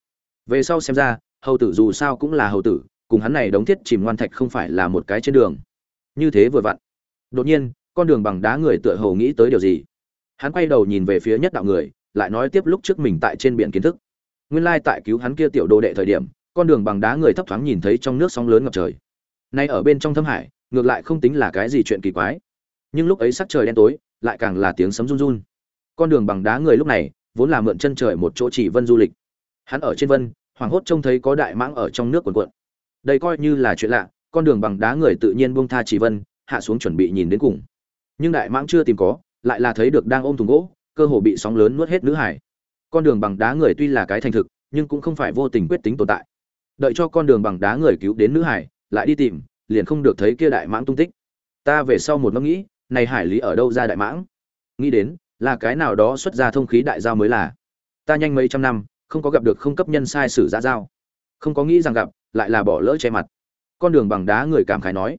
Về sau xem ra, hầu tử dù sao cũng là hầu tử, cùng hắn này đóng thiết chìm ngoan thạch không phải là một cái trên đường. Như thế vừa vặn. Đột nhiên, con đường bằng đá người tựa hồ nghĩ tới điều gì? Hắn quay đầu nhìn về phía nhất đạo người, lại nói tiếp lúc trước mình tại trên biển kiến thức. Nguyên lai tại cứu hắn kia tiểu đồ đệ thời điểm, con đường bằng đá người thấp thoáng nhìn thấy trong nước sóng lớn ngập trời nay ở bên trong thâm hải, ngược lại không tính là cái gì chuyện kỳ quái. Nhưng lúc ấy sắc trời đen tối, lại càng là tiếng sấm run run. Con đường bằng đá người lúc này, vốn là mượn chân trời một chỗ chỉ vân du lịch. Hắn ở trên vân, hoảng hốt trông thấy có đại mãng ở trong nước cuộn cuộn. Đây coi như là chuyện lạ, con đường bằng đá người tự nhiên buông tha chỉ vân, hạ xuống chuẩn bị nhìn đến cùng. Nhưng đại mãng chưa tìm có, lại là thấy được đang ôm thùng gỗ, cơ hồ bị sóng lớn nuốt hết nữ hải. Con đường bằng đá người tuy là cái thành thực, nhưng cũng không phải vô tình quyết tính tồn tại. Đợi cho con đường bằng đá người cứu đến nữ hải lại đi tìm, liền không được thấy kia đại mãng tung tích. Ta về sau một ngẫm nghĩ, này hải lý ở đâu ra đại mãng? Nghĩ đến, là cái nào đó xuất ra thông khí đại giao mới là. Ta nhanh mấy trăm năm, không có gặp được không cấp nhân sai sử ra giao. Không có nghĩ rằng gặp, lại là bỏ lỡ che mặt. Con đường bằng đá người cảm khái nói,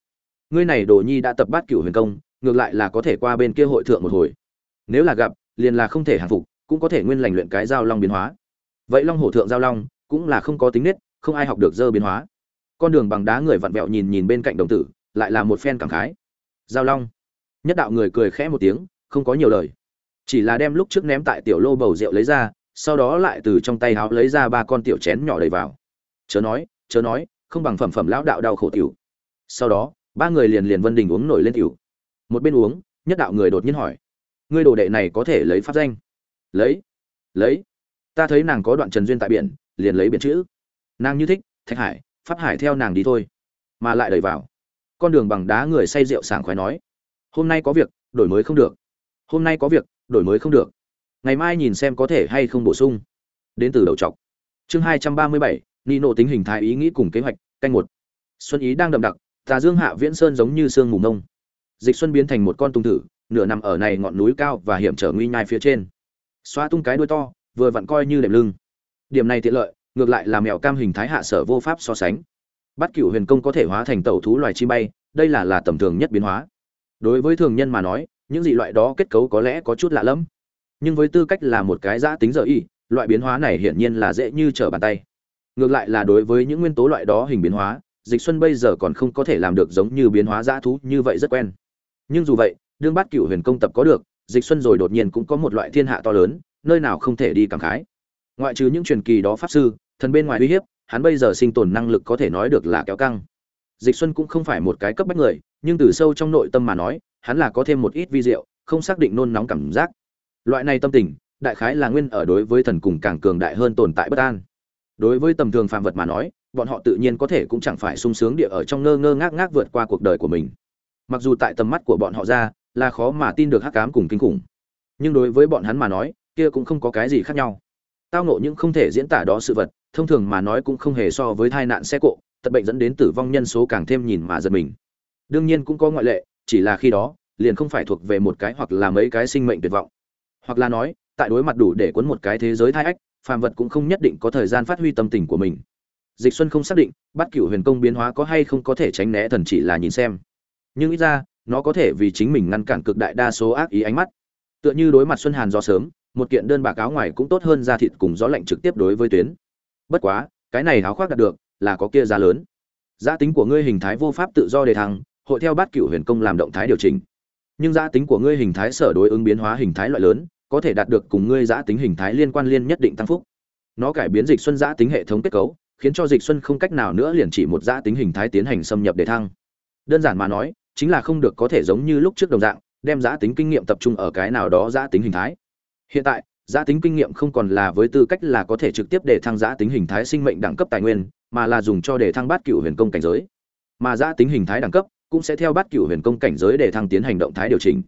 ngươi này đồ nhi đã tập bát cửu huyền công, ngược lại là có thể qua bên kia hội thượng một hồi. Nếu là gặp, liền là không thể hàng phục, cũng có thể nguyên lành luyện cái giao long biến hóa. Vậy long hổ thượng giao long, cũng là không có tính nết, không ai học được dơ biến hóa con đường bằng đá người vặn vẹo nhìn nhìn bên cạnh đồng tử, lại là một phen cảm khái. Giao long. Nhất đạo người cười khẽ một tiếng, không có nhiều lời. Chỉ là đem lúc trước ném tại tiểu lô bầu rượu lấy ra, sau đó lại từ trong tay háo lấy ra ba con tiểu chén nhỏ đầy vào. Chớ nói chớ nói, không bằng phẩm phẩm lão đạo đau khổ tiểu. Sau đó, ba người liền liền vân đình uống nổi lên tiểu. Một bên uống, nhất đạo người đột nhiên hỏi, ngươi đồ đệ này có thể lấy pháp danh? Lấy lấy. Ta thấy nàng có đoạn trần duyên tại biển, liền lấy biển chữ. Nàng như thích, thạch hải pháp hải theo nàng đi thôi mà lại đẩy vào. Con đường bằng đá người say rượu sảng khoái nói hôm nay có việc đổi mới không được. Hôm nay có việc đổi mới không được. Ngày mai nhìn xem có thể hay không bổ sung. Đến từ đầu trọc chương hai trăm ba mươi bảy nino tính hình thái ý nghĩ cùng kế hoạch canh một. Xuân ý đang đậm đặc tà dương hạ viễn sơn giống như sương mù nông dịch xuân biến thành một con tung tử, nửa nằm ở này ngọn núi cao và hiểm trở nguy nhai phía trên. Xoa tung cái đuôi to vừa vặn coi như đệm lưng. Điểm này tiện lợi ngược lại là mèo cam hình thái hạ sở vô pháp so sánh. Bắt cựu huyền công có thể hóa thành tẩu thú loài chim bay, đây là là tầm thường nhất biến hóa. Đối với thường nhân mà nói, những dị loại đó kết cấu có lẽ có chút lạ lẫm. Nhưng với tư cách là một cái giã tính giờ y, loại biến hóa này hiển nhiên là dễ như trở bàn tay. Ngược lại là đối với những nguyên tố loại đó hình biến hóa, dịch xuân bây giờ còn không có thể làm được giống như biến hóa dã thú như vậy rất quen. Nhưng dù vậy, đương bát cửu huyền công tập có được, dịch xuân rồi đột nhiên cũng có một loại thiên hạ to lớn, nơi nào không thể đi cảm khái. Ngoại trừ những truyền kỳ đó pháp sư thần bên ngoài uy hiếp, hắn bây giờ sinh tồn năng lực có thể nói được là kéo căng. Dịch xuân cũng không phải một cái cấp bách người, nhưng từ sâu trong nội tâm mà nói, hắn là có thêm một ít vi diệu, không xác định nôn nóng cảm giác. Loại này tâm tình, đại khái là nguyên ở đối với thần cùng càng cường đại hơn tồn tại bất an. Đối với tầm thường phàm vật mà nói, bọn họ tự nhiên có thể cũng chẳng phải sung sướng địa ở trong ngơ ngơ ngác ngác vượt qua cuộc đời của mình. Mặc dù tại tầm mắt của bọn họ ra, là khó mà tin được hắc cám cùng kinh khủng. Nhưng đối với bọn hắn mà nói, kia cũng không có cái gì khác nhau. Tao nộ những không thể diễn tả đó sự vật thông thường mà nói cũng không hề so với tai nạn xe cộ tật bệnh dẫn đến tử vong nhân số càng thêm nhìn mà giật mình. Đương nhiên cũng có ngoại lệ, chỉ là khi đó, liền không phải thuộc về một cái hoặc là mấy cái sinh mệnh tuyệt vọng. Hoặc là nói, tại đối mặt đủ để cuốn một cái thế giới thai ách, phàm vật cũng không nhất định có thời gian phát huy tâm tình của mình. Dịch xuân không xác định, bắt cửu huyền công biến hóa có hay không có thể tránh né thần chỉ là nhìn xem. Nhưng ít ra, nó có thể vì chính mình ngăn cản cực đại đa số ác ý ánh mắt. Tựa như đối mặt xuân hàn gió sớm, một kiện đơn bạc áo ngoài cũng tốt hơn da thịt cùng gió lạnh trực tiếp đối với tuyến bất quá, cái này háo khoác đạt được, là có kia giá lớn. Giá tính của ngươi hình thái vô pháp tự do đề thăng, hội theo bát cửu huyền công làm động thái điều chỉnh. Nhưng giá tính của ngươi hình thái sở đối ứng biến hóa hình thái loại lớn, có thể đạt được cùng ngươi giá tính hình thái liên quan liên nhất định tăng phúc. Nó cải biến dịch xuân giá tính hệ thống kết cấu, khiến cho dịch xuân không cách nào nữa liền chỉ một giá tính hình thái tiến hành xâm nhập để thăng. Đơn giản mà nói, chính là không được có thể giống như lúc trước đồng dạng, đem giá tính kinh nghiệm tập trung ở cái nào đó giá tính hình thái. Hiện tại giá tính kinh nghiệm không còn là với tư cách là có thể trực tiếp để thăng giá tính hình thái sinh mệnh đẳng cấp tài nguyên, mà là dùng cho để thăng bát cựu huyền công cảnh giới. Mà giá tính hình thái đẳng cấp cũng sẽ theo bát cựu huyền công cảnh giới để thăng tiến hành động thái điều chỉnh.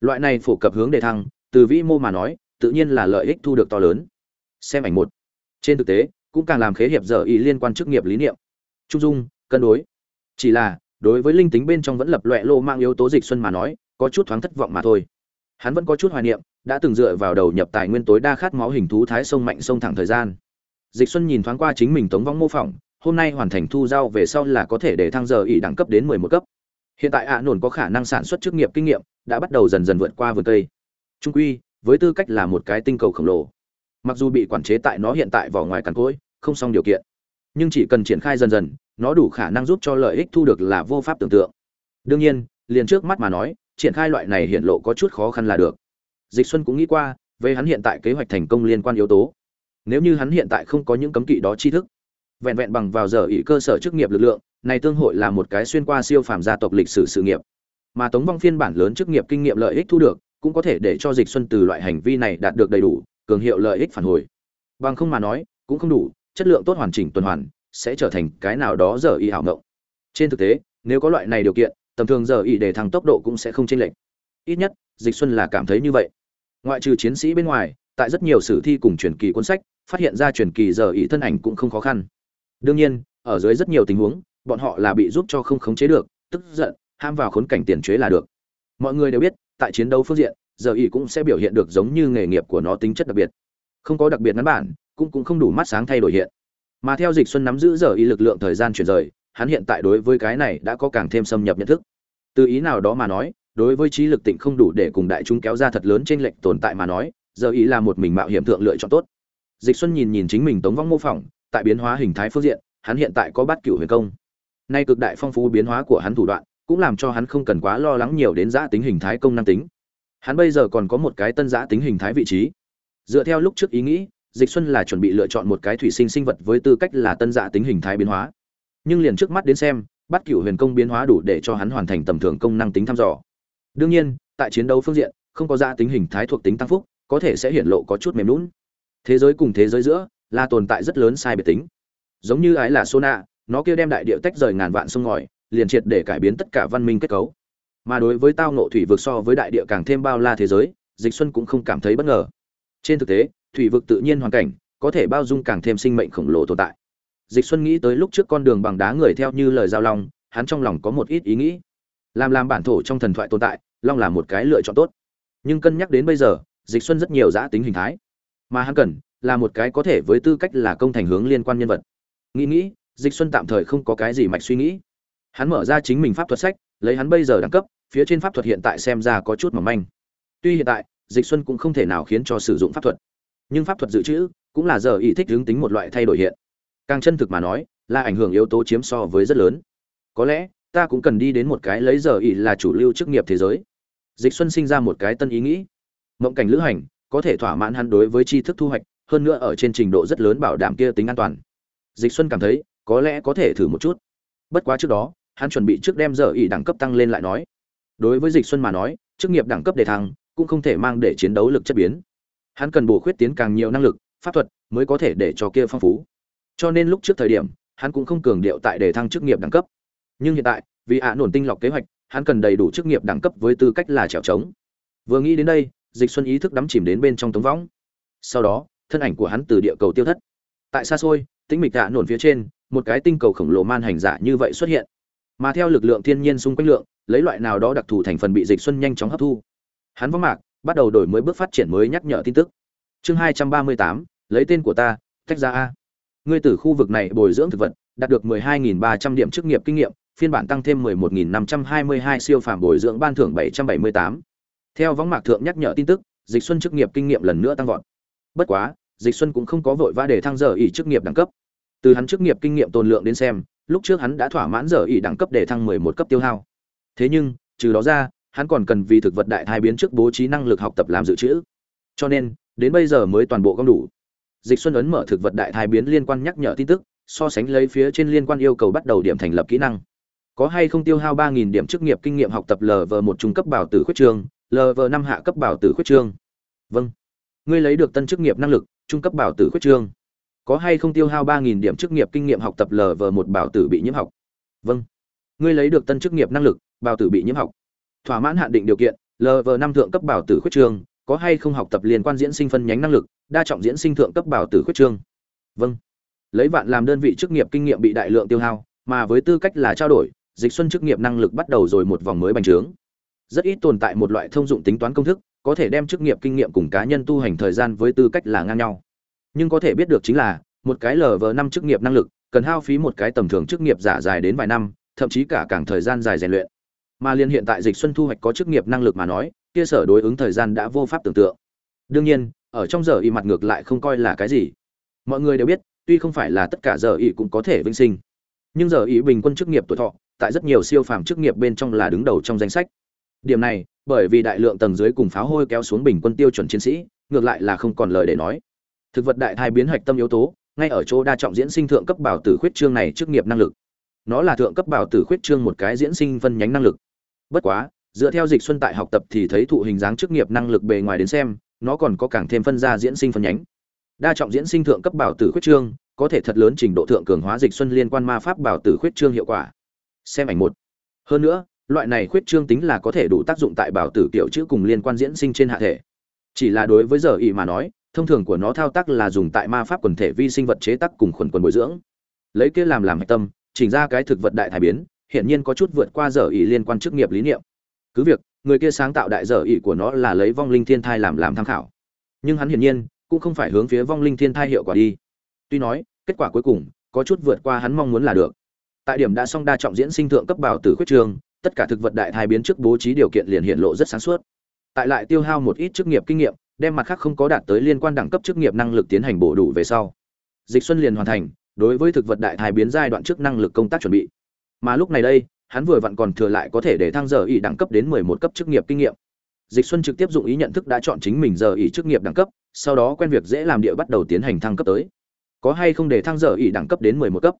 Loại này phổ cập hướng để thăng, từ vĩ mô mà nói, tự nhiên là lợi ích thu được to lớn. Xem ảnh một. Trên thực tế, cũng càng làm khế hiệp giờ ý liên quan chức nghiệp lý niệm. Trung dung, cân đối. Chỉ là, đối với linh tính bên trong vẫn lập loè lô mang yếu tố dịch xuân mà nói, có chút thoáng thất vọng mà thôi. Hắn vẫn có chút hoài niệm đã từng dựa vào đầu nhập tài nguyên tối đa khát máu hình thú thái sông mạnh sông thẳng thời gian. Dịch xuân nhìn thoáng qua chính mình tống vong mô phỏng, hôm nay hoàn thành thu giao về sau là có thể để thăng giờ ỉ đẳng cấp đến 11 cấp. Hiện tại ạ à nổn có khả năng sản xuất chức nghiệp kinh nghiệm, đã bắt đầu dần dần vượt qua vườn cây. Trung quy, với tư cách là một cái tinh cầu khổng lồ, mặc dù bị quản chế tại nó hiện tại vỏ ngoài cằn cỗi, không xong điều kiện, nhưng chỉ cần triển khai dần dần, nó đủ khả năng giúp cho lợi ích thu được là vô pháp tưởng tượng. Đương nhiên, liền trước mắt mà nói, triển khai loại này hiện lộ có chút khó khăn là được dịch xuân cũng nghĩ qua, về hắn hiện tại kế hoạch thành công liên quan yếu tố. Nếu như hắn hiện tại không có những cấm kỵ đó tri thức, vẹn vẹn bằng vào giờ ý cơ sở chức nghiệp lực lượng, này tương hội là một cái xuyên qua siêu phàm gia tộc lịch sử sự nghiệp. Mà tống vong phiên bản lớn chức nghiệp kinh nghiệm lợi ích thu được, cũng có thể để cho dịch xuân từ loại hành vi này đạt được đầy đủ, cường hiệu lợi ích phản hồi. Bằng không mà nói, cũng không đủ, chất lượng tốt hoàn chỉnh tuần hoàn, sẽ trở thành cái nào đó giờ y hảo ngộng. Trên thực tế, nếu có loại này điều kiện, tầm thường giờ y để thăng tốc độ cũng sẽ không chênh lệch. Ít nhất, dịch xuân là cảm thấy như vậy ngoại trừ chiến sĩ bên ngoài, tại rất nhiều sử thi cùng truyền kỳ cuốn sách, phát hiện ra truyền kỳ giờ y thân ảnh cũng không khó khăn. Đương nhiên, ở dưới rất nhiều tình huống, bọn họ là bị giúp cho không khống chế được, tức giận, ham vào khốn cảnh tiền chế là được. Mọi người đều biết, tại chiến đấu phương diện, giờ y cũng sẽ biểu hiện được giống như nghề nghiệp của nó tính chất đặc biệt. Không có đặc biệt ngắn bản, cũng cũng không đủ mắt sáng thay đổi hiện. Mà theo dịch xuân nắm giữ giờ y lực lượng thời gian chuyển rời, hắn hiện tại đối với cái này đã có càng thêm xâm nhập nhận thức. Từ ý nào đó mà nói đối với trí lực tịnh không đủ để cùng đại chúng kéo ra thật lớn trên lệnh tồn tại mà nói, giờ ý là một mình mạo hiểm thượng lựa chọn tốt. Dịch xuân nhìn nhìn chính mình tống vong mô phỏng, tại biến hóa hình thái phương diện, hắn hiện tại có bát cửu huyền công. Nay cực đại phong phú biến hóa của hắn thủ đoạn, cũng làm cho hắn không cần quá lo lắng nhiều đến giã tính hình thái công năng tính. Hắn bây giờ còn có một cái tân giã tính hình thái vị trí. Dựa theo lúc trước ý nghĩ, dịch xuân là chuẩn bị lựa chọn một cái thủy sinh sinh vật với tư cách là tân giã tính hình thái biến hóa. Nhưng liền trước mắt đến xem, bắt cửu huyền công biến hóa đủ để cho hắn hoàn thành tầm thường công năng tính thăm dò đương nhiên, tại chiến đấu phương diện, không có ra tính hình thái thuộc tính tăng phúc, có thể sẽ hiện lộ có chút mềm lún thế giới cùng thế giới giữa là tồn tại rất lớn sai biệt tính. Giống như ái là sona nó kia đem đại địa tách rời ngàn vạn sông ngòi, liền triệt để cải biến tất cả văn minh kết cấu. Mà đối với tao nộ thủy vực so với đại địa càng thêm bao la thế giới, dịch xuân cũng không cảm thấy bất ngờ. Trên thực tế, thủy vực tự nhiên hoàn cảnh có thể bao dung càng thêm sinh mệnh khổng lồ tồn tại. Dịch xuân nghĩ tới lúc trước con đường bằng đá người theo như lời giao long, hắn trong lòng có một ít ý nghĩ làm làm bản thổ trong thần thoại tồn tại, long là một cái lựa chọn tốt. Nhưng cân nhắc đến bây giờ, dịch xuân rất nhiều giã tính hình thái. Mà hắn cần, là một cái có thể với tư cách là công thành hướng liên quan nhân vật. Nghĩ nghĩ, dịch xuân tạm thời không có cái gì mạch suy nghĩ. Hắn mở ra chính mình pháp thuật sách, lấy hắn bây giờ đẳng cấp, phía trên pháp thuật hiện tại xem ra có chút mỏng manh. Tuy hiện tại, dịch xuân cũng không thể nào khiến cho sử dụng pháp thuật. Nhưng pháp thuật dự trữ, cũng là giờ ý thích hướng tính một loại thay đổi hiện. Càng chân thực mà nói, là ảnh hưởng yếu tố chiếm so với rất lớn. Có lẽ ta cũng cần đi đến một cái lấy giờ ý là chủ lưu chức nghiệp thế giới. Dịch xuân sinh ra một cái tân ý nghĩ. Mộng cảnh lữ hành, có thể thỏa mãn hắn đối với tri thức thu hoạch, hơn nữa ở trên trình độ rất lớn bảo đảm kia tính an toàn. Dịch xuân cảm thấy, có lẽ có thể thử một chút. Bất quá trước đó, hắn chuẩn bị trước đem giờ ý đẳng cấp tăng lên lại nói. Đối với dịch xuân mà nói, chức nghiệp đẳng cấp đề thăng cũng không thể mang để chiến đấu lực chất biến. Hắn cần bổ khuyết tiến càng nhiều năng lực, pháp thuật mới có thể để cho kia phong phú. Cho nên lúc trước thời điểm, hắn cũng không cường điệu tại đề thăng chức nghiệp đẳng cấp nhưng hiện tại, vì ạ nổn tinh lọc kế hoạch, hắn cần đầy đủ chức nghiệp đẳng cấp với tư cách là trèo trống. Vừa nghĩ đến đây, dịch xuân ý thức đắm chìm đến bên trong tống võng. Sau đó, thân ảnh của hắn từ địa cầu tiêu thất. Tại xa xôi, tĩnh mịch ạ nổn phía trên, một cái tinh cầu khổng lồ man hành giả như vậy xuất hiện. Mà theo lực lượng thiên nhiên xung quanh lượng, lấy loại nào đó đặc thù thành phần bị dịch xuân nhanh chóng hấp thu. Hắn vắng mạc, bắt đầu đổi mới bước phát triển mới nhắc nhở tin tức. Chương hai trăm ba mươi tám, lấy tên của ta, tách ra a. Ngươi từ khu vực này bồi dưỡng thực vật, đạt được 12.300 điểm chức nghiệp kinh nghiệm phiên bản tăng thêm 11.522 siêu phàm bồi dưỡng ban thưởng 778. theo võng mạc thượng nhắc nhở tin tức, dịch xuân chức nghiệp kinh nghiệm lần nữa tăng vọt. Bất quá, dịch xuân cũng không có vội vã để thăng giờ ỉ chức nghiệp đẳng cấp. Từ hắn chức nghiệp kinh nghiệm tồn lượng đến xem, lúc trước hắn đã thỏa mãn giờ ỉ đẳng cấp để thăng 11 cấp tiêu hao. Thế nhưng, trừ đó ra, hắn còn cần vì thực vật đại thai biến trước bố trí năng lực học tập làm dự trữ. Cho nên, đến bây giờ mới toàn bộ gom đủ. Dịch xuân ấn mở thực vật đại thai biến liên quan nhắc nhở tin tức, so sánh lấy phía trên liên quan yêu cầu bắt đầu điểm thành lập kỹ năng có hay không tiêu hao ba nghìn điểm chức nghiệp kinh nghiệm học tập lv một trung cấp bảo tử khuyết trường lv năm hạ cấp bảo tử khuyết trường. Vâng. Ngươi lấy được tân chức nghiệp năng lực, trung cấp bảo tử khuyết trường. Có hay không tiêu hao ba nghìn điểm chức nghiệp kinh nghiệm học tập lv một bảo tử bị nhiễm học? Vâng. Ngươi lấy được tân chức nghiệp năng lực, bảo tử bị nhiễm học. Thỏa mãn hạn định điều kiện lv năm thượng cấp bảo tử khuyết trường, có hay không học tập liên quan diễn sinh phân nhánh năng lực, đa trọng diễn sinh thượng cấp bảo tử khuyết trương vâng. Lấy vạn làm đơn vị chức nghiệp kinh nghiệm bị đại lượng tiêu hao, mà với tư cách là trao đổi dịch xuân chức nghiệp năng lực bắt đầu rồi một vòng mới bành trướng. Rất ít tồn tại một loại thông dụng tính toán công thức, có thể đem chức nghiệp kinh nghiệm cùng cá nhân tu hành thời gian với tư cách là ngang nhau. Nhưng có thể biết được chính là, một cái lờ vờ năm chức nghiệp năng lực, cần hao phí một cái tầm thường chức nghiệp giả dài đến vài năm, thậm chí cả càng thời gian dài rèn luyện. Mà liên hiện tại dịch xuân thu hoạch có chức nghiệp năng lực mà nói, kia sở đối ứng thời gian đã vô pháp tưởng tượng. Đương nhiên, ở trong giờ y mặt ngược lại không coi là cái gì. Mọi người đều biết, tuy không phải là tất cả giờ y cũng có thể vinh sinh. Nhưng giờ y bình quân chức nghiệp tuổi thọ tại rất nhiều siêu phàm chức nghiệp bên trong là đứng đầu trong danh sách. Điểm này, bởi vì đại lượng tầng dưới cùng pháo hôi kéo xuống bình quân tiêu chuẩn chiến sĩ, ngược lại là không còn lời để nói. Thực vật đại thai biến hạch tâm yếu tố, ngay ở chỗ đa trọng diễn sinh thượng cấp bảo tử khuyết trương này chức nghiệp năng lực. Nó là thượng cấp bảo tử khuyết trương một cái diễn sinh phân nhánh năng lực. Bất quá, dựa theo dịch xuân tại học tập thì thấy thụ hình dáng chức nghiệp năng lực bề ngoài đến xem, nó còn có càng thêm phân ra diễn sinh phân nhánh. Đa trọng diễn sinh thượng cấp bảo tử khuyết trương, có thể thật lớn trình độ thượng cường hóa dịch xuân liên quan ma pháp bảo tử khuyết trương hiệu quả xem ảnh một. Hơn nữa, loại này khuyết trương tính là có thể đủ tác dụng tại bảo tử tiểu chữ cùng liên quan diễn sinh trên hạ thể. Chỉ là đối với giờ ý mà nói, thông thường của nó thao tác là dùng tại ma pháp quần thể vi sinh vật chế tác cùng khuẩn quần bồi dưỡng. Lấy kia làm làm hạch tâm, chỉnh ra cái thực vật đại thải biến hiện nhiên có chút vượt qua giờ ý liên quan chức nghiệp lý niệm. Cứ việc, người kia sáng tạo đại dở ỷ của nó là lấy vong linh thiên thai làm làm tham khảo. Nhưng hắn hiển nhiên, cũng không phải hướng phía vong linh thiên thai hiệu quả đi. Tuy nói, kết quả cuối cùng, có chút vượt qua hắn mong muốn là được tại điểm đã xong đa trọng diễn sinh thượng cấp bảo tử khuyết trường, tất cả thực vật đại thai biến trước bố trí điều kiện liền hiện lộ rất sáng suốt. Tại lại tiêu hao một ít chức nghiệp kinh nghiệm, đem mặt khác không có đạt tới liên quan đẳng cấp chức nghiệp năng lực tiến hành bổ đủ về sau. Dịch xuân liền hoàn thành, đối với thực vật đại thai biến giai đoạn trước năng lực công tác chuẩn bị. Mà lúc này đây, hắn vừa vặn còn thừa lại có thể để thăng giờ ý đẳng cấp đến 11 cấp chức nghiệp kinh nghiệm. dịch xuân trực tiếp dụng ý nhận thức đã chọn chính mình giờ ỉ chức nghiệp đẳng cấp, sau đó quen việc dễ làm địa bắt đầu tiến hành thăng cấp tới. Có hay không để thăng giờ ỉ đẳng cấp đến 11 cấp?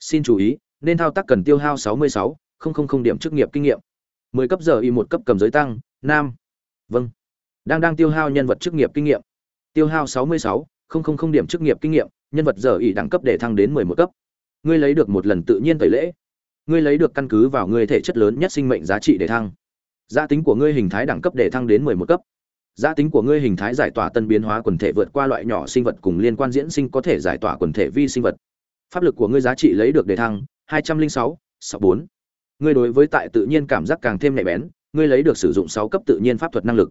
Xin chú ý nên thao tác cần tiêu hao 66 000 điểm chức nghiệp kinh nghiệm. 10 cấp giờ y một cấp cầm giới tăng, nam. Vâng. Đang đang tiêu hao nhân vật chức nghiệp kinh nghiệm. Tiêu hao 66 000 điểm chức nghiệp kinh nghiệm, nhân vật giờ y đẳng cấp để thăng đến 11 cấp. Ngươi lấy được một lần tự nhiên tẩy lễ. Ngươi lấy được căn cứ vào ngươi thể chất lớn nhất sinh mệnh giá trị để thăng. Giá tính của ngươi hình thái đẳng cấp để thăng đến 11 cấp. Giá tính của ngươi hình thái giải tỏa tân biến hóa quần thể vượt qua loại nhỏ sinh vật cùng liên quan diễn sinh có thể giải tỏa quần thể vi sinh vật. Pháp lực của ngươi giá trị lấy được để thăng 206, 64. ngươi đối với tại tự nhiên cảm giác càng thêm nhạy bén ngươi lấy được sử dụng 6 cấp tự nhiên pháp thuật năng lực.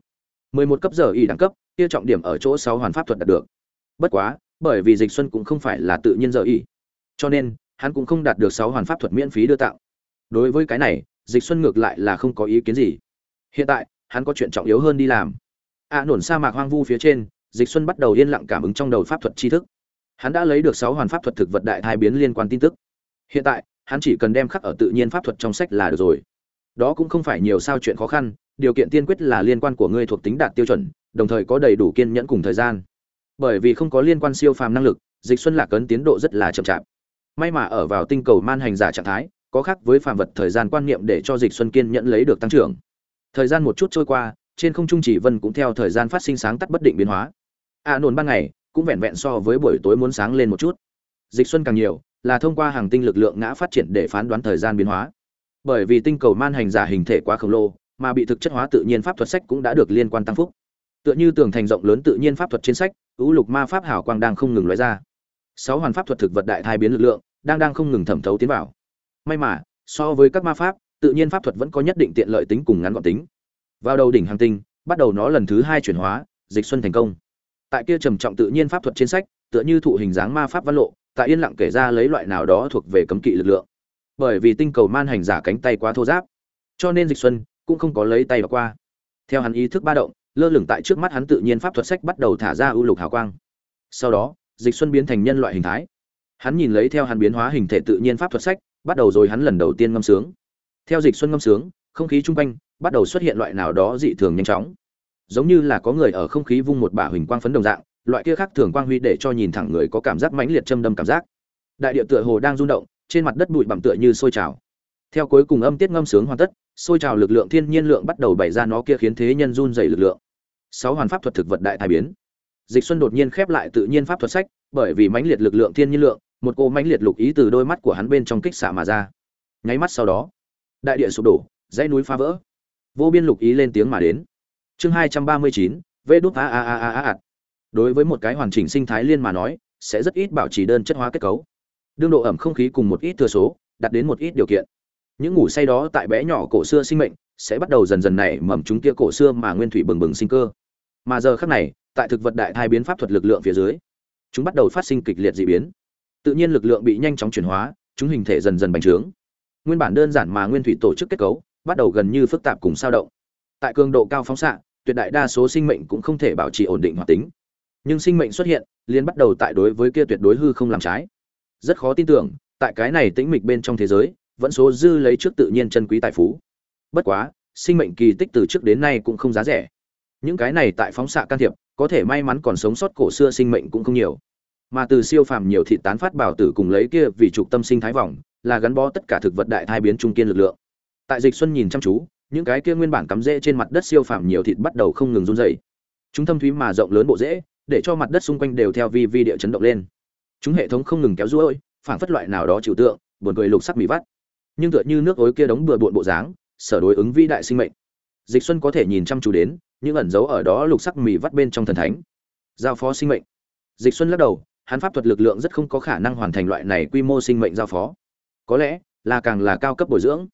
11 cấp giờ y đẳng cấp kia trọng điểm ở chỗ 6 hoàn pháp thuật đạt được. Bất quá bởi vì dịch xuân cũng không phải là tự nhiên giờ y cho nên hắn cũng không đạt được 6 hoàn pháp thuật miễn phí đưa tặng. đối với cái này dịch xuân ngược lại là không có ý kiến gì. Hiện tại hắn có chuyện trọng yếu hơn đi làm. A à, nổn sa mạc hoang vu phía trên dịch xuân bắt đầu yên lặng cảm ứng trong đầu pháp thuật tri thức. Hắn đã lấy được sáu hoàn pháp thuật thực vật đại thai biến liên quan tin tức hiện tại hắn chỉ cần đem khắc ở tự nhiên pháp thuật trong sách là được rồi. Đó cũng không phải nhiều sao chuyện khó khăn điều kiện tiên quyết là liên quan của ngươi thuộc tính đạt tiêu chuẩn đồng thời có đầy đủ kiên nhẫn cùng thời gian. Bởi vì không có liên quan siêu phàm năng lực dịch xuân lạc ấn tiến độ rất là chậm chạp. May mà ở vào tinh cầu man hành giả trạng thái có khác với phàm vật thời gian quan niệm để cho dịch xuân kiên nhẫn lấy được tăng trưởng. Thời gian một chút trôi qua trên không trung chỉ vân cũng theo thời gian phát sinh sáng tắt bất định biến hóa. A à, nồn ban ngày cũng vẹn vẹn so với buổi tối muốn sáng lên một chút. Dịch xuân càng nhiều là thông qua hàng tinh lực lượng ngã phát triển để phán đoán thời gian biến hóa. Bởi vì tinh cầu man hành giả hình thể quá khổng lồ, mà bị thực chất hóa tự nhiên pháp thuật sách cũng đã được liên quan tăng phúc. Tựa như tường thành rộng lớn tự nhiên pháp thuật trên sách, ưu lục ma pháp hảo quang đang không ngừng lóe ra. Sáu hoàn pháp thuật thực vật đại thai biến lực lượng, đang đang không ngừng thẩm thấu tiến vào. May mà, so với các ma pháp, tự nhiên pháp thuật vẫn có nhất định tiện lợi tính cùng ngắn gọn tính. Vào đầu đỉnh hàng tinh, bắt đầu nó lần thứ hai chuyển hóa, dịch xuân thành công. Tại kia trầm trọng tự nhiên pháp thuật trên sách, tựa như thụ hình dáng ma pháp văn lộ tại yên lặng kể ra lấy loại nào đó thuộc về cấm kỵ lực lượng. Bởi vì tinh cầu man hành giả cánh tay quá thô giáp cho nên dịch xuân cũng không có lấy tay vào qua. Theo hắn ý thức ba động, lơ lửng tại trước mắt hắn tự nhiên pháp thuật sách bắt đầu thả ra ưu lục hào quang. Sau đó, dịch xuân biến thành nhân loại hình thái. Hắn nhìn lấy theo hắn biến hóa hình thể tự nhiên pháp thuật sách, bắt đầu rồi hắn lần đầu tiên ngâm sướng. Theo dịch xuân ngâm sướng, không khí chung quanh bắt đầu xuất hiện loại nào đó dị thường nhanh chóng. Giống như là có người ở không khí vung một bả huỳnh quang phấn đồng dạng loại kia khác thường quang huy để cho nhìn thẳng người có cảm giác mãnh liệt châm đâm cảm giác đại địa tựa hồ đang rung động trên mặt đất bụi bặm tựa như sôi trào theo cuối cùng âm tiết ngâm sướng hoàn tất sôi trào lực lượng thiên nhiên lượng bắt đầu bày ra nó kia khiến thế nhân run dày lực lượng sáu hoàn pháp thuật thực vật đại thái biến dịch xuân đột nhiên khép lại tự nhiên pháp thuật sách bởi vì mãnh liệt lực lượng thiên nhiên lượng một cô mãnh liệt lục ý từ đôi mắt của hắn bên trong kích xạ mà ra nháy mắt sau đó đại địa sụp đổ dãy núi phá vỡ vô biên lục ý lên tiếng mà đến chương hai trăm ba mươi chín vê đút a a a a a đối với một cái hoàn chỉnh sinh thái liên mà nói, sẽ rất ít bảo trì đơn chất hóa kết cấu. Đương độ ẩm không khí cùng một ít thừa số đặt đến một ít điều kiện. Những ngủ say đó tại bé nhỏ cổ xưa sinh mệnh, sẽ bắt đầu dần dần nảy mầm chúng kia cổ xưa mà nguyên thủy bừng bừng sinh cơ. Mà giờ khác này, tại thực vật đại thai biến pháp thuật lực lượng phía dưới, chúng bắt đầu phát sinh kịch liệt dị biến. Tự nhiên lực lượng bị nhanh chóng chuyển hóa, chúng hình thể dần dần bành trướng. Nguyên bản đơn giản mà nguyên thủy tổ chức kết cấu, bắt đầu gần như phức tạp cùng sao động. Tại cường độ cao phóng xạ, tuyệt đại đa số sinh mệnh cũng không thể bảo trì ổn định hoạt tính nhưng sinh mệnh xuất hiện, liền bắt đầu tại đối với kia tuyệt đối hư không làm trái. Rất khó tin tưởng, tại cái này tĩnh mịch bên trong thế giới, vẫn số dư lấy trước tự nhiên chân quý tài phú. Bất quá, sinh mệnh kỳ tích từ trước đến nay cũng không giá rẻ. Những cái này tại phóng xạ can thiệp, có thể may mắn còn sống sót cổ xưa sinh mệnh cũng không nhiều. Mà từ siêu phàm nhiều thị tán phát bảo tử cùng lấy kia vì trục tâm sinh thái vòng, là gắn bó tất cả thực vật đại thai biến trung kiên lực lượng. Tại dịch xuân nhìn chăm chú, những cái kia nguyên bản cắm rễ trên mặt đất siêu phàm nhiều thịt bắt đầu không ngừng run rẩy. Chúng thâm thúy mà rộng lớn bộ rễ để cho mặt đất xung quanh đều theo vi vi địa chấn động lên. Chúng hệ thống không ngừng kéo ruôi phản phất loại nào đó trừu tượng, buồn cười lục sắc mì vắt. Nhưng tựa như nước ối kia đóng bừa bộn bộ dáng, sở đối ứng vĩ đại sinh mệnh. Dịch xuân có thể nhìn chăm chú đến, những ẩn dấu ở đó lục sắc mì vắt bên trong thần thánh. Giao phó sinh mệnh. Dịch xuân lắc đầu, hắn pháp thuật lực lượng rất không có khả năng hoàn thành loại này quy mô sinh mệnh giao phó. Có lẽ, là càng là cao cấp bồi dưỡng.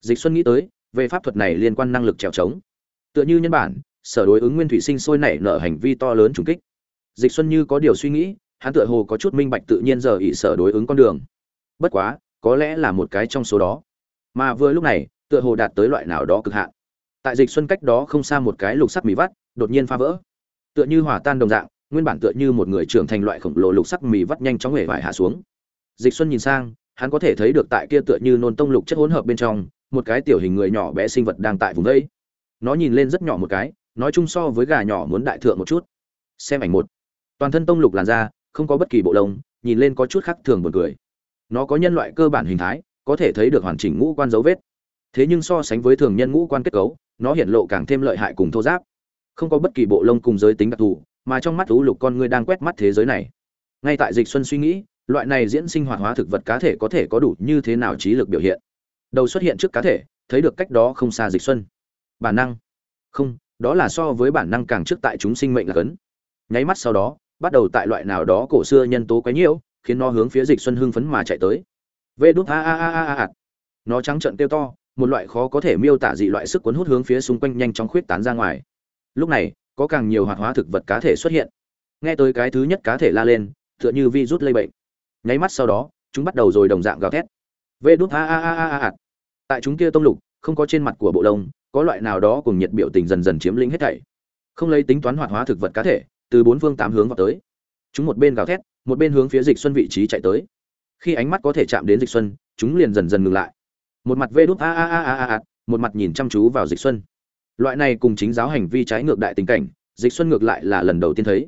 Dịch xuân nghĩ tới, về pháp thuật này liên quan năng lực trèo trống. Tựa như nhân bản, sở đối ứng nguyên thủy sinh sôi nảy nở hành vi to lớn trùng kích dịch xuân như có điều suy nghĩ, hắn tựa hồ có chút minh bạch tự nhiên giờ ỷ sở đối ứng con đường. Bất quá, có lẽ là một cái trong số đó. Mà vừa lúc này, tựa hồ đạt tới loại nào đó cực hạn. Tại dịch xuân cách đó không xa một cái lục sắc mì vắt, đột nhiên phá vỡ. Tựa như hòa tan đồng dạng, nguyên bản tựa như một người trưởng thành loại khổng lồ lục sắc mì vắt nhanh chóng hể vải hạ xuống. Dịch xuân nhìn sang, hắn có thể thấy được tại kia tựa như nôn tông lục chất hỗn hợp bên trong, một cái tiểu hình người nhỏ bé sinh vật đang tại vùng đây nó nhìn lên rất nhỏ một cái, nói chung so với gà nhỏ muốn đại thượng một chút. Xem ảnh một toàn thân tông lục làn da, không có bất kỳ bộ lông, nhìn lên có chút khác thường buồn cười. Nó có nhân loại cơ bản hình thái, có thể thấy được hoàn chỉnh ngũ quan dấu vết. Thế nhưng so sánh với thường nhân ngũ quan kết cấu, nó hiện lộ càng thêm lợi hại cùng thô giáp. Không có bất kỳ bộ lông cùng giới tính đặc thù, mà trong mắt thú lục con người đang quét mắt thế giới này. Ngay tại dịch xuân suy nghĩ, loại này diễn sinh hoạt hóa thực vật cá thể có thể có đủ như thế nào trí lực biểu hiện. Đầu xuất hiện trước cá thể, thấy được cách đó không xa dịch xuân. Bản năng. Không, đó là so với bản năng càng trước tại chúng sinh mệnh là cấn. Nháy mắt sau đó bắt đầu tại loại nào đó cổ xưa nhân tố quấy nhiễu, khiến nó hướng phía dịch xuân hưng phấn mà chạy tới. Vê đút a a a a a nó trắng trợn tiêu to, một loại khó có thể miêu tả dị loại sức cuốn hút hướng phía xung quanh nhanh chóng khuyết tán ra ngoài. Lúc này, có càng nhiều hoạt hóa thực vật cá thể xuất hiện. Nghe tới cái thứ nhất cá thể la lên, tựa như virus lây bệnh. Nháy mắt sau đó, chúng bắt đầu rồi đồng dạng gào thét. Vê đút a a a a a. Tại chúng kia tông lục, không có trên mặt của bộ lông, có loại nào đó cùng nhiệt biểu tình dần dần chiếm lĩnh hết thảy. Không lấy tính toán hoạt hóa thực vật cá thể từ bốn phương tám hướng vào tới chúng một bên gào thét một bên hướng phía dịch xuân vị trí chạy tới khi ánh mắt có thể chạm đến dịch xuân chúng liền dần dần ngừng lại một mặt vê đút a a a a a một mặt nhìn chăm chú vào dịch xuân loại này cùng chính giáo hành vi trái ngược đại tình cảnh dịch xuân ngược lại là lần đầu tiên thấy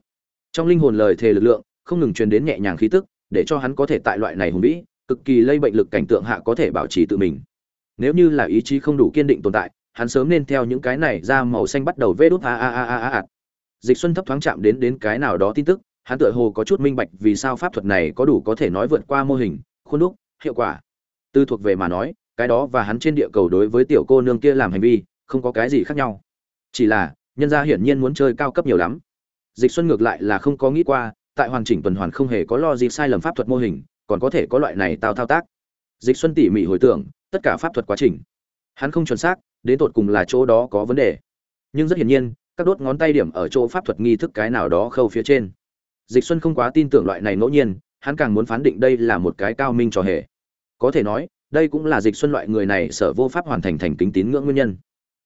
trong linh hồn lời thề lực lượng không ngừng truyền đến nhẹ nhàng khí tức để cho hắn có thể tại loại này hùng vĩ cực kỳ lây bệnh lực cảnh tượng hạ có thể bảo trì tự mình nếu như là ý chí không đủ kiên định tồn tại hắn sớm nên theo những cái này ra màu xanh bắt đầu vê đút a a a a a dịch xuân thấp thoáng chạm đến đến cái nào đó tin tức, hắn tựa hồ có chút minh bạch vì sao pháp thuật này có đủ có thể nói vượt qua mô hình, khuôn đúc, hiệu quả. Tư thuộc về mà nói, cái đó và hắn trên địa cầu đối với tiểu cô nương kia làm hành vi, không có cái gì khác nhau. Chỉ là, nhân gia hiển nhiên muốn chơi cao cấp nhiều lắm. Dịch xuân ngược lại là không có nghĩ qua, tại hoàn chỉnh tuần hoàn không hề có lo gì sai lầm pháp thuật mô hình, còn có thể có loại này tao thao tác. Dịch xuân tỉ mỉ hồi tưởng, tất cả pháp thuật quá trình. Hắn không chuẩn xác, đến tột cùng là chỗ đó có vấn đề. Nhưng rất hiển nhiên các đốt ngón tay điểm ở chỗ pháp thuật nghi thức cái nào đó khâu phía trên. Dịch xuân không quá tin tưởng loại này ngẫu nhiên, hắn càng muốn phán định đây là một cái cao minh trò hề. Có thể nói, đây cũng là dịch xuân loại người này sở vô pháp hoàn thành thành kính tín ngưỡng nguyên nhân.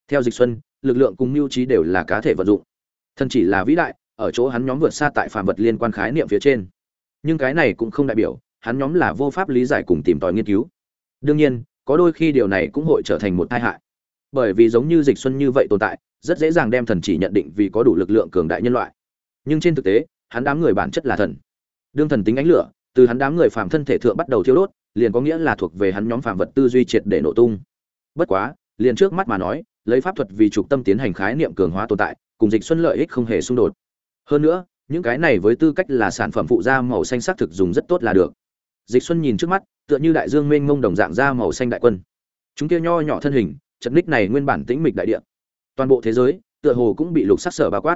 Theo dịch xuân, lực lượng cùng mưu trí đều là cá thể vận dụng. Thân chỉ là vĩ đại, ở chỗ hắn nhóm vượt xa tại phàm vật liên quan khái niệm phía trên. Nhưng cái này cũng không đại biểu, hắn nhóm là vô pháp lý giải cùng tìm tòi nghiên cứu. Đương nhiên, có đôi khi điều này cũng hội trở thành một tai hại bởi vì giống như dịch xuân như vậy tồn tại, rất dễ dàng đem thần chỉ nhận định vì có đủ lực lượng cường đại nhân loại. Nhưng trên thực tế, hắn đám người bản chất là thần. Đương thần tính ánh lửa, từ hắn đám người phàm thân thể thượng bắt đầu thiêu đốt, liền có nghĩa là thuộc về hắn nhóm phàm vật tư duy triệt để nổ tung. Bất quá, liền trước mắt mà nói, lấy pháp thuật vì trục tâm tiến hành khái niệm cường hóa tồn tại, cùng dịch xuân lợi ích không hề xung đột. Hơn nữa, những cái này với tư cách là sản phẩm phụ da màu xanh sắc thực dùng rất tốt là được. Dịch xuân nhìn trước mắt, tựa như đại dương mênh mông đồng dạng da màu xanh đại quân. Chúng kia nho nhỏ thân hình chật ních này nguyên bản tĩnh mịch đại địa. Toàn bộ thế giới, tựa hồ cũng bị lục sắc sở bao quát.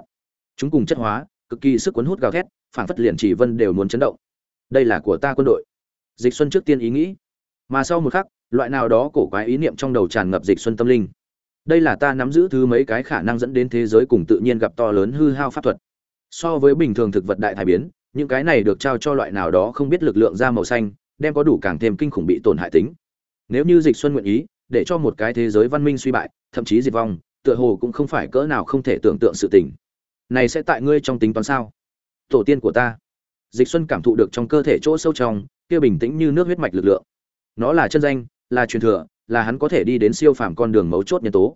Chúng cùng chất hóa, cực kỳ sức cuốn hút gào thét, phản phất liền chỉ vân đều muốn chấn động. Đây là của ta quân đội. Dịch xuân trước tiên ý nghĩ. Mà sau một khắc, loại nào đó cổ quái ý niệm trong đầu tràn ngập dịch xuân tâm linh. Đây là ta nắm giữ thứ mấy cái khả năng dẫn đến thế giới cùng tự nhiên gặp to lớn hư hao pháp thuật. So với bình thường thực vật đại thải biến, những cái này được trao cho loại nào đó không biết lực lượng da màu xanh, đem có đủ càng thêm kinh khủng bị tổn hại tính. Nếu như dịch xuân nguyện ý để cho một cái thế giới văn minh suy bại, thậm chí diệt vong, tựa hồ cũng không phải cỡ nào không thể tưởng tượng sự tình. Này sẽ tại ngươi trong tính toán sao? Tổ tiên của ta. Dịch xuân cảm thụ được trong cơ thể chỗ sâu trong, kia bình tĩnh như nước huyết mạch lực lượng. Nó là chân danh, là truyền thừa, là hắn có thể đi đến siêu phàm con đường mấu chốt nhân tố.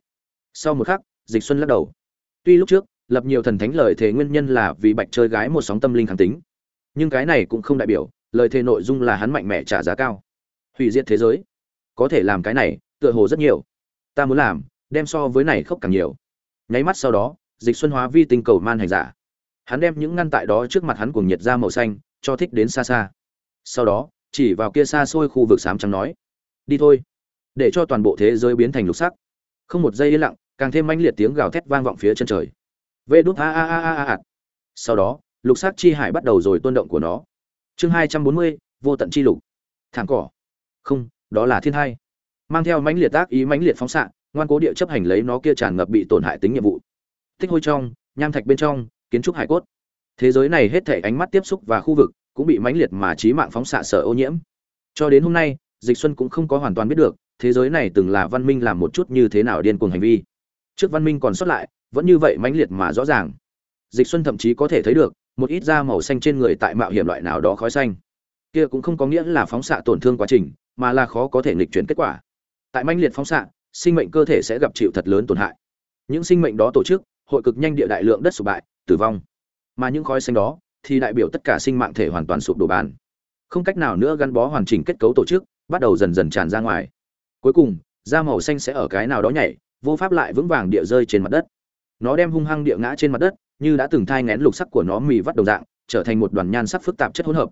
Sau một khắc, dịch xuân lắc đầu. Tuy lúc trước, lập nhiều thần thánh lời thề nguyên nhân là vì bạch chơi gái một sóng tâm linh kháng tính. Nhưng cái này cũng không đại biểu, lời thề nội dung là hắn mạnh mẽ trả giá cao. Hủy diệt thế giới. Có thể làm cái này tựa hồ rất nhiều. Ta muốn làm, đem so với này khốc càng nhiều. Nháy mắt sau đó, dịch xuân hóa vi tinh cầu man hành giả. Hắn đem những ngăn tại đó trước mặt hắn cùng nhiệt ra màu xanh, cho thích đến xa xa. Sau đó, chỉ vào kia xa xôi khu vực sám trắng nói, đi thôi, để cho toàn bộ thế giới biến thành lục sắc. Không một giây yên lặng, càng thêm mãnh liệt tiếng gào thét vang vọng phía chân trời. Vê đút a a a a a. Sau đó, lục sắc chi hải bắt đầu rồi tuôn động của nó. Chương hai trăm bốn mươi, vô tận chi lục. Thảm cỏ. Không, đó là thiên hai mang theo mãnh liệt tác ý mãnh liệt phóng xạ, ngoan cố địa chấp hành lấy nó kia tràn ngập bị tổn hại tính nhiệm vụ. Tích hôi trong, nham thạch bên trong, kiến trúc hải cốt. Thế giới này hết thể ánh mắt tiếp xúc và khu vực cũng bị mãnh liệt mà trí mạng phóng xạ sở ô nhiễm. Cho đến hôm nay, dịch xuân cũng không có hoàn toàn biết được, thế giới này từng là văn minh làm một chút như thế nào điên cuồng hành vi. Trước văn minh còn sót lại, vẫn như vậy mãnh liệt mà rõ ràng. Dịch xuân thậm chí có thể thấy được, một ít da màu xanh trên người tại mạo hiểm loại nào đó khói xanh. Kia cũng không có nghĩa là phóng xạ tổn thương quá trình, mà là khó có thể nghịch chuyển kết quả tại manh liệt phóng xạ, sinh mệnh cơ thể sẽ gặp chịu thật lớn tổn hại. Những sinh mệnh đó tổ chức, hội cực nhanh địa đại lượng đất sụp bại, tử vong. Mà những khói xanh đó, thì đại biểu tất cả sinh mạng thể hoàn toàn sụp đổ bàn. Không cách nào nữa gắn bó hoàn chỉnh kết cấu tổ chức, bắt đầu dần dần tràn ra ngoài. Cuối cùng, da màu xanh sẽ ở cái nào đó nhảy, vô pháp lại vững vàng địa rơi trên mặt đất. Nó đem hung hăng địa ngã trên mặt đất, như đã từng thai ngén lục sắc của nó mì vắt đầu dạng, trở thành một đoàn nhan sắc phức tạp chất hỗn hợp.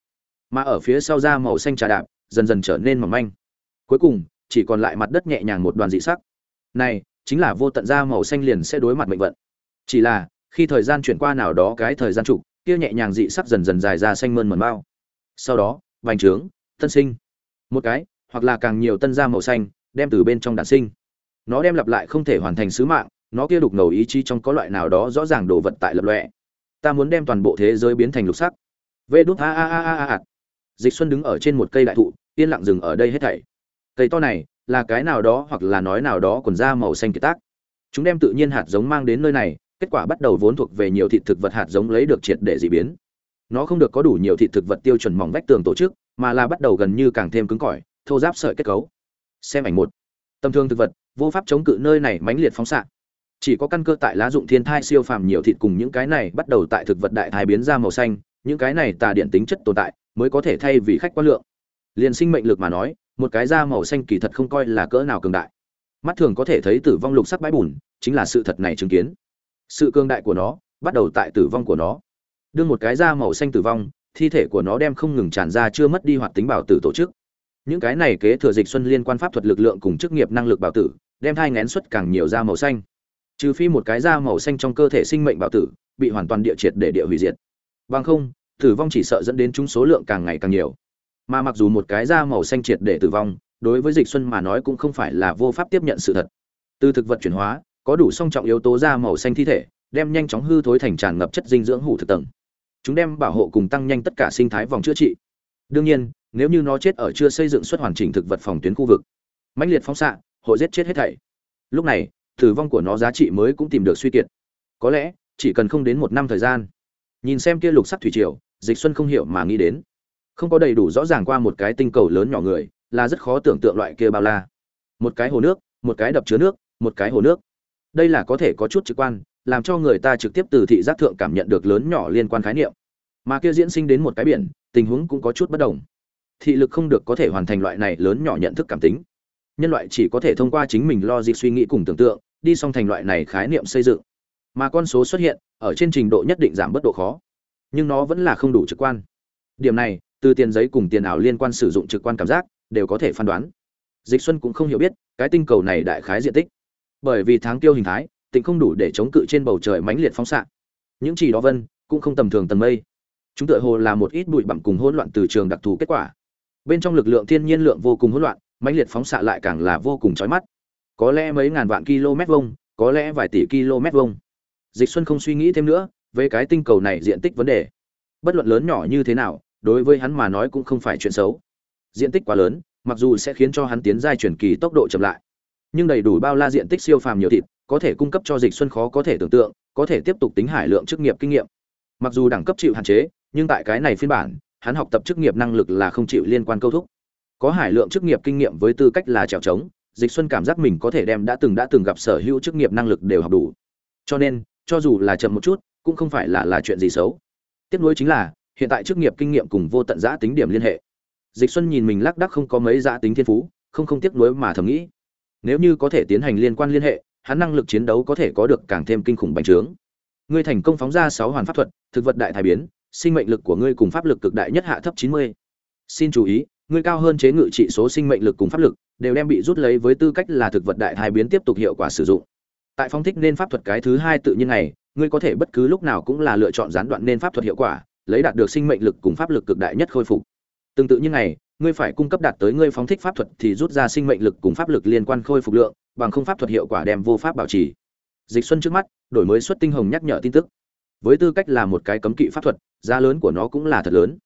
Mà ở phía sau da màu xanh trà đạp, dần dần trở nên mỏng manh. Cuối cùng chỉ còn lại mặt đất nhẹ nhàng một đoàn dị sắc. Này, chính là vô tận da màu xanh liền sẽ đối mặt mệnh vận. Chỉ là, khi thời gian chuyển qua nào đó cái thời gian trục kia nhẹ nhàng dị sắc dần dần dài ra xanh mơn mần bao sau đó, vành trướng, tân sinh. Một cái, hoặc là càng nhiều tân da màu xanh, đem từ bên trong đạn sinh. Nó đem lặp lại không thể hoàn thành sứ mạng, nó kia đục ngầu ý chí trong có loại nào đó rõ ràng đồ vật tại lập lọe ta muốn đem toàn bộ thế giới biến thành lục sắc. Vê đút a a a a a. Dịch xuân đứng ở trên một cây đại thụ, yên lặng dừng ở đây hết thảy cây to này là cái nào đó hoặc là nói nào đó còn da màu xanh kiệt tác. Chúng đem tự nhiên hạt giống mang đến nơi này, kết quả bắt đầu vốn thuộc về nhiều thịt thực vật hạt giống lấy được triệt để dị biến. Nó không được có đủ nhiều thịt thực vật tiêu chuẩn mỏng vách tường tổ chức, mà là bắt đầu gần như càng thêm cứng cỏi, thô giáp sợi kết cấu. Xem ảnh một. Tầm thương thực vật, vô pháp chống cự nơi này mãnh liệt phóng xạ. Chỉ có căn cơ tại lá dụng thiên thai siêu phàm nhiều thịt cùng những cái này bắt đầu tại thực vật đại thái biến ra màu xanh, những cái này tà điện tính chất tồn tại, mới có thể thay vì khách quan lượng liền sinh mệnh lực mà nói, một cái da màu xanh kỳ thật không coi là cỡ nào cường đại. Mắt thường có thể thấy tử vong lục sắc bãi bùn, chính là sự thật này chứng kiến. Sự cường đại của nó, bắt đầu tại tử vong của nó. Đương một cái da màu xanh tử vong, thi thể của nó đem không ngừng tràn ra chưa mất đi hoạt tính bảo tử tổ chức. Những cái này kế thừa dịch xuân liên quan pháp thuật lực lượng cùng chức nghiệp năng lực bảo tử, đem thai ngén xuất càng nhiều da màu xanh. Trừ phi một cái da màu xanh trong cơ thể sinh mệnh bảo tử, bị hoàn toàn địa triệt để địa hủy diệt. Bằng không, tử vong chỉ sợ dẫn đến chúng số lượng càng ngày càng nhiều mà mặc dù một cái da màu xanh triệt để tử vong, đối với dịch xuân mà nói cũng không phải là vô pháp tiếp nhận sự thật. Từ thực vật chuyển hóa, có đủ song trọng yếu tố da màu xanh thi thể, đem nhanh chóng hư thối thành tràn ngập chất dinh dưỡng hủ thực tầng. Chúng đem bảo hộ cùng tăng nhanh tất cả sinh thái vòng chữa trị. Đương nhiên, nếu như nó chết ở chưa xây dựng xuất hoàn chỉnh thực vật phòng tuyến khu vực, mãnh liệt phóng xạ, hội giết chết hết thảy. Lúc này, tử vong của nó giá trị mới cũng tìm được suy kiệt. Có lẽ, chỉ cần không đến một năm thời gian. Nhìn xem kia lục sắc thủy triều, dịch xuân không hiểu mà nghĩ đến không có đầy đủ rõ ràng qua một cái tinh cầu lớn nhỏ người, là rất khó tưởng tượng loại kia bao la. Một cái hồ nước, một cái đập chứa nước, một cái hồ nước. Đây là có thể có chút trực quan, làm cho người ta trực tiếp từ thị giác thượng cảm nhận được lớn nhỏ liên quan khái niệm. Mà kia diễn sinh đến một cái biển, tình huống cũng có chút bất đồng. Thị lực không được có thể hoàn thành loại này lớn nhỏ nhận thức cảm tính. Nhân loại chỉ có thể thông qua chính mình lo dịp suy nghĩ cùng tưởng tượng, đi xong thành loại này khái niệm xây dựng. Mà con số xuất hiện, ở trên trình độ nhất định giảm bớt độ khó. Nhưng nó vẫn là không đủ trực quan. Điểm này từ tiền giấy cùng tiền ảo liên quan sử dụng trực quan cảm giác, đều có thể phán đoán. Dịch xuân cũng không hiểu biết, cái tinh cầu này đại khái diện tích. Bởi vì tháng tiêu hình thái tỉnh không đủ để chống cự trên bầu trời mãnh liệt phóng xạ. Những chỉ đó vân, cũng không tầm thường tầng mây. Chúng tựa hồ là một ít bụi bặm cùng hỗn loạn từ trường đặc thù kết quả. Bên trong lực lượng thiên nhiên lượng vô cùng hỗn loạn, mãnh liệt phóng xạ lại càng là vô cùng chói mắt. Có lẽ mấy ngàn vạn km vuông, có lẽ vài tỷ km vuông. Dịch xuân không suy nghĩ thêm nữa về cái tinh cầu này diện tích vấn đề. Bất luận lớn nhỏ như thế nào đối với hắn mà nói cũng không phải chuyện xấu. Diện tích quá lớn, mặc dù sẽ khiến cho hắn tiến giai chuyển kỳ tốc độ chậm lại. Nhưng đầy đủ bao la diện tích siêu phàm nhiều thịt, có thể cung cấp cho dịch xuân khó có thể tưởng tượng, có thể tiếp tục tính hải lượng chức nghiệp kinh nghiệm. Mặc dù đẳng cấp chịu hạn chế, nhưng tại cái này phiên bản, hắn học tập chức nghiệp năng lực là không chịu liên quan câu thúc. Có hải lượng chức nghiệp kinh nghiệm với tư cách là trèo trống, dịch xuân cảm giác mình có thể đem đã từng đã từng gặp sở hữu chức nghiệp năng lực đều học đủ. Cho nên, cho dù là chậm một chút, cũng không phải là là chuyện gì xấu. Tiếp nối chính là hiện tại chức nghiệp kinh nghiệm cùng vô tận giã tính điểm liên hệ. Dịch xuân nhìn mình lác đắc không có mấy giã tính thiên phú, không không tiếc nuối mà thầm nghĩ. Nếu như có thể tiến hành liên quan liên hệ, hắn năng lực chiến đấu có thể có được càng thêm kinh khủng bành trướng. Ngươi thành công phóng ra sáu hoàn pháp thuật, thực vật đại thái biến, sinh mệnh lực của ngươi cùng pháp lực cực đại nhất hạ thấp 90. xin chú ý, ngươi cao hơn chế ngự trị số sinh mệnh lực cùng pháp lực, đều đem bị rút lấy với tư cách là thực vật đại thái biến tiếp tục hiệu quả sử dụng. Tại phong thích nên pháp thuật cái thứ hai tự nhiên này, ngươi có thể bất cứ lúc nào cũng là lựa chọn gián đoạn nên pháp thuật hiệu quả lấy đạt được sinh mệnh lực cùng pháp lực cực đại nhất khôi phục. Tương tự như này ngươi phải cung cấp đạt tới ngươi phóng thích pháp thuật thì rút ra sinh mệnh lực cùng pháp lực liên quan khôi phục lượng, bằng không pháp thuật hiệu quả đem vô pháp bảo trì. Dịch xuân trước mắt, đổi mới xuất tinh hồng nhắc nhở tin tức. Với tư cách là một cái cấm kỵ pháp thuật, giá lớn của nó cũng là thật lớn.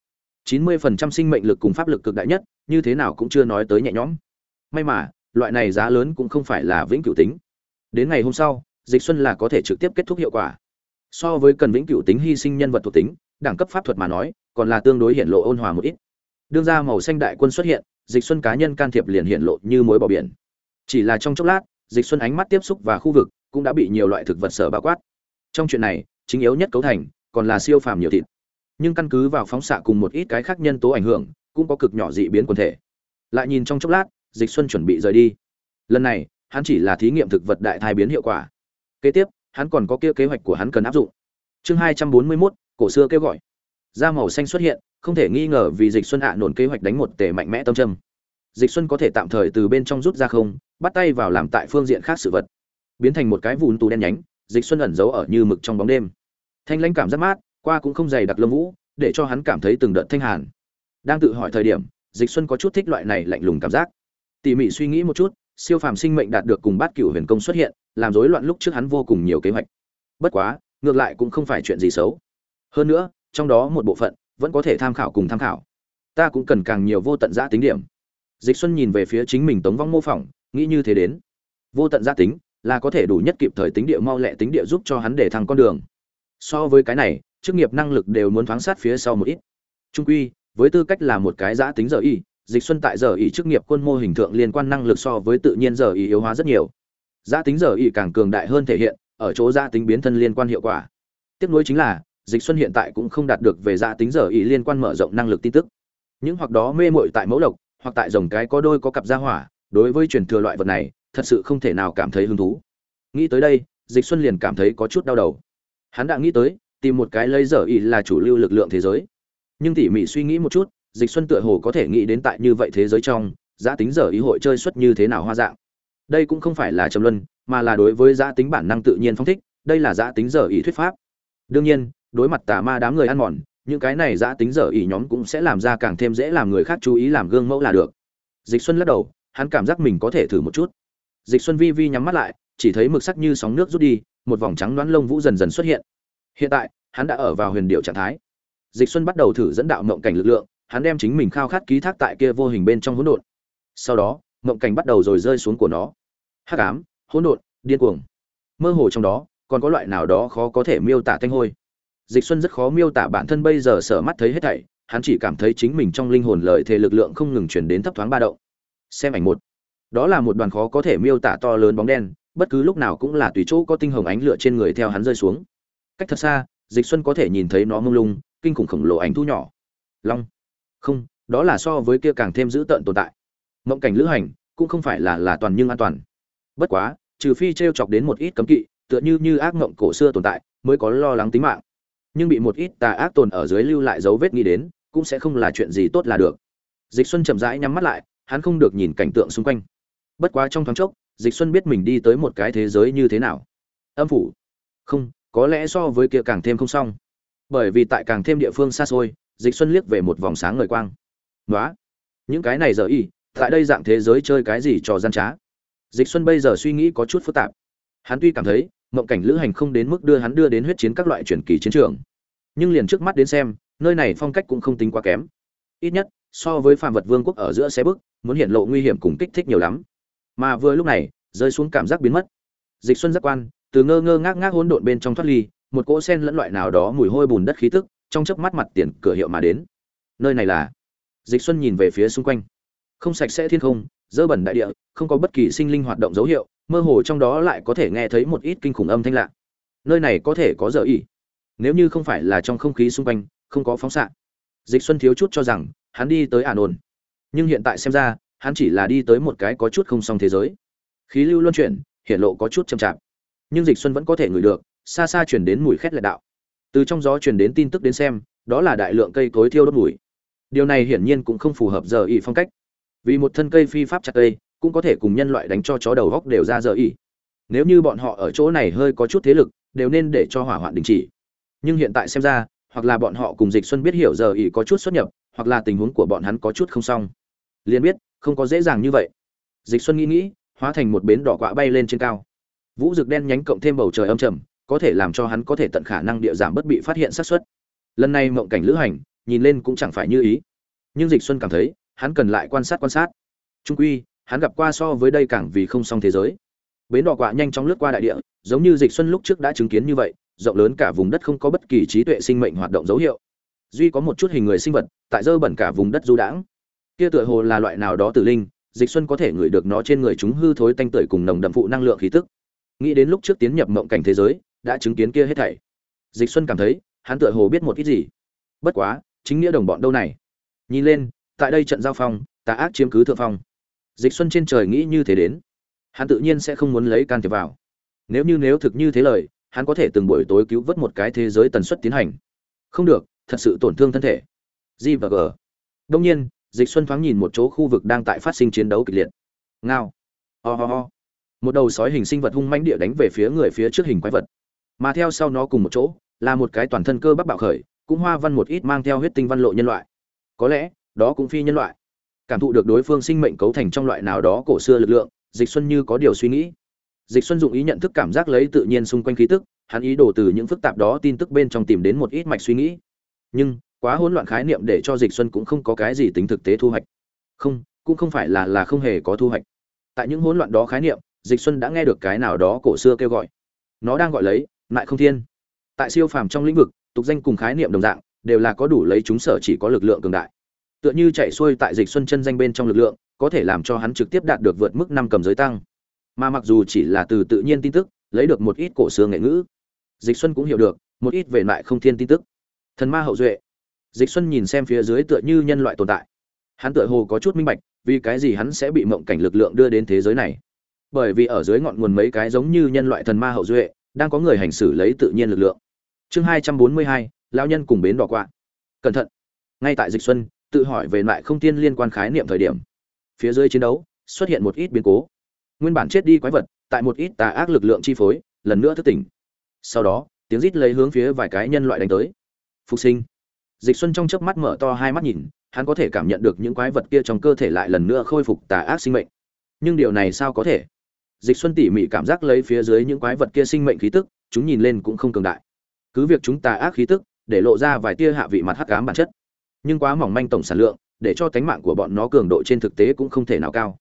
90% sinh mệnh lực cùng pháp lực cực đại nhất, như thế nào cũng chưa nói tới nhẹ nhõm. May mà, loại này giá lớn cũng không phải là vĩnh cửu tính. Đến ngày hôm sau, dịch xuân là có thể trực tiếp kết thúc hiệu quả. So với cần vĩnh cửu tính hy sinh nhân vật thuộc tính đẳng cấp pháp thuật mà nói còn là tương đối hiện lộ ôn hòa một ít. Đương ra màu xanh đại quân xuất hiện dịch xuân cá nhân can thiệp liền hiện lộ như mối bỏ biển. Chỉ là trong chốc lát dịch xuân ánh mắt tiếp xúc và khu vực cũng đã bị nhiều loại thực vật sở bao quát. Trong chuyện này chính yếu nhất cấu thành còn là siêu phàm nhiều thịt. Nhưng căn cứ vào phóng xạ cùng một ít cái khác nhân tố ảnh hưởng cũng có cực nhỏ dị biến quần thể. Lại nhìn trong chốc lát dịch xuân chuẩn bị rời đi. Lần này hắn chỉ là thí nghiệm thực vật đại thai biến hiệu quả. Kế tiếp hắn còn có kia kế hoạch của hắn cần áp dụng. Chương hai trăm bốn mươi 241, cổ xưa kêu gọi. Da màu xanh xuất hiện, không thể nghi ngờ vì dịch xuân hạ nổn kế hoạch đánh một tể mạnh mẽ tâm trầm. dịch xuân có thể tạm thời từ bên trong rút ra không, bắt tay vào làm tại phương diện khác sự vật. Biến thành một cái vùn tù đen nhánh, dịch xuân ẩn giấu ở như mực trong bóng đêm. Thanh lãnh cảm rất mát, qua cũng không dày đặc lông vũ, để cho hắn cảm thấy từng đợt thanh hàn. Đang tự hỏi thời điểm, dịch xuân có chút thích loại này lạnh lùng cảm giác. Tỉ mỉ suy nghĩ một chút, siêu phàm sinh mệnh đạt được cùng bát cửu huyền công xuất hiện, làm rối loạn lúc trước hắn vô cùng nhiều kế hoạch. Bất quá, ngược lại cũng không phải chuyện gì xấu hơn nữa, trong đó một bộ phận vẫn có thể tham khảo cùng tham khảo. Ta cũng cần càng nhiều vô tận giã tính điểm. Dịch xuân nhìn về phía chính mình tống vong mô phỏng, nghĩ như thế đến. Vô tận giã tính là có thể đủ nhất kịp thời tính địa mau lẹ tính địa giúp cho hắn để thăng con đường. So với cái này, chức nghiệp năng lực đều muốn thoáng sát phía sau một ít. Trung quy, với tư cách là một cái giã tính giờ y, dịch xuân tại giờ y chức nghiệp quân mô hình thượng liên quan năng lực so với tự nhiên giờ y yếu hóa rất nhiều. Giã tính giờ y càng cường đại hơn thể hiện ở chỗ giã tính biến thân liên quan hiệu quả. Tiếp nối chính là dịch xuân hiện tại cũng không đạt được về giã tính giờ y liên quan mở rộng năng lực tin tức. Những hoặc đó mê mội tại mẫu lộc hoặc tại dòng cái có đôi có cặp gia hỏa, đối với truyền thừa loại vật này, thật sự không thể nào cảm thấy hứng thú. Nghĩ tới đây, dịch xuân liền cảm thấy có chút đau đầu. Hắn đã nghĩ tới, tìm một cái lấy giờ ý là chủ lưu lực lượng thế giới. Nhưng tỉ mỉ suy nghĩ một chút, dịch xuân tựa hồ có thể nghĩ đến tại như vậy thế giới trong, giá tính giờ ý hội chơi xuất như thế nào hoa dạng. Đây cũng không phải là trầm luân, mà là đối với giá tính bản năng tự nhiên phong thích, đây là giá tính giờ ý thuyết pháp. Đương nhiên đối mặt tà ma đám người ăn mòn, những cái này giã tính dở ỉ nhóm cũng sẽ làm ra càng thêm dễ làm người khác chú ý làm gương mẫu là được. Dịch xuân lắc đầu, hắn cảm giác mình có thể thử một chút. Dịch xuân vi vi nhắm mắt lại, chỉ thấy mực sắc như sóng nước rút đi, một vòng trắng đoán lông vũ dần dần xuất hiện. Hiện tại, hắn đã ở vào huyền điệu trạng thái. Dịch xuân bắt đầu thử dẫn đạo mộng cảnh lực lượng, hắn đem chính mình khao khát ký thác tại kia vô hình bên trong hỗn độn. Sau đó, mộng cảnh bắt đầu rồi rơi xuống của nó. Hắc ám, hỗn độn, điên cuồng. Mơ hồ trong đó, còn có loại nào đó khó có thể miêu tả thanh hôi dịch xuân rất khó miêu tả bản thân bây giờ sở mắt thấy hết thảy, hắn chỉ cảm thấy chính mình trong linh hồn lợi thể lực lượng không ngừng chuyển đến thấp thoáng ba động. Xem ảnh một. Đó là một đoàn khó có thể miêu tả to lớn bóng đen, bất cứ lúc nào cũng là tùy chỗ có tinh hồng ánh lửa trên người theo hắn rơi xuống. Cách thật xa, dịch xuân có thể nhìn thấy nó mông lung, kinh khủng khổng lồ ảnh thu nhỏ. Long. Không, đó là so với kia càng thêm dữ tợn tồn tại. Mộng cảnh lữ hành, cũng không phải là là toàn nhưng an toàn. Bất quá, trừ phi trêu chọc đến một ít cấm kỵ, tựa như như ác mộng cổ xưa tồn tại, mới có lo lắng tính mạng nhưng bị một ít tà ác tồn ở dưới lưu lại dấu vết nghĩ đến, cũng sẽ không là chuyện gì tốt là được. Dịch xuân chậm rãi nhắm mắt lại, hắn không được nhìn cảnh tượng xung quanh. Bất quá trong thoáng chốc, dịch xuân biết mình đi tới một cái thế giới như thế nào. Âm phủ. Không, có lẽ so với kia càng thêm không xong. Bởi vì tại càng thêm địa phương xa xôi, dịch xuân liếc về một vòng sáng ngời quang. Nói những cái này giờ y, tại đây dạng thế giới chơi cái gì trò gian trá? Dịch xuân bây giờ suy nghĩ có chút phức tạp. Hắn tuy cảm thấy, mộng cảnh lữ hành không đến mức đưa hắn đưa đến huyết chiến các loại truyền kỳ chiến trường nhưng liền trước mắt đến xem, nơi này phong cách cũng không tính quá kém. Ít nhất, so với phạm vật vương quốc ở giữa xe bước muốn hiện lộ nguy hiểm cùng kích thích nhiều lắm. Mà vừa lúc này, rơi xuống cảm giác biến mất. Dịch xuân giác quan, từ ngơ ngơ ngác ngác hỗn độn bên trong thoát ly, một cỗ sen lẫn loại nào đó mùi hôi bùn đất khí tức, trong chớp mắt mặt tiền cửa hiệu mà đến. Nơi này là? Dịch xuân nhìn về phía xung quanh. Không sạch sẽ thiên không, dơ bẩn đại địa, không có bất kỳ sinh linh hoạt động dấu hiệu, mơ hồ trong đó lại có thể nghe thấy một ít kinh khủng âm thanh lạ. Nơi này có thể có giờ ỉ nếu như không phải là trong không khí xung quanh, không có phóng xạ. Dịch xuân thiếu chút cho rằng, hắn đi tới ả nồn. Nhưng hiện tại xem ra, hắn chỉ là đi tới một cái có chút không song thế giới. Khí lưu luân chuyển, hiện lộ có chút chậm chạp. Nhưng dịch xuân vẫn có thể ngửi được, xa xa chuyển đến mùi khét lệ đạo. Từ trong gió truyền đến tin tức đến xem, đó là đại lượng cây cối thiêu đốt mùi. Điều này hiển nhiên cũng không phù hợp giờ y phong cách. Vì một thân cây phi pháp chặt cây, cũng có thể cùng nhân loại đánh cho chó đầu góc đều ra giờ y. Nếu như bọn họ ở chỗ này hơi có chút thế lực, đều nên để cho hỏa hoạn đình chỉ nhưng hiện tại xem ra, hoặc là bọn họ cùng dịch xuân biết hiểu giờ ý có chút xuất nhập, hoặc là tình huống của bọn hắn có chút không xong. Liền biết, không có dễ dàng như vậy. Dịch xuân nghĩ nghĩ, hóa thành một bến đỏ quạ bay lên trên cao. Vũ rực đen nhánh cộng thêm bầu trời âm trầm, có thể làm cho hắn có thể tận khả năng địa giảm bất bị phát hiện xác suất. Lần này mộng cảnh lữ hành, nhìn lên cũng chẳng phải như ý. Nhưng dịch xuân cảm thấy, hắn cần lại quan sát quan sát. Trung quy, hắn gặp qua so với đây càng vì không xong thế giới. Bến đỏ quạ nhanh chóng lướt qua đại địa, giống như dịch xuân lúc trước đã chứng kiến như vậy rộng lớn cả vùng đất không có bất kỳ trí tuệ sinh mệnh hoạt động dấu hiệu. Duy có một chút hình người sinh vật, tại dơ bẩn cả vùng đất du đãng. Kia tựa hồ là loại nào đó tử linh, dịch xuân có thể ngửi được nó trên người chúng hư thối tanh tưởi cùng nồng đậm phụ năng lượng khí tức. Nghĩ đến lúc trước tiến nhập mộng cảnh thế giới, đã chứng kiến kia hết thảy. Dịch xuân cảm thấy, hắn tựa hồ biết một ít gì. Bất quá, chính nghĩa đồng bọn đâu này? Nhìn lên, tại đây trận giao phong, tà ác chiếm cứ thượng phong. Dịch xuân trên trời nghĩ như thế đến. Hắn tự nhiên sẽ không muốn lấy can thiệp vào. Nếu như nếu thực như thế lời hắn có thể từng buổi tối cứu vớt một cái thế giới tần suất tiến hành. Không được, thật sự tổn thương thân thể. G và g. Đông nhiên, dịch xuân thoáng nhìn một chỗ khu vực đang tại phát sinh chiến đấu kịch liệt. Ngao. Ho một đầu sói hình sinh vật hung manh địa đánh về phía người phía trước hình quái vật. Mà theo sau nó cùng một chỗ, là một cái toàn thân cơ bắp bạo khởi, cũng hoa văn một ít mang theo huyết tinh văn lộ nhân loại. Có lẽ, đó cũng phi nhân loại. Cảm thụ được đối phương sinh mệnh cấu thành trong loại nào đó cổ xưa lực lượng, dịch xuân như có điều suy nghĩ dịch xuân dụng ý nhận thức cảm giác lấy tự nhiên xung quanh khí tức, hắn ý đồ từ những phức tạp đó tin tức bên trong tìm đến một ít mạch suy nghĩ. Nhưng, quá hỗn loạn khái niệm để cho dịch xuân cũng không có cái gì tính thực tế thu hoạch. Không, cũng không phải là là không hề có thu hoạch. Tại những hỗn loạn đó khái niệm, dịch xuân đã nghe được cái nào đó cổ xưa kêu gọi. Nó đang gọi lấy lại không thiên. Tại siêu phàm trong lĩnh vực, tục danh cùng khái niệm đồng dạng, đều là có đủ lấy chúng sở chỉ có lực lượng cường đại. Tựa như chạy xuôi tại dịch xuân chân danh bên trong lực lượng, có thể làm cho hắn trực tiếp đạt được vượt mức năm cầm giới tăng mà mặc dù chỉ là từ tự nhiên tin tức, lấy được một ít cổ xưa nghệ ngữ. Dịch xuân cũng hiểu được, một ít về lại không thiên tin tức. Thần ma hậu duệ. Dịch xuân nhìn xem phía dưới tựa như nhân loại tồn tại. Hắn tựa hồ có chút minh bạch, vì cái gì hắn sẽ bị mộng cảnh lực lượng đưa đến thế giới này. Bởi vì ở dưới ngọn nguồn mấy cái giống như nhân loại thần ma hậu duệ, đang có người hành xử lấy tự nhiên lực lượng. Chương hai trăm bốn mươi hai, lão nhân cùng bến đỏ quạ. Cẩn thận. Ngay tại dịch xuân, tự hỏi về lại không tiên liên quan khái niệm thời điểm. Phía dưới chiến đấu, xuất hiện một ít biến cố nguyên bản chết đi quái vật, tại một ít tà ác lực lượng chi phối, lần nữa thức tỉnh. Sau đó, tiếng rít lấy hướng phía vài cái nhân loại đánh tới. Phục sinh. Dịch xuân trong chớp mắt mở to hai mắt nhìn, hắn có thể cảm nhận được những quái vật kia trong cơ thể lại lần nữa khôi phục tà ác sinh mệnh. Nhưng điều này sao có thể? Dịch xuân tỉ mỉ cảm giác lấy phía dưới những quái vật kia sinh mệnh khí tức, chúng nhìn lên cũng không cường đại. Cứ việc chúng tà ác khí tức, để lộ ra vài tia hạ vị mặt hắc ám bản chất, nhưng quá mỏng manh tổng sản lượng, để cho tánh mạng của bọn nó cường độ trên thực tế cũng không thể nào cao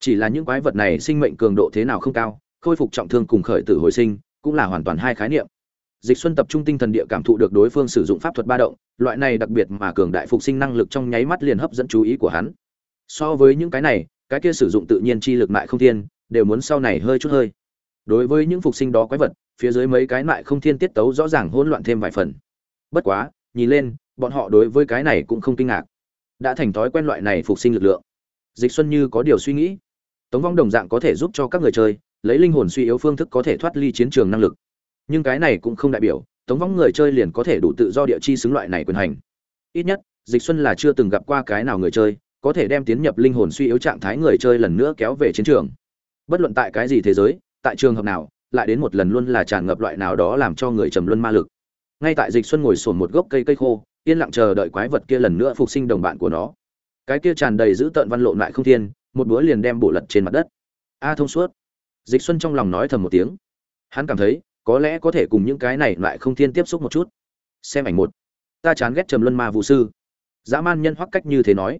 chỉ là những quái vật này sinh mệnh cường độ thế nào không cao, khôi phục trọng thương cùng khởi tử hồi sinh, cũng là hoàn toàn hai khái niệm. Dịch xuân tập trung tinh thần địa cảm thụ được đối phương sử dụng pháp thuật ba động, loại này đặc biệt mà cường đại phục sinh năng lực trong nháy mắt liền hấp dẫn chú ý của hắn. So với những cái này, cái kia sử dụng tự nhiên chi lực mại không thiên, đều muốn sau này hơi chút hơi. Đối với những phục sinh đó quái vật, phía dưới mấy cái mại không thiên tiết tấu rõ ràng hỗn loạn thêm vài phần. Bất quá, nhìn lên, bọn họ đối với cái này cũng không kinh ngạc. Đã thành thói quen loại này phục sinh lực lượng. Dịch xuân như có điều suy nghĩ tống vong đồng dạng có thể giúp cho các người chơi, lấy linh hồn suy yếu phương thức có thể thoát ly chiến trường năng lực. Nhưng cái này cũng không đại biểu, tống vong người chơi liền có thể đủ tự do địa chi xứng loại này quyền hành. Ít nhất, dịch xuân là chưa từng gặp qua cái nào người chơi, có thể đem tiến nhập linh hồn suy yếu trạng thái người chơi lần nữa kéo về chiến trường. Bất luận tại cái gì thế giới, tại trường hợp nào, lại đến một lần luôn là tràn ngập loại nào đó làm cho người trầm luân ma lực. Ngay tại dịch xuân ngồi sồn một gốc cây cây khô, yên lặng chờ đợi quái vật kia lần nữa phục sinh đồng bạn của nó. Cái kia tràn đầy giữ tợn văn lộn lại không thiên một búa liền đem bộ lật trên mặt đất. A thông suốt. Dịch xuân trong lòng nói thầm một tiếng. Hắn cảm thấy, có lẽ có thể cùng những cái này lại không thiên tiếp xúc một chút. Xem ảnh một. Ta chán ghét trầm luân ma vũ sư. Dã man nhân hoắc cách như thế nói.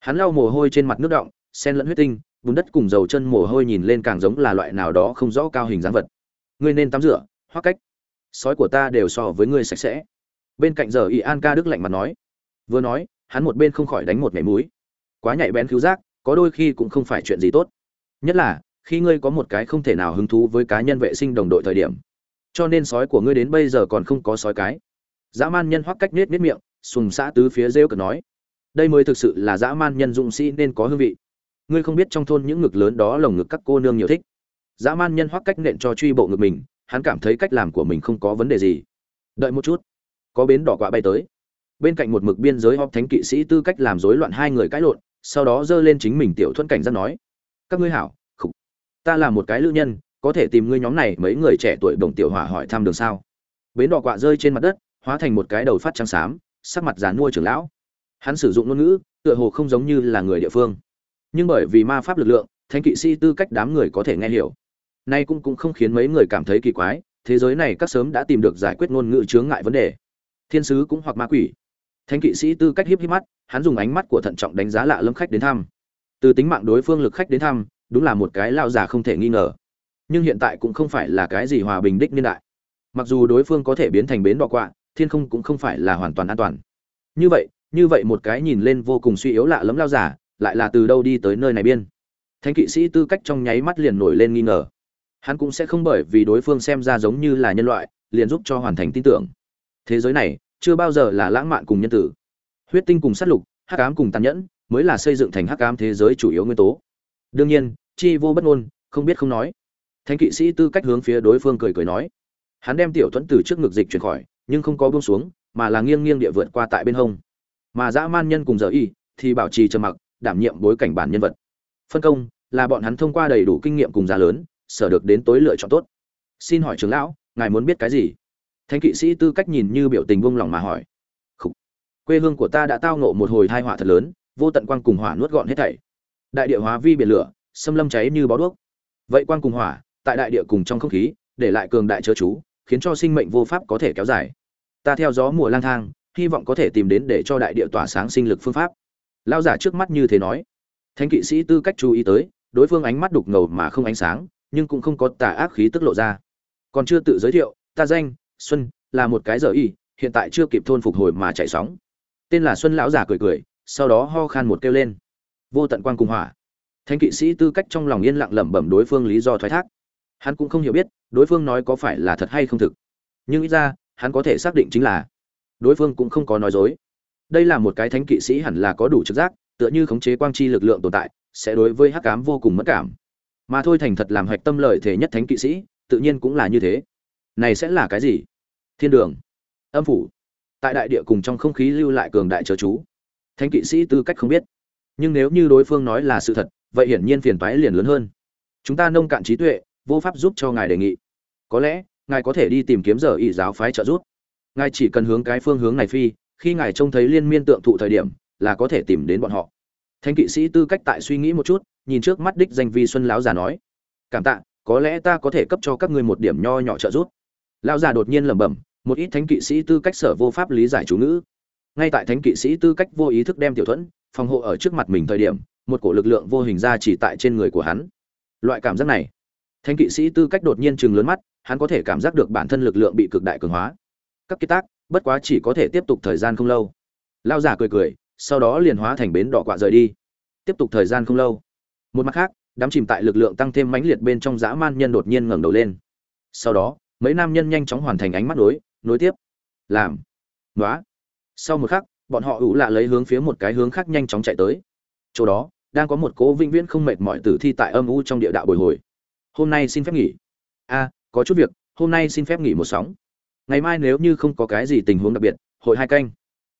Hắn lau mồ hôi trên mặt nước động, sen lẫn huyết tinh, bùn đất cùng dầu chân mồ hôi nhìn lên càng giống là loại nào đó không rõ cao hình dáng vật. Ngươi nên tắm rửa, hoắc cách. Sói của ta đều so với ngươi sạch sẽ. Bên cạnh giờ y an ca đức lạnh mặt nói. Vừa nói, hắn một bên không khỏi đánh một mẻ múi quá nhạy bén cứu giác có đôi khi cũng không phải chuyện gì tốt. Nhất là, khi ngươi có một cái không thể nào hứng thú với cá nhân vệ sinh đồng đội thời điểm. Cho nên sói của ngươi đến bây giờ còn không có sói cái. Dã man nhân hoắc cách nết nết miệng, sùng xã tứ phía rêu cực nói. Đây mới thực sự là dã man nhân dũng sĩ nên có hương vị. Ngươi không biết trong thôn những ngực lớn đó lồng ngực các cô nương nhiều thích. Dã man nhân hoắc cách nện cho truy bộ ngực mình, hắn cảm thấy cách làm của mình không có vấn đề gì. Đợi một chút. Có bến đỏ quạ bay tới. Bên cạnh một mực biên giới họp thánh kỵ sĩ tư cách làm rối loạn hai người cãi lộn sau đó giơ lên chính mình tiểu thuẫn cảnh giác nói, các ngươi hảo, khục, ta là một cái lữ nhân, có thể tìm ngươi nhóm này mấy người trẻ tuổi đồng tiểu hỏa hỏi thăm đường sao? Bến đỏ quạ rơi trên mặt đất, hóa thành một cái đầu phát trắng xám, sắc mặt dàn mua trưởng lão. Hắn sử dụng ngôn ngữ, tựa hồ không giống như là người địa phương. Nhưng bởi vì ma pháp lực lượng, thánh kỵ sĩ tư cách đám người có thể nghe hiểu. Nay cũng cũng không khiến mấy người cảm thấy kỳ quái, thế giới này các sớm đã tìm được giải quyết ngôn ngữ chướng ngại vấn đề. Thiên sứ cũng hoặc ma quỷ thánh kỵ sĩ tư cách hiếp hiếp mắt, hắn dùng ánh mắt của thận trọng đánh giá lạ lâm khách đến thăm. Từ tính mạng đối phương lực khách đến thăm, đúng là một cái lao già không thể nghi ngờ. Nhưng hiện tại cũng không phải là cái gì hòa bình đích niên đại. Mặc dù đối phương có thể biến thành bến đọ quạ, thiên không cũng không phải là hoàn toàn an toàn. Như vậy như vậy một cái nhìn lên vô cùng suy yếu lạ lẫm lao giả lại là từ đâu đi tới nơi này biên? Thánh kỵ sĩ tư cách trong nháy mắt liền nổi lên nghi ngờ. Hắn cũng sẽ không bởi vì đối phương xem ra giống như là nhân loại, liền giúp cho hoàn thành tin tưởng. Thế giới này chưa bao giờ là lãng mạn cùng nhân tử. Huyết tinh cùng sát lục, hắc ám cùng tàn nhẫn, mới là xây dựng thành hắc ám thế giới chủ yếu nguyên tố. Đương nhiên, chi vô bất ngôn, không biết không nói. Thánh kỵ sĩ tư cách hướng phía đối phương cười cười nói. Hắn đem tiểu thuẫn từ trước ngực dịch chuyển khỏi, nhưng không có buông xuống, mà là nghiêng nghiêng địa vượt qua tại bên hông. Mà dã man nhân cùng giờ y, thì bảo trì trầm mặc, đảm nhiệm bối cảnh bản nhân vật. Phân công, là bọn hắn thông qua đầy đủ kinh nghiệm cùng giá lớn, sở được đến tối lựa chọn tốt. Xin hỏi trưởng lão, ngài muốn biết cái gì? Thánh kỵ sĩ tư cách nhìn như biểu tình buông lòng mà hỏi. Khủ. quê hương của ta đã tao ngộ một hồi tai họa thật lớn, vô tận quang cùng hỏa nuốt gọn hết thảy. Đại địa hóa vi biển lửa, xâm lâm cháy như bó đuốc. Vậy quang cùng hỏa, tại đại địa cùng trong không khí, để lại cường đại chớ chú, khiến cho sinh mệnh vô pháp có thể kéo dài. Ta theo gió mùa lang thang, hy vọng có thể tìm đến để cho đại địa tỏa sáng sinh lực phương pháp. Lao giả trước mắt như thế nói. Thánh kỵ sĩ tư cách chú ý tới, đối phương ánh mắt đục ngầu mà không ánh sáng, nhưng cũng không có tà ác khí tức lộ ra. Còn chưa tự giới thiệu, ta danh xuân, là một cái giờ y, hiện tại chưa kịp thôn phục hồi mà chạy sóng. Tên là xuân lão già cười cười, sau đó ho khan một kêu lên. Vô tận quan cùng hỏa. Thánh kỵ sĩ tư cách trong lòng yên lặng lẩm bẩm đối phương lý do thoái thác. Hắn cũng không hiểu biết, đối phương nói có phải là thật hay không thực. Nhưng ít ra, hắn có thể xác định chính là đối phương cũng không có nói dối. Đây là một cái thánh kỵ sĩ hẳn là có đủ trực giác, tựa như khống chế quang chi lực lượng tồn tại, sẽ đối với hắc ám vô cùng mất cảm. Mà thôi thành thật làm hạch tâm lợi thể nhất thánh kỵ sĩ, tự nhiên cũng là như thế. Này sẽ là cái gì? Thiên đường, âm phủ. Tại đại địa cùng trong không khí lưu lại cường đại chớ chú. Thánh kỵ sĩ tư cách không biết. Nhưng nếu như đối phương nói là sự thật, vậy hiển nhiên phiền toái liền lớn hơn. Chúng ta nông cạn trí tuệ, vô pháp giúp cho ngài đề nghị. Có lẽ, ngài có thể đi tìm kiếm giờ y giáo phái trợ giúp. Ngài chỉ cần hướng cái phương hướng này phi, khi ngài trông thấy liên miên tượng thụ thời điểm, là có thể tìm đến bọn họ. Thanh kỵ sĩ tư cách tại suy nghĩ một chút, nhìn trước mắt đích danh vi xuân lão già nói, cảm tạ, có lẽ ta có thể cấp cho các ngươi một điểm nho nhỏ trợ giúp. Lão già đột nhiên lẩm bẩm một ít thánh kỵ sĩ tư cách sở vô pháp lý giải chú ngữ. Ngay tại thánh kỵ sĩ tư cách vô ý thức đem tiểu thuẫn phòng hộ ở trước mặt mình thời điểm, một cổ lực lượng vô hình ra chỉ tại trên người của hắn. Loại cảm giác này, thánh kỵ sĩ tư cách đột nhiên chừng lớn mắt, hắn có thể cảm giác được bản thân lực lượng bị cực đại cường hóa. Các kiệt tác, bất quá chỉ có thể tiếp tục thời gian không lâu. Lao giả cười cười, sau đó liền hóa thành bến đỏ quạ rời đi. Tiếp tục thời gian không lâu. Một mặt khác, đám chìm tại lực lượng tăng thêm mãnh liệt bên trong dã man nhân đột nhiên ngẩng đầu lên. Sau đó, mấy nam nhân nhanh chóng hoàn thành ánh mắt đối nối tiếp. Làm. Nói sau một khắc, bọn họ ủ lạ lấy hướng phía một cái hướng khác nhanh chóng chạy tới. Chỗ đó, đang có một cố vĩnh viễn không mệt mỏi tử thi tại âm u trong địa đạo bồi hồi. Hôm nay xin phép nghỉ. A, có chút việc, hôm nay xin phép nghỉ một sóng. Ngày mai nếu như không có cái gì tình huống đặc biệt, hội hai canh.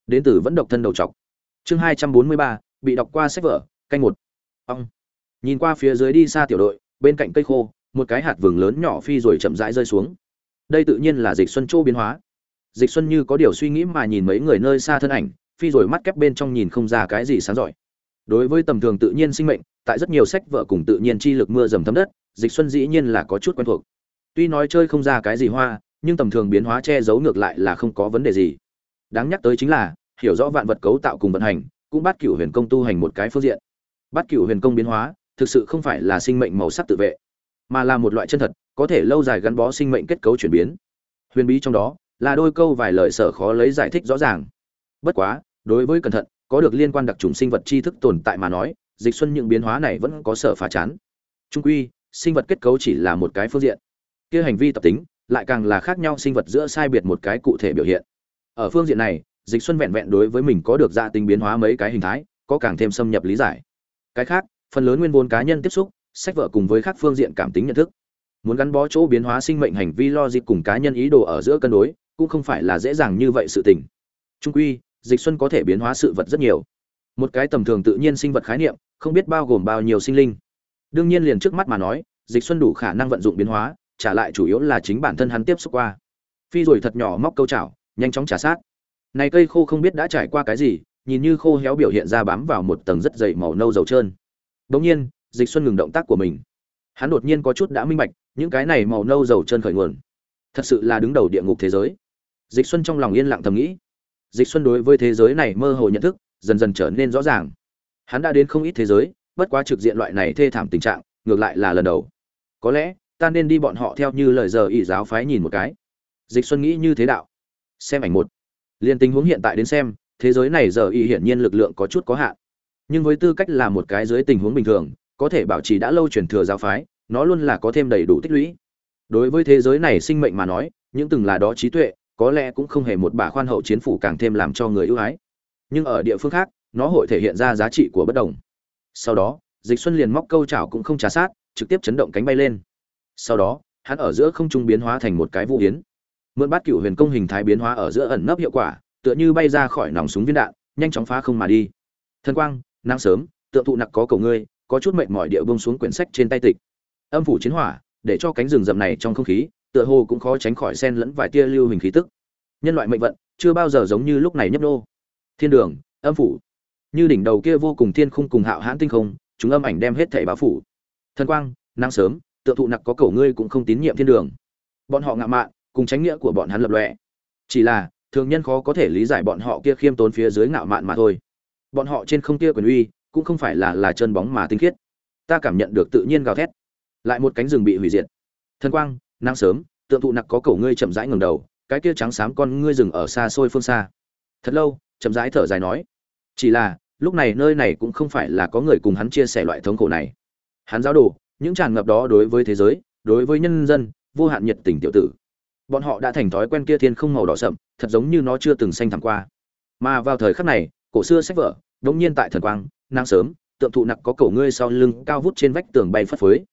Đến từ vẫn độc thân đầu chọc chương hai trăm bốn mươi ba, bị đọc qua sách vở, canh một. Ông nhìn qua phía dưới đi xa tiểu đội, bên cạnh cây khô, một cái hạt vừng lớn nhỏ phi rồi chậm rãi rơi xuống đây tự nhiên là dịch xuân châu biến hóa. Dịch xuân như có điều suy nghĩ mà nhìn mấy người nơi xa thân ảnh, phi rồi mắt kép bên trong nhìn không ra cái gì sáng giỏi. Đối với tầm thường tự nhiên sinh mệnh, tại rất nhiều sách vợ cùng tự nhiên chi lực mưa dầm thấm đất, dịch xuân dĩ nhiên là có chút quen thuộc. Tuy nói chơi không ra cái gì hoa, nhưng tầm thường biến hóa che giấu ngược lại là không có vấn đề gì. Đáng nhắc tới chính là, hiểu rõ vạn vật cấu tạo cùng vận hành, cũng bắt cửu huyền công tu hành một cái phương diện. Bắt cửu huyền công biến hóa, thực sự không phải là sinh mệnh màu sắc tự vệ, mà là một loại chân thật có thể lâu dài gắn bó sinh mệnh kết cấu chuyển biến. Huyền bí trong đó là đôi câu vài lời sở khó lấy giải thích rõ ràng. Bất quá, đối với cẩn thận, có được liên quan đặc trùng sinh vật tri thức tồn tại mà nói, dịch xuân những biến hóa này vẫn có sở phá chán. Trung quy, sinh vật kết cấu chỉ là một cái phương diện. Kia hành vi tập tính lại càng là khác nhau sinh vật giữa sai biệt một cái cụ thể biểu hiện. Ở phương diện này, dịch xuân vẹn vẹn đối với mình có được gia tính biến hóa mấy cái hình thái, có càng thêm xâm nhập lý giải. Cái khác, phần lớn nguyên vốn cá nhân tiếp xúc, sách vở cùng với các phương diện cảm tính nhận thức muốn gắn bó chỗ biến hóa sinh mệnh hành vi logic cùng cá nhân ý đồ ở giữa cân đối, cũng không phải là dễ dàng như vậy sự tình. Trung quy, dịch xuân có thể biến hóa sự vật rất nhiều. Một cái tầm thường tự nhiên sinh vật khái niệm, không biết bao gồm bao nhiêu sinh linh. Đương nhiên liền trước mắt mà nói, dịch xuân đủ khả năng vận dụng biến hóa, trả lại chủ yếu là chính bản thân hắn tiếp xúc qua. Phi rồi thật nhỏ móc câu chảo, nhanh chóng trả sát. Này cây khô không biết đã trải qua cái gì, nhìn như khô héo biểu hiện ra bám vào một tầng rất dày màu nâu dầu trơn. Bỗng nhiên, dịch xuân ngừng động tác của mình. Hắn đột nhiên có chút đã minh bạch những cái này màu nâu dầu chân khởi nguồn. Thật sự là đứng đầu địa ngục thế giới. Dịch xuân trong lòng yên lặng thầm nghĩ. Dịch xuân đối với thế giới này mơ hồ nhận thức, dần dần trở nên rõ ràng. Hắn đã đến không ít thế giới, bất quá trực diện loại này thê thảm tình trạng, ngược lại là lần đầu. Có lẽ, ta nên đi bọn họ theo như lời giờ ỷ giáo phái nhìn một cái. Dịch xuân nghĩ như thế đạo. Xem ảnh một. Liên tình huống hiện tại đến xem, thế giới này giờ ỷ hiển nhiên lực lượng có chút có hạn. Nhưng với tư cách là một cái dưới tình huống bình thường, có thể bảo trì đã lâu truyền thừa giáo phái nó luôn là có thêm đầy đủ tích lũy. Đối với thế giới này sinh mệnh mà nói, những từng là đó trí tuệ, có lẽ cũng không hề một bà khoan hậu chiến phủ càng thêm làm cho người ưu ái. Nhưng ở địa phương khác, nó hội thể hiện ra giá trị của bất đồng. Sau đó, dịch xuân liền móc câu chảo cũng không trả sát, trực tiếp chấn động cánh bay lên. Sau đó, hắn ở giữa không trung biến hóa thành một cái vũ yến. Mượn bát cựu huyền công hình thái biến hóa ở giữa ẩn nấp hiệu quả, tựa như bay ra khỏi nòng súng viên đạn, nhanh chóng phá không mà đi. Thần quang, nắng sớm tượng thụ nặc có cầu ngươi, có chút mệt mỏi địa bông xuống quyển sách trên tay tịch âm phủ chiến hỏa, để cho cánh rừng rậm này trong không khí, tựa hồ cũng khó tránh khỏi sen lẫn vài tia lưu hình khí tức. Nhân loại mệnh vận, chưa bao giờ giống như lúc này nhấp nô. Thiên đường, âm phủ. Như đỉnh đầu kia vô cùng thiên khung cùng hạo hãn tinh không, chúng âm ảnh đem hết thảy báo phủ. Thần quang, nắng sớm, tựa thụ nặc có cầu ngươi cũng không tín nhiệm thiên đường. Bọn họ ngạo mạn, cùng tránh nghĩa của bọn hắn lập lòe. Chỉ là, thường nhân khó có thể lý giải bọn họ kia khiêm tốn phía dưới ngạo mạn mà thôi. Bọn họ trên không kia quyền uy, cũng không phải là là chân bóng mà tinh khiết. Ta cảm nhận được tự nhiên gào thét lại một cánh rừng bị hủy diệt. Thần quang, nắng sớm, tượng thụ nặc có cầu ngươi chậm rãi ngừng đầu, cái kia trắng xám con ngươi rừng ở xa xôi phương xa. Thật lâu, chậm rãi thở dài nói, chỉ là, lúc này nơi này cũng không phải là có người cùng hắn chia sẻ loại thống khổ này. Hắn giáo đồ, những tràn ngập đó đối với thế giới, đối với nhân dân, vô hạn nhiệt tình tiểu tử. Bọn họ đã thành thói quen kia thiên không màu đỏ sậm, thật giống như nó chưa từng xanh thẳm qua. Mà vào thời khắc này, cổ xưa sách vở, đống nhiên tại thần quang, nắng sớm, tượng thụ nặc có cổ ngươi sau lưng cao vút trên vách tường bay phất phới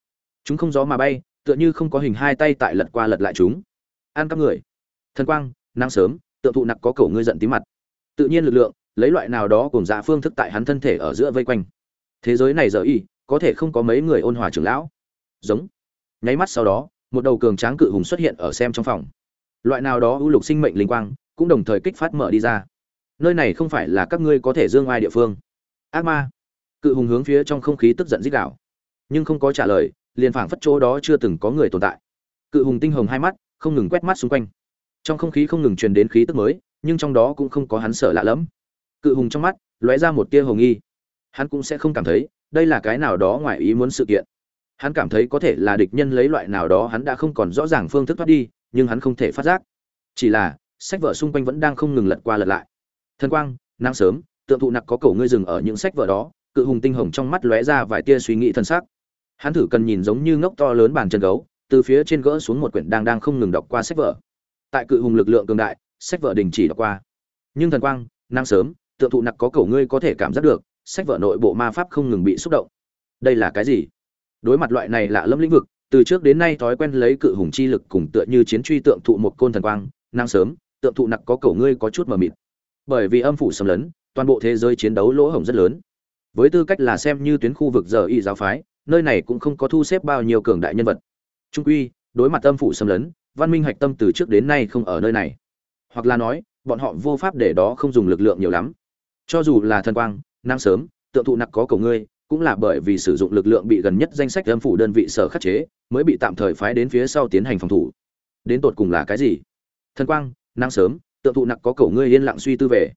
chúng không gió mà bay, tựa như không có hình hai tay tại lật qua lật lại chúng. An các người. Thần quang, nắng sớm tựa thụ nặc có cổ ngươi giận tí mặt. Tự nhiên lực lượng, lấy loại nào đó cùng dạ phương thức tại hắn thân thể ở giữa vây quanh. Thế giới này giờ y, có thể không có mấy người ôn hòa trưởng lão. Giống. Nháy mắt sau đó, một đầu cường tráng cự hùng xuất hiện ở xem trong phòng. Loại nào đó ưu lục sinh mệnh linh quang, cũng đồng thời kích phát mở đi ra. Nơi này không phải là các ngươi có thể dương ai địa phương. Ác ma. Cự hùng hướng phía trong không khí tức giận dích đạo. Nhưng không có trả lời liền phảng phất chỗ đó chưa từng có người tồn tại. Cự hùng tinh hồng hai mắt, không ngừng quét mắt xung quanh. Trong không khí không ngừng truyền đến khí tức mới, nhưng trong đó cũng không có hắn sợ lạ lẫm. Cự hùng trong mắt, lóe ra một tia hồng nghi. Hắn cũng sẽ không cảm thấy, đây là cái nào đó ngoài ý muốn sự kiện. Hắn cảm thấy có thể là địch nhân lấy loại nào đó hắn đã không còn rõ ràng phương thức thoát đi, nhưng hắn không thể phát giác. Chỉ là, sách vở xung quanh vẫn đang không ngừng lật qua lật lại. Thần quang, nắng sớm, tượng thụ nặc có cổ ngươi rừng ở những sách vở đó. Cự hùng tinh hồng trong mắt lóe ra vài tia suy nghĩ thân xác hắn thử cần nhìn giống như ngốc to lớn bàn chân gấu, từ phía trên gỡ xuống một quyển đang đang không ngừng đọc qua sách vở. Tại cự hùng lực lượng cường đại, sách vở đình chỉ đọc qua. Nhưng thần quang nắng sớm, tượng thụ nặc có cầu ngươi có thể cảm giác được, sách vở nội bộ ma pháp không ngừng bị xúc động. Đây là cái gì? Đối mặt loại này lạ lẫm lĩnh vực, từ trước đến nay thói quen lấy cự hùng chi lực cùng tựa như chiến truy tượng thụ một côn thần quang, năng sớm, tượng thụ nặc có cầu ngươi có chút mờ mịt. Bởi vì âm phủ xâm lấn, toàn bộ thế giới chiến đấu lỗ hổng rất lớn. Với tư cách là xem như tuyến khu vực giờ y giáo phái nơi này cũng không có thu xếp bao nhiêu cường đại nhân vật. Trung quy, đối mặt âm phủ xâm lấn, văn minh hạch tâm từ trước đến nay không ở nơi này. Hoặc là nói, bọn họ vô pháp để đó không dùng lực lượng nhiều lắm. Cho dù là thần quang, năng sớm, tượng thụ nặc có cầu ngươi, cũng là bởi vì sử dụng lực lượng bị gần nhất danh sách âm phủ đơn vị sở khắc chế, mới bị tạm thời phái đến phía sau tiến hành phòng thủ. Đến tột cùng là cái gì? Thần quang, năng sớm, tượng thụ nặc có cầu ngươi yên lặng suy tư về.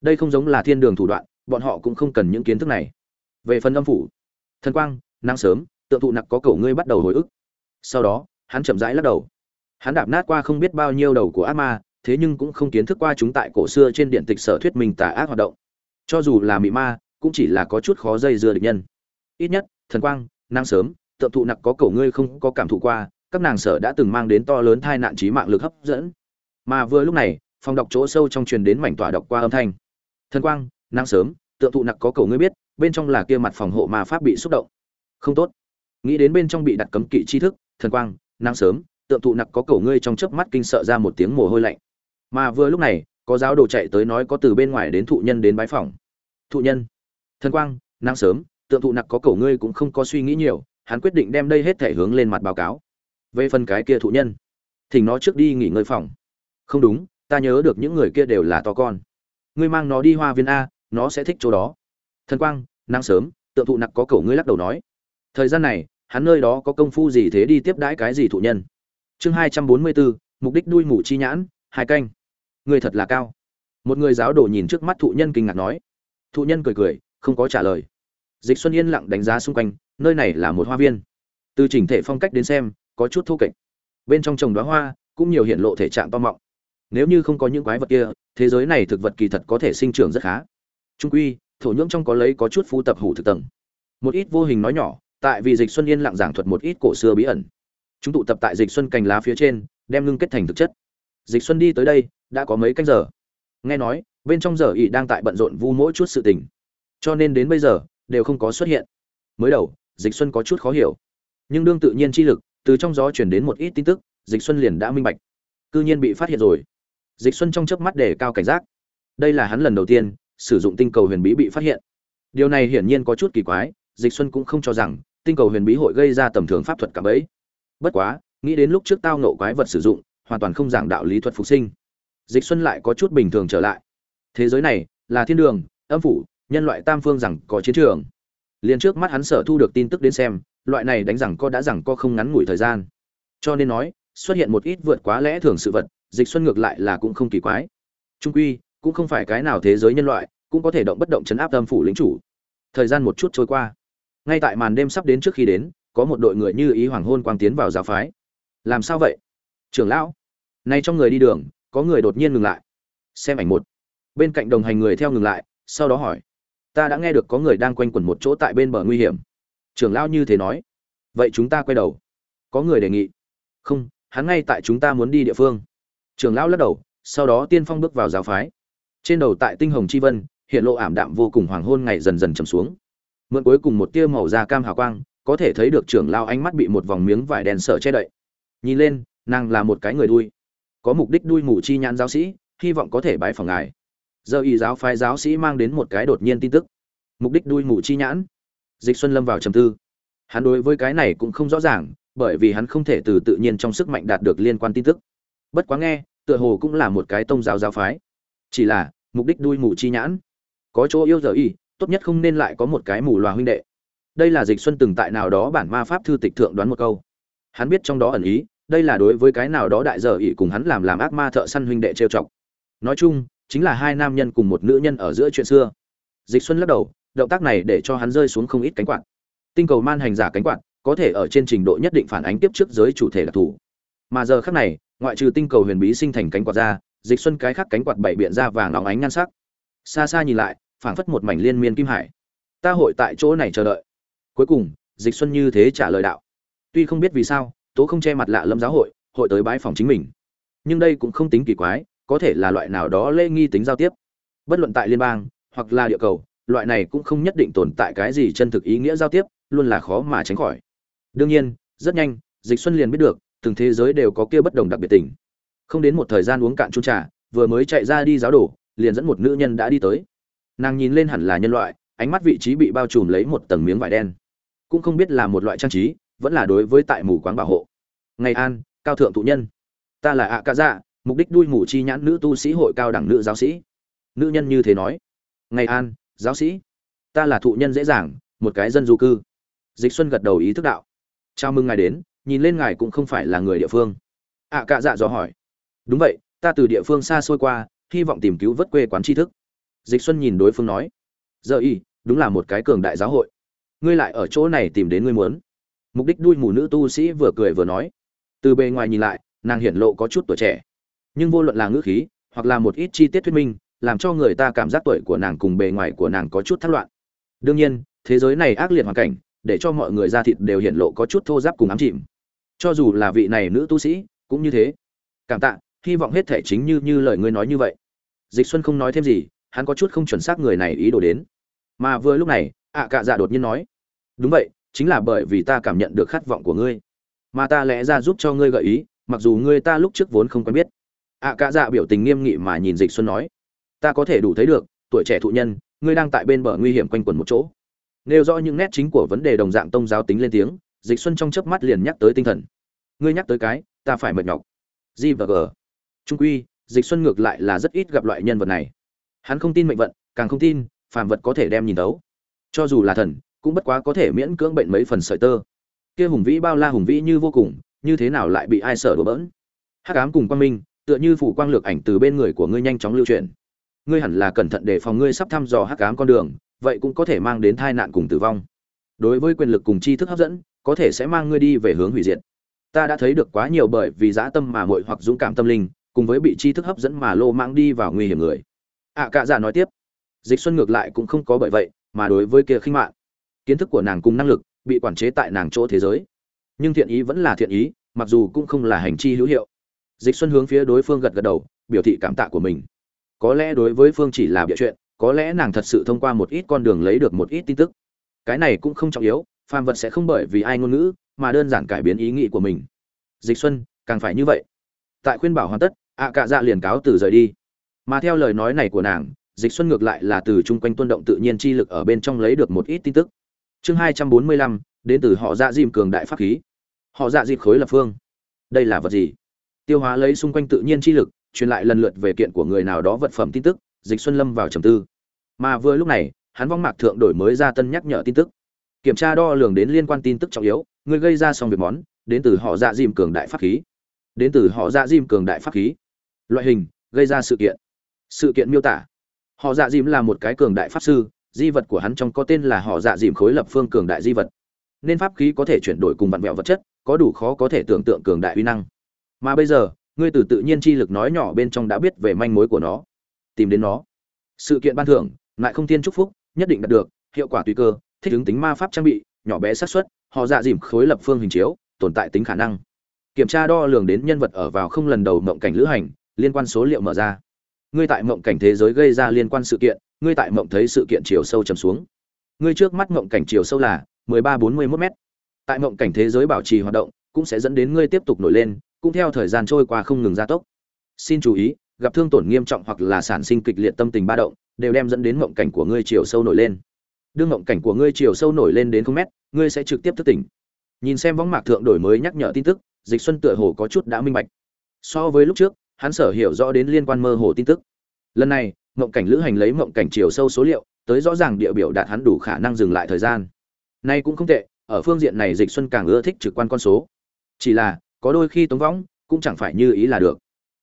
Đây không giống là thiên đường thủ đoạn, bọn họ cũng không cần những kiến thức này. Về phần âm phủ, thần quang năng sớm, tượng thụ nặc có cầu ngươi bắt đầu hồi ức. Sau đó, hắn chậm rãi lắc đầu. Hắn đạp nát qua không biết bao nhiêu đầu của ác ma, thế nhưng cũng không kiến thức qua chúng tại cổ xưa trên điện tịch sở thuyết minh tà ác hoạt động. Cho dù là mị ma, cũng chỉ là có chút khó dây dưa địch nhân. Ít nhất, thần quang năng sớm, tượng thụ nặc có cầu ngươi không có cảm thụ qua, các nàng sở đã từng mang đến to lớn tai nạn trí mạng lực hấp dẫn. Mà vừa lúc này, phòng đọc chỗ sâu trong truyền đến mảnh tỏa đọc qua âm thanh. Thần quang năng sớm, tượng thụ nặc có cầu ngươi biết, bên trong là kia mặt phòng hộ ma pháp bị xúc động không tốt. Nghĩ đến bên trong bị đặt cấm kỵ tri thức, thần quang năng sớm, tượng thụ nặc có cầu ngươi trong chớp mắt kinh sợ ra một tiếng mồ hôi lạnh. Mà vừa lúc này, có giáo đồ chạy tới nói có từ bên ngoài đến thụ nhân đến bái phòng thụ nhân, thần quang, nắng sớm, tượng thụ nặc có cầu ngươi cũng không có suy nghĩ nhiều, hắn quyết định đem đây hết thể hướng lên mặt báo cáo. Về phần cái kia thụ nhân, thỉnh nó trước đi nghỉ ngơi phòng. Không đúng, ta nhớ được những người kia đều là to con. Ngươi mang nó đi hoa viên a, nó sẽ thích chỗ đó. Thần quang, nắng sớm, tượng thụ nặc có cầu ngươi lắc đầu nói thời gian này, hắn nơi đó có công phu gì thế đi tiếp đãi cái gì thụ nhân? Chương hai trăm bốn mươi bốn mục đích đuôi mù chi nhãn, hai canh. Người thật là cao. Một người giáo đồ nhìn trước mắt thụ nhân kinh ngạc nói. Thụ nhân cười cười, không có trả lời. Dịch xuân yên lặng đánh giá xung quanh, nơi này là một hoa viên. Từ chỉnh thể phong cách đến xem, có chút thô kệch. Bên trong trồng đóa hoa, cũng nhiều hiện lộ thể trạng to mọng. Nếu như không có những quái vật kia, thế giới này thực vật kỳ thật có thể sinh trưởng rất khá. Trung quy, thổ nhưỡng trong có lấy có chút phu tập hủ thực tầng. Một ít vô hình nói nhỏ tại vì dịch xuân yên lặng giảng thuật một ít cổ xưa bí ẩn. Chúng tụ tập tại dịch xuân cành lá phía trên, đem ngưng kết thành thực chất. Dịch xuân đi tới đây, đã có mấy canh giờ. Nghe nói, bên trong giờ ỉ đang tại bận rộn vu mỗi chút sự tình. Cho nên đến bây giờ, đều không có xuất hiện. Mới đầu, dịch xuân có chút khó hiểu. Nhưng đương tự nhiên chi lực, từ trong gió chuyển đến một ít tin tức, dịch xuân liền đã minh bạch. Cư nhiên bị phát hiện rồi. Dịch xuân trong chớp mắt để cao cảnh giác. Đây là hắn lần đầu tiên, sử dụng tinh cầu huyền bí bị phát hiện. Điều này hiển nhiên có chút kỳ quái, dịch xuân cũng không cho rằng tinh cầu huyền bí hội gây ra tầm thường pháp thuật cả bấy bất quá, nghĩ đến lúc trước tao nộ quái vật sử dụng, hoàn toàn không giảng đạo lý thuật phục sinh. Dịch xuân lại có chút bình thường trở lại. Thế giới này là thiên đường, âm phủ, nhân loại tam phương rằng có chiến trường. Liền trước mắt hắn sở thu được tin tức đến xem, loại này đánh rằng co đã rằng co không ngắn ngủi thời gian. Cho nên nói, xuất hiện một ít vượt quá lẽ thường sự vật, dịch xuân ngược lại là cũng không kỳ quái. Trung quy, cũng không phải cái nào thế giới nhân loại cũng có thể động bất động chấn áp âm phủ lính chủ. Thời gian một chút trôi qua ngay tại màn đêm sắp đến trước khi đến, có một đội người như ý hoàng hôn quang tiến vào giáo phái. Làm sao vậy? Trưởng lão. Nay trong người đi đường, có người đột nhiên ngừng lại. Xem ảnh một. Bên cạnh đồng hành người theo ngừng lại, sau đó hỏi. Ta đã nghe được có người đang quanh quẩn một chỗ tại bên bờ nguy hiểm. Trưởng lão như thế nói. Vậy chúng ta quay đầu. Có người đề nghị. Không, hắn ngay tại chúng ta muốn đi địa phương. Trưởng lão lắc đầu, sau đó tiên phong bước vào giáo phái. Trên đầu tại tinh hồng chi vân, hiện lộ ảm đạm vô cùng hoàng hôn ngày dần dần chầm xuống mượn cuối cùng một tia màu da cam hào quang, có thể thấy được trưởng lao ánh mắt bị một vòng miếng vải đèn sợ che đậy. Nhìn lên, nàng là một cái người đuôi. Có mục đích đuôi mù chi nhãn giáo sĩ, hy vọng có thể bái phòng ngài. Giờ y giáo phái giáo sĩ mang đến một cái đột nhiên tin tức. Mục đích đuôi mù chi nhãn. Dịch xuân lâm vào trầm tư. Hắn đối với cái này cũng không rõ ràng, bởi vì hắn không thể từ tự nhiên trong sức mạnh đạt được liên quan tin tức. Bất quá nghe, tựa hồ cũng là một cái tông giáo giáo phái. Chỉ là, mục đích đuôi mù chi nhãn. Có chỗ yêu giờ y tốt nhất không nên lại có một cái mù loà huynh đệ. Đây là dịch xuân từng tại nào đó bản ma pháp thư tịch thượng đoán một câu. Hắn biết trong đó ẩn ý, đây là đối với cái nào đó đại giờ ỷ cùng hắn làm làm ác ma thợ săn huynh đệ trêu chọc. Nói chung, chính là hai nam nhân cùng một nữ nhân ở giữa chuyện xưa. Dịch xuân lắc đầu, động tác này để cho hắn rơi xuống không ít cánh quạt. Tinh cầu man hành giả cánh quạt, có thể ở trên trình độ nhất định phản ánh tiếp trước giới chủ thể đặc thù. Mà giờ khác này, ngoại trừ tinh cầu huyền bí sinh thành cánh quạt ra, dịch xuân cái khác cánh quạt bảy biện ra vàng óng ánh nhan sắc. Xa xa nhìn lại phảng phất một mảnh liên miên kim hải. Ta hội tại chỗ này chờ đợi. Cuối cùng, dịch xuân như thế trả lời đạo. Tuy không biết vì sao, tố không che mặt lạ lâm giáo hội hội tới bái phòng chính mình. Nhưng đây cũng không tính kỳ quái, có thể là loại nào đó lễ nghi tính giao tiếp. Bất luận tại liên bang, hoặc là địa cầu, loại này cũng không nhất định tồn tại cái gì chân thực ý nghĩa giao tiếp, luôn là khó mà tránh khỏi. Đương nhiên, rất nhanh, dịch xuân liền biết được, từng thế giới đều có kia bất đồng đặc biệt tình. Không đến một thời gian uống cạn chung trà, vừa mới chạy ra đi giáo đổ liền dẫn một nữ nhân đã đi tới nàng nhìn lên hẳn là nhân loại, ánh mắt vị trí bị bao trùm lấy một tầng miếng vải đen. Cũng không biết là một loại trang trí, vẫn là đối với tại mù quáng bảo hộ. Ngày an, cao thượng thụ nhân. Ta là ạ ca dạ mục đích đuôi mù chi nhãn nữ tu sĩ hội cao đẳng nữ giáo sĩ. Nữ nhân như thế nói. Ngày an, giáo sĩ. Ta là thụ nhân dễ dàng, một cái dân du cư. Dịch xuân gật đầu ý thức đạo. Chào mừng ngài đến, nhìn lên ngài cũng không phải là người địa phương. Ạ cạ dạ dò hỏi. Đúng vậy, ta từ địa phương xa xôi qua, hy vọng tìm cứu vớt quê quán tri thức dịch xuân nhìn đối phương nói, giờ y, đúng là một cái cường đại giáo hội. Ngươi lại ở chỗ này tìm đến ngươi muốn. Mục đích đuôi mù nữ tu sĩ vừa cười vừa nói. Từ bề ngoài nhìn lại, nàng hiển lộ có chút tuổi trẻ. Nhưng vô luận là ngữ khí, hoặc là một ít chi tiết thuyết minh, làm cho người ta cảm giác tuổi của nàng cùng bề ngoài của nàng có chút thất loạn. Đương nhiên, thế giới này ác liệt hoàn cảnh, để cho mọi người da thịt đều hiện lộ có chút thô giáp cùng ám chìm. Cho dù là vị này nữ tu sĩ, cũng như thế. Cảm tạ, hy vọng hết thể chính như như lời ngươi nói như vậy. Dịch xuân không nói thêm gì hắn có chút không chuẩn xác người này ý đồ đến. Mà vừa lúc này, ạ cạ dạ đột nhiên nói, đúng vậy, chính là bởi vì ta cảm nhận được khát vọng của ngươi. Mà ta lẽ ra giúp cho ngươi gợi ý, mặc dù ngươi ta lúc trước vốn không quen biết. Ạ cạ dạ biểu tình nghiêm nghị mà nhìn dịch xuân nói, ta có thể đủ thấy được, tuổi trẻ thụ nhân, ngươi đang tại bên bờ nguy hiểm quanh quẩn một chỗ. Nêu rõ những nét chính của vấn đề đồng dạng tông giáo tính lên tiếng, dịch xuân trong chớp mắt liền nhắc tới tinh thần. Ngươi nhắc tới cái, ta phải mệt nhọc. G và g. Trung quy, dịch xuân ngược lại là rất ít gặp loại nhân vật này hắn không tin mệnh vận, càng không tin, phàm vật có thể đem nhìn tấu. Cho dù là thần, cũng bất quá có thể miễn cưỡng bệnh mấy phần sợi tơ. Kia hùng vĩ bao la hùng vĩ như vô cùng, như thế nào lại bị ai sợ đổ bỡn? Hắc ám cùng quang minh, tựa như phủ quang lược ảnh từ bên người của ngươi nhanh chóng lưu truyền ngươi hẳn là cẩn thận để phòng ngươi sắp thăm dò hắc ám con đường, vậy cũng có thể mang đến tai nạn cùng tử vong. Đối với quyền lực cùng tri thức hấp dẫn, có thể sẽ mang ngươi đi về hướng hủy diệt. Ta đã thấy được quá nhiều bởi vì dã tâm mà muội hoặc dũng cảm tâm linh, cùng với bị tri thức hấp dẫn mà lô mang đi vào nguy hiểm người ạ à, cạ dạ nói tiếp dịch xuân ngược lại cũng không có bởi vậy mà đối với kia khinh mạng. Kiến thức của nàng cùng năng lực bị quản chế tại nàng chỗ thế giới. Nhưng thiện ý vẫn là thiện ý mặc dù cũng không là hành chi hữu hiệu. Dịch xuân hướng phía đối phương gật gật đầu biểu thị cảm tạ của mình. Có lẽ đối với phương chỉ là bịa chuyện có lẽ nàng thật sự thông qua một ít con đường lấy được một ít tin tức. Cái này cũng không trọng yếu phàm vật sẽ không bởi vì ai ngôn ngữ mà đơn giản cải biến ý nghĩ của mình. Dịch xuân càng phải như vậy. Tại khuyên bảo hoàn tất ạ cạ dạ liền cáo từ rời đi mà theo lời nói này của nàng, dịch xuân ngược lại là từ chung quanh tuân động tự nhiên chi lực ở bên trong lấy được một ít tin tức. Chương hai trăm bốn mươi lăm, đến từ họ dạ dìm cường đại pháp khí. Họ dạ dịp khối lập phương. Đây là vật gì? Tiêu hóa lấy xung quanh tự nhiên chi lực, truyền lại lần lượt về kiện của người nào đó vật phẩm tin tức, dịch xuân lâm vào trầm tư. Mà vừa lúc này, hắn vong mạc thượng đổi mới ra tân nhắc nhở tin tức. Kiểm tra đo lường đến liên quan tin tức trọng yếu, người gây ra xong việc món, đến từ họ dạ dìm cường đại pháp khí. Đến từ họ dạ dìm cường đại pháp khí. Loại hình, gây ra sự kiện sự kiện miêu tả. Họ dạ dìm là một cái cường đại pháp sư, di vật của hắn trong có tên là họ dạ dìm khối lập phương cường đại di vật. Nên pháp khí có thể chuyển đổi cùng vặn vẹo vật chất, có đủ khó có thể tưởng tượng cường đại uy năng. Mà bây giờ, ngươi từ tự nhiên chi lực nói nhỏ bên trong đã biết về manh mối của nó. Tìm đến nó. Sự kiện ban thưởng lại không thiên chúc phúc, nhất định đạt được, hiệu quả tùy cơ, thích ứng tính ma pháp trang bị, nhỏ bé xác suất, họ dạ dìm khối lập phương hình chiếu, tồn tại tính khả năng. Kiểm tra đo lường đến nhân vật ở vào không lần đầu mộng cảnh lữ hành, liên quan số liệu mở ra ngươi tại mộng cảnh thế giới gây ra liên quan sự kiện, ngươi tại mộng thấy sự kiện chiều sâu trầm xuống. Ngươi trước mắt mộng cảnh chiều sâu là 13-41 m tại mộng cảnh thế giới bảo trì hoạt động, cũng sẽ dẫn đến ngươi tiếp tục nổi lên, cũng theo thời gian trôi qua không ngừng gia tốc. Xin chú ý, gặp thương tổn nghiêm trọng hoặc là sản sinh kịch liệt tâm tình ba động, đều đem dẫn đến mộng cảnh của ngươi chiều sâu nổi lên. Đương mộng cảnh của ngươi chiều sâu nổi lên đến không mét, ngươi sẽ trực tiếp thức tỉnh. Nhìn xem võng mạc thượng đổi mới nhắc nhở tin tức, dịch xuân tựa hồ có chút đã minh bạch. So với lúc trước hắn sở hiểu rõ đến liên quan mơ hồ tin tức. Lần này, mộng cảnh lữ hành lấy mộng cảnh chiều sâu số liệu, tới rõ ràng địa biểu đạt hắn đủ khả năng dừng lại thời gian. Nay cũng không tệ, ở phương diện này dịch xuân càng ưa thích trực quan con số. Chỉ là, có đôi khi tống võng, cũng chẳng phải như ý là được.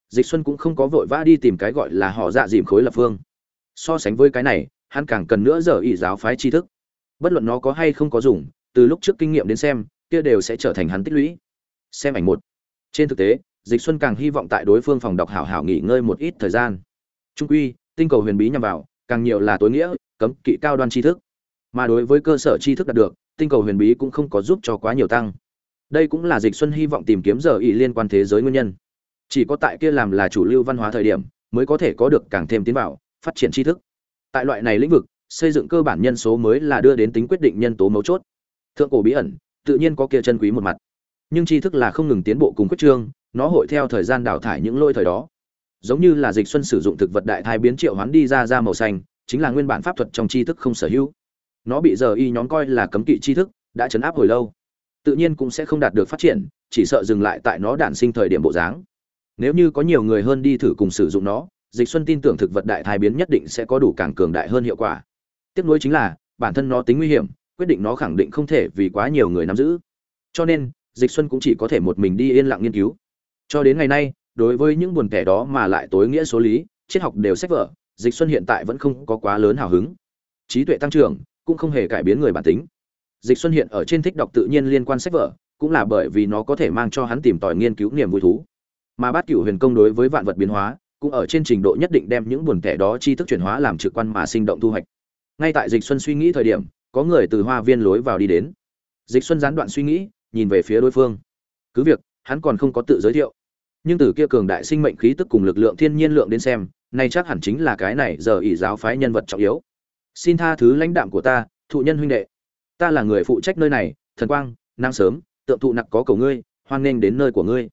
Dịch xuân cũng không có vội vã đi tìm cái gọi là họ dạ dìm khối lập phương. So sánh với cái này, hắn càng cần nữa giờ ý giáo phái tri thức. Bất luận nó có hay không có dùng, từ lúc trước kinh nghiệm đến xem, kia đều sẽ trở thành hắn tích lũy. Xem ảnh một. Trên thực tế dịch xuân càng hy vọng tại đối phương phòng đọc hảo hảo nghỉ ngơi một ít thời gian. Trung quy, tinh cầu huyền bí nhằm vào, càng nhiều là tối nghĩa, cấm kỵ cao đoan tri thức. Mà đối với cơ sở tri thức đạt được, tinh cầu huyền bí cũng không có giúp cho quá nhiều tăng. Đây cũng là dịch xuân hy vọng tìm kiếm giờ ý liên quan thế giới nguyên nhân. Chỉ có tại kia làm là chủ lưu văn hóa thời điểm, mới có thể có được càng thêm tiến vào, phát triển tri thức. Tại loại này lĩnh vực, xây dựng cơ bản nhân số mới là đưa đến tính quyết định nhân tố mấu chốt. Thượng cổ bí ẩn, tự nhiên có kia chân quý một mặt. Nhưng tri thức là không ngừng tiến bộ cùng quyết trương nó hội theo thời gian đào thải những lỗi thời đó. Giống như là dịch xuân sử dụng thực vật đại thai biến triệu hoán đi ra ra màu xanh, chính là nguyên bản pháp thuật trong tri thức không sở hữu. Nó bị giờ y nhóm coi là cấm kỵ tri thức, đã chấn áp hồi lâu. Tự nhiên cũng sẽ không đạt được phát triển, chỉ sợ dừng lại tại nó đản sinh thời điểm bộ dáng. Nếu như có nhiều người hơn đi thử cùng sử dụng nó, dịch xuân tin tưởng thực vật đại thai biến nhất định sẽ có đủ càng cường đại hơn hiệu quả. Tiếp nối chính là, bản thân nó tính nguy hiểm, quyết định nó khẳng định không thể vì quá nhiều người nắm giữ. Cho nên, dịch xuân cũng chỉ có thể một mình đi yên lặng nghiên cứu cho đến ngày nay, đối với những buồn kẻ đó mà lại tối nghĩa số lý, triết học đều sách vở, dịch xuân hiện tại vẫn không có quá lớn hào hứng. Trí tuệ tăng trưởng cũng không hề cải biến người bản tính. Dịch xuân hiện ở trên thích đọc tự nhiên liên quan sách vở, cũng là bởi vì nó có thể mang cho hắn tìm tòi nghiên cứu niềm vui thú. Mà bát cửu huyền công đối với vạn vật biến hóa, cũng ở trên trình độ nhất định đem những buồn kẻ đó tri thức chuyển hóa làm trực quan mà sinh động thu hoạch. Ngay tại dịch xuân suy nghĩ thời điểm, có người từ hoa viên lối vào đi đến. Dịch xuân gián đoạn suy nghĩ, nhìn về phía đối phương. Cứ việc, hắn còn không có tự giới thiệu nhưng từ kia cường đại sinh mệnh khí tức cùng lực lượng thiên nhiên lượng đến xem nay chắc hẳn chính là cái này giờ ỷ giáo phái nhân vật trọng yếu. Xin tha thứ lãnh đạm của ta, thụ nhân huynh đệ. Ta là người phụ trách nơi này, thần quang nắng sớm, tượng thụ nặc có cầu ngươi, hoan nghênh đến nơi của ngươi.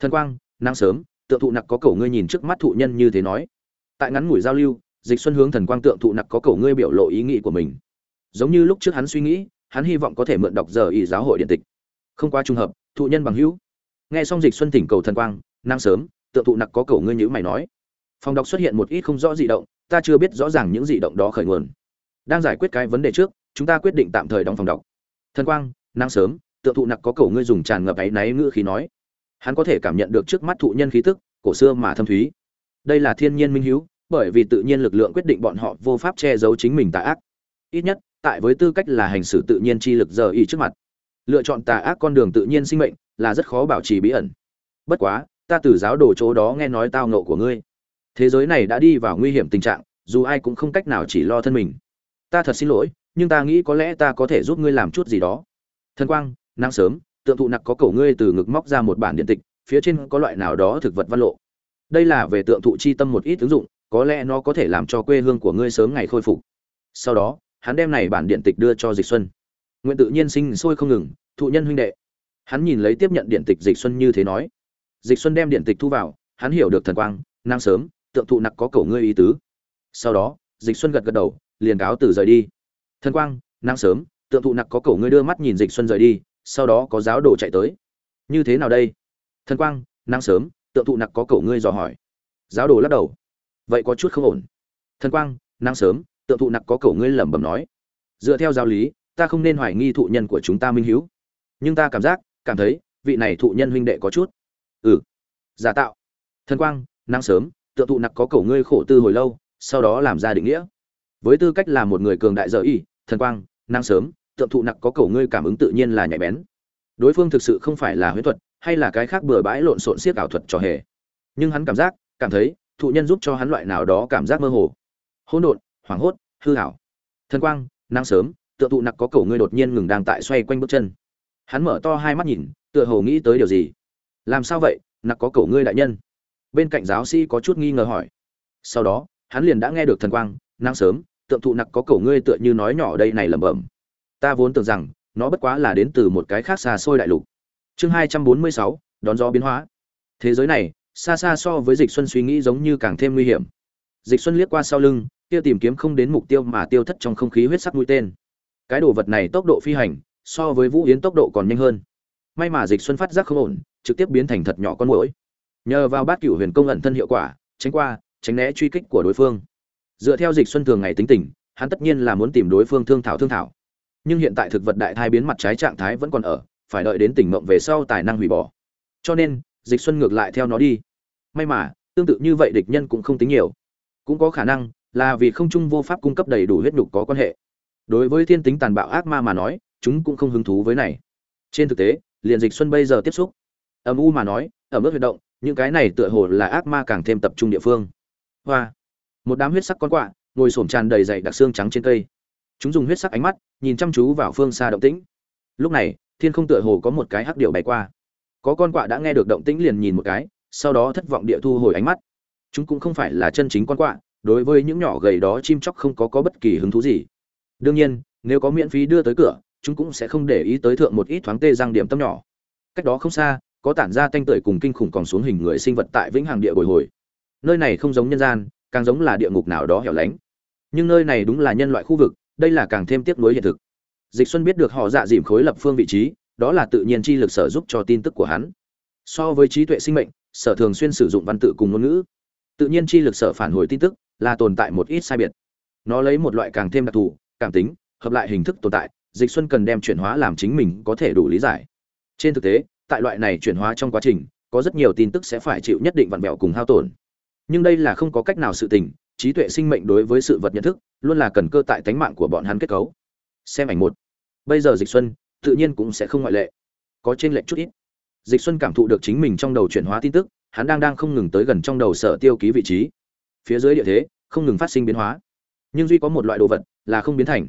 Thần quang nắng sớm, tượng thụ nặc có cầu ngươi nhìn trước mắt thụ nhân như thế nói. Tại ngắn ngủi giao lưu, dịch xuân hướng thần quang tượng thụ nặc có cầu ngươi biểu lộ ý nghĩ của mình. Giống như lúc trước hắn suy nghĩ, hắn hy vọng có thể mượn đọc giờ ý giáo hội điện tịch. Không qua trùng hợp, thụ nhân bằng hữu nghe xong dịch xuân thỉnh cầu thần quang nắng sớm, tượng thụ nặc có cầu ngươi nhữ mày nói. Phòng đọc xuất hiện một ít không rõ dị động, ta chưa biết rõ ràng những dị động đó khởi nguồn. Đang giải quyết cái vấn đề trước, chúng ta quyết định tạm thời đóng phòng đọc. Thần quang nắng sớm, tượng thụ nặc có cầu ngươi dùng tràn ngập áy náy ngữ khí nói. Hắn có thể cảm nhận được trước mắt thụ nhân khí tức, cổ xưa mà thâm thúy. Đây là thiên nhiên minh hiếu, bởi vì tự nhiên lực lượng quyết định bọn họ vô pháp che giấu chính mình tà ác. Ít nhất, tại với tư cách là hành xử tự nhiên chi lực giờ y trước mặt. Lựa chọn tà ác con đường tự nhiên sinh mệnh là rất khó bảo trì bí ẩn. Bất quá, ta từ giáo đồ chỗ đó nghe nói tao nộ của ngươi. Thế giới này đã đi vào nguy hiểm tình trạng, dù ai cũng không cách nào chỉ lo thân mình. Ta thật xin lỗi, nhưng ta nghĩ có lẽ ta có thể giúp ngươi làm chút gì đó. Thần quang, nắng sớm, tượng thụ nặc có cổ ngươi từ ngực móc ra một bản điện tịch, phía trên có loại nào đó thực vật văn lộ. Đây là về tượng thụ chi tâm một ít ứng dụng, có lẽ nó có thể làm cho quê hương của ngươi sớm ngày khôi phục. Sau đó, hắn đem này bản điện tịch đưa cho dịch xuân. Nguyện tự nhiên sinh sôi không ngừng, thụ nhân huynh đệ hắn nhìn lấy tiếp nhận điện tịch dịch xuân như thế nói. Dịch xuân đem điện tịch thu vào, hắn hiểu được thần quang năng sớm, tượng thụ nặc có cầu ngươi ý tứ. Sau đó, dịch xuân gật gật đầu, liền cáo từ rời đi. Thần quang năng sớm, tượng thụ nặc có cầu ngươi đưa mắt nhìn dịch xuân rời đi, sau đó có giáo đồ chạy tới. Như thế nào đây? Thần quang năng sớm, tượng thụ nặc có cầu ngươi dò hỏi. Giáo đồ lắc đầu. Vậy có chút không ổn. Thần quang năng sớm, tượng thụ nặc có cầu ngươi lẩm bẩm nói. Dựa theo giáo lý, ta không nên hoài nghi thụ nhân của chúng ta minh hiếu. Nhưng ta cảm giác cảm thấy vị này thụ nhân huynh đệ có chút. Ừ. Giả tạo. Thần quang năng sớm tượng thụ nặc có cổ ngươi khổ tư hồi lâu, sau đó làm ra định nghĩa. Với tư cách là một người cường đại dở y, thần quang năng sớm tượng thụ nặc có cổ ngươi cảm ứng tự nhiên là nhạy bén. Đối phương thực sự không phải là huyễn thuật, hay là cái khác bừa bãi lộn xộn siết ảo thuật trò hề. Nhưng hắn cảm giác, cảm thấy, thụ nhân giúp cho hắn loại nào đó cảm giác mơ hồ. Hỗn độn, hoảng hốt, hư hảo thần quang năng sớm, tựa thụ nặc có cổ ngươi đột nhiên ngừng đang tại xoay quanh bước chân hắn mở to hai mắt nhìn, tựa hồ nghĩ tới điều gì. Làm sao vậy? Nặc có cổ ngươi đại nhân. Bên cạnh giáo sĩ có chút nghi ngờ hỏi. Sau đó, hắn liền đã nghe được thần quang năng sớm, tượng thụ nặc có cổ ngươi tựa như nói nhỏ đây này lẩm bẩm. Ta vốn tưởng rằng, nó bất quá là đến từ một cái khác xa xôi đại lục. Chương hai trăm bốn mươi sáu, đón gió biến hóa. Thế giới này, xa xa so với dịch xuân suy nghĩ giống như càng thêm nguy hiểm. Dịch xuân liếc qua sau lưng, kia tìm kiếm không đến mục tiêu mà tiêu thất trong không khí huyết sắc mũi tên. Cái đồ vật này tốc độ phi hành so với vũ yến tốc độ còn nhanh hơn. May mà dịch xuân phát giác không ổn, trực tiếp biến thành thật nhỏ con mũi nhờ vào bát cửu huyền công ẩn thân hiệu quả, tránh qua, tránh né truy kích của đối phương. Dựa theo dịch xuân thường ngày tính tình, hắn tất nhiên là muốn tìm đối phương thương thảo thương thảo. Nhưng hiện tại thực vật đại thai biến mặt trái trạng thái vẫn còn ở, phải đợi đến tỉnh mộng về sau tài năng hủy bỏ. Cho nên, dịch xuân ngược lại theo nó đi. May mà, tương tự như vậy địch nhân cũng không tính nhiều. Cũng có khả năng là vì không trung vô pháp cung cấp đầy đủ huyết nhục có quan hệ. Đối với thiên tính tàn bạo ác ma mà nói chúng cũng không hứng thú với này. Trên thực tế, liền dịch xuân bây giờ tiếp xúc. Âm u mà nói, ở mức huyệt động, những cái này tựa hồ là ác ma càng thêm tập trung địa phương. Hoa. Một đám huyết sắc con quạ, ngồi xổm tràn đầy dày đặc xương trắng trên cây. Chúng dùng huyết sắc ánh mắt, nhìn chăm chú vào phương xa động tĩnh. Lúc này, thiên không tựa hồ có một cái hắc điệu bay qua. Có con quạ đã nghe được động tĩnh liền nhìn một cái, sau đó thất vọng địa thu hồi ánh mắt. Chúng cũng không phải là chân chính con quạ, đối với những nhỏ gầy đó chim chóc không có có bất kỳ hứng thú gì. Đương nhiên, nếu có miễn phí đưa tới cửa chúng cũng sẽ không để ý tới thượng một ít thoáng tê răng điểm tâm nhỏ. Cách đó không xa, có tản ra tanh tưởi cùng kinh khủng còn xuống hình người sinh vật tại vĩnh hằng địa bồi hồi. Nơi này không giống nhân gian, càng giống là địa ngục nào đó hẻo lánh. Nhưng nơi này đúng là nhân loại khu vực, đây là càng thêm tiếp nối hiện thực. Dịch xuân biết được họ dạ dìm khối lập phương vị trí, đó là tự nhiên chi lực sở giúp cho tin tức của hắn. So với trí tuệ sinh mệnh, sở thường xuyên sử dụng văn tự cùng ngôn ngữ. Tự nhiên chi lực sở phản hồi tin tức là tồn tại một ít sai biệt. Nó lấy một loại càng thêm đặc thù, cảm tính, hợp lại hình thức tồn tại dịch xuân cần đem chuyển hóa làm chính mình có thể đủ lý giải. Trên thực tế, tại loại này chuyển hóa trong quá trình, có rất nhiều tin tức sẽ phải chịu nhất định vặn vẹo cùng hao tổn. Nhưng đây là không có cách nào sự tình, trí tuệ sinh mệnh đối với sự vật nhận thức, luôn là cần cơ tại tánh mạng của bọn hắn kết cấu. Xem ảnh một. Bây giờ dịch xuân, tự nhiên cũng sẽ không ngoại lệ. Có trên lệnh chút ít. Dịch xuân cảm thụ được chính mình trong đầu chuyển hóa tin tức, hắn đang đang không ngừng tới gần trong đầu sở tiêu ký vị trí. Phía dưới địa thế, không ngừng phát sinh biến hóa. Nhưng duy có một loại đồ vật là không biến thành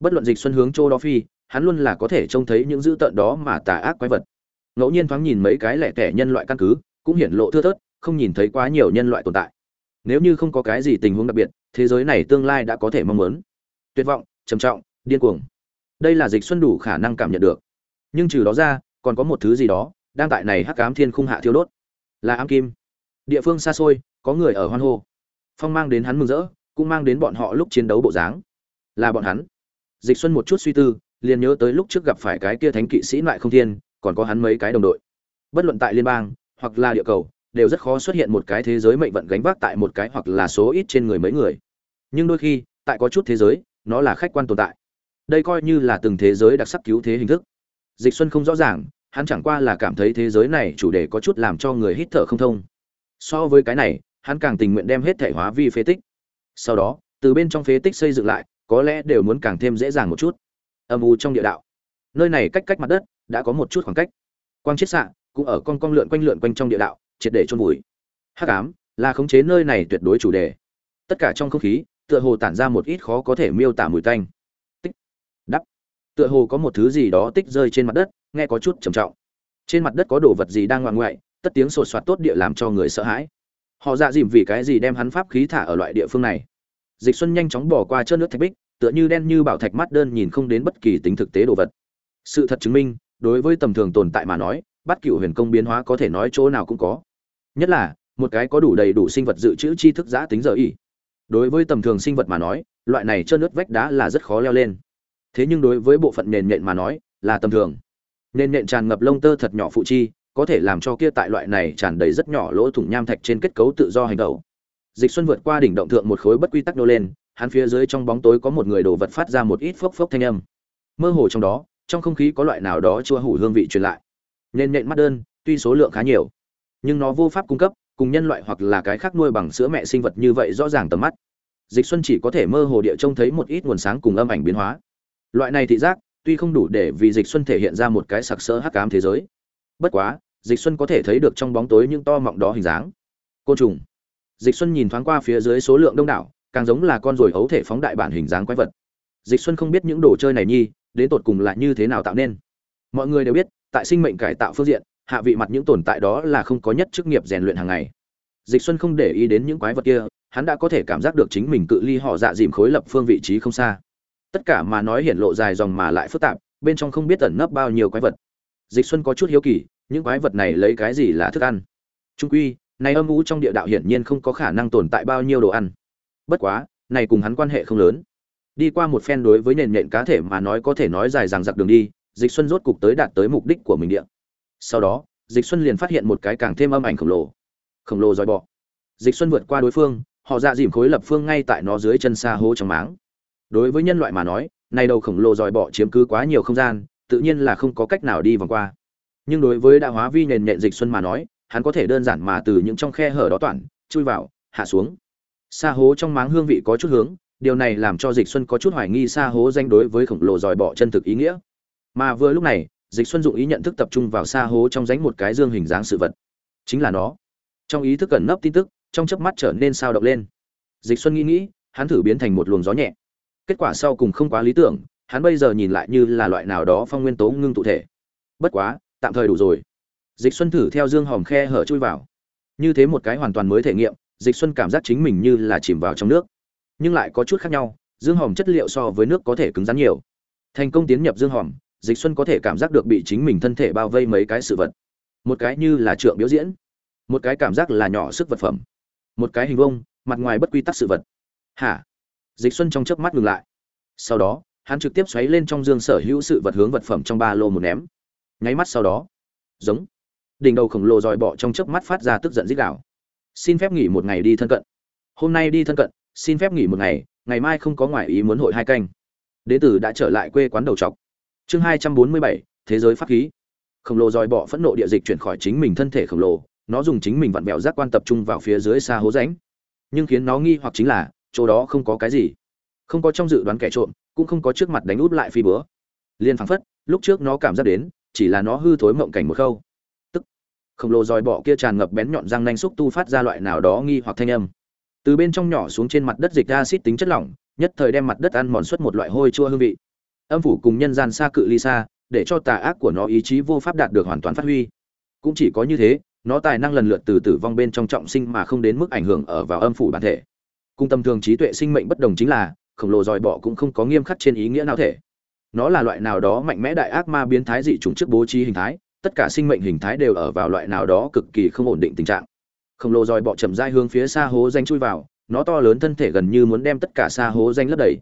bất luận dịch xuân hướng châu đó phi, hắn luôn là có thể trông thấy những dữ tợn đó mà tà ác quái vật. Ngẫu nhiên thoáng nhìn mấy cái lẻ tẻ nhân loại căn cứ, cũng hiển lộ thưa thớt, không nhìn thấy quá nhiều nhân loại tồn tại. Nếu như không có cái gì tình huống đặc biệt, thế giới này tương lai đã có thể mong muốn. Tuyệt vọng, trầm trọng, điên cuồng. Đây là dịch xuân đủ khả năng cảm nhận được. Nhưng trừ đó ra, còn có một thứ gì đó, đang tại này hắc ám thiên khung hạ thiêu đốt. Là ám kim. Địa phương xa xôi, có người ở hoan hô. Phong mang đến hắn mừng rỡ, cũng mang đến bọn họ lúc chiến đấu bộ dáng. Là bọn hắn dịch xuân một chút suy tư, liền nhớ tới lúc trước gặp phải cái kia thánh kỵ sĩ ngoại không thiên, còn có hắn mấy cái đồng đội. Bất luận tại liên bang, hoặc là địa cầu, đều rất khó xuất hiện một cái thế giới mệnh vận gánh vác tại một cái hoặc là số ít trên người mấy người. Nhưng đôi khi, tại có chút thế giới, nó là khách quan tồn tại. Đây coi như là từng thế giới đặc sắc cứu thế hình thức. Dịch xuân không rõ ràng, hắn chẳng qua là cảm thấy thế giới này chủ đề có chút làm cho người hít thở không thông. So với cái này, hắn càng tình nguyện đem hết thể hóa vi phế tích. Sau đó, từ bên trong phế tích xây dựng lại có lẽ đều muốn càng thêm dễ dàng một chút. Âm u trong địa đạo. Nơi này cách cách mặt đất, đã có một chút khoảng cách. Quang chiết xạ, cũng ở con con lượn quanh lượn quanh trong địa đạo, triệt để chôn vùi. Hắc ám, là khống chế nơi này tuyệt đối chủ đề. Tất cả trong không khí, tựa hồ tản ra một ít khó có thể miêu tả mùi tanh. Tích. Đắp. Tựa hồ có một thứ gì đó tích rơi trên mặt đất, nghe có chút trầm trọng. Trên mặt đất có đồ vật gì đang ngoạn ngoại, tất tiếng sột soạt tốt địa làm cho người sợ hãi. Họ dạ dìm vì cái gì đem hắn pháp khí thả ở loại địa phương này? Dịch xuân nhanh chóng bỏ qua chân nước thạch bích, tựa như đen như bảo thạch mắt đơn nhìn không đến bất kỳ tính thực tế đồ vật. Sự thật chứng minh, đối với tầm thường tồn tại mà nói, bắt cựu huyền công biến hóa có thể nói chỗ nào cũng có. Nhất là, một cái có đủ đầy đủ sinh vật dự trữ tri thức giã tính giờ ỉ. đối với tầm thường sinh vật mà nói, loại này trơn nước vách đá là rất khó leo lên. Thế nhưng đối với bộ phận nền nhện mà nói, là tầm thường. Nền nhện tràn ngập lông tơ thật nhỏ phụ chi, có thể làm cho kia tại loại này tràn đầy rất nhỏ lỗ thủng nham thạch trên kết cấu tự do hành động dịch xuân vượt qua đỉnh động thượng một khối bất quy tắc nô lên, hắn phía dưới trong bóng tối có một người đồ vật phát ra một ít phốc phốc thanh âm. Mơ hồ trong đó, trong không khí có loại nào đó chua hủ hương vị truyền lại. Nên nện mắt đơn, tuy số lượng khá nhiều, nhưng nó vô pháp cung cấp, cùng nhân loại hoặc là cái khác nuôi bằng sữa mẹ sinh vật như vậy rõ ràng tầm mắt. Dịch xuân chỉ có thể mơ hồ địa trông thấy một ít nguồn sáng cùng âm ảnh biến hóa. Loại này thị giác, tuy không đủ để vì dịch xuân thể hiện ra một cái sặc sỡ hắc ám thế giới. Bất quá, dịch xuân có thể thấy được trong bóng tối những to mọng đó hình dáng. Côn trùng dịch xuân nhìn thoáng qua phía dưới số lượng đông đảo, càng giống là con ruồi ấu thể phóng đại bản hình dáng quái vật. Dịch xuân không biết những đồ chơi này nhi, đến tột cùng là như thế nào tạo nên. Mọi người đều biết, tại sinh mệnh cải tạo phương diện, hạ vị mặt những tồn tại đó là không có nhất chức nghiệp rèn luyện hàng ngày. Dịch xuân không để ý đến những quái vật kia, hắn đã có thể cảm giác được chính mình cự ly họ dạ dìm khối lập phương vị trí không xa. Tất cả mà nói hiển lộ dài dòng mà lại phức tạp, bên trong không biết ẩn nấp bao nhiêu quái vật. Dịch xuân có chút hiếu kỳ, những quái vật này lấy cái gì là thức ăn? Trung quy này âm u trong địa đạo hiển nhiên không có khả năng tồn tại bao nhiêu đồ ăn. Bất quá, này cùng hắn quan hệ không lớn. Đi qua một phen đối với nền nện cá thể mà nói có thể nói dài dằng dặc đường đi, dịch xuân rốt cục tới đạt tới mục đích của mình địa. Sau đó, dịch xuân liền phát hiện một cái càng thêm âm ảnh khổng lồ. Khổng lồ dòi bọ. Dịch xuân vượt qua đối phương, họ dạ dìm khối lập phương ngay tại nó dưới chân xa hố trong máng. Đối với nhân loại mà nói, này đầu khổng lồ dòi bọ chiếm cứ quá nhiều không gian, tự nhiên là không có cách nào đi vòng qua. Nhưng đối với đã hóa vi nền nện dịch xuân mà nói hắn có thể đơn giản mà từ những trong khe hở đó toàn chui vào, hạ xuống. Xa hố trong máng hương vị có chút hướng, điều này làm cho dịch xuân có chút hoài nghi xa hố danh đối với khổng lồ dòi bọ chân thực ý nghĩa. Mà vừa lúc này, dịch xuân dụng ý nhận thức tập trung vào xa hố trong ránh một cái dương hình dáng sự vật. Chính là nó. Trong ý thức cẩn nấp tin tức, trong chớp mắt trở nên sao động lên. Dịch xuân nghĩ nghĩ, hắn thử biến thành một luồng gió nhẹ. Kết quả sau cùng không quá lý tưởng, hắn bây giờ nhìn lại như là loại nào đó phong nguyên tố ngưng tụ thể. Bất quá, tạm thời đủ rồi dịch xuân thử theo dương hòm khe hở chui vào. Như thế một cái hoàn toàn mới thể nghiệm, dịch xuân cảm giác chính mình như là chìm vào trong nước. Nhưng lại có chút khác nhau, dương hòm chất liệu so với nước có thể cứng rắn nhiều. Thành công tiến nhập dương hòm, dịch xuân có thể cảm giác được bị chính mình thân thể bao vây mấy cái sự vật. Một cái như là trượng biểu diễn, một cái cảm giác là nhỏ sức vật phẩm, một cái hình vông mặt ngoài bất quy tắc sự vật. Hả? Dịch xuân trong chớp mắt ngừng lại. Sau đó, hắn trực tiếp xoáy lên trong dương sở hữu sự vật hướng vật phẩm trong ba lô một ném. Nháy mắt sau đó, giống đỉnh đầu khổng lồ dòi bọ trong chớp mắt phát ra tức giận rít gào. xin phép nghỉ một ngày đi thân cận. Hôm nay đi thân cận, xin phép nghỉ một ngày ngày mai không có ngoại ý muốn hội hai canh. Đế tử đã trở lại quê quán đầu trọc. Chương hai trăm bốn mươi bảy, thế giới pháp khí. Khổng lồ dòi bọ phẫn nộ địa dịch chuyển khỏi chính mình thân thể khổng lồ, nó dùng chính mình vặn bẹo giác quan tập trung vào phía dưới xa hố rãnh. Nhưng khiến nó nghi hoặc chính là, chỗ đó không có cái gì. Không có trong dự đoán kẻ trộm, cũng không có trước mặt đánh út lại phi bữa liên phảng phất, lúc trước nó cảm giác đến, chỉ là nó hư thối mộng cảnh một khâu khổng lồ dòi bọ kia tràn ngập bén nhọn răng nanh xúc tu phát ra loại nào đó nghi hoặc thanh âm. Từ bên trong nhỏ xuống trên mặt đất dịch acid tính chất lỏng, nhất thời đem mặt đất ăn mòn xuất một loại hôi chua hương vị. Âm phủ cùng nhân gian xa cự ly xa, để cho tà ác của nó ý chí vô pháp đạt được hoàn toàn phát huy. Cũng chỉ có như thế, nó tài năng lần lượt từ tử vong bên trong trọng sinh mà không đến mức ảnh hưởng ở vào âm phủ bản thể. Cung tâm thường trí tuệ sinh mệnh bất đồng chính là, khổng lồ dòi bọ cũng không có nghiêm khắc trên ý nghĩa nào thể. Nó là loại nào đó mạnh mẽ đại ác ma biến thái dị chủng trước bố trí hình thái tất cả sinh mệnh hình thái đều ở vào loại nào đó cực kỳ không ổn định tình trạng. Khổng lồ dòi bọ chậm dai hướng phía xa hố danh chui vào, nó to lớn thân thể gần như muốn đem tất cả xa hố danh lấp đầy.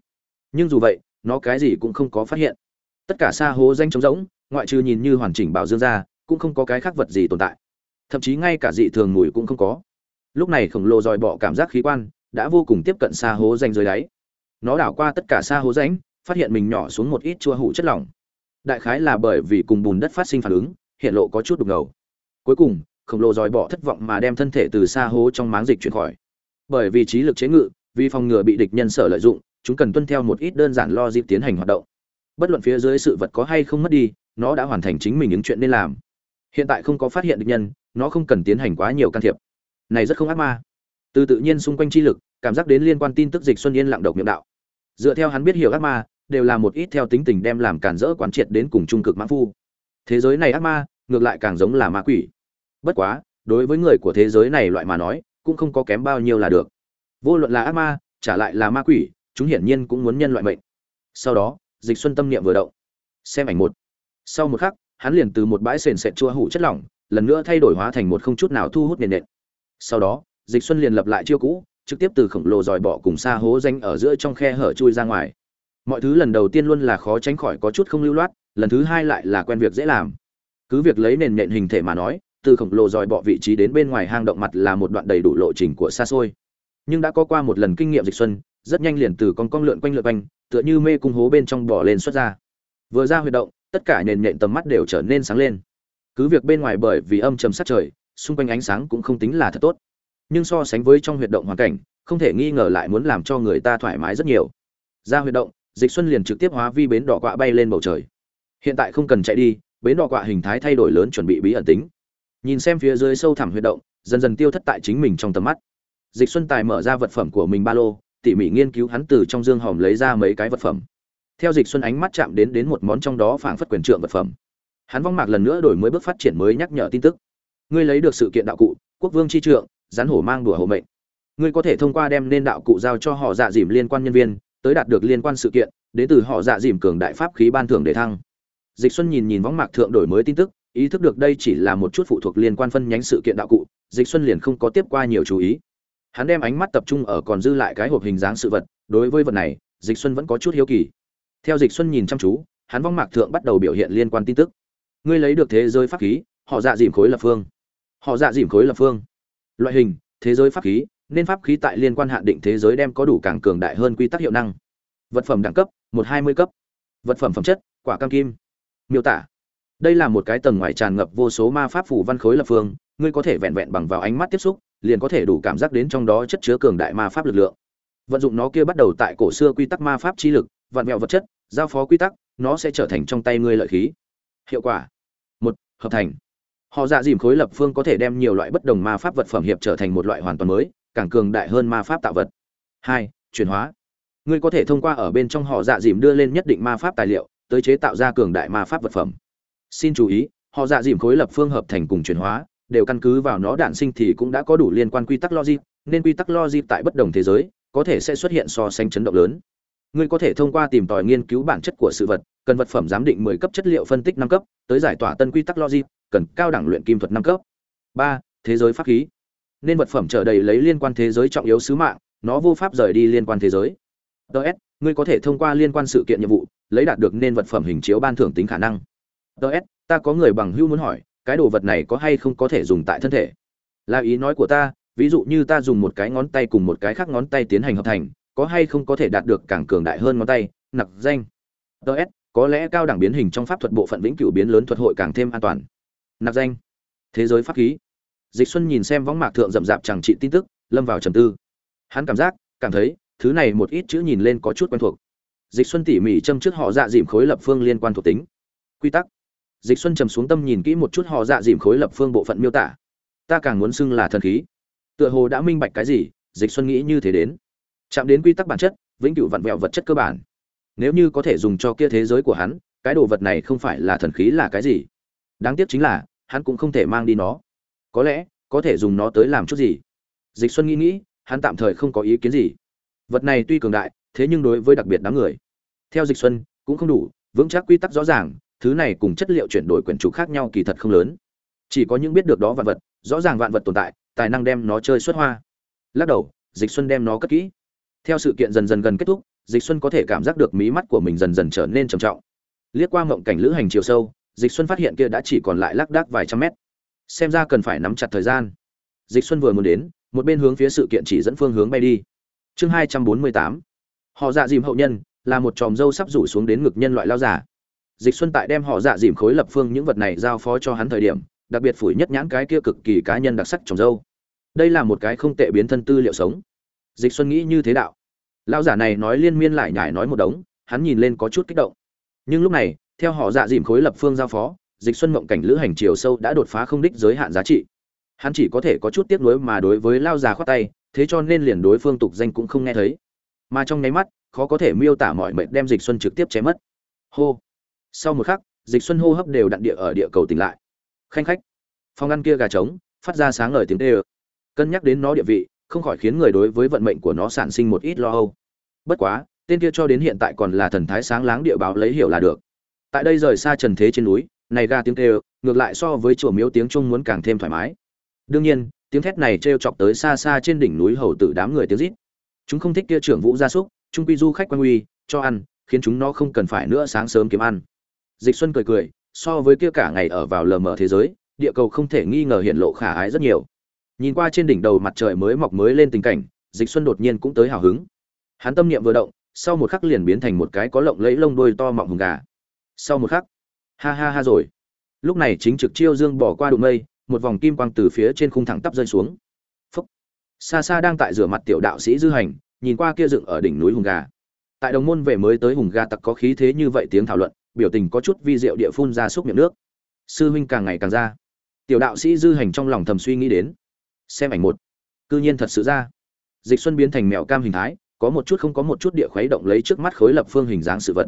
Nhưng dù vậy, nó cái gì cũng không có phát hiện. Tất cả xa hố danh trống rỗng, ngoại trừ nhìn như hoàn chỉnh bảo dương ra, cũng không có cái khác vật gì tồn tại. Thậm chí ngay cả dị thường mùi cũng không có. Lúc này khổng lồ dòi bọ cảm giác khí quan đã vô cùng tiếp cận xa hố danh dưới đáy. Nó đảo qua tất cả xa hố ránh phát hiện mình nhỏ xuống một ít chua hủ chất lỏng. Đại khái là bởi vì cùng bùn đất phát sinh phản ứng hiện lộ có chút đục ngầu. Cuối cùng, khổng lồ dòi bỏ thất vọng mà đem thân thể từ xa hố trong máng dịch chuyển khỏi. Bởi vì trí lực chế ngự, vì phòng ngừa bị địch nhân sở lợi dụng, chúng cần tuân theo một ít đơn giản lo dịp tiến hành hoạt động. Bất luận phía dưới sự vật có hay không mất đi, nó đã hoàn thành chính mình những chuyện nên làm. Hiện tại không có phát hiện địch nhân, nó không cần tiến hành quá nhiều can thiệp. Này rất không ác ma. Từ tự nhiên xung quanh chi lực, cảm giác đến liên quan tin tức dịch xuân yên lặng độc miệng đạo. Dựa theo hắn biết hiểu ác ma, đều là một ít theo tính tình đem làm cản rỡ quán triệt đến cùng trung cực mãn phu thế giới này ác ma, ngược lại càng giống là ma quỷ. Bất quá, đối với người của thế giới này loại mà nói, cũng không có kém bao nhiêu là được. Vô luận là ác ma, trả lại là ma quỷ, chúng hiển nhiên cũng muốn nhân loại mệnh. Sau đó, dịch xuân tâm niệm vừa động. Xem ảnh một. Sau một khắc, hắn liền từ một bãi sền sệt chua hủ chất lỏng, lần nữa thay đổi hóa thành một không chút nào thu hút nền nện sau đó, dịch xuân liền lập lại chiêu cũ, trực tiếp từ khổng lồ dòi bỏ cùng xa hố danh ở giữa trong khe hở chui ra ngoài mọi thứ lần đầu tiên luôn là khó tránh khỏi có chút không lưu loát, lần thứ hai lại là quen việc dễ làm. Cứ việc lấy nền nện hình thể mà nói, từ khổng lồ dòi bọ vị trí đến bên ngoài hang động mặt là một đoạn đầy đủ lộ trình của xa xôi. Nhưng đã có qua một lần kinh nghiệm dịch xuân, rất nhanh liền từ con con lượn quanh lượn quanh, tựa như mê cung hố bên trong bỏ lên xuất ra. Vừa ra huy động, tất cả nền nện tầm mắt đều trở nên sáng lên. Cứ việc bên ngoài bởi vì âm trầm sát trời, xung quanh ánh sáng cũng không tính là thật tốt. Nhưng so sánh với trong huyệt động hoàn cảnh, không thể nghi ngờ lại muốn làm cho người ta thoải mái rất nhiều. Ra huyệt động dịch xuân liền trực tiếp hóa vi bến đỏ quạ bay lên bầu trời. Hiện tại không cần chạy đi, bến đỏ quạ hình thái thay đổi lớn chuẩn bị bí ẩn tính. Nhìn xem phía dưới sâu thẳm huyệt động, dần dần tiêu thất tại chính mình trong tầm mắt. Dịch xuân tài mở ra vật phẩm của mình ba lô, tỉ mỉ nghiên cứu hắn từ trong dương hòm lấy ra mấy cái vật phẩm. Theo dịch xuân ánh mắt chạm đến đến một món trong đó phảng phất quyền trượng vật phẩm. Hắn vong mạc lần nữa đổi mới bước phát triển mới nhắc nhở tin tức. Ngươi lấy được sự kiện đạo cụ, quốc vương chi trượng, rắn hổ mang đùa hộ mệnh. Ngươi có thể thông qua đem nên đạo cụ giao cho họ dạ dìm liên quan nhân viên tới đạt được liên quan sự kiện, đến từ họ dạ dìm cường đại pháp khí ban thưởng để thăng. Dịch xuân nhìn nhìn võng mạc thượng đổi mới tin tức, ý thức được đây chỉ là một chút phụ thuộc liên quan phân nhánh sự kiện đạo cụ, dịch xuân liền không có tiếp qua nhiều chú ý. Hắn đem ánh mắt tập trung ở còn dư lại cái hộp hình dáng sự vật, đối với vật này, dịch xuân vẫn có chút hiếu kỳ. Theo dịch xuân nhìn chăm chú, hắn vong mạc thượng bắt đầu biểu hiện liên quan tin tức. Ngươi lấy được thế giới pháp khí, họ dạ dìm khối lập phương. Họ dạ dìm khối lập phương. Loại hình, thế giới pháp khí nên pháp khí tại liên quan hạn định thế giới đem có đủ càng cường đại hơn quy tắc hiệu năng. Vật phẩm đẳng cấp, một hai mươi cấp. Vật phẩm phẩm chất, quả cam kim. Miêu tả. Đây là một cái tầng ngoài tràn ngập vô số ma pháp phủ văn khối lập phương, ngươi có thể vẹn vẹn bằng vào ánh mắt tiếp xúc, liền có thể đủ cảm giác đến trong đó chất chứa cường đại ma pháp lực lượng. Vận dụng nó kia bắt đầu tại cổ xưa quy tắc ma pháp chi lực, vạn mẹo vật chất, giao phó quy tắc, nó sẽ trở thành trong tay ngươi lợi khí. Hiệu quả. Một, hợp thành. Họ dạ dìm khối lập phương có thể đem nhiều loại bất đồng ma pháp vật phẩm hiệp trở thành một loại hoàn toàn mới càng cường đại hơn ma pháp tạo vật. Hai, chuyển hóa. Ngươi có thể thông qua ở bên trong họ dạ dìm đưa lên nhất định ma pháp tài liệu, tới chế tạo ra cường đại ma pháp vật phẩm. Xin chú ý, họ dạ dìm khối lập phương hợp thành cùng chuyển hóa, đều căn cứ vào nó đản sinh thì cũng đã có đủ liên quan quy tắc logic, nên quy tắc logic tại bất đồng thế giới, có thể sẽ xuất hiện so sánh chấn động lớn. Ngươi có thể thông qua tìm tòi nghiên cứu bản chất của sự vật, cần vật phẩm giám định 10 cấp chất liệu phân tích năm cấp, tới giải tỏa tân quy tắc logic, cần cao đẳng luyện kim thuật năm cấp. Ba, thế giới pháp khí nên vật phẩm trở đầy lấy liên quan thế giới trọng yếu sứ mạng, nó vô pháp rời đi liên quan thế giới. Ts ngươi có thể thông qua liên quan sự kiện nhiệm vụ, lấy đạt được nên vật phẩm hình chiếu ban thưởng tính khả năng. Ts ta có người bằng hữu muốn hỏi, cái đồ vật này có hay không có thể dùng tại thân thể? Là ý nói của ta, ví dụ như ta dùng một cái ngón tay cùng một cái khác ngón tay tiến hành hợp thành, có hay không có thể đạt được càng cường đại hơn ngón tay? Nặc danh. Ts có lẽ cao đẳng biến hình trong pháp thuật bộ phận vĩnh cửu biến lớn thuật hội càng thêm an toàn. Nặc danh. Thế giới pháp khí dịch xuân nhìn xem võng mạc thượng rậm rạp chẳng trị tin tức, lâm vào trầm tư. Hắn cảm giác, cảm thấy, thứ này một ít chữ nhìn lên có chút quen thuộc. Dịch xuân tỉ mỉ châm trước họ dạ dìm khối lập phương liên quan thuộc tính. Quy tắc. Dịch xuân trầm xuống tâm nhìn kỹ một chút họ dạ dìm khối lập phương bộ phận miêu tả. Ta càng muốn xưng là thần khí. Tựa hồ đã minh bạch cái gì, dịch xuân nghĩ như thế đến. Chạm đến quy tắc bản chất, vĩnh cửu vặn vẹo vật chất cơ bản. Nếu như có thể dùng cho kia thế giới của hắn, cái đồ vật này không phải là thần khí là cái gì. Đáng tiếc chính là, hắn cũng không thể mang đi nó có lẽ có thể dùng nó tới làm chút gì. Dịch xuân nghĩ nghĩ, hắn tạm thời không có ý kiến gì. Vật này tuy cường đại, thế nhưng đối với đặc biệt đám người. Theo dịch xuân, cũng không đủ, vững chắc quy tắc rõ ràng, thứ này cùng chất liệu chuyển đổi quyển trục khác nhau kỳ thật không lớn. Chỉ có những biết được đó vạn vật, rõ ràng vạn vật tồn tại, tài năng đem nó chơi xuất hoa. Lắc đầu, dịch xuân đem nó cất kỹ. Theo sự kiện dần dần gần kết thúc, dịch xuân có thể cảm giác được mí mắt của mình dần dần trở nên trầm trọng. Liếc qua mộng cảnh lữ hành chiều sâu, dịch xuân phát hiện kia đã chỉ còn lại lác đác vài trăm mét xem ra cần phải nắm chặt thời gian. Dịch xuân vừa muốn đến, một bên hướng phía sự kiện chỉ dẫn phương hướng bay đi. Chương hai trăm bốn mươi tám. Họ dạ dìm hậu nhân, là một tròm dâu sắp rủ xuống đến ngực nhân loại lao giả dịch xuân tại đem họ dạ dìm khối lập phương những vật này giao phó cho hắn thời điểm, đặc biệt phủi nhất nhãn cái kia cực kỳ cá nhân đặc sắc trồng dâu. Đây là một cái không tệ biến thân tư liệu sống. Dịch xuân nghĩ như thế đạo. Lao giả này nói liên miên lại nhải nói một đống, hắn nhìn lên có chút kích động. Nhưng lúc này, theo họ dạ dìm khối lập phương giao phó dịch xuân mộng cảnh lữ hành chiều sâu đã đột phá không đích giới hạn giá trị. Hắn chỉ có thể có chút tiếc nuối mà đối với lao già khoát tay, thế cho nên liền đối phương tục danh cũng không nghe thấy. Mà trong nháy mắt, khó có thể miêu tả mọi mệnh đem dịch xuân trực tiếp chém mất. Hô. Sau một khắc, dịch xuân hô hấp đều đặn địa ở địa cầu tỉnh lại. Khanh khách. Phòng ăn kia gà trống, phát ra sáng ngời tiếng tê ơ cân nhắc đến nó địa vị, không khỏi khiến người đối với vận mệnh của nó sản sinh một ít lo âu. Bất quá, tên kia cho đến hiện tại còn là thần thái sáng láng địa báo lấy hiểu là được. Tại đây rời xa trần thế trên núi này ga tiếng kêu, ngược lại so với chùa miếu tiếng trung muốn càng thêm thoải mái. Đương nhiên, tiếng thét này trêu chọc tới xa xa trên đỉnh núi hầu tử đám người tiếng rít. Chúng không thích kia trưởng vũ gia súc trung quy du khách quan uy, cho ăn, khiến chúng nó không cần phải nữa sáng sớm kiếm ăn. Dịch xuân cười cười, so với kia cả ngày ở vào lờ mờ thế giới, địa cầu không thể nghi ngờ hiện lộ khả ái rất nhiều. Nhìn qua trên đỉnh đầu mặt trời mới mọc mới lên tình cảnh, dịch xuân đột nhiên cũng tới hào hứng. Hắn tâm niệm vừa động, sau một khắc liền biến thành một cái có lộng lẫy lông đuôi to mọng hùng gà. Sau một khắc ha ha ha rồi. Lúc này chính trực chiêu dương bỏ qua đụng mây, một vòng kim quang từ phía trên khung thẳng tắp rơi xuống. Phúc. Xa xa đang tại rửa mặt tiểu đạo sĩ dư hành, nhìn qua kia dựng ở đỉnh núi hùng gà. Tại đồng môn về mới tới hùng gà tặc có khí thế như vậy tiếng thảo luận, biểu tình có chút vi diệu địa phun ra xúc miệng nước. Sư huynh càng ngày càng ra. Tiểu đạo sĩ dư hành trong lòng thầm suy nghĩ đến. Xem ảnh một. Cư nhiên thật sự ra. Dịch xuân biến thành mèo cam hình thái, có một chút không có một chút địa khuấy động lấy trước mắt khối lập phương hình dáng sự vật.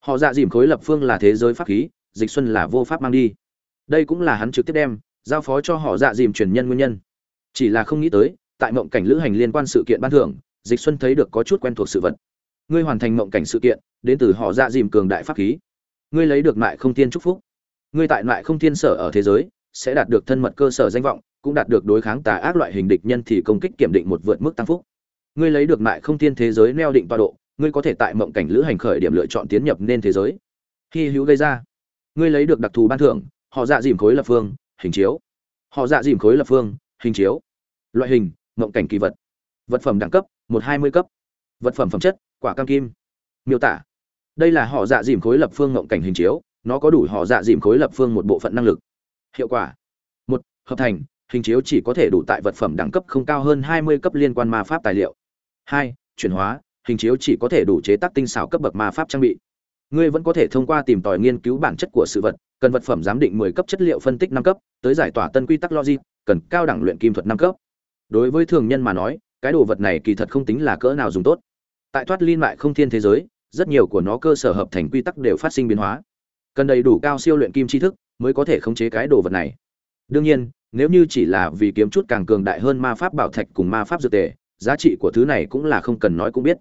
Họ dạ dìm khối lập phương là thế giới pháp khí dịch xuân là vô pháp mang đi. Đây cũng là hắn trực tiếp đem, giao phó cho họ dạ dìm truyền nhân nguyên nhân. Chỉ là không nghĩ tới, tại mộng cảnh lữ hành liên quan sự kiện ban thưởng, dịch xuân thấy được có chút quen thuộc sự vật. Ngươi hoàn thành mộng cảnh sự kiện, đến từ họ dạ dìm cường đại pháp khí. Ngươi lấy được mại không tiên chúc phúc. Ngươi tại mại không tiên sở ở thế giới, sẽ đạt được thân mật cơ sở danh vọng, cũng đạt được đối kháng tà ác loại hình địch nhân thì công kích kiểm định một vượt mức tăng phúc. Ngươi lấy được mại không tiên thế giới neo định tọa độ, ngươi có thể tại mộng cảnh lữ hành khởi điểm lựa chọn tiến nhập nên thế giới. Hy hữu gây ra ngươi lấy được đặc thù ban thưởng, họ dạ dìm khối lập phương, hình chiếu. Họ dạ dìm khối lập phương, hình chiếu. Loại hình mộng cảnh kỳ vật. Vật phẩm đẳng cấp, một hai mươi cấp. Vật phẩm phẩm chất, quả cam kim. Miêu tả. Đây là họ dạ dìm khối lập phương mộng cảnh hình chiếu, nó có đủ họ dạ dìm khối lập phương một bộ phận năng lực. Hiệu quả. Một, hợp thành, hình chiếu chỉ có thể đủ tại vật phẩm đẳng cấp không cao hơn hai mươi cấp liên quan ma pháp tài liệu. Hai, chuyển hóa, hình chiếu chỉ có thể đủ chế tác tinh xảo cấp bậc ma pháp trang bị ngươi vẫn có thể thông qua tìm tòi nghiên cứu bản chất của sự vật, cần vật phẩm giám định 10 cấp chất liệu phân tích năm cấp, tới giải tỏa tân quy tắc logic, cần cao đẳng luyện kim thuật năm cấp. Đối với thường nhân mà nói, cái đồ vật này kỳ thật không tính là cỡ nào dùng tốt. Tại thoát liên mại không thiên thế giới, rất nhiều của nó cơ sở hợp thành quy tắc đều phát sinh biến hóa. Cần đầy đủ cao siêu luyện kim tri thức mới có thể khống chế cái đồ vật này. Đương nhiên, nếu như chỉ là vì kiếm chút càng cường đại hơn ma pháp bảo thạch cùng ma pháp dược tề, giá trị của thứ này cũng là không cần nói cũng biết.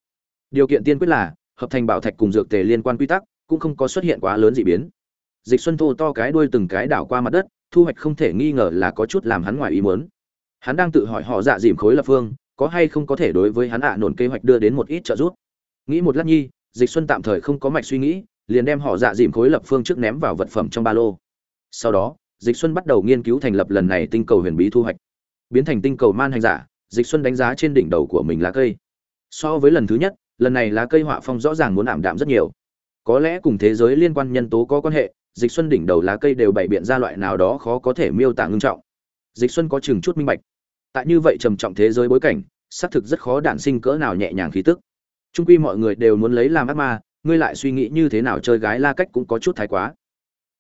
Điều kiện tiên quyết là hợp thành bảo thạch cùng dược tề liên quan quy tắc, cũng không có xuất hiện quá lớn dị biến. Dịch xuân thô to cái đuôi từng cái đảo qua mặt đất, thu hoạch không thể nghi ngờ là có chút làm hắn ngoài ý muốn. Hắn đang tự hỏi họ dạ dìm khối lập phương, có hay không có thể đối với hắn ạ à nổn kế hoạch đưa đến một ít trợ giúp. Nghĩ một lát nhi, dịch xuân tạm thời không có mạch suy nghĩ, liền đem họ dạ dìm khối lập phương trước ném vào vật phẩm trong ba lô. Sau đó, dịch xuân bắt đầu nghiên cứu thành lập lần này tinh cầu huyền bí thu hoạch. Biến thành tinh cầu man hành giả, dịch xuân đánh giá trên đỉnh đầu của mình lá cây. So với lần thứ nhất lần này lá cây họa phong rõ ràng muốn ảm đạm rất nhiều. Có lẽ cùng thế giới liên quan nhân tố có quan hệ, dịch xuân đỉnh đầu lá cây đều bày biện ra loại nào đó khó có thể miêu tả ngưng trọng. Dịch xuân có chừng chút minh bạch. Tại như vậy trầm trọng thế giới bối cảnh, xác thực rất khó đản sinh cỡ nào nhẹ nhàng khí tức. Trung quy mọi người đều muốn lấy làm ác ma, ngươi lại suy nghĩ như thế nào chơi gái la cách cũng có chút thái quá.